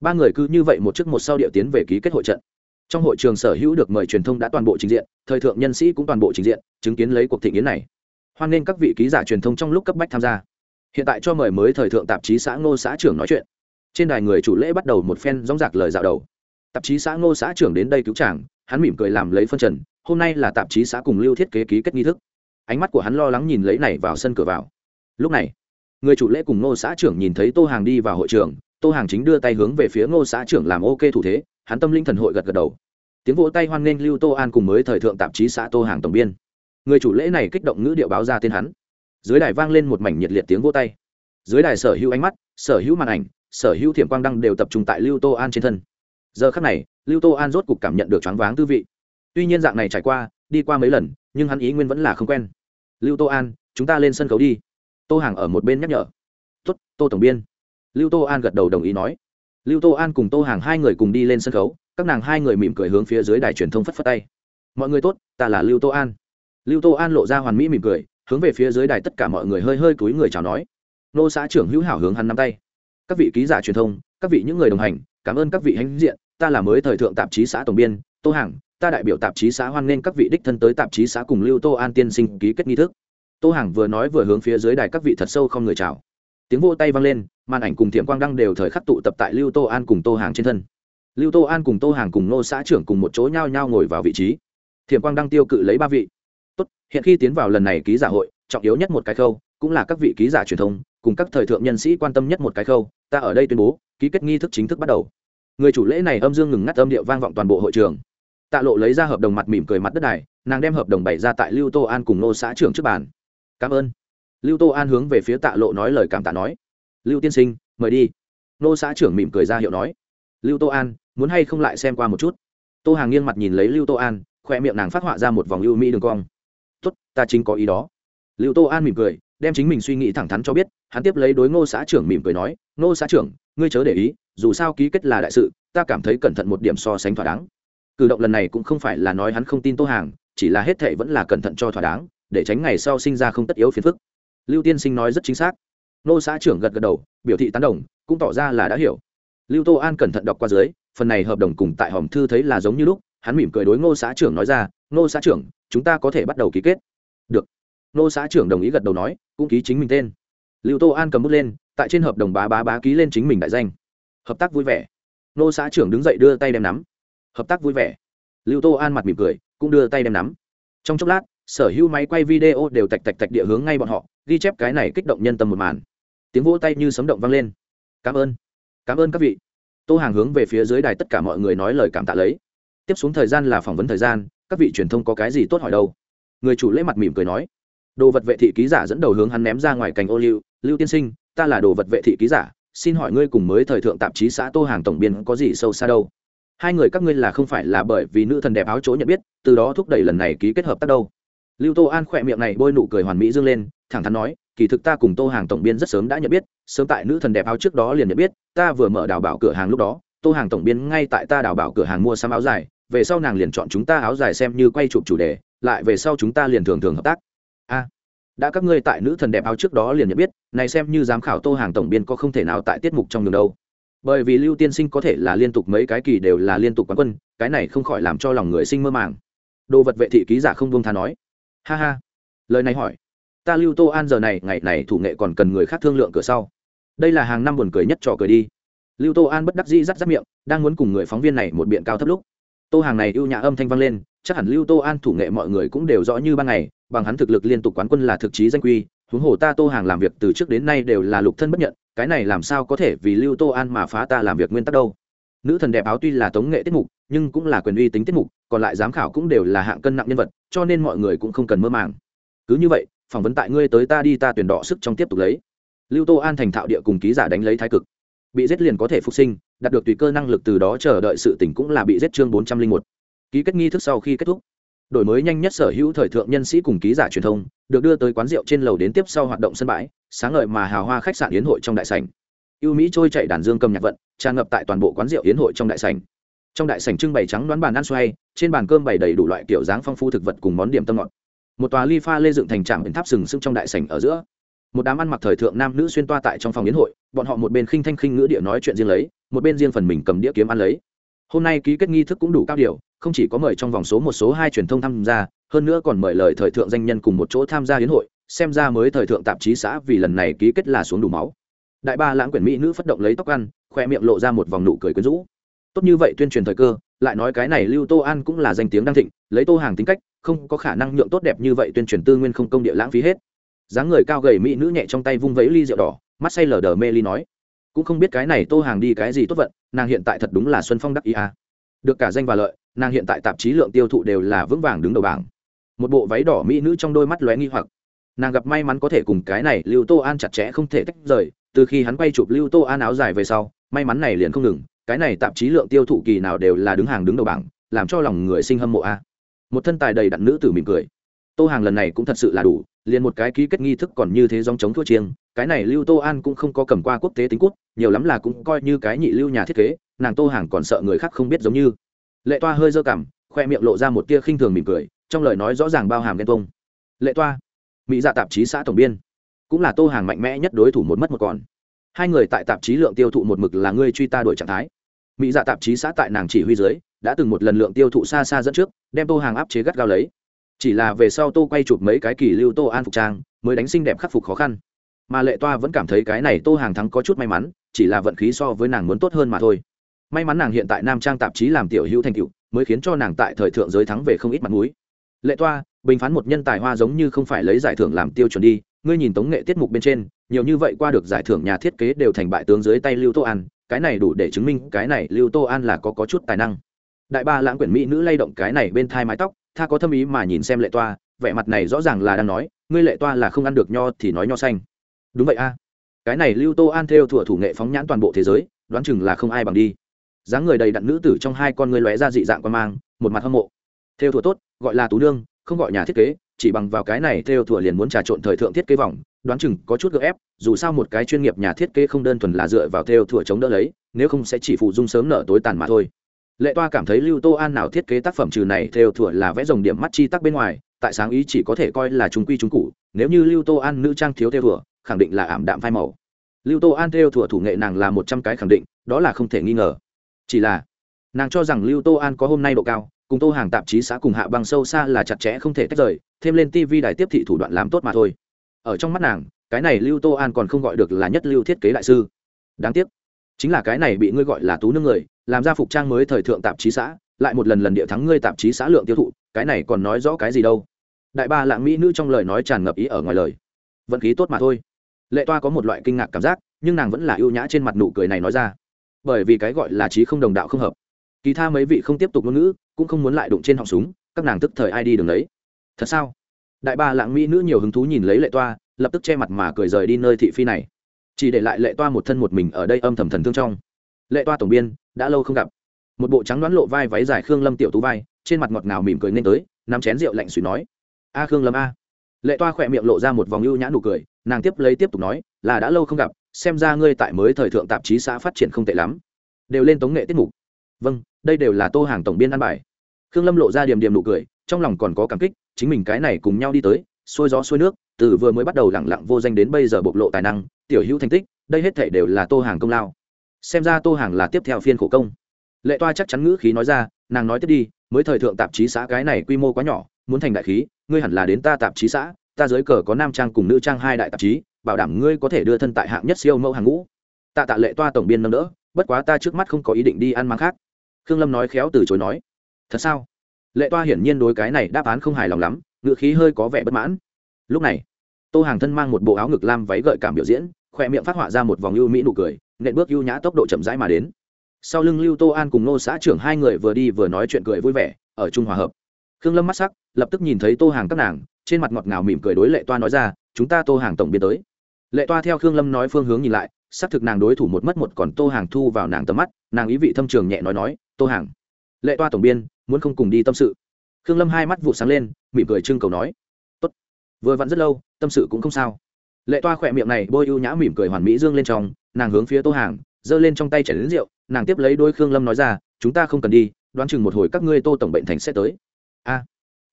Ba người cứ như vậy một trước một sau điệu tiến về ký kết hội trận. Trong hội trường sở hữu được mời truyền thông đã toàn bộ trình diện, thời thượng nhân sĩ cũng toàn bộ trình diện, chứng kiến lấy cuộc thị nghiến này. Hoan nghênh các vị ký giả truyền thông trong lúc cấp bách tham gia. Hiện tại cho mời mới thời thượng tạp chí xã ngô xã trưởng nói chuyện. Trên đài người chủ lễ bắt đầu một phen dóng dạc lời dạo đầu. Tạp chí xã ngô xã trưởng đến đây cứu chàng, hắn mỉm cười làm lấy phân trần hôm nay là tạp chí xã cùng lưu thiết kế ký kết nghi thức. Ánh mắt của hắn lo lắng nhìn lấy này vào sân cửa vào. Lúc này, người chủ lễ cùng ngô xã trưởng nhìn thấy tô hàng đi vào hội trường, tô hàng chính đưa tay hướng về phía ngô xã trưởng làm ok thủ thế, hắn tâm linh thần hội gật gật đầu. Tiếng vỗ tay hoan nghênh lưu tô an cùng mới thời thượng tạp chí xã tô hàng tổng biên. Người chủ lễ này kích động ngữ điệu báo ra tên hắn. Dưới đài vang lên một mảnh nhiệt liệt tiếng vỗ tay. Dưới đài sở hữu ánh mắt, sở hữu màn ảnh, sở hữu thiểm quang đăng đều tập trung tại lưu tô an trên thân. Giờ khắc này, lưu tô an rốt cục cảm nhận được choáng váng tư vị tuy nhiên dạng này trải qua, đi qua mấy lần, nhưng hắn ý nguyên vẫn là không quen. Lưu tô an, chúng ta lên sân khấu đi. Tô hàng ở một bên nhắc nhở. Tốt, tô tổng biên. Lưu tô an gật đầu đồng ý nói. Lưu tô an cùng tô hàng hai người cùng đi lên sân khấu, các nàng hai người mỉm cười hướng phía dưới đài truyền thông phất phất tay. Mọi người tốt, ta là lưu tô an. Lưu tô an lộ ra hoàn mỹ mỉm cười, hướng về phía dưới đài tất cả mọi người hơi hơi cúi người chào nói. Nô xã trưởng hữu hảo hướng hắn nắm tay. Các vị ký giả truyền thông, các vị những người đồng hành, cảm ơn các vị hãnh diện, ta là mới thời thượng tạp chí xã tổng biên, tô hàng ta đại biểu tạp chí xã hoan nghênh các vị đích thân tới tạp chí xã cùng lưu tô an tiên sinh ký kết nghi thức. Tô hàng vừa nói vừa hướng phía dưới đài các vị thật sâu không người chào. Tiếng vô tay vang lên, màn ảnh cùng thiểm quang đăng đều thời khắc tụ tập tại lưu tô an cùng tô hàng trên thân. Lưu tô an cùng tô hàng cùng nô xã trưởng cùng một chỗ nhao nhao ngồi vào vị trí. Thiểm quang đăng tiêu cự lấy ba vị. Tốt, hiện khi tiến vào lần này ký giả hội, trọng yếu nhất một cái khâu, cũng là các vị ký giả truyền thông, cùng các thời thượng nhân sĩ quan tâm nhất một cái khâu, ta ở đây tuyên bố, ký kết nghi thức chính thức bắt đầu. Người chủ lễ này âm dương ngừng ngắt âm điệu vang vọng toàn bộ hội trường tạ lộ lấy ra hợp đồng mặt mỉm cười mặt đất này nàng đem hợp đồng bày ra tại lưu tô an cùng nô xã trưởng trước bàn. Cảm ơn. Lưu tô an hướng về phía tạ lộ nói lời cảm tạ nói. Lưu tiên sinh, mời đi. Nô xã trưởng mỉm cười ra hiệu nói. Lưu tô an, muốn hay không lại xem qua một chút? Tô hàng nghiêng mặt nhìn lấy lưu tô an, khoe miệng nàng phát họa ra một vòng lưu mỹ đường cong. Tốt, ta chính có ý đó. Lưu tô an mỉm cười, đem chính mình suy nghĩ thẳng thắn cho biết, hắn tiếp lấy đối ngô xã trưởng mỉm cười nói, ngô xã trưởng, ngươi chớ để ý, dù sao ký kết là đại sự, ta cảm thấy cẩn thận một điểm so sánh thỏa đáng cử động lần này cũng không phải là nói hắn không tin tô hàng, chỉ là hết thệ vẫn là cẩn thận cho thỏa đáng, để tránh ngày sau sinh ra không tất yếu phiền phức. Lưu tiên sinh nói rất chính xác. Nô xã trưởng gật gật đầu, biểu thị tán đồng, cũng tỏ ra là đã hiểu. Lưu tô an cẩn thận đọc qua dưới, phần này hợp đồng cùng tại hòm thư thấy là giống như lúc, hắn mỉm cười đối ngô xã trưởng nói ra, ngô xã trưởng, chúng ta có thể bắt đầu ký kết. Được. Ngô xã trưởng đồng ý gật đầu nói, cũng ký chính mình tên. Lưu tô an cầm bút lên, tại trên hợp đồng bá bá bá ký lên chính mình đại danh. Hợp tác vui vẻ. Ngô xã trưởng đứng dậy đưa tay đem nắm hợp tác vui vẻ. Lưu tô an mặt mỉm cười, cũng đưa tay đem nắm. Trong chốc lát, sở hữu máy quay video đều tạch tạch tạch địa hướng ngay bọn họ, ghi chép cái này kích động nhân tâm một màn. Tiếng vỗ tay như sấm động vang lên. Cảm ơn cảm ơn các vị. Tô hàng hướng về phía dưới đài tất cả mọi người nói lời cảm tạ lấy. Tiếp xuống thời gian là phỏng vấn thời gian, các vị truyền thông có cái gì tốt hỏi đâu? Người chủ lễ mặt mỉm cười nói. Đồ vật vệ thị ký giả dẫn đầu hướng hắn ném ra ngoài cành ô liu. Lưu tiên sinh, ta là đồ vật vệ thị ký giả, xin hỏi ngươi cùng mới thời thượng tạp chí xã tô hàng tổng biên có gì sâu xa đâu? Hai người các ngươi là không phải là bởi vì nữ thần đẹp áo chỗ nhận biết, từ đó thúc đẩy lần này ký kết hợp tác đâu. Lưu tô an khỏe miệng này bôi nụ cười hoàn mỹ dương lên, thẳng thắn nói, kỳ thực ta cùng tô hàng tổng biên rất sớm đã nhận biết, sớm tại nữ thần đẹp áo trước đó liền nhận biết, ta vừa mở đào bảo cửa hàng lúc đó, tô hàng tổng biên ngay tại ta đào bảo cửa hàng mua xăm áo dài, về sau nàng liền chọn chúng ta áo dài xem như quay chụp chủ đề, lại về sau chúng ta liền thường thường hợp tác. A, đã các ngươi tại nữ thần đẹp áo trước đó liền nhận biết, này xem như giám khảo tô hàng tổng biên có không thể nào tại tiết mục trong đường đâu bởi vì lưu tiên sinh có thể là liên tục mấy cái kỳ đều là liên tục quán quân, cái này không khỏi làm cho lòng người sinh mơ màng. Đồ vật vệ thị ký giả không buông tha nói. Ha ha. Lời này hỏi. Ta lưu tô an giờ này, ngày này thủ nghệ còn cần người khác thương lượng cửa sau. Đây là hàng năm buồn cười nhất trò cười đi. Lưu tô an bất đắc dĩ rắt rắt miệng, đang muốn cùng người phóng viên này một biện cao thấp lúc. Tô hàng này ưu nhã âm thanh vang lên, chắc hẳn lưu tô an thủ nghệ mọi người cũng đều rõ như ban ngày, bằng hắn thực lực liên tục quán quân là thực chí danh quy huống hồ ta tô hàng làm việc từ trước đến nay đều là lục thân bất nhận, cái này làm sao có thể vì lưu tô an mà phá ta làm việc nguyên tắc đâu? Nữ thần đẹp áo tuy là tống nghệ tiết mục, nhưng cũng là quyền uy tính tiết mục, còn lại giám khảo cũng đều là hạng cân nặng nhân vật, cho nên mọi người cũng không cần mơ màng. Cứ như vậy, phỏng vấn tại ngươi tới ta đi ta tuyển đọ sức trong tiếp tục lấy. Lưu tô an thành thạo địa cùng ký giả đánh lấy thái cực. Bị giết liền có thể phục sinh, đạt được tùy cơ năng lực từ đó chờ đợi sự tỉnh cũng là bị giết chương bốn trăm linh một. Ký kết nghi thức sau khi kết thúc đổi mới nhanh nhất sở hữu thời thượng nhân sĩ cùng ký giả truyền thông, được đưa tới quán rượu trên lầu đến tiếp sau hoạt động sân bãi, sáng ngời mà hào hoa khách sạn yến hội trong đại sảnh. Ưu mỹ trôi chạy đàn dương cầm nhạc vận, tràn ngập tại toàn bộ quán rượu yến hội trong đại sảnh. Trong đại sảnh trưng bày trắng đoán bàn ăn xoay, trên bàn cơm bày đầy đủ loại kiểu dáng phong phú thực vật cùng món điểm tâm ngọt. Một tòa ly pha lê dựng thành trạm biến tháp sừng sững trong đại sảnh ở giữa. Một đám ăn mặc thời thượng nam nữ xuyên toa tại trong phòng yến hội, bọn họ một bên khinh thanh khinh ngữ địa nói chuyện riêng lấy, một bên riêng phần mình cầm đĩa kiếm ăn lấy hôm nay ký kết nghi thức cũng đủ cao điều, không chỉ có mời trong vòng số một số hai truyền thông tham gia, hơn nữa còn mời lời thời thượng danh nhân cùng một chỗ tham gia hiến hội, xem ra mới thời thượng tạp chí xã vì lần này ký kết là xuống đủ máu. Đại ba lãng quyển mỹ nữ phất động lấy tóc ăn, khoe miệng lộ ra một vòng nụ cười quyến rũ. Tốt như vậy tuyên truyền thời cơ, lại nói cái này lưu tô an cũng là danh tiếng đăng thịnh, lấy tô hàng tính cách, không có khả năng nhượng tốt đẹp như vậy tuyên truyền tư nguyên không công địa lãng phí hết. Dáng người cao gầy mỹ nữ nhẹ trong tay vung vẫy ly rượu đỏ, mắt say lờ đờ mê ly nói cũng không biết cái này tô hàng đi cái gì tốt vận, nàng hiện tại thật đúng là xuân phong đắc ý à. được cả danh và lợi, nàng hiện tại tạp chí lượng tiêu thụ đều là vững vàng đứng đầu bảng. Một bộ váy đỏ mỹ nữ trong đôi mắt lóe nghi hoặc. Nàng gặp may mắn có thể cùng cái này lưu tô an chặt chẽ không thể tách rời, từ khi hắn quay chụp lưu tô an áo dài về sau, may mắn này liền không ngừng, cái này tạp chí lượng tiêu thụ kỳ nào đều là đứng hàng đứng đầu bảng, làm cho lòng người sinh hâm mộ a một thân tài đầy đặn nữ tử mỉm cười. Tô hàng lần này cũng thật sự là đủ, liền một cái ký kết nghi thức còn như thế dòng chống thua chiêng cái này lưu tô an cũng không có cầm qua quốc tế tính cút, nhiều lắm là cũng coi như cái nhị lưu nhà thiết kế, nàng tô hàng còn sợ người khác không biết giống như. Lệ toa hơi dơ cảm, khoe miệng lộ ra một tia khinh thường mỉm cười, trong lời nói rõ ràng bao hàm ghen tông lệ toa, mỹ dạ tạp chí xã tổng biên, cũng là tô hàng mạnh mẽ nhất đối thủ một mất một còn. Hai người tại tạp chí lượng tiêu thụ một mực là ngươi truy ta đổi trạng thái. Mỹ dạ tạp chí xã tại nàng chỉ huy dưới, đã từng một lần lượng tiêu thụ xa xa dẫn trước, đem tô hàng áp chế gắt gao lấy. Chỉ là về sau tô quay chụp mấy cái kỳ lưu tô an phục trang, mới đánh xinh đẹp khắc phục khó khăn mà lệ toa vẫn cảm thấy cái này tô hàng thắng có chút may mắn, chỉ là vận khí so với nàng muốn tốt hơn mà thôi. May mắn nàng hiện tại nam trang tạp chí làm tiểu hữu thành cựu mới khiến cho nàng tại thời thượng giới thắng về không ít mặt mũi. Lệ toa, bình phán một nhân tài hoa giống như không phải lấy giải thưởng làm tiêu chuẩn đi, ngươi nhìn tống nghệ tiết mục bên trên, nhiều như vậy qua được giải thưởng nhà thiết kế đều thành bại tướng dưới tay lưu tô an, cái này đủ để chứng minh cái này lưu tô an là có có chút tài năng. Đại ba lãng quyển mỹ nữ lay động cái này bên thai mái tóc, tha có thâm ý mà nhìn xem lệ toa, vẻ mặt này rõ ràng là đang nói, ngươi lệ toa là không ăn được nho thì nói nho xanh đúng vậy a. Cái này lưu tô an theo thủa thủ nghệ phóng nhãn toàn bộ thế giới, đoán chừng là không ai bằng đi. Dáng người đầy đặn nữ tử trong hai con người lóe ra dị dạng quan mang, một mặt hâm mộ. Theo thủa tốt, gọi là tú nương, không gọi nhà thiết kế, chỉ bằng vào cái này theo thủa liền muốn trà trộn thời thượng thiết kế vòng, đoán chừng có chút gợ ép, dù sao một cái chuyên nghiệp nhà thiết kế không đơn thuần là dựa vào theo thủa chống đỡ lấy, nếu không sẽ chỉ phụ dung sớm nở tối tàn mà thôi. Lệ toa cảm thấy lưu tô an nào thiết kế tác phẩm trừ này theo thủa là vẽ dòng điểm mắt chi tắc bên ngoài, tại sáng ý chỉ có thể coi là chúng quy chúng cụ nếu như lưu tô an nữ trang thiếu theo thủa khẳng định là ảm đạm phai màu. Lưu tô an theo thủa thủ nghệ nàng là một trăm cái khẳng định, đó là không thể nghi ngờ. Chỉ là, nàng cho rằng lưu tô an có hôm nay độ cao, cùng tô hàng tạp chí xã cùng hạ băng sâu xa là chặt chẽ không thể tách rời, thêm lên tv đài tiếp thị thủ đoạn làm tốt mà thôi. Ở trong mắt nàng, cái này lưu tô an còn không gọi được là nhất lưu thiết kế đại sư. Đáng tiếc, chính là cái này bị ngươi gọi là tú nương người, làm ra phục trang mới thời thượng tạp chí xã, lại một lần lần địa thắng ngươi tạp chí xã lượng tiêu thụ, cái này còn nói rõ cái gì đâu? Đại ba lạng mỹ nữ trong lời nói tràn ngập ý ở ngoài lời. Vận khí tốt mà thôi lệ toa có một loại kinh ngạc cảm giác, nhưng nàng vẫn là ưu nhã trên mặt nụ cười này nói ra. Bởi vì cái gọi là trí không đồng đạo không hợp. Kỳ tha mấy vị không tiếp tục ngôn ngữ, cũng không muốn lại đụng trên họng súng, các nàng tức thời ai đi đường đấy. Thật sao? Đại ba lạng mỹ nữ nhiều hứng thú nhìn lấy lệ toa, lập tức che mặt mà cười rời đi nơi thị phi này. Chỉ để lại lệ toa một thân một mình ở đây âm thầm thần thương trong. Lệ toa tổng biên, đã lâu không gặp. Một bộ trắng đoán lộ vai váy dài khương lâm tiểu tú vai, trên mặt ngọt ngào mỉm cười nên tới, nắm chén rượu lạnh suy nói. A khương lâm a. Lệ toa khỏe miệng lộ ra một vòng ưu nhã nụ cười nàng tiếp lấy tiếp tục nói, là đã lâu không gặp, xem ra ngươi tại mới thời thượng tạp chí xã phát triển không tệ lắm. Đều lên tống nghệ tiết mục. Vâng đây đều là tô hàng tổng biên ăn bài. Khương lâm lộ ra điểm điểm nụ cười, trong lòng còn có cảm kích, chính mình cái này cùng nhau đi tới, xuôi gió xuôi nước, từ vừa mới bắt đầu lẳng lặng vô danh đến bây giờ bộc lộ tài năng, tiểu hữu thành tích, đây hết thể đều là tô hàng công lao. Xem ra tô hàng là tiếp theo phiên khổ công. Lệ toa chắc chắn ngữ khí nói ra, nàng nói tiếp đi, mới thời thượng tạp chí xã cái này quy mô quá nhỏ, muốn thành đại khí, ngươi hẳn là đến ta tạp chí xã ta dưới cờ có nam trang cùng nữ trang hai đại tạp chí, bảo đảm ngươi có thể đưa thân tại hạng nhất siêu mẫu hàng ngũ. Tạ tạ lệ toa tổng biên nâng đỡ, bất quá ta trước mắt không có ý định đi ăn mang khác. Khương lâm nói khéo từ chối nói. Thật sao? Lệ toa hiển nhiên đối cái này đáp án không hài lòng lắm, ngựa khí hơi có vẻ bất mãn. Lúc này, tô hàng thân mang một bộ áo ngực lam váy gợi cảm biểu diễn, khỏe miệng phát họa ra một vòng ưu mỹ nụ cười, nện bước ưu nhã tốc độ chậm rãi mà đến. Sau lưng lưu tô an cùng nô xã trưởng hai người vừa đi vừa nói chuyện cười vui vẻ, ở trung hòa hợp. Khương lâm mắt sắc, lập tức nhìn thấy tô hàng các nàng trên mặt ngọt ngào mỉm cười đối lệ toa nói ra, chúng ta tô hàng tổng biên tới. Lệ toa theo khương lâm nói phương hướng nhìn lại, xác thực nàng đối thủ một mất một còn tô hàng thu vào nàng tầm mắt, nàng ý vị thâm trường nhẹ nói nói, tô hàng, lệ toa tổng biên, muốn không cùng đi tâm sự? Khương lâm hai mắt vụ sáng lên, mỉm cười trưng cầu nói, tốt, vừa vặn rất lâu, tâm sự cũng không sao. Lệ toa khỏe miệng này bôi ưu nhã mỉm cười hoàn mỹ dương lên trong, nàng hướng phía tô hàng, giơ lên trong tay chảy đến rượu, nàng tiếp lấy đôi khương lâm nói ra, chúng ta không cần đi, đoán chừng một hồi các ngươi tô tổng bệnh thành sẽ tới. A,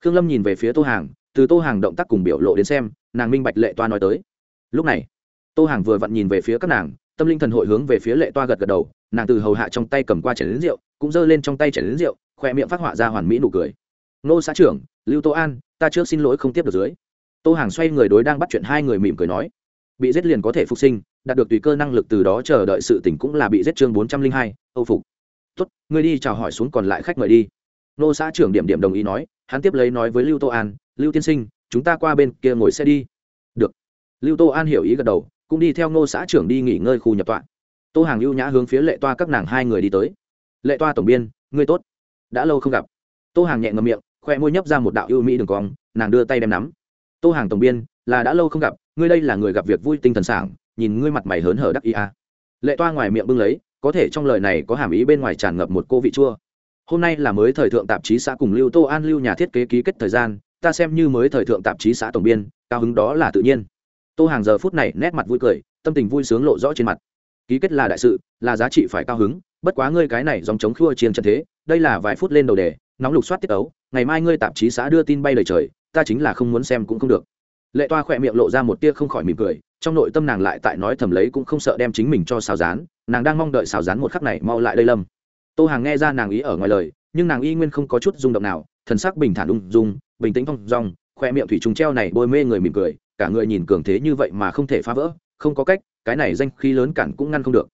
khương lâm nhìn về phía tô hàng từ tô hàng động tác cùng biểu lộ đến xem, nàng minh bạch lệ toa nói tới. Lúc này, tô hàng vừa vặn nhìn về phía các nàng, tâm linh thần hội hướng về phía lệ toa gật gật đầu, nàng từ hầu hạ trong tay cầm qua chảy đến rượu, cũng giơ lên trong tay chảy đến rượu, khoe miệng phát họa ra hoàn mỹ nụ cười. Nô xã trưởng, lưu tô an, ta trước xin lỗi không tiếp được dưới. Tô hàng xoay người đối đang bắt chuyện hai người mỉm cười nói. Bị giết liền có thể phục sinh, đạt được tùy cơ năng lực từ đó chờ đợi sự tỉnh cũng là bị giết chương bốn trăm linh hai, âu phục. Tốt, ngươi đi chào hỏi xuống còn lại khách mời đi. Nô xã trưởng điểm điểm đồng ý nói, hắn tiếp lấy nói với lưu tô an lưu tiên sinh, chúng ta qua bên kia ngồi xe đi. Được. Lưu tô an hiểu ý gật đầu, cũng đi theo nô xã trưởng đi nghỉ ngơi khu nhập tọa. Tô hàng lưu nhã hướng phía lệ toa các nàng hai người đi tới. Lệ toa tổng biên, ngươi tốt. Đã lâu không gặp. Tô hàng nhẹ ngầm miệng, khoe môi nhấp ra một đạo ưu mỹ đường cong, nàng đưa tay đem nắm. Tô hàng tổng biên, là đã lâu không gặp, ngươi đây là người gặp việc vui tinh thần sảng, nhìn ngươi mặt mày hớn hở đắc ý a lệ toa ngoài miệng bưng lấy, có thể trong lời này có hàm ý bên ngoài tràn ngập một cô vị chua. Hôm nay là mới thời thượng tạp chí xã cùng lưu tô an lưu nhà thiết kế ký kết thời gian ta xem như mới thời thượng tạp chí xã tổng biên, cao hứng đó là tự nhiên. Tô hàng giờ phút này nét mặt vui cười, tâm tình vui sướng lộ rõ trên mặt. Ký kết là đại sự, là giá trị phải cao hứng, bất quá ngươi cái này dòng chống khua chiên chân thế, đây là vài phút lên đầu đề, nóng lục soát tiết ấu, ngày mai ngươi tạp chí xã đưa tin bay lời trời, ta chính là không muốn xem cũng không được. Lệ toa khỏe miệng lộ ra một tia không khỏi mỉm cười, trong nội tâm nàng lại tại nói thầm lấy cũng không sợ đem chính mình cho xào rán, nàng đang mong đợi xào rán một khắc này mau lại đây lâm. Tô hàng nghe ra nàng ý ở ngoài lời, nhưng nàng y nguyên không có chút rung động nào, thần sắc bình thản ung dung bình tĩnh thong dong, khoe miệng thủy trùng treo này bôi mê người mỉm cười, cả người nhìn cường thế như vậy mà không thể phá vỡ, không có cách, cái này danh khí lớn cản cũng ngăn không được.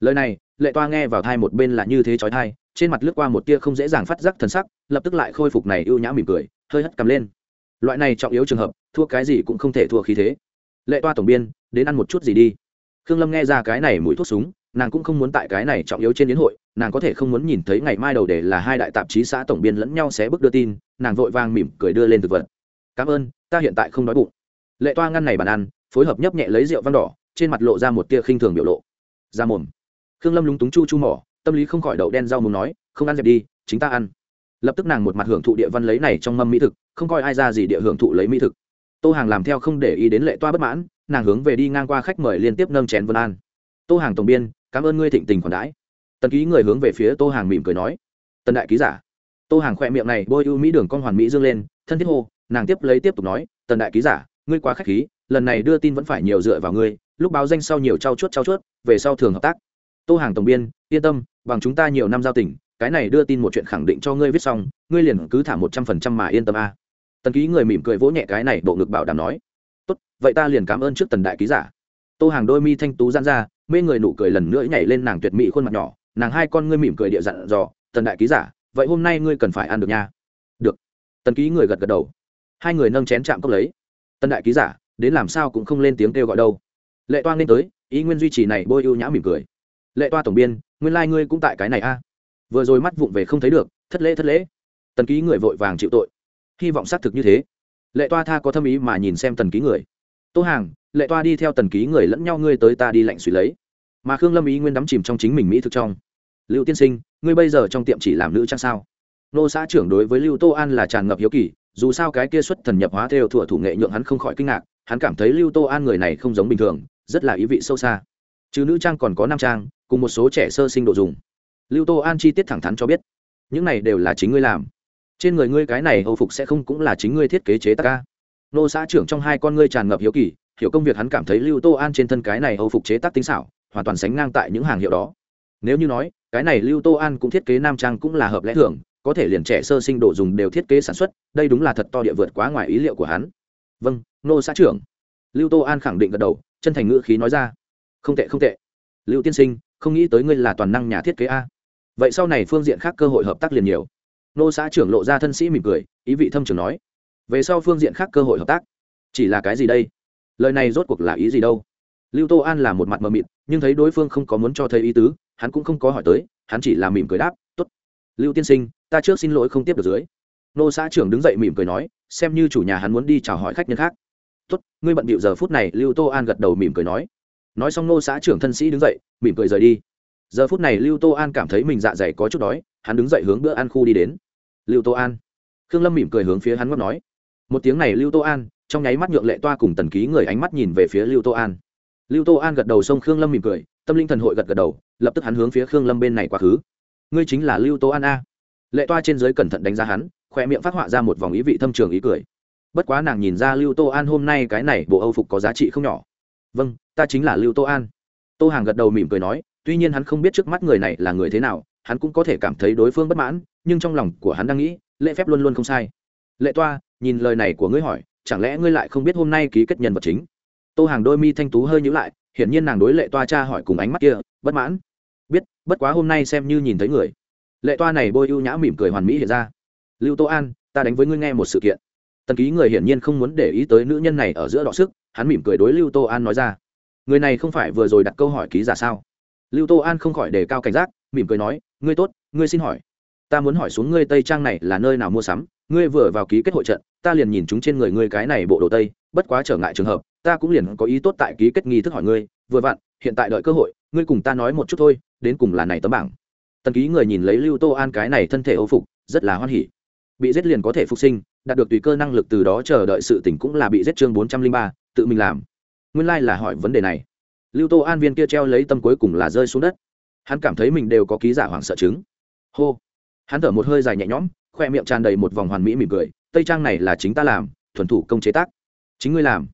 Lời này, lệ toa nghe vào thai một bên là như thế trói thai trên mặt lướt qua một tia không dễ dàng phát giác thần sắc, lập tức lại khôi phục này ưu nhã mỉm cười, hơi hất cầm lên. Loại này trọng yếu trường hợp, thua cái gì cũng không thể thua khí thế. Lệ toa tổng biên, đến ăn một chút gì đi. Khương lâm nghe ra cái này mũi thuốc súng nàng cũng không muốn tại cái này trọng yếu trên đến hội, nàng có thể không muốn nhìn thấy ngày mai đầu để là hai đại tạp chí xã tổng biên lẫn nhau sẽ bước đưa tin, nàng vội vang mỉm cười đưa lên thực vật. Cảm ơn, ta hiện tại không đói bụng. Lệ toa ngăn này bàn ăn, phối hợp nhấp nhẹ lấy rượu văn đỏ, trên mặt lộ ra một tia khinh thường biểu lộ. Ra mồm. Khương lâm lúng túng chu chu mỏ, tâm lý không khỏi đậu đen rau mồm nói, không ăn dẹp đi, chính ta ăn. Lập tức nàng một mặt hưởng thụ địa văn lấy này trong mâm mỹ thực, không coi ai ra gì địa hưởng thụ lấy mỹ thực. Tô hàng làm theo không để ý đến lệ toa bất mãn, nàng hướng về đi ngang qua khách mời liên tiếp nâng chén vân an. Tô hàng tổng biên cảm ơn ngươi thịnh tình khoản đãi. Tần ký người hướng về phía tô hàng mỉm cười nói. Tần đại ký giả. Tô hàng khỏe miệng này bôi ưu mỹ đường con hoàn mỹ dương lên, thân thiết hô, nàng tiếp lấy tiếp tục nói, tần đại ký giả, ngươi quá k h á c h khí, lần này đưa tin vẫn phải nhiều dựa vào ngươi, lúc báo danh sau nhiều trao chuốt trao chuốt, về sau thường hợp tác. Tô hàng tổng biên, yên tâm, bằng chúng ta nhiều năm giao tình, cái này đưa tin một chuyện khẳng định cho ngươi viết xong, ngươi liền cứ thả một trăm phần trăm mà yên tâm a. Tần ký người mỉm cười vỗ nhẹ cái này bộ ngực bảo đảm nói. Tốt, vậy ta liền cảm ơn trước tần đại ký giả. Tô hàng đôi mi thanh tú gian ra mê người nụ cười lần nữa nhảy lên nàng tuyệt mỹ khuôn mặt nhỏ. Nàng hai con ngươi mỉm cười địa dặn dò, tần đại ký giả, vậy hôm nay ngươi cần phải ăn được nha. Được. Tần ký người gật gật đầu. Hai người nâng chén chạm cốc lấy. Tần đại ký giả, đến làm sao cũng không lên tiếng kêu gọi đâu. Lệ toa nên tới, ý nguyên duy trì này bôi ưu nhã mỉm cười. Lệ toa tổng biên, nguyên lai、like、ngươi cũng tại cái này a. Vừa rồi mắt vụng về không thấy được, thất lễ thất lễ. Tần ký người vội vàng chịu tội. Hy vọng xác thực như thế. Lệ toa tha có thâm ý mà nhìn xem tần ký người. Tô hàng, lệ toa đi theo tần ký người lẫn nhau ngươi tới ta đi lạnh suy lấy mà khương lâm ý nguyên đắm chìm trong chính mình mỹ thực trong. Lưu tiên sinh, ngươi bây giờ trong tiệm chỉ làm nữ trang sao? Nô xã trưởng đối với lưu tô an là tràn ngập hiếu kỳ, dù sao cái kia xuất thần nhập hóa theo thủa thủ nghệ nhượng hắn không khỏi kinh ngạc, hắn cảm thấy lưu tô an người này không giống bình thường, rất là ý vị sâu xa. Chứ nữ trang còn có nam trang, cùng một số trẻ sơ sinh đồ dùng. Lưu tô an chi tiết thẳng thắn cho biết, những này đều là chính ngươi làm. Trên người ngươi cái này hầu phục sẽ không cũng là chính ngươi thiết kế chế tác ca nô xã trưởng trong hai con ngươi tràn ngập hiếu kỳ, hiểu công việc hắn cảm thấy lưu tô an trên thân cái này hầu phục chế tác tinh xảo hoàn toàn sánh ngang tại những hàng hiệu đó. Nếu như nói, cái này lưu tô an cũng thiết kế nam trang cũng là hợp lẽ thường, có thể liền trẻ sơ sinh đồ dùng đều thiết kế sản xuất, đây đúng là thật to địa vượt quá ngoài ý liệu của hắn. Vâng nô xã trưởng. Lưu tô an khẳng định gật đầu, chân thành ngữ khí nói ra. Không tệ không tệ. Lưu tiên sinh, không nghĩ tới ngươi là toàn năng nhà thiết kế a. Vậy sau này phương diện khác cơ hội hợp tác liền nhiều. Nô xã trưởng lộ ra thân sĩ mỉm cười, ý vị thâm trường nói. Về sau phương diện khác cơ hội hợp tác. Chỉ là cái gì đây? Lời này rốt cuộc là ý gì đâu? Lưu tô an là một mặt mờ mịt nhưng thấy đối phương không có muốn cho thấy ý tứ, hắn cũng không có hỏi tới, hắn chỉ là mỉm cười đáp t ố t lưu tiên sinh, ta trước xin lỗi không tiếp được dưới. Nô xã trưởng đứng dậy mỉm cười nói, xem như chủ nhà hắn muốn đi chào hỏi khách nhân khác. Tốt, ngươi bận bịu giờ phút này, lưu tô an gật đầu mỉm cười nói. Nói xong nô xã trưởng thân sĩ đứng dậy, mỉm cười rời đi. Giờ phút này lưu tô an cảm thấy mình dạ dày có chút đói, hắn đứng dậy hướng bữa ăn khu đi đến. Lưu tô an. Khương lâm mỉm cười hướng phía hắn ngót nói. Một tiếng này lưu tô an, trong nháy mắt nhượng lệ toa cùng tần ký người ánh mắt nhìn về phía lưu tô an lưu tô an gật đầu Sông khương lâm mỉm cười, tâm linh thần hội gật gật đầu, lập tức hắn hướng phía khương lâm bên này quá khứ. Ngươi chính là lưu tô an a. Lệ toa trên giới cẩn thận đánh giá hắn khoe miệng phát họa ra một vòng ý vị thâm trường ý cười. Bất quá nàng nhìn ra lưu tô an hôm nay cái này bộ âu phục có giá trị không nhỏ. Vâng ta chính là lưu tô an. Tô hàng gật đầu mỉm cười nói, tuy nhiên hắn không biết trước mắt người này là người thế nào, hắn cũng có thể cảm thấy đối phương bất mãn, nhưng trong lòng của hắn đang nghĩ, lễ phép luôn luôn không sai. Lệ toa, nhìn lời này của ngươi hỏi, chẳng lẽ ngươi lại không biết hôm nay ký kết nhân vật chính? Tô hàng đôi mi thanh tú hơi nhữ lại, hiển nhiên nàng đối lệ toa cha hỏi cùng ánh mắt kia, bất mãn. Biết, bất quá hôm nay xem như nhìn thấy người. Lệ toa này bôi ưu nhã mỉm cười hoàn mỹ hiện ra. Lưu tô an, ta đánh với ngươi nghe một sự kiện. Tần ký người hiển nhiên không muốn để ý tới nữ nhân này ở giữa đọ sức, hắn mỉm cười đối lưu tô an nói ra. Người này không phải vừa rồi đặt câu hỏi ký giả sao? Lưu tô an không khỏi đề cao cảnh giác, mỉm cười nói, ngươi tốt, ngươi xin hỏi. Ta muốn hỏi xuống ngươi tây trang này là nơi nào mua sắm? Ngươi vừa vào ký kết hội trận, ta liền nhìn chúng trên người ngươi cái này bộ đồ tây, bất quá trở ngại trường hợp ta cũng liền có ý tốt tại ký kết nghi thức hỏi ngươi, vừa vặn, hiện tại đợi cơ hội, ngươi cùng ta nói một chút thôi, đến cùng là này tấm bảng. Tần ký người nhìn lấy lưu tô an cái này thân thể ô phục, rất là hoan hỉ. Bị giết liền có thể phục sinh, đạt được tùy cơ năng lực từ đó chờ đợi sự tỉnh cũng là bị giết chương bốn trăm linh ba, tự mình làm. Nguyên lai、like、là hỏi vấn đề này. Lưu tô an viên kia treo lấy tâm cuối cùng là rơi xuống đất. Hắn cảm thấy mình đều có ký giả hoảng sợ chứng. Hô. Hắn thở một hơi dài nhẹ nhõm, khoe miệng tràn đầy một vòng hoàn mỹ mỉm cười, tây trang này là chính ta làm, thuần thủ công chế tác. Chính ngươi làm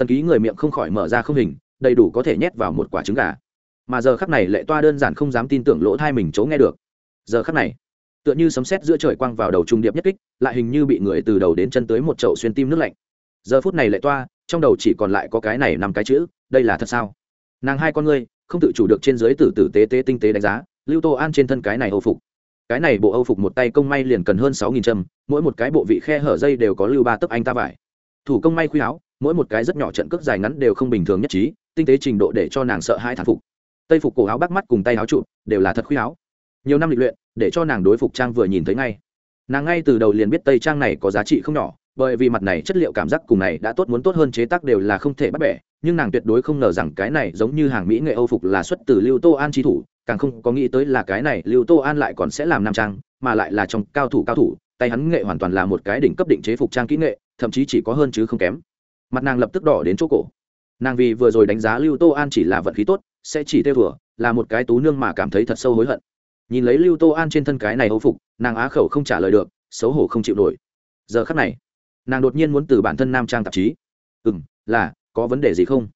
tần ký người miệng không khỏi mở ra không hình, đầy đủ có thể nhét vào một quả trứng gà. Mà giờ khắc này lệ toa đơn giản không dám tin tưởng lỗ thai mình chỗ nghe được. Giờ khắc này, tựa như sấm sét giữa trời quang vào đầu trung điệp nhất kích, lại hình như bị người từ đầu đến chân tới một chậu xuyên tim nước lạnh. Giờ phút này lệ toa, trong đầu chỉ còn lại có cái này năm cái chữ, đây là thật sao? Nàng hai con ngươi, không tự chủ được trên dưới tử tử tế tế tinh tế đánh giá, lưu tô an trên thân cái này âu phục. Cái này bộ âu phục một tay công may liền cần hơn sáu nghìn trâm mỗi một cái bộ vị khe hở dây đều có lưu ba tấc anh ta vải. Thủ công may khuy áo mỗi một cái rất nhỏ trận cước dài ngắn đều không bình thường nhất trí, tinh tế trình độ để cho nàng sợ hai thản phục. Tây phục cổ áo bắt mắt cùng tay áo trụ, đều là thật khuy áo. Nhiều năm lịch luyện, để cho nàng đối phục trang vừa nhìn thấy ngay. Nàng ngay từ đầu liền biết tây trang này có giá trị không nhỏ, bởi vì mặt này chất liệu cảm giác cùng này đã tốt muốn tốt hơn chế tác đều là không thể bắt bẻ, nhưng nàng tuyệt đối không ngờ rằng cái này giống như hàng mỹ nghệ âu phục là xuất từ lưu tô an tri thủ, càng không có nghĩ tới là cái này lưu tô an lại còn sẽ làm nam trang, mà lại là trong cao thủ cao thủ, tay hắn nghệ hoàn toàn là một cái đỉnh cấp định chế phục trang kỹ nghệ, thậm chí chỉ có hơn chứ không kém mặt nàng lập tức đỏ đến chỗ cổ. Nàng vì vừa rồi đánh giá lưu tô an chỉ là vận khí tốt, sẽ chỉ tê vừa là một cái tú nương mà cảm thấy thật sâu hối hận. Nhìn lấy lưu tô an trên thân cái này hô phục, nàng á khẩu không trả lời được, xấu hổ không chịu nổi. Giờ khắc này, nàng đột nhiên muốn từ bản thân nam trang tạp chí. Ừ m là, có vấn đề gì không?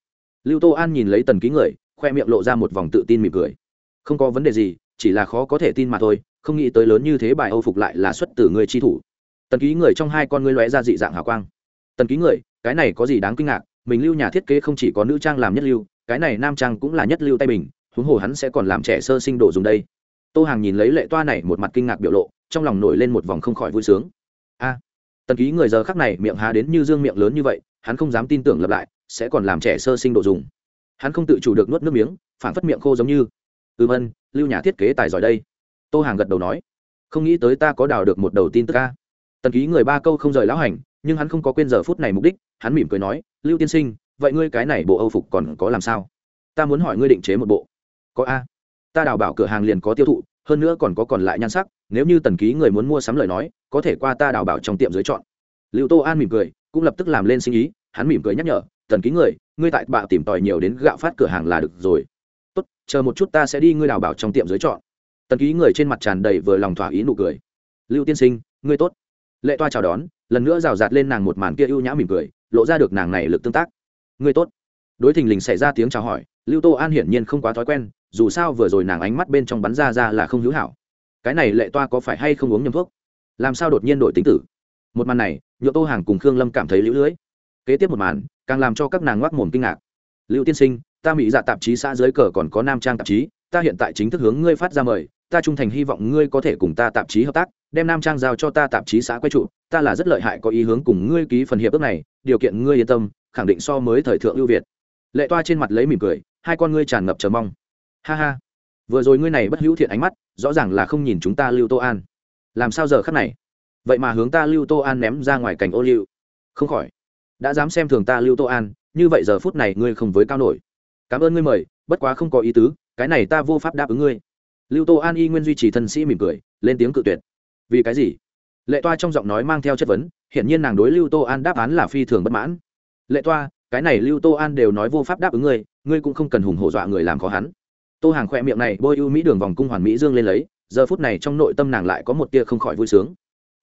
Lưu tô an nhìn lấy tần ký người, khoe miệng lộ ra một vòng tự tin mỉm cười. Không có vấn đề gì, chỉ là khó có thể tin mà thôi, không nghĩ tới lớn như thế bài âu phục lại là xuất từ người chi thủ. Tần ký người trong hai con ngươi lóe ra dị dạng hào quang tần ký người, cái này có gì đáng kinh ngạc, mình lưu nhà thiết kế không chỉ có nữ trang làm nhất lưu, cái này nam trang cũng là nhất lưu tay mình. huống hồ hắn sẽ còn làm trẻ sơ sinh đồ dùng đây. Tô hàng nhìn lấy lệ toa này một mặt kinh ngạc biểu lộ, trong lòng nổi lên một vòng không khỏi vui sướng. A, tần ký người giờ khắc này miệng há đến như dương miệng lớn như vậy, hắn không dám tin tưởng lặp lại, sẽ còn làm trẻ sơ sinh đồ dùng. Hắn không tự chủ được nuốt nước miếng phản phất miệng khô giống như. Ừm ân lưu nhà thiết kế tài giỏi đây. Tô hàng gật đầu nói. Không nghĩ tới ta có đào được một đầu tin tức ca tần ký người ba câu không rời lão hành nhưng hắn không có quên giờ phút này mục đích, hắn mỉm cười nói, lưu tiên sinh, vậy ngươi cái này bộ âu phục còn có làm sao? Ta muốn hỏi ngươi định chế một bộ. Có a. Ta đào bảo cửa hàng liền có tiêu thụ, hơn nữa còn có còn lại nhan sắc, nếu như tần ký người muốn mua sắm lời nói, có thể qua ta đào bảo trong tiệm dưới chọn. Lưu tô an mỉm cười, cũng lập tức làm lên sinh ý, hắn mỉm cười nhắc nhở, tần ký người, ngươi tại bạ tìm tòi nhiều đến gạo phát cửa hàng là được rồi. Tốt, chờ một chút ta sẽ đi ngươi đào bảo trong tiệm dưới chọn. Tần ký người trên mặt tràn đầy vừa lòng thỏa ý nụ cười. Lưu tiên sinh, ngươi tốt. Lệ toa chào đón lần nữa rào rạt lên nàng một màn kia ưu nhã mỉm cười, lộ ra được nàng này lực tương tác. Người tốt. Đối thình lình xảy ra tiếng chào hỏi, lưu tô an hiển nhiên không quá thói quen, dù sao vừa rồi nàng ánh mắt bên trong bắn ra ra là không hữu hảo. Cái này lệ toa có phải hay không uống nhầm thuốc? Làm sao đột nhiên đổi tính tử? Một màn này nhựa tô hàng cùng khương lâm cảm thấy lũ lưỡi. Kế tiếp một màn, càng làm cho các nàng ngoác mồm kinh ngạc. Lưu tiên sinh, ta mỹ dạ tạp chí xã dưới cờ còn có nam trang tạp chí, ta hiện tại chính thức hướng ngươi phát ra mời, ta trung thành hy vọng ngươi có thể cùng ta tạp chí hợp tác đem nam trang giao cho ta tạp chí xã quay trụ, ta là rất lợi hại có ý hướng cùng ngươi ký phần hiệp ước này, điều kiện ngươi yên tâm, khẳng định so mới thời thượng ưu việt. Lệ toa trên mặt lấy mỉm cười, hai con ngươi tràn ngập chờ mong. Ha ha. Vừa rồi ngươi này bất hữu thiện ánh mắt, rõ ràng là không nhìn chúng ta lưu tô an. Làm sao giờ khắc này? Vậy mà hướng ta lưu tô an ném ra ngoài cảnh ô liu. Không khỏi. Đã dám xem thường ta lưu tô an, như vậy giờ phút này ngươi không với cao nổi. Cảm ơn ngươi mời, bất quá không có ý tứ, cái này ta vô pháp đáp ứng ngươi. Lưu tô an y nguyên duy trì thân sĩ mỉm cười, lên tiếng cự tuyệt vì cái gì? Lệ toa trong giọng nói mang theo chất vấn, hiển nhiên nàng đối lưu tô an đáp án là phi thường bất mãn. Lệ toa, cái này lưu tô an đều nói vô pháp đáp ứng ngươi ngươi cũng không cần hùng hổ dọa người làm khó hắn. Tô hàng khoe miệng này bôi ưu mỹ đường vòng cung hoàn mỹ dương lên lấy, giờ phút này trong nội tâm nàng lại có một tia không khỏi vui sướng.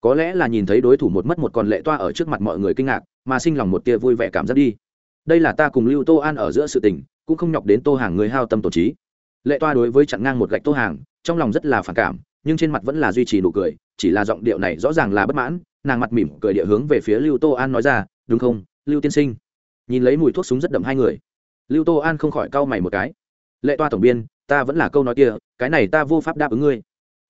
Có lẽ là nhìn thấy đối thủ một mất một còn lệ toa ở trước mặt mọi người kinh ngạc, mà sinh lòng một tia vui vẻ cảm giác đi. Đây là ta cùng lưu tô an ở giữa sự tình, cũng không nhọc đến tô hàng người hao tâm tổ trí. Lệ toa đối với chặn ngang một gạch tô hàng, trong lòng rất là phản cảm, nhưng trên mặt vẫn là duy trì nụ cười chỉ là giọng điệu này rõ ràng là bất mãn, nàng mặt mỉm cười địa hướng về phía lưu tô an nói ra, đúng không, lưu tiên sinh? Nhìn lấy mùi thuốc súng rất đậm hai người, lưu tô an không khỏi cau mày một cái. Lệ toa tổng biên, ta vẫn là câu nói kia, cái này ta vô pháp đáp ứng ngươi.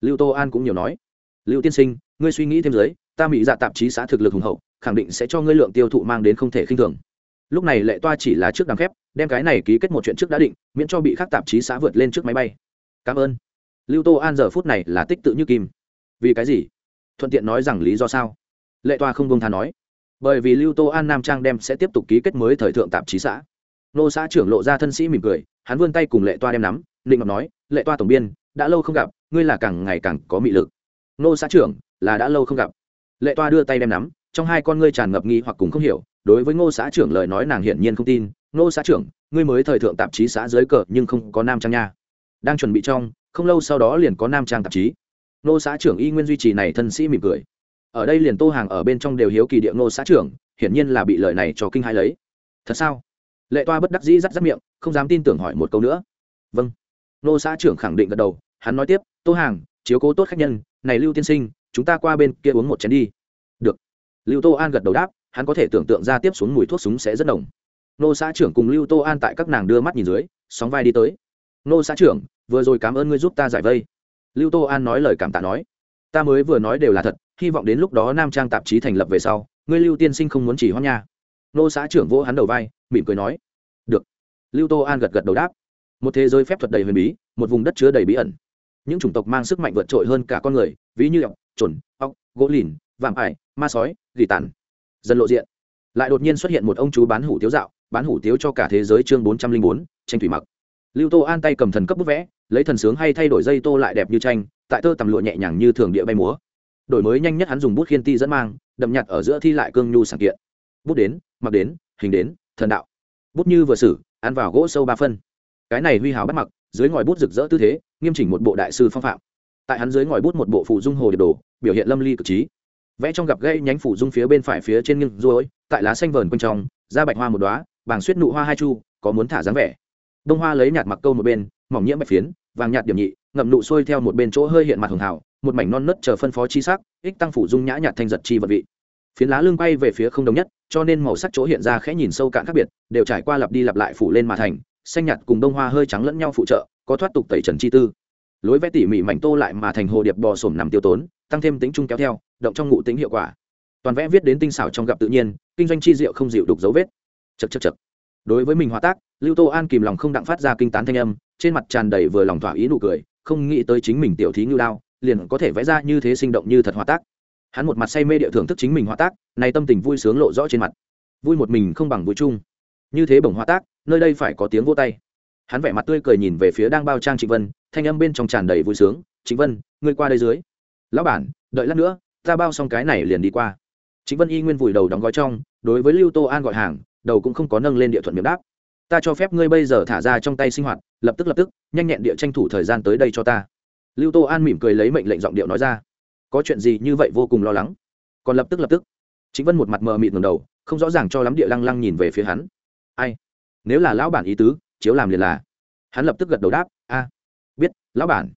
Lưu tô an cũng nhiều nói, lưu tiên sinh, ngươi suy nghĩ thêm dưới, ta mỹ dạ tạp chí xã thực lực hùng hậu, khẳng định sẽ cho ngươi lượng tiêu thụ mang đến không thể khinh thường. Lúc này lệ toa chỉ là trước đằng khép, đem cái này ký kết một chuyện trước đã định, miễn cho bị các tạp chí xã vượt lên trước máy bay. Cảm ơn. Lưu tô an giờ phút này là tích tự như kim vì cái gì? Thuận tiện nói rằng lý do sao? Lệ toa không bông tha nói. Bởi vì lưu tô an nam trang đem sẽ tiếp tục ký kết mới thời thượng tạp chí xã. Nô xã trưởng lộ ra thân sĩ mỉm cười, hắn vươn tay cùng lệ toa đem nắm định ngọc nói, lệ toa tổng biên, đã lâu không gặp, ngươi là càng ngày càng có mị lực. Nô xã trưởng, là đã lâu không gặp. Lệ toa đưa tay đem nắm, trong hai con ngươi tràn ngập nghi hoặc cùng không hiểu, đối với ngô xã trưởng lời nói nàng hiển nhiên không tin, ngô xã trưởng, ngươi mới thời thượng tạp chí xã dưới cờ nhưng không có nam trang nha. Đang chuẩn bị trong, không lâu sau đó liền có nam trang tạp chí nô xã trưởng y nguyên duy trì này thân sĩ mỉm cười. Ở đây liền tô hàng ở bên trong đều hiếu kỳ địa nô xã trưởng, hiển nhiên là bị lời này cho kinh hai lấy. Thật sao? Lệ toa bất đắc dĩ rắt rắt miệng, không dám tin tưởng hỏi một câu nữa. Vâng. Nô xã trưởng khẳng định gật đầu, hắn nói tiếp, tô hàng, chiếu cố tốt khách nhân, này lưu tiên sinh, chúng ta qua bên kia uống một chén đi. Được. Lưu tô an gật đầu đáp, hắn có thể tưởng tượng ra tiếp xuống mùi thuốc súng sẽ rất nồng. Nô xã trưởng cùng lưu tô an tại các nàng đưa mắt nhìn dưới, sóng vai đi tới. Nô xã trưởng, vừa rồi cảm ơn ngươi giúp ta giải vây lưu tô an nói lời cảm tạ nói, ta mới vừa nói đều là thật, hy vọng đến lúc đó nam trang tạp chí thành lập về sau, ngươi lưu tiên sinh không muốn chỉ hoa nha. Nô xã trưởng vỗ hắn đầu vai, mỉm cười nói, được. Lưu tô an gật gật đầu đáp, một thế giới phép thuật đầy huyền bí, một vùng đất chứa đầy bí ẩn. Những chủng tộc mang sức mạnh vượt trội hơn cả con người, ví như ọc, trồn, ọc, gỗ lìn, vạm ải, ma sói, gỉ tàn. Dần lộ diện, lại đột nhiên xuất hiện một ông chú bán hủ tiếu dạo, bán hủ tiếu cho cả thế giới chương bốn trăm linh bốn, tranh thủy mặc. Lưu tô an tay cầm thần cấp bút vẽ lấy thần sướng hay thay đổi dây tô lại đẹp như tranh tại tơ tầm lụa nhẹ nhàng như thường địa bay múa. Đổi mới nhanh nhất hắn dùng bút khiên ti dẫn mang đậm nhặt ở giữa thi lại cương nhu sản kiện. Bút đến mặc đến hình đến thần đạo. Bút như vừa xử ăn vào gỗ sâu ba phân. Cái này huy hào bắt mặc dưới ngòi bút rực rỡ tư thế nghiêm chỉnh một bộ đại sư phong phạm. Tại hắn dưới ngòi bút một bộ phụ dung hồ điệp đồ biểu hiện lâm ly cực trí. Vẽ trong gặp gây nhánh phủ dung phía bên phải phía trên nghiêng ruôi tại lá xanh vờn quanh trong da bạch hoa một đóa, bàng suýt nụ hoa hai chu có muốn thả dáng vẻ. Đông hoa lấy nhạt mặc câu một bên mỏng nhiễm bạch phiến vàng nhạt điểm nhị, ngậm nụ xuôi theo một bên chỗ hơi hiện mặt hường hảo, một mảnh non nớt chờ phân phó chi sắc, ích tăng phủ dung nhã nhạt thanh giật chi vật vị. Phiến lá lưng bay về phía không đồng nhất, cho nên màu sắc chỗ hiện ra khẽ nhìn sâu cạn khác biệt, đều trải qua lặp đi lặp lại phủ lên mà thành, xanh nhạt cùng đông hoa hơi trắng lẫn nhau phụ trợ, có thoát tục tẩy trần chi tư. Lối vẽ tỉ mỉ mảnh tô lại mà thành hồ điệp bò sổm nằm tiêu tốn, tăng thêm tính trung kéo theo, động trong ngụ tính hiệu quả. Toàn vẽ viết đến tinh xảo trong gặp tự nhiên, kinh doanh chi diệu không dịu đục dấu vết. Chật chật chật đối với mình hòa tác, lưu tô an kìm lòng không đặng phát ra kinh tán thanh âm trên mặt tràn đầy vừa lòng thỏa ý nụ cười, không nghĩ tới chính mình tiểu thí ngưu đao, liền có thể vẽ ra như thế sinh động như thật hòa tác. Hắn một mặt say mê địa thưởng thức chính mình hòa tác nay tâm tình vui sướng lộ rõ trên mặt. Vui một mình không bằng vui chung. Như thế bổng hòa tác, nơi đây phải có tiếng vô tay. Hắn vẻ mặt tươi cười nhìn về phía đang bao trang trịnh vân, thanh âm bên trong tràn đầy vui sướng, trịnh vân, ngươi qua đây dưới. Lão bản, đợi lát nữa, ta bao xong cái này liền đi qua. Trịnh vân y nguyên vùi đầu đóng gói trong, đối với lưu tô an gọi hàng, đầu cũng không có nâng lên địa thuận miệng đáp ta cho phép ngươi bây giờ thả ra trong tay sinh hoạt, lập tức lập tức, nhanh nhẹn địa tranh thủ thời gian tới đây cho ta. Lưu tô an mỉm cười lấy mệnh lệnh giọng điệu nói ra. Có chuyện gì như vậy vô cùng lo lắng. Còn lập tức lập tức chính vân một mặt mờ mịt ngầm đầu, không rõ ràng cho lắm địa lăng lăng nhìn về phía hắn. Ai? Nếu là lão bản ý tứ, chiếu làm liền là. Hắn lập tức gật đầu đáp, a, biết, lão bản.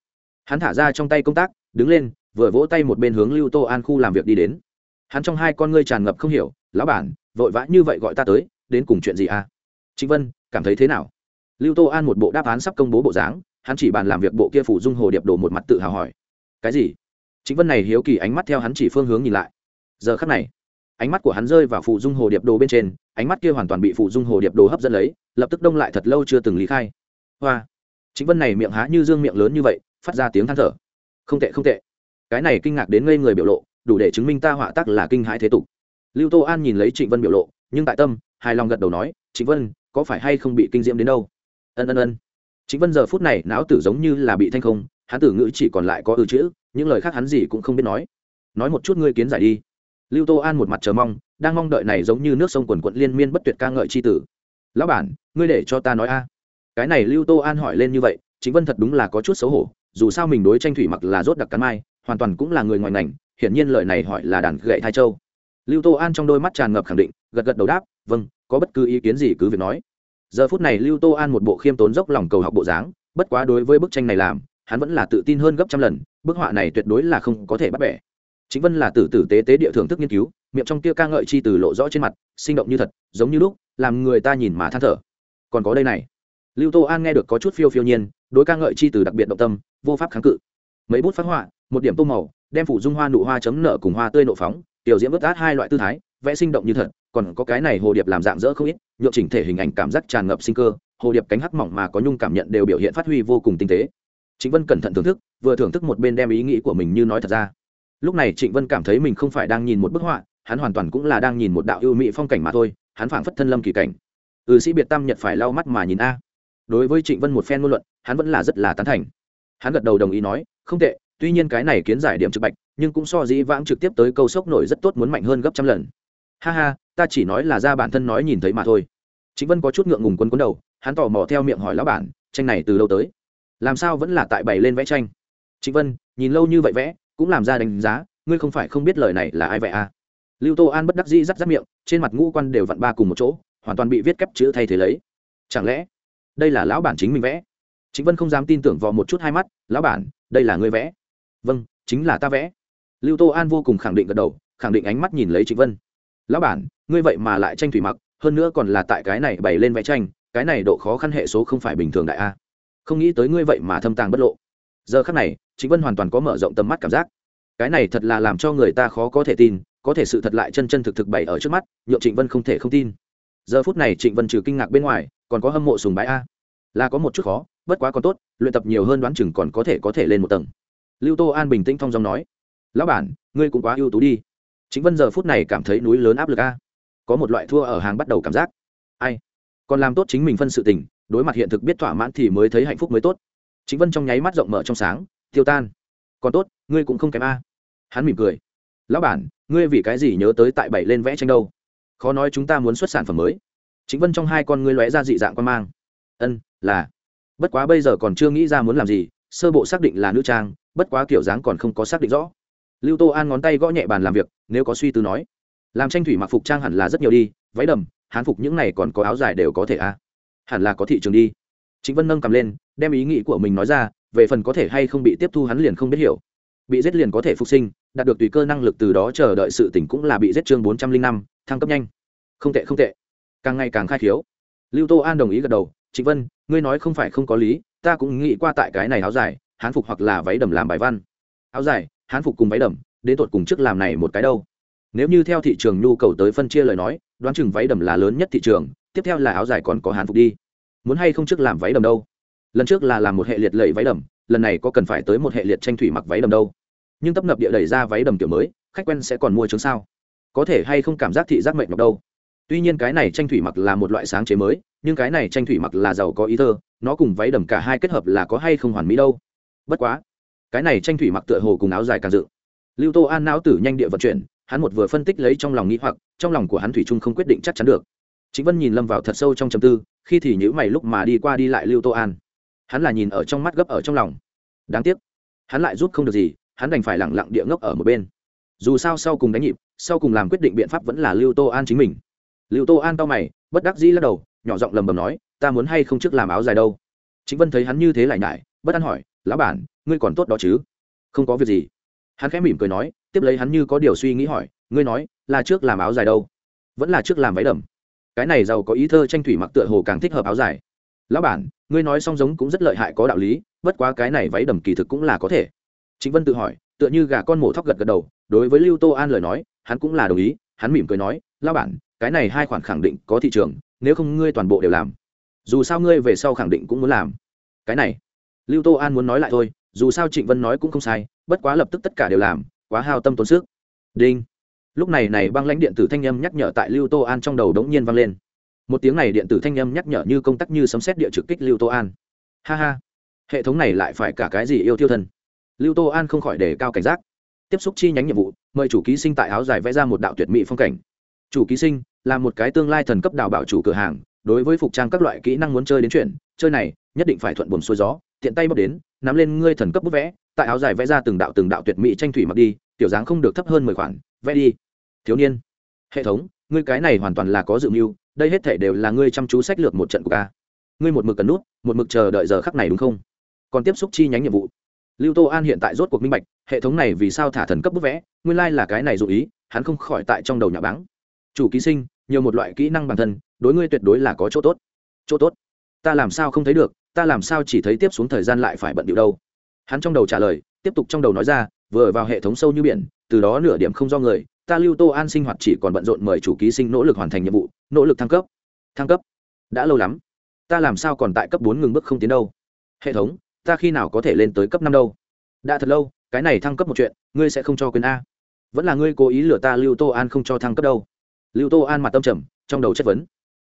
Hắn thả ra trong tay công tác, đứng lên, vừa vỗ tay một bên hướng lưu tô an khu làm việc đi đến. Hắn trong hai con ngươi tràn ngập không hiểu, lão bản, vội vã như vậy gọi ta tới, đến cùng chuyện gì a? Trịnh vân, cảm thấy thế nào? Lưu tô an một bộ đáp án sắp công bố bộ dáng, hắn chỉ bàn làm việc bộ kia phủ dung hồ điệp đổ một mặt tự hào hỏi. Cái gì? Trịnh vân này hiếu kỳ ánh mắt theo hắn chỉ phương hướng nhìn lại. Giờ khắc này, ánh mắt của hắn rơi vào phụ dung hồ điệp đồ bên trên, ánh mắt kia hoàn toàn bị phụ dung hồ điệp đồ hấp dẫn lấy, lập tức đông lại thật lâu chưa từng lý khai. Hoa! Chính vân này miệng há như dương miệng lớn như vậy, phát ra tiếng than thở. Không tệ không tệ. Cái này kinh ngạc đến ngây người biểu lộ, đủ để chứng minh ta họa tác là kinh hãi thế tục. Lưu tô an nhìn lấy trịnh vân biểu lộ, nhưng tại tâm, hài lòng gật đầu nói, trịnh vân có phải hay không bị kinh diễm đến đâu? Ân ân ân. Chính vân giờ phút này, não tử giống như là bị thanh không hắn tử ngữ chỉ còn lại có ư chữ, những lời khác hắn gì cũng không biết nói. Nói một chút ngươi kiến giải đi. Lưu tô an một mặt chờ mong, đang mong đợi này giống như nước sông quần quận liên miên bất tuyệt ca ngợi c h i tử. Lão bản, ngươi để cho ta nói a. Cái này lưu tô an hỏi lên như vậy, chính vân thật đúng là có chút xấu hổ, dù sao mình đối tranh thủy mặc là rốt đặc cắn mai, hoàn toàn cũng là người ngoài ngành, hiển nhiên lời này hỏi là đàn gậy thai châu. Lưu tô an trong đôi mắt tràn ngập khẳng định, gật gật đầu đáp vâng có bất cứ ý kiến gì cứ việc nói. Giờ phút này lưu tô an một bộ khiêm tốn dốc lòng cầu học bộ dáng, bất quá đối với bức tranh này làm, hắn vẫn là tự tin hơn gấp trăm lần, bức họa này tuyệt đối là không có thể bắt bẻ. Chính vân là tử tử tế tế địa thưởng thức nghiên cứu, miệng trong kia ca ngợi chi từ lộ rõ trên mặt, sinh động như thật, giống như lúc, làm người ta nhìn mà than thở. Còn có đây này. Lưu tô an nghe được có chút phiêu phiêu nhiên, đối ca ngợi chi từ đặc biệt động tâm, vô pháp kháng cự. Mấy bút phát họa, một điểm tô màu, đem phủ dung hoa nụ hoa chấm nợ cùng hoa tươi nộ phóng, tiểu diễn vớt át hai loại tư thái, vẽ sinh động như thật còn có cái này hồ điệp làm dạng dỡ không ít nhộn chỉnh thể hình ảnh cảm giác tràn ngập sinh cơ, hồ điệp cánh hắc mỏng mà có nhung cảm nhận đều biểu hiện phát huy vô cùng tinh tế. Trịnh vân cẩn thận thưởng thức, vừa thưởng thức một bên đem ý nghĩ của mình như nói thật ra. Lúc này trịnh vân cảm thấy mình không phải đang nhìn một bức họa, hắn hoàn toàn cũng là đang nhìn một đạo ưu mỹ phong cảnh mà thôi, hắn phảng phất thân lâm kỳ cảnh. Ừ sĩ biệt tam nhật phải lau mắt mà nhìn a. Đối với trịnh vân một phen ngôn luận, hắn vẫn là rất là tán thành. Hắn gật đầu đồng ý nói, không tệ, tuy nhiên cái này kiến giải điểm trực bạch, nhưng cũng so dĩ vãng trực tiếp tới câu sốc nổi rất tốt muốn mạnh hơn gấp trăm lần ha ha, ta chỉ nói là ra bản thân nói nhìn thấy mà thôi. Chính vân có chút ngượng ngùng quân quấn đầu, hắn tò mò theo miệng hỏi lão bản, tranh này từ lâu tới? Làm sao vẫn là tại bày lên vẽ tranh? Chính vân, nhìn lâu như vậy vẽ, cũng làm ra đánh giá, ngươi không phải không biết lời này là ai vậy à? Lưu tô an bất đắc dĩ rắt rắt miệng, trên mặt ngũ quan đều vặn ba cùng một chỗ, hoàn toàn bị viết kép chữ thay thế lấy. Chẳng lẽ đây là lão bản chính mình vẽ? Chính vân không dám tin tưởng vào một chút hai mắt, lão bản, đây là ngươi vẽ? Vâng chính là ta vẽ. Lưu tô an vô cùng khẳng định gật đầu, khẳng định ánh mắt nhìn lấy chính vân lão bản, ngươi vậy mà lại tranh thủy mặc, hơn nữa còn là tại cái này bày lên vẽ tranh, cái này độ khó khăn hệ số không phải bình thường đại a. Không nghĩ tới ngươi vậy mà thâm tàng bất lộ. Giờ khắc này chính vân hoàn toàn có mở rộng tầm mắt cảm giác. Cái này thật là làm cho người ta khó có thể tin, có thể sự thật lại chân chân thực thực bày ở trước mắt nhộn trịnh vân không thể không tin. Giờ phút này trịnh vân trừ kinh ngạc bên ngoài, còn có hâm mộ sùng bái a. Là có một chút khó, bất quá còn tốt, luyện tập nhiều hơn đoán chừng còn có thể có thể lên một tầng. Lưu tô an bình tĩnh thong dong nói, lão bản, ngươi cũng quá ưu tú đi chính vân giờ phút này cảm thấy núi lớn áp lực a. Có một loại thua ở hàng bắt đầu cảm giác. Ai? Còn làm tốt chính mình phân sự tình, đối mặt hiện thực biết thỏa mãn thì mới thấy hạnh phúc mới tốt. Chính vân trong nháy mắt rộng mở trong sáng, tiêu tan. Còn tốt, ngươi cũng không kém a. Hắn mỉm cười. Lão bản, ngươi vì cái gì nhớ tới tại bảy lên vẽ tranh đâu? Khó nói chúng ta muốn xuất sản phẩm mới. Chính vân trong hai con ngươi lóe ra dị dạng quan mang. Ân, là. Bất quá bây giờ còn chưa nghĩ ra muốn làm gì, sơ bộ xác định là nữ trang, bất quá kiểu dáng còn không có xác định rõ lưu tô an ngón tay gõ nhẹ bàn làm việc, nếu có suy tư nói. Làm tranh thủy mặc phục trang hẳn là rất nhiều đi, váy đầm, hán phục những này còn có áo dài đều có thể à? Hẳn là có thị trường đi. Chính vân nâng cầm lên, đem ý nghĩ của mình nói ra, về phần có thể hay không bị tiếp thu hắn liền không biết hiểu. Bị giết liền có thể phục sinh, đạt được tùy cơ năng lực từ đó chờ đợi sự tỉnh cũng là bị giết chương bốn trăm linh năm, thăng cấp nhanh. Không tệ không tệ. Càng ngày càng khai khiếu. Lưu tô an đồng ý gật đầu, trịnh vân, ngươi nói không phải không có lý, ta cũng nghĩ qua tại cái này áo dài, hán phục hoặc là váy đầm làm bài văn. Áo dài? Hán phục cùng váy đầm, đến tột cùng trước làm này một cái đâu. Nếu như theo thị trường nhu cầu tới phân chia lời nói, đoán chừng váy đầm là lớn nhất thị trường, tiếp theo là áo dài còn có hán phục đi. Muốn hay không trước làm váy đầm đâu? Lần trước là làm một hệ liệt lẫy váy đầm, lần này có cần phải tới một hệ liệt tranh thủy mặc váy đầm đâu. Nhưng tấp nập địa đẩy ra váy đầm kiểu mới, khách quen sẽ còn mua chứng sao? Có thể hay không cảm giác thị giác mệnh mọc đâu? Tuy nhiên cái này tranh thủy mặc là một loại sáng chế mới, nhưng cái này tranh thủy mặc là giàu có ý thơ, nó cùng váy đầm cả hai kết hợp là có hay không hoàn mỹ đâu? Bất quá cái này tranh thủy mặc tựa hồ cùng áo dài càng dự. Lưu tô an não tử nhanh địa vận chuyển, hắn một vừa phân tích lấy trong lòng nghĩ hoặc, trong lòng của hắn thủy trung không quyết định chắc chắn được. Chính vân nhìn lâm vào thật sâu trong chầm tư, khi thì nhữ mày lúc mà đi qua đi lại lưu tô an. Hắn là nhìn ở trong mắt gấp ở trong lòng. Đáng tiếc, hắn lại rút không được gì, hắn đành phải lẳng lặng địa ngốc ở một bên. Dù sao sau cùng đánh nhịp, sau cùng làm quyết định biện pháp vẫn là lưu tô an chính mình. Lưu tô an tao mày, bất đắc dĩ lắc đầu, nhỏ giọng lầm bầm nói, ta muốn hay không trước làm áo dài đâu? Chính vân thấy hắn như thế lại nhải bất an hỏi lão bản, ngươi còn tốt đó chứ? Không có việc gì. Hắn khẽ mỉm cười nói, tiếp lấy hắn như có điều suy nghĩ hỏi, ngươi nói, là trước làm áo dài đâu? Vẫn là trước làm váy đầm. Cái này giàu có ý thơ tranh thủy mặc tựa hồ càng thích hợp áo dài. Lão bản, ngươi nói song giống cũng rất lợi hại có đạo lý, bất quá cái này váy đầm kỳ thực cũng là có thể. Chính vân tự hỏi, tựa như gà con mổ thóc gật gật đầu, đối với lưu tô an lời nói, hắn cũng là đồng ý, hắn mỉm cười nói, lão bản, cái này hai khoản khẳng định có thị trường, nếu không ngươi toàn bộ đều làm. Dù sao ngươi về sau khẳng định cũng muốn làm. Cái này lưu tô an muốn nói lại thôi, dù sao trịnh vân nói cũng không sai, bất quá lập tức tất cả đều làm, quá hao tâm tốn sức. Đinh. Lúc này này băng lãnh điện tử thanh âm nhắc nhở tại lưu tô an trong đầu đống nhiên vang lên. Một tiếng này điện tử thanh âm nhắc nhở như công tắc như sấm xét địa trực kích lưu tô an. Ha ha. Hệ thống này lại phải cả cái gì yêu tiêu thân lưu tô an không khỏi đề cao cảnh giác. Tiếp xúc chi nhánh nhiệm vụ, mời chủ ký sinh tại áo dài vẽ ra một đạo tuyệt mỹ phong cảnh. Chủ ký sinh, là một cái tương lai thần cấp đào bảo chủ cửa hàng, đối với phục trang các loại kỹ năng muốn chơi đến chuyện, chơi này, nhất định phải thuận buồm xuôi gió tiện tay bóc đến, nắm lên ngươi thần cấp bút vẽ, tại áo dài vẽ ra từng đạo từng đạo tuyệt mỹ tranh thủy mặc đi tiểu dáng không được thấp hơn mười khoản, vẽ đi. Thiếu niên, hệ thống, ngươi cái này hoàn toàn là có dự mưu, đây hết thể đều là ngươi chăm chú sách lược một trận của ca ngươi một mực cần nút, một mực chờ đợi giờ khắc này đúng không? Còn tiếp xúc chi nhánh nhiệm vụ. Lưu tô an hiện tại rốt cuộc minh bạch, hệ thống này vì sao thả thần cấp bút vẽ, nguyên lai、like、là cái này dụ ý, hắn không khỏi tại trong đầu nhà báng. Chủ ký sinh, nhiều một loại kỹ năng bản thân, đối ngươi tuyệt đối là có chỗ tốt. Chỗ tốt? Ta làm sao không thấy được ta làm sao chỉ thấy tiếp xuống thời gian lại phải bận điệu đâu? Hắn trong đầu trả lời, tiếp tục trong đầu nói ra, vừa vào hệ thống sâu như biển, từ đó nửa điểm không do người, ta lưu tô an sinh hoạt chỉ còn bận rộn mời chủ ký sinh nỗ lực hoàn thành nhiệm vụ, nỗ lực thăng cấp. Thăng cấp? Đã lâu lắm. Ta làm sao còn tại cấp bốn ngừng bước không tiến đâu? Hệ thống, ta khi nào có thể lên tới cấp năm đâu? Đã thật lâu, cái này thăng cấp một chuyện, ngươi sẽ không cho quyền a. Vẫn là ngươi cố ý lừa ta lưu tô an không cho thăng cấp đâu? Lưu tô an mặt tâm trầm, trong đầu chất vấn.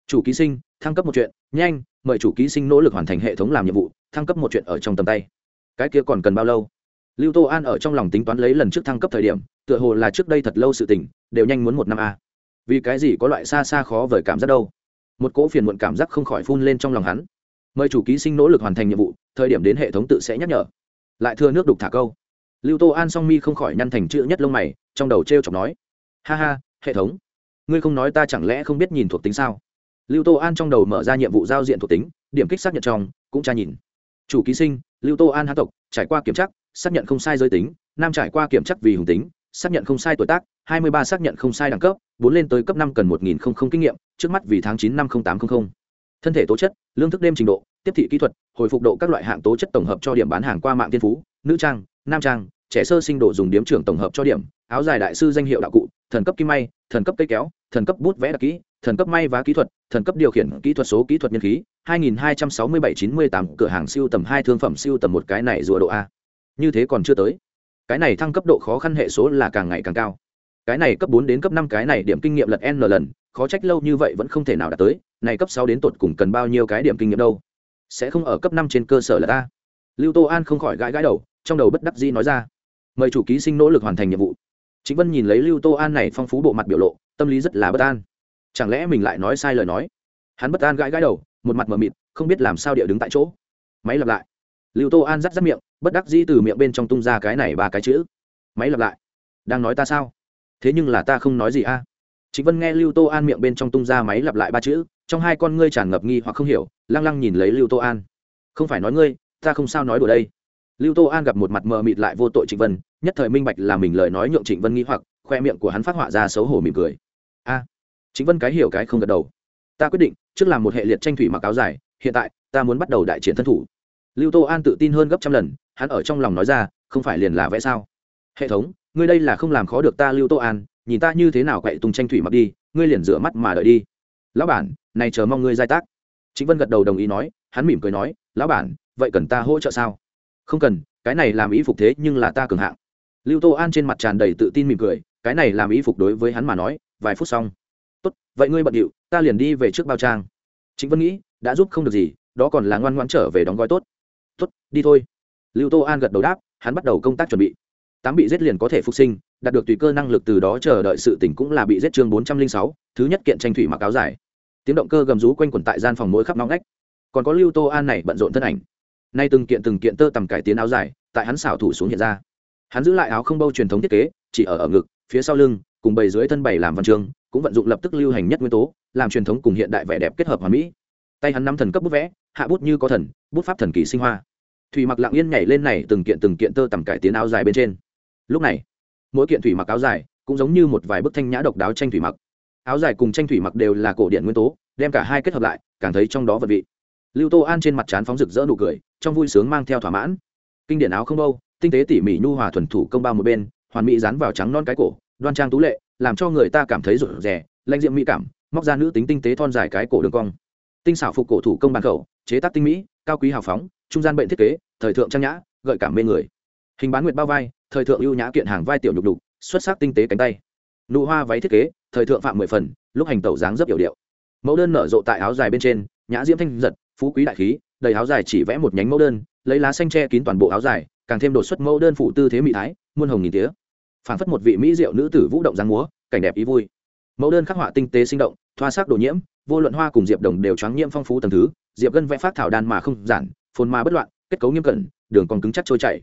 Chủ ký sinh thăng cấp một chuyện, nhanh, mời chủ ký sinh nỗ lực hoàn thành hệ thống làm nhiệm vụ, thăng cấp một chuyện ở trong tầm tay. Cái kia còn cần bao lâu? Lưu tô an ở trong lòng tính toán lấy lần trước thăng cấp thời điểm, tựa hồ là trước đây thật lâu sự tỉnh đều nhanh muốn một năm a. Vì cái gì có loại xa xa khó vời cảm giác đâu? Một cỗ phiền muộn cảm giác không khỏi phun lên trong lòng hắn. Mời chủ ký sinh nỗ lực hoàn thành nhiệm vụ, thời điểm đến hệ thống tự sẽ nhắc nhở. Lại thưa nước đục thả câu. Lưu tô an song mi không khỏi nhăn thành chữ nhất lông mày, trong đầu t r e o chọc nói, ha ha, hệ thống, ngươi không nói ta chẳng lẽ không biết nhìn thuộc tính sao? Lưu tô an trong đầu mở ra nhiệm vụ giao diện thuộc tính, điểm kích xác nhận trong, cũng tra nhìn chủ ký sinh, lưu tô an hán tộc, trải qua kiểm tra, xác nhận không sai giới tính, nam trải qua kiểm tra vì hùng tính, xác nhận không sai tuổi tác, hai mươi ba xác nhận không sai đẳng cấp, bốn lên tới cấp năm cần một nghìn không không kinh nghiệm, trước mắt vì tháng chín năm không tám không không. thân thể tố chất, lương thức đêm trình độ, tiếp thị kỹ thuật, hồi phục độ các loại hạng tố chất tổng hợp cho điểm bán hàng qua mạng tiên phú, nữ trang, nam trang, trẻ sơ sinh độ dùng điểm trưởng tổng hợp cho điểm, áo dài đại sư danh hiệu đạo cụ, thần cấp kim may, thần cấp cây kéo, thần cấp bút vẽ đặc kỹ thần cấp may vá kỹ thuật, thần cấp điều khiển kỹ thuật số kỹ thuật nhân khí 2267-98 cửa hàng siêu tầm hai thương phẩm siêu tầm một cái này rùa độ a. Như thế còn chưa tới. Cái này thăng cấp độ khó khăn hệ số là càng ngày càng cao. Cái này cấp bốn đến cấp năm cái này điểm kinh nghiệm lật n lần, khó trách lâu như vậy vẫn không thể nào đạt tới. Này cấp sáu đến tột cùng cần bao nhiêu cái điểm kinh nghiệm đâu? Sẽ không ở cấp năm trên cơ sở là ta. Lưu tô an không khỏi gãi gãi đầu, trong đầu bất đắc dĩ nói ra. Mời chủ ký sinh nỗ lực hoàn thành nhiệm vụ. Chính vân nhìn lấy lưu tô an này phong phú bộ mặt biểu lộ, tâm lý rất là bất an chẳng lẽ mình lại nói sai lời nói? Hắn bất an gãi gãi đầu một mặt mờ mịt không biết làm sao địa đứng tại chỗ. Máy lặp lại. Lưu tô an rắt rắt miệng bất đắc dĩ từ miệng bên trong tung ra cái này ba cái chữ. Máy lặp lại. Đang nói ta sao? Thế nhưng là ta không nói gì a. Chính vân nghe lưu tô an miệng bên trong tung ra máy lặp lại ba chữ trong hai con ngươi tràn ngập nghi hoặc không hiểu lăng lăng nhìn lấy lưu tô an. Không phải nói ngươi ta không sao nói đùa đây. Lưu tô an gặp một mặt mờ mịt lại vô tội trịnh vân nhất thời minh bạch là mình lời nói nhượng trịnh vân nghi hoặc khoe miệng của hắn phát họa ra xấu hổ mỉm cười. A. à, chính vân cái hiểu cái không gật đầu. Ta quyết định, trước làm một hệ liệt tranh thủy mặc áo dài, hiện tại, ta muốn bắt đầu đại triển thân thủ. Lưu tô an tự tin hơn gấp trăm lần, hắn ở trong lòng nói ra, không phải liền là vẽ sao? Hệ thống, ngươi đây là không làm khó được ta, lưu tô an, nhìn ta như thế nào quậy tung tranh thủy mặc đi, ngươi liền rửa mắt mà đợi đi. Lão bản, này chờ mong ngươi giai tác. Chính vân gật đầu đồng ý nói, hắn mỉm cười nói, lão bản, vậy cần ta hỗ trợ sao? Không cần, cái này làm ý phục thế nhưng là ta cường hạng. Lưu tô an trên mặt tràn đầy tự tin mỉm cười, cái này làm ý phục đối với hắn mà nói, vài phút xong tốt, vậy ngươi bận điệu, ta liền đi về trước bao trang. Chính vân nghĩ, đã giúp không được gì, đó còn là ngoan ngoan trở về đóng gói tốt. Tốt, đi thôi. Lưu tô an gật đầu đáp, hắn bắt đầu công tác chuẩn bị. Tám bị giết liền có thể phục sinh, đạt được tùy cơ năng lực từ đó chờ đợi sự tỉnh cũng là bị giết chương bốn trăm linh sáu, thứ nhất kiện tranh thủy mặc áo dài. Tiếng động cơ gầm rú quanh quẩn tại gian phòng mỗi khắp nóng ngách. Còn có lưu tô an này bận rộn thân ảnh. Nay từng kiện từng kiện tơ tầm cải tiến áo dài, tại hắn xảo thủ xuống hiện ra. Hắn giữ lại áo không bâu truyền thống thiết kế, chỉ ở ở ngực, phía sau lưng cùng bày dưới thân bày làm văn chương, cũng vận dụng lập tức lưu hành nhất nguyên tố, làm truyền thống cùng hiện đại vẻ đẹp kết hợp hoàn mỹ. Tay hắn năm thần cấp bút vẽ, hạ bút như có thần, bút pháp thần kỳ sinh hoa. Thủy mặc lặng yên nhảy lên này từng kiện từng kiện tơ tầm cải tiến áo dài bên trên. Lúc này, mỗi kiện thủy mặc áo dài cũng giống như một vài bức thanh nhã độc đáo tranh thủy mặc. Áo dài cùng tranh thủy mặc đều là cổ điện nguyên tố, đem cả hai kết hợp lại, càng thấy trong đó vật vị. Lưu tô an trên mặt trán phóng rực rỡ nụ cười, trong vui sướng mang theo thỏa mãn. Kinh điển áo không âu tinh tế tỉ mỉ nhu hòa thuần thủ công bao một bên, hoàn mỹ dán vào trắng non cái cổ đoan trang tú lệ, làm cho người ta cảm thấy rụt rè lanh diệm mỹ cảm, móc ra nữ tính tinh tế thon dài cái cổ đường cong. Tinh xảo phục cổ thủ công bàn khẩu, chế tác tinh mỹ, cao quý hào phóng, trung gian bệnh thiết kế, thời thượng trang nhã, gợi cảm mê người. Hình bán nguyệt bao vai, thời thượng ưu nhã kiện hàng vai tiểu nhục đục xuất sắc tinh tế cánh tay. Nụ hoa váy thiết kế, thời thượng phạm mười phần, lúc hành tẩu dáng rất hiểu điệu. Mẫu đơn nở rộ tại áo dài bên trên, nhã diễm thanh giật, phú quý đại khí, đầy áo dài chỉ vẽ một nhánh mẫu đơn, lấy lá xanh tre kín toàn bộ áo dài, càng thêm đột xuất mẫu đơn phụ tư thế mỹ thái, muôn hồng nghìn tía phản phất một vị mỹ diệu nữ tử vũ động giang múa, cảnh đẹp ý vui. Mẫu đơn khắc họa tinh tế sinh động, thoa sắc đồ nhiễm, vô luận hoa cùng diệp đồng đều choáng nhiễm phong phú tầng thứ, diệp gân vẽ phát thảo đan mà không giản, phồn mà bất loạn, kết cấu nghiêm cẩn, đường còn cứng chắc trôi chảy.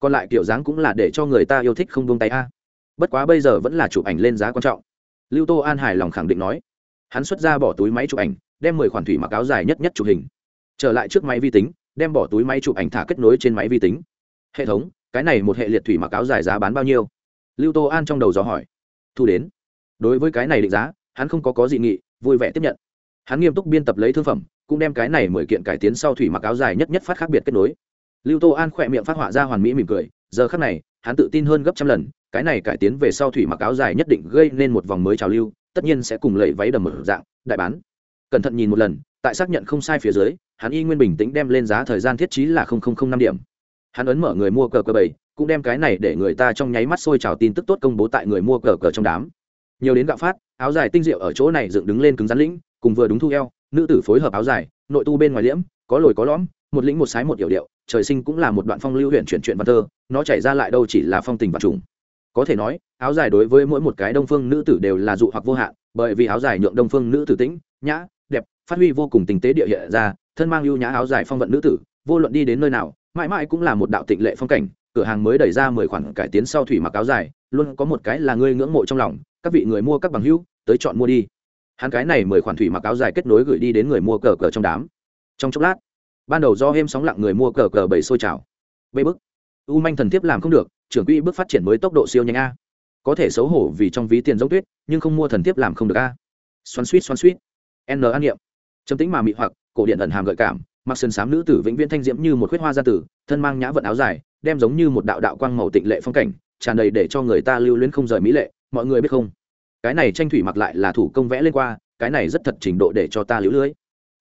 Còn lại kiểu dáng cũng là để cho người ta yêu thích không buông tay a. Bất quá bây giờ vẫn là chụp ảnh lên giá quan trọng. Lưu tô an hài lòng khẳng định nói. Hắn xuất ra bỏ túi máy chụp ảnh, đem mười khoản thủy mặc áo dài nhất nhất chụp hình. Trở lại trước máy vi tính, đem bỏ túi máy chụp ảnh thả kết nối trên máy vi tính. Hệ thống, cái này một hệ liệt thủy mặc áo dài giá bán bao nhiêu? Lưu tô an trong đầu dò hỏi. Thu đến. Đối với cái này định giá, hắn không có có dị nghị, vui vẻ tiếp nhận. Hắn nghiêm túc biên tập lấy thương phẩm, cũng đem cái này mười kiện cải tiến sau thủy mặc áo dài nhất nhất phát khác biệt kết nối. Lưu tô an khỏe miệng phát họa ra hoàn mỹ mỉm cười, giờ khác này, hắn tự tin hơn gấp trăm lần, cái này cải tiến về sau thủy mặc áo dài nhất định gây nên một vòng mới trào lưu, tất nhiên sẽ cùng lẩy váy đầm mở dạng, đại bán. Cẩn thận nhìn một lần, tại xác nhận không sai phía dưới, hắn y nguyên bình tĩnh đem lên giá thời gian thiết trí là năm điểm hắn ấn mở người mua cờ cờ bảy, cũng đem cái này để người ta trong nháy mắt sôi trào tin tức tốt công bố tại người mua cờ cờ trong đám. Nhiều đến gạo phát, áo dài tinh diệu ở chỗ này dựng đứng lên cứng rắn lĩnh, cùng vừa đúng thu eo, nữ tử phối hợp áo dài, nội tu bên ngoài liễm, có lồi có lõm, một lĩnh một sái một yểu điệu, trời sinh cũng là một đoạn phong lưu huyện chuyển chuyện văn thơ, nó chảy ra lại đâu chỉ là phong tình và trùng. Có thể nói, áo dài đối với mỗi một cái đông phương nữ tử đều là dụ hoặc vô hạn, bởi vì áo dài nhượng đông phương nữ tử tĩnh, nhã, đẹp, phát huy vô cùng tình tế địa hiện ra, thân mang ưu nhã áo dài phong vận nữ tử, vô luận đi đến nơi nào mãi mãi cũng là một đạo tịnh lệ phong cảnh, cửa hàng mới đẩy ra mười khoản cải tiến sau thủy mặc áo dài, luôn có một cái là ngươi ngưỡng mộ trong lòng, các vị người mua các bằng hữu, tới chọn mua đi. Hắn cái này mười khoản thủy mặc áo dài kết nối gửi đi đến người mua cờ cờ trong đám. Trong chốc lát, ban đầu do êm sóng lặng người mua cờ cờ bảy sôi trào. Bê bức. U manh thần thiếp làm không được, trưởng quỹ bước phát triển mới tốc độ siêu nhanh a. Có thể xấu hổ vì trong ví tiền giống tuyết, nhưng không mua thần thiếp làm không được a. Xoắn suýt xoắn suýt. N an niệm. Trầm tĩnh mà mị hoặc, cổ điện ẩn hàm gợi cảm mặc sườn xám nữ tử vĩnh viễn thanh diễm như một khuyết hoa gia tử thân mang nhã vận áo dài đem giống như một đạo đạo quang màu tịnh lệ phong cảnh tràn đầy để cho người ta lưu luyến không rời mỹ lệ mọi người biết không? Cái này tranh thủy mặc lại là thủ công vẽ lên qua cái này rất thật trình độ để cho ta lũ lưới.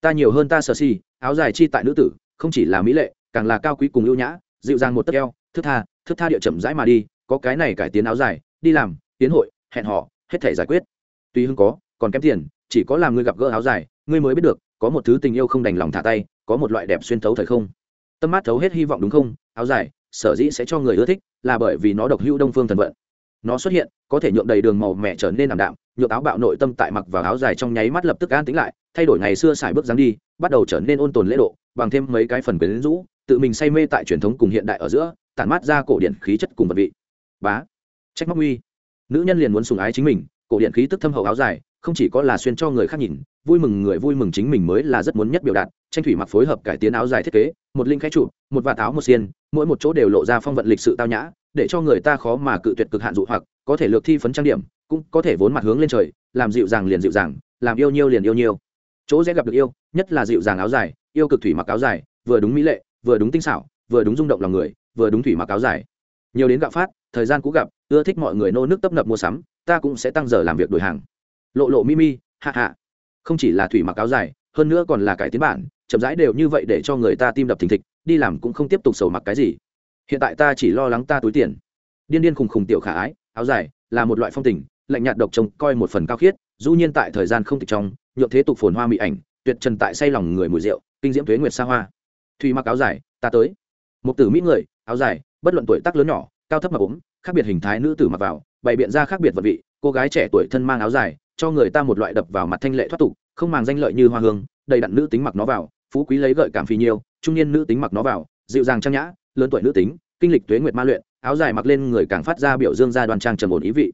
Ta nhiều hơn ta sợ si áo dài chi tại nữ tử không chỉ là mỹ lệ càng là cao quý cùng ưu nhã dịu dàng một tấc eo thức tha thức tha địa chậm rãi mà đi có cái này cải tiến áo dài đi làm tiến hội hẹn họ, hết thể giải quyết. Tuy hưng có còn kém tiền chỉ có làm ngươi gặp gỡ áo dài, ngươi mới biết được, có một thứ tình yêu không đành lòng thả tay, có một loại đẹp xuyên thấu thời không. Tâm mát thấu hết hy vọng đúng không? Áo dài, sở dĩ sẽ cho người ưa thích, là bởi vì nó độc hữu đông phương thần vận. Nó xuất hiện, có thể nhuộm đầy đường màu mẹ trở nên ảm đạm, nhuộm áo bạo nội tâm tại mặc vào áo dài trong nháy mắt lập tức an tính lại, thay đổi ngày xưa xài bước dáng đi, bắt đầu trở nên ôn tồn lễ độ, bằng thêm mấy cái phần quyến rũ, tự mình say mê tại truyền thống cùng hiện đại ở giữa, tản mát ra cổ điện khí chất cùng vật vị. Bá. Trách móc uy. Nữ nhân liền muốn sùng ái chính mình, cổ điện khí tức thâm hậu áo dài không chỉ có là xuyên cho người khác nhìn, vui mừng người vui mừng chính mình mới là rất muốn nhất biểu đạt, tranh thủy mặc phối hợp cải tiến áo dài thiết kế, một linh khai trụ, một vạt áo một xiên, mỗi một chỗ đều lộ ra phong vận lịch sự tao nhã, để cho người ta khó mà cự tuyệt cực hạn dụ hoặc, có thể lược thi phấn trang điểm, cũng có thể vốn mặt hướng lên trời, làm dịu dàng liền dịu dàng, làm yêu nhiêu liền yêu nhiêu. Chỗ dễ gặp được yêu, nhất là dịu dàng áo dài, yêu cực thủy mặc áo dài, vừa đúng mỹ lệ, vừa đúng tinh xảo, vừa đúng rung động lòng người, vừa đúng thủy mặc áo dài. Nhiều đến gạo phát, thời gian cũ gặp, ưa thích mọi người nô nước tấp nập mua sắm, ta cũng sẽ tăng giờ làm việc đổi hàng lộ lộ mi mi, hạ hạ. Không chỉ là thủy mặc áo dài, hơn nữa còn là cải tiến bản, chậm rãi đều như vậy để cho người ta tim đập thình thịch, đi làm cũng không tiếp tục sầu mặc cái gì. Hiện tại ta chỉ lo lắng ta túi tiền. Điên điên khùng khùng tiểu khả ái, áo dài là một loại phong tình, lạnh nhạt độc trông coi một phần cao khiết du nhiên tại thời gian không tịch trong, nhượng thế tục phồn hoa mỹ ảnh, tuyệt trần tại say lòng người mùi rượu, kinh diễm thuế nguyệt xa hoa. Thùy mặc áo dài, ta tới. Một tử mỹ người, áo dài, bất luận tuổi tác lớn nhỏ, cao thấp mà ốm, khác biệt hình thái nữ tử mặc vào, bày biện ra khác biệt vật vị, cô gái trẻ tuổi thân mang áo dài cho người ta một loại đập vào mặt thanh lệ thoát tục, không màng danh lợi như hoa hương, đầy đặn nữ tính mặc nó vào, phú quý lấy gợi cảm phì nhiêu trung niên nữ tính mặc nó vào, dịu dàng trang nhã, lớn tuổi nữ tính, kinh lịch tuế nguyệt ma luyện, áo dài mặc lên người càng phát ra biểu dương ra đoàn trang trầm ổn ý vị.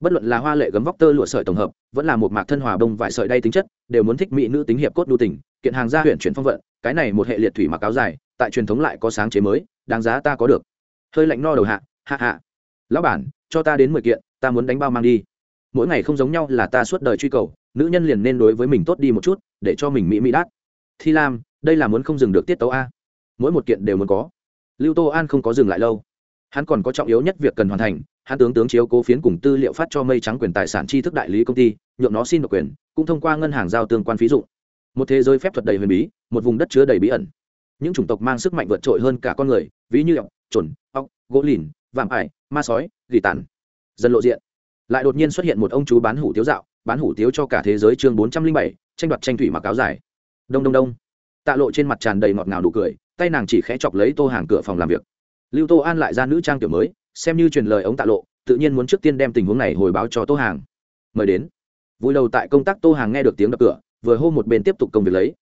Bất luận là hoa lệ gấm vóc tơ lụa sợi tổng hợp, vẫn là một mạc thân hòa bông vải sợi đay tính chất, đều muốn thích mỹ nữ tính hiệp cốt đu tình, kiện hàng gia huyện chuyển phong vận, cái này một hệ liệt thủy mặc áo dài, tại truyền thống lại có sáng chế mới, đáng giá ta có được. Hơi lạnh no đầu hạ hạ hạ. Lão bản, cho ta đến mười kiện, ta muốn đánh bao mang đi mỗi ngày không giống nhau là ta suốt đời truy cầu, nữ nhân liền nên đối với mình tốt đi một chút, để cho mình mỹ mỹ đắt. Thi lam, đây là muốn không dừng được tiết tấu a. Mỗi một kiện đều muốn có. Lưu tô an không có dừng lại lâu. Hắn còn có trọng yếu nhất việc cần hoàn thành, hắn tướng tướng chiếu cố phiến cùng tư liệu phát cho mây trắng quyền tài sản tri thức đại lý công ty, nhượng nó xin độc quyền, cũng thông qua ngân hàng giao tương quan phí dụng. Một thế giới phép thuật đầy huyền bí, một vùng đất chứa đầy bí ẩn. Những chủng tộc mang sức mạnh vượt trội hơn cả con người, ví như ọc chuẩn ọc gỗ lìn, vạm ải, ma sói, gỉ tàn. Dần lộ diện lại đột nhiên xuất hiện một ông chú bán hủ tiếu dạo, bán hủ tiếu cho cả thế giới chương bốn trăm linh bảy, tranh đoạt tranh thủy mặc áo dài. Đông đông đông. Tạ lộ trên mặt tràn đầy ngọt ngào đủ cười, tay nàng chỉ khẽ chọc lấy tô hàng cửa phòng làm việc. Lưu tô an lại ra nữ trang kiểu mới, xem như truyền lời ống tạ lộ, tự nhiên muốn trước tiên đem tình huống này hồi báo cho tô hàng. Mời đến. Vui đầu tại công tác tô hàng nghe được tiếng đập cửa, vừa hô một bên tiếp tục công việc lấy.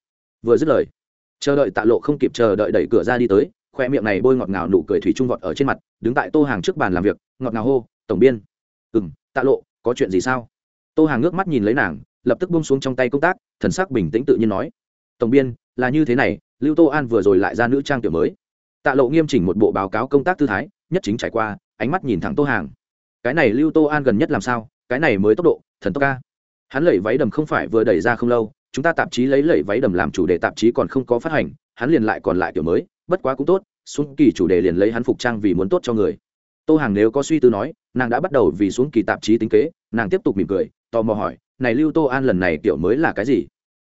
Vừa dứt lời, chờ đợi tạ lộ không kịp chờ đợi đẩy cửa ra đi tới, khoe miệng này bôi ngọt ngào nụ cười thủy trung vọt ở trên mặt, đứng tại tô hàng trước bàn làm việc, ngọt ngào hô, tổng biên. Ừ m tạ lộ, có chuyện gì sao? Tô hàng ngước mắt nhìn lấy nàng, lập tức bông xuống trong tay công tác, thần sắc bình tĩnh tự nhiên nói. Tổng biên, là như thế này, lưu tô an vừa rồi lại ra nữ trang kiểu mới. Tạ lộ nghiêm chỉnh một bộ báo cáo công tác tư thái, nhất chính trải qua, ánh mắt nhìn thẳng tô hàng. Cái này lưu tô an gần nhất làm sao? Cái này mới tốc độ, thần tốc ca. Hắn lẩy váy đầm không phải vừa đẩy ra không lâu, chúng ta tạp chí lấy lẩy váy đầm làm chủ đề tạp chí còn không có phát hành, hắn liền lại còn lại kiểu mới, bất quá cũng tốt, xuống kỳ chủ đề liền lấy hắn phục trang vì muốn tốt cho người tô hàng nếu có suy tư nói, nàng đã bắt đầu vì xuống kỳ tạp chí tính kế, nàng tiếp tục mỉm cười, tò mò hỏi, này lưu tô an lần này kiểu mới là cái gì?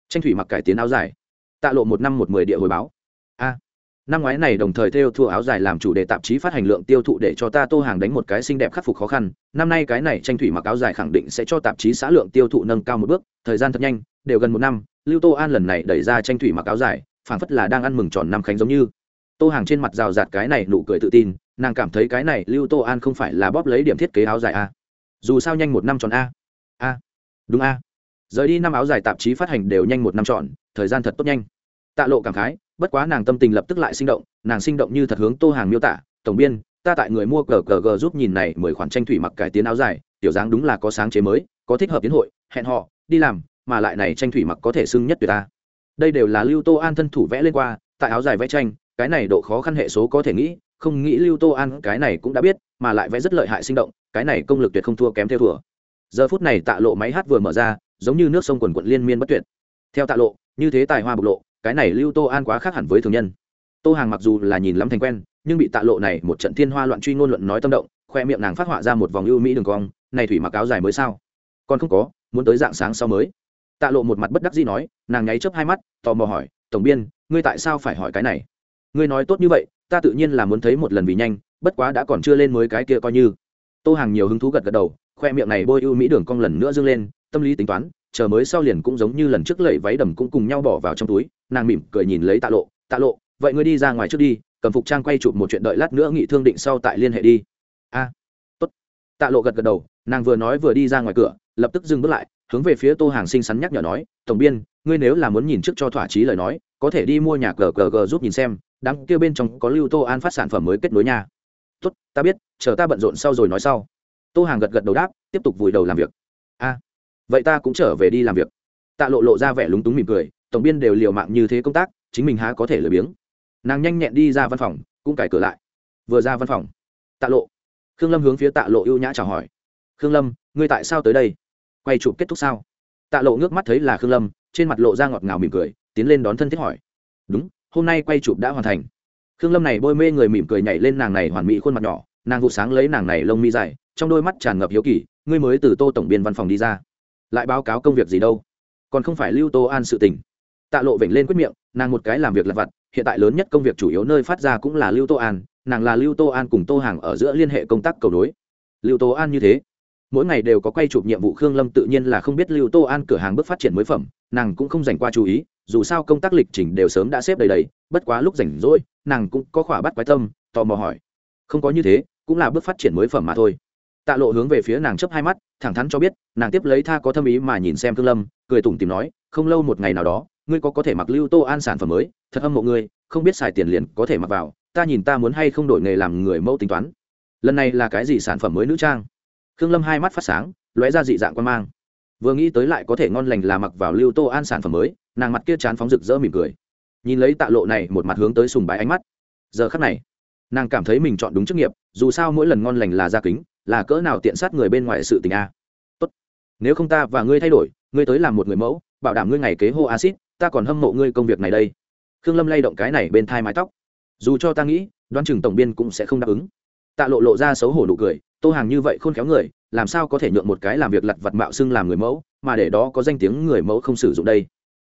Tranh thủy mặc cải tiến áo dài. Tạ lộ một năm một mười địa hồi báo. A, năm ngoái này đồng thời theo thua áo dài làm chủ đề tạp chí phát hành lượng tiêu thụ để cho ta tô hàng đánh một cái xinh đẹp khắc phục khó khăn. Năm nay cái này tranh thủy mặc áo dài khẳng định sẽ cho tạp chí xã lượng tiêu thụ nâng cao một bước, thời gian thật nhanh, đều gần một năm, lưu tô an lần này đẩy ra tranh thủy mặc áo dài, phảng phất là đang ăn mừng tròn năm khánh giống như. Tô hàng trên mặt rào rạt cái này nụ cười tự tin nàng cảm thấy cái này lưu tô an không phải là bóp lấy điểm thiết kế áo dài a. Dù sao nhanh một năm tròn a. A. Đúng a. Rời đi năm áo dài tạp chí phát hành đều nhanh một năm tròn, thời gian thật tốt nhanh. Tạ lộ cảm khái, bất quá nàng tâm tình lập tức lại sinh động, nàng sinh động như thật hướng tô hàng miêu tả, tổng biên, ta tại người mua cờ cờ g giúp nhìn này mười khoản tranh thủy mặc cải tiến áo dài, tiểu dáng đúng là có sáng chế mới, có thích hợp tiến hội, hẹn họ đi làm, mà lại này tranh thủy mặc có thể xưng nhất tuyệt ta. Đây đều là lưu tô an thân thủ vẽ lên qua, tại áo dài vẽ tranh, cái này độ khó khăn hệ số có thể nghĩ không nghĩ lưu tô an cái này cũng đã biết, mà lại vẽ rất lợi hại sinh động, cái này công lực tuyệt không thua kém theo thùa giờ phút này tạ lộ máy hát vừa mở ra, giống như nước sông quần quận liên miên bất tuyệt. Theo tạ lộ, như thế tài hoa bộc lộ, cái này lưu tô an quá khác hẳn với thường nhân. Tô hàng mặc dù là nhìn lắm thành quen, nhưng bị tạ lộ này một trận thiên hoa loạn truy ngôn luận nói tâm động, khoe miệng nàng phát họa ra một vòng ưu mỹ đường cong, này thủy mặc áo dài mới sao? Còn không có, muốn tới dạng sáng sau mới. Tạ lộ một mặt bất đắc dĩ nói, nàng nháy chớp hai mắt, tò mò hỏi, tổng biên, ngươi tại sao phải hỏi cái này? Ngươi nói tốt như vậy ta tự nhiên là muốn thấy một lần vì nhanh, bất quá đã còn chưa lên mới cái kia coi như. Tô hàng nhiều hứng thú gật gật đầu, khoe miệng này bôi ưu mỹ đường cong lần nữa dâng lên, tâm lý tính toán, chờ mới sau liền cũng giống như lần trước lẩy váy đầm cũng cùng nhau bỏ vào trong túi, nàng mỉm cười nhìn lấy tạ lộ tạ lộ, vậy ngươi đi ra ngoài trước đi, cầm phục trang quay chụp một chuyện đợi lát nữa nghị thương định sau tại liên hệ đi. A, tốt. Tạ lộ gật gật đầu, nàng vừa nói vừa đi ra ngoài cửa, lập tức dừng bước lại, hướng về phía tô hàng xinh xắn nhắc nhở nói, tổng biên, ngươi nếu là muốn nhìn trước cho thỏa chí lời nói, có thể đi mua nhà cờ cờ g giúp nhìn xem đám kia bên trong có lưu tô an phát sản phẩm mới kết nối nha. Tốt, ta biết, chờ ta bận rộn sau rồi nói sau. Tô hàng gật gật đầu đáp, tiếp tục vùi đầu làm việc. A, vậy ta cũng trở về đi làm việc. Tạ lộ lộ ra vẻ lúng túng mỉm cười, tổng biên đều liều mạng như thế công tác, chính mình há có thể lười biếng. Nàng nhanh nhẹn đi ra văn phòng, cũng cải cửa lại. Vừa ra văn phòng, tạ lộ, khương lâm hướng phía tạ lộ ưu nhã chào hỏi. Khương lâm, ngươi tại sao tới đây? Quay chụp kết thúc sao? Tạ lộ ngước mắt thấy là khương lâm, trên mặt lộ ra ngọt ngào mỉm cười, tiến lên đón thân thiết hỏi. Đúng hôm nay quay chụp đã hoàn thành. Khương lâm này bôi mê người mỉm cười nhảy lên nàng này hoàn mỹ khuôn mặt nhỏ, nàng vụ sáng lấy nàng này lông mi dài, trong đôi mắt tràn ngập hiếu kỳ, ngươi mới từ tô tổng biên văn phòng đi ra. Lại báo cáo công việc gì đâu? Còn không phải lưu tô an sự tình. Tạ lộ vểnh lên quyết miệng, nàng một cái làm việc lặt vặt, hiện tại lớn nhất công việc chủ yếu nơi phát ra cũng là lưu tô an, nàng là lưu tô an cùng tô hàng ở giữa liên hệ công tác cầu nối. Lưu tô an như thế, mỗi ngày đều có quay chụp nhiệm vụ, khương lâm tự nhiên là không biết lưu tô an cửa hàng bước phát triển mới phẩm, nàng cũng không dành qua chú ý dù sao công tác lịch trình đều sớm đã xếp đầy đầy, bất quá lúc rảnh rỗi, nàng cũng có khỏa bắt quái tâm, tò mò hỏi. Không có như thế, cũng là bước phát triển mới phẩm mà thôi. Tạ lộ hướng về phía nàng chấp hai mắt, thẳng thắn cho biết, nàng tiếp lấy tha có tâm ý mà nhìn xem thương lâm, cười tủm tìm nói, không lâu một ngày nào đó, ngươi có có thể mặc lưu tô an sản phẩm mới, thật âm mộ ngươi, không biết xài tiền liền có thể mặc vào, ta nhìn ta muốn hay không đổi nghề làm người mẫu tính toán. Lần này là cái gì sản phẩm mới nữ trang? Khương lâm hai mắt phát sáng, lóe ra dị dạng quan mang vừa nghĩ tới lại có thể ngon lành là mặc vào lưu tô an sản phẩm mới, nàng mặt kia chán phóng rực rỡ mỉm cười. Nhìn lấy tạ lộ này một mặt hướng tới sùng bái ánh mắt. Giờ khắc này, nàng cảm thấy mình chọn đúng chức nghiệp, dù sao mỗi lần ngon lành là gia kính, là cỡ nào tiện sát người bên ngoài sự tình a. Tốt, nếu không ta và ngươi thay đổi, ngươi tới làm một người mẫu, bảo đảm ngươi ngày kế hô acid ta còn hâm mộ ngươi công việc này đây. Khương lâm lay động cái này bên thai mái tóc. Dù cho ta nghĩ đoan chừng tổng biên cũng sẽ không đáp ứng. Tạ lộ lộ ra xấu hổ nụ cười, tô hàng như vậy khôn khéo người làm sao có thể nhượng một cái làm việc lặt vặt mạo xưng làm người mẫu, mà để đó có danh tiếng người mẫu không sử dụng đây?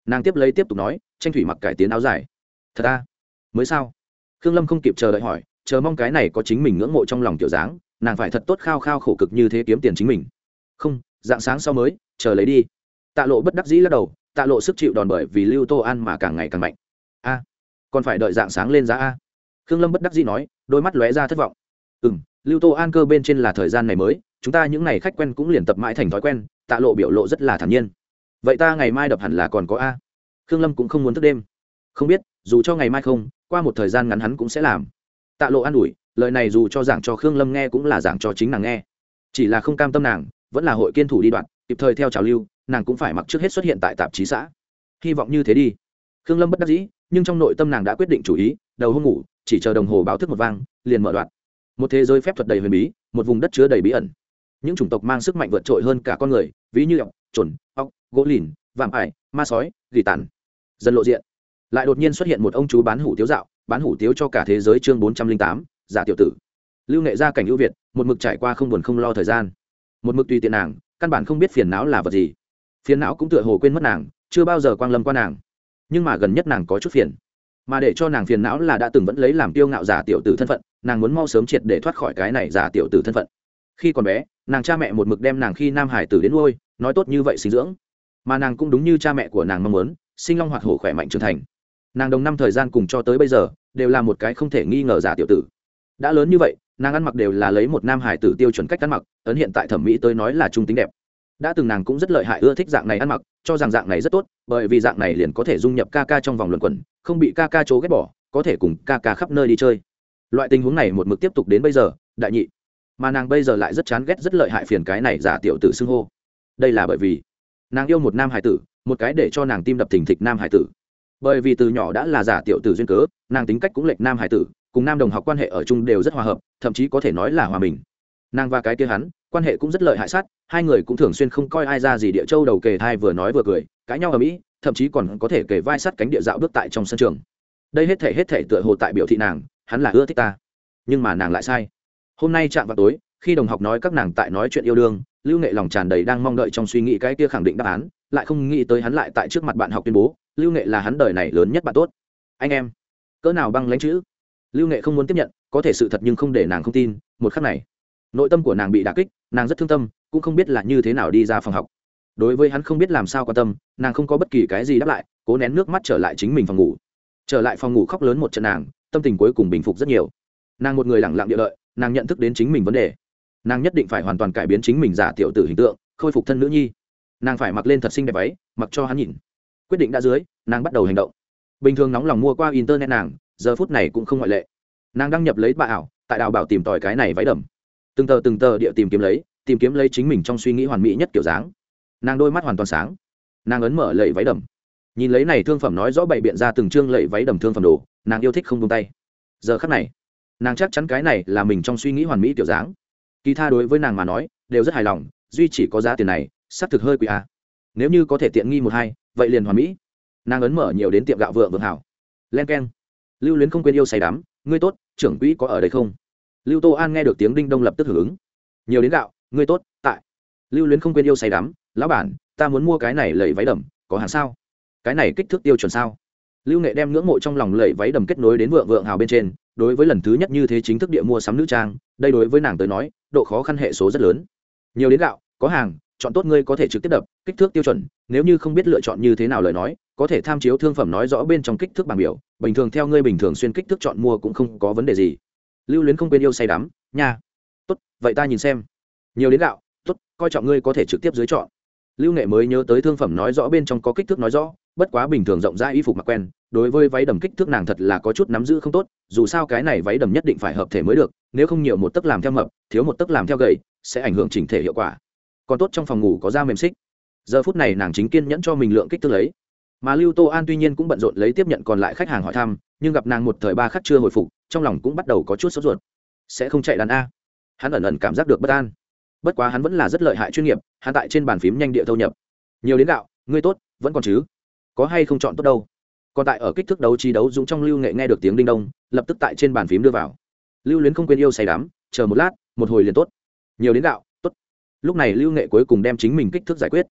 Nàng tiếp lấy tiếp tục nói, tranh thủy mặc cải tiến áo dài. Thật ta mới sao? Khương lâm không kịp chờ đợi hỏi, chờ mong cái này có chính mình ngưỡng mộ trong lòng kiểu dáng, nàng phải thật tốt khao khao khổ cực như thế kiếm tiền chính mình. Không, dạng sáng sau mới, chờ lấy đi. Tạ lộ bất đắc dĩ lắc đầu, tạ lộ sức chịu đòn bởi vì lưu tô an mà càng ngày càng mạnh. A, còn phải đợi dạng sáng lên giá a. Khương lâm bất đắc dĩ nói, đôi mắt lóe ra thất vọng. Ừ m lưu tô an cơ bên trên là thời gian này mới chúng ta những n à y khách quen cũng liền tập mãi thành thói quen, tạ lộ biểu lộ rất là thản nhiên. Vậy ta ngày mai đập hẳn là còn có a. Khương lâm cũng không muốn thức đêm. Không biết, dù cho ngày mai không, qua một thời gian ngắn hắn cũng sẽ làm. Tạ lộ an ủi, lời này dù cho giảng cho khương lâm nghe cũng là giảng cho chính nàng nghe. Chỉ là không cam tâm nàng, vẫn là hội kiên thủ đi đoạn, kịp thời theo trào lưu, nàng cũng phải mặc trước hết xuất hiện tại tạp chí xã. Hy vọng như thế đi. Khương lâm bất đắc dĩ, nhưng trong nội tâm nàng đã quyết định chủ ý, đầu hôm ngủ, chỉ chờ đồng hồ báo thức một vang, liền mở đoạn. Một thế giới phép thuật đầy huyền bí, một vùng đất chứa đầy bí ẩn những chủng tộc mang sức mạnh vượt trội hơn cả con người, ví như ọc trồn ọc gỗ lìn, vạm ải, ma sói, gỉ tàn. Dần lộ diện. Lại đột nhiên xuất hiện một ông chú bán hủ tiếu dạo, bán hủ tiếu cho cả thế giới chương bốn trăm linh tám, giả tiểu tử. Lưu nghệ gia cảnh ưu việt, một mực trải qua không buồn không lo thời gian. Một mực tùy tiện nàng, căn bản không biết phiền não là vật gì. Phiền não cũng tựa hồ quên mất nàng, chưa bao giờ quang lâm qua nàng. Nhưng mà gần nhất nàng có chút phiền. Mà để cho nàng phiền não là đã từng vẫn lấy làm tiêu ngạo giả tiểu tử thân phận, nàng muốn mau sớm triệt để thoát khỏi cái này giả tiểu tử thân phận khi còn bé, nàng cha mẹ một mực đem nàng khi nam hải tử đến nuôi, nói tốt như vậy sinh dưỡng. Mà nàng cũng đúng như cha mẹ của nàng mong muốn, sinh long hoạt hổ khỏe mạnh trưởng thành. Nàng đồng năm thời gian cùng cho tới bây giờ, đều là một cái không thể nghi ngờ giả tiểu tử. Đã lớn như vậy, nàng ăn mặc đều là lấy một nam hải tử tiêu chuẩn cách ăn mặc, ấn hiện tại thẩm mỹ tới nói là trung tính đẹp. Đã từng nàng cũng rất lợi hại ưa thích dạng này ăn mặc, cho rằng dạng này rất tốt, bởi vì dạng này liền có thể dung nhập ca ca trong vòng luận quẩn, không bị ca ca chố ghét bỏ, có thể cùng ca ca khắp nơi đi chơi. Loại tình huống này một mực tiếp tục đến bây giờ, đại nhị mà nàng bây giờ lại rất chán ghét rất lợi hại phiền cái này giả tiểu tử xưng hô. Đây là bởi vì, nàng yêu một nam hải tử, một cái để cho nàng tim đập thình thịch nam hải tử. Bởi vì từ nhỏ đã là giả tiểu tử duyên cớ, nàng tính cách cũng lệch nam hải tử, cùng nam đồng học quan hệ ở chung đều rất hòa hợp, thậm chí có thể nói là hòa bình nàng và cái kia hắn, quan hệ cũng rất lợi hại sát, hai người cũng thường xuyên không coi ai ra gì địa châu đầu kề thai vừa nói vừa cười, cãi nhau ở mỹ, thậm chí còn có thể kề vai sát cánh địa dạo bước tại trong sân trường. Đây hết thể hết thể tựa hồ tại biểu thị nàng, hắn là ưa thích ta. Nhưng mà nàng lại sai hôm nay chạm vào tối, khi đồng học nói các nàng tại nói chuyện yêu đương, lưu nghệ lòng tràn đầy đang mong đợi trong suy nghĩ cái kia khẳng định đáp án, lại không nghĩ tới hắn lại tại trước mặt bạn học tuyên bố, lưu nghệ là hắn đời này lớn nhất bạn tốt. Anh em, cỡ nào băng lãnh chữ? Lưu nghệ không muốn tiếp nhận, có thể sự thật nhưng không để nàng không tin, một khắc này, nội tâm của nàng bị đà kích, nàng rất thương tâm, cũng không biết là như thế nào đi ra phòng học. Đối với hắn không biết làm sao quan tâm, nàng không có bất kỳ cái gì đáp lại, cố nén nước mắt trở lại chính mình phòng ngủ. Trở lại phòng ngủ khóc lớn một trận nàng, tâm tình cuối cùng bình phục rất nhiều. Nàng một người lẳng lặng địa lợi nàng nhận thức đến chính mình vấn đề. Nàng nhất định phải hoàn toàn cải biến chính mình giả tiểu tử hình tượng, khôi phục thân nữ nhi. Nàng phải mặc lên thật xinh đẹp váy, mặc cho hắn nhìn. Quyết định đã dưới, nàng bắt đầu hành động. Bình thường nóng lòng mua qua internet nàng, giờ phút này cũng không ngoại lệ. Nàng đăng nhập lấy bà ảo, tại đào bảo tìm tòi cái này váy đầm. Từng tờ từng tờ địa tìm kiếm lấy, tìm kiếm lấy chính mình trong suy nghĩ hoàn mỹ nhất kiểu dáng. Nàng đôi mắt hoàn toàn sáng. Nàng ấn mở lệ váy đầm. Nhìn lấy này thương phẩm nói rõ bày biện ra từng chương lệ váy đầm thương phẩm đồ, nàng yêu thích không tung tay. Giờ khắc này nàng chắc chắn cái này là mình trong suy nghĩ hoàn mỹ tiểu dáng. Kỳ tha đối với nàng mà nói, đều rất hài lòng, duy chỉ có giá tiền này, xác thực hơi quý à? nếu như có thể tiện nghi một hai, vậy liền hoàn mỹ. Nàng ấn mở nhiều đến tiệm gạo vượng vượng hảo. Len k e n lưu luyến không quên yêu say đắm, ngươi tốt, trưởng quỹ có ở đây không? Lưu tô an nghe được tiếng đinh đông lập tức hưởng ứng. Nhiều đến gạo, ngươi tốt, tại. Lưu luyến không quên yêu say đắm, lão bản, ta muốn mua cái này lầy váy đầm, có hàng sao? Cái này kích thước tiêu chuẩn sao? Lưu nghệ đem ngưỡng mộ trong lòng lầy váy đầm kết nối đến vượng vượng hào bên trên đối với lần thứ nhất như thế chính thức địa mua sắm nữ trang, đây đối với nàng tới nói, độ khó khăn hệ số rất lớn. Nhiều đến gạo, có hàng, chọn tốt ngươi có thể trực tiếp đập, kích thước tiêu chuẩn, nếu như không biết lựa chọn như thế nào lời nói, có thể tham chiếu thương phẩm nói rõ bên trong kích thước bảng biểu, bình thường theo ngươi bình thường xuyên kích thước chọn mua cũng không có vấn đề gì. Lưu luyến không quên yêu say đắm, nha, tốt, vậy ta nhìn xem. Nhiều đến gạo, tốt, coi trọng ngươi có thể trực tiếp dưới chọn. Lưu nghệ mới nhớ tới thương phẩm nói rõ bên trong có kích thước nói rõ, bất quá bình thường rộng rãi y phục mặc quen đối với váy đầm kích thước nàng thật là có chút nắm giữ không tốt, dù sao cái này váy đầm nhất định phải hợp thể mới được, nếu không nhiều một tấc làm theo mập, thiếu một tấc làm theo gầy, sẽ ảnh hưởng chỉnh thể hiệu quả. Còn tốt trong phòng ngủ có da mềm xích. Giờ phút này nàng chính kiên nhẫn cho mình lượng kích thước lấy. Mà lưu tô an tuy nhiên cũng bận rộn lấy tiếp nhận còn lại khách hàng hỏi thăm, nhưng gặp nàng một thời ba khắc chưa hồi phục, trong lòng cũng bắt đầu có chút sốt ruột. Sẽ không chạy đàn a. Hắn ẩn ẩn cảm giác được bất an. Bất quá hắn vẫn là rất lợi hại chuyên nghiệp, hắn tại trên bàn phím nhanh địa thâu nhập. Nhiều đến gạo, ngươi tốt, vẫn còn chứ? Có hay không chọn tốt đâu? Còn tại ở kích thước đấu trí đấu dũng trong lưu nghệ nghe được tiếng đinh đông lập tức tại trên bàn phím đưa vào. Lưu luyến không quên yêu say đắm chờ một lát một hồi liền tốt. Nhiều đến đạo, tốt. Lúc này lưu nghệ cuối cùng đem chính mình kích thước giải quyết.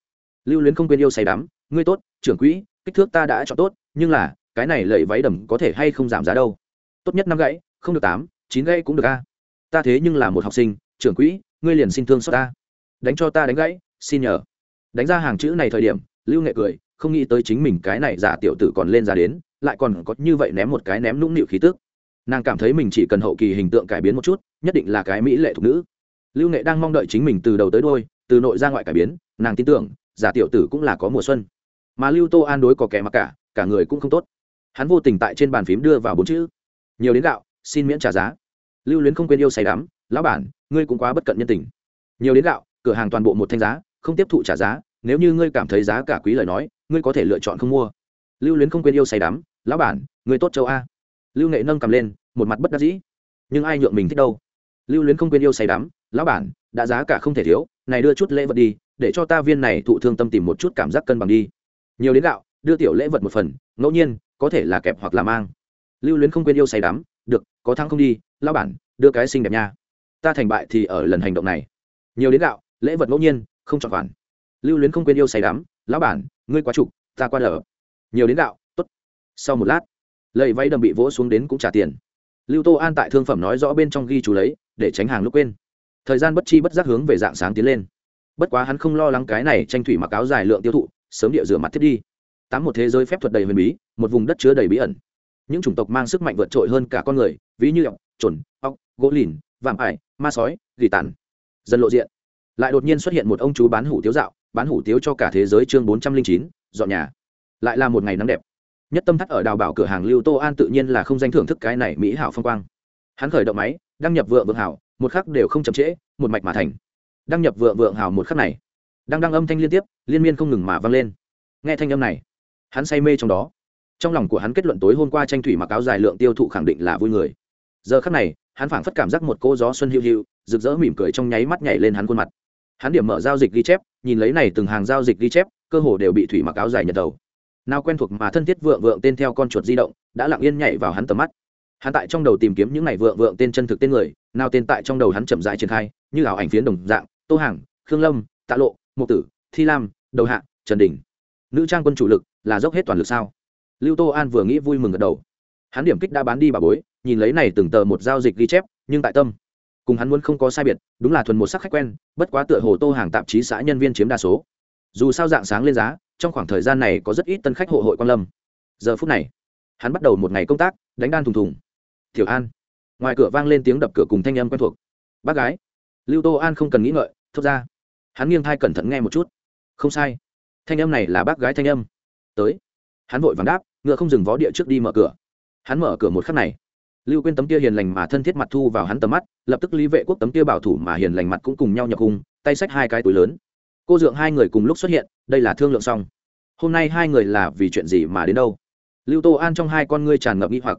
Lưu luyến không quên yêu say đắm ngươi tốt trưởng quỹ kích thước ta đã chọn tốt nhưng là cái này lầy váy đầm có thể hay không giảm giá đâu? Tốt nhất năm gãy không được tám chín gãy cũng được a. Ta thế nhưng là một học sinh trưởng quỹ ngươi liền xin thương xót ta. Đánh cho ta đánh gãy xin nhờ. Đánh ra hàng chữ này thời điểm lưu nghệ cười không nghĩ tới chính mình cái này giả tiểu tử còn lên ra đến, lại còn có như vậy ném một cái ném nũng nịu khí tức. Nàng cảm thấy mình chỉ cần hậu kỳ hình tượng cải biến một chút, nhất định là cái mỹ lệ thục nữ. Lưu nghệ đang mong đợi chính mình từ đầu tới đôi từ nội ra ngoại cải biến, nàng tin tưởng, giả tiểu tử cũng là có mùa xuân. Mà lưu tô an đối có kẻ mặc cả cả người cũng không tốt. Hắn vô tình tại trên bàn phím đưa vào bốn chữ. Nhiều đến gạo, xin miễn trả giá. Lưu luyến không quên yêu say đắm, lão bản, ngươi cũng quá bất cận nhân tình. Nhiều đến gạo, cửa hàng toàn bộ một thanh giá, không tiếp thụ trả giá, nếu như ngươi cảm thấy giá cả quý lời nói ngươi có thể lựa chọn không mua. Lưu luyến không quên yêu say đắm, lão bản, ngươi tốt châu a. Lưu nghệ nâng cầm lên, một mặt bất đắc dĩ. Nhưng ai nhượng mình thích đâu? Lưu luyến không quên yêu say đắm, lão bản, đã giá cả không thể thiếu, này đưa chút lễ vật đi, để cho ta viên này thụ thương tâm tìm một chút cảm giác cân bằng đi. Nhiều đến gạo, đưa tiểu lễ vật một phần, ngẫu nhiên, có thể là kẹp hoặc là mang. Lưu luyến không quên yêu say đắm, được, có thắng không đi, lão bản, đưa cái xinh đẹp nha. Ta thành bại thì ở lần hành động này. Nhiều đến gạo, lễ vật ngẫu nhiên, không chọn khoản. Lưu luyến không quên yêu say đắm lão bản ngươi quá trục ta qua lở, nhiều đến gạo tốt. Sau một lát lầy váy đầm bị vỗ xuống đến cũng trả tiền. Lưu tô an tại thương phẩm nói rõ bên trong ghi chú lấy để tránh hàng lúc quên. Thời gian bất chi bất giác hướng về dạng sáng tiến lên. Bất quá hắn không lo lắng cái này tranh thủy mặc áo dài lượng tiêu thụ sớm địa rửa mặt thiết đi. Tám một thế giới phép thuật đầy huyền bí một vùng đất chứa đầy bí ẩn. Những chủng tộc mang sức mạnh vượt trội hơn cả con người ví như ọc trồn ọc gỗ lìn vạm ải ma sói gỉ tàn. Dần lộ diện lại đột nhiên xuất hiện một ông chú bán hủ tiếu dạo bán hủ tiếu cho cả thế giới chương bốn trăm linh chín, dọn nhà. Lại là một ngày nắng đẹp. Nhất tâm thắt ở đào bảo cửa hàng lưu tô an tự nhiên là không danh thưởng thức cái này mỹ hảo phong quang. Hắn khởi động máy, đăng nhập vượng vượng hảo, một khắc đều không chậm trễ, một mạch mà thành. Đăng nhập vượng vượng hảo một khắc này, đang đăng âm thanh liên tiếp, liên miên không ngừng mà vang lên. Nghe thanh âm này, hắn say mê trong đó. Trong lòng của hắn kết luận tối hôm qua tranh thủy mặc áo dài lượng tiêu thụ khẳng định là vui người. Giờ khắc này, hắn phảng phất cảm giác một cô gió xuân hiu hiu, rực rỡ mỉm cười trong nháy mắt nhảy lên hắn khuôn mặt. Hắn điểm mở giao dịch ghi chép nhìn lấy này từng hàng giao dịch ghi chép, cơ hồ đều bị thủy mặc áo dài nhật đầu. Nào quen thuộc mà thân thiết vượng vượng tên theo con chuột di động, đã lặng yên nhảy vào hắn tầm mắt. Hắn tại trong đầu tìm kiếm những ngày vượng vượng tên chân thực tên người, nào tên tại trong đầu hắn chậm rãi triển khai, như ảo ảnh phiến đồng dạng, tô hàng khương lâm, tạ lộ mục tử, thi lam, đầu hạ, trần đình. Nữ trang quân chủ lực là dốc hết toàn lực sao? Lưu tô an vừa nghĩ vui mừng gật đầu. Hắn điểm kích đã bán đi bà bối, nhìn lấy này từng tờ một giao dịch ghi chép, nhưng tại tâm cùng hắn muốn không có sai biệt, đúng là thuần một sắc khách quen, bất quá tựa hồ tô hàng tạp chí xã nhân viên chiếm đa số. Dù sao dạng sáng lên giá, trong khoảng thời gian này có rất ít tân khách hộ hội quan lâm. Giờ phút này, hắn bắt đầu một ngày công tác, đánh đan thùng thùng. Tiểu an. Ngoài cửa vang lên tiếng đập cửa cùng thanh âm quen thuộc. Bác gái. Lưu tô an không cần nghĩ ngợi, thốt ra. Hắn nghiêng thai cẩn thận nghe một chút. Không sai. Thanh âm này là bác gái thanh âm. Tới. Hắn vội vàng đáp, ngựa không dừng vó địa trước đi mở cửa. Hắn mở cửa một khắc này lưu quên tấm kia hiền lành mà thân thiết mặt thu vào hắn tầm mắt, lập tức lý vệ quốc tấm kia bảo thủ mà hiền lành mặt cũng cùng nhau nhập cung, tay xách hai cái túi lớn. Cô dượng hai người cùng lúc xuất hiện, đây là thương lượng xong. Hôm nay hai người là vì chuyện gì mà đến đâu? Lưu tô an trong hai con ngươi tràn ngập nghi hoặc.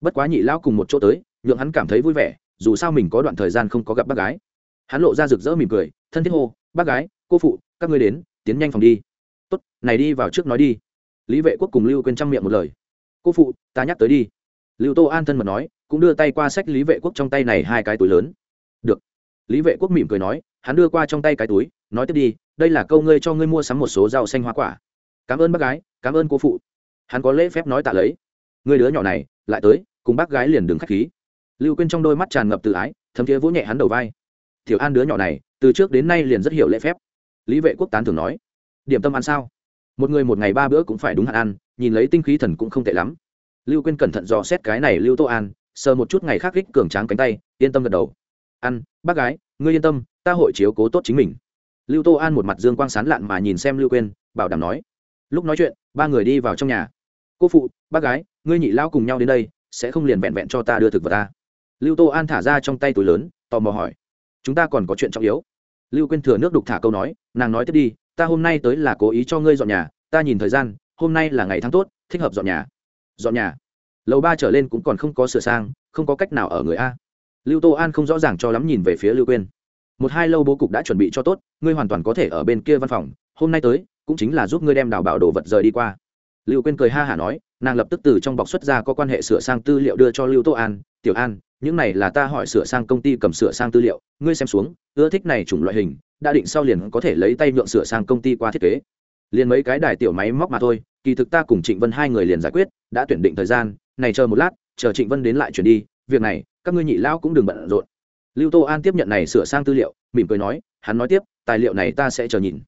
Bất quá nhị lão cùng một chỗ tới, nhượng hắn cảm thấy vui vẻ, dù sao mình có đoạn thời gian không có gặp bác gái. Hắn lộ ra rực rỡ mỉm cười, thân thiết hô, bác gái, cô phụ, các ngươi đến, tiến nhanh phòng đi. Tốt, này đi vào trước nói đi. Lý vệ quốc cùng lưu quên trang miệng một lời. Cô phụ, ta nhắc tới đi lưu tô an thân mật nói, cũng đưa tay qua sách lý vệ quốc trong tay này hai cái túi lớn. Được. Lý vệ quốc mỉm cười nói, hắn đưa qua trong tay cái túi, nói tiếp đi, đây là câu ngươi cho ngươi mua sắm một số rau xanh hoa quả. Cảm ơn bác gái, cảm ơn cô phụ. Hắn có lễ phép nói tạ lấy. Người đứa nhỏ này, lại tới, cùng bác gái liền đứng khách khí. Lưu quên trong đôi mắt tràn ngập tự ái, thấm thiế vỗ nhẹ hắn đầu vai. Thiểu an đứa nhỏ này, từ trước đến nay liền rất hiểu lễ phép. Lý vệ quốc tán thường nói, điểm tâm ăn sao? Một người một ngày ba bữa cũng phải đúng hạn ăn, nhìn lấy tinh khí thần cũng không tệ lắm lưu quên cẩn thận dò xét cái này lưu tô an, sờ một chút ngày khác kích cường tráng cánh tay, yên tâm gật đầu. Ăn bác gái, ngươi yên tâm, ta hội chiếu cố tốt chính mình. Lưu tô an một mặt dương quang sán lạn mà nhìn xem lưu quên bảo đảm nói. Lúc nói chuyện, ba người đi vào trong nhà. Cô phụ, bác gái, ngươi nhị lao cùng nhau đến đây, sẽ không liền vẹn vẹn cho ta đưa thực vật ta. Lưu tô an thả ra trong tay túi lớn, tò mò hỏi. Chúng ta còn có chuyện trọng yếu. Lưu quên thừa nước đục thả câu nói, nàng nói tiếp đi, ta hôm nay tới là cố ý cho ngươi dọn nhà, ta nhìn thời gian, hôm nay là ngày tháng tốt, thích hợp dọn nhà dọn nhà. Lầu ba trở lên cũng còn không có sửa sang, không có cách nào ở người a. Lưu tô an không rõ ràng cho lắm nhìn về phía lưu quên một hai lâu bố cục đã chuẩn bị cho tốt, ngươi hoàn toàn có thể ở bên kia văn phòng, hôm nay tới, cũng chính là giúp ngươi đem đào bảo đồ vật rời đi qua. Lưu quên cười ha hả nói, nàng lập tức từ trong bọc xuất ra có quan hệ sửa sang tư liệu đưa cho lưu tô an, tiểu an, những này là ta hỏi sửa sang công ty cầm sửa sang tư liệu, ngươi xem xuống, ưa thích này chủng loại hình, đã định sau liền có thể lấy tay nhượng sửa sang công ty qua thiết kế. Liền mấy cái đài tiểu máy móc mà thôi, kỳ thực ta cùng trịnh vân hai người liền giải quyết đã tuyển định thời gian, này chờ một lát, chờ trịnh vân đến lại chuyển đi, việc này, các ngươi nhị lao cũng đừng bận rộn. Lưu tô an tiếp nhận này sửa sang tư liệu, mỉm cười nói, hắn nói tiếp, tài liệu này ta sẽ chờ nhìn.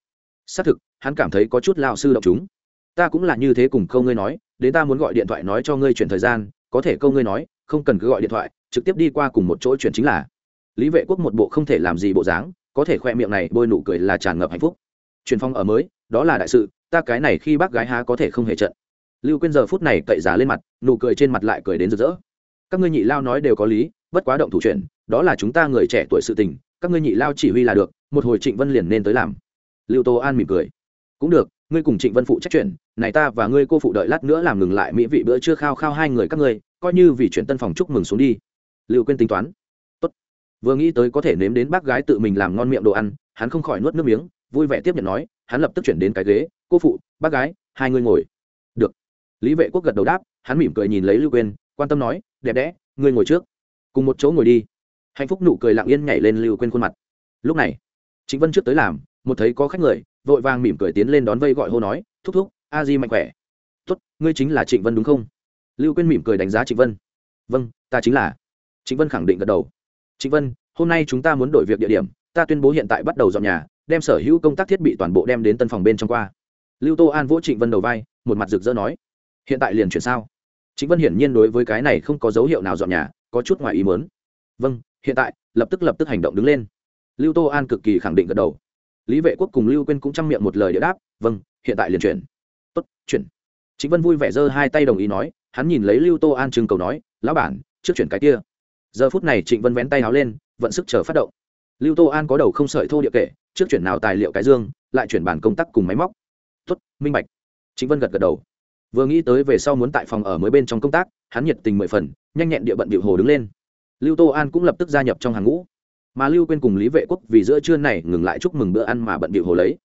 Xác thực, hắn cảm thấy có chút lao sư động chúng. Ta cũng là như thế cùng câu ngươi nói, đến ta muốn gọi điện thoại nói cho ngươi chuyển thời gian, có thể câu ngươi nói, không cần cứ gọi điện thoại, trực tiếp đi qua cùng một chỗ chuyển chính là. Lý vệ quốc một bộ không thể làm gì bộ dáng, có thể khoe miệng này bôi nụ cười là tràn ngập hạnh phúc. Truyền phong ở mới, đó là đại sự, ta cái này khi bác gái há có thể không hề trận lưu quên giờ phút này cậy giá lên mặt, nụ cười trên mặt lại cười đến rực rỡ. Các ngươi nhị lao nói đều có lý, bất quá động thủ chuyện, đó là chúng ta người trẻ tuổi sự tình, các ngươi nhị lao chỉ huy là được, một hồi trịnh vân liền nên tới làm. Lưu tô an mỉm cười. Cũng được, ngươi cùng trịnh vân phụ trách chuyện, này ta và ngươi cô phụ đợi lát nữa làm ngừng lại mỹ vị bữa chưa khao khao hai người các ngươi, coi như vì chuyện tân phòng chúc mừng xuống đi. Lưu quên tính toán. Tốt. Vừa nghĩ tới có thể nếm đến bác gái tự mình làm ngon miệng đồ ăn, hắn không khỏi nuốt nước miếng, vui vẻ tiếp nhận nói, hắn lập tức chuyển đến cái ghế, cô phụ, bác gái, hai người ngồi lý vệ quốc gật đầu đáp, hắn mỉm cười nhìn lấy lưu quên quan tâm nói, đẹp đẽ, ngươi ngồi trước. Cùng một chỗ ngồi đi. Hạnh phúc nụ cười lặng yên nhảy lên lưu quên khuôn mặt. Lúc này chính vân trước tới làm, một thấy có khách người, vội vàng mỉm cười tiến lên đón vây gọi hô nói, thúc thúc, a di mạnh khỏe. Tốt, ngươi chính là trịnh vân đúng không? Lưu quên mỉm cười đánh giá trịnh vân. Vâng ta chính là. Trịnh vân khẳng định gật đầu. Trịnh vân, hôm nay chúng ta muốn đổi việc địa điểm, ta tuyên bố hiện tại bắt đầu dọn nhà, đem sở hữu công tác thiết bị toàn bộ đem đến tân phòng bên trong qua. Lưu tô an vỗ trịnh vân đầu vai, một mặt rực rỡ nói hiện tại liền chuyển sao? Trịnh vân hiển nhiên đối với cái này không có dấu hiệu nào dọn nhà, có chút ngoài ý mớn vâng hiện tại, lập tức lập tức hành động đứng lên. Lưu tô an cực kỳ khẳng định gật đầu. Lý vệ quốc cùng lưu quên cũng chăm miệng một lời địa đáp vâng hiện tại liền chuyển. Tốt, chuyển. Chính vân vui vẻ giơ hai tay đồng ý nói, hắn nhìn lấy lưu tô an chừng cầu nói, lão bản, trước chuyển cái kia. Giờ phút này trịnh vân vén tay háo lên, vận sức chờ phát động. Lưu tô an có đầu không sợi thô địa kệ, trước chuyển nào tài liệu cái dương, lại chuyển bản công tác cùng máy móc. Tốt, minh bạch. Trịnh vân gật gật đầu vừa nghĩ tới về sau muốn tại phòng ở mới bên trong công tác, hắn nhiệt tình mười phần, nhanh nhẹn địa bận bịu hồ đứng lên. Lưu tô an cũng lập tức gia nhập trong hàng ngũ. Mà lưu quên cùng lý vệ quốc vì giữa trưa này ngừng lại chúc mừng bữa ăn mà bận bịu hồ lấy.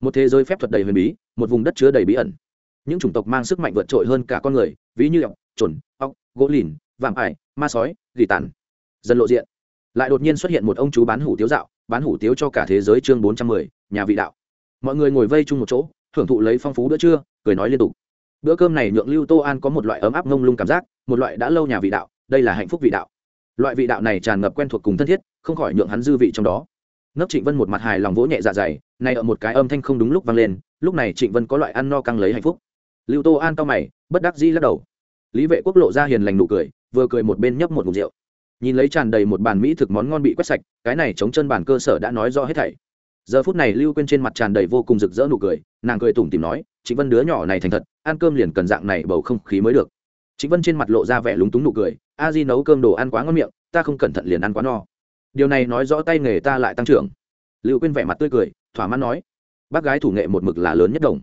Một thế giới phép thuật đầy huyền bí, một vùng đất chứa đầy bí ẩn. Những chủng tộc mang sức mạnh vượt trội hơn cả con người, ví như ọc chuẩn ọc gỗ lìn, vạm ải, ma sói, gỉ tàn. Dần lộ diện, lại đột nhiên xuất hiện một ông chú bán hủ tiếu dạo, bán hủ tiếu cho cả thế giới chương bốn trăm mười, nhà vị đạo. Mọi người ngồi vây chung một chỗ, hưởng thụ lấy phong phú bữa trưa, cười nói liên tục bữa cơm này nhượng lưu tô an có một loại ấm áp ngông lung cảm giác, một loại đã lâu nhà vị đạo, đây là hạnh phúc vị đạo. Loại vị đạo này tràn ngập quen thuộc cùng thân thiết, không khỏi nhượng hắn dư vị trong đó. Nấc trịnh vân một mặt hài lòng vỗ nhẹ dạ dày, nay ở một cái âm thanh không đúng lúc vang lên, lúc này trịnh vân có loại ăn no căng lấy hạnh phúc. Lưu tô an cao mày, bất đắc dĩ lắc đầu. Lý vệ quốc lộ ra hiền lành nụ cười, vừa cười một bên nhấp một mục rượu. Nhìn lấy tràn đầy một bàn mỹ thực món ngon bị quét sạch, cái này chống chân bàn cơ sở đã nói rõ hết thảy giờ phút này lưu quên trên mặt tràn đầy vô cùng rực rỡ nụ cười, nàng cười tủm tìm nói "Chị vân đứa nhỏ này thành thật, ăn cơm liền cần dạng này bầu không khí mới được. Chị vân trên mặt lộ ra vẻ lúng túng nụ cười, a di nấu cơm đồ ăn quá ngon miệng, ta không cẩn thận liền ăn quá no. Điều này nói rõ tay nghề ta lại tăng trưởng. Lưu quên vẻ mặt tươi cười, thỏa mãn nói, bác gái thủ nghệ một mực là lớn nhất đồng.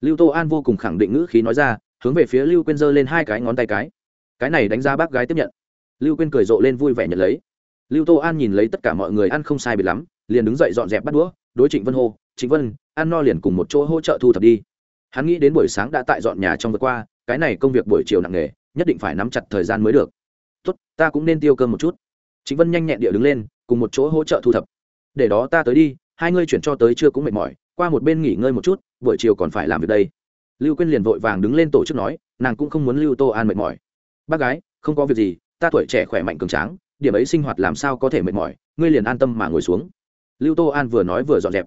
Lưu tô an vô cùng khẳng định ngữ khí nói ra, hướng về phía lưu quên giơ lên hai cái ngón tay cái. Cái này đánh giá bác gái tiếp nhận. Lưu quên cười rộ lên vui vẻ nhận lấy. Lưu tô an nhìn lấy tất cả mọi người ăn không sai bị lắm liền đứng dậy dọn dẹp bắt đũa, đối trịnh vân hô, trịnh vân, ăn no liền cùng một chỗ hỗ trợ thu thập đi. Hắn nghĩ đến buổi sáng đã tại dọn nhà trong vừa qua, cái này công việc buổi chiều nặng nề, nhất định phải nắm chặt thời gian mới được. Tốt, ta cũng nên tiêu cơm một chút. Trịnh vân nhanh nhẹn địa đứng lên, cùng một chỗ hỗ trợ thu thập. Để đó ta tới đi, hai ngươi chuyển cho tới chưa cũng mệt mỏi, qua một bên nghỉ ngơi một chút, buổi chiều còn phải làm việc đây. Lưu quyên liền vội vàng đứng lên tổ chức nói, nàng cũng không muốn lưu tô an mệt mỏi. Bác gái, không có việc gì, ta tuổi trẻ khỏe mạnh cường tráng, điểm ấy sinh hoạt làm sao có thể mệt mỏi, ngươi liền an tâm mà ngồi xuống lưu tô an vừa nói vừa dọn dẹp.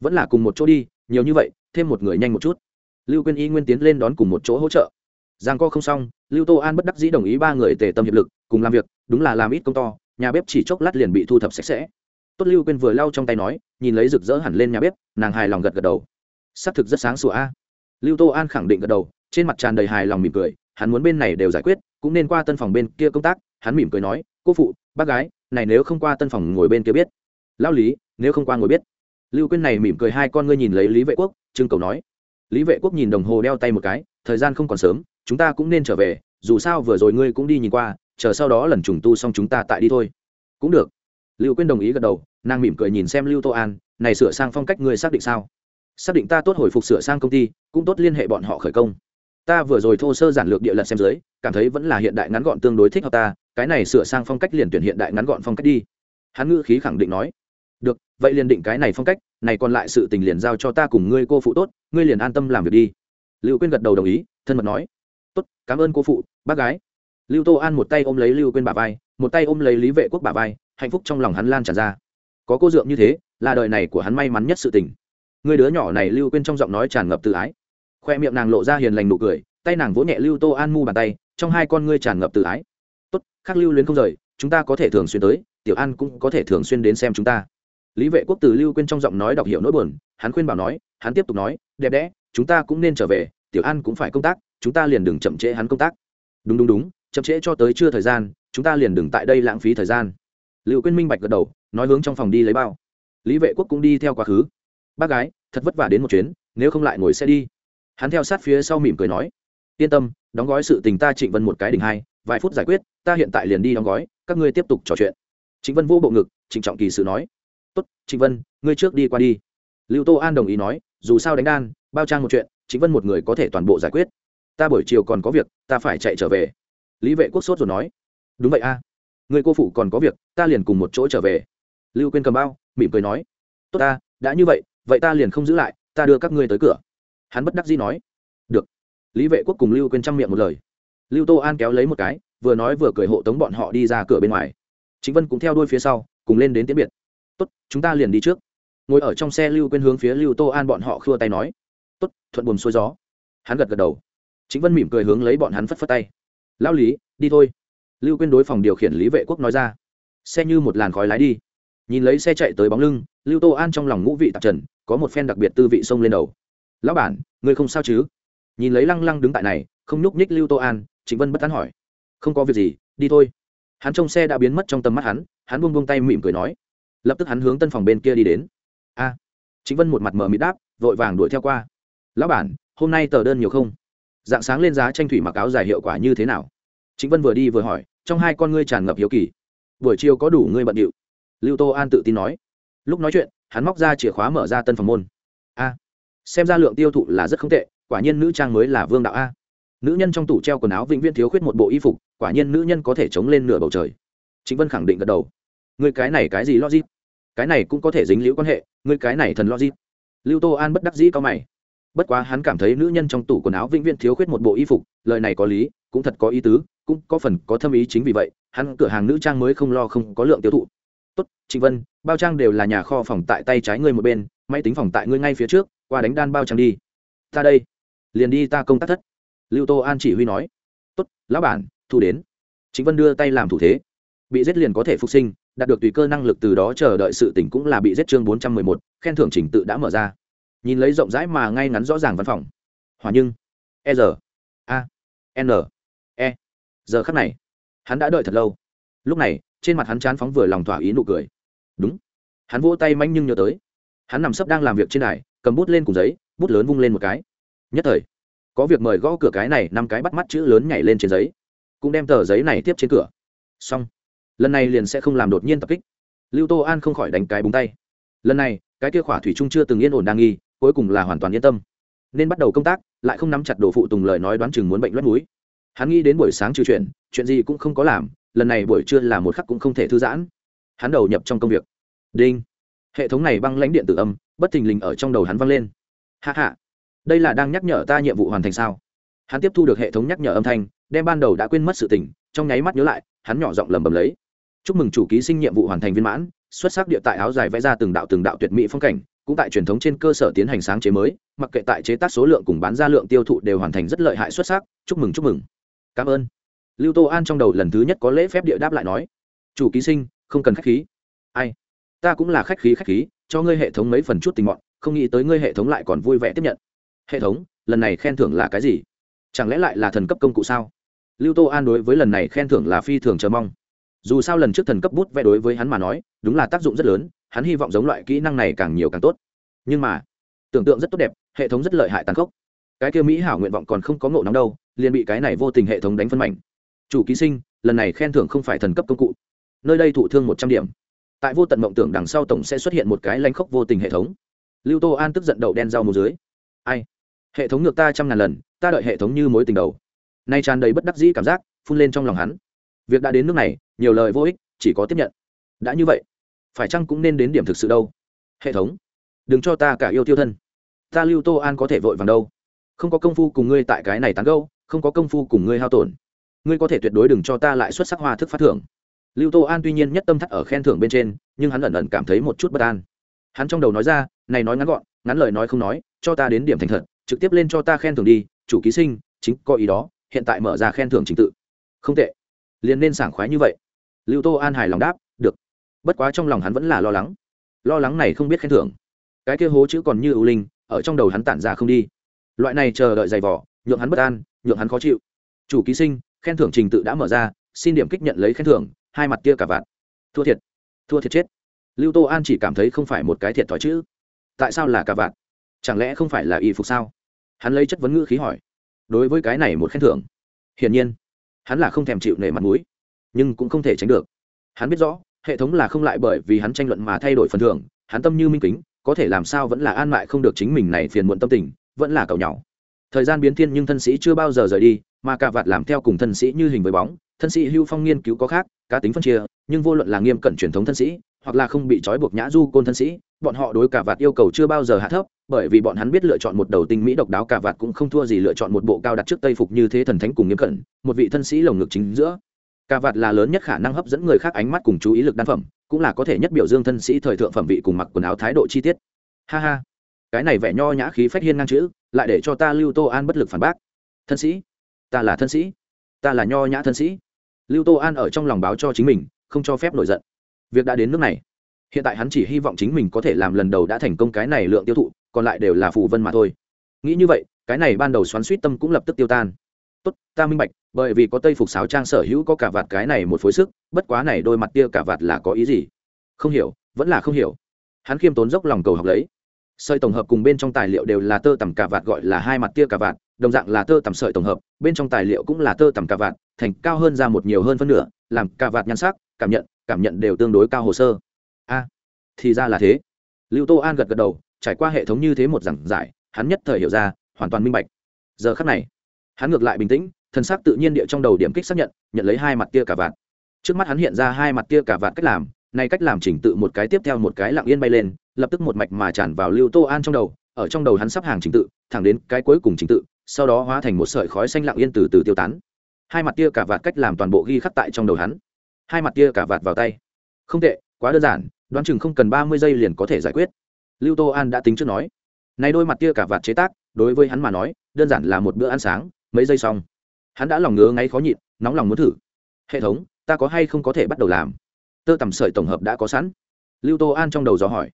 Vẫn là cùng một chỗ đi, nhiều như vậy, thêm một người nhanh một chút. Lưu quyên y nguyên tiến lên đón cùng một chỗ hỗ trợ. Giang co không xong, lưu tô an bất đắc dĩ đồng ý ba người tề tâm hiệp lực, cùng làm việc, đúng là làm ít công to, nhà bếp chỉ chốc lát liền bị thu thập sạch sẽ. Tốt lưu quyên vừa lau trong tay nói, nhìn lấy rực rỡ hẳn lên nhà bếp, nàng hài lòng gật gật đầu. Xác thực rất sáng sủa a. Lưu tô an khẳng định gật đầu, trên mặt tràn đầy hài lòng mỉm cười, hắn muốn bên này đều giải quyết, cũng nên qua tân phòng bên kia công tác, hắn mỉm cười nói, cô phụ, bác gái, này nếu không qua tân phòng ngồi bên kia biết. Lao lý nếu không qua ngồi biết. Lưu quyên này mỉm cười hai con ngươi nhìn lấy lý vệ quốc, trưng cầu nói. Lý vệ quốc nhìn đồng hồ đeo tay một cái, thời gian không còn sớm, chúng ta cũng nên trở về, dù sao vừa rồi ngươi cũng đi nhìn qua, chờ sau đó lần trùng tu xong chúng ta tại đi thôi. Cũng được. Lưu quyên đồng ý gật đầu, nàng mỉm cười nhìn xem lưu tô an, này sửa sang phong cách ngươi xác định sao? Xác định ta tốt hồi phục sửa sang công ty, cũng tốt liên hệ bọn họ khởi công. Ta vừa rồi thô sơ giản lược địa lật xem dưới, cảm thấy vẫn là hiện đại ngắn gọn tương đối thích hợp ta, cái này sửa sang phong cách liền tuyển hiện đại ngắn gọn phong cách đi. Hắn ngữ khí khẳng định nói được, vậy liền định cái này phong cách, này còn lại sự tình liền giao cho ta cùng ngươi cô phụ tốt, ngươi liền an tâm làm việc đi. Lưu quyên gật đầu đồng ý, thân mật nói. Tốt, cảm ơn cô phụ, bác gái. Lưu tô an một tay ôm lấy lưu quyên bà vai, một tay ôm lấy lý vệ quốc bà vai, hạnh phúc trong lòng hắn lan tràn ra. Có cô dượng như thế, là đời này của hắn may mắn nhất sự tình. Người đứa nhỏ này lưu Quyên trong giọng nói tràn ngập tự ái. Khoe miệng nàng lộ ra hiền lành nụ cười, tay nàng vỗ nhẹ lưu tô an mu bàn tay, trong hai con ngươi tràn ngập tự ái. Tốt, khác lưu luyến không rời, chúng ta có thể thường xuyên tới, tiểu an cũng có thể thường xuyên đến xem chúng ta lý vệ quốc từ lưu quên trong giọng nói đọc hiểu nỗi buồn, hắn khuyên bảo nói, hắn tiếp tục nói, đẹp đẽ, chúng ta cũng nên trở về, tiểu an cũng phải công tác, chúng ta liền đừng chậm trễ hắn công tác. Đúng đúng đúng, chậm trễ cho tới chưa thời gian, chúng ta liền đừng tại đây lãng phí thời gian. Lưu quên minh bạch gật đầu, nói hướng trong phòng đi lấy bao. Lý vệ quốc cũng đi theo quá khứ. Bác gái, thật vất vả đến một chuyến, nếu không lại ngồi xe đi. Hắn theo sát phía sau mỉm cười nói, yên tâm, đóng gói sự tình ta trịnh vân một cái đỉnh hai, vài phút giải quyết, ta hiện tại liền đi đóng gói, các ngươi tiếp tục trò chuyện. Trịnh vân vô bộ ngực, trịnh trọng kỳ sự nói tốt, trịnh vân, ngươi trước đi qua đi. Lưu tô an đồng ý nói, dù sao đánh đan, bao trang một chuyện, trịnh vân một người có thể toàn bộ giải quyết. Ta buổi chiều còn có việc, ta phải chạy trở về. Lý vệ quốc sốt rồi nói, đúng vậy a, người cô phụ còn có việc, ta liền cùng một chỗ trở về. Lưu quên cầm bao, mỉm cười nói, tốt ta đã như vậy vậy ta liền không giữ lại, ta đưa các ngươi tới cửa. Hắn bất đắc dĩ nói, được. Lý vệ quốc cùng lưu quên chăm miệng một lời. Lưu tô an kéo lấy một cái, vừa nói vừa cười hộ tống bọn họ đi ra cửa bên ngoài. Chính vân cũng theo đuôi phía sau, cùng lên đến tiễn biệt tốt, chúng ta liền đi trước. Ngồi ở trong xe lưu quên hướng phía lưu tô an bọn họ khua tay nói. Tốt, thuận buồm xuôi gió. Hắn gật gật đầu. Chính vân mỉm cười hướng lấy bọn hắn phất phất tay. Lao lý, đi thôi. Lưu quên đối phòng điều khiển lý vệ quốc nói ra. Xe như một làn khói lái đi. Nhìn lấy xe chạy tới bóng lưng, lưu tô an trong lòng ngũ vị tạp trần, có một phen đặc biệt tư vị sông lên đầu. Lão bản ngươi không sao chứ? Nhìn lấy lăng lăng đứng tại này, không nhúc nhích lưu tô an, trịnh vân bất tán hỏi. Không có việc gì, đi thôi. Hắn trong xe đã biến mất trong tầm mắt hắn hắn buông buông tay mỉm cười nói lập tức hắn hướng tân phòng bên kia đi đến. A. À, vân một mặt mờ mịt đáp vội vàng đuổi theo qua. Lão bản hôm nay tờ đơn nhiều không? Dạng sáng lên giá tranh thủy mặc áo dài hiệu quả như thế nào? Chính vân vừa đi vừa hỏi trong hai con ngươi tràn ngập hiếu kỳ. Buổi chiều có đủ ngươi bận điệu. Lưu tô an tự tin nói. Lúc nói chuyện hắn móc ra chìa khóa mở ra tân phòng môn. A. Xem ra lượng tiêu thụ là rất không tệ quả nhiên nữ trang mới là vương đạo a. Nữ nhân trong tủ treo quần áo vĩnh viễn thiếu khuyết một bộ y phục quả nhiên nữ nhân có thể chống lên nửa bầu trời. Chính vân khẳng định gật đầu ngươi cái này cái gì logic? Cái này cũng có thể dính liễu quan hệ, ngươi cái này thần logic. Lưu tô an bất đắc dĩ cao mày. Bất quá hắn cảm thấy nữ nhân trong tủ quần áo vĩnh viễn thiếu khuyết một bộ y phục, lời này có lý, cũng thật có ý tứ, cũng có phần có thâm ý chính vì vậy, hắn cửa hàng nữ trang mới không lo không có lượng tiêu thụ. Tốt, trịnh vân, bao trang đều là nhà kho phòng tại tay trái ngươi một bên, máy tính phòng tại ngươi ngay phía trước, qua đánh đan bao trang đi. Ta đây. Liền đi ta công tác thất. Lưu tô an chỉ huy nói. Tốt, lão bản, thu đến. Trịnh vân đưa tay làm thủ thế. Bị giết liền có thể phục sinh đạt được tùy cơ năng lực từ đó chờ đợi sự tỉnh cũng là bị giết chương bốn trăm mười một, khen thưởng trình tự đã mở ra. Nhìn lấy rộng rãi mà ngay ngắn rõ ràng văn phòng. Hòa nhưng e r a, n e. Giờ khắc này, hắn đã đợi thật lâu. Lúc này, trên mặt hắn chán phóng vừa lòng thỏa ý nụ cười. Đúng. Hắn vỗ tay manh nhưng nhớ tới. Hắn nằm sấp đang làm việc trên đài, cầm bút lên cùng giấy, bút lớn vung lên một cái. Nhất thời, có việc mời gõ cửa cái này, năm cái bắt mắt chữ lớn nhảy lên trên giấy. Cũng đem tờ giấy này tiếp trên cửa. Xong lần này liền sẽ không làm đột nhiên tập kích. Lưu tô an không khỏi đánh cái búng tay. Lần này, cái kia khỏa thủy trung chưa từng yên ổn đang nghi, cuối cùng là hoàn toàn yên tâm. Nên bắt đầu công tác, lại không nắm chặt đồ phụ tùng lời nói đoán chừng muốn bệnh loét núi hắn nghĩ đến buổi sáng trừ chuyện chuyện gì cũng không có làm, lần này buổi trưa là một khắc cũng không thể thư giãn. Hắn đầu nhập trong công việc. Đinh. Hệ thống này băng lãnh điện tử âm, bất thình lình ở trong đầu hắn vang lên. Hạ hạ đây là đang nhắc nhở ta nhiệm vụ hoàn thành sao? Hắn tiếp thu được hệ thống nhắc nhở âm thanh, đem ban đầu đã quên mất sự tình, trong nháy mắt nhớ lại, hắn nhỏ giọng lầm bầm lấy chúc mừng chủ ký sinh nhiệm vụ hoàn thành viên mãn, xuất sắc địa tại áo dài vẽ ra từng đạo từng đạo tuyệt mỹ phong cảnh, cũng tại truyền thống trên cơ sở tiến hành sáng chế mới, mặc kệ tại chế tác số lượng cùng bán ra lượng tiêu thụ đều hoàn thành rất lợi hại xuất sắc, chúc mừng chúc mừng. Cảm ơn. Lưu tô an trong đầu lần thứ nhất có lễ phép địa đáp lại nói, chủ ký sinh, không cần khách khí. Ai? Ta cũng là khách khí khách khí, cho ngươi hệ thống mấy phần chút tình mọn, không nghĩ tới ngươi hệ thống lại còn vui vẻ tiếp nhận. Hệ thống? Lần này khen thưởng là cái gì? Chẳng lẽ lại là thần cấp công cụ sao? Lưu tô an đối với lần này khen thưởng là phi thường chờ mong dù sao lần trước thần cấp bút vẽ đối với hắn mà nói, đúng là tác dụng rất lớn, hắn hy vọng giống loại kỹ năng này càng nhiều càng tốt. Nhưng mà, tưởng tượng rất tốt đẹp, hệ thống rất lợi hại tàn khốc. Cái kia mỹ hảo nguyện vọng còn không có ngộ nóng đâu, liền bị cái này vô tình hệ thống đánh phân mảnh. Chủ ký sinh, lần này khen thưởng không phải thần cấp công cụ. Nơi đây thụ thương một trăm điểm. Tại vô tận mộng tưởng đằng sau tổng sẽ xuất hiện một cái lanh khốc vô tình hệ thống. Lưu tô an tức giận đậu đen rau mù dưới. Ai? Hệ thống ngược ta trăm ngàn lần, ta đợi hệ thống như mối tình đầu. Nay tràn đầy bất đắc dĩ cảm giác, phun lên trong lòng hắn. Việc đã đến nước này nhiều lời vô ích, chỉ có tiếp nhận. Đã như vậy, phải chăng cũng nên đến điểm thực sự đâu? Hệ thống, đừng cho ta cả yêu tiêu thân. Ta lưu tô an có thể vội vàng đâu. Không có công phu cùng ngươi tại cái này tán gâu không có công phu cùng ngươi hao tổn. Ngươi có thể tuyệt đối đừng cho ta lại xuất sắc hoa thức phát thưởng. Lưu tô an tuy nhiên nhất tâm thắt ở khen thưởng bên trên, nhưng hắn ẩn ẩn cảm thấy một chút bất an. Hắn trong đầu nói ra, này nói ngắn gọn, ngắn lời nói không nói, cho ta đến điểm thành thật, trực tiếp lên cho ta khen thưởng đi, chủ ký sinh, chính có ý đó, hiện tại mở ra khen thưởng trình tự. Không tệ. Liền nên sảng khoái như vậy lưu tô an hài lòng đáp, được. Bất quá trong lòng hắn vẫn là lo lắng. Lo lắng này không biết khen thưởng. Cái kia hố chữ còn như ưu linh, ở trong đầu hắn tản ra không đi. Loại này chờ đợi giày vỏ nhượng hắn bất an, nhượng hắn khó chịu. Chủ ký sinh, khen thưởng trình tự đã mở ra, xin điểm kích nhận lấy khen thưởng, hai mặt kia cả vạn. Thua thiệt. Thua thiệt chết. Lưu tô an chỉ cảm thấy không phải một cái thiệt thòi chữ. Tại sao là cả vạn? Chẳng lẽ không phải là y phục sao? Hắn lấy chất vấn ngữ khí hỏi. Đối với cái này một khen thưởng, hiển nhiên, hắn là không thèm chịu nể mặt mũi nhưng cũng không thể tránh được. Hắn biết rõ, hệ thống là không lại bởi vì hắn tranh luận mà thay đổi phần thưởng, hắn tâm như minh kính, có thể làm sao vẫn là an mại không được chính mình này phiền muộn tâm tình, vẫn là cầu nhau thời gian biến thiên nhưng thân sĩ chưa bao giờ rời đi, mà cả vạt làm theo cùng thân sĩ như hình với bóng, thân sĩ hưu phong nghiên cứu có khác, cá tính phân chia, nhưng vô luận là nghiêm cẩn truyền thống thân sĩ, hoặc là không bị trói buộc nhã du côn thân sĩ, bọn họ đối cả vạt yêu cầu chưa bao giờ hạ thấp, bởi vì bọn hắn biết lựa chọn một đầu tinh mỹ độc đáo cả vạt cũng không thua gì lựa chọn một bộ cao đặt trước tây phục như thế thần thánh cùng nghiêm cẩn, một vị thân sĩ lồng ngực chính giữa. Cà vạt là lớn nhất khả năng hấp dẫn người khác ánh mắt cùng chú ý lực đan phẩm, cũng là có thể nhất biểu dương thân sĩ thời thượng phẩm vị cùng mặc quần áo thái độ chi tiết. Ha ha. Cái này vẻ nho nhã khí phách hiên ngang chữ, lại để cho ta lưu tô an bất lực phản bác. Thân sĩ? Ta là thân sĩ. Ta là nho nhã thân sĩ. Lưu tô an ở trong lòng báo cho chính mình, không cho phép nổi giận. Việc đã đến nước này. Hiện tại hắn chỉ hy vọng chính mình có thể làm lần đầu đã thành công cái này lượng tiêu thụ, còn lại đều là phù vân mà thôi. Nghĩ như vậy, cái này ban đầu xoắn suýt tâm cũng lập tức tiêu tan tốt, ta minh bạch, bởi vì có tây phục sáo trang sở hữu có cả vạt cái này một phối sức, bất quá này đôi mặt tia cả vạt là có ý gì? Không hiểu, vẫn là không hiểu. Hắn khiêm tốn dốc lòng cầu học lấy. Sợi tổng hợp cùng bên trong tài liệu đều là tơ tằm cả vạt gọi là hai mặt tia cả vạt, đồng dạng là tơ tằm sợi tổng hợp, bên trong tài liệu cũng là tơ tằm cả vạt, thành cao hơn ra một nhiều hơn phân nửa, làm cả vạt nhan sắc, cảm nhận cảm nhận đều tương đối cao hồ sơ. A, thì ra là thế. Lưu tô an gật gật đầu, trải qua hệ thống như thế một giảng giải, hắn nhất thời hiểu ra, hoàn toàn minh bạch. Giờ khắc này hắn ngược lại bình tĩnh, thân xác tự nhiên địa trong đầu điểm kích xác nhận nhận lấy hai mặt tia cả vạt trước mắt hắn hiện ra hai mặt tia cả vạt cách làm, nay cách làm chỉnh tự một cái tiếp theo một cái lặng yên bay lên, lập tức một mạch mà tràn vào lưu tô an trong đầu, ở trong đầu hắn sắp hàng chỉnh tự, thẳng đến cái cuối cùng chỉnh tự, sau đó hóa thành một sợi khói xanh lặng yên từ từ tiêu tán. Hai mặt tia cả vạt cách làm toàn bộ ghi khắc tại trong đầu hắn. Hai mặt tia cả vạt vào tay. Không tệ, quá đơn giản, đoán chừng không cần ba mươi giây liền có thể giải quyết. Lưu tô an đã tính trước nói. Nay đôi mặt tia cả vạt chế tác, đối với hắn mà nói, đơn giản là một bữa ăn sáng mấy giây xong, hắn đã lòng ngứa ngáy khó nhịn, nóng lòng muốn thử. Hệ thống, ta có hay không có thể bắt đầu làm? Tơ tằm sợi tổng hợp đã có sẵn. Lưu tô an trong đầu gió hỏi.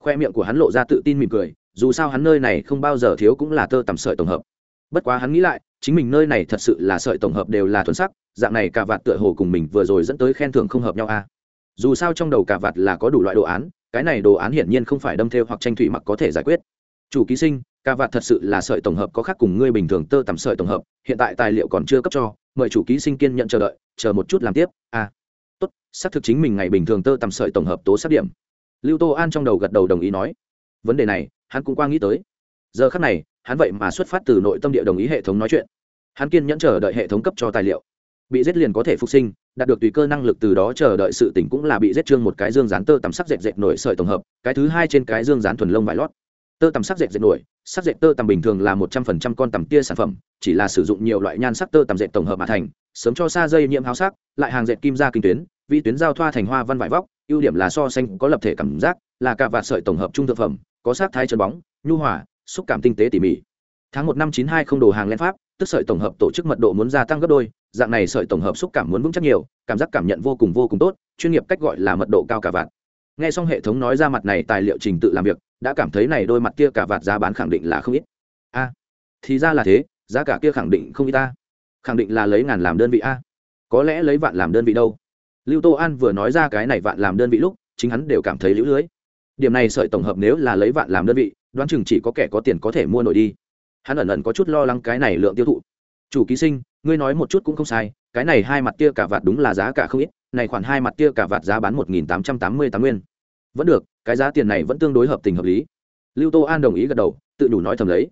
Khoe miệng của hắn lộ ra tự tin mỉm cười, dù sao hắn nơi này không bao giờ thiếu cũng là tơ tằm sợi tổng hợp. Bất quá hắn nghĩ lại, chính mình nơi này thật sự là sợi tổng hợp đều là thuần sắc, dạng này cả vạt tựa hồ cùng mình vừa rồi dẫn tới khen thưởng không hợp nhau a à. dù sao trong đầu cả vạt là có đủ loại đồ án, cái này đồ án hiển nhiên không phải đâm theo hoặc tranh thủy mặc có thể giải quyết. Chủ ký sinh cả vạt thật sự là sợi tổng hợp có khác cùng ngươi bình thường tơ tằm sợi tổng hợp, hiện tại tài liệu còn chưa cấp cho, mời chủ ký sinh kiên nhận chờ đợi, chờ một chút làm tiếp a à. tốt, xác thực chính mình ngày bình thường tơ tằm sợi tổng hợp tố sát điểm. Lưu tô an trong đầu gật đầu đồng ý nói, vấn đề này, hắn cũng qua nghĩ tới. Giờ khác này, hắn vậy mà xuất phát từ nội tâm địa đồng ý hệ thống nói chuyện. Hắn kiên nhẫn chờ đợi hệ thống cấp cho tài liệu. Bị giết liền có thể phục sinh, đạt được tùy cơ năng lực từ đó chờ đợi sự tỉnh cũng là bị giết trương một cái dương rán tơ tầm sắc dệt dệt nổi sợi tổng hợp, cái thứ hai trên cái dương rán thuần lông vải lót tơ tằm sắc dệt dệt nổi, sắc dệt tơ tằm bình thường là một trăm phần trăm con tằm tia sản phẩm, chỉ là sử dụng nhiều loại nhan sắc tơ tằm dệt tổng hợp mà thành, sớm cho xa dây nhiễm háo sắc, lại hàng dệt kim ra kinh tuyến, vi tuyến giao thoa thành hoa văn vải vóc, ưu điểm là so xanh có lập thể cảm giác, là cả vạt sợi tổng hợp trung thực phẩm, có sắc thái chân bóng, nhu hòa, xúc cảm tinh tế tỉ mỉ. Tháng một năm chín hai không đồ hàng lên pháp, tức sợi tổng hợp tổ chức mật độ muốn gia tăng gấp đôi, dạng này sợi tổng hợp xúc cảm muốn vững chắc nhiều, cảm giác cảm nhận vô cùng vô cùng tốt, chuyên nghiệp cách gọi là mật độ cao cả vạt nghe xong hệ thống nói ra mặt này tài liệu trình tự làm việc, đã cảm thấy này đôi mặt kia cả vạt giá bán khẳng định là không ít. A, thì ra là thế, giá cả kia khẳng định không ít ta. Khẳng định là lấy ngàn làm đơn vị a. Có lẽ lấy vạn làm đơn vị đâu. Lưu tô an vừa nói ra cái này vạn làm đơn vị lúc, chính hắn đều cảm thấy lũ lưới. Điểm này sợi tổng hợp nếu là lấy vạn làm đơn vị, đoán chừng chỉ có kẻ có tiền có thể mua nổi đi. Hắn ẩn ẩn có chút lo lắng cái này lượng tiêu thụ. Chủ ký sinh, ngươi nói một chút cũng không sai, cái này hai mặt kia cả vạt đúng là giá cả không ít này khoản hai mặt kia cả vạt giá bán một nghìn tám trăm tám mươi tám nguyên. Vẫn được, cái giá tiền này vẫn tương đối hợp tình hợp lý. Lưu tô an đồng ý gật đầu, tự đủ nói thầm lấy.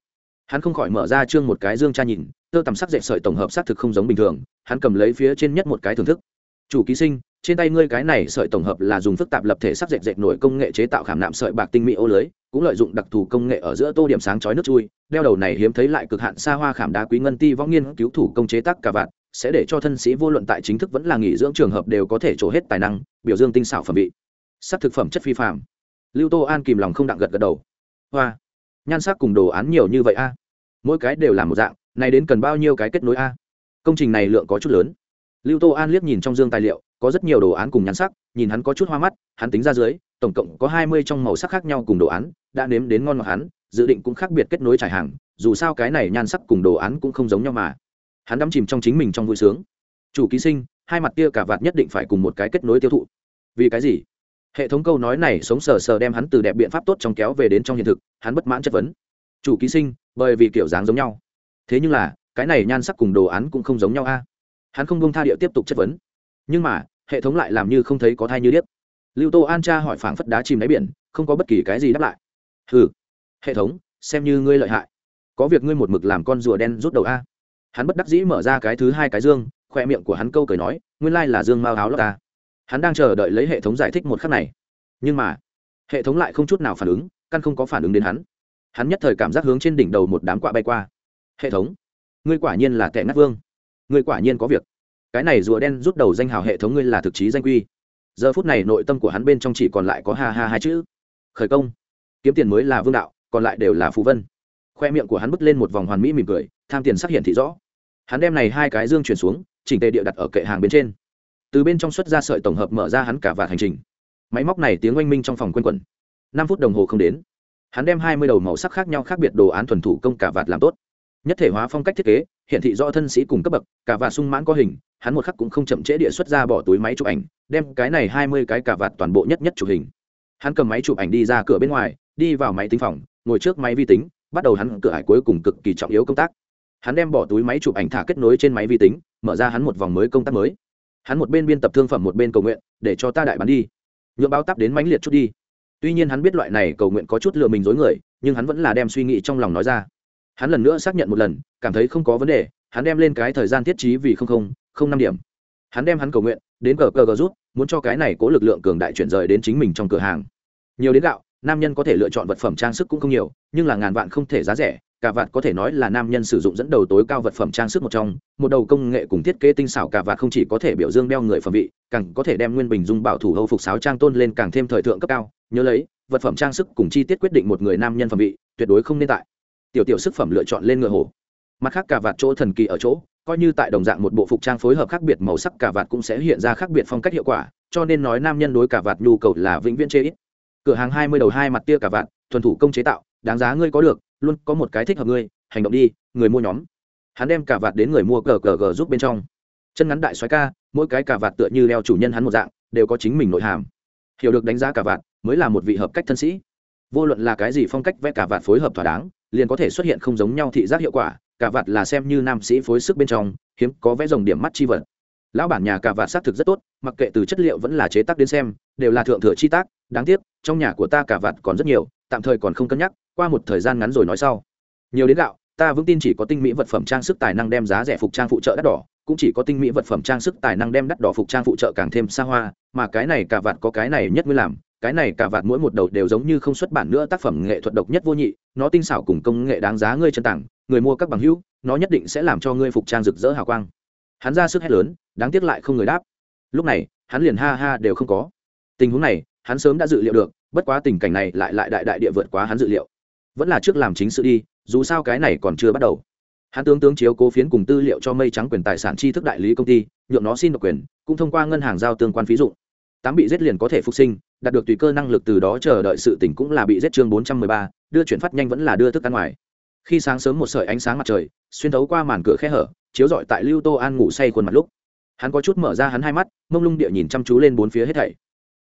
Hắn không khỏi mở ra trương một cái dương tra nhìn, tơ tầm sắc dệt sợi tổng hợp xác thực không giống bình thường, hắn cầm lấy phía trên nhất một cái thưởng thức. Chủ ký sinh, trên tay ngươi cái này sợi tổng hợp là dùng phức tạp lập thể sắc dệt dệt nổi công nghệ chế tạo khảm nạm sợi bạc tinh mỹ ô lưới, cũng lợi dụng đặc thù công nghệ ở giữa tô điểm sáng chói nước chui, đeo đầu này hiếm thấy lại cực hạn xa hoa khảm đá quý ngân ti võng nghiên cứu thủ công chế tác cả vạn sẽ để cho thân sĩ vô luận tại chính thức vẫn là nghỉ dưỡng trường hợp đều có thể trổ hết tài năng, biểu dương tinh xảo phẩm vị. Sắc thực phẩm chất phi phạm lưu tô an kìm lòng không đặng gật gật đầu. Hoa, nhan sắc cùng đồ án nhiều như vậy a? Mỗi cái đều là một dạng, này đến cần bao nhiêu cái kết nối a? Công trình này lượng có chút lớn. Lưu tô an liếc nhìn trong dương tài liệu, có rất nhiều đồ án cùng nhan sắc, nhìn hắn có chút hoa mắt, hắn tính ra dưới, tổng cộng có hai mươi trong màu sắc khác nhau cùng đồ án, đã nếm đến ngon ngọt hắn, dự định cũng khác biệt kết nối trải hàng, dù sao cái này nhan sắc cùng đồ án cũng không giống nhau mà hắn đắm chìm trong chính mình trong vui sướng. Chủ ký sinh, hai mặt kia cả vạt nhất định phải cùng một cái kết nối tiêu thụ. Vì cái gì? Hệ thống câu nói này sống sờ sờ đem hắn từ đẹp biện pháp tốt trong kéo về đến trong hiện thực, hắn bất mãn chất vấn. Chủ ký sinh, bởi vì kiểu dáng giống nhau. Thế nhưng là, cái này nhan sắc cùng đồ án cũng không giống nhau a. Hắn không bông tha địa tiếp tục chất vấn. Nhưng mà, hệ thống lại làm như không thấy có thai như điếc. Lưu tô an cha hỏi phảng phất đá chìm đáy biển, không có bất kỳ cái gì đáp lại. Ừ hệ thống, xem như ngươi lợi hại. Có việc ngươi một mực làm con rùa đen rút đầu a hắn bất đắc dĩ mở ra cái thứ hai cái dương, khoe miệng của hắn câu cười nói, nguyên lai là dương mao áo lót ta. Hắn đang chờ đợi lấy hệ thống giải thích một khắc này. Nhưng mà, hệ thống lại không chút nào phản ứng, căn không có phản ứng đến hắn. Hắn nhất thời cảm giác hướng trên đỉnh đầu một đám quạ bay qua. Hệ thống, ngươi quả nhiên là tệ ngắt vương. Ngươi quả nhiên có việc. Cái này rùa đen rút đầu danh hào hệ thống ngươi là thực chí danh quy. Giờ phút này nội tâm của hắn bên trong chỉ còn lại có ha ha hai chữ. Khởi công. Kiếm tiền mới là vương đạo, còn lại đều là phú vân khoe miệng của hắn bứt lên một vòng hoàn mỹ mỉm cười, tham tiền sắc hiện thị rõ. Hắn đem này hai cái dương chuyển xuống, chỉnh tề địa đặt ở kệ hàng bên trên. Từ bên trong xuất ra sợi tổng hợp mở ra hắn cả vạt hành trình. Máy móc này tiếng oanh minh trong phòng q u a n quẩn. Năm phút đồng hồ không đến. Hắn đem hai mươi đầu màu sắc khác nhau khác biệt đồ án thuần thủ công cả vạt làm tốt. Nhất thể hóa phong cách thiết kế, hiện thị rõ thân sĩ cùng cấp bậc, cả vạt sung mãn có hình, hắn một khắc cũng không chậm trễ địa xuất ra bỏ túi máy chụp ảnh, đem cái này hai mươi cái cả vạt toàn bộ nhất nhất chụp hình. Hắn cầm máy chụp ảnh đi ra cửa bên ngoài, đi vào máy tính phòng, ngồi trước máy vi tính bắt đầu hắn cửa hải cuối cùng cực kỳ trọng yếu công tác. Hắn đem bỏ túi máy chụp ảnh thả kết nối trên máy vi tính, mở ra hắn một vòng mới công tác mới. Hắn một bên biên tập thương phẩm một bên cầu nguyện, để cho ta đại bán đi. Nhựa bao tắp đến mãnh liệt chút đi. Tuy nhiên hắn biết loại này cầu nguyện có chút lừa mình dối người, nhưng hắn vẫn là đem suy nghĩ trong lòng nói ra. Hắn lần nữa xác nhận một lần, cảm thấy không có vấn đề, hắn đem lên cái thời gian thiết trí vì không không không năm điểm. Hắn đem hắn cầu nguyện, đến cờ cờ gờ rút, muốn cho cái này cố lực lượng cường đại chuyển rời đến chính mình trong cửa hàng. Nhiều đến gạo nam nhân có thể lựa chọn vật phẩm trang sức cũng không nhiều, nhưng là ngàn vạn không thể giá rẻ cả vạt có thể nói là nam nhân sử dụng dẫn đầu tối cao vật phẩm trang sức một trong, một đầu công nghệ cùng thiết kế tinh xảo cả vạt không chỉ có thể biểu dương đeo người phẩm vị, càng có thể đem nguyên bình dung bảo thủ hâu phục sáo trang tôn lên càng thêm thời thượng cấp cao. Nhớ lấy, vật phẩm trang sức cùng chi tiết quyết định một người nam nhân phẩm vị, tuyệt đối không nên tại. Tiểu tiểu sức phẩm lựa chọn lên ngựa hồ mặt khác cả vạt chỗ thần kỳ ở chỗ, coi như tại đồng dạng một bộ phục trang phối hợp khác biệt màu sắc cả vạt cũng sẽ hiện ra khác biệt phong cách hiệu quả, cho nên nói nam nhân đối cả vạt nhu cầu là vĩnh viễn chê ít cửa hàng hai mươi đầu hai mặt tia cả vạt thuần thủ công chế tạo, đáng giá ngươi có được, luôn có một cái thích hợp ngươi, hành động đi, người mua nhóm. Hắn đem cả vạt đến người mua cờ cờ gờ giúp bên trong. Chân ngắn đại xoáy ca, mỗi cái cả vạt tựa như đeo chủ nhân hắn một dạng, đều có chính mình nội hàm. Hiểu được đánh giá cả vạt, mới là một vị hợp cách thân sĩ. Vô luận là cái gì phong cách vẽ cả vạt phối hợp thỏa đáng, liền có thể xuất hiện không giống nhau thị giác hiệu quả, cả vạt là xem như nam sĩ phối sức bên trong, hiếm có vẽ dòng điểm mắt chi vật lão bản nhà cả vạt xác thực rất tốt, mặc kệ từ chất liệu vẫn là chế tác đến xem, đều là thượng thừa chi tác, đáng tiếc, trong nhà của ta cả vạt còn rất nhiều, tạm thời còn không cân nhắc, qua một thời gian ngắn rồi nói sau. Nhiều đến gạo, ta vững tin chỉ có tinh mỹ vật phẩm trang sức tài năng đem giá rẻ phục trang phụ trợ đắt đỏ, cũng chỉ có tinh mỹ vật phẩm trang sức tài năng đem đắt đỏ phục trang phụ trợ càng thêm xa hoa, mà cái này cả vạt có cái này nhất mới làm, cái này cả vạt mỗi một đầu đều giống như không xuất bản nữa tác phẩm nghệ thuật độc nhất vô nhị, nó tinh xảo cùng công nghệ đáng giá ngươi chân tặng, người mua các bằng hữu, nó nhất định sẽ làm cho ngươi phục trang rực rỡ hào quang. Hắn ra sức hét lớn đáng tiếc lại không người đáp. Lúc này, hắn liền ha ha đều không có. Tình huống này, hắn sớm đã dự liệu được, bất quá tình cảnh này lại lại đại đại địa vượt quá hắn dự liệu. Vẫn là trước làm chính sự đi, dù sao cái này còn chưa bắt đầu. Hắn tướng tướng chiếu cố phiến cùng tư liệu cho mây trắng quyền tài sản tri thức đại lý công ty, nhượng nó xin độc quyền, cũng thông qua ngân hàng giao tương quan phí dụng. Tám bị giết liền có thể phục sinh, đạt được tùy cơ năng lực từ đó chờ đợi sự tỉnh cũng là bị giết chương bốn trăm mười ba, đưa chuyển phát nhanh vẫn là đưa thức ăn ngoài. Khi sáng sớm một sợi ánh sáng mặt trời, xuyên thấu qua màn cửa khe hở, chiếu rọi tại lưu tô an ngủ say khuôn mặt lúc hắn có chút mở ra hắn hai mắt, mông lung địa nhìn chăm chú lên bốn phía hết thảy.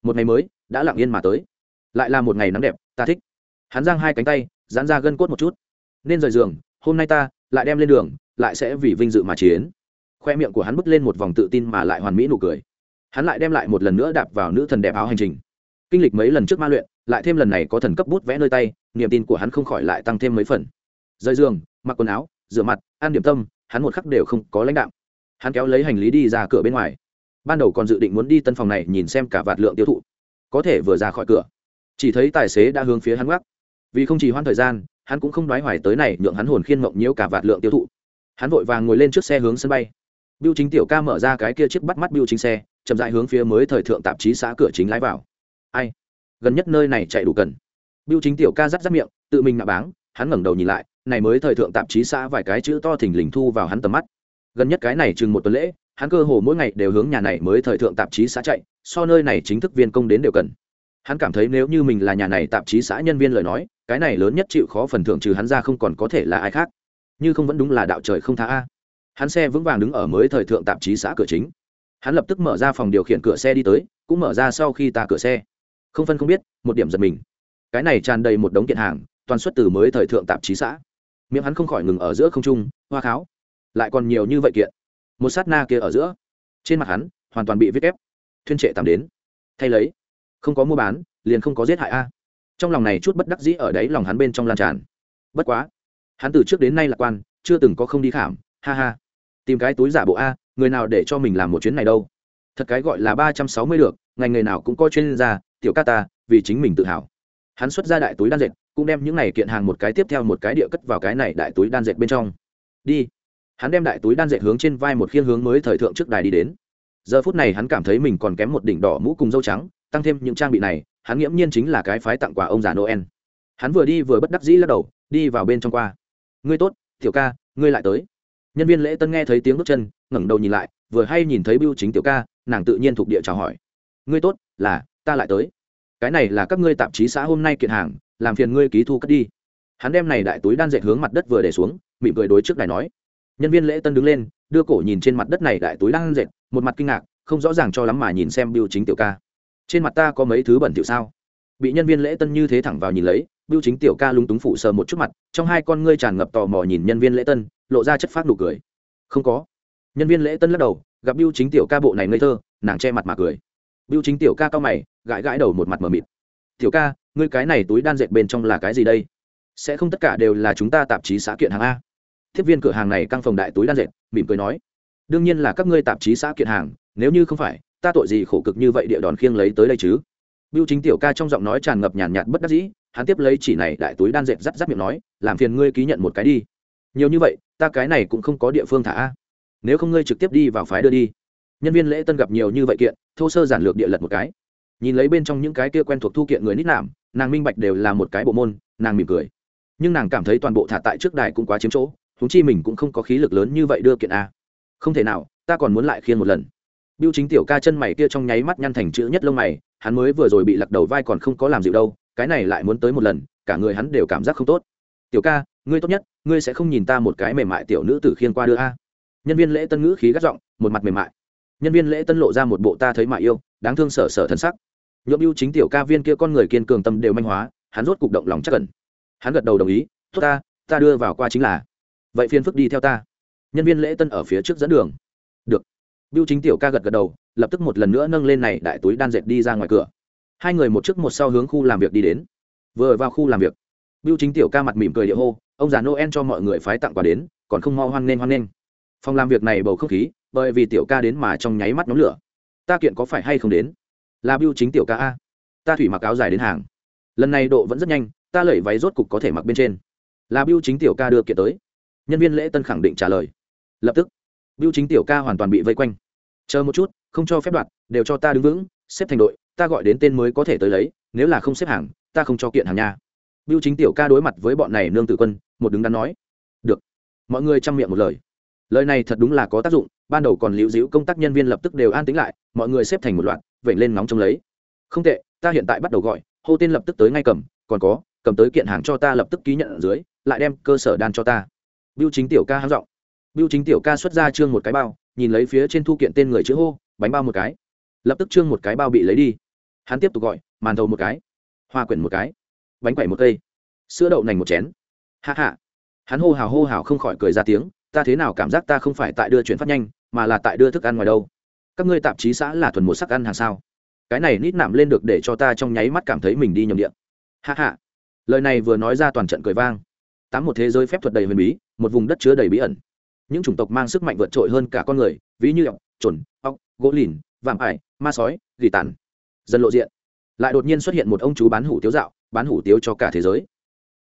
Một ngày mới, đã lặng yên mà tới. Lại là một ngày nắng đẹp, ta thích. Hắn giang hai cánh tay dán ra gân cốt một chút. Nên rời giường, hôm nay ta, lại đem lên đường, lại sẽ vì vinh dự mà chiến. Khoe miệng của hắn bứt lên một vòng tự tin mà lại hoàn mỹ nụ cười. Hắn lại đem lại một lần nữa đạp vào nữ thần đẹp áo hành trình. Kinh lịch mấy lần trước ma luyện, lại thêm lần này có thần cấp bút vẽ nơi tay, niềm tin của hắn không khỏi lại tăng thêm mấy phần. Rời giường, mặc quần áo, rửa mặt, ăn điểm tâm, hắn một khắc đều không có lãnh đạo hắn kéo lấy hành lý đi ra cửa bên ngoài. Ban đầu còn dự định muốn đi tân phòng này nhìn xem cả vạt lượng tiêu thụ. Có thể vừa ra khỏi cửa. Chỉ thấy tài xế đã hướng phía hắn gác vì không chỉ hoãn thời gian, hắn cũng không đoái hoài tới này nhượng hắn hồn khiên mộng nhiễu cả vạt lượng tiêu thụ. Hắn vội vàng ngồi lên trước xe hướng sân bay. Biêu chính tiểu ca mở ra cái kia chiếc bắt mắt biêu chính xe, chậm dại hướng phía mới thời thượng tạp chí xã cửa chính lái vào. Ai? Gần nhất nơi này chạy đủ cần. Biêu chính tiểu ca rắt rắt miệng, tự mình nạ báng, hắn ngẩng đầu nhìn lại, này mới thời thượng tạp chí xã vài cái chữ to thình lình thu vào hắn tầm mắt gần nhất cái này chừng một tuần lễ, hắn cơ hồ mỗi ngày đều hướng nhà này mới thời thượng tạp chí xã chạy, so nơi này chính thức viên công đến đều cần. Hắn cảm thấy nếu như mình là nhà này tạp chí xã nhân viên lời nói, cái này lớn nhất chịu khó phần thưởng trừ hắn ra không còn có thể là ai khác. Như không vẫn đúng là đạo trời không tha a. Hắn xe vững vàng đứng ở mới thời thượng tạp chí xã cửa chính. Hắn lập tức mở ra phòng điều khiển cửa xe đi tới, cũng mở ra sau khi ta cửa xe. Không phân không biết, một điểm giật mình. Cái này tràn đầy một đống kiện hàng, toàn xuất từ mới thời thượng tạp chí xã. Miệng hắn không khỏi ngừng ở giữa không trung, hoa kháo lại còn nhiều như vậy kiện. Một sát na kia ở giữa, trên mặt hắn hoàn toàn bị viết ép thuyên trệ tạm đến. Thay lấy, không có mua bán, liền không có giết hại a. Trong lòng này chút bất đắc dĩ ở đấy lòng hắn bên trong lan tràn. Bất quá, hắn từ trước đến nay lạc quan, chưa từng có không đi khảm, ha ha. Tìm cái túi giả bộ a, người nào để cho mình làm một chuyến này đâu? Thật cái gọi là ba trăm sáu mươi được ngành nghề nào cũng có chuyên gia, tiểu ca ta, vì chính mình tự hào. Hắn xuất ra đại túi đan dệt, cũng đem những này kiện hàng một cái tiếp theo một cái địa cất vào cái này đại túi đan dệt bên trong. Đi hắn đem đại túi đan dệt hướng trên vai một khiên hướng mới thời thượng trước đài đi đến. Giờ phút này hắn cảm thấy mình còn kém một đỉnh đỏ mũ cùng dâu trắng, tăng thêm những trang bị này, hắn nghiễm nhiên chính là cái phái tặng quà ông già noel. Hắn vừa đi vừa bất đắc dĩ lắc đầu, đi vào bên trong qua. Ngươi tốt, tiểu ca, ngươi lại tới. Nhân viên lễ tân nghe thấy tiếng bước chân, ngẩng đầu nhìn lại, vừa hay nhìn thấy bưu chính tiểu ca, nàng tự nhiên thuộc địa chào hỏi. Ngươi tốt, là, ta lại tới. Cái này là các ngươi tạp chí xã hôm nay kiện hàng, làm phiền ngươi ký thu cất đi. Hắn đem này đại túi đan dệt hướng mặt đất vừa để xuống, mỉm cười đối trước này nói nhân viên lễ tân đứng lên, đưa cổ nhìn trên mặt đất này đại túi đang dệt, một mặt kinh ngạc, không rõ ràng cho lắm mà nhìn xem Biêu chính tiểu ca. Trên mặt ta có mấy thứ bẩn tiểu sao? Bị nhân viên lễ tân như thế thẳng vào nhìn lấy Biêu chính tiểu ca lúng túng phụ sờ một chút mặt, trong hai con ngươi tràn ngập tò mò nhìn nhân viên lễ tân, lộ ra chất phát nụ cười. Không có. Nhân viên lễ tân lắc đầu, gặp Biêu chính tiểu ca bộ này ngây thơ, nàng che mặt mà cười. Biêu chính tiểu ca cao mày, gãi gãi đầu một mặt mờ mịt. Tiểu ca, ngươi cái này túi đan dệt bên trong là cái gì đây? Sẽ không tất cả đều là chúng ta tạp chí xã kiện hàng a tiếp viên cửa hàng này căng phòng đại túi đan dệt mỉm cười nói đương nhiên là các ngươi tạp chí xã kiện hàng nếu như không phải ta tội gì khổ cực như vậy địa đòn khiêng lấy tới đây chứ Bưu Chính tiểu ca trong giọng nói tràn ngập nhàn nhạt bất đắc dĩ, hắn tiếp lấy chỉ này đại túi đan dệt rắt rắt miệng nói, làm phiền ngươi ký nhận một cái đi. Nhiều như vậy, ta cái này cũng không có địa phương thả a. Nếu không ngươi trực tiếp đi vào phái đưa đi. Nhân viên lễ tân gặp nhiều như vậy kiện, thô sơ giản lược địa lật một cái. Nhìn lấy bên trong những cái kia quen thuộc thu kiện người nít nạm, nàng minh bạch đều là một cái bộ môn, nàng mỉm cười. Nhưng nàng cảm thấy toàn bộ thả tại trước đài cũng quá chiếm chỗ, huống chi mình cũng không có khí lực lớn như vậy đưa kiện a. Không thể nào, ta còn muốn lại khiêng một lần. Bưu Chính tiểu ca chân mày kia trong nháy mắt nhăn thành chữ nhất lông mày, hắn mới vừa rồi bị lật đầu vai còn không có làm dịu đâu cái này lại muốn tới một lần cả người hắn đều cảm giác không tốt. Tiểu ca ngươi tốt nhất ngươi sẽ không nhìn ta một cái mềm mại tiểu nữ tử khiên qua đưa a. Nhân viên lễ tân ngữ khí gắt giọng một mặt mềm mại. Nhân viên lễ tân lộ ra một bộ ta thấy mại yêu đáng thương sở sở thần sắc. Nhuộm ưu chính tiểu ca viên kia con người kiên cường tâm đều manh hóa hắn rốt cục động lòng chắc cần hắn gật đầu đồng ý tốt ta ta đưa vào qua chính là vậy phiên phức đi theo ta nhân viên lễ tân ở phía trước dẫn đường được biêu Chính tiểu ca gật gật đầu, lập tức một lần nữa nâng lên này đại túi đan dệt đi ra ngoài cửa. Hai người một trước một sau hướng khu làm việc đi đến. Vừa vào khu làm việc, biêu Chính tiểu ca mặt mỉm cười địa hô, ông già Noel cho mọi người phái tặng quà đến, còn không mau hoan nên hoan nên. Phòng làm việc này bầu không khí, bởi vì tiểu ca đến mà trong nháy mắt nhóm lửa. Ta kiện có phải hay không đến? Là biêu Chính tiểu ca a. Ta thủy mặc áo dài đến hàng. Lần này độ vẫn rất nhanh, ta lẩy váy rốt cục có thể mặc bên trên. Là biêu Chính tiểu ca đưa kiện tới. Nhân viên lễ tân khẳng định trả lời. Lập tức, Bưu Chính tiểu ca hoàn toàn bị vây quanh. Chờ một chút không cho phép đoạt đều cho ta đứng vững xếp thành đội ta gọi đến tên mới có thể tới lấy nếu là không xếp hàng ta không cho kiện hàng nhà Bưu chính tiểu ca đối mặt với bọn này nương tự quân một đứng đắn nói. Được. Mọi người chăm miệng một lời. Lời này thật đúng là có tác dụng ban đầu còn liễu dĩu công tác nhân viên lập tức đều an tính lại mọi người xếp thành một loạt vểnh lên nóng trông lấy. Không tệ ta hiện tại bắt đầu gọi hô tên lập tức tới ngay cầm còn có cầm tới kiện hàng cho ta lập tức ký nhận ở dưới lại đem cơ sở đan cho ta. Bưu chính tiểu ca hắng giọng. Bưu chính tiểu ca xuất ra trương một cái bao, nhìn lấy phía trên thu kiện tên người chữ hô, bánh bao một cái. Lập tức trương một cái bao bị lấy đi. Hắn tiếp tục gọi, màn thầu một cái, hoa quyển một cái, bánh quẩy một cây, sữa đậu nành một chén. Hạ hạ hắn hô hào hô hào không khỏi cười ra tiếng, ta thế nào cảm giác ta không phải tại đưa chuyển phát nhanh, mà là tại đưa thức ăn ngoài đâu. Các ngươi tạp chí xã là thuần một sắc ăn hàng sao? Cái này nít nạm lên được để cho ta trong nháy mắt cảm thấy mình đi nhầm điện hạ hạ lời này vừa nói ra toàn trận cười vang tám một thế giới phép thuật đầy huyền bí, một vùng đất chứa đầy bí ẩn. Những chủng tộc mang sức mạnh vượt trội hơn cả con người, ví như ọc trồn ọc gỗ lìn, vạm ải, ma sói, gỉ tàn. Dần lộ diện. Lại đột nhiên xuất hiện một ông chú bán hủ tiếu dạo, bán hủ tiếu cho cả thế giới.